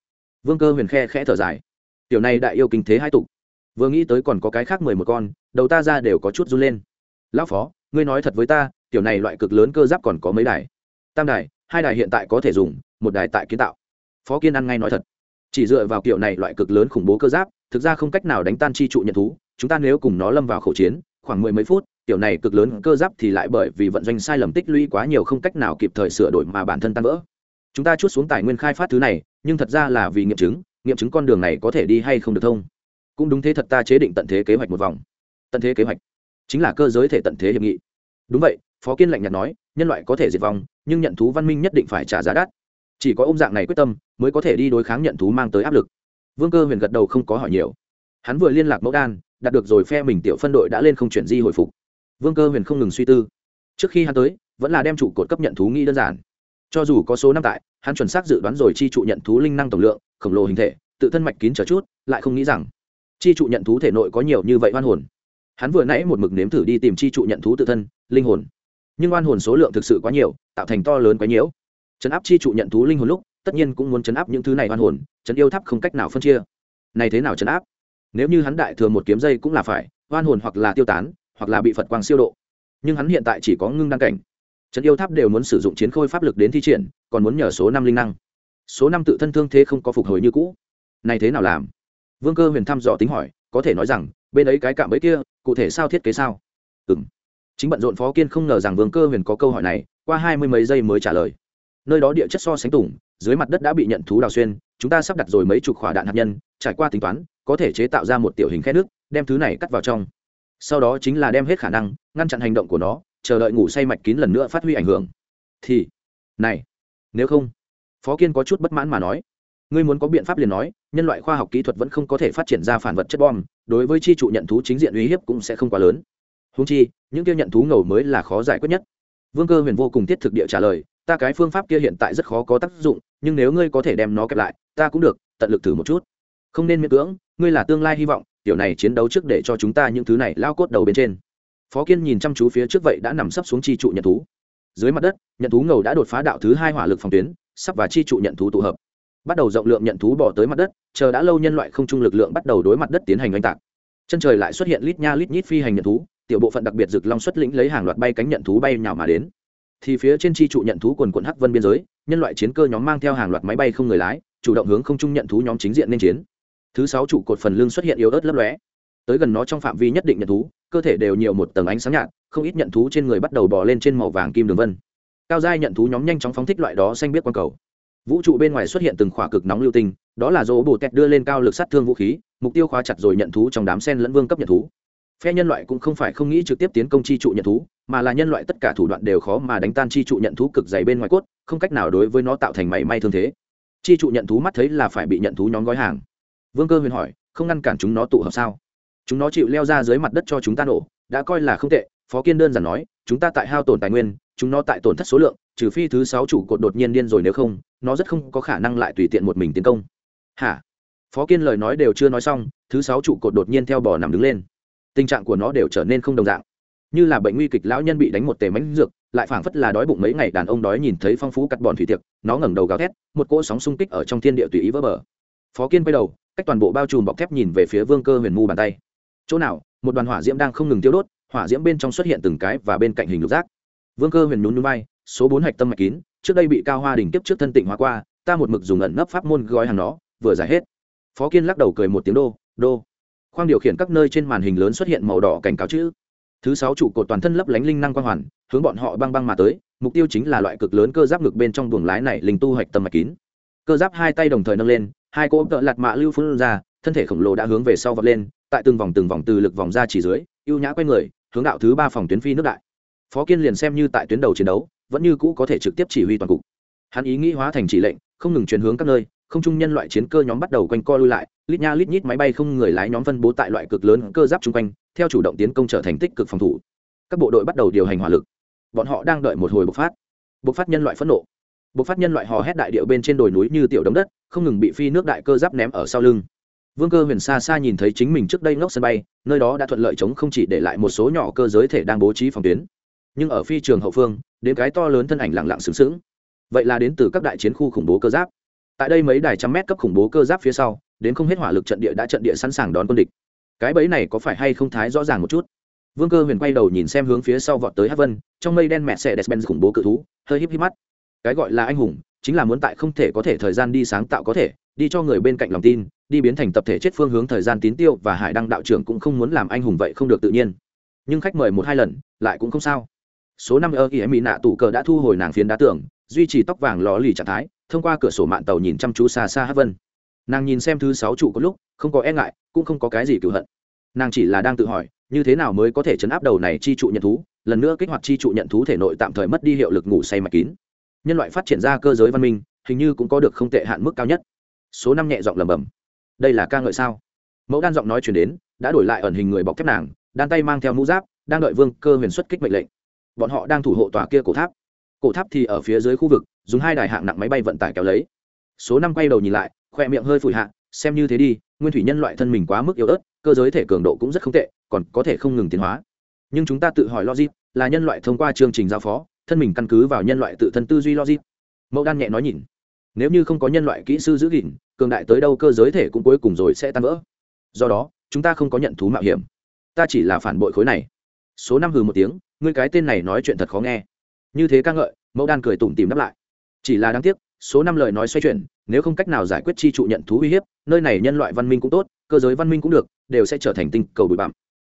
Vương cơ huyền khe khẽ thở dài, tiểu này đại yêu kinh thế hai tục. Vừa nghĩ tới còn có cái khác mười một con, đầu ta ra đều có chút run lên. Lão phó, ngươi nói thật với ta, tiểu này loại cực lớn cơ giáp còn có mấy đài? Tam đài hai đài hiện tại có thể dùng, một đài tại kiến tạo. Phó kiên ăn ngay nói thật. Chỉ dựa vào kiểu này loại cực lớn khủng bố cơ giáp, thực ra không cách nào đánh tan chi trụ nhận thú, chúng ta nếu cùng nó lâm vào khẩu chiến, khoảng mười mấy phút, kiểu này cực lớn cơ giáp thì lại bởi vì vận doanh sai lầm tích lũy quá nhiều không cách nào kịp thời sửa đổi mà bản thân tan vỡ. Chúng ta chút xuống tài nguyên khai phát thứ này, nhưng thật ra là vì nghiệm chứng nghiệm chứng con đường này có thể đi hay không được thông. Cũng đúng thế thật ta chế định tận thế kế hoạch một vòng. Tận thế kế hoạch. Chính là cơ giới thể tận thế hiệp nghị. Đúng vậy phó kiên lạnh nhạt nói, nhân loại có thể diệt vong, nhưng nhận thú văn minh nhất định phải trả giá đắt. Chỉ có ông dạng này quyết tâm, mới có thể đi đối kháng nhận thú mang tới áp lực. Vương cơ huyền gật đầu không có hỏi nhiều. Hắn vừa liên lạc mẫu đan, đạt được rồi phe mình tiểu phân đội đã lên không chuyển di hồi phục. Vương cơ huyền không ngừng suy tư. Trước khi hắn tới, vẫn là đem trụ cột cấp nhận thú nghĩ đơn giản. Cho dù có số năm tại, hắn chuẩn xác dự đoán rồi chi trụ nhận thú linh năng tổng lượng, khổng lồ hình thể, tự thân mạch kín trở chút, lại không nghĩ rằng chi trụ nhận thú thể nội có nhiều như vậy oan hồn. Hắn vừa nãy một mực nếm thử đi tìm chi trụ nhận thú tự thân, linh hồn nhưng oan hồn số lượng thực sự quá nhiều, tạo thành to lớn quá nhiễu. Chấn áp chi trụ nhận thú linh hồn lúc, tất nhiên cũng muốn chấn áp những thứ này oan hồn chấn yêu tháp không cách nào phân chia. Này thế nào chấn áp? Nếu như hắn đại thừa một kiếm dây cũng là phải, oan hồn hoặc là tiêu tán, hoặc là bị phật quang siêu độ. Nhưng hắn hiện tại chỉ có ngưng đăng cảnh. Trấn yêu tháp đều muốn sử dụng chiến khôi pháp lực đến thi triển, còn muốn nhờ số năm linh năng. Số năm tự thân thương thế không có phục hồi như cũ. Này thế nào làm? Vương cơ huyền thăm dò tính hỏi, có thể nói rằng, bên ấy cái cạm bẫy kia, cụ thể sao thiết kế sao? Ừ m chính bận rộn phó kiên không ngờ rằng vương cơ huyền có câu hỏi này, qua hai mươi mấy giây mới trả lời. Nơi đó địa chất so sánh tủng dưới mặt đất đã bị nhận thú đào xuyên, chúng ta sắp đặt rồi mấy chục khỏa đạn hạt nhân, trải qua tính toán, có thể chế tạo ra một tiểu hình khe nước, đem thứ này cắt vào trong. Sau đó chính là đem hết khả năng, ngăn chặn hành động của nó, chờ đợi ngủ say mạch kín lần nữa phát huy ảnh hưởng. Thì, này, nếu không, phó kiên có chút bất mãn mà nói, ngươi muốn có biện pháp liền nói, nhân loại khoa học kỹ thuật vẫn không có thể phát triển ra phản vật chất bom, đối với chi trụ nhận thú chính diện uy hiếp cũng sẽ không quá lớn húng chi, những kia nhận thú ngầu mới là khó giải quyết nhất. Vương cơ huyền vô cùng thiết thực địa trả lời, ta cái phương pháp kia hiện tại rất khó có tác dụng, nhưng nếu ngươi có thể đem nó kẹp lại, ta cũng được, tận lực thử một chút. Không nên miễn cưỡng, ngươi là tương lai hy vọng, tiểu này chiến đấu trước để cho chúng ta những thứ này lao cốt đầu bên trên. Phó kiên nhìn chăm chú phía trước vậy đã nằm sấp xuống chi trụ nhận thú. Dưới mặt đất, nhận thú ngầu đã đột phá đạo thứ hai hỏa lực phòng tuyến, sắp và chi trụ nhận thú tụ hợp. Bắt đầu rộng lượng nhận thú bỏ tới mặt đất, chờ đã lâu nhân loại không trung lực lượng bắt đầu đối mặt đất tiến hành oanh tạc. Chân trời lại xuất hiện lít nha lít nhít phi hành nhận thú tiểu bộ phận đặc biệt rực long xuất lĩnh lấy hàng loạt bay cánh nhận thú bay nhào mà đến. Thì phía trên chi trụ nhận thú quần quận hắc vân biên giới, nhân loại chiến cơ nhóm mang theo hàng loạt máy bay không người lái, chủ động hướng không trung nhận thú nhóm chính diện nên chiến. Thứ sáu trụ cột phần lưng xuất hiện yếu ớt lấp lóe. Tới gần nó trong phạm vi nhất định nhận thú, cơ thể đều nhiều một tầng ánh sáng nhạt, không ít nhận thú trên người bắt đầu bò lên trên màu vàng kim đường vân. Cao giai nhận thú nhóm nhanh chóng phóng thích loại đó xanh biết quang cầu. Vũ trụ bên ngoài xuất hiện từng khỏa cực nóng lưu tinh, đó là dỗ bồ tẹt đưa lên cao lực sát thương vũ khí, mục tiêu khóa chặt rồi nhận thú trong đám sen lẫn vương cấp nhận thú phe nhân loại cũng không phải không nghĩ trực tiếp tiến công chi trụ nhận thú, mà là nhân loại tất cả thủ đoạn đều khó mà đánh tan chi trụ nhận thú cực dày bên ngoài cốt, không cách nào đối với nó tạo thành mảy may thương thế. Chi trụ nhận thú mắt thấy là phải bị nhận thú nhóm gói hàng. Vương cơ huyền hỏi, không ngăn cản chúng nó tụ hợp sao? Chúng nó chịu leo ra dưới mặt đất cho chúng ta nổ, đã coi là không tệ. Phó kiên đơn giản nói, chúng ta tại hao tổn tài nguyên, chúng nó tại tổn thất số lượng, trừ phi thứ sáu chủ cột đột nhiên điên rồi nếu không, nó rất không có khả năng lại tùy tiện một mình tiến công. Hả? Phó kiên lời nói đều chưa nói xong, thứ sáu trụ cột đột nhiên theo bò nằm đứng lên tình trạng của nó đều trở nên không đồng dạng. Như là bệnh nguy kịch lão nhân bị đánh một tề mánh dược, lại phảng phất là đói bụng mấy ngày đàn ông đói nhìn thấy phong phú cắt bòn thủy tiệc, nó ngẩng đầu gào thét, một cỗ sóng xung kích ở trong thiên địa tùy ý vỡ bờ. Phó kiên quay đầu, cách toàn bộ bao trùm bọc thép nhìn về phía vương cơ huyền mu bàn tay. Chỗ nào? Một đoàn hỏa diễm đang không ngừng tiêu đốt, hỏa diễm bên trong xuất hiện từng cái và bên cạnh hình lục giác. Vương cơ huyền nhún núi bay số bốn hạch tâm mạch kín, trước đây bị cao hoa đỉnh tiếp trước thân tịnh hóa qua, ta một mực dùng ẩn nấp pháp môn gói hàng nó, vừa giải hết. Phó kiên lắc đầu cười một tiếng đô đô khoang điều khiển các nơi trên màn hình lớn xuất hiện màu đỏ cảnh cáo chữ. Thứ sáu trụ cột toàn thân lấp lánh linh năng quang hoàn, hướng bọn họ băng băng mà tới, mục tiêu chính là loại cực lớn cơ giáp ngực bên trong buồng lái này linh tu hạch tâm mạch kín. Cơ giáp hai tay đồng thời nâng lên, hai cô cỗ tợ lạt mạ lưu phun ra, thân thể khổng lồ đã hướng về sau vọt lên, tại từng vòng từng vòng từ lực vòng ra chỉ dưới, ưu nhã quay người, hướng đạo thứ ba phòng tuyến phi nước đại. Phó kiên liền xem như tại tuyến đầu chiến đấu, vẫn như cũ có thể trực tiếp chỉ huy toàn cục. Hắn ý nghĩ hóa thành chỉ lệnh, không ngừng chuyển hướng các nơi, không trung nhân loại chiến cơ nhóm bắt đầu quanh co lui lại lít nha lít nhít máy bay không người lái nhóm phân bố tại loại cực lớn cơ giáp chung quanh, theo chủ động tiến công trở thành tích cực phòng thủ. Các bộ đội bắt đầu điều hành hỏa lực. Bọn họ đang đợi một hồi bộc phát. Bộc phát nhân loại phẫn nộ. Bộc phát nhân loại hò hét đại điệu bên trên đồi núi như tiểu đống đất, không ngừng bị phi nước đại cơ giáp ném ở sau lưng. Vương cơ huyền xa xa nhìn thấy chính mình trước đây ngốc sân bay, nơi đó đã thuận lợi chống không chỉ để lại một số nhỏ cơ giới thể đang bố trí phòng tuyến. Nhưng ở phi trường hậu phương, đến cái to lớn thân ảnh lặng lặng sướng sướng vậy là đến từ các đại chiến khu khủng bố cơ giáp. Tại đây mấy đài trăm mét cấp khủng bố cơ giáp phía sau đến không hết hỏa lực trận địa đã trận địa sẵn sàng đón quân địch. Cái bẫy này có phải hay không thái rõ ràng một chút? Vương cơ huyền quay đầu nhìn xem hướng phía sau vọt tới hát vân, trong mây đen mẹ xe despen khủng bố cự thú, hơi híp híp mắt. Cái gọi là anh hùng, chính là muốn tại không thể có thể thời gian đi sáng tạo có thể, đi cho người bên cạnh lòng tin, đi biến thành tập thể chết phương hướng thời gian tín tiêu và hải đăng đạo trưởng cũng không muốn làm anh hùng vậy không được tự nhiên. Nhưng khách mời một hai lần, lại cũng không sao. Số năm ơ ý mỹ nạ tủ cờ đã thu hồi nàng phiến đá tưởng duy trì tóc vàng lò lì trạng thái, thông qua cửa sổ mạng tàu nhìn chăm chú xa xa hát vân nàng nhìn xem thứ sáu trụ có lúc, không có e ngại, cũng không có cái gì cựu hận. Nàng chỉ là đang tự hỏi, như thế nào mới có thể chấn áp đầu này chi trụ nhận thú, lần nữa kích hoạt chi trụ nhận thú thể nội tạm thời mất đi hiệu lực ngủ say mạch kín. Nhân loại phát triển ra cơ giới văn minh, hình như cũng có được không tệ hạn mức cao nhất. Số năm nhẹ giọng lẩm bẩm. Đây là ca ngợi sao? Mẫu đan giọng nói chuyển đến, đã đổi lại ẩn hình người bọc thép nàng, đan tay mang theo mũ giáp, đang đợi vương cơ huyền xuất kích mệnh lệnh. Bọn họ đang thủ hộ tòa kia cổ tháp. Cổ tháp thì ở phía dưới khu vực, dùng hai đài hạng nặng máy bay vận tải kéo lấy. Số năm quay đầu nhìn lại khoe miệng hơi phủi hạ, xem như thế đi, nguyên thủy nhân loại thân mình quá mức yếu ớt, cơ giới thể cường độ cũng rất không tệ, còn có thể không ngừng tiến hóa. Nhưng chúng ta tự hỏi logic, là nhân loại thông qua chương trình giao phó, thân mình căn cứ vào nhân loại tự thân tư duy logic. Mẫu đan nhẹ nói nhìn, nếu như không có nhân loại kỹ sư giữ gìn, cường đại tới đâu cơ giới thể cũng cuối cùng rồi sẽ tan vỡ. Do đó, chúng ta không có nhận thú mạo hiểm. Ta chỉ là phản bội khối này. Số năm hừ một tiếng, ngươi cái tên này nói chuyện thật khó nghe. Như thế ca ngợi, mẫu đan cười tủm tìm đáp lại. Chỉ là đáng tiếc, số năm lời nói xoay chuyển nếu không cách nào giải quyết chi trụ nhận thú uy hiếp, nơi này nhân loại văn minh cũng tốt, cơ giới văn minh cũng được, đều sẽ trở thành tinh cầu bụi bặm.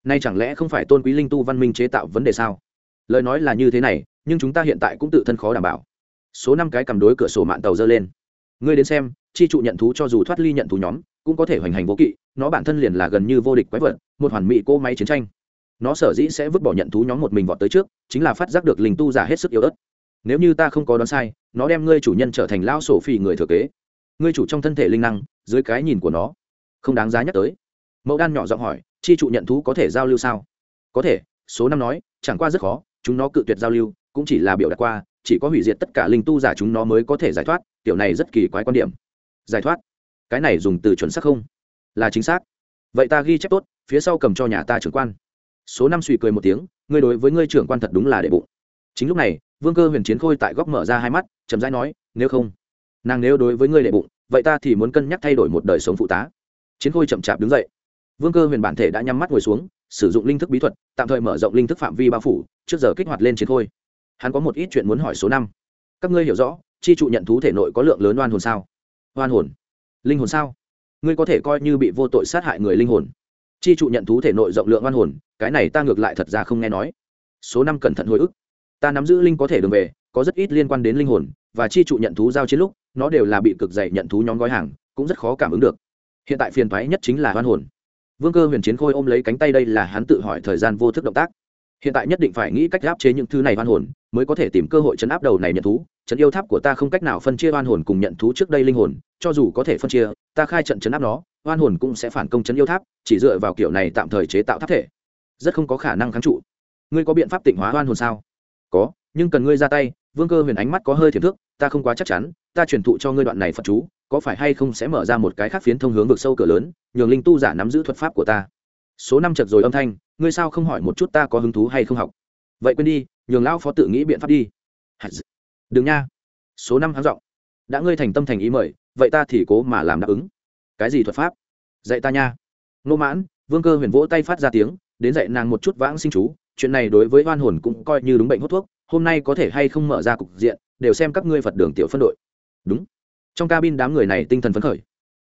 Nay chẳng lẽ không phải tôn quý linh tu văn minh chế tạo vấn đề sao? Lời nói là như thế này, nhưng chúng ta hiện tại cũng tự thân khó đảm bảo. Số năm cái cầm đối cửa sổ mạng tàu dơ lên. Ngươi đến xem, chi trụ nhận thú cho dù thoát ly nhận thú nhóm, cũng có thể hoành hành vô kỵ, nó bản thân liền là gần như vô địch quái vật, một hoàn mỹ cỗ máy chiến tranh. Nó sở dĩ sẽ vứt bỏ nhận thú nhóm một mình vọt tới trước, chính là phát giác được linh tu giả hết sức yếu ớt. Nếu như ta không có đoán sai nó đem ngươi chủ nhân trở thành lao sổ phi người thừa kế. Ngươi chủ trong thân thể linh năng, dưới cái nhìn của nó, không đáng giá nhắc tới. Mẫu đan nhỏ giọng hỏi, chi trụ nhận thú có thể giao lưu sao? Có thể, số năm nói, chẳng qua rất khó, chúng nó cự tuyệt giao lưu, cũng chỉ là biểu đạt qua, chỉ có hủy diệt tất cả linh tu giả chúng nó mới có thể giải thoát, tiểu này rất kỳ quái quan điểm. Giải thoát? Cái này dùng từ chuẩn xác không? Là chính xác. Vậy ta ghi chép tốt, phía sau cầm cho nhà ta trưởng quan. Số năm suy cười một tiếng, ngươi đối với ngươi trưởng quan thật đúng là đệ bụng. Chính lúc này vương cơ huyền chiến khôi tại góc mở ra hai mắt, chậm rãi nói, nếu không, nàng nếu đối với ngươi đệ bụng, vậy ta thì muốn cân nhắc thay đổi một đời sống phụ tá. Chiến khôi chậm chạp đứng dậy. Vương cơ huyền bản thể đã nhắm mắt ngồi xuống, sử dụng linh thức bí thuật, tạm thời mở rộng linh thức phạm vi bao phủ, trước giờ kích hoạt lên chiến khôi. Hắn có một ít chuyện muốn hỏi số năm. Các ngươi hiểu rõ, chi trụ nhận thú thể nội có lượng lớn oan hồn sao? Oan hồn? Linh hồn sao? Ngươi có thể coi như bị vô tội sát hại người linh hồn. Chi trụ nhận thú thể nội rộng lượng oan hồn, cái này ta ngược lại thật ra không nghe nói. Số năm cẩn thận hồi ức ta nắm giữ linh có thể đường về, có rất ít liên quan đến linh hồn, và chi trụ nhận thú giao chiến lúc, nó đều là bị cực dày nhận thú nhóm gói hàng, cũng rất khó cảm ứng được. Hiện tại phiền thoái nhất chính là hoan hồn. Vương cơ huyền chiến khôi ôm lấy cánh tay đây là hắn tự hỏi thời gian vô thức động tác. Hiện tại nhất định phải nghĩ cách áp chế những thứ này hoan hồn, mới có thể tìm cơ hội chấn áp đầu này nhận thú. Trận yêu tháp của ta không cách nào phân chia hoan hồn cùng nhận thú trước đây linh hồn, cho dù có thể phân chia, ta khai trận chấn áp nó, hoan hồn cũng sẽ phản công chấn yêu tháp, chỉ dựa vào kiểu này tạm thời chế tạo tháp thể. Rất không có khả năng kháng trụ. Ngươi có biện pháp tịnh hóa hoan hồn sao? Có, nhưng cần ngươi ra tay, vương cơ huyền ánh mắt có hơi thiệt thước, ta không quá chắc chắn, ta truyền thụ cho ngươi đoạn này phật chú, có phải hay không sẽ mở ra một cái khác phiến thông hướng vực sâu cửa lớn, nhường linh tu giả nắm giữ thuật pháp của ta. Số năm chật rồi âm thanh, ngươi sao không hỏi một chút ta có hứng thú hay không học? Vậy quên đi, nhường lão phó tự nghĩ biện pháp đi. Đừng nha. Số năm háng giọng. Đã ngươi thành tâm thành ý mời, vậy ta thì cố mà làm đáp ứng. Cái gì thuật pháp? Dạy ta nha. Nô mãn, vương cơ huyền vỗ tay phát ra tiếng, đến dạy nàng một chút vãng sinh chú chuyện này đối với oan hồn cũng coi như đúng bệnh hút thuốc, hôm nay có thể hay không mở ra cục diện, đều xem các ngươi phật đường tiểu phân đội. Đúng. Trong cabin đám người này tinh thần phấn khởi.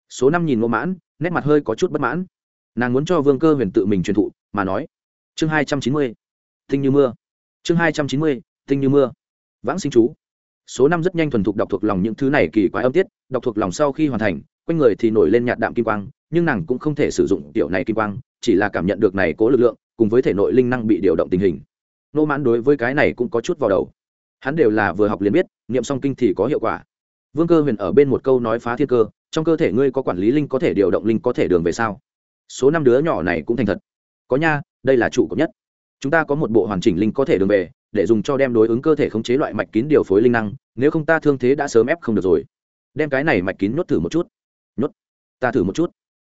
Số năm nhìn ngô mãn, nét mặt hơi có chút bất mãn. Nàng muốn cho vương cơ huyền tự mình truyền thụ, mà nói, chương hai trăm chín mươi, tinh như mưa. Chương hai trăm chín mươi, tinh như mưa. Vãng sinh chú. Số năm rất nhanh thuần thục đọc thuộc lòng những thứ này kỳ quái âm tiết, đọc thuộc lòng sau khi hoàn thành, quanh người thì nổi lên nhạt đạm kim quang, nhưng nàng cũng không thể sử dụng tiểu này kim quang, chỉ là cảm nhận được này cố lực lượng cùng với thể nội linh năng bị điều động tình hình. Nô mãn đối với cái này cũng có chút vào đầu. Hắn đều là vừa học liền biết, niệm song kinh thì có hiệu quả. Vương cơ huyền ở bên một câu nói phá thiên cơ, trong cơ thể ngươi có quản lý linh có thể điều động linh có thể đường về sao? Số năm đứa nhỏ này cũng thành thật. Có nha, đây là chủ cộng nhất. Chúng ta có một bộ hoàn chỉnh linh có thể đường về, để dùng cho đem đối ứng cơ thể khống chế loại mạch kín điều phối linh năng, nếu không ta thương thế đã sớm ép không được rồi. Đem cái này mạch kín nhốt thử một chút. Nhốt. Ta thử một chút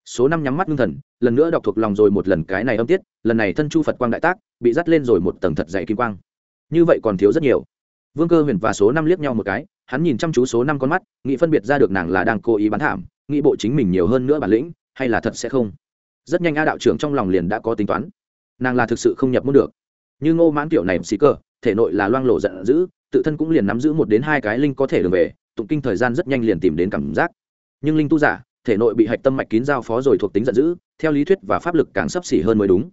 số năm nhắm mắt ngưng thần, lần nữa đọc thuộc lòng rồi một lần cái này âm tiết, lần này thân chu phật quang đại tác, bị dắt lên rồi một tầng thật dày kim quang. Như vậy còn thiếu rất nhiều. Vương cơ huyền và số năm liếc nhau một cái, hắn nhìn chăm chú số năm con mắt, nghĩ phân biệt ra được nàng là đang cố ý bán thảm, nghĩ bộ chính mình nhiều hơn nữa bản lĩnh, hay là thật sẽ không. Rất nhanh a đạo trưởng trong lòng liền đã có tính toán. Nàng là thực sự không nhập muốn được. Như ngô mãn kiểu này xì cờ thể nội là loang lộ giận dữ, tự thân cũng liền nắm giữ một đến hai cái linh có thể đường về, tụng kinh thời gian rất nhanh liền tìm đến cảm giác. Nhưng linh tu giả thể nội bị hạch tâm mạch kín giao phó rồi thuộc tính giận dữ, theo lý thuyết và pháp lực càng sấp xỉ hơn mới đúng.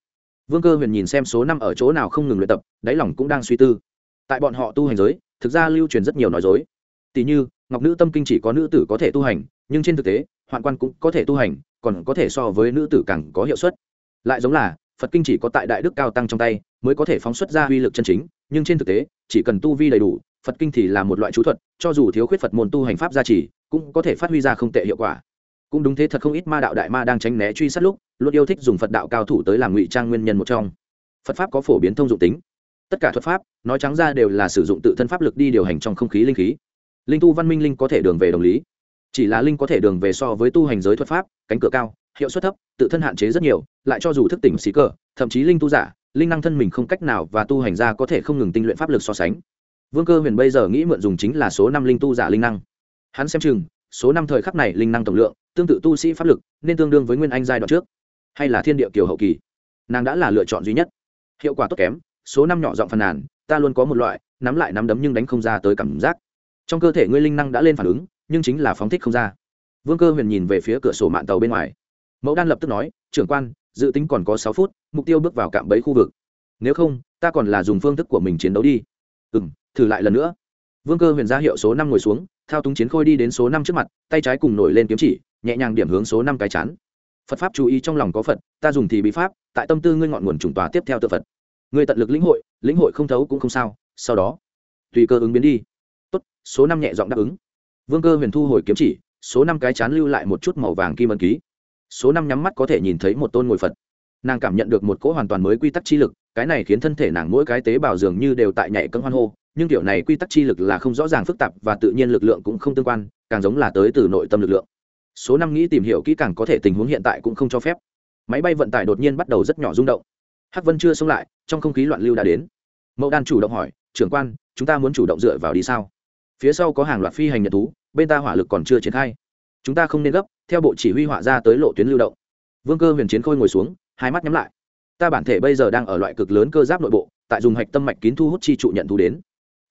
Vương cơ huyền nhìn xem số năm ở chỗ nào không ngừng luyện tập, đáy lòng cũng đang suy tư. Tại bọn họ tu hành giới, thực ra lưu truyền rất nhiều nói dối. Tỷ như, ngọc nữ tâm kinh chỉ có nữ tử có thể tu hành, nhưng trên thực tế, hoạn quan cũng có thể tu hành, còn có thể so với nữ tử càng có hiệu suất. Lại giống là, phật kinh chỉ có tại đại đức cao tăng trong tay, mới có thể phóng xuất ra uy lực chân chính, nhưng trên thực tế, chỉ cần tu vi đầy đủ, phật kinh thì là một loại chú thuật, cho dù thiếu khuyết phật môn tu hành pháp gia trì, cũng có thể phát huy ra không tệ hiệu quả cũng đúng thế thật không ít ma đạo đại ma đang tránh né truy sát lúc, luôn yêu thích dùng phật đạo cao thủ tới làm ngụy trang nguyên nhân một trong. Phật pháp có phổ biến thông dụng tính. Tất cả thuật pháp, nói trắng ra đều là sử dụng tự thân pháp lực đi điều hành trong không khí linh khí. Linh tu văn minh linh có thể đường về đồng lý. Chỉ là linh có thể đường về so với tu hành giới thuật pháp, cánh cửa cao, hiệu suất thấp, tự thân hạn chế rất nhiều, lại cho dù thức tỉnh xí cờ, thậm chí linh tu giả, linh năng thân mình không cách nào và tu hành ra có thể không ngừng tinh luyện pháp lực so sánh. Vương cơ huyền bây giờ nghĩ mượn dùng chính là số năm linh tu giả linh năng. Hắn xem chừng, số năm thời khắc này linh năng tổng lượng tương tự tu sĩ pháp lực nên tương đương với nguyên anh giai đoạn trước, hay là thiên địa kiều hậu kỳ. Nàng đã là lựa chọn duy nhất. Hiệu quả tốt kém, số năm nhỏ giọng phàn nàn, ta luôn có một loại, nắm lại nắm đấm nhưng đánh không ra tới cảm giác. Trong cơ thể ngươi linh năng đã lên phản ứng, nhưng chính là phóng thích không ra. Vương cơ huyền nhìn về phía cửa sổ mạng tàu bên ngoài. Mẫu đan lập tức nói, trưởng quan, dự tính còn có sáu phút, mục tiêu bước vào cạm bẫy khu vực. Nếu không, ta còn là dùng phương thức của mình chiến đấu đi. Ừ m thử lại lần nữa vương cơ huyền ra hiệu số năm ngồi xuống, thao túng chiến khôi đi đến số năm trước mặt, tay trái cùng nổi lên kiếm chỉ, nhẹ nhàng điểm hướng số năm cái chán. Phật pháp chú ý trong lòng có phật, ta dùng thì bí pháp, tại tâm tư ngươi ngọn nguồn trùng tòa tiếp theo tự phật. Ngươi tận lực lĩnh hội lĩnh hội không thấu cũng không sao, sau đó, tùy cơ ứng biến đi. Tốt, số năm nhẹ giọng đáp ứng. Vương cơ huyền thu hồi kiếm chỉ, số năm cái chán lưu lại một chút màu vàng kim ân ký. Số năm nhắm mắt có thể nhìn thấy một tôn ngồi phật. Nàng cảm nhận được một cỗ hoàn toàn mới quy tắc chi lực, cái này khiến thân thể nàng mỗi cái tế bào dường như đều tại nhảy cân hoan hô nhưng kiểu này quy tắc chi lực là không rõ ràng phức tạp và tự nhiên lực lượng cũng không tương quan, càng giống là tới từ nội tâm lực lượng. Số năm nghĩ tìm hiểu kỹ càng có thể tình huống hiện tại cũng không cho phép. Máy bay vận tải đột nhiên bắt đầu rất nhỏ rung động. Hắc vân chưa xông lại, trong không khí loạn lưu đã đến. Mẫu đan chủ động hỏi, trưởng quan, chúng ta muốn chủ động dựa vào đi sao? Phía sau có hàng loạt phi hành nhật thú, bên ta hỏa lực còn chưa triển khai. Chúng ta không nên gấp, theo bộ chỉ huy hỏa ra tới lộ tuyến lưu động. Vương cơ huyền chiến khôi ngồi xuống, hai mắt nhắm lại. Ta bản thể bây giờ đang ở loại cực lớn cơ giáp nội bộ, tại dùng hạch tâm mạch kín thu hút chi trụ nhận thú đến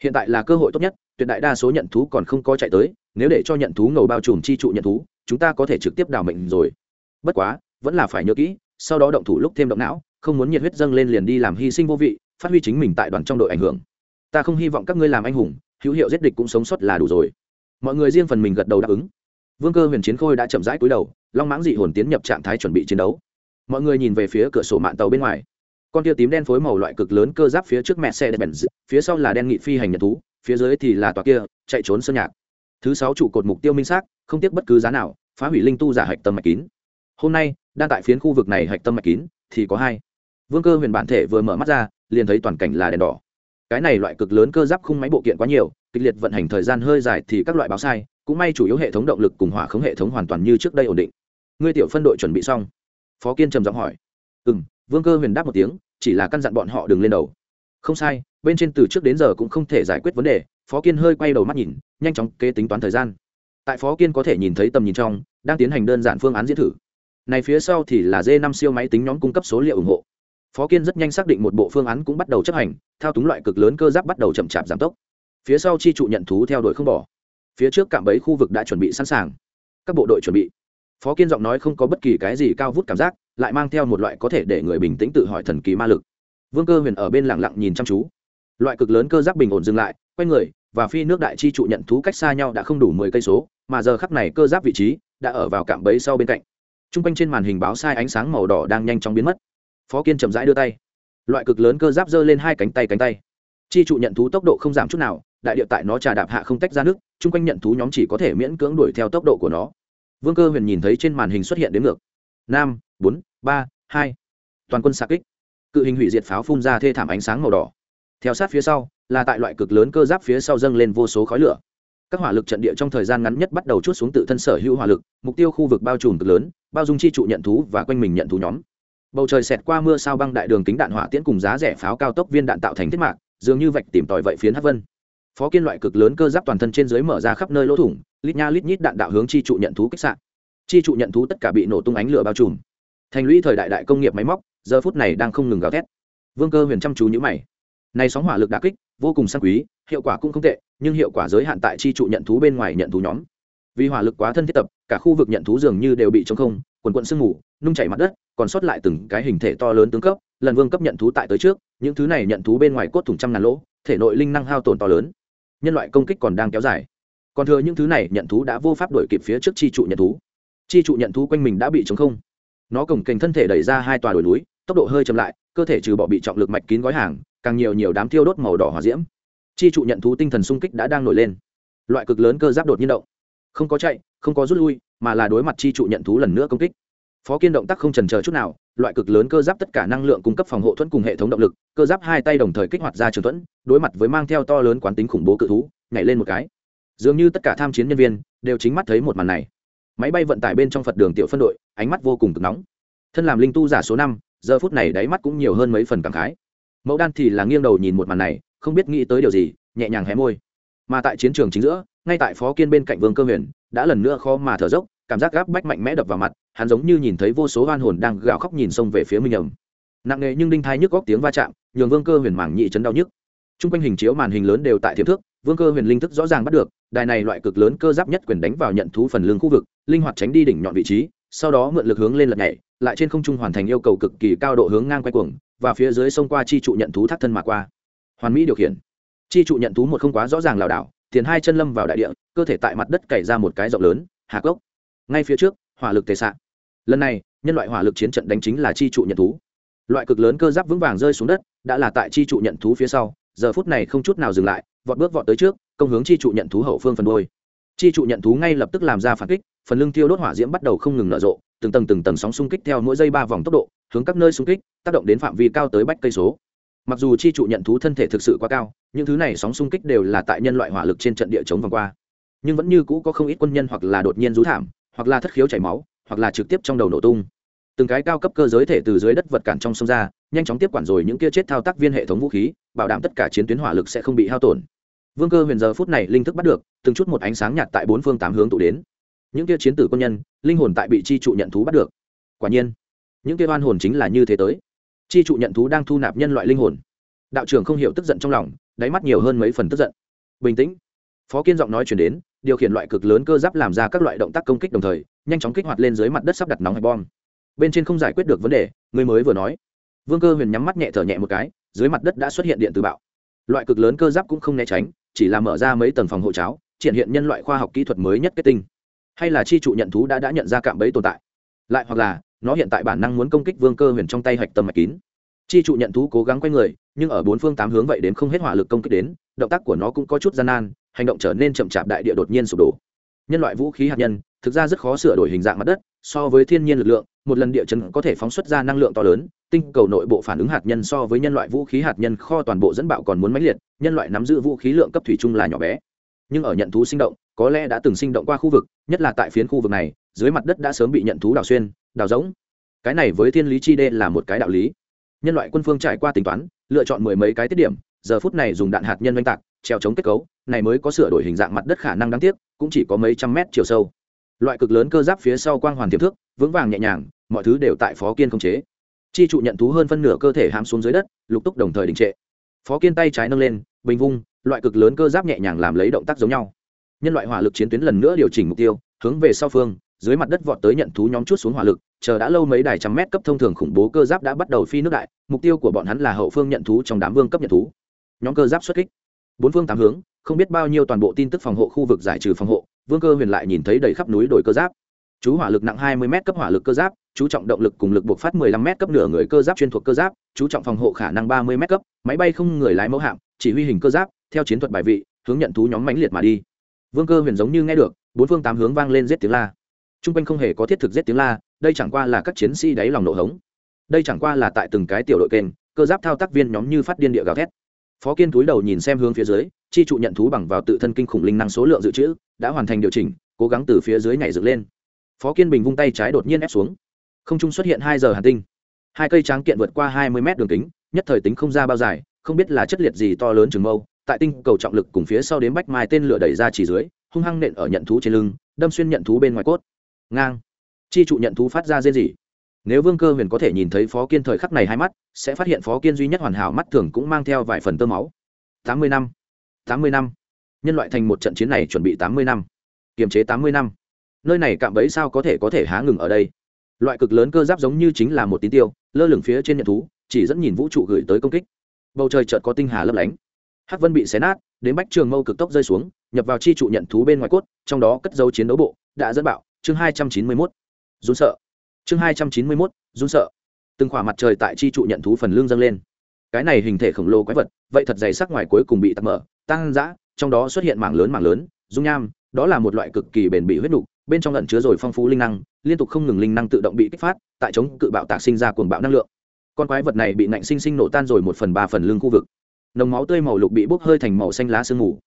hiện tại là cơ hội tốt nhất, tuyệt đại đa số nhận thú còn không có chạy tới, nếu để cho nhận thú ngầu bao trùm chi trụ nhận thú, chúng ta có thể trực tiếp đào mệnh rồi. Bất quá, vẫn là phải nhớ kỹ, sau đó động thủ lúc thêm động não, không muốn nhiệt huyết dâng lên liền đi làm hy sinh vô vị, phát huy chính mình tại đoàn trong đội ảnh hưởng. Ta không hy vọng các ngươi làm anh hùng, hữu hiệu giết địch cũng sống sót là đủ rồi. Mọi người riêng phần mình gật đầu đáp ứng. Vương cơ huyền chiến khôi đã chậm rãi cúi đầu, long mãng dị hồn tiến nhập trạng thái chuẩn bị chiến đấu. Mọi người nhìn về phía cửa sổ mạng tàu bên ngoài con tia tím đen phối màu loại cực lớn cơ giáp phía trước mẹ xe bèn phía sau là đen nghị phi hành nhật thú, phía dưới thì là tòa kia, chạy trốn sơn nhạc. Thứ sáu trụ cột mục tiêu minh xác, không tiếc bất cứ giá nào, phá hủy linh tu giả hạch tâm mạch kín. Hôm nay, đang tại phiến khu vực này hạch tâm mạch kín, thì có hai. Vương cơ huyền bản thể vừa mở mắt ra, liền thấy toàn cảnh là đèn đỏ. Cái này loại cực lớn cơ giáp khung máy bộ kiện quá nhiều, kịch liệt vận hành thời gian hơi dài thì các loại báo sai, cũng may chủ yếu hệ thống động lực cùng hỏa khống hệ thống hoàn toàn như trước đây ổn định. Ngươi tiểu phân đội chuẩn bị xong. Phó kiên trầm giọng hỏi. Ừ m vương cơ huyền đáp một tiếng, chỉ là căn dặn bọn họ đừng lên đầu. Không sai, bên trên từ trước đến giờ cũng không thể giải quyết vấn đề, phó kiên hơi quay đầu mắt nhìn, nhanh chóng kế tính toán thời gian. Tại phó kiên có thể nhìn thấy tầm nhìn trong, đang tiến hành đơn giản phương án diễn thử. Này phía sau thì là d năm siêu máy tính nhóm cung cấp số liệu ủng hộ. Phó kiên rất nhanh xác định một bộ phương án cũng bắt đầu chấp hành, thao túng loại cực lớn cơ giáp bắt đầu chậm chạp giảm tốc. Phía sau chi trụ nhận thú theo đuổi không bỏ. Phía trước cạm bẫy khu vực đã chuẩn bị sẵn sàng. Các bộ đội chuẩn bị. Phó kiên giọng nói không có bất kỳ cái gì cao vút cảm giác lại mang theo một loại có thể để người bình tĩnh tự hỏi thần kỳ ma lực. Vương cơ huyền ở bên lặng lặng nhìn chăm chú. Loại cực lớn cơ giáp bình ổn dừng lại, quay người, và phi nước đại chi trụ nhận thú cách xa nhau đã không đủ mười cây số, mà giờ khắc này cơ giáp vị trí đã ở vào cạm bẫy sau bên cạnh. T r u n g quanh trên màn hình báo sai ánh sáng màu đỏ đang nhanh chóng biến mất. Phó kiên chậm rãi đưa tay. Loại cực lớn cơ giáp giơ lên hai cánh tay cánh tay. Chi trụ nhận thú tốc độ không giảm chút nào, đại địa tại nó trà đạp hạ không tách ra nước chung quanh nhận thú nhóm chỉ có thể miễn cưỡng đuổi theo tốc độ của nó. Vương cơ huyền nhìn thấy trên màn hình xuất hiện đến ngược. Năm bốn, ba, hai. Toàn quân xạ kích. Cự hình hủy diệt pháo phun ra thê thảm ánh sáng màu đỏ. Theo sát phía sau, là tại loại cực lớn cơ giáp phía sau dâng lên vô số khói lửa. Các hỏa lực trận địa trong thời gian ngắn nhất bắt đầu chút xuống tự thân sở hữu hỏa lực, mục tiêu khu vực bao trùm cực lớn, bao dung chi trụ nhận thú và quanh mình nhận thú nhóm. Bầu trời xẹt qua mưa sao băng đại đường kính đạn hỏa tiễn cùng giá rẻ pháo cao tốc viên đạn tạo thành thiết mạc, dường như vạch tìm tòi vậy phiến hát vân. Phó kiên loại cực lớn cơ giáp toàn thân trên dưới mở ra khắp nơi lỗ thủng, lít nha lít nhít đạn đạo hướng chi trụ nhận thú kích sạn chi trụ nhận thú tất cả bị nổ tung ánh lửa bao trùm thành lũy thời đại đại công nghiệp máy móc, giờ phút này đang không ngừng gào thét. Vương cơ huyền chăm chú nhữ mày. Này sóng hỏa lực đà kích, vô cùng sang quý, hiệu quả cũng không tệ, nhưng hiệu quả giới hạn tại chi trụ nhận thú bên ngoài nhận thú nhóm. Vì hỏa lực quá thân thiết tập, cả khu vực nhận thú dường như đều bị trống không, quần quận sương mù, nung chảy mặt đất, còn sót lại từng cái hình thể to lớn tướng cấp, lần vương cấp nhận thú tại tới trước, những thứ này nhận thú bên ngoài cốt thủng trăm ngàn lỗ, thể nội linh năng hao tổn to lớn. Nhân loại công kích còn đang kéo dài. Còn thừa những thứ này nhận thú đã vô pháp đổi kịp phía trước chi trụ nhận thú. Chi trụ nhận thú quanh mình đã bị trống không nó cổng kềnh thân thể đẩy ra hai tòa đồi núi, tốc độ hơi chậm lại, cơ thể trừ bỏ bị trọng lực mạch kín gói hàng, càng nhiều nhiều đám thiêu đốt màu đỏ hòa diễm. Chi trụ nhận thú tinh thần sung kích đã đang nổi lên. Loại cực lớn cơ giáp đột nhiên động. Không có chạy, không có rút lui, mà là đối mặt chi trụ nhận thú lần nữa công kích. Phó kiên động tác không trần chờ chút nào, loại cực lớn cơ giáp tất cả năng lượng cung cấp phòng hộ thuẫn cùng hệ thống động lực, cơ giáp hai tay đồng thời kích hoạt ra trường thuẫn, đối mặt với mang theo to lớn quán tính khủng bố cự thú, nhảy lên một cái. Dường như tất cả tham chiến nhân viên đều chính mắt thấy một màn này máy bay vận tải bên trong phật đường tiểu phân đội, ánh mắt vô cùng cực nóng. Thân làm linh tu giả số năm, giờ phút này đáy mắt cũng nhiều hơn mấy phần cảm khái. Mẫu đan thì là nghiêng đầu nhìn một màn này, không biết nghĩ tới điều gì, nhẹ nhàng hé môi. Mà tại chiến trường chính giữa, ngay tại phó kiên bên cạnh vương cơ huyền, đã lần nữa khó mà thở dốc, cảm giác gáp bách mạnh mẽ đập vào mặt, hắn giống như nhìn thấy vô số oan hồn đang gào khóc nhìn xông về phía mình ẩm nặng nề nhưng đinh thai nhức góc tiếng va chạm, nhường vương cơ huyền mảng nhị chấn đau nhức. T r u n g quanh hình chiếu màn hình lớn đều tại thiếp thước vương cơ huyền linh thức rõ ràng bắt được, đài này loại cực lớn cơ giáp nhất quyền đánh vào nhận thú phần lương khu vực, linh hoạt tránh đi đỉnh nhọn vị trí, sau đó mượn lực hướng lên lật nhảy, lại trên không trung hoàn thành yêu cầu cực kỳ cao độ hướng ngang quay cuồng, và phía dưới sông qua chi trụ nhận thú thác thân mà qua. Hoàn mỹ điều khiển. Chi trụ nhận thú một không quá rõ ràng lảo đảo tiền hai chân lâm vào đại địa, cơ thể tại mặt đất cày ra một cái rộng lớn hạ cốc. Ngay phía trước, hỏa lực tề xạ lần này, nhân loại hỏa lực chiến trận đánh chính là chi trụ nhận thú. Loại cực lớn cơ giáp vững vàng rơi xuống đất, đã là tại chi trụ nhận thú phía sau, giờ phút này không chút nào dừng lại vọt bước vọt tới trước, công hướng chi trụ nhận thú hậu phương phần đôi chi trụ nhận thú ngay lập tức làm ra phản kích, phần lưng tiêu đốt hỏa diễm bắt đầu không ngừng nở rộ, từng tầng từng tầng sóng xung kích theo mỗi giây ba vòng tốc độ, hướng các nơi xung kích, tác động đến phạm vi cao tới bách cây số. Mặc dù chi trụ nhận thú thân thể thực sự quá cao, những thứ này sóng xung kích đều là tại nhân loại hỏa lực trên trận địa chống vòng qua. Nhưng vẫn như cũ có không ít quân nhân hoặc là đột nhiên rú thảm, hoặc là thất khiếu chảy máu, hoặc là trực tiếp trong đầu nổ tung. Từng cái cao cấp cơ giới thể từ dưới đất vật cản trong sông ra, nhanh chóng tiếp quản rồi những kia chết thao tác viên hệ thống vũ khí, bảo đảm tất cả chiến tuyến hỏa lực sẽ không bị hao tổn vương cơ huyền giờ phút này linh thức bắt được, từng chút một ánh sáng nhạt tại bốn phương tám hướng tụ đến. Những kia chiến tử quân nhân, linh hồn tại bị chi trụ nhận thú bắt được. Quả nhiên, những kia oan hồn chính là như thế tới. Chi trụ nhận thú đang thu nạp nhân loại linh hồn. Đạo trưởng không hiểu tức giận trong lòng, đáy mắt nhiều hơn mấy phần tức giận. Bình tĩnh. Phó kiên giọng nói chuyển đến, điều khiển loại cực lớn cơ giáp làm ra các loại động tác công kích đồng thời, nhanh chóng kích hoạt lên dưới mặt đất sắp đặt nóng hay bom. Bên trên không giải quyết được vấn đề, người mới vừa nói. Vương cơ huyền nhắm mắt nhẹ thở nhẹ một cái, dưới mặt đất đã xuất hiện điện từ bạo. Loại cực lớn cơ giáp cũng không né tránh chỉ là mở ra mấy tầng phòng hộ cháo, triển hiện nhân loại khoa học kỹ thuật mới nhất kết tinh. Hay là chi trụ nhận thú đã đã nhận ra cạm bẫy tồn tại. Lại hoặc là, nó hiện tại bản năng muốn công kích vương cơ huyền trong tay hạch tầm mạch kín. Chi trụ nhận thú cố gắng quay người, nhưng ở bốn phương tám hướng vậy đến không hết hỏa lực công kích đến, động tác của nó cũng có chút gian nan, hành động trở nên chậm chạp đại địa đột nhiên sụp đổ. Nhân loại vũ khí hạt nhân, thực ra rất khó sửa đổi hình dạng mặt đất, so với thiên nhiên lực lượng một lần địa chấn có thể phóng xuất ra năng lượng to lớn, tinh cầu nội bộ phản ứng hạt nhân so với nhân loại vũ khí hạt nhân kho toàn bộ dẫn bạo còn muốn mãnh liệt, nhân loại nắm giữ vũ khí lượng cấp thủy chung là nhỏ bé. Nhưng ở nhận thú sinh động, có lẽ đã từng sinh động qua khu vực, nhất là tại phiến khu vực này, dưới mặt đất đã sớm bị nhận thú đào xuyên, đào rỗng. Cái này với thiên lý chi đê là một cái đạo lý. Nhân loại quân phương trải qua tính toán, lựa chọn mười mấy cái tiết điểm, giờ phút này dùng đạn hạt nhân oanh tạc, treo chống kết cấu, này mới có sửa đổi hình dạng mặt đất khả năng đáng tiếc, cũng chỉ có mấy trăm mét chiều sâu loại cực lớn cơ giáp phía sau quang hoàn tiềm thước vững vàng nhẹ nhàng, mọi thứ đều tại phó kiên không chế. Chi trụ nhận thú hơn phân nửa cơ thể hám xuống dưới đất, lục túc đồng thời đình trệ. Phó kiên tay trái nâng lên, bình vung, loại cực lớn cơ giáp nhẹ nhàng làm lấy động tác giống nhau. Nhân loại hỏa lực chiến tuyến lần nữa điều chỉnh mục tiêu, hướng về sau phương, dưới mặt đất vọt tới nhận thú nhóm chút xuống hỏa lực, chờ đã lâu mấy đài trăm mét cấp thông thường khủng bố cơ giáp đã bắt đầu phi nước đại, mục tiêu của bọn hắn là hậu phương nhận thú trong đám vương cấp nhận thú. Nhóm cơ giáp xuất kích. Bốn phương tám hướng, không biết bao nhiêu toàn bộ tin tức phòng hộ khu vực giải trừ phòng hộ vương cơ huyền lại nhìn thấy đầy khắp núi đồi cơ giáp. Chú hỏa lực nặng hai mươi m cấp hỏa lực cơ giáp, chú trọng động lực cùng lực buộc phát 15 m cấp nửa người cơ giáp chuyên thuộc cơ giáp, chú trọng phòng hộ khả năng ba mươi m cấp, máy bay không người lái mẫu hạm, chỉ huy hình cơ giáp, theo chiến thuật bài vị, hướng nhận thú nhóm mãnh liệt mà đi. Vương cơ huyền giống như nghe được, bốn phương tám hướng vang lên giết tiếng la. T r quanh không hề có thiết thực giết tiếng la, đây chẳng qua là các chiến sĩ đáy lòng nổ hống. Đây chẳng qua là tại từng cái tiểu đội kênh, cơ giáp thao tác viên nhóm như phát điên địa gào thét. Phó kiên túi đầu nhìn xem hướng phía dưới chi trụ nhận thú bằng vào tự thân kinh khủng linh năng số lượng dự trữ, đã hoàn thành điều chỉnh, cố gắng từ phía dưới nhảy dựng lên. Phó kiên bình vung tay trái đột nhiên ép xuống. Không trung xuất hiện hai giờ hàn tinh. Hai cây tráng kiện vượt qua hai mươi mét đường kính, nhất thời tính không ra bao dài, không biết là chất liệt gì to lớn chừng mâu, tại tinh cầu trọng lực cùng phía sau đến bách mai tên lửa đẩy ra chỉ dưới, hung hăng nện ở nhận thú trên lưng, đâm xuyên nhận thú bên ngoài cốt. Ngang. Chi trụ nhận thú phát ra riêng gì nếu vương cơ huyền có thể nhìn thấy phó kiên thời khắc này hai mắt, sẽ phát hiện phó kiên duy nhất hoàn hảo mắt thường cũng mang theo vài phần tơ máu. Tám mươi năm tám mươi năm. Nhân loại thành một trận chiến này chuẩn bị tám mươi năm. Kiềm chế tám mươi năm. Nơi này cạm bẫy sao có thể có thể há ngừng ở đây? Loại cực lớn cơ giáp giống như chính là một tín tiêu, lơ lửng phía trên nhận thú, chỉ dẫn nhìn vũ trụ gửi tới công kích. Bầu trời chợt có tinh hà lấp lánh. Hắc vân bị xé nát, đến bách trường mâu cực tốc rơi xuống, nhập vào chi trụ nhận thú bên ngoài cốt, trong đó cất dấu chiến đấu bộ, đã dẫn bạo, chương hai trăm chín mươi mốt. Run sợ. Chương hai trăm chín mươi mốt, run sợ. Từng khỏa mặt trời tại chi trụ nhận thú phần lương dâng lên. Cái này hình thể khổng lồ quái vật, vậy thật dày sắc ngoài cuối cùng bị tắc mở tăng dã, trong đó xuất hiện mảng lớn mảng lớn dung nham đó là một loại cực kỳ bền bị huyết nục bên trong lẩn chứa rồi phong phú linh năng liên tục không ngừng linh năng tự động bị kích phát tại chống cự bạo tạc sinh ra cuồng bạo năng lượng. Con quái vật này bị nạnh sinh sinh nổ tan rồi một phần ba phần lưng khu vực. Nồng máu tươi màu lục bị bốc hơi thành màu xanh lá sương mù.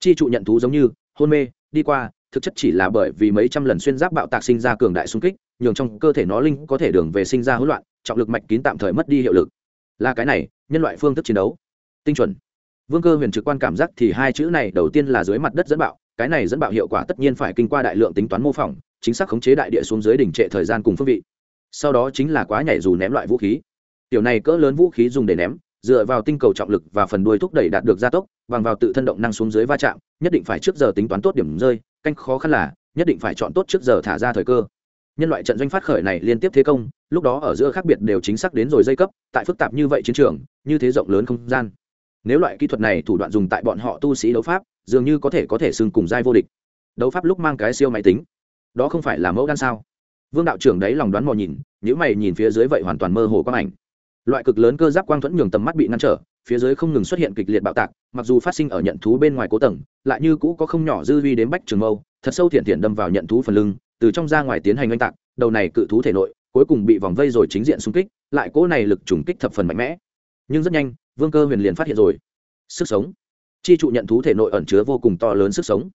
Chi trụ nhận thú giống như hôn mê đi qua thực chất chỉ là bởi vì mấy trăm lần xuyên giáp bạo tạc sinh ra cường đại xung kích nhường trong cơ thể nó linh có thể đường về sinh ra hỗn loạn trọng lực mạch kín tạm thời mất đi hiệu lực. Là cái này nhân loại phương thức chiến đấu. Tinh chuẩn vương cơ huyền trực quan cảm giác thì hai chữ này đầu tiên là dưới mặt đất dẫn bạo, cái này dẫn bạo hiệu quả tất nhiên phải kinh qua đại lượng tính toán mô phỏng, chính xác khống chế đại địa xuống dưới đỉnh trệ thời gian cùng phương vị. Sau đó chính là quá nhảy dù ném loại vũ khí. Tiểu này cỡ lớn vũ khí dùng để ném, dựa vào tinh cầu trọng lực và phần đuôi thúc đẩy đạt được gia tốc, bằng vào tự thân động năng xuống dưới va chạm, nhất định phải trước giờ tính toán tốt điểm rơi, canh khó khăn là, nhất định phải chọn tốt trước giờ thả ra thời cơ. Nhân loại trận doanh phát khởi này liên tiếp thế công, lúc đó ở giữa khác biệt đều chính xác đến rồi dây cấp, tại phức tạp như vậy chiến trường, như thế rộng lớn không gian nếu loại kỹ thuật này thủ đoạn dùng tại bọn họ tu sĩ đấu pháp, dường như có thể có thể xưng cùng giai vô địch. Đấu pháp lúc mang cái siêu máy tính. Đó không phải là mẫu đan sao? Vương đạo trưởng đấy lòng đoán mò nhìn nếu mày nhìn phía dưới vậy hoàn toàn mơ hồ quang ảnh. Loại cực lớn cơ giáp quang thuẫn nhường tầm mắt bị ngăn trở, phía dưới không ngừng xuất hiện kịch liệt bạo tạc, mặc dù phát sinh ở nhận thú bên ngoài cố tầng, lại như cũ có không nhỏ dư vi đến bách trường mâu, thật sâu thiện thiện đâm vào nhận thú phần lưng, từ trong ra ngoài tiến hành oanh tạc, đầu này cự thú thể nội, cuối cùng bị vòng vây rồi chính diện xung kích, lại cỗ này lực trùng kích thập phần mạnh mẽ. Nhưng rất nhanh vương cơ huyền liền phát hiện rồi. Sức sống. Chi trụ nhận thú thể nội ẩn chứa vô cùng to lớn sức sống.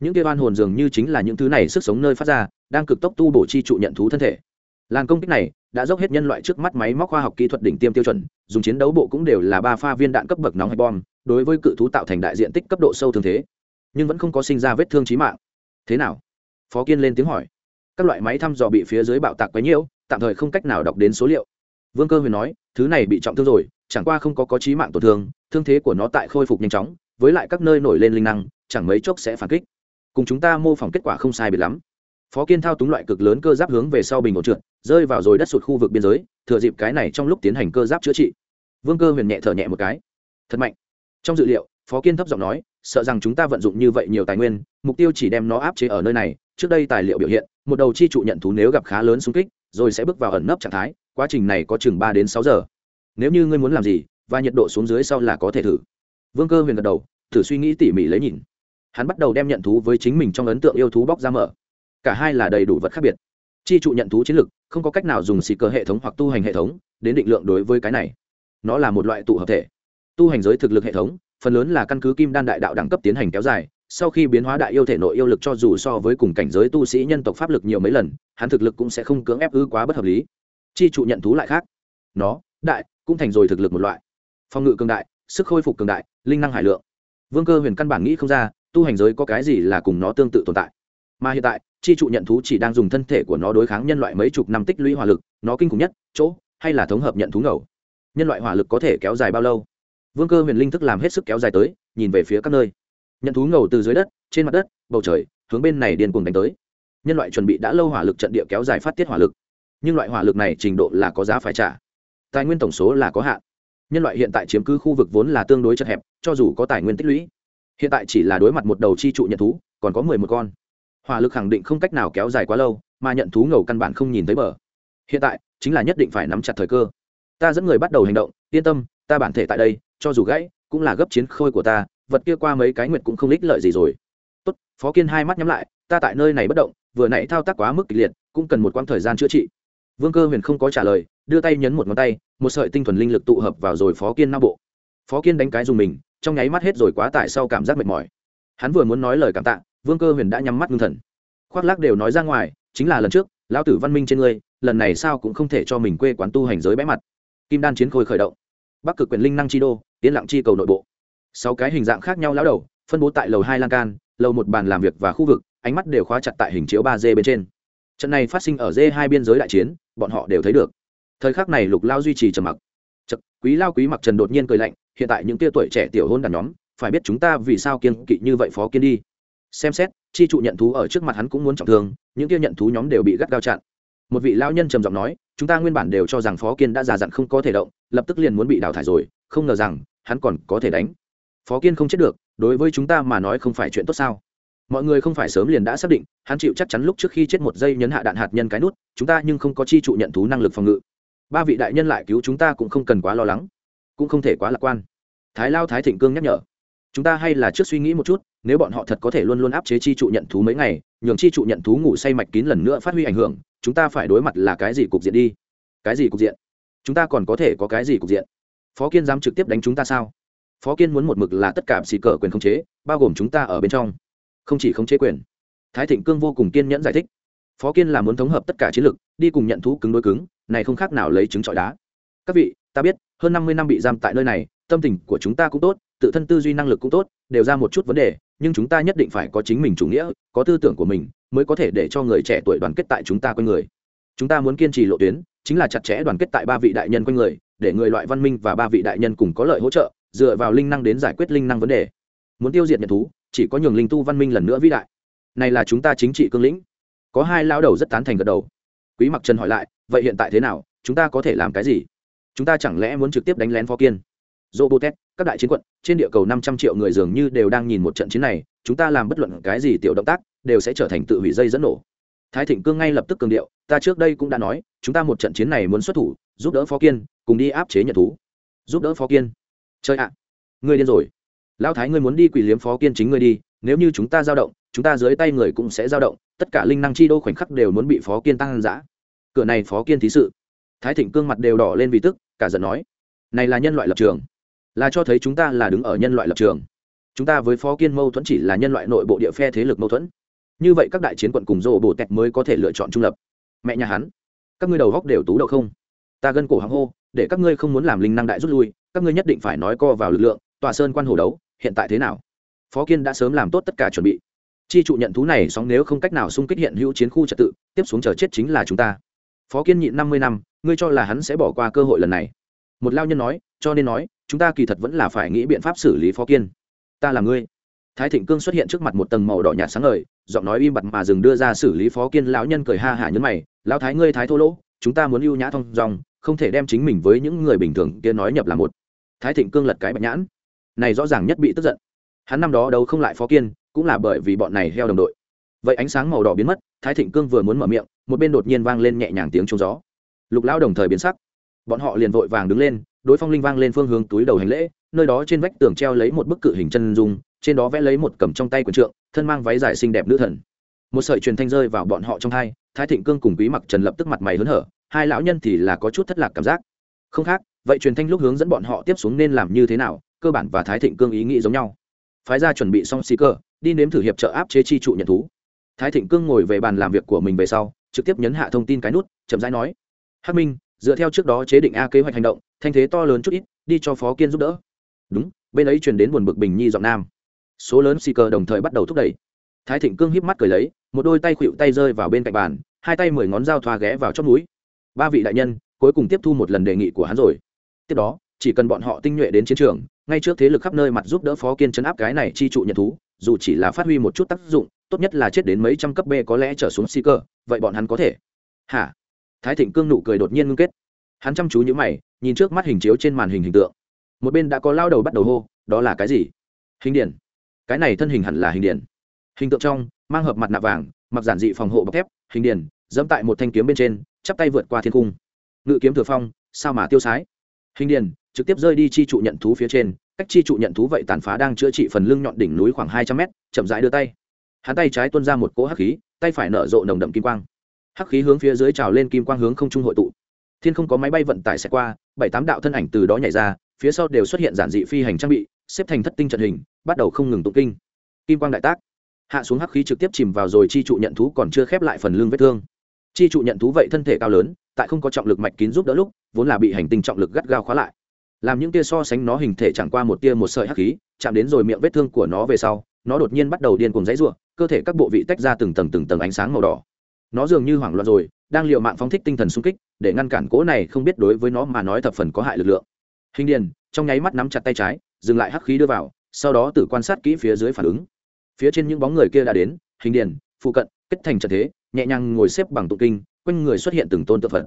Những kia oan hồn dường như chính là những thứ này sức sống nơi phát ra, đang cực tốc tu bổ chi trụ nhận thú thân thể. Làn công kích này đã dốc hết nhân loại trước mắt máy móc khoa học kỹ thuật đỉnh tiêm tiêu chuẩn, dùng chiến đấu bộ cũng đều là ba pha viên đạn cấp bậc nóng hay bom, đối với cự thú tạo thành đại diện tích cấp độ sâu thương thế. Nhưng vẫn không có sinh ra vết thương trí mạng. Thế nào? Phó kiên lên tiếng hỏi. Các loại máy thăm dò bị phía dưới bạo tạc quấy nhiễu, tạm thời không cách nào đọc đến số liệu. Vương cơ huyền nói, thứ này bị trọng thương rồi chẳng qua không có có trí mạng tổn thương thương thế của nó tại khôi phục nhanh chóng, với lại các nơi nổi lên linh năng, chẳng mấy chốc sẽ phản kích. Cùng chúng ta mô phỏng kết quả không sai biệt lắm. Phó kiên thao túng loại cực lớn cơ giáp hướng về sau bình ổn trượt, rơi vào rồi đất sụt khu vực biên giới, thừa dịp cái này trong lúc tiến hành cơ giáp chữa trị. Vương cơ huyền nhẹ thở nhẹ một cái. Thật mạnh. Trong dự liệu, phó kiên thấp giọng nói, sợ rằng chúng ta vận dụng như vậy nhiều tài nguyên, mục tiêu chỉ đem nó áp chế ở nơi này, trước đây tài liệu biểu hiện, một đầu chi trụ nhận thú nếu gặp khá lớn xung kích, rồi sẽ bước vào ẩn nấp trạng thái, quá trình này có chừng ba đến sáu giờ nếu như ngươi muốn làm gì, và nhiệt độ xuống dưới sau là có thể thử. Vương cơ huyền gật đầu, thử suy nghĩ tỉ mỉ lấy nhìn. Hắn bắt đầu đem nhận thú với chính mình trong ấn tượng yêu thú bóc ra mở. Cả hai là đầy đủ vật khác biệt. Chi trụ nhận thú chiến lực, không có cách nào dùng xì cơ hệ thống hoặc tu hành hệ thống đến định lượng đối với cái này. Nó là một loại tụ hợp thể. Tu hành giới thực lực hệ thống, phần lớn là căn cứ kim đan đại đạo đẳng cấp tiến hành kéo dài, sau khi biến hóa đại yêu thể nội yêu lực cho dù so với cùng cảnh giới tu sĩ nhân tộc pháp lực nhiều mấy lần, hắn thực lực cũng sẽ không cưỡng ép ư quá bất hợp lý. Chi trụ nhận thú lại khác. Nó, đại cũng thành rồi thực lực một loại. Phòng ngự cường đại, sức khôi phục cường đại, linh năng hải lượng. Vương cơ huyền căn bản nghĩ không ra, tu hành giới có cái gì là cùng nó tương tự tồn tại. Mà hiện tại, chi trụ nhận thú chỉ đang dùng thân thể của nó đối kháng nhân loại mấy chục năm tích lũy hỏa lực, nó kinh khủng nhất, chỗ, hay là thống hợp nhận thú ngầu. Nhân loại hỏa lực có thể kéo dài bao lâu? Vương cơ huyền linh thức làm hết sức kéo dài tới, nhìn về phía các nơi. Nhận thú ngầu từ dưới đất, trên mặt đất, bầu trời, hướng bên này điên cuồng đánh tới. Nhân loại chuẩn bị đã lâu hỏa lực trận địa kéo dài phát tiết hỏa lực. Nhưng loại hỏa lực này trình độ là có giá phải trả tài nguyên tổng số là có hạn. Nhân loại hiện tại chiếm cứ khu vực vốn là tương đối chật hẹp, cho dù có tài nguyên tích lũy, hiện tại chỉ là đối mặt một đầu chi trụ nhận thú, còn có mười một con. Hỏa lực khẳng định không cách nào kéo dài quá lâu, mà nhận thú ngầu căn bản không nhìn thấy bờ. Hiện tại, chính là nhất định phải nắm chặt thời cơ. Ta dẫn người bắt đầu hành động, yên tâm, ta bản thể tại đây, cho dù gãy, cũng là gấp chiến khôi của ta, vật kia qua mấy cái nguyệt cũng không ích lợi gì rồi. Tốt, phó kiên hai mắt nhắm lại, ta tại nơi này bất động, vừa nãy thao tác quá mức kịch liệt, cũng cần một quãng thời gian chữa trị. Vương cơ huyền không có trả lời đưa tay nhấn một ngón tay, một sợi tinh thuần linh lực tụ hợp vào rồi phó kiên nam bộ. Phó kiên đánh cái dùng mình, trong nháy mắt hết rồi quá tải sau cảm giác mệt mỏi. Hắn vừa muốn nói lời cảm tạ, vương cơ huyền đã nhắm mắt ngưng thần. Khoác lác đều nói ra ngoài, chính là lần trước, lão tử văn minh trên ngươi, lần này sao cũng không thể cho mình quê quán tu hành giới bẽ mặt. Kim đan chiến khôi khởi động. Bắc cực quyền linh năng chi đô tiến lặng chi cầu nội bộ. Sáu cái hình dạng khác nhau lão đầu, phân bố tại lầu hai lan can, lầu một bàn làm việc và khu vực, ánh mắt đều khóa chặt tại hình chiếu ba d bên trên. Trận này phát sinh ở dê hai biên giới đại chiến, bọn họ đều thấy được thời khắc này lục lao duy trì trầm mặc. Chật, quý lao quý mặc trần đột nhiên cười lạnh hiện tại những tia tuổi trẻ tiểu hôn đàn nhóm phải biết chúng ta vì sao kiên kỵ như vậy phó kiên đi. Xem xét chi trụ nhận thú ở trước mặt hắn cũng muốn trọng thương những tia nhận thú nhóm đều bị gắt gao chặn. Một vị lao nhân trầm giọng nói chúng ta nguyên bản đều cho rằng phó kiên đã già dặn không có thể động lập tức liền muốn bị đào thải rồi không ngờ rằng hắn còn có thể đánh. Phó kiên không chết được đối với chúng ta mà nói không phải chuyện tốt sao? Mọi người không phải sớm liền đã xác định hắn chịu chắc chắn lúc trước khi chết một giây nhấn hạ đạn hạt nhân cái nút chúng ta nhưng không có chi trụ nhận thú năng lực phòng ngự ba vị đại nhân lại cứu chúng ta cũng không cần quá lo lắng, cũng không thể quá lạc quan. Thái lao thái thịnh cương nhắc nhở, chúng ta hay là trước suy nghĩ một chút, nếu bọn họ thật có thể luôn luôn áp chế chi trụ nhận thú mấy ngày, nhường chi trụ nhận thú ngủ say mạch kín lần nữa phát huy ảnh hưởng, chúng ta phải đối mặt là cái gì cục diện đi? Cái gì cục diện? Chúng ta còn có thể có cái gì cục diện? Phó kiên dám trực tiếp đánh chúng ta sao? Phó kiên muốn một mực là tất cả xì cờ quyền khống chế, bao gồm chúng ta ở bên trong. Không chỉ khống chế quyền. Thái thịnh cương vô cùng kiên nhẫn giải thích. Phó kiên là muốn thống hợp tất cả chiến lược đi cùng nhận thú cứng đối cứng này không khác nào lấy trứng trọi đá. Các vị, ta biết, hơn năm mươi năm bị giam tại nơi này, tâm tình của chúng ta cũng tốt, tự thân tư duy năng lực cũng tốt, đều ra một chút vấn đề, nhưng chúng ta nhất định phải có chính mình chủ nghĩa, có tư tưởng của mình, mới có thể để cho người trẻ tuổi đoàn kết tại chúng ta quanh người. Chúng ta muốn kiên trì lộ tuyến, chính là chặt chẽ đoàn kết tại ba vị đại nhân quanh người, để người loại văn minh và ba vị đại nhân cùng có lợi hỗ trợ, dựa vào linh năng đến giải quyết linh năng vấn đề. Muốn tiêu diệt nhật thú, chỉ có nhường linh tu văn minh lần nữa vĩ đại. Này là chúng ta chính trị cương lĩnh. Có hai lao đầu rất tán thành gật đầu. Quý mặc trần hỏi lại vậy hiện tại thế nào? Chúng ta có thể làm cái gì? Chúng ta chẳng lẽ muốn trực tiếp đánh lén phó kiên? Robotet các đại chiến quận, trên địa cầu năm trăm triệu người dường như đều đang nhìn một trận chiến này. Chúng ta làm bất luận cái gì tiểu động tác, đều sẽ trở thành tự hủy dây dẫn nổ. Thái thịnh cương ngay lập tức cường điệu, ta trước đây cũng đã nói, chúng ta một trận chiến này muốn xuất thủ, giúp đỡ phó kiên, cùng đi áp chế nhật thú. Giúp đỡ phó kiên. Chơi ạ, ngươi điên rồi. Lao thái ngươi muốn đi quỷ liếm phó kiên chính ngươi đi, nếu như chúng ta dao động, chúng ta dưới tay người cũng sẽ dao động, tất cả linh năng chi đô khoảnh khắc đều muốn bị phó kiên tăng dã cửa này phó kiên thí sự. Thái thịnh cương mặt đều đỏ lên vì tức, cả giận nói, này là nhân loại lập trường, là cho thấy chúng ta là đứng ở nhân loại lập trường. Chúng ta với phó kiên mâu thuẫn chỉ là nhân loại nội bộ địa phe thế lực mâu thuẫn. Như vậy các đại chiến quận cùng rộ bồ tẹt mới có thể lựa chọn trung lập. Mẹ nhà hắn, các ngươi đầu góc đều tú đậu không? Ta gân cổ hàng hô, để các ngươi không muốn làm linh năng đại rút lui, các ngươi nhất định phải nói co vào lực lượng tòa sơn quan hồ đấu, hiện tại thế nào? Phó kiên đã sớm làm tốt tất cả chuẩn bị. Chi trụ nhận thú này sóng nếu không cách nào xung kích hiện hữu chiến khu trật tự, tiếp xuống chờ chết chính là chúng ta phó kiên nhịn năm mươi năm, ngươi cho là hắn sẽ bỏ qua cơ hội lần này. Một lao nhân nói, cho nên nói, chúng ta kỳ thật vẫn là phải nghĩ biện pháp xử lý phó kiên. Ta là ngươi. Thái thịnh cương xuất hiện trước mặt một tầng màu đỏ nhạt sáng ngời, giọng nói im bặt mà dừng đưa ra xử lý phó kiên lão nhân cười ha hả nhấn mày, lão thái ngươi thái thô lỗ, chúng ta muốn ưu nhã thông dòng, không thể đem chính mình với những người bình thường kia nói nhập là một. Thái thịnh cương lật cái bạch nhãn. Này rõ ràng nhất bị tức giận. Hắn năm đó đâu không lại phó kiên, cũng là bởi vì bọn này heo đồng đội. Vậy ánh sáng màu đỏ biến mất, thái thịnh cương vừa muốn mở miệng một bên đột nhiên vang lên nhẹ nhàng tiếng trống gió. Lục lão đồng thời biến sắc. Bọn họ liền vội vàng đứng lên, đối phong linh vang lên phương hướng túi đầu hành lễ, nơi đó trên vách tường treo lấy một bức cự hình chân dung, trên đó vẽ lấy một cầm trong tay quần trượng, thân mang váy dài xinh đẹp nữ thần. Một sợi truyền thanh rơi vào bọn họ trong hai, thái thịnh cương cùng quý mặc trần lập tức mặt mày hớn hở, hai lão nhân thì là có chút thất lạc cảm giác. Không khác, vậy truyền thanh lúc hướng dẫn bọn họ tiếp xuống nên làm như thế nào, cơ bản và thái thịnh cương ý nghĩ giống nhau. Phái ra chuẩn bị xong xì cơ đi nếm thử hiệp trợ áp chế chi trụ nhận thú. Thái thịnh cương ngồi về bàn làm việc của mình về sau trực tiếp nhấn hạ thông tin cái nút, chậm rãi nói, hắc minh, dựa theo trước đó chế định a kế hoạch hành động, thanh thế to lớn chút ít, đi cho phó kiên giúp đỡ. Đúng, bên ấy truyền đến buồn bực bình nhi giọng nam. Số lớn xì cơ đồng thời bắt đầu thúc đẩy. Thái thịnh cương híp mắt cười lấy, một đôi tay khuỵu tay rơi vào bên cạnh bàn, hai tay mười ngón dao thoa ghé vào chót núi ba vị đại nhân, cuối cùng tiếp thu một lần đề nghị của hắn rồi. Tiếp đó, chỉ cần bọn họ tinh nhuệ đến chiến trường, ngay trước thế lực khắp nơi mặt giúp đỡ phó kiên chấn áp cái này chi trụ nhận thú dù chỉ là phát huy một chút tác dụng, tốt nhất là chết đến mấy trăm cấp b có lẽ trở xuống si cơ, vậy bọn hắn có thể. Hả? Thái thịnh cương nụ cười đột nhiên ngưng kết. Hắn chăm chú nhữ mày, nhìn trước mắt hình chiếu trên màn hình hình tượng. Một bên đã có lao đầu bắt đầu hô, đó là cái gì? Hình điển cái này thân hình hẳn là hình điển hình tượng trong, mang hợp mặt nạ vàng, mặc giản dị phòng hộ bọc thép, hình điển dẫm tại một thanh kiếm bên trên, chắp tay vượt qua thiên cung. Ngự kiếm thừa phong, sao mà tiêu sái? Hình điển trực tiếp rơi đi chi trụ nhận thú phía trên cách chi trụ nhận thú vậy tàn phá đang chữa trị phần lưng nhọn đỉnh núi khoảng hai trăm mét, chậm rãi đưa tay. Hắn tay trái tuôn ra một cỗ hắc khí, tay phải nở rộ nồng đậm kim quang. Hắc khí hướng phía dưới trào lên kim quang hướng không trung hội tụ. Thiên không có máy bay vận tải sẽ qua, bảy tám đạo thân ảnh từ đó nhảy ra, phía sau đều xuất hiện giản dị phi hành trang bị, xếp thành thất tinh trận hình, bắt đầu không ngừng tụng kinh. Kim quang đại tác. Hạ xuống hắc khí trực tiếp chìm vào rồi chi trụ nhận thú còn chưa khép lại phần lưng vết thương. Chi trụ nhận thú vậy thân thể cao lớn, tại không có trọng lực mạch kín giúp đỡ lúc, vốn là bị hành tinh trọng lực gắt gao khóa lại làm những tia so sánh nó hình thể chẳng qua một tia một sợi hắc khí, chạm đến rồi miệng vết thương của nó về sau, nó đột nhiên bắt đầu điên cuồng dãy ruộng cơ thể các bộ vị tách ra từng tầng từng tầng ánh sáng màu đỏ. Nó dường như hoảng loạn rồi, đang l i ề u mạng phóng thích tinh thần sung kích, để ngăn cản cỗ này không biết đối với nó mà nói thập phần có hại lực lượng. Hình điền, trong nháy mắt nắm chặt tay trái, dừng lại hắc khí đưa vào, sau đó tự quan sát kỹ phía dưới phản ứng. Phía trên những bóng người kia đã đến, hình điền, phụ cận, kết thành trận thế, nhẹ nhàng ngồi xếp bằng tụ kinh, quanh người xuất hiện từng tôn tự phật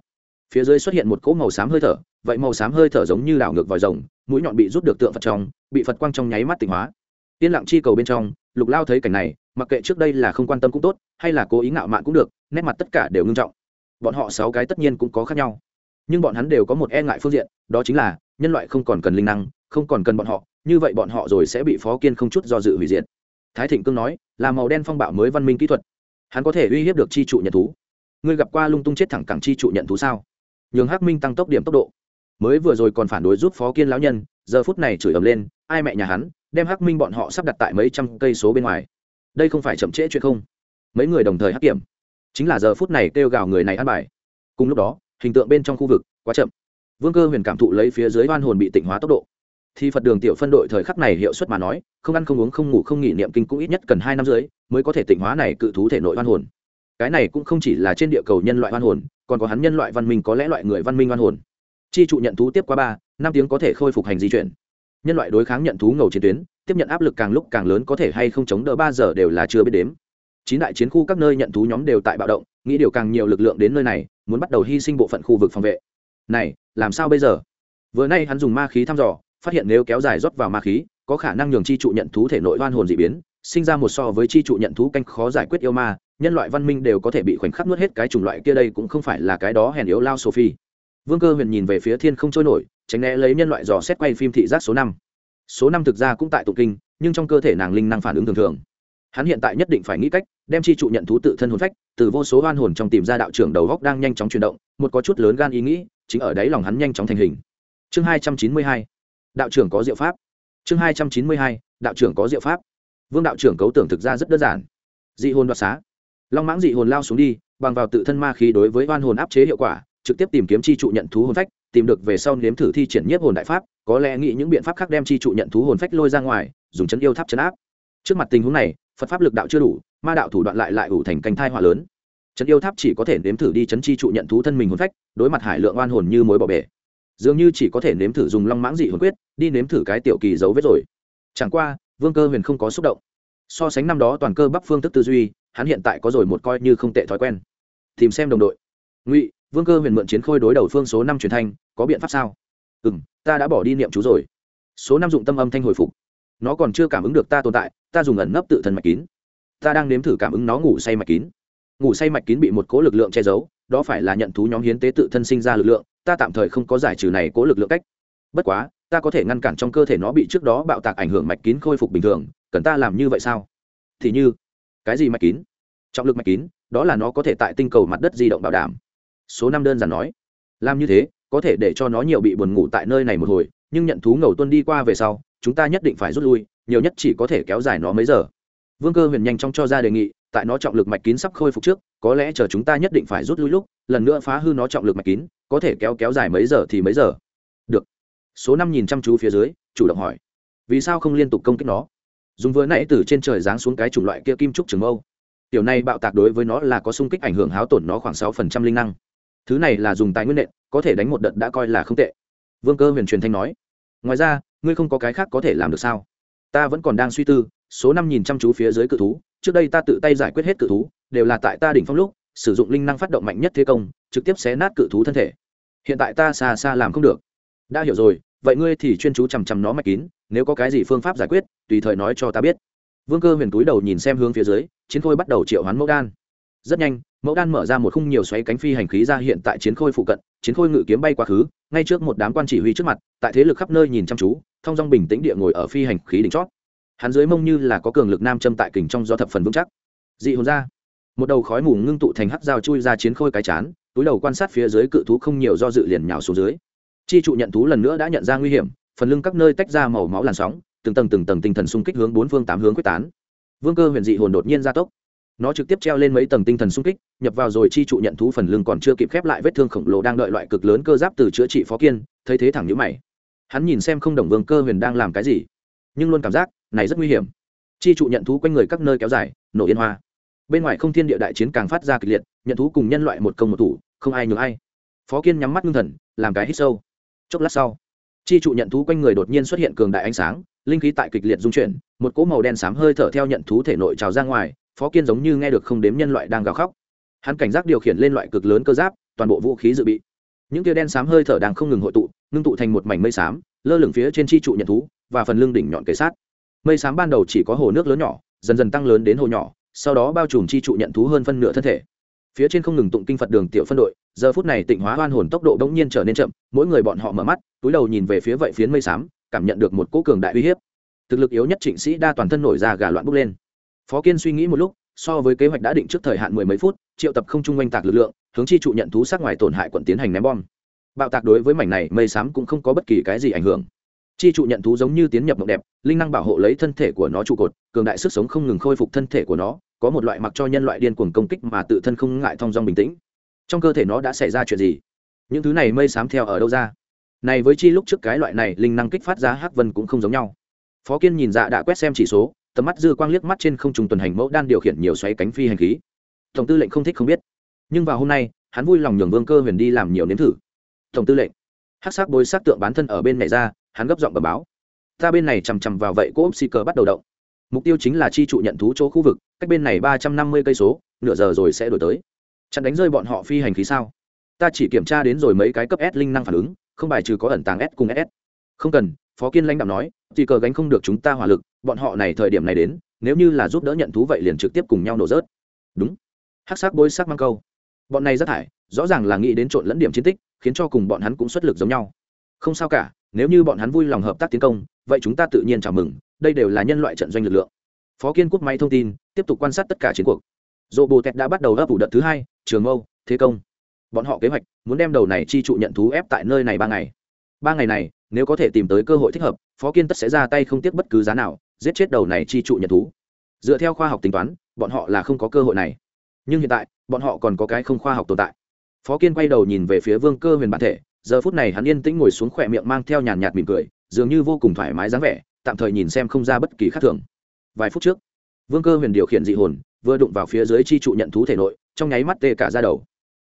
phía dưới xuất hiện một cỗ màu xám hơi thở, vậy màu xám hơi thở giống như đảo ngược vòi rồng, mũi nhọn bị rút được tượng phật trong, bị phật quang trong nháy mắt tịnh hóa. Yên lặng chi cầu bên trong, lục lao thấy cảnh này, mặc kệ trước đây là không quan tâm cũng tốt, hay là cố ý ngạo mạn cũng được, nét mặt tất cả đều ngưng trọng. Bọn họ sáu cái tất nhiên cũng có khác nhau. Nhưng bọn hắn đều có một e ngại phương diện, đó chính là, nhân loại không còn cần linh năng, không còn cần bọn họ, như vậy bọn họ rồi sẽ bị phó kiên không chút do dự hủy diệt. Thái thịnh cương nói, là màu đen phong bạo mới văn minh kỹ thuật. Hắn có thể uy hiếp được chi trụ nhận thú. Ngươi gặp qua lung tung chết thẳng cẳng chi trụ nhận thú sao? Nhường hắc minh tăng tốc điểm tốc độ. Mới vừa rồi còn phản đối giúp phó kiên lão nhân, giờ phút này chửi ầm lên, ai mẹ nhà hắn, đem hắc minh bọn họ sắp đặt tại mấy trăm cây số bên ngoài. Đây không phải chậm trễ chuyện không? Mấy người đồng thời hắc kiểm. Chính là giờ phút này kêu gào người này ăn bài. Cùng lúc đó, hình tượng bên trong khu vực, quá chậm. Vương cơ huyền cảm thụ lấy phía dưới oan hồn bị tịnh hóa tốc độ. Thì phật đường tiểu phân đội thời khắc này hiệu suất mà nói, không ăn không uống không ngủ không nghỉ niệm kinh cũng ít nhất cần hai năm dưới mới có thể tịnh hóa này cự thú thể nội oan hồn. Cái này cũng không chỉ là trên địa cầu nhân loại oan hồn còn có hắn nhân loại văn minh có lẽ loại người văn minh oan hồn. Chi trụ nhận thú tiếp qua ba, năm tiếng có thể khôi phục hành di chuyển. Nhân loại đối kháng nhận thú ngầu chiến tuyến, tiếp nhận áp lực càng lúc càng lớn có thể hay không chống đỡ ba giờ đều là chưa biết đếm. Chín đại chiến khu các nơi nhận thú nhóm đều tại bạo động, nghĩ điều càng nhiều lực lượng đến nơi này, muốn bắt đầu hy sinh bộ phận khu vực phòng vệ. Này, làm sao bây giờ? Vừa nay hắn dùng ma khí thăm dò, phát hiện nếu kéo dài rót vào ma khí, có khả năng nhường chi trụ nhận thú thể nội oan hồn dị biến, sinh ra một so với chi trụ nhận thú canh khó giải quyết yêu ma nhân loại văn minh đều có thể bị khoảnh khắc nuốt hết cái chủng loại kia đây cũng không phải là cái đó hèn yếu lao sophie. Vương cơ huyền nhìn về phía thiên không trôi nổi, tránh né lấy nhân loại dò xét quay phim thị giác số năm. Số năm thực ra cũng tại tụ kinh, nhưng trong cơ thể nàng linh năng phản ứng thường thường. Hắn hiện tại nhất định phải nghĩ cách, đem chi trụ nhận thú tự thân hồn phách, từ vô số oan hồn trong tìm ra đạo trưởng đầu góc đang nhanh chóng chuyển động, một có chút lớn gan ý nghĩ, chính ở đáy lòng hắn nhanh chóng thành hình. Chương hai trăm chín mươi hai, đạo trưởng có diệu pháp. Chương hai trăm chín mươi hai, đạo trưởng có diệu pháp. Vương đạo trưởng cấu tưởng thực ra rất đơn giản. Dị hồn đoạt xá long mãng dị hồn lao xuống đi, bằng vào tự thân ma khí đối với oan hồn áp chế hiệu quả, trực tiếp tìm kiếm chi trụ nhận thú hồn phách, tìm được về sau nếm thử thi triển nhiếp hồn đại pháp, có lẽ nghĩ những biện pháp khác đem chi trụ nhận thú hồn phách lôi ra ngoài, dùng chấn yêu tháp chấn áp. Trước mặt tình huống này, phật pháp lực đạo chưa đủ, ma đạo thủ đoạn lại lại ủ thành canh thai hỏa lớn. Chấn yêu tháp chỉ có thể nếm thử đi chấn chi trụ nhận thú thân mình hồn phách, đối mặt hải lượng oan hồn như mối bỏ bể. Dường như chỉ có thể nếm thử dùng long mãng dị hồn quyết, đi nếm thử cái tiểu kỳ dấu vết rồi. Chẳng qua, vương cơ huyền không có xúc động. So sánh năm đó toàn cơ bắc phương tức tư duy hắn hiện tại có rồi một coi như không tệ thói quen. Tìm xem đồng đội. Ngụy, vương cơ huyền mượn chiến khôi đối đầu phương số năm truyền thanh, có biện pháp sao? Ừ m ta đã bỏ đi niệm chú rồi. Số năm dụng tâm âm thanh hồi phục. Nó còn chưa cảm ứng được ta tồn tại, ta dùng ẩn nấp tự thân mạch kín. Ta đang nếm thử cảm ứng nó ngủ say mạch kín. Ngủ say mạch kín bị một cố lực lượng che giấu, đó phải là nhận thú nhóm hiến tế tự thân sinh ra lực lượng, ta tạm thời không có giải trừ này cố lực lượng cách. Bất quá, ta có thể ngăn cản trong cơ thể nó bị trước đó bạo tạc ảnh hưởng mạch kín khôi phục bình thường, cần ta làm như vậy sao? Thì như cái gì mạch kín? Trọng lực mạch kín, đó là nó có thể tại tinh cầu mặt đất di động bảo đảm. Số năm đơn giản nói, làm như thế, có thể để cho nó nhiều bị buồn ngủ tại nơi này một hồi, nhưng nhận thú ngầu tuân đi qua về sau, chúng ta nhất định phải rút lui, nhiều nhất chỉ có thể kéo dài nó mấy giờ. Vương cơ huyền nhanh chóng cho ra đề nghị, tại nó trọng lực mạch kín sắp khôi phục trước, có lẽ chờ chúng ta nhất định phải rút lui lúc, lần nữa phá hư nó trọng lực mạch kín, có thể kéo kéo dài mấy giờ thì mấy giờ. Được. Số năm nhìn chăm chú phía dưới, chủ động hỏi, vì sao không liên tục công kích nó? Dùng vừa nãy từ trên trời giáng xuống cái chủng loại kia kim trúc trường mâu. Tiểu này bạo tạc đối với nó là có sung kích ảnh hưởng háo tổn nó khoảng sáu phần trăm linh năng. Thứ này là dùng tài nguyên nện, có thể đánh một đợt đã coi là không tệ. Vương cơ huyền truyền thanh nói, ngoài ra, ngươi không có cái khác có thể làm được sao? Ta vẫn còn đang suy tư, số năm nhìn chăm chú phía dưới cự thú, trước đây ta tự tay giải quyết hết cự thú, đều là tại ta đỉnh phong lúc, sử dụng linh năng phát động mạnh nhất thế công, trực tiếp xé nát cự thú thân thể. Hiện tại ta xa xa làm không được đã hiểu rồi, vậy ngươi thì chuyên chú chằm chằm nó mạch kín, nếu có cái gì phương pháp giải quyết, tùy thời nói cho ta biết. Vương cơ huyền túi đầu nhìn xem hướng phía dưới, chiến khôi bắt đầu triệu hoán mẫu đan. Rất nhanh, mẫu đan mở ra một khung nhiều xoáy cánh phi hành khí ra hiện tại chiến khôi phụ cận, chiến khôi ngự kiếm bay quá khứ, ngay trước một đám quan chỉ huy trước mặt, tại thế lực khắp nơi nhìn chăm chú thong dong bình tĩnh địa ngồi ở phi hành khí đỉnh chót. Hắn dưới mông như là có cường lực nam châm tại kình trong do thập phần vững chắc. Dị hồn ra. Một đầu khói mù ngưng tụ thành hắc dao chui ra chiến khôi cái chán, túi đầu quan sát phía dưới cự thú không nhiều do dự liền nhào xuống dưới chi trụ nhận thú lần nữa đã nhận ra nguy hiểm, phần lưng các nơi tách ra màu máu làn sóng, từng tầng từng tầng tinh thần xung kích hướng bốn phương tám hướng quyết tán. Vương cơ huyền dị hồn đột nhiên gia tốc. Nó trực tiếp treo lên mấy tầng tinh thần xung kích, nhập vào rồi chi trụ nhận thú phần lưng còn chưa kịp khép lại vết thương khổng lồ đang đợi loại cực lớn cơ giáp từ chữa trị phó kiên, thấy thế thẳng nhũ mày. Hắn nhìn xem không đồng vương cơ huyền đang làm cái gì, nhưng luôn cảm giác này rất nguy hiểm. Chi trụ nhận thú quanh người các nơi kéo dài, nổ yên hoa. Bên ngoài không thiên địa đại chiến càng phát ra kịch liệt, nhận thú cùng nhân loại một công một thủ, không ai nhường ai. Phó kiên nhắm mắt ngưng thần, làm cái hít sâu chốc lát sau, chi trụ nhận thú quanh người đột nhiên xuất hiện cường đại ánh sáng, linh khí tại kịch liệt dung chuyển, một cỗ màu đen xám hơi thở theo nhận thú thể nội trào ra ngoài, phó kiên giống như nghe được không đếm nhân loại đang gào khóc. Hắn cảnh giác điều khiển lên loại cực lớn cơ giáp, toàn bộ vũ khí dự bị. Những tia đen xám hơi thở đang không ngừng hội tụ, ngưng tụ thành một mảnh mây xám, lơ lửng phía trên chi trụ nhận thú, và phần lưng đỉnh nhọn kề sát. Mây xám ban đầu chỉ có hồ nước lớn nhỏ, dần dần tăng lớn đến hồ nhỏ, sau đó bao trùm chi trụ nhận thú hơn phân nửa thân thể phía trên không ngừng tụng kinh phật đường tiểu phân đội, giờ phút này tịnh hóa hoan hồn tốc độ đ ỗ n g nhiên trở nên chậm, mỗi người bọn họ mở mắt, túi đầu nhìn về phía vậy phiến mây xám, cảm nhận được một cỗ cường đại uy hiếp. Thực lực yếu nhất trịnh sĩ đa toàn thân nổi ra gà loạn bốc lên. Phó kiên suy nghĩ một lúc, so với kế hoạch đã định trước thời hạn mười mấy phút, triệu tập không chung oanh tạc lực lượng, hướng chi trụ nhận thú sát ngoài tổn hại quận tiến hành ném bom. Bạo tạc đối với mảnh này mây xám cũng không có bất kỳ cái gì ảnh hưởng. Chi trụ nhận thú giống như tiến nhập mộng đẹp, linh năng bảo hộ lấy thân thể của nó trụ cột, cường đại sức sống không ngừng khôi phục thân thể của nó có một loại mặc cho nhân loại điên cuồng công kích mà tự thân không ngại thong dong bình tĩnh. Trong cơ thể nó đã xảy ra chuyện gì? Những thứ này mây xám theo ở đâu ra? Này với chi lúc trước cái loại này linh năng kích phát ra hắc vân cũng không giống nhau. Phó kiên nhìn dạ đã quét xem chỉ số, tầm mắt dư quang liếc mắt trên không trùng tuần hành mẫu đan điều khiển nhiều xoáy cánh phi hành khí. Tổng tư lệnh không thích không biết. Nhưng vào hôm nay, hắn vui lòng nhường vương cơ huyền đi làm nhiều nếm thử. Tổng tư lệnh. Hắc sắc bôi sắc tượng bán thân ở bên này ra, hắn gấp giọng bờ báo. Ta bên này chằm chằm vào vậy cỗ xì cờ bắt đầu động mục tiêu chính là chi trụ nhận thú chỗ khu vực, cách bên này ba trăm năm mươi cây số, nửa giờ rồi sẽ đổi tới. Chặn đánh rơi bọn họ phi hành khí sao? Ta chỉ kiểm tra đến rồi mấy cái cấp s linh năng phản ứng, không bài trừ có ẩn tàng s cùng s. Không cần, phó kiên lãnh đạo nói, chỉ cờ gánh không được chúng ta hỏa lực, bọn họ này thời điểm này đến, nếu như là giúp đỡ nhận thú vậy liền trực tiếp cùng nhau nổ rớt. Đúng. Hắc sắc bối sắc mang câu. Bọn này rất thải, rõ ràng là nghĩ đến trộn lẫn điểm chiến tích, khiến cho cùng bọn hắn cũng xuất lực giống nhau. Không sao cả, nếu như bọn hắn vui lòng hợp tác tiến công vậy chúng ta tự nhiên chào mừng, đây đều là nhân loại trận doanh lực lượng. Phó kiên quốc máy thông tin, tiếp tục quan sát tất cả chiến cuộc. Dỗ bồ tẹt đã bắt đầu ấp ủ đợt thứ hai, trường mâu, thế công. Bọn họ kế hoạch, muốn đem đầu này chi trụ nhận thú ép tại nơi này ba ngày. Ba ngày này, nếu có thể tìm tới cơ hội thích hợp, phó kiên tất sẽ ra tay không tiếc bất cứ giá nào, giết chết đầu này chi trụ nhận thú. Dựa theo khoa học tính toán, bọn họ là không có cơ hội này. Nhưng hiện tại, bọn họ còn có cái không khoa học tồn tại. Phó kiên quay đầu nhìn về phía vương cơ huyền bản thể, giờ phút này hắn yên tĩnh ngồi xuống khỏe miệng mang theo nhàn nhạt mỉm cười dường như vô cùng thoải mái dáng vẻ, tạm thời nhìn xem không ra bất kỳ khác thường. Vài phút trước, vương cơ huyền điều khiển dị hồn, vừa đụng vào phía dưới chi trụ nhận thú thể nội, trong nháy mắt tê cả ra đầu.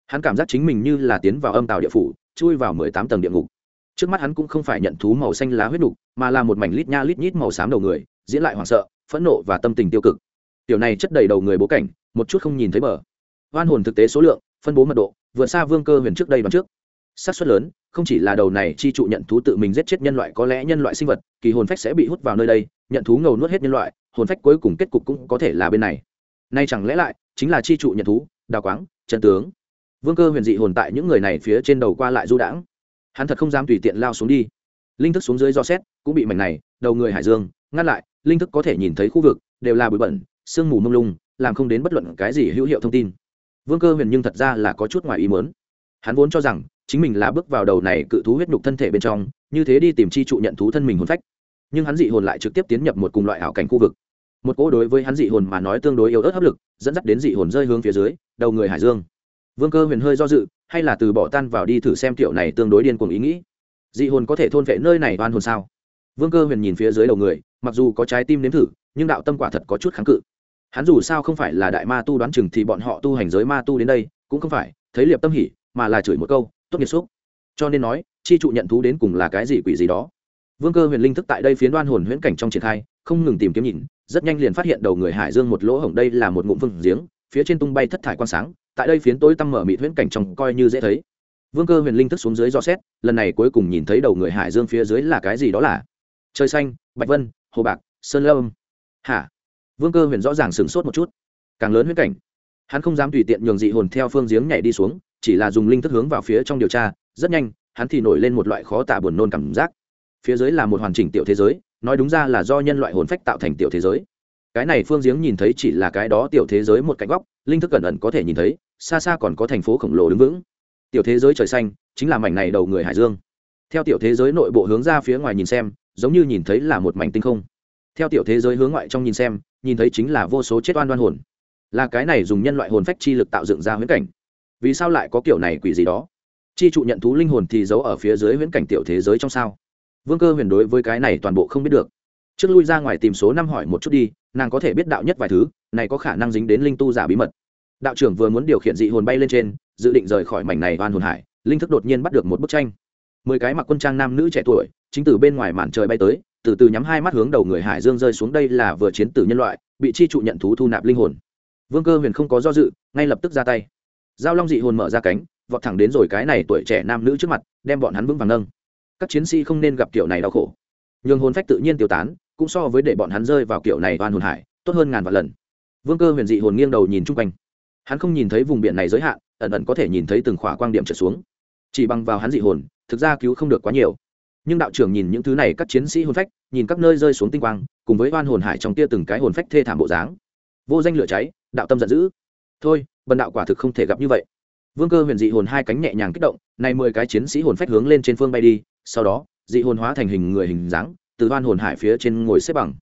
Hắn cảm giác chính mình như là tiến vào âm tàu địa phủ, chui vào mười tám tầng địa ngục. Trước mắt hắn cũng không phải nhận thú màu xanh lá huyết đục mà là một mảnh lít nha lít nhít màu xám đầu người, diễn lại hoảng sợ, phẫn nộ và tâm tình tiêu cực. Tiểu này chất đầy đầu người bố cảnh, một chút không nhìn thấy bờ. Oan hồn thực tế số lượng, phân bố mật độ, vượt xa vương cơ huyền trước đây đoán trước. Xác suất lớn không chỉ là đầu này chi trụ nhận thú tự mình giết chết nhân loại có lẽ nhân loại sinh vật, kỳ hồn phách sẽ bị hút vào nơi đây, nhận thú ngầu nuốt hết nhân loại, hồn phách cuối cùng kết cục cũng có thể là bên này. Nay chẳng lẽ lại chính là chi trụ nhận thú, đào quáng trần tướng? Vương cơ huyền dị hồn tại những người này phía trên đầu qua lại du đãng. Hắn thật không dám tùy tiện lao xuống đi. Linh thức xuống dưới do xét, cũng bị mảnh này, đầu người hải dương, ngăn lại, linh thức có thể nhìn thấy khu vực, đều là bụi bẩn, sương mù mông lung, làm không đến bất luận cái gì hữu hiệu thông tin. Vương cơ huyền nhưng thật ra là có chút ngoài ý mớn hắn vốn cho rằng chính mình là bước vào đầu này cự thú huyết nhục thân thể bên trong, như thế đi tìm chi trụ nhận thú thân mình hồn phách. Nhưng hắn dị hồn lại trực tiếp tiến nhập một cùng loại hảo cảnh khu vực. Một cỗ đối với hắn dị hồn mà nói tương đối yếu ớt hấp lực, dẫn dắt đến dị hồn rơi hướng phía dưới, đầu người hải dương. Vương cơ huyền hơi do dự, hay là từ bỏ tan vào đi thử xem kiểu này tương đối điên cuồng ý nghĩ. Dị hồn có thể thôn vệ nơi này oan hồn sao? Vương cơ huyền nhìn phía dưới đầu người, mặc dù có trái tim nếm thử, nhưng đạo tâm quả thật có chút kháng cự. Hắn dù sao không phải là đại ma tu đoán chừng thì bọn họ tu hành giới ma tu đến đây, cũng không phải, thấy liệp tâm hỉ, mà là chửi một câu tốt nghiệp xúc cho nên nói, chi trụ nhận thú đến cùng là cái gì quỷ gì đó. Vương cơ huyền linh thức tại đây phiến đoan hồn huyễn cảnh trong triển khai, không ngừng tìm kiếm nhìn, rất nhanh liền phát hiện đầu người hải dương một lỗ hổng đây là một ngụm vương giếng, phía trên tung bay thất thải quang sáng, tại đây phiến tối tăm mở mịt huyễn cảnh trong coi như dễ thấy. Vương cơ huyền linh thức xuống dưới do xét, lần này cuối cùng nhìn thấy đầu người hải dương phía dưới là cái gì đó là trời xanh, bạch vân, hồ bạc, sơn lâm. Hả? Vương cơ huyền rõ ràng sửng sốt một chút. Càng lớn huyễn cảnh, hắn không dám tùy tiện nhường dị hồn theo phương giếng nhảy đi xuống chỉ là dùng linh thức hướng vào phía trong điều tra, rất nhanh, hắn thì nổi lên một loại khó tả buồn nôn cảm giác. Phía dưới là một hoàn chỉnh tiểu thế giới, nói đúng ra là do nhân loại hồn phách tạo thành tiểu thế giới. Cái này phương giếng nhìn thấy chỉ là cái đó tiểu thế giới một cạnh góc, linh thức cẩn ẩn có thể nhìn thấy, xa xa còn có thành phố khổng lồ đứng vững. Tiểu thế giới trời xanh, chính là mảnh này đầu người hải dương. Theo tiểu thế giới nội bộ hướng ra phía ngoài nhìn xem, giống như nhìn thấy là một mảnh tinh không. Theo tiểu thế giới hướng ngoại trong nhìn xem, nhìn thấy chính là vô số chết oan đoan hồn. Là cái này dùng nhân loại hồn phách chi lực tạo dựng ra huyễn cảnh vì sao lại có kiểu này quỷ gì đó? Chi trụ nhận thú linh hồn thì giấu ở phía dưới huyễn cảnh tiểu thế giới trong sao? Vương cơ huyền đối với cái này toàn bộ không biết được. Trước lui ra ngoài tìm số năm hỏi một chút đi, nàng có thể biết đạo nhất vài thứ, này có khả năng dính đến linh tu giả bí mật. Đạo trưởng vừa muốn điều khiển dị hồn bay lên trên, dự định rời khỏi mảnh này oan hồn hải, linh thức đột nhiên bắt được một bức tranh. Mười cái mặc quân trang nam nữ trẻ tuổi, chính từ bên ngoài màn trời bay tới, từ từ nhắm hai mắt hướng đầu người hải dương rơi xuống đây là vừa chiến tử nhân loại, bị chi trụ nhận thú thu nạp linh hồn. Vương cơ huyền không có do dự, ngay lập tức ra tay giao long dị hồn mở ra cánh, vọt thẳng đến rồi cái này tuổi trẻ nam nữ trước mặt, đem bọn hắn vững vàng nâng. Các chiến sĩ không nên gặp kiểu này đau khổ. Nhường hồn phách tự nhiên tiêu tán, cũng so với để bọn hắn rơi vào kiểu này oan hồn hải, tốt hơn ngàn vạn lần. Vương cơ huyền dị hồn nghiêng đầu nhìn chung quanh. Hắn không nhìn thấy vùng biển này giới hạn, ẩn ẩn có thể nhìn thấy từng khỏa quang điểm trở xuống. Chỉ bằng vào hắn dị hồn, thực ra cứu không được quá nhiều. Nhưng đạo trưởng nhìn những thứ này, các chiến sĩ hồn phách, nhìn các nơi rơi xuống tinh quang, cùng với oan hồn hải trong tia từng cái hồn phách thê thảm bộ dáng. Vô danh lửa cháy, đạo tâm giận dữ. Thôi bần đạo quả thực không thể gặp như vậy. Vương cơ huyền dị hồn hai cánh nhẹ nhàng kích động, nay mười cái chiến sĩ hồn phách hướng lên trên phương bay đi, sau đó, dị hồn hóa thành hình người hình dáng, từ van hồn hải phía trên ngồi xếp bằng.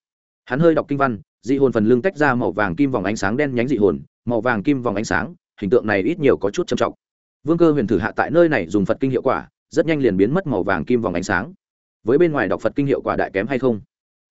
Hắn hơi đọc kinh văn, dị hồn phần lưng tách ra màu vàng kim vòng ánh sáng đen nhánh dị hồn, màu vàng kim vòng ánh sáng, hình tượng này ít nhiều có chút trầm trọng. Vương cơ huyền thử hạ tại nơi này dùng phật kinh hiệu quả, rất nhanh liền biến mất màu vàng kim vòng ánh sáng. Với bên ngoài đọc phật kinh hiệu quả đại kém hay không?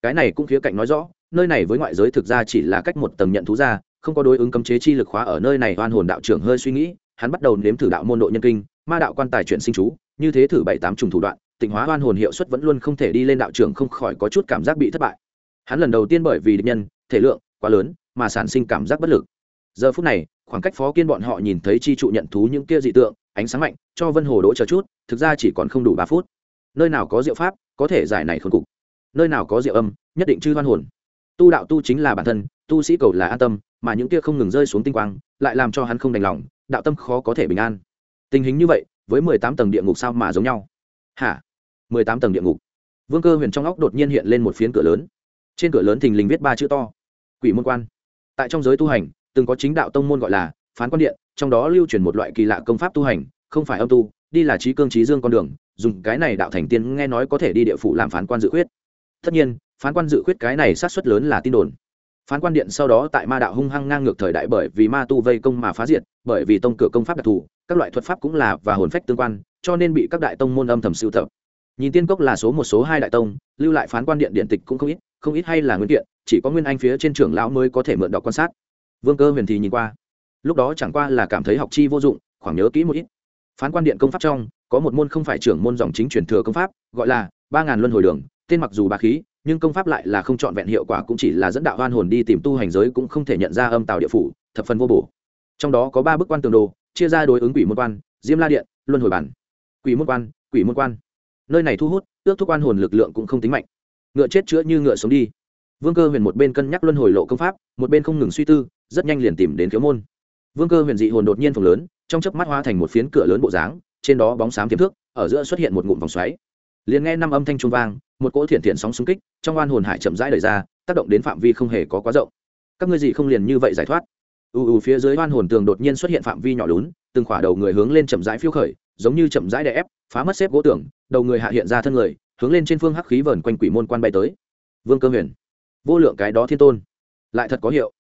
Cái này cũng khía cạnh nói rõ, nơi này với ngoại giới thực ra chỉ là cách một tầng nhận thú ra không có đối ứng cấm chế chi lực khóa ở nơi này, oan hồn đạo trưởng hơi suy nghĩ, hắn bắt đầu nếm thử đạo môn độ nhân kinh, ma đạo quan tài chuyển sinh chú, như thế thử bảy tám trùng thủ đoạn, tịnh hóa oan hồn hiệu suất vẫn luôn không thể đi lên đạo trưởng không khỏi có chút cảm giác bị thất bại. Hắn lần đầu tiên bởi vì địch nhân, thể lượng quá lớn, mà sản sinh cảm giác bất lực. Giờ phút này, khoảng cách phó kiên bọn họ nhìn thấy chi trụ nhận thú những kia dị tượng, ánh sáng mạnh, cho vân hồ đỗ chờ chút, thực ra chỉ còn không đủ ba phút. Nơi nào có diệu pháp, có thể giải này khôn cục. Nơi nào có diệu âm, nhất định chư hoan hồn. Tu đạo tu chính là bản thân, tu sĩ cầu là an tâm mà những kia không ngừng rơi xuống tinh quang, lại làm cho hắn không đành lòng, đạo tâm khó có thể bình an. Tình hình như vậy, với mười tám tầng địa ngục sao mà giống nhau? Hả? Mười tám tầng địa ngục. Vương cơ huyền trong óc đột nhiên hiện lên một phiến cửa lớn. Trên cửa lớn thình lình viết ba chữ to, quỷ môn quan. Tại trong giới tu hành, từng có chính đạo tông môn gọi là phán quan điện, trong đó lưu truyền một loại kỳ lạ công pháp tu hành, không phải âm tu, đi là trí cương trí dương con đường, dùng cái này đạo thành tiên nghe nói có thể đi địa phủ làm phán quan dự khuyết. Tất nhiên, phán quan dự khuyết cái này sát xuất lớn là tin đồn phán quan điện sau đó tại ma đạo hung hăng ngang ngược thời đại bởi vì ma tu vây công mà phá diệt, bởi vì tông cửa công pháp đặc thù, các loại thuật pháp cũng là và hồn phách tương quan, cho nên bị các đại tông môn âm thầm sưu tập. Nhìn tiên cốc là số một số hai đại tông, lưu lại phán quan điện điện tịch cũng không ít không ít hay là nguyên kiện, chỉ có nguyên anh phía trên trưởng lão mới có thể mượn đọc quan sát. Vương cơ huyền thì nhìn qua, lúc đó chẳng qua là cảm thấy học chi vô dụng, khoảng nhớ kỹ một ít. Phán quan điện công pháp trong, có một môn không phải trưởng môn dòng chính truyền thừa công pháp, gọi là ba ngàn luân hồi đường, tên mặc dù bà khí nhưng công pháp lại là không trọn vẹn, hiệu quả cũng chỉ là dẫn đạo hoan hồn đi tìm tu hành giới cũng không thể nhận ra âm tào địa phủ, thập phần vô bổ. Trong đó có ba bức quan tường đồ, chia ra đối ứng quỷ môn quan, diêm la điện, luân hồi bản. Quỷ môn quan, quỷ môn quan. Nơi này thu hút, ước thúc quan hồn lực lượng cũng không tính mạnh. Ngựa chết chữa như ngựa sống đi. Vương cơ huyền một bên cân nhắc luân hồi lộ công pháp, một bên không ngừng suy tư, rất nhanh liền tìm đến khiếu môn. Vương cơ huyền dị hồn đột nhiên phồng lớn, trong chớp mắt hóa thành một phiến cửa lớn bộ dáng, trên đó bóng xám tiềm thước ở giữa xuất hiện một ngụm vòng xoáy liền nghe năm âm thanh trung vang, một cỗ thiện thiện sóng xung kích, trong oan hồn hải chậm rãi đời ra, tác động đến phạm vi không hề có quá rộng. Các ngươi gì không liền như vậy giải thoát? U u phía dưới oan hồn tường đột nhiên xuất hiện phạm vi nhỏ lún, từng khỏa đầu người hướng lên chậm rãi phiêu khởi, giống như chậm rãi đè ép, phá mất xếp gỗ tường, đầu người hạ hiện ra thân người, hướng lên trên phương hắc khí vờn quanh quỷ môn quan bay tới. Vương cơ huyền, vô lượng cái đó thiên tôn, lại thật có hiệu.